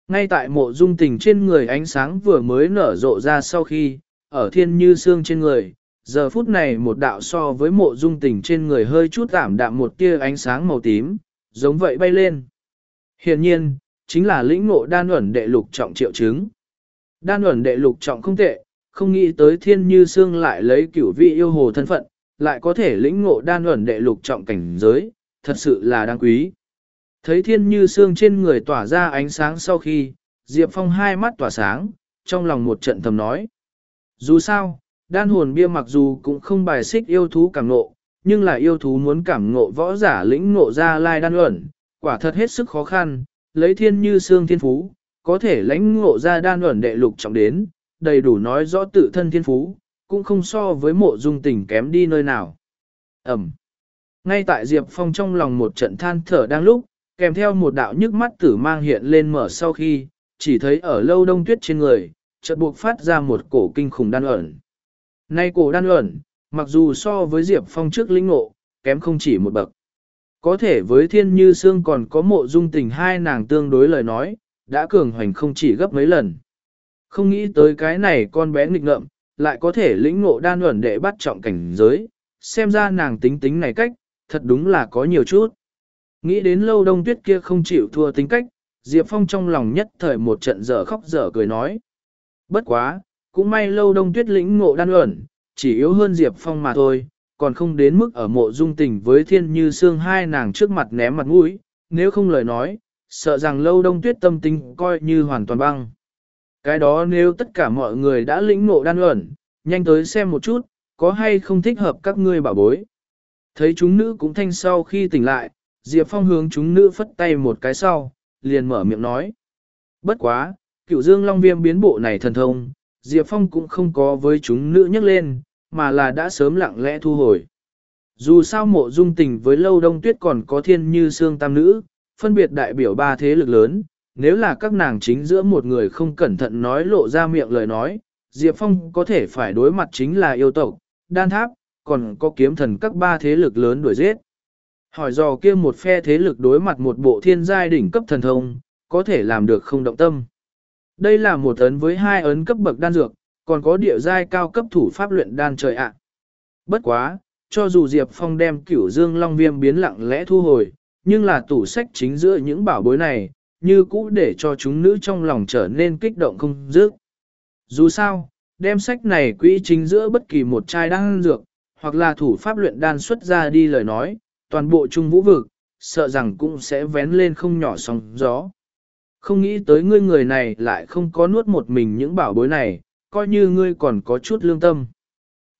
Ngay tại mộ dung tình trên người ánh sáng vừa mới nở rộ ra sau khi, ở thiên như xương trên người, giờ phút này một đạo so với mộ dung tình trên người hơi chút giảm đạm một tia ánh sáng màu tím, giống vậy bay lên. Hiện nhiên, chính là lĩnh ngộ đan ẩn đệ lục trọng triệu chứng. Đan ẩn đệ lục trọng không tệ, không nghĩ tới thiên như xương lại lấy cửu vị yêu hồ thân phận, lại có thể lĩnh ngộ đan ẩn đệ lục trọng cảnh giới, thật sự là đáng quý. Thấy thiên như xương trên người tỏa ra ánh sáng sau khi, Diệp Phong hai mắt tỏa sáng, trong lòng một trận thầm nói. Dù sao, đan hồn bia mặc dù cũng không bài xích yêu thú cảm ngộ, nhưng là yêu thú muốn cảm ngộ võ giả lĩnh ngộ ra lai đan ẩn, quả thật hết sức khó khăn, lấy thiên như xương thiên phú, có thể lãnh ngộ ra đan ẩn đệ lục trọng đến, đầy đủ nói rõ tự thân thiên phú, cũng không so với mộ dung tình kém đi nơi nào. Ẩm. Ngay tại Diệp Phong trong lòng một trận than thở đang lúc, kèm theo một đạo nhức mắt tử mang hiện lên mở sau khi, chỉ thấy ở lâu đông tuyết trên người, chợt buộc phát ra một cổ kinh khủng đan ẩn. Nay cổ đan ẩn, mặc dù so với Diệp Phong trước lĩnh ngộ, kém không chỉ một bậc. Có thể với thiên như xương còn có mộ dung tình hai nàng tương đối lời nói, đã cường hoành không chỉ gấp mấy lần. Không nghĩ tới cái này con bé nghịch ngợm, lại có thể lĩnh ngộ đan ẩn để bắt trọng cảnh giới, xem ra nàng tính tính này cách, thật đúng là có nhiều chút. Nghĩ đến lâu đông tuyết kia không chịu thua tính cách, Diệp Phong trong lòng nhất thời một trận dở khóc dở cười nói. Bất quá, cũng may lâu đông tuyết lĩnh ngộ đan ẩn, chỉ yếu hơn Diệp Phong mà thôi, còn không đến mức ở mộ dung tình với thiên như xương hai nàng trước mặt ném mặt mũi, nếu không lời nói, sợ rằng lâu đông tuyết tâm tính coi như hoàn toàn băng. Cái đó nếu tất cả mọi người đã lĩnh ngộ đan ẩn, nhanh tới xem một chút, có hay không thích hợp các ngươi bảo bối. Thấy chúng nữ cũng thanh sau khi tỉnh lại, Diệp Phong hướng chúng nữ phất tay một cái sau, liền mở miệng nói. Bất quá, cựu dương long viêm biến bộ này thần thông, Diệp Phong cũng không có với chúng nữ nhắc lên, mà là đã sớm lặng lẽ thu hồi. Dù sao mộ dung tình với lâu đông tuyết còn có thiên như xương tam nữ, phân biệt đại biểu ba thế lực lớn, nếu là các nàng chính giữa một người không cẩn thận nói lộ ra miệng lời nói, Diệp Phong có thể phải đối mặt chính là yêu tộc, đan tháp, còn có kiếm thần các ba thế lực lớn đuổi giết. Hỏi dò kia một phe thế lực đối mặt một bộ thiên giai đỉnh cấp thần thông, có thể làm được không động tâm. Đây là một ấn với hai ấn cấp bậc đan dược, còn có địa giai cao cấp thủ pháp luyện đan trời ạ. Bất quá, cho dù Diệp Phong đem cửu dương long viêm biến lặng lẽ thu hồi, nhưng là tủ sách chính giữa những bảo bối này, như cũ để cho chúng nữ trong lòng trở nên kích động không dứt. Dù sao, đem sách này quỹ chính giữa bất kỳ một chai đan dược, hoặc là thủ pháp luyện đan xuất ra đi lời nói, toàn bộ trung vũ vực, sợ rằng cũng sẽ vén lên không nhỏ sóng gió. Không nghĩ tới ngươi người này lại không có nuốt một mình những bảo bối này, coi như ngươi còn có chút lương tâm.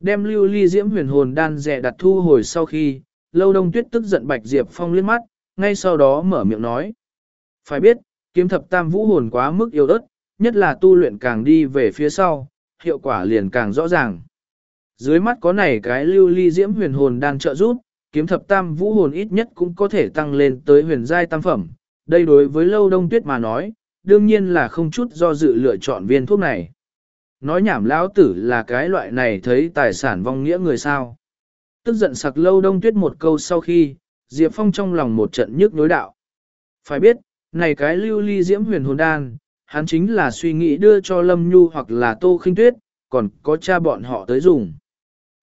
Đem lưu ly diễm huyền hồn đan rẻ đặt thu hồi sau khi, lâu đông tuyết tức giận bạch diệp phong liếc mắt, ngay sau đó mở miệng nói. Phải biết, kiếm thập tam vũ hồn quá mức yếu ớt, nhất là tu luyện càng đi về phía sau, hiệu quả liền càng rõ ràng. Dưới mắt có này cái lưu ly diễm huyền hồn đan trợ giúp, kiếm thập tam vũ hồn ít nhất cũng có thể tăng lên tới huyền giai tam phẩm. Đây đối với lâu đông tuyết mà nói, đương nhiên là không chút do dự lựa chọn viên thuốc này. Nói nhảm lão tử là cái loại này thấy tài sản vong nghĩa người sao. Tức giận sặc lâu đông tuyết một câu sau khi, Diệp Phong trong lòng một trận nhức nhối đạo. Phải biết, này cái lưu ly diễm huyền hồn đan, hắn chính là suy nghĩ đưa cho Lâm Nhu hoặc là Tô Khinh Tuyết, còn có cha bọn họ tới dùng.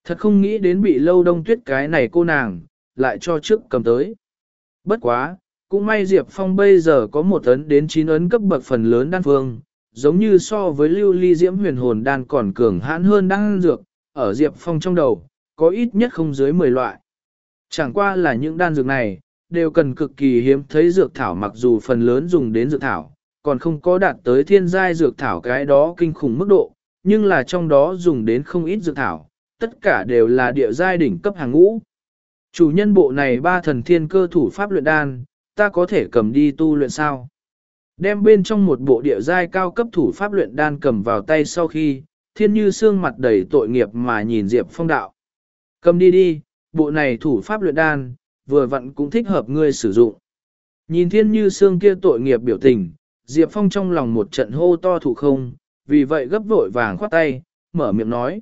Thật không nghĩ đến bị lâu đông tuyết cái này cô nàng, lại cho trước cầm tới. Bất quá, cũng may Diệp Phong bây giờ có một ấn đến chín ấn cấp bậc phần lớn đan phương, giống như so với lưu ly diễm huyền hồn đan còn cường hãn hơn đan dược, ở Diệp Phong trong đầu, có ít nhất không dưới 10 loại. Chẳng qua là những đan dược này, đều cần cực kỳ hiếm thấy dược thảo mặc dù phần lớn dùng đến dược thảo, còn không có đạt tới thiên giai dược thảo cái đó kinh khủng mức độ, nhưng là trong đó dùng đến không ít dược thảo, tất cả đều là địa giai đỉnh cấp hàng ngũ. Chủ nhân bộ này ba thần thiên cơ thủ pháp luyện đan, ta có thể cầm đi tu luyện sao? Đem bên trong một bộ địa giai cao cấp thủ pháp luyện đan cầm vào tay sau khi, thiên như xương mặt đầy tội nghiệp mà nhìn Diệp Phong đạo. Cầm đi đi, bộ này thủ pháp luyện đan, vừa vặn cũng thích hợp ngươi sử dụng. Nhìn thiên như xương kia tội nghiệp biểu tình, Diệp Phong trong lòng một trận hô to thủ không, vì vậy gấp vội vàng khoát tay, mở miệng nói.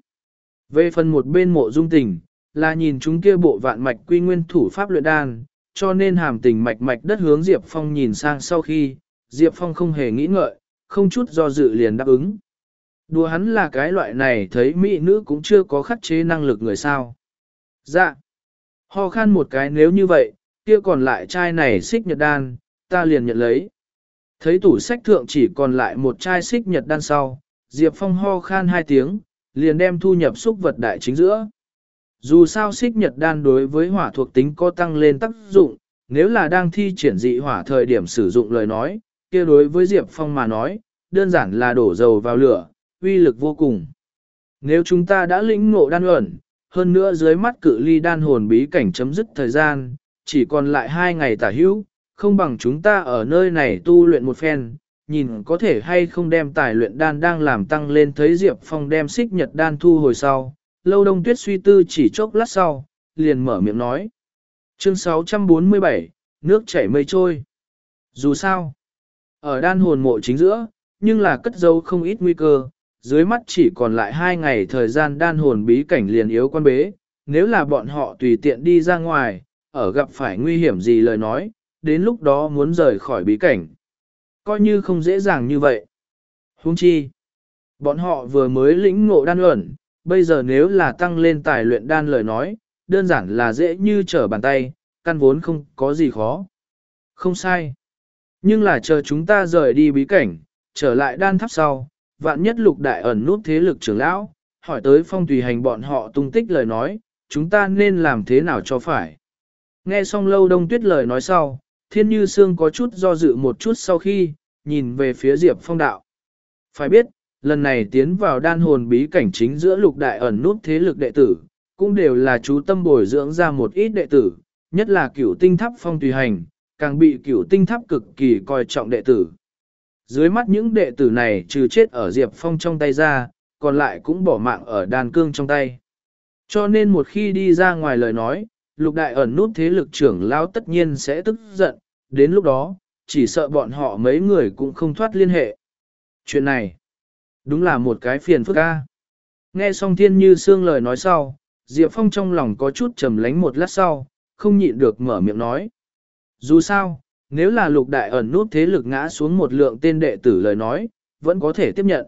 Về phần một bên mộ dung tình, là nhìn chúng kia bộ vạn mạch quy nguyên thủ pháp luyện đan, cho nên hàm tình mạch mạch đất hướng Diệp Phong nhìn sang sau khi, Diệp Phong không hề nghĩ ngợi, không chút do dự liền đáp ứng. Đùa hắn là cái loại này thấy mỹ nữ cũng chưa có khắc chế năng lực người sao. Dạ. Ho khan một cái nếu như vậy, kia còn lại chai này xích nhật đan, ta liền nhận lấy. Thấy tủ sách thượng chỉ còn lại một chai xích nhật đan sau, Diệp Phong ho khan hai tiếng, liền đem thu nhập xúc vật đại chính giữa. Dù sao xích nhật đan đối với hỏa thuộc tính có tăng lên tác dụng, nếu là đang thi triển dị hỏa thời điểm sử dụng lời nói, kia đối với Diệp Phong mà nói, đơn giản là đổ dầu vào lửa, uy lực vô cùng. Nếu chúng ta đã lĩnh ngộ đan ẩn, hơn nữa dưới mắt cự ly đan hồn bí cảnh chấm dứt thời gian, chỉ còn lại hai ngày tả hữu, không bằng chúng ta ở nơi này tu luyện một phen, nhìn có thể hay không đem tài luyện đan đang làm tăng lên thấy Diệp Phong đem xích nhật đan thu hồi sau. Lâu đông tuyết suy tư chỉ chốc lát sau, liền mở miệng nói. Chương 647, nước chảy mây trôi. Dù sao, ở đan hồn mộ chính giữa, nhưng là cất dấu không ít nguy cơ, dưới mắt chỉ còn lại hai ngày thời gian đan hồn bí cảnh liền yếu quan bế, nếu là bọn họ tùy tiện đi ra ngoài, ở gặp phải nguy hiểm gì lời nói, đến lúc đó muốn rời khỏi bí cảnh. Coi như không dễ dàng như vậy. Huống chi, bọn họ vừa mới lĩnh ngộ đan luận, bây giờ nếu là tăng lên tài luyện đan lời nói, đơn giản là dễ như trở bàn tay, căn vốn không có gì khó. Không sai. Nhưng là chờ chúng ta rời đi bí cảnh, trở lại đan tháp sau, vạn nhất lục đại ẩn nút thế lực trưởng lão, hỏi tới phong tùy hành bọn họ tung tích lời nói, chúng ta nên làm thế nào cho phải. Nghe xong lâu đông tuyết lời nói sau, thiên như xương có chút do dự một chút sau khi, nhìn về phía diệp phong đạo. Phải biết, lần này tiến vào đan hồn bí cảnh chính giữa lục đại ẩn nút thế lực đệ tử, cũng đều là chú tâm bồi dưỡng ra một ít đệ tử, nhất là cửu tinh tháp phong tùy hành, càng bị cửu tinh tháp cực kỳ coi trọng đệ tử. Dưới mắt những đệ tử này trừ chết ở Diệp Phong trong tay ra, còn lại cũng bỏ mạng ở đàn cương trong tay. Cho nên một khi đi ra ngoài lời nói, lục đại ẩn nút thế lực trưởng lao tất nhiên sẽ tức giận, đến lúc đó, chỉ sợ bọn họ mấy người cũng không thoát liên hệ. Chuyện này, đúng là một cái phiền phức ca. Nghe xong thiên như xương lời nói sau, Diệp Phong trong lòng có chút trầm lánh một lát sau, không nhịn được mở miệng nói. Dù sao, nếu là lục đại ẩn nút thế lực ngã xuống một lượng tên đệ tử lời nói, vẫn có thể tiếp nhận.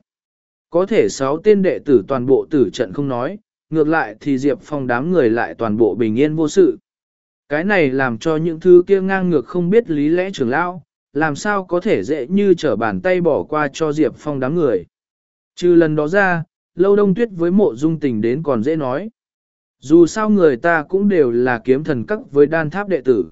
Có thể sáu tên đệ tử toàn bộ tử trận không nói, ngược lại thì Diệp Phong đám người lại toàn bộ bình yên vô sự. Cái này làm cho những thứ kia ngang ngược không biết lý lẽ trưởng lão, làm sao có thể dễ như trở bàn tay bỏ qua cho Diệp Phong đám người. Trừ lần đó ra, lâu đông tuyết với mộ dung tình đến còn dễ nói. Dù sao người ta cũng đều là kiếm thần cấp với đan tháp đệ tử.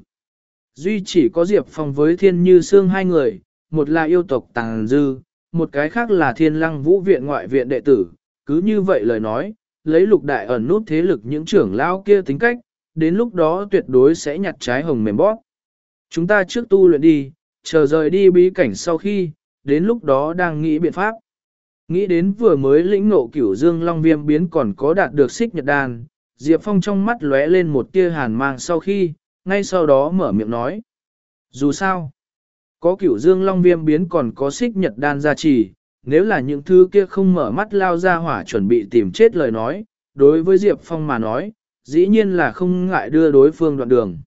Duy chỉ có Diệp Phong với thiên như xương hai người, một là yêu tộc tàng dư, một cái khác là thiên lăng vũ viện ngoại viện đệ tử. Cứ như vậy lời nói, lấy lục đại ẩn nút thế lực những trưởng lao kia tính cách, đến lúc đó tuyệt đối sẽ nhặt trái hồng mềm bóp. Chúng ta trước tu luyện đi, chờ rời đi bí cảnh sau khi, đến lúc đó đang nghĩ biện pháp. Nghĩ đến vừa mới lĩnh ngộ cửu dương long viêm biến còn có đạt được xích nhật đan, Diệp Phong trong mắt lóe lên một tia hàn mang sau khi, ngay sau đó mở miệng nói. Dù sao, có cửu dương long viêm biến còn có xích nhật đan gia trì, nếu là những thứ kia không mở mắt lao ra hỏa chuẩn bị tìm chết lời nói, đối với Diệp Phong mà nói, dĩ nhiên là không ngại đưa đối phương đoạn đường.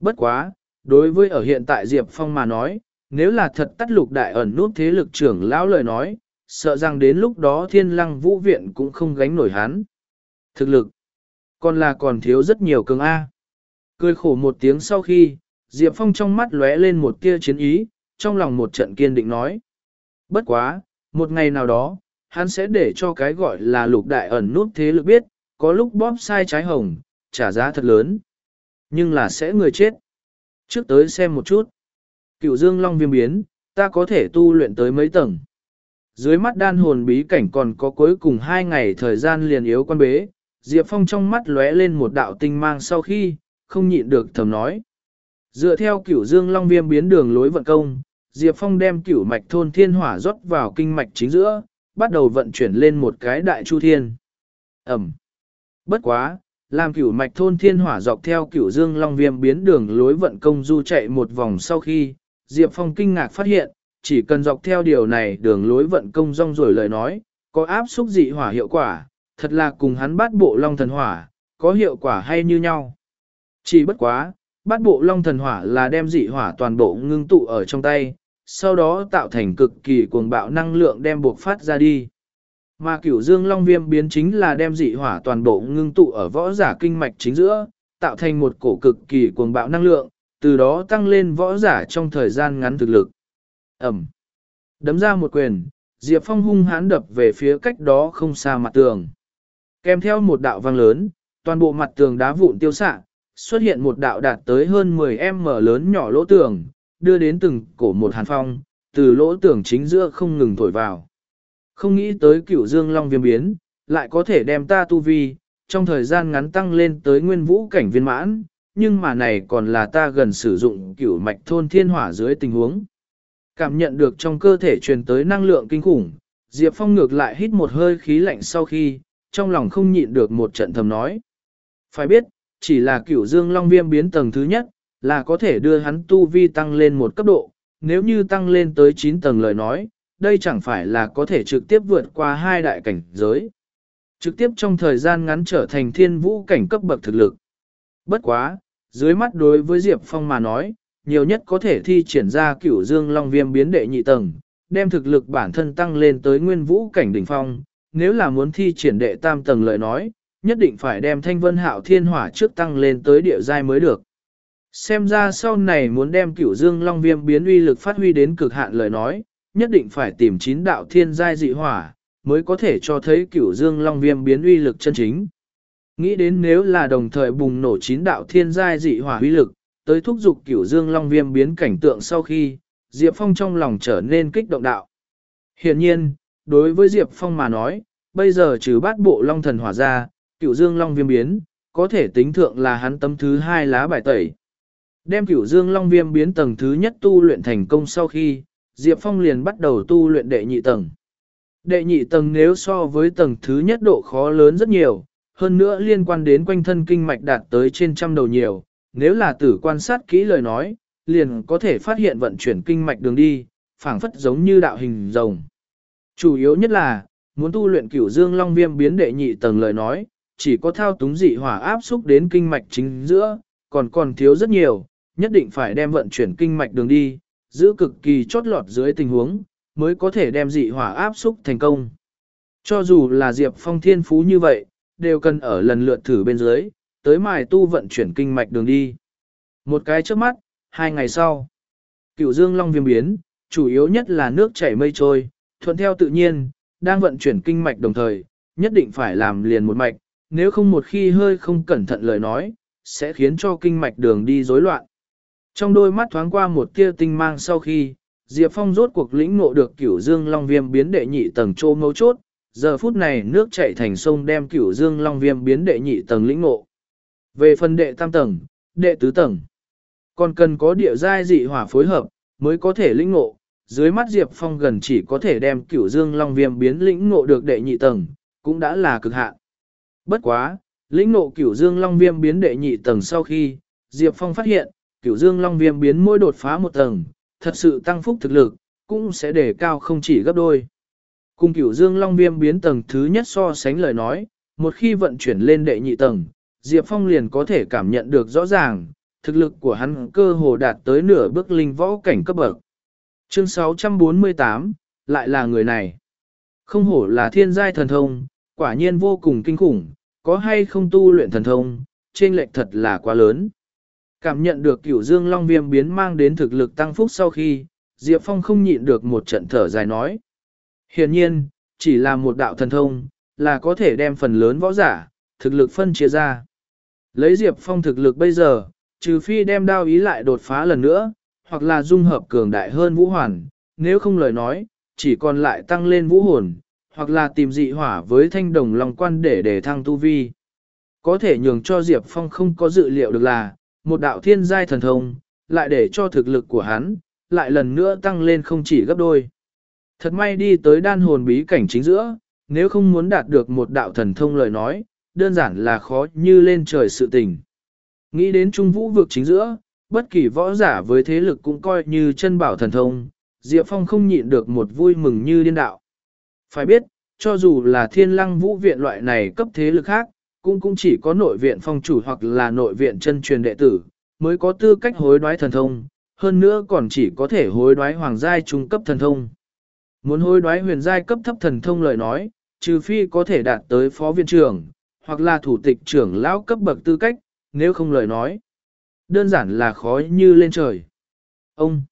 Bất quá, đối với ở hiện tại Diệp Phong mà nói, nếu là thật tắt lục đại ẩn nút thế lực trưởng lão lời nói, sợ rằng đến lúc đó thiên lăng vũ viện cũng không gánh nổi hắn. Thực lực, còn là còn thiếu rất nhiều cường A. Cười khổ một tiếng sau khi, Diệp Phong trong mắt lóe lên một tia chiến ý, trong lòng một trận kiên định nói. Bất quá, một ngày nào đó, hắn sẽ để cho cái gọi là lục đại ẩn nút thế lực biết, có lúc bóp sai trái hồng, trả giá thật lớn. Nhưng là sẽ người chết. Trước tới xem một chút. Cựu dương long viêm biến, ta có thể tu luyện tới mấy tầng. Dưới mắt đan hồn bí cảnh còn có cuối cùng hai ngày thời gian liền yếu quan bế, Diệp Phong trong mắt lóe lên một đạo tinh mang sau khi, không nhịn được thầm nói. Dựa theo cửu dương long viêm biến đường lối vận công, Diệp Phong đem cửu mạch thôn thiên hỏa rót vào kinh mạch chính giữa, bắt đầu vận chuyển lên một cái đại chu thiên. Ẩm. Bất quá, làm cửu mạch thôn thiên hỏa dọc theo cửu dương long viêm biến đường lối vận công du chạy một vòng sau khi, Diệp Phong kinh ngạc phát hiện, chỉ cần dọc theo điều này đường lối vận công rong rồi lời nói, có áp xúc dị hỏa hiệu quả, thật là cùng hắn bắt bộ long thần hỏa, có hiệu quả hay như nhau. Chỉ bất quá, bắt bộ long thần hỏa là đem dị hỏa toàn bộ ngưng tụ ở trong tay, sau đó tạo thành cực kỳ cuồng bạo năng lượng đem buộc phát ra đi. Mà cửu dương long viêm biến chính là đem dị hỏa toàn bộ ngưng tụ ở võ giả kinh mạch chính giữa, tạo thành một cổ cực kỳ cuồng bạo năng lượng, từ đó tăng lên võ giả trong thời gian ngắn thực lực. Ẩm. Đấm ra một quyền, Diệp Phong hung hãn đập về phía cách đó không xa mặt tường. Kèm theo một đạo vang lớn, toàn bộ mặt tường đá vụn tiêu xạ, xuất hiện một đạo đạt tới hơn 10m lớn nhỏ lỗ tường, đưa đến từng cổ một hàn phong, từ lỗ tường chính giữa không ngừng thổi vào. Không nghĩ tới cửu dương long viêm biến, lại có thể đem ta tu vi, trong thời gian ngắn tăng lên tới nguyên vũ cảnh viên mãn, nhưng mà này còn là ta gần sử dụng cửu mạch thôn thiên hỏa dưới tình huống. Cảm nhận được trong cơ thể truyền tới năng lượng kinh khủng, Diệp Phong ngược lại hít một hơi khí lạnh sau khi, trong lòng không nhịn được một trận thầm nói. Phải biết, chỉ là cửu dương long viêm biến tầng thứ nhất, là có thể đưa hắn tu vi tăng lên một cấp độ, nếu như tăng lên tới 9 tầng lời nói, đây chẳng phải là có thể trực tiếp vượt qua hai đại cảnh giới. Trực tiếp trong thời gian ngắn trở thành thiên vũ cảnh cấp bậc thực lực. Bất quá, dưới mắt đối với Diệp Phong mà nói, nhiều nhất có thể thi triển ra cửu dương long viêm biến đệ nhị tầng, đem thực lực bản thân tăng lên tới nguyên vũ cảnh đỉnh phong. Nếu là muốn thi triển đệ tam tầng lời nói, nhất định phải đem thanh vân hạo thiên hỏa trước tăng lên tới địa giai mới được. Xem ra sau này muốn đem cửu dương long viêm biến uy lực phát huy đến cực hạn lời nói, nhất định phải tìm chín đạo thiên giai dị hỏa, mới có thể cho thấy cửu dương long viêm biến uy lực chân chính. Nghĩ đến nếu là đồng thời bùng nổ chín đạo thiên giai dị hỏa uy lực, tới thúc giục cửu dương long viêm biến cảnh tượng sau khi, Diệp Phong trong lòng trở nên kích động đạo. Hiện nhiên, đối với Diệp Phong mà nói, bây giờ trừ bát bộ long thần hỏa ra, cửu dương long viêm biến, có thể tính thượng là hắn tấm thứ hai lá bài tẩy. Đem cửu dương long viêm biến tầng thứ nhất tu luyện thành công sau khi, Diệp Phong liền bắt đầu tu luyện đệ nhị tầng. Đệ nhị tầng nếu so với tầng thứ nhất độ khó lớn rất nhiều, hơn nữa liên quan đến quanh thân kinh mạch đạt tới trên trăm đầu nhiều, nếu là tử quan sát kỹ lời nói, liền có thể phát hiện vận chuyển kinh mạch đường đi, phảng phất giống như đạo hình rồng. Chủ yếu nhất là, muốn tu luyện cửu dương long viêm biến đệ nhị tầng lời nói, chỉ có thao túng dị hỏa áp xúc đến kinh mạch chính giữa, còn còn thiếu rất nhiều, nhất định phải đem vận chuyển kinh mạch đường đi, giữ cực kỳ chốt lọt dưới tình huống, mới có thể đem dị hỏa áp xúc thành công. Cho dù là Diệp Phong thiên phú như vậy, đều cần ở lần lượt thử bên dưới, tới mài tu vận chuyển kinh mạch đường đi. Một cái trước mắt, hai ngày sau, cựu dương long viêm biến, chủ yếu nhất là nước chảy mây trôi, thuận theo tự nhiên, đang vận chuyển kinh mạch đồng thời, nhất định phải làm liền một mạch, nếu không một khi hơi không cẩn thận lời nói, sẽ khiến cho kinh mạch đường đi rối loạn. Trong đôi mắt thoáng qua một tia tinh mang sau khi, Diệp Phong rốt cuộc lĩnh ngộ được cửu dương long viêm biến đệ nhị tầng trô mấu chốt, giờ phút này nước chảy thành sông đem cửu dương long viêm biến đệ nhị tầng lĩnh ngộ. Về phần đệ tam tầng, đệ tứ tầng, còn cần có địa giai dị hỏa phối hợp, mới có thể lĩnh ngộ. Dưới mắt Diệp Phong gần chỉ có thể đem cửu dương long viêm biến lĩnh ngộ được đệ nhị tầng, cũng đã là cực hạn. Bất quá, lĩnh nộ cửu dương long viêm biến đệ nhị tầng sau khi, Diệp Phong phát hiện, cửu dương long viêm biến mỗi đột phá một tầng, thật sự tăng phúc thực lực, cũng sẽ đề cao không chỉ gấp đôi. Cùng cửu dương long viêm biến tầng thứ nhất so sánh lời nói, một khi vận chuyển lên đệ nhị tầng, Diệp Phong liền có thể cảm nhận được rõ ràng, thực lực của hắn cơ hồ đạt tới nửa bước linh võ cảnh cấp bậc. Chương 648, lại là người này. Không hổ là thiên giai thần thông, quả nhiên vô cùng kinh khủng, có hay không tu luyện thần thông, trên lệch thật là quá lớn. Cảm nhận được cửu dương long viêm biến mang đến thực lực tăng phúc sau khi, Diệp Phong không nhịn được một trận thở dài nói. Hiện nhiên, chỉ là một đạo thần thông, là có thể đem phần lớn võ giả, thực lực phân chia ra. Lấy Diệp Phong thực lực bây giờ, trừ phi đem đao ý lại đột phá lần nữa, hoặc là dung hợp cường đại hơn vũ hoàn, nếu không lời nói, chỉ còn lại tăng lên vũ hồn, hoặc là tìm dị hỏa với thanh đồng lòng quan để để thăng tu vi. Có thể nhường cho Diệp Phong không có dự liệu được là, một đạo thiên giai thần thông, lại để cho thực lực của hắn, lại lần nữa tăng lên không chỉ gấp đôi. Thật may đi tới đan hồn bí cảnh chính giữa, nếu không muốn đạt được một đạo thần thông lời nói, đơn giản là khó như lên trời sự tình. Nghĩ đến trung vũ vực chính giữa, bất kỳ võ giả với thế lực cũng coi như chân bảo thần thông, Diệp Phong không nhịn được một vui mừng như điên đạo. Phải biết, cho dù là thiên lăng vũ viện loại này cấp thế lực khác, cũng cũng chỉ có nội viện phong chủ hoặc là nội viện chân truyền đệ tử, mới có tư cách hối đoái thần thông, hơn nữa còn chỉ có thể hối đoái hoàng giai trung cấp thần thông. Muốn hối đoái huyền giai cấp thấp thần thông lời nói, trừ phi có thể đạt tới phó viện trưởng, hoặc là thủ tịch trưởng lão cấp bậc tư cách, nếu không lời nói. Đơn giản là khó như lên trời. Ông!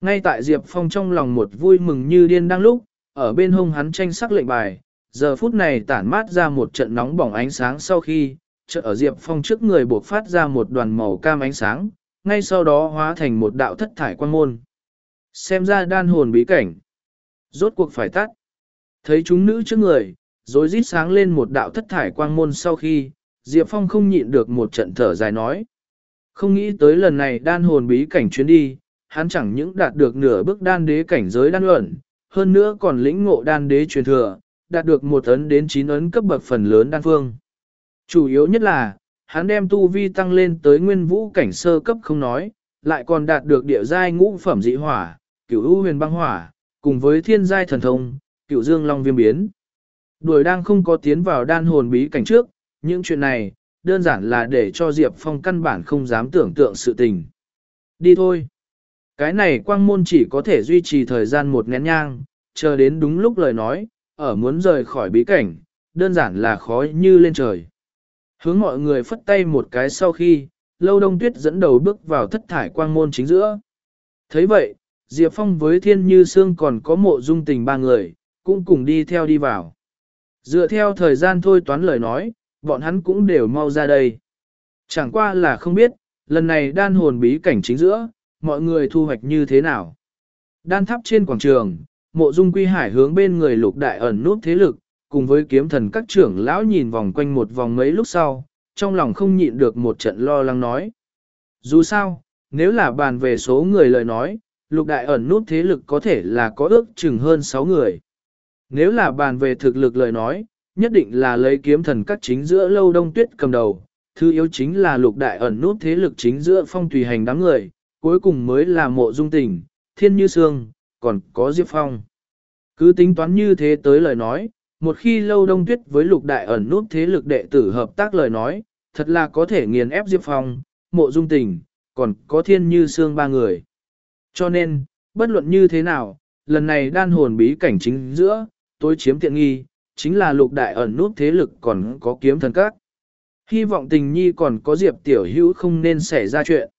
Ngay tại Diệp Phong trong lòng một vui mừng như điên đang lúc, ở bên hông hắn tranh sắc lệnh bài, giờ phút này tản mát ra một trận nóng bỏng ánh sáng sau khi, chợ ở Diệp Phong trước người buộc phát ra một đoàn màu cam ánh sáng, ngay sau đó hóa thành một đạo thất thải quan môn. Xem ra đan hồn bí cảnh. Rốt cuộc phải tắt. Thấy chúng nữ trước người, rồi rít sáng lên một đạo thất thải quang môn sau khi, Diệp Phong không nhịn được một trận thở dài nói. Không nghĩ tới lần này đan hồn bí cảnh chuyến đi, hắn chẳng những đạt được nửa bước đan đế cảnh giới đan luận, hơn nữa còn lĩnh ngộ đan đế truyền thừa, đạt được một ấn đến chín ấn cấp bậc phần lớn đan phương. Chủ yếu nhất là, hắn đem tu vi tăng lên tới nguyên vũ cảnh sơ cấp không nói, lại còn đạt được địa giai ngũ phẩm dị hỏa, cửu u huyền băng hỏa, cùng với thiên giai thần thông, cửu dương long viêm biến. Đuổi đang không có tiến vào đan hồn bí cảnh trước, những chuyện này, đơn giản là để cho Diệp Phong căn bản không dám tưởng tượng sự tình. Đi thôi. Cái này quang môn chỉ có thể duy trì thời gian một nén nhang, chờ đến đúng lúc lời nói, ở muốn rời khỏi bí cảnh, đơn giản là khó như lên trời. Hướng mọi người phất tay một cái sau khi, lâu đông tuyết dẫn đầu bước vào thất thải quang môn chính giữa. thấy vậy, Diệp Phong với Thiên Như Sương còn có mộ dung tình ba người, cũng cùng đi theo đi vào. Dựa theo thời gian thôi toán lời nói, bọn hắn cũng đều mau ra đây. Chẳng qua là không biết, lần này đan hồn bí cảnh chính giữa, mọi người thu hoạch như thế nào. Đan tháp trên quảng trường, mộ dung quy hải hướng bên người lục đại ẩn nút thế lực, cùng với kiếm thần các trưởng lão nhìn vòng quanh một vòng mấy lúc sau, trong lòng không nhịn được một trận lo lắng nói. Dù sao, nếu là bàn về số người lời nói, lục đại ẩn nút thế lực có thể là có ước chừng hơn 6 người. Nếu là bàn về thực lực lời nói, nhất định là lấy kiếm thần các chính giữa lâu đông tuyết cầm đầu, thứ yếu chính là lục đại ẩn nút thế lực chính giữa phong tùy hành đám người, cuối cùng mới là mộ dung tình, thiên như sương, còn có diệp phong. Cứ tính toán như thế tới lời nói, một khi lâu đông tuyết với lục đại ẩn nút thế lực đệ tử hợp tác lời nói, thật là có thể nghiền ép diệp phong, mộ dung tình, còn có thiên như sương ba người. Cho nên, bất luận như thế nào, lần này đan hồn bí cảnh chính giữa, tôi chiếm tiện nghi, chính là lục đại ẩn nút thế lực còn có kiếm thần các. Hy vọng tình nhi còn có diệp tiểu hữu không nên xảy ra chuyện.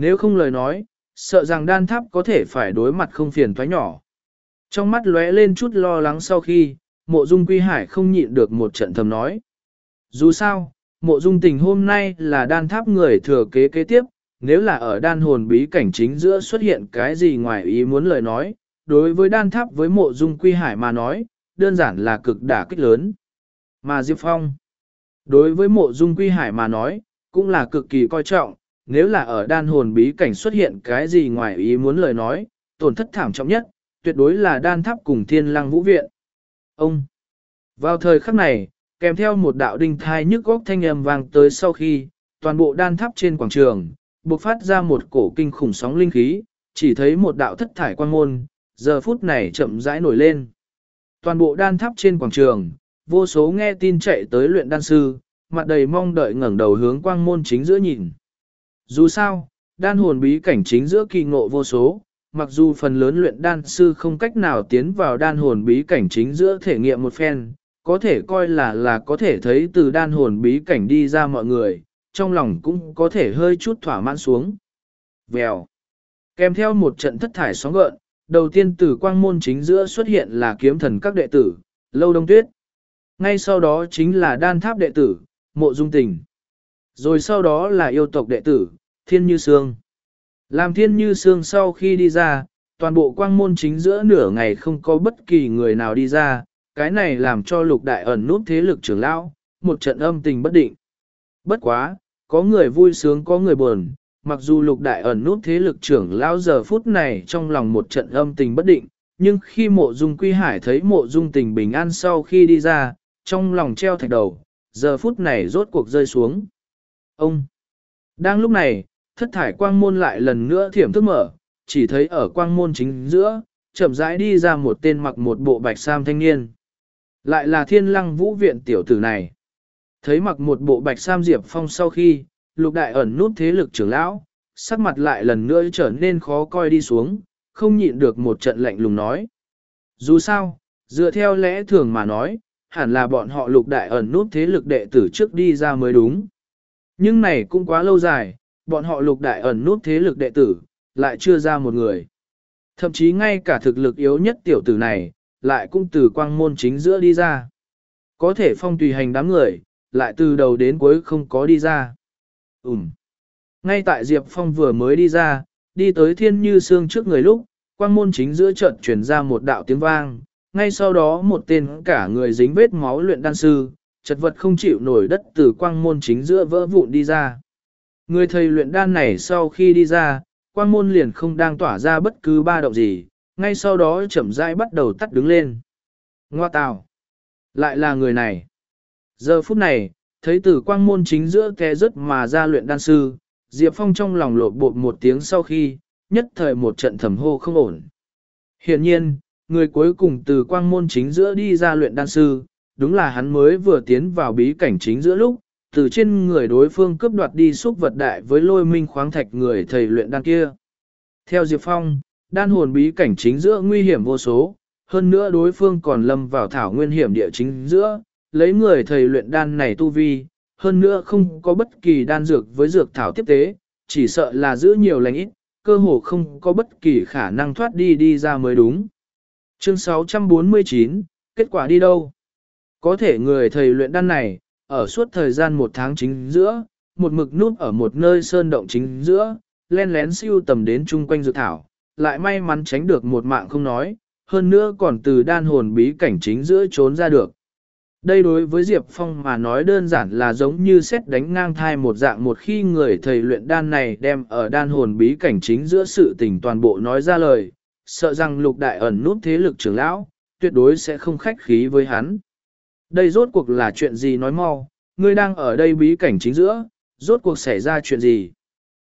Nếu không lời nói, sợ rằng đan tháp có thể phải đối mặt không phiền thoái nhỏ. Trong mắt lóe lên chút lo lắng sau khi, mộ dung quy hải không nhịn được một trận thầm nói. Dù sao, mộ dung tình hôm nay là đan tháp người thừa kế kế tiếp, nếu là ở đan hồn bí cảnh chính giữa xuất hiện cái gì ngoài ý muốn lời nói, đối với đan tháp với mộ dung quy hải mà nói, đơn giản là cực đả kích lớn. Mà Diệp Phong, đối với mộ dung quy hải mà nói, cũng là cực kỳ coi trọng, nếu là ở đan hồn bí cảnh xuất hiện cái gì ngoài ý muốn lời nói, tổn thất thảm trọng nhất, tuyệt đối là đan tháp cùng thiên lăng vũ viện. Ông, vào thời khắc này, kèm theo một đạo đinh thai nhức góc thanh âm vang tới sau khi, toàn bộ đan tháp trên quảng trường, bộc phát ra một cổ kinh khủng sóng linh khí, chỉ thấy một đạo thất thải quan môn, giờ phút này chậm rãi nổi lên. Toàn bộ đan tháp trên quảng trường, vô số nghe tin chạy tới luyện đan sư, mặt đầy mong đợi ngẩng đầu hướng quang môn chính giữa nhìn. Dù sao, đan hồn bí cảnh chính giữa kỳ ngộ vô số, mặc dù phần lớn luyện đan sư không cách nào tiến vào đan hồn bí cảnh chính giữa thể nghiệm một phen, có thể coi là là có thể thấy từ đan hồn bí cảnh đi ra mọi người, trong lòng cũng có thể hơi chút thỏa mãn xuống. Vèo. Kèm theo một trận thất thải sóng gợn, đầu tiên từ quang môn chính giữa xuất hiện là kiếm thần các đệ tử, Lâu Đông Tuyết. Ngay sau đó chính là đan tháp đệ tử, Mộ Dung Tình. Rồi sau đó là yêu tộc đệ tử, Thiên Như Sương. Làm Thiên Như Sương sau khi đi ra, toàn bộ quang môn chính giữa nửa ngày không có bất kỳ người nào đi ra, cái này làm cho lục đại ẩn nút thế lực trưởng lão, một trận âm tình bất định. Bất quá, có người vui sướng có người buồn, mặc dù lục đại ẩn nút thế lực trưởng lão giờ phút này trong lòng một trận âm tình bất định, nhưng khi mộ dung quy hải thấy mộ dung tình bình an sau khi đi ra, trong lòng treo thạch đầu, giờ phút này rốt cuộc rơi xuống. Ông! Đang lúc này, thất thải quang môn lại lần nữa thiểm thức mở, chỉ thấy ở quang môn chính giữa, chậm rãi đi ra một tên mặc một bộ bạch sam thanh niên. Lại là thiên lăng vũ viện tiểu tử này. Thấy mặc một bộ bạch sam diệp phong sau khi, lục đại ẩn nút thế lực trưởng lão, sắc mặt lại lần nữa trở nên khó coi đi xuống, không nhịn được một trận lạnh lùng nói. Dù sao, dựa theo lẽ thường mà nói, hẳn là bọn họ lục đại ẩn nút thế lực đệ tử trước đi ra mới đúng. Nhưng này cũng quá lâu dài, bọn họ lục đại ẩn nút thế lực đệ tử, lại chưa ra một người. Thậm chí ngay cả thực lực yếu nhất tiểu tử này, lại cũng từ quang môn chính giữa đi ra. Có thể phong tùy hành đám người, lại từ đầu đến cuối không có đi ra. Ừm. Ngay tại Diệp Phong vừa mới đi ra, đi tới thiên như xương trước người lúc, quang môn chính giữa trận truyền ra một đạo tiếng vang, ngay sau đó một tên cả người dính vết máu luyện đan sư, chật vật không chịu nổi đất từ quang môn chính giữa vỡ vụn đi ra. Người thầy luyện đan này sau khi đi ra, quang môn liền không đang tỏa ra bất cứ ba động gì, ngay sau đó chậm rãi bắt đầu tắt đứng lên. Ngoa tào! Lại là người này. Giờ phút này, thấy từ quang môn chính giữa kẻ rớt mà ra luyện đan sư, Diệp Phong trong lòng lộ bột một tiếng sau khi, nhất thời một trận thầm hô không ổn. Hiện nhiên, người cuối cùng từ quang môn chính giữa đi ra luyện đan sư, đúng là hắn mới vừa tiến vào bí cảnh chính giữa lúc, từ trên người đối phương cướp đoạt đi xúc vật đại với lôi minh khoáng thạch người thầy luyện đan kia. Theo Diệp Phong, đan hồn bí cảnh chính giữa nguy hiểm vô số, hơn nữa đối phương còn lâm vào thảo nguyên hiểm địa chính giữa, lấy người thầy luyện đan này tu vi, hơn nữa không có bất kỳ đan dược với dược thảo tiếp tế, chỉ sợ là giữ nhiều lành ít, cơ hồ không có bất kỳ khả năng thoát đi đi ra mới đúng. Chương 649, kết quả đi đâu? Có thể người thầy luyện đan này, ở suốt thời gian một tháng chính giữa, một mực núp ở một nơi sơn động chính giữa, len lén siêu tầm đến chung quanh dược thảo, lại may mắn tránh được một mạng không nói, hơn nữa còn từ đan hồn bí cảnh chính giữa trốn ra được. Đây đối với Diệp Phong mà nói đơn giản là giống như xét đánh ngang thai một dạng một khi người thầy luyện đan này đem ở đan hồn bí cảnh chính giữa sự tình toàn bộ nói ra lời, sợ rằng lục đại ẩn nút thế lực trưởng lão, tuyệt đối sẽ không khách khí với hắn. Đây rốt cuộc là chuyện gì nói mau, ngươi đang ở đây bí cảnh chính giữa, rốt cuộc xảy ra chuyện gì?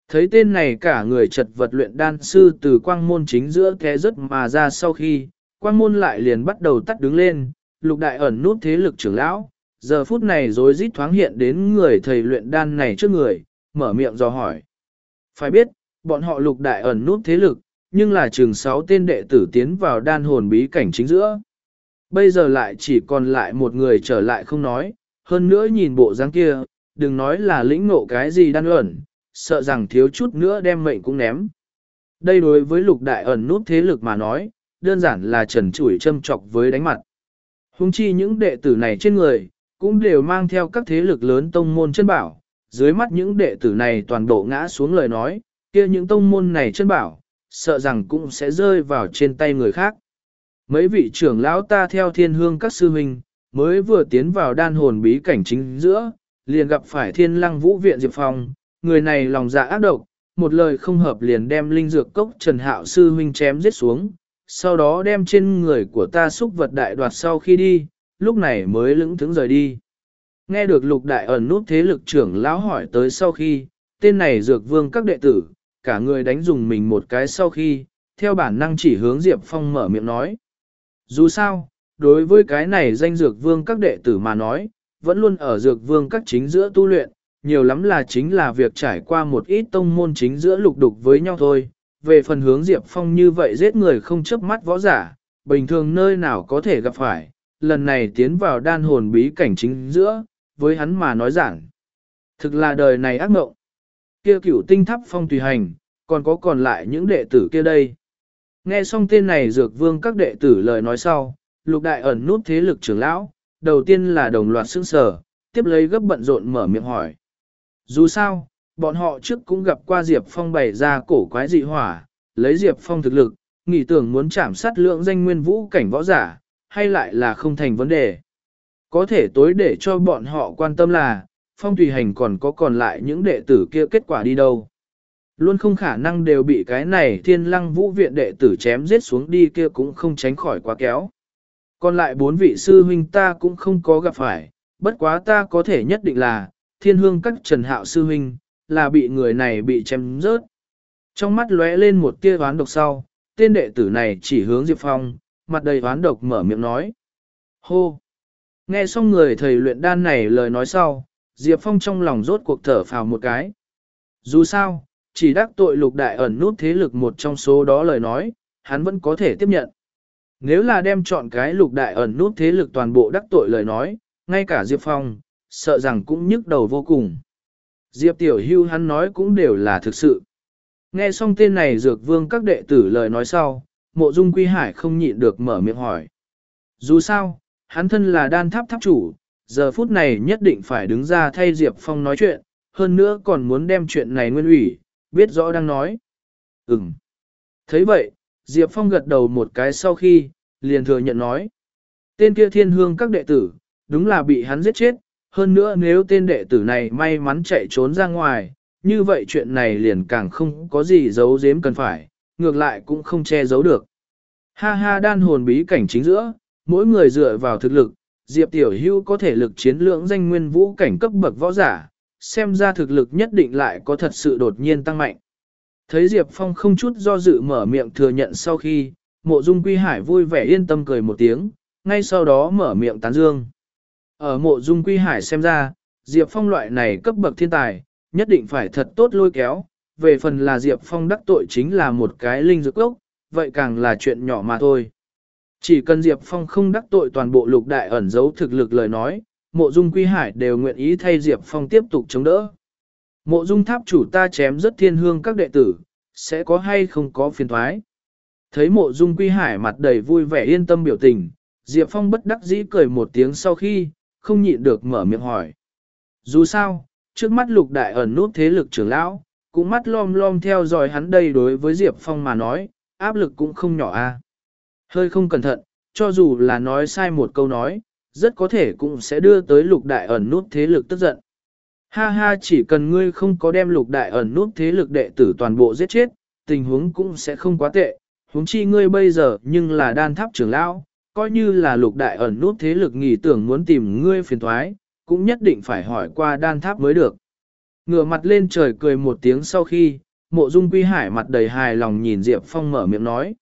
Thấy tên này cả người chật vật luyện đan sư từ quang môn chính giữa té rớt mà ra sau khi, quang môn lại liền bắt đầu tắt đứng lên, lục đại ẩn nút thế lực trưởng lão, giờ phút này rối rít thoáng hiện đến người thầy luyện đan này trước người, mở miệng dò hỏi. Phải biết, bọn họ lục đại ẩn nút thế lực, nhưng là trường sáu tên đệ tử tiến vào đan hồn bí cảnh chính giữa. Bây giờ lại chỉ còn lại một người trở lại không nói, hơn nữa nhìn bộ dáng kia, đừng nói là lĩnh ngộ cái gì đan ẩn, sợ rằng thiếu chút nữa đem mệnh cũng ném. Đây đối với lục đại ẩn nút thế lực mà nói, đơn giản là trần chủi châm chọc với đánh mặt. Hùng chi những đệ tử này trên người, cũng đều mang theo các thế lực lớn tông môn chân bảo, dưới mắt những đệ tử này toàn bộ ngã xuống lời nói, kia những tông môn này chân bảo, sợ rằng cũng sẽ rơi vào trên tay người khác. Mấy vị trưởng lão ta theo thiên hương các sư huynh, mới vừa tiến vào đan hồn bí cảnh chính giữa, liền gặp phải thiên lăng vũ viện Diệp Phong, người này lòng dạ ác độc, một lời không hợp liền đem linh dược cốc Trần Hạo sư huynh chém giết xuống, sau đó đem trên người của ta xúc vật đại đoạt sau khi đi, lúc này mới lững thững rời đi. Nghe được lục đại ẩn nút thế lực trưởng lão hỏi tới sau khi, tên này dược vương các đệ tử, cả người đánh dùng mình một cái sau khi, theo bản năng chỉ hướng Diệp Phong mở miệng nói. Dù sao, đối với cái này danh dược vương các đệ tử mà nói, vẫn luôn ở dược vương các chính giữa tu luyện, nhiều lắm là chính là việc trải qua một ít tông môn chính giữa lục đục với nhau thôi. Về phần hướng Diệp Phong như vậy giết người không chớp mắt võ giả, bình thường nơi nào có thể gặp phải, lần này tiến vào đan hồn bí cảnh chính giữa, với hắn mà nói giảng. Thực là đời này ác mộng. Kia cửu tinh thắp phong tùy hành, còn có còn lại những đệ tử kia đây. Nghe xong tên này dược vương các đệ tử lời nói sau, lục đại ẩn nút thế lực trưởng lão, đầu tiên là đồng loạt sững sở, tiếp lấy gấp bận rộn mở miệng hỏi. Dù sao, bọn họ trước cũng gặp qua Diệp Phong bày ra cổ quái dị hỏa, lấy Diệp Phong thực lực, nghĩ tưởng muốn chạm sát lượng danh nguyên vũ cảnh võ giả, hay lại là không thành vấn đề. Có thể tối để cho bọn họ quan tâm là, Phong Tùy Hành còn có còn lại những đệ tử kia kết quả đi đâu. Luôn không khả năng đều bị cái này thiên lăng vũ viện đệ tử chém giết xuống đi kia cũng không tránh khỏi quá kéo. Còn lại bốn vị sư huynh ta cũng không có gặp phải, bất quá ta có thể nhất định là, thiên hương các trần hạo sư huynh, là bị người này bị chém rớt. Trong mắt lóe lên một tia oán độc sau, tên đệ tử này chỉ hướng Diệp Phong, mặt đầy oán độc mở miệng nói. Hô! Nghe xong người thầy luyện đan này lời nói sau, Diệp Phong trong lòng rốt cuộc thở phào một cái. Dù sao, chỉ đắc tội lục đại ẩn nút thế lực một trong số đó lời nói, hắn vẫn có thể tiếp nhận. Nếu là đem chọn cái lục đại ẩn nút thế lực toàn bộ đắc tội lời nói, ngay cả Diệp Phong, sợ rằng cũng nhức đầu vô cùng. Diệp Tiểu Hưu hắn nói cũng đều là thực sự. Nghe xong tên này dược vương các đệ tử lời nói sau, mộ dung quy hải không nhịn được mở miệng hỏi. Dù sao, hắn thân là đan tháp tháp chủ, giờ phút này nhất định phải đứng ra thay Diệp Phong nói chuyện, hơn nữa còn muốn đem chuyện này nguyên ủy, biết rõ đang nói. Ừm. thấy vậy, Diệp Phong gật đầu một cái sau khi, liền thừa nhận nói. Tên kia thiên hương các đệ tử, đúng là bị hắn giết chết, hơn nữa nếu tên đệ tử này may mắn chạy trốn ra ngoài, như vậy chuyện này liền càng không có gì giấu giếm cần phải, ngược lại cũng không che giấu được. Ha ha đan hồn bí cảnh chính giữa, mỗi người dựa vào thực lực, Diệp Tiểu Hưu có thể lực chiến lượng danh nguyên vũ cảnh cấp bậc võ giả, xem ra thực lực nhất định lại có thật sự đột nhiên tăng mạnh. Thấy Diệp Phong không chút do dự mở miệng thừa nhận sau khi, mộ dung quy hải vui vẻ yên tâm cười một tiếng, ngay sau đó mở miệng tán dương. Ở mộ dung quy hải xem ra, Diệp Phong loại này cấp bậc thiên tài, nhất định phải thật tốt lôi kéo, về phần là Diệp Phong đắc tội chính là một cái linh dược ốc, vậy càng là chuyện nhỏ mà thôi. Chỉ cần Diệp Phong không đắc tội toàn bộ lục đại ẩn giấu thực lực lời nói, mộ dung quy hải đều nguyện ý thay Diệp Phong tiếp tục chống đỡ. Mộ dung tháp chủ ta chém rất thiên hương các đệ tử, sẽ có hay không có phiền thoái. Thấy mộ dung quy hải mặt đầy vui vẻ yên tâm biểu tình, Diệp Phong bất đắc dĩ cười một tiếng sau khi, không nhịn được mở miệng hỏi. Dù sao, trước mắt lục đại ẩn nút thế lực trưởng lão, cũng mắt lom lom theo dõi hắn đây đối với Diệp Phong mà nói, áp lực cũng không nhỏ a. Hơi không cẩn thận, cho dù là nói sai một câu nói, rất có thể cũng sẽ đưa tới lục đại ẩn nút thế lực tức giận. Ha ha chỉ cần ngươi không có đem lục đại ẩn nút thế lực đệ tử toàn bộ giết chết, tình huống cũng sẽ không quá tệ, huống chi ngươi bây giờ nhưng là đan tháp trưởng lão, coi như là lục đại ẩn nút thế lực nghỉ tưởng muốn tìm ngươi phiền thoái, cũng nhất định phải hỏi qua đan tháp mới được. Ngửa mặt lên trời cười một tiếng sau khi, mộ dung quy hải mặt đầy hài lòng nhìn Diệp Phong mở miệng nói.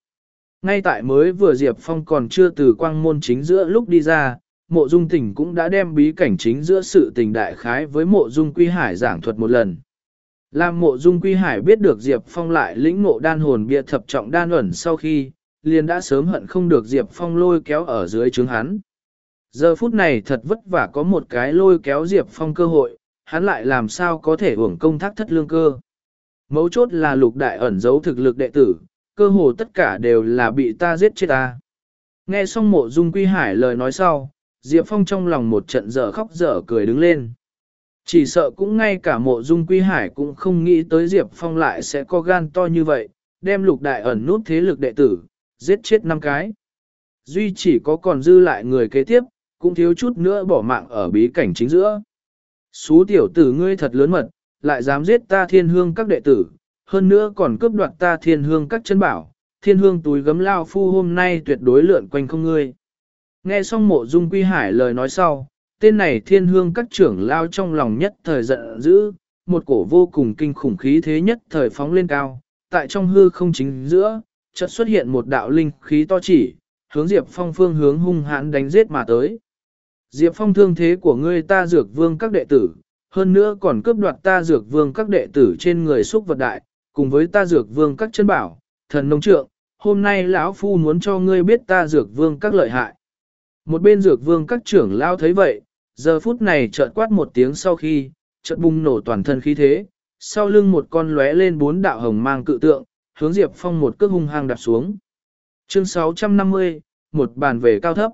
Ngay tại mới vừa Diệp Phong còn chưa từ quang môn chính giữa lúc đi ra, mộ dung tỉnh cũng đã đem bí cảnh chính giữa sự tình đại khái với mộ dung quy hải giảng thuật một lần. Làm mộ dung quy hải biết được Diệp Phong lại lĩnh ngộ đan hồn bia thập trọng đan ẩn sau khi, liền đã sớm hận không được Diệp Phong lôi kéo ở dưới trướng hắn. Giờ phút này thật vất vả có một cái lôi kéo Diệp Phong cơ hội, hắn lại làm sao có thể hưởng công thác thất lương cơ. Mấu chốt là lục đại ẩn giấu thực lực đệ tử, cơ hồ tất cả đều là bị ta giết chết ta. Nghe xong mộ dung quy hải lời nói sau, Diệp Phong trong lòng một trận dở khóc dở cười đứng lên. Chỉ sợ cũng ngay cả mộ dung quy hải cũng không nghĩ tới Diệp Phong lại sẽ có gan to như vậy, đem lục đại ẩn nút thế lực đệ tử, giết chết năm cái. Duy chỉ có còn dư lại người kế tiếp, cũng thiếu chút nữa bỏ mạng ở bí cảnh chính giữa. Xú tiểu tử ngươi thật lớn mật, lại dám giết ta thiên hương các đệ tử, hơn nữa còn cướp đoạt ta thiên hương các chân bảo, thiên hương túi gấm lao phu hôm nay tuyệt đối lượn quanh không ngươi. Nghe xong mộ dung quy hải lời nói sau, tên này thiên hương các trưởng lao trong lòng nhất thời giận dữ, một cổ vô cùng kinh khủng khí thế nhất thời phóng lên cao, tại trong hư không chính giữa, chợt xuất hiện một đạo linh khí to chỉ, hướng Diệp Phong phương hướng hung hãn đánh giết mà tới. Diệp Phong thương thế của ngươi ta dược vương các đệ tử, hơn nữa còn cướp đoạt ta dược vương các đệ tử trên người xúc vật đại, cùng với ta dược vương các chân bảo, thần nông trượng, hôm nay lão phu muốn cho ngươi biết ta dược vương các lợi hại. Một bên dược vương các trưởng lao thấy vậy, giờ phút này chợt quát một tiếng sau khi, chợt bùng nổ toàn thân khí thế, sau lưng một con lóe lên bốn đạo hồng mang cự tượng, hướng Diệp Phong một cước hung hăng đạp xuống. Chương 650, một bàn về cao thấp.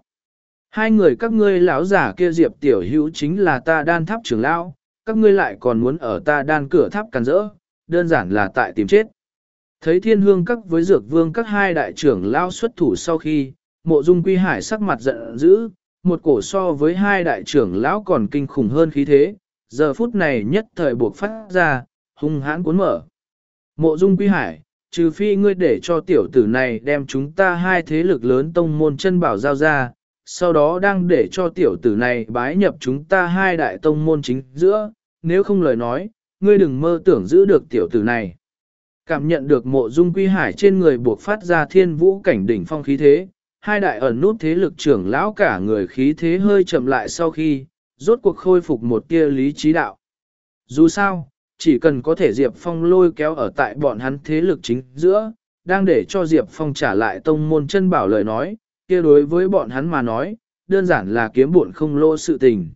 Hai người các ngươi lão giả kia Diệp tiểu hữu chính là ta đan tháp trưởng lão, các ngươi lại còn muốn ở ta đan cửa tháp càn rỡ, đơn giản là tại tìm chết. Thấy thiên hương các với dược vương các hai đại trưởng lao xuất thủ sau khi, mộ dung quy hải sắc mặt giận dữ, một cổ so với hai đại trưởng lão còn kinh khủng hơn khí thế, giờ phút này nhất thời buộc phát ra, hung hãn cuốn mở. Mộ dung quy hải, trừ phi ngươi để cho tiểu tử này đem chúng ta hai thế lực lớn tông môn chân bảo giao ra, sau đó đang để cho tiểu tử này bái nhập chúng ta hai đại tông môn chính giữa, nếu không lời nói, ngươi đừng mơ tưởng giữ được tiểu tử này. Cảm nhận được mộ dung quy hải trên người buộc phát ra thiên vũ cảnh đỉnh phong khí thế, hai đại ẩn nút thế lực trưởng lão cả người khí thế hơi chậm lại sau khi, rốt cuộc khôi phục một tia lý trí đạo. Dù sao, chỉ cần có thể Diệp Phong lôi kéo ở tại bọn hắn thế lực chính giữa, đang để cho Diệp Phong trả lại tông môn chân bảo lời nói, kia đối với bọn hắn mà nói, đơn giản là kiếm buồn không lô sự tình.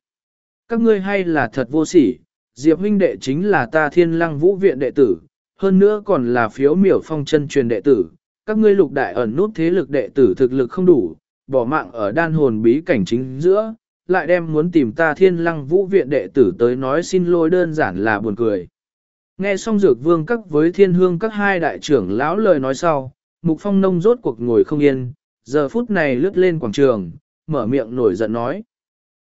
Các ngươi hay là thật vô sỉ, Diệp huynh đệ chính là ta thiên lăng vũ viện đệ tử, hơn nữa còn là phiếu miểu phong chân truyền đệ tử, các ngươi lục đại ẩn nút thế lực đệ tử thực lực không đủ, bỏ mạng ở đan hồn bí cảnh chính giữa, lại đem muốn tìm ta thiên lăng vũ viện đệ tử tới nói xin lỗi đơn giản là buồn cười. Nghe xong dược vương các với thiên hương các hai đại trưởng lão lời nói sau, mục phong nông rốt cuộc ngồi không yên, giờ phút này lướt lên quảng trường, mở miệng nổi giận nói.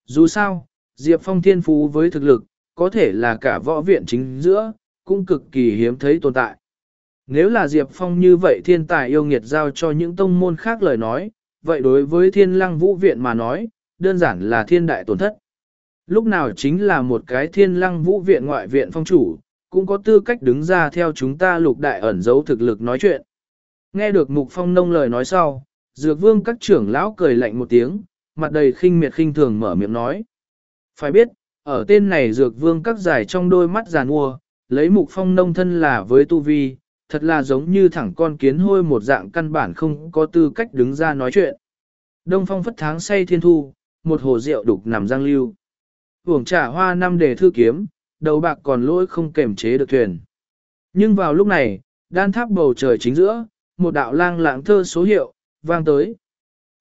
Dù sao, Diệp Phong thiên phú với thực lực, có thể là cả võ viện chính giữa, cũng cực kỳ hiếm thấy tồn tại. Nếu là Diệp Phong như vậy thiên tài yêu nghiệt giao cho những tông môn khác lời nói, vậy đối với thiên lăng vũ viện mà nói, đơn giản là thiên đại tổn thất. Lúc nào chính là một cái thiên lăng vũ viện ngoại viện phong chủ, cũng có tư cách đứng ra theo chúng ta lục đại ẩn giấu thực lực nói chuyện. Nghe được mục phong nông lời nói sau, dược vương các trưởng lão cười lạnh một tiếng, mặt đầy khinh miệt khinh thường mở miệng nói. Phải biết, ở tên này dược vương các giải trong đôi mắt giàn mua, lấy mục phong nông thân là với tu vi, thật là giống như thẳng con kiến hôi một dạng căn bản không có tư cách đứng ra nói chuyện. Đông phong phất tháng say thiên thu, một hồ rượu đục nằm giang lưu. uổng trả hoa năm đề thư kiếm, đầu bạc còn lỗi không kềm chế được thuyền. Nhưng vào lúc này, đan tháp bầu trời chính giữa, một đạo lang lãng thơ số hiệu, vang tới.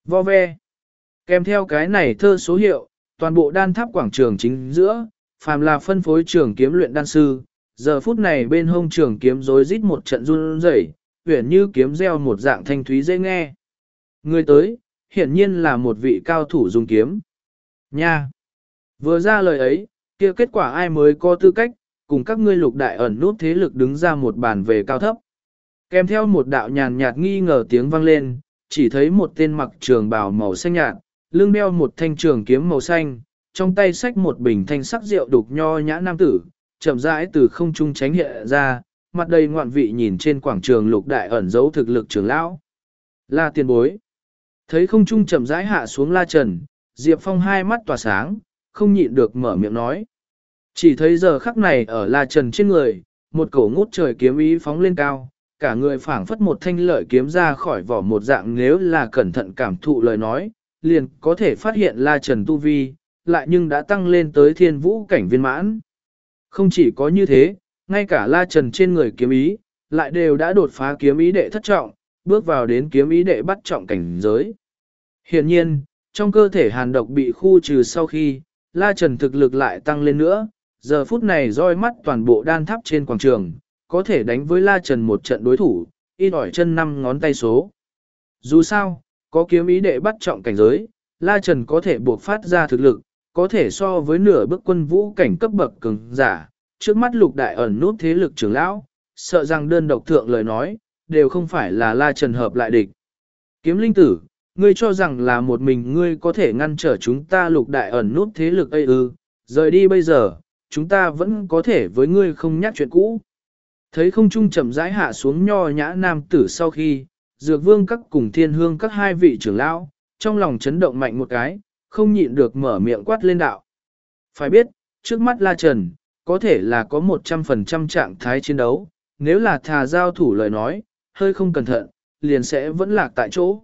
Vo ve. Kèm theo cái này thơ số hiệu, toàn bộ đan tháp quảng trường chính giữa, phàm là phân phối trường kiếm luyện đan sư, giờ phút này bên hông trường kiếm rối rít một trận run rẩy, uyển như kiếm gieo một dạng thanh thúy dễ nghe. Người tới, hiển nhiên là một vị cao thủ dùng kiếm. Nha! Vừa ra lời ấy, kia kết quả ai mới có tư cách, cùng các ngươi lục đại ẩn nút thế lực đứng ra một bàn về cao thấp. Kèm theo một đạo nhàn nhạt nghi ngờ tiếng vang lên, chỉ thấy một tên mặc trường bào màu xanh nhạt, lưng đeo một thanh trường kiếm màu xanh, trong tay xách một bình thanh sắc rượu đục nho nhã nam tử, chậm rãi từ không trung tránh hiện ra, mặt đầy ngoạn vị nhìn trên quảng trường lục đại ẩn giấu thực lực trưởng lão. La tiền bối. Thấy không trung chậm rãi hạ xuống la trần, Diệp Phong hai mắt tỏa sáng, không nhịn được mở miệng nói. Chỉ thấy giờ khắc này ở la trần trên người, một cổ ngút trời kiếm ý phóng lên cao, cả người phảng phất một thanh lợi kiếm ra khỏi vỏ một dạng nếu là cẩn thận cảm thụ lời nói, liền có thể phát hiện la trần tu vi, lại nhưng đã tăng lên tới thiên vũ cảnh viên mãn. Không chỉ có như thế, ngay cả la trần trên người kiếm ý, lại đều đã đột phá kiếm ý đệ thất trọng, bước vào đến kiếm ý đệ bắt trọng cảnh giới. Hiện nhiên, trong cơ thể hàn độc bị khu trừ sau khi, la trần thực lực lại tăng lên nữa, giờ phút này roi mắt toàn bộ đan tháp trên quảng trường, có thể đánh với la trần một trận đối thủ, y ỏi chân năm ngón tay số. Dù sao, có kiếm ý đệ bắt trọng cảnh giới, la trần có thể buộc phát ra thực lực, có thể so với nửa bước quân vũ cảnh cấp bậc cường giả, trước mắt lục đại ẩn nút thế lực trưởng lão, sợ rằng đơn độc thượng lời nói, đều không phải là la trần hợp lại địch. Kiếm linh tử, ngươi cho rằng là một mình ngươi có thể ngăn trở chúng ta lục đại ẩn nút thế lực ấy ư, rời đi bây giờ, chúng ta vẫn có thể với ngươi không nhắc chuyện cũ. Thấy không trung chậm rãi hạ xuống nho nhã nam tử sau khi, dược vương các cùng thiên hương các hai vị trưởng lão, trong lòng chấn động mạnh một cái, không nhịn được mở miệng quát lên đạo. Phải biết, trước mắt La Trần, có thể là có 100% trạng thái chiến đấu, nếu là thà giao thủ lời nói, hơi không cẩn thận, liền sẽ vẫn lạc tại chỗ.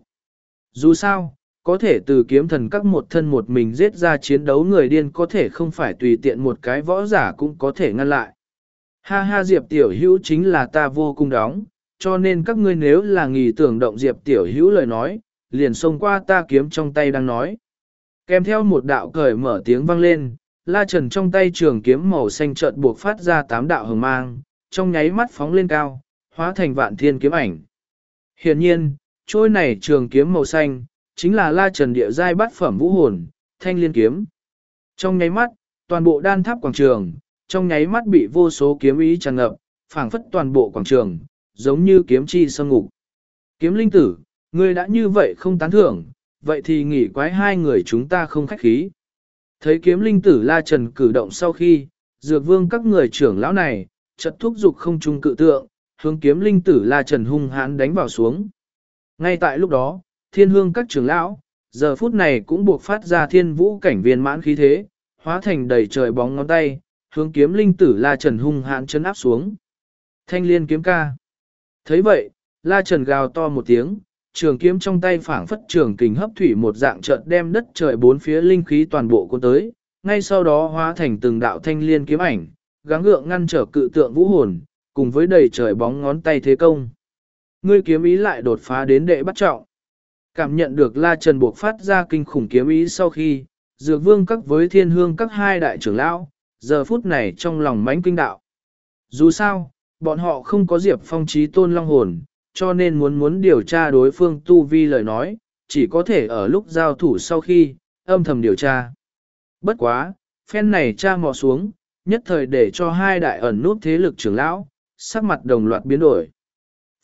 Dù sao, có thể từ kiếm thần các một thân một mình giết ra chiến đấu người điên có thể không phải tùy tiện một cái võ giả cũng có thể ngăn lại. Ha ha Diệp Tiểu Hữu chính là ta vô cùng đóng, cho nên các ngươi nếu là nghỉ tưởng động Diệp Tiểu Hữu lời nói, liền xông qua ta kiếm trong tay đang nói. Kèm theo một đạo cởi mở tiếng vang lên, la trần trong tay trường kiếm màu xanh chợt buộc phát ra tám đạo hồng mang, trong nháy mắt phóng lên cao, hóa thành vạn thiên kiếm ảnh. Hiện nhiên, trôi này trường kiếm màu xanh, chính là la trần địa giai bát phẩm vũ hồn, thanh liên kiếm. Trong nháy mắt, toàn bộ đan tháp quảng trường, trong nháy mắt bị vô số kiếm ý tràn ngập, phảng phất toàn bộ quảng trường, giống như kiếm chi sân ngục. Kiếm linh tử, ngươi đã như vậy không tán thưởng, vậy thì nghỉ quái hai người chúng ta không khách khí. Thấy kiếm linh tử la trần cử động sau khi, dược vương các người trưởng lão này, chật thúc dục không trung cự tượng, hướng kiếm linh tử la trần hung hãn đánh vào xuống. Ngay tại lúc đó, thiên hương các trưởng lão, giờ phút này cũng buộc phát ra thiên vũ cảnh viên mãn khí thế, hóa thành đầy trời bóng ngón tay, hướng kiếm linh tử la trần hung hãn chân áp xuống. Thanh liên kiếm ca. thấy vậy, la trần gào to một tiếng, trường kiếm trong tay phảng phất trường kình hấp thủy một dạng chợt đem đất trời bốn phía linh khí toàn bộ cuốn tới, ngay sau đó hóa thành từng đạo thanh liên kiếm ảnh, gắng gượng ngăn trở cự tượng vũ hồn, cùng với đầy trời bóng ngón tay thế công. Ngươi kiếm ý lại đột phá đến đệ bắt trọng. Cảm nhận được La Trần buộc phát ra kinh khủng kiếm ý sau khi, dược vương các với thiên hương các hai đại trưởng lão, giờ phút này trong lòng mánh kinh đạo. Dù sao, bọn họ không có diệp phong trí tôn long hồn, cho nên muốn muốn điều tra đối phương tu vi lời nói, chỉ có thể ở lúc giao thủ sau khi, âm thầm điều tra. Bất quá, phen này tra mò xuống, nhất thời để cho hai đại ẩn nút thế lực trưởng lão, sắc mặt đồng loạt biến đổi.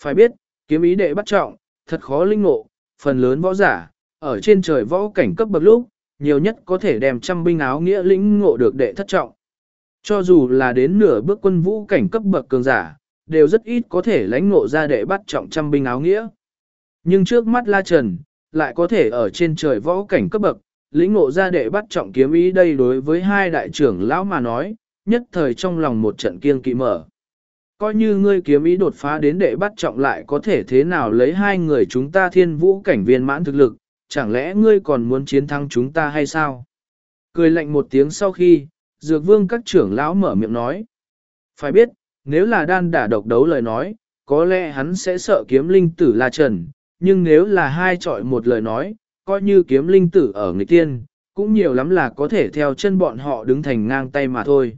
Phải biết, kiếm ý đệ bắt trọng, thật khó linh ngộ, phần lớn võ giả, ở trên trời võ cảnh cấp bậc lúc, nhiều nhất có thể đem trăm binh áo nghĩa lĩnh ngộ được đệ thất trọng. Cho dù là đến nửa bước quân vũ cảnh cấp bậc cường giả, đều rất ít có thể lãnh ngộ ra đệ bắt trọng trăm binh áo nghĩa. Nhưng trước mắt La Trần, lại có thể ở trên trời võ cảnh cấp bậc, lĩnh ngộ ra đệ bắt trọng kiếm ý đây đối với hai đại trưởng lão mà nói, nhất thời trong lòng một trận kiêng kỵ mở. Coi như ngươi kiếm ý đột phá đến đệ bắt trọng lại có thể thế nào lấy hai người chúng ta thiên vũ cảnh viên mãn thực lực, chẳng lẽ ngươi còn muốn chiến thắng chúng ta hay sao? Cười lạnh một tiếng sau khi, dược vương các trưởng lão mở miệng nói. Phải biết, nếu là đan đả độc đấu lời nói, có lẽ hắn sẽ sợ kiếm linh tử là trần, nhưng nếu là hai chọi một lời nói, coi như kiếm linh tử ở người tiên, cũng nhiều lắm là có thể theo chân bọn họ đứng thành ngang tay mà thôi.